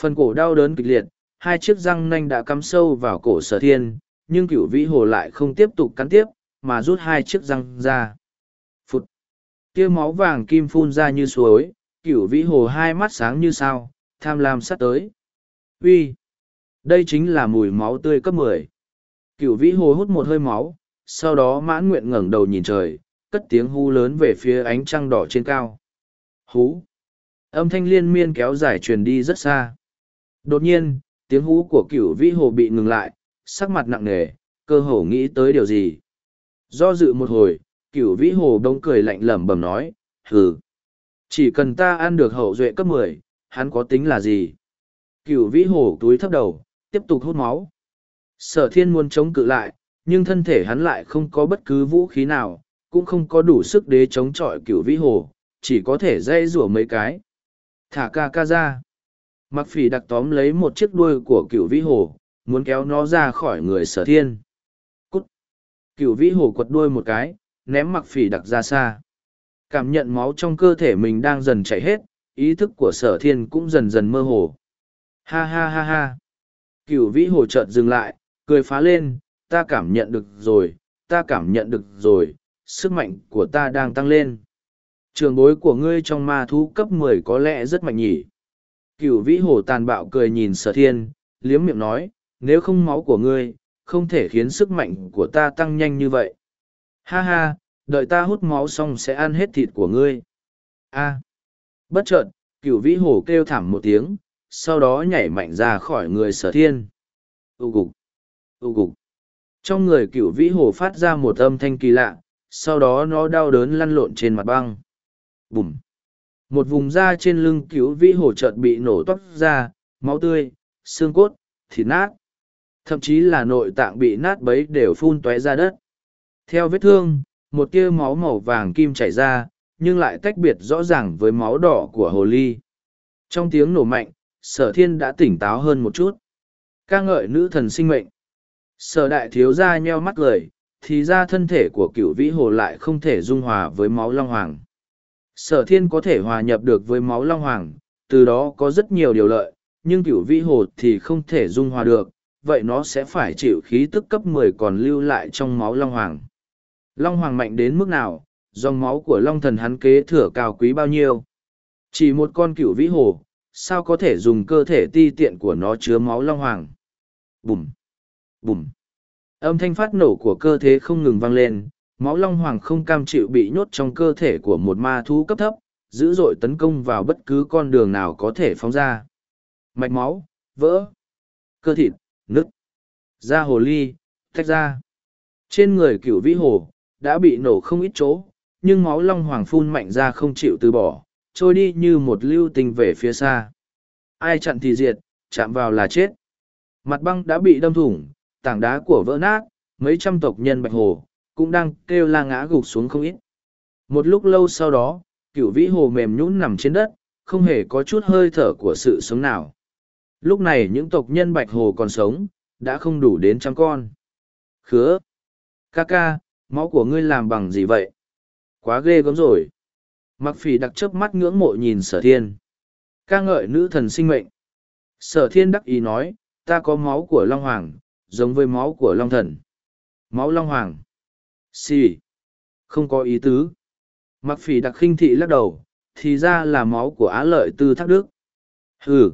Phần cổ đau đớn kịch liệt, hai chiếc răng nanh đã cắm sâu vào cổ sở thiên, nhưng cửu vĩ hồ lại không tiếp tục cắn tiếp, mà rút hai chiếc răng ra. Phụt! kia máu vàng kim phun ra như suối, cửu vĩ hồ hai mắt sáng như sao, tham lam sát tới. Uy, Đây chính là mùi máu tươi cấp mười. Cửu vĩ hồ hút một hơi máu, sau đó mãn nguyện ngẩng đầu nhìn trời, cất tiếng hú lớn về phía ánh trăng đỏ trên cao. Hú! Âm thanh liên miên kéo dài truyền đi rất xa. Đột nhiên, tiếng hú của cửu vĩ hồ bị ngừng lại, sắc mặt nặng nề, cơ hồ nghĩ tới điều gì. Do dự một hồi, cửu vĩ hồ đông cười lạnh lẩm bẩm nói, hừ. Chỉ cần ta ăn được hậu duệ cấp mười, hắn có tính là gì? Cửu vĩ hồ túi thấp đầu, tiếp tục hút máu. Sở thiên muốn chống cự lại, nhưng thân thể hắn lại không có bất cứ vũ khí nào, cũng không có đủ sức để chống chọi cửu vĩ hồ, chỉ có thể dây rủa mấy cái. Thả ca ca ra. Mặc phỉ đặc tóm lấy một chiếc đuôi của cửu vĩ hồ, muốn kéo nó ra khỏi người sở thiên. Cút! Cửu vĩ hồ quật đuôi một cái, ném mặc phỉ đặc ra xa. Cảm nhận máu trong cơ thể mình đang dần chảy hết, ý thức của sở thiên cũng dần dần mơ hồ. Ha ha ha ha! Cửu vĩ hồ chợt dừng lại, cười phá lên, ta cảm nhận được rồi, ta cảm nhận được rồi, sức mạnh của ta đang tăng lên. Trường bối của ngươi trong ma thú cấp mười có lẽ rất mạnh nhỉ. Cửu vĩ hồ tàn bạo cười nhìn sở thiên, liếm miệng nói, nếu không máu của ngươi, không thể khiến sức mạnh của ta tăng nhanh như vậy. Ha ha, đợi ta hút máu xong sẽ ăn hết thịt của ngươi. A. Bất chợt, cửu vĩ hồ kêu thảm một tiếng, sau đó nhảy mạnh ra khỏi người sở thiên. U gục. U gục. Trong người cửu vĩ hồ phát ra một âm thanh kỳ lạ, sau đó nó đau đớn lăn lộn trên mặt băng. Bùm. Một vùng da trên lưng cửu vĩ hổ chợt bị nổ toát ra, máu tươi, xương cốt, thịt nát. Thậm chí là nội tạng bị nát bấy đều phun tóe ra đất. Theo vết thương, một tia máu màu vàng kim chảy ra, nhưng lại tách biệt rõ ràng với máu đỏ của hồ ly. Trong tiếng nổ mạnh, sở thiên đã tỉnh táo hơn một chút. ca ngợi nữ thần sinh mệnh. Sở đại thiếu gia nheo mắt cười, thì ra thân thể của cựu vĩ hồ lại không thể dung hòa với máu long hoàng. Sở thiên có thể hòa nhập được với máu long hoàng, từ đó có rất nhiều điều lợi, nhưng cửu vĩ hồ thì không thể dung hòa được, vậy nó sẽ phải chịu khí tức cấp mười còn lưu lại trong máu long hoàng. Long hoàng mạnh đến mức nào, dòng máu của long thần hắn kế thừa cao quý bao nhiêu. Chỉ một con cửu vĩ hồ, sao có thể dùng cơ thể ti tiện của nó chứa máu long hoàng. Bùm! Bùm! Âm thanh phát nổ của cơ thể không ngừng vang lên, máu long hoàng không cam chịu bị nhốt trong cơ thể của một ma thú cấp thấp, dữ dội tấn công vào bất cứ con đường nào có thể phóng ra. Mạch máu, vỡ, cơ thịt, nứt, da hồ ly, tách ra. Trên người cựu vĩ hồ, đã bị nổ không ít chỗ, nhưng máu long hoàng phun mạnh ra không chịu từ bỏ, trôi đi như một lưu tình về phía xa. Ai chặn thì diệt, chạm vào là chết. Mặt băng đã bị đâm thủng, tảng đá của vỡ nát, mấy trăm tộc nhân bạch hồ, cũng đang kêu la ngã gục xuống không ít. Một lúc lâu sau đó, cựu vĩ hồ mềm nhũn nằm trên đất, không hề có chút hơi thở của sự sống nào. Lúc này những tộc nhân bạch hồ còn sống, đã không đủ đến trăm con. Khứa! Ca ca, máu của ngươi làm bằng gì vậy? Quá ghê gớm rồi. Mặc phỉ đặc chớp mắt ngưỡng mộ nhìn sở thiên. ca ngợi nữ thần sinh mệnh. Sở thiên đắc ý nói, ta có máu của Long Hoàng, giống với máu của Long Thần. Máu Long Hoàng. Xì. Không có ý tứ. Mặc phỉ đặc khinh thị lắc đầu, thì ra là máu của Á Lợi Tư Thác Đức. Hừ.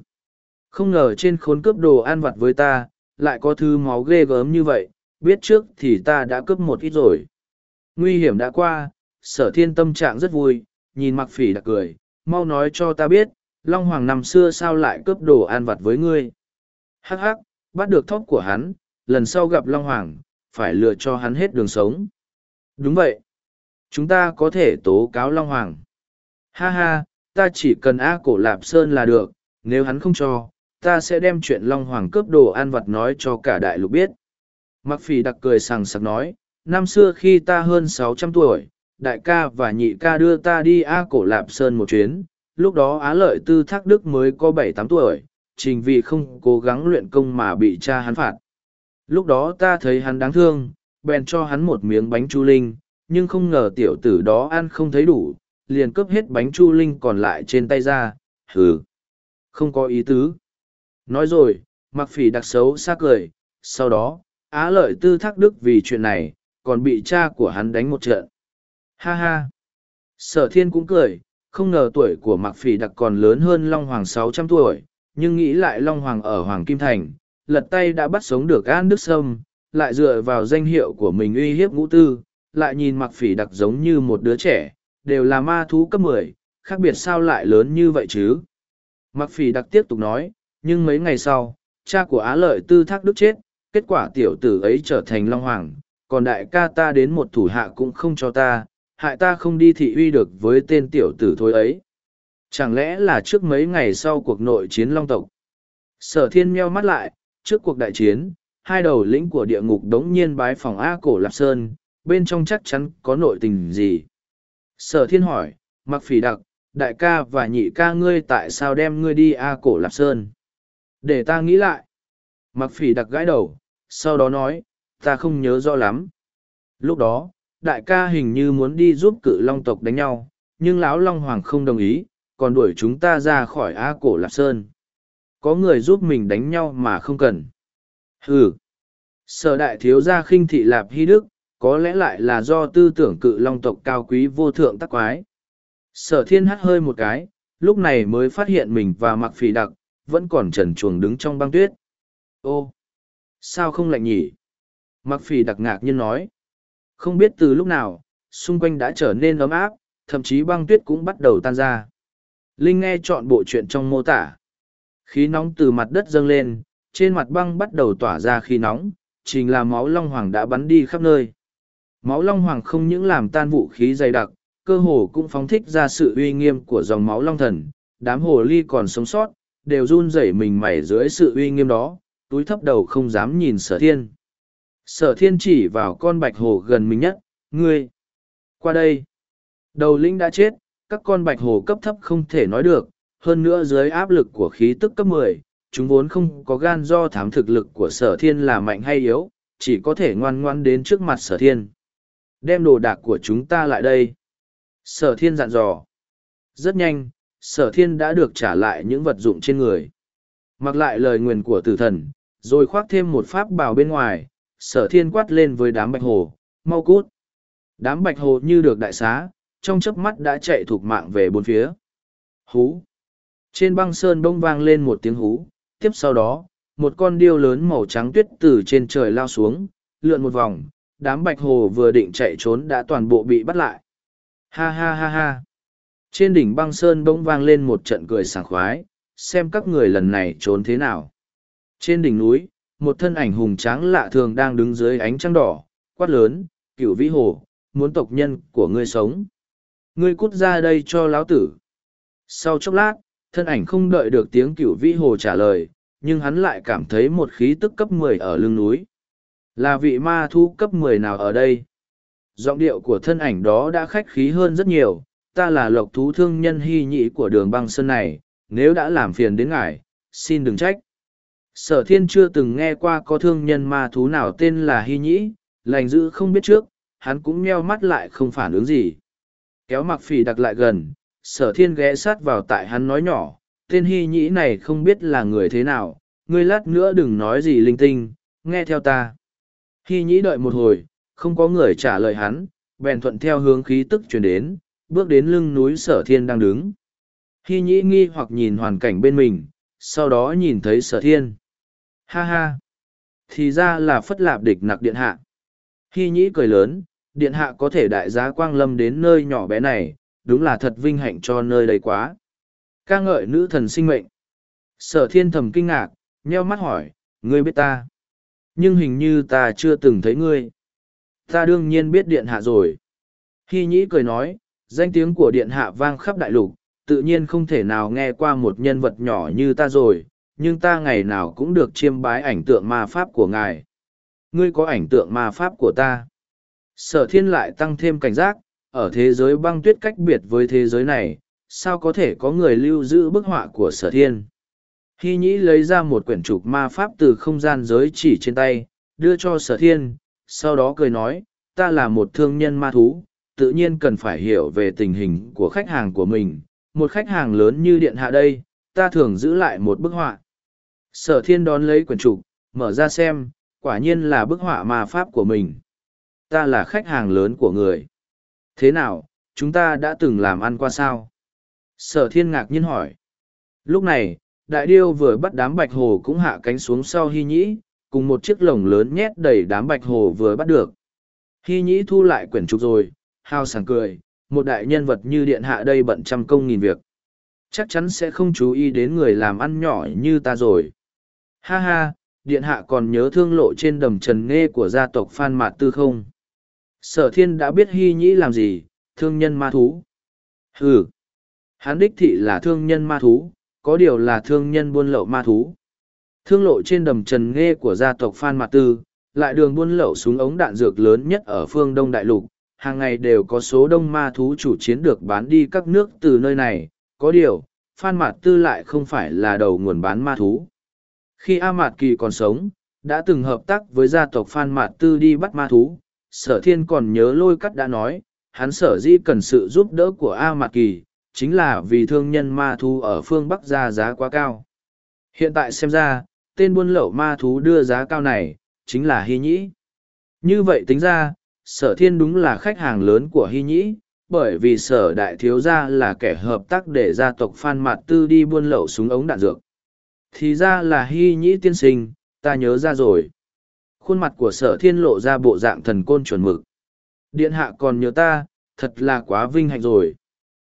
Không ngờ trên khốn cướp đồ ăn vặt với ta, lại có thứ máu ghê gớm như vậy, biết trước thì ta đã cướp một ít rồi. Nguy hiểm đã qua, sở thiên tâm trạng rất vui, nhìn mặc phỉ đặc cười, mau nói cho ta biết, Long Hoàng năm xưa sao lại cướp đồ ăn vặt với ngươi. Hắc hắc, bắt được thóc của hắn, lần sau gặp Long Hoàng, phải lựa cho hắn hết đường sống. Đúng vậy. Chúng ta có thể tố cáo Long Hoàng. Ha ha, ta chỉ cần A cổ Lạp Sơn là được, nếu hắn không cho, ta sẽ đem chuyện Long Hoàng cướp đồ ăn vặt nói cho cả đại lục biết. Mặc phỉ đặc cười sằng sặc nói, năm xưa khi ta hơn sáu trăm tuổi, đại ca và nhị ca đưa ta đi A cổ Lạp Sơn một chuyến, lúc đó Á Lợi Tư Thác Đức mới có bảy tám tuổi, trình vì không cố gắng luyện công mà bị cha hắn phạt. Lúc đó ta thấy hắn đáng thương, bèn cho hắn một miếng bánh chu linh, nhưng không ngờ tiểu tử đó ăn không thấy đủ, liền cướp hết bánh chu linh còn lại trên tay ra, hừ, không có ý tứ. Nói rồi, mặc phỉ đặc xấu xa cười, sau đó, Á Lợi Tư Thác Đức vì chuyện này, còn bị cha của hắn đánh một trận. Ha ha! Sở thiên cũng cười, không ngờ tuổi của Mặc Phỉ Đặc còn lớn hơn Long Hoàng sáu trăm tuổi, nhưng nghĩ lại Long Hoàng ở Hoàng Kim Thành, lật tay đã bắt sống được An Đức Sâm, lại dựa vào danh hiệu của mình uy hiếp ngũ tư, lại nhìn mặc Phỉ Đặc giống như một đứa trẻ, đều là ma thú cấp mười, khác biệt sao lại lớn như vậy chứ? Mặc Phỉ Đặc tiếp tục nói, nhưng mấy ngày sau, cha của Á Lợi Tư Thác Đức chết, kết quả tiểu tử ấy trở thành Long Hoàng, còn đại ca ta đến một thủ hạ cũng không cho ta, hại ta không đi thị uy được với tên tiểu tử thôi ấy. Chẳng lẽ là trước mấy ngày sau cuộc nội chiến long tộc? Sở thiên meo mắt lại, trước cuộc đại chiến, hai đầu lĩnh của địa ngục đống nhiên bái phòng A cổ Lạp Sơn, bên trong chắc chắn có nội tình gì? Sở thiên hỏi, mặc phỉ đặc, đại ca và nhị ca ngươi tại sao đem ngươi đi A cổ Lạp Sơn? Để ta nghĩ lại. Mặc phỉ đặc gãi đầu, sau đó nói, ta không nhớ rõ lắm. Lúc đó, đại ca hình như muốn đi giúp cự long tộc đánh nhau nhưng lão long hoàng không đồng ý còn đuổi chúng ta ra khỏi a cổ lạp sơn có người giúp mình đánh nhau mà không cần ừ sở đại thiếu gia khinh thị lạp hy đức có lẽ lại là do tư tưởng cự long tộc cao quý vô thượng tắc quái. Sở thiên hắt hơi một cái lúc này mới phát hiện mình và mặc phỉ đặc vẫn còn trần chuồng đứng trong băng tuyết. Ô sao không lạnh nhỉ? Mặc phỉ đặc ngạc nhiên nói. Không biết từ lúc nào, xung quanh đã trở nên ấm áp, thậm chí băng tuyết cũng bắt đầu tan ra. Linh nghe chọn bộ chuyện trong mô tả. Khí nóng từ mặt đất dâng lên, trên mặt băng bắt đầu tỏa ra khí nóng, chính là máu long hoàng đã bắn đi khắp nơi. Máu long hoàng không những làm tan vũ khí dày đặc, cơ hồ cũng phóng thích ra sự uy nghiêm của dòng máu long thần. Đám hồ ly còn sống sót, đều run rẩy mình mẩy dưới sự uy nghiêm đó, túi thấp đầu không dám nhìn sở thiên. Sở thiên chỉ vào con bạch hồ gần mình nhất, ngươi. Qua đây. Đầu lĩnh đã chết, các con bạch hồ cấp thấp không thể nói được, hơn nữa dưới áp lực của khí tức cấp mười, chúng vốn không có gan do thám thực lực của sở thiên là mạnh hay yếu, chỉ có thể ngoan ngoan đến trước mặt sở thiên. Đem đồ đạc của chúng ta lại đây. Sở thiên dặn dò. Rất nhanh, sở thiên đã được trả lại những vật dụng trên người. Mặc lại lời nguyền của tử thần, rồi khoác thêm một pháp bào bên ngoài, sở thiên quát lên với đám bạch hồ, mau cút. Đám bạch hồ như được đại xá, trong chớp mắt đã chạy thục mạng về bốn phía. Hú. Trên băng sơn bông vang lên một tiếng hú, tiếp sau đó, một con điêu lớn màu trắng tuyết từ trên trời lao xuống, lượn một vòng, đám bạch hồ vừa định chạy trốn đã toàn bộ bị bắt lại. Ha ha ha ha. Trên đỉnh băng sơn bỗng vang lên một trận cười sảng khoái, xem các người lần này trốn thế nào. Trên đỉnh núi, một thân ảnh hùng tráng lạ thường đang đứng dưới ánh trăng đỏ, quát lớn, cửu vĩ hồ, muốn tộc nhân của ngươi sống. Ngươi cút ra đây cho lão tử. Sau chốc lát, thân ảnh không đợi được tiếng cửu vĩ hồ trả lời, nhưng hắn lại cảm thấy một khí tức cấp mười ở lưng núi. Là vị ma thu cấp mười nào ở đây? giọng điệu của thân ảnh đó đã khách khí hơn rất nhiều, ta là lộc thú thương nhân hy nhị của đường băng sơn này, nếu đã làm phiền đến ngài, xin đừng trách sở thiên chưa từng nghe qua có thương nhân ma thú nào tên là hy nhĩ, lành dữ không biết trước, hắn cũng meo mắt lại không phản ứng gì kéo mặc phỉ đặc lại gần, sở thiên ghé sát vào tại hắn nói nhỏ tên hy nhĩ này không biết là người thế nào, ngươi lát nữa đừng nói gì linh tinh, nghe theo ta. Hy nhĩ đợi một hồi, không có người trả lời hắn, bèn thuận theo hướng khí tức chuyển đến, bước đến lưng núi sở thiên đang đứng. Hy nhĩ nghi hoặc nhìn hoàn cảnh bên mình, sau đó nhìn thấy sở thiên. Ha ha, thì ra là phất lạp địch nặc điện hạ. Hy nhĩ cười lớn, điện hạ có thể đại giá quang lâm đến nơi nhỏ bé này, đúng là thật vinh hạnh cho nơi đây quá ca ngợi nữ thần sinh mệnh. Sở thiên thầm kinh ngạc, nheo mắt hỏi, ngươi biết ta? Nhưng hình như ta chưa từng thấy ngươi. Ta đương nhiên biết điện hạ rồi. Hy nhĩ cười nói, danh tiếng của điện hạ vang khắp đại lục, tự nhiên không thể nào nghe qua một nhân vật nhỏ như ta rồi, nhưng ta ngày nào cũng được chiêm bái ảnh tượng ma pháp của ngài. Ngươi có ảnh tượng ma pháp của ta? Sở thiên lại tăng thêm cảnh giác, ở thế giới băng tuyết cách biệt với thế giới này sao có thể có người lưu giữ bức họa của sở thiên? Hy nhĩ lấy ra một quyển trục ma pháp từ không gian giới chỉ trên tay, đưa cho sở thiên, sau đó cười nói, ta là một thương nhân ma thú, tự nhiên cần phải hiểu về tình hình của khách hàng của mình. Một khách hàng lớn như điện hạ đây, ta thường giữ lại một bức họa. Sở thiên đón lấy quyển trục, mở ra xem, quả nhiên là bức họa ma pháp của mình. Ta là khách hàng lớn của người. Thế nào, chúng ta đã từng làm ăn qua sao? Sở thiên ngạc nhiên hỏi. Lúc này, đại điêu vừa bắt đám bạch hồ cũng hạ cánh xuống sau hy nhĩ, cùng một chiếc lồng lớn nhét đầy đám bạch hồ vừa bắt được. Hy nhĩ thu lại quyển trục rồi, hào sảng cười, một đại nhân vật như điện hạ đây bận trăm công nghìn việc. Chắc chắn sẽ không chú ý đến người làm ăn nhỏ như ta rồi. Ha ha, điện hạ còn nhớ thương lộ trên đầm trần nghe của gia tộc phan mạt tư không? Sở thiên đã biết hy nhĩ làm gì, thương nhân ma thú. Hừ hắn đích thị là thương nhân ma thú, có điều là thương nhân buôn lậu ma thú. Thương lộ trên đầm trần nghe của gia tộc phan mạt tư, lại đường buôn lậu súng ống đạn dược lớn nhất ở phương đông đại lục, hàng ngày đều có số đông ma thú chủ chiến được bán đi các nước từ nơi này. Có điều, phan mạt tư lại không phải là đầu nguồn bán ma thú. Khi a mạt kỳ còn sống, đã từng hợp tác với gia tộc phan mạt tư đi bắt ma thú. Sở thiên còn nhớ lôi cắt đã nói, hắn sở dĩ cần sự giúp đỡ của a mạt kỳ chính là vì thương nhân ma thú ở phương bắc ra giá quá cao. Hiện tại xem ra, tên buôn lậu ma thú đưa giá cao này, chính là hy nhĩ. Như vậy tính ra, sở thiên đúng là khách hàng lớn của hy nhĩ, bởi vì sở đại thiếu gia là kẻ hợp tác để gia tộc phan mạt tư đi buôn lậu súng ống đạn dược. Thì ra là hy nhĩ tiên sinh, ta nhớ ra rồi. Khuôn mặt của sở thiên lộ ra bộ dạng thần côn chuẩn mực. Điện hạ còn nhớ ta, thật là quá vinh hạnh rồi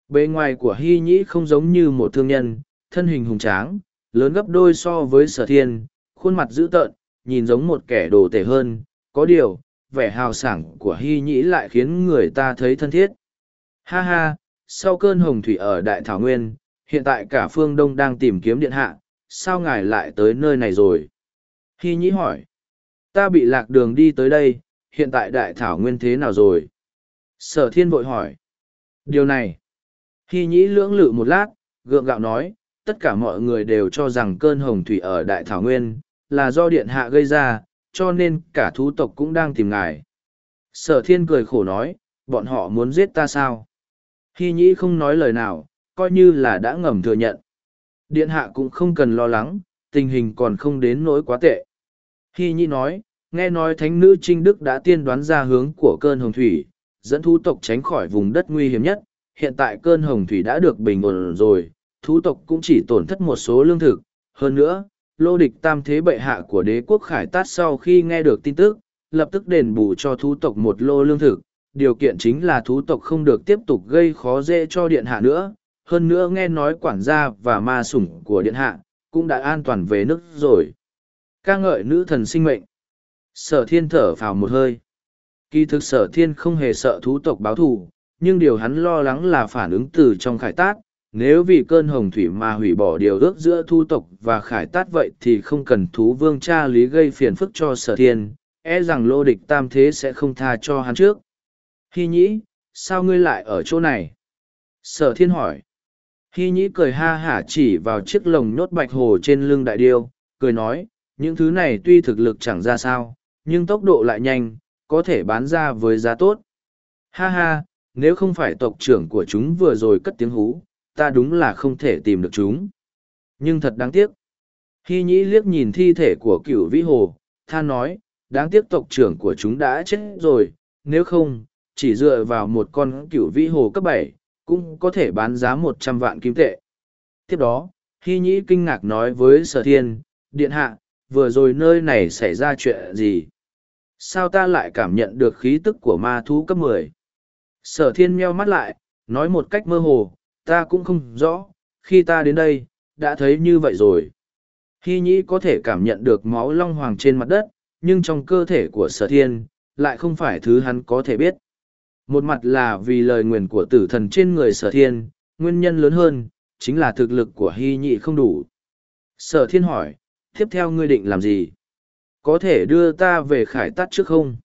bề ngoài của hy nhĩ không giống như một thương nhân, thân hình hùng tráng, lớn gấp đôi so với sở thiên, khuôn mặt dữ tợn, nhìn giống một kẻ đồ tể hơn. Có điều, vẻ hào sảng của hy nhĩ lại khiến người ta thấy thân thiết. Ha ha, sau cơn hồng thủy ở đại thảo nguyên, hiện tại cả phương đông đang tìm kiếm điện hạ, sao ngài lại tới nơi này rồi? Hy nhĩ hỏi. Ta bị lạc đường đi tới đây, hiện tại đại thảo nguyên thế nào rồi? Sở thiên vội hỏi. Điều này hy nhĩ lưỡng lự một lát, gượng gạo nói, tất cả mọi người đều cho rằng cơn hồng thủy ở đại thảo nguyên là do điện hạ gây ra, cho nên cả thú tộc cũng đang tìm ngài. Sở thiên cười khổ nói, bọn họ muốn giết ta sao? Hy nhĩ không nói lời nào, coi như là đã ngầm thừa nhận. Điện hạ cũng không cần lo lắng, tình hình còn không đến nỗi quá tệ. Hy nhĩ nói, nghe nói thánh nữ trinh đức đã tiên đoán ra hướng của cơn hồng thủy, dẫn thú tộc tránh khỏi vùng đất nguy hiểm nhất hiện tại cơn hồng thủy đã được bình ổn rồi, thú tộc cũng chỉ tổn thất một số lương thực. Hơn nữa, lô địch tam thế bệ hạ của đế quốc khải tát sau khi nghe được tin tức, lập tức đền bù cho thú tộc một lô lương thực. Điều kiện chính là thú tộc không được tiếp tục gây khó dễ cho điện hạ nữa. Hơn nữa nghe nói quản gia và ma sủng của điện hạ cũng đã an toàn về nước rồi. Ca ngợi nữ thần sinh mệnh. Sở thiên thở phào một hơi. Kỳ thực sở thiên không hề sợ thú tộc báo thù nhưng điều hắn lo lắng là phản ứng từ trong khải tát nếu vì cơn hồng thủy mà hủy bỏ điều ước giữa thu tộc và khải tát vậy thì không cần thú vương cha lý gây phiền phức cho sở thiên e rằng lô địch tam thế sẽ không tha cho hắn trước Hy nhĩ, sao ngươi lại ở chỗ này? Sở thiên hỏi. Hy nhĩ cười ha hả chỉ vào chiếc lồng nhốt bạch hồ trên lưng đại điêu, cười nói, những thứ này tuy thực lực chẳng ra sao, nhưng tốc độ lại nhanh, có thể bán ra với giá tốt. Ha ha, nếu không phải tộc trưởng của chúng vừa rồi cất tiếng hú, ta đúng là không thể tìm được chúng. Nhưng thật đáng tiếc. Hy nhĩ liếc nhìn thi thể của cửu vĩ hồ, than nói, đáng tiếc tộc trưởng của chúng đã chết rồi, nếu không, chỉ dựa vào một con cửu vĩ hồ cấp bảy cũng có thể bán giá một trăm vạn kim tệ. Tiếp đó, Hy nhĩ kinh ngạc nói với sở thiên, điện hạ, vừa rồi nơi này xảy ra chuyện gì? Sao ta lại cảm nhận được khí tức của ma thú cấp mười? Sở thiên meo mắt lại, nói một cách mơ hồ, ta cũng không rõ, khi ta đến đây, đã thấy như vậy rồi. Hy nhĩ có thể cảm nhận được máu long hoàng trên mặt đất, nhưng trong cơ thể của sở thiên, lại không phải thứ hắn có thể biết. Một mặt là vì lời nguyền của tử thần trên người sở thiên, nguyên nhân lớn hơn, chính là thực lực của hy nhị không đủ. Sở thiên hỏi, tiếp theo ngươi định làm gì? Có thể đưa ta về khải tắt trước không?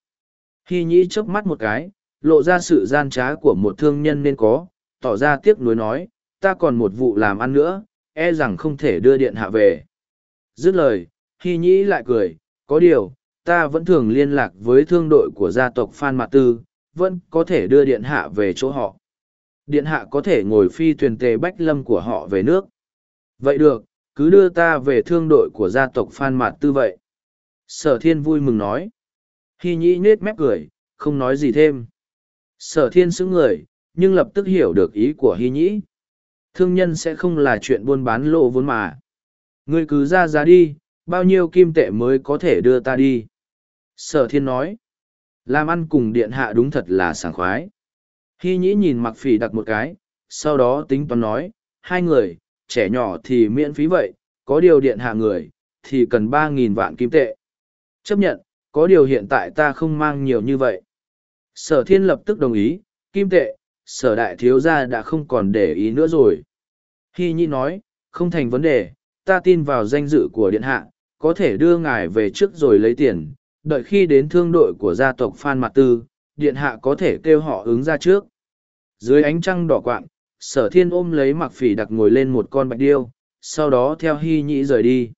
Hy nhị chớp mắt một cái, lộ ra sự gian trá của một thương nhân nên có, tỏ ra tiếc nuối nói, ta còn một vụ làm ăn nữa, e rằng không thể đưa điện hạ về. Dứt lời, Hy Nhĩ lại cười, có điều, ta vẫn thường liên lạc với thương đội của gia tộc Phan Mạc Tư, vẫn có thể đưa điện hạ về chỗ họ. Điện hạ có thể ngồi phi thuyền tề bách lâm của họ về nước. Vậy được, cứ đưa ta về thương đội của gia tộc Phan Mạc Tư vậy. Sở thiên vui mừng nói. Hy nhĩ nết mép cười, không nói gì thêm. Sở thiên xứng người, nhưng lập tức hiểu được ý của Hy nhĩ. Thương nhân sẽ không là chuyện buôn bán lộ vốn mà. Ngươi cứ ra giá đi, bao nhiêu kim tệ mới có thể đưa ta đi. Sở thiên nói. Làm ăn cùng điện hạ đúng thật là sảng khoái. Hy nhĩ nhìn mặc phỉ đặt một cái, sau đó tính toán nói, hai người, trẻ nhỏ thì miễn phí vậy, có điều điện hạ người, thì cần ba nghìn vạn kim tệ. Chấp nhận, có điều hiện tại ta không mang nhiều như vậy. Sở thiên lập tức đồng ý, kim tệ, sở đại thiếu gia đã không còn để ý nữa rồi. Hy nhĩ nói, không thành vấn đề, ta tin vào danh dự của điện hạ, có thể đưa ngài về trước rồi lấy tiền, đợi khi đến thương đội của gia tộc Phan Mạc Tư, điện hạ có thể kêu họ ứng ra trước. Dưới ánh trăng đỏ quạng, sở thiên ôm lấy mặc phỉ đặc ngồi lên một con bạch điêu, sau đó theo hy nhĩ rời đi.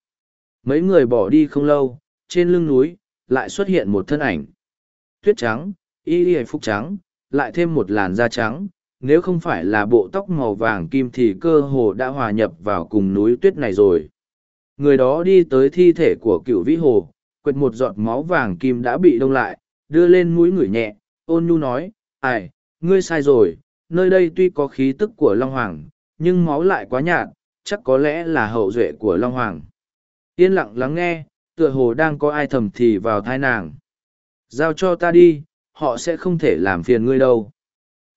Mấy người bỏ đi không lâu, trên lưng núi, lại xuất hiện một thân ảnh. Tuyết trắng, y y phúc trắng, lại thêm một làn da trắng, nếu không phải là bộ tóc màu vàng kim thì cơ hồ đã hòa nhập vào cùng núi tuyết này rồi. Người đó đi tới thi thể của cựu vĩ hồ, quệt một giọt máu vàng kim đã bị đông lại, đưa lên mũi ngửi nhẹ, ôn nhu nói, ai, ngươi sai rồi, nơi đây tuy có khí tức của Long Hoàng, nhưng máu lại quá nhạt, chắc có lẽ là hậu duệ của Long Hoàng. Yên lặng lắng nghe, tựa hồ đang có ai thầm thì vào thai nàng. Giao cho ta đi, họ sẽ không thể làm phiền ngươi đâu.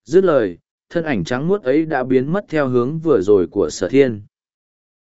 Dứt lời, thân ảnh trắng muốt ấy đã biến mất theo hướng vừa rồi của sở thiên.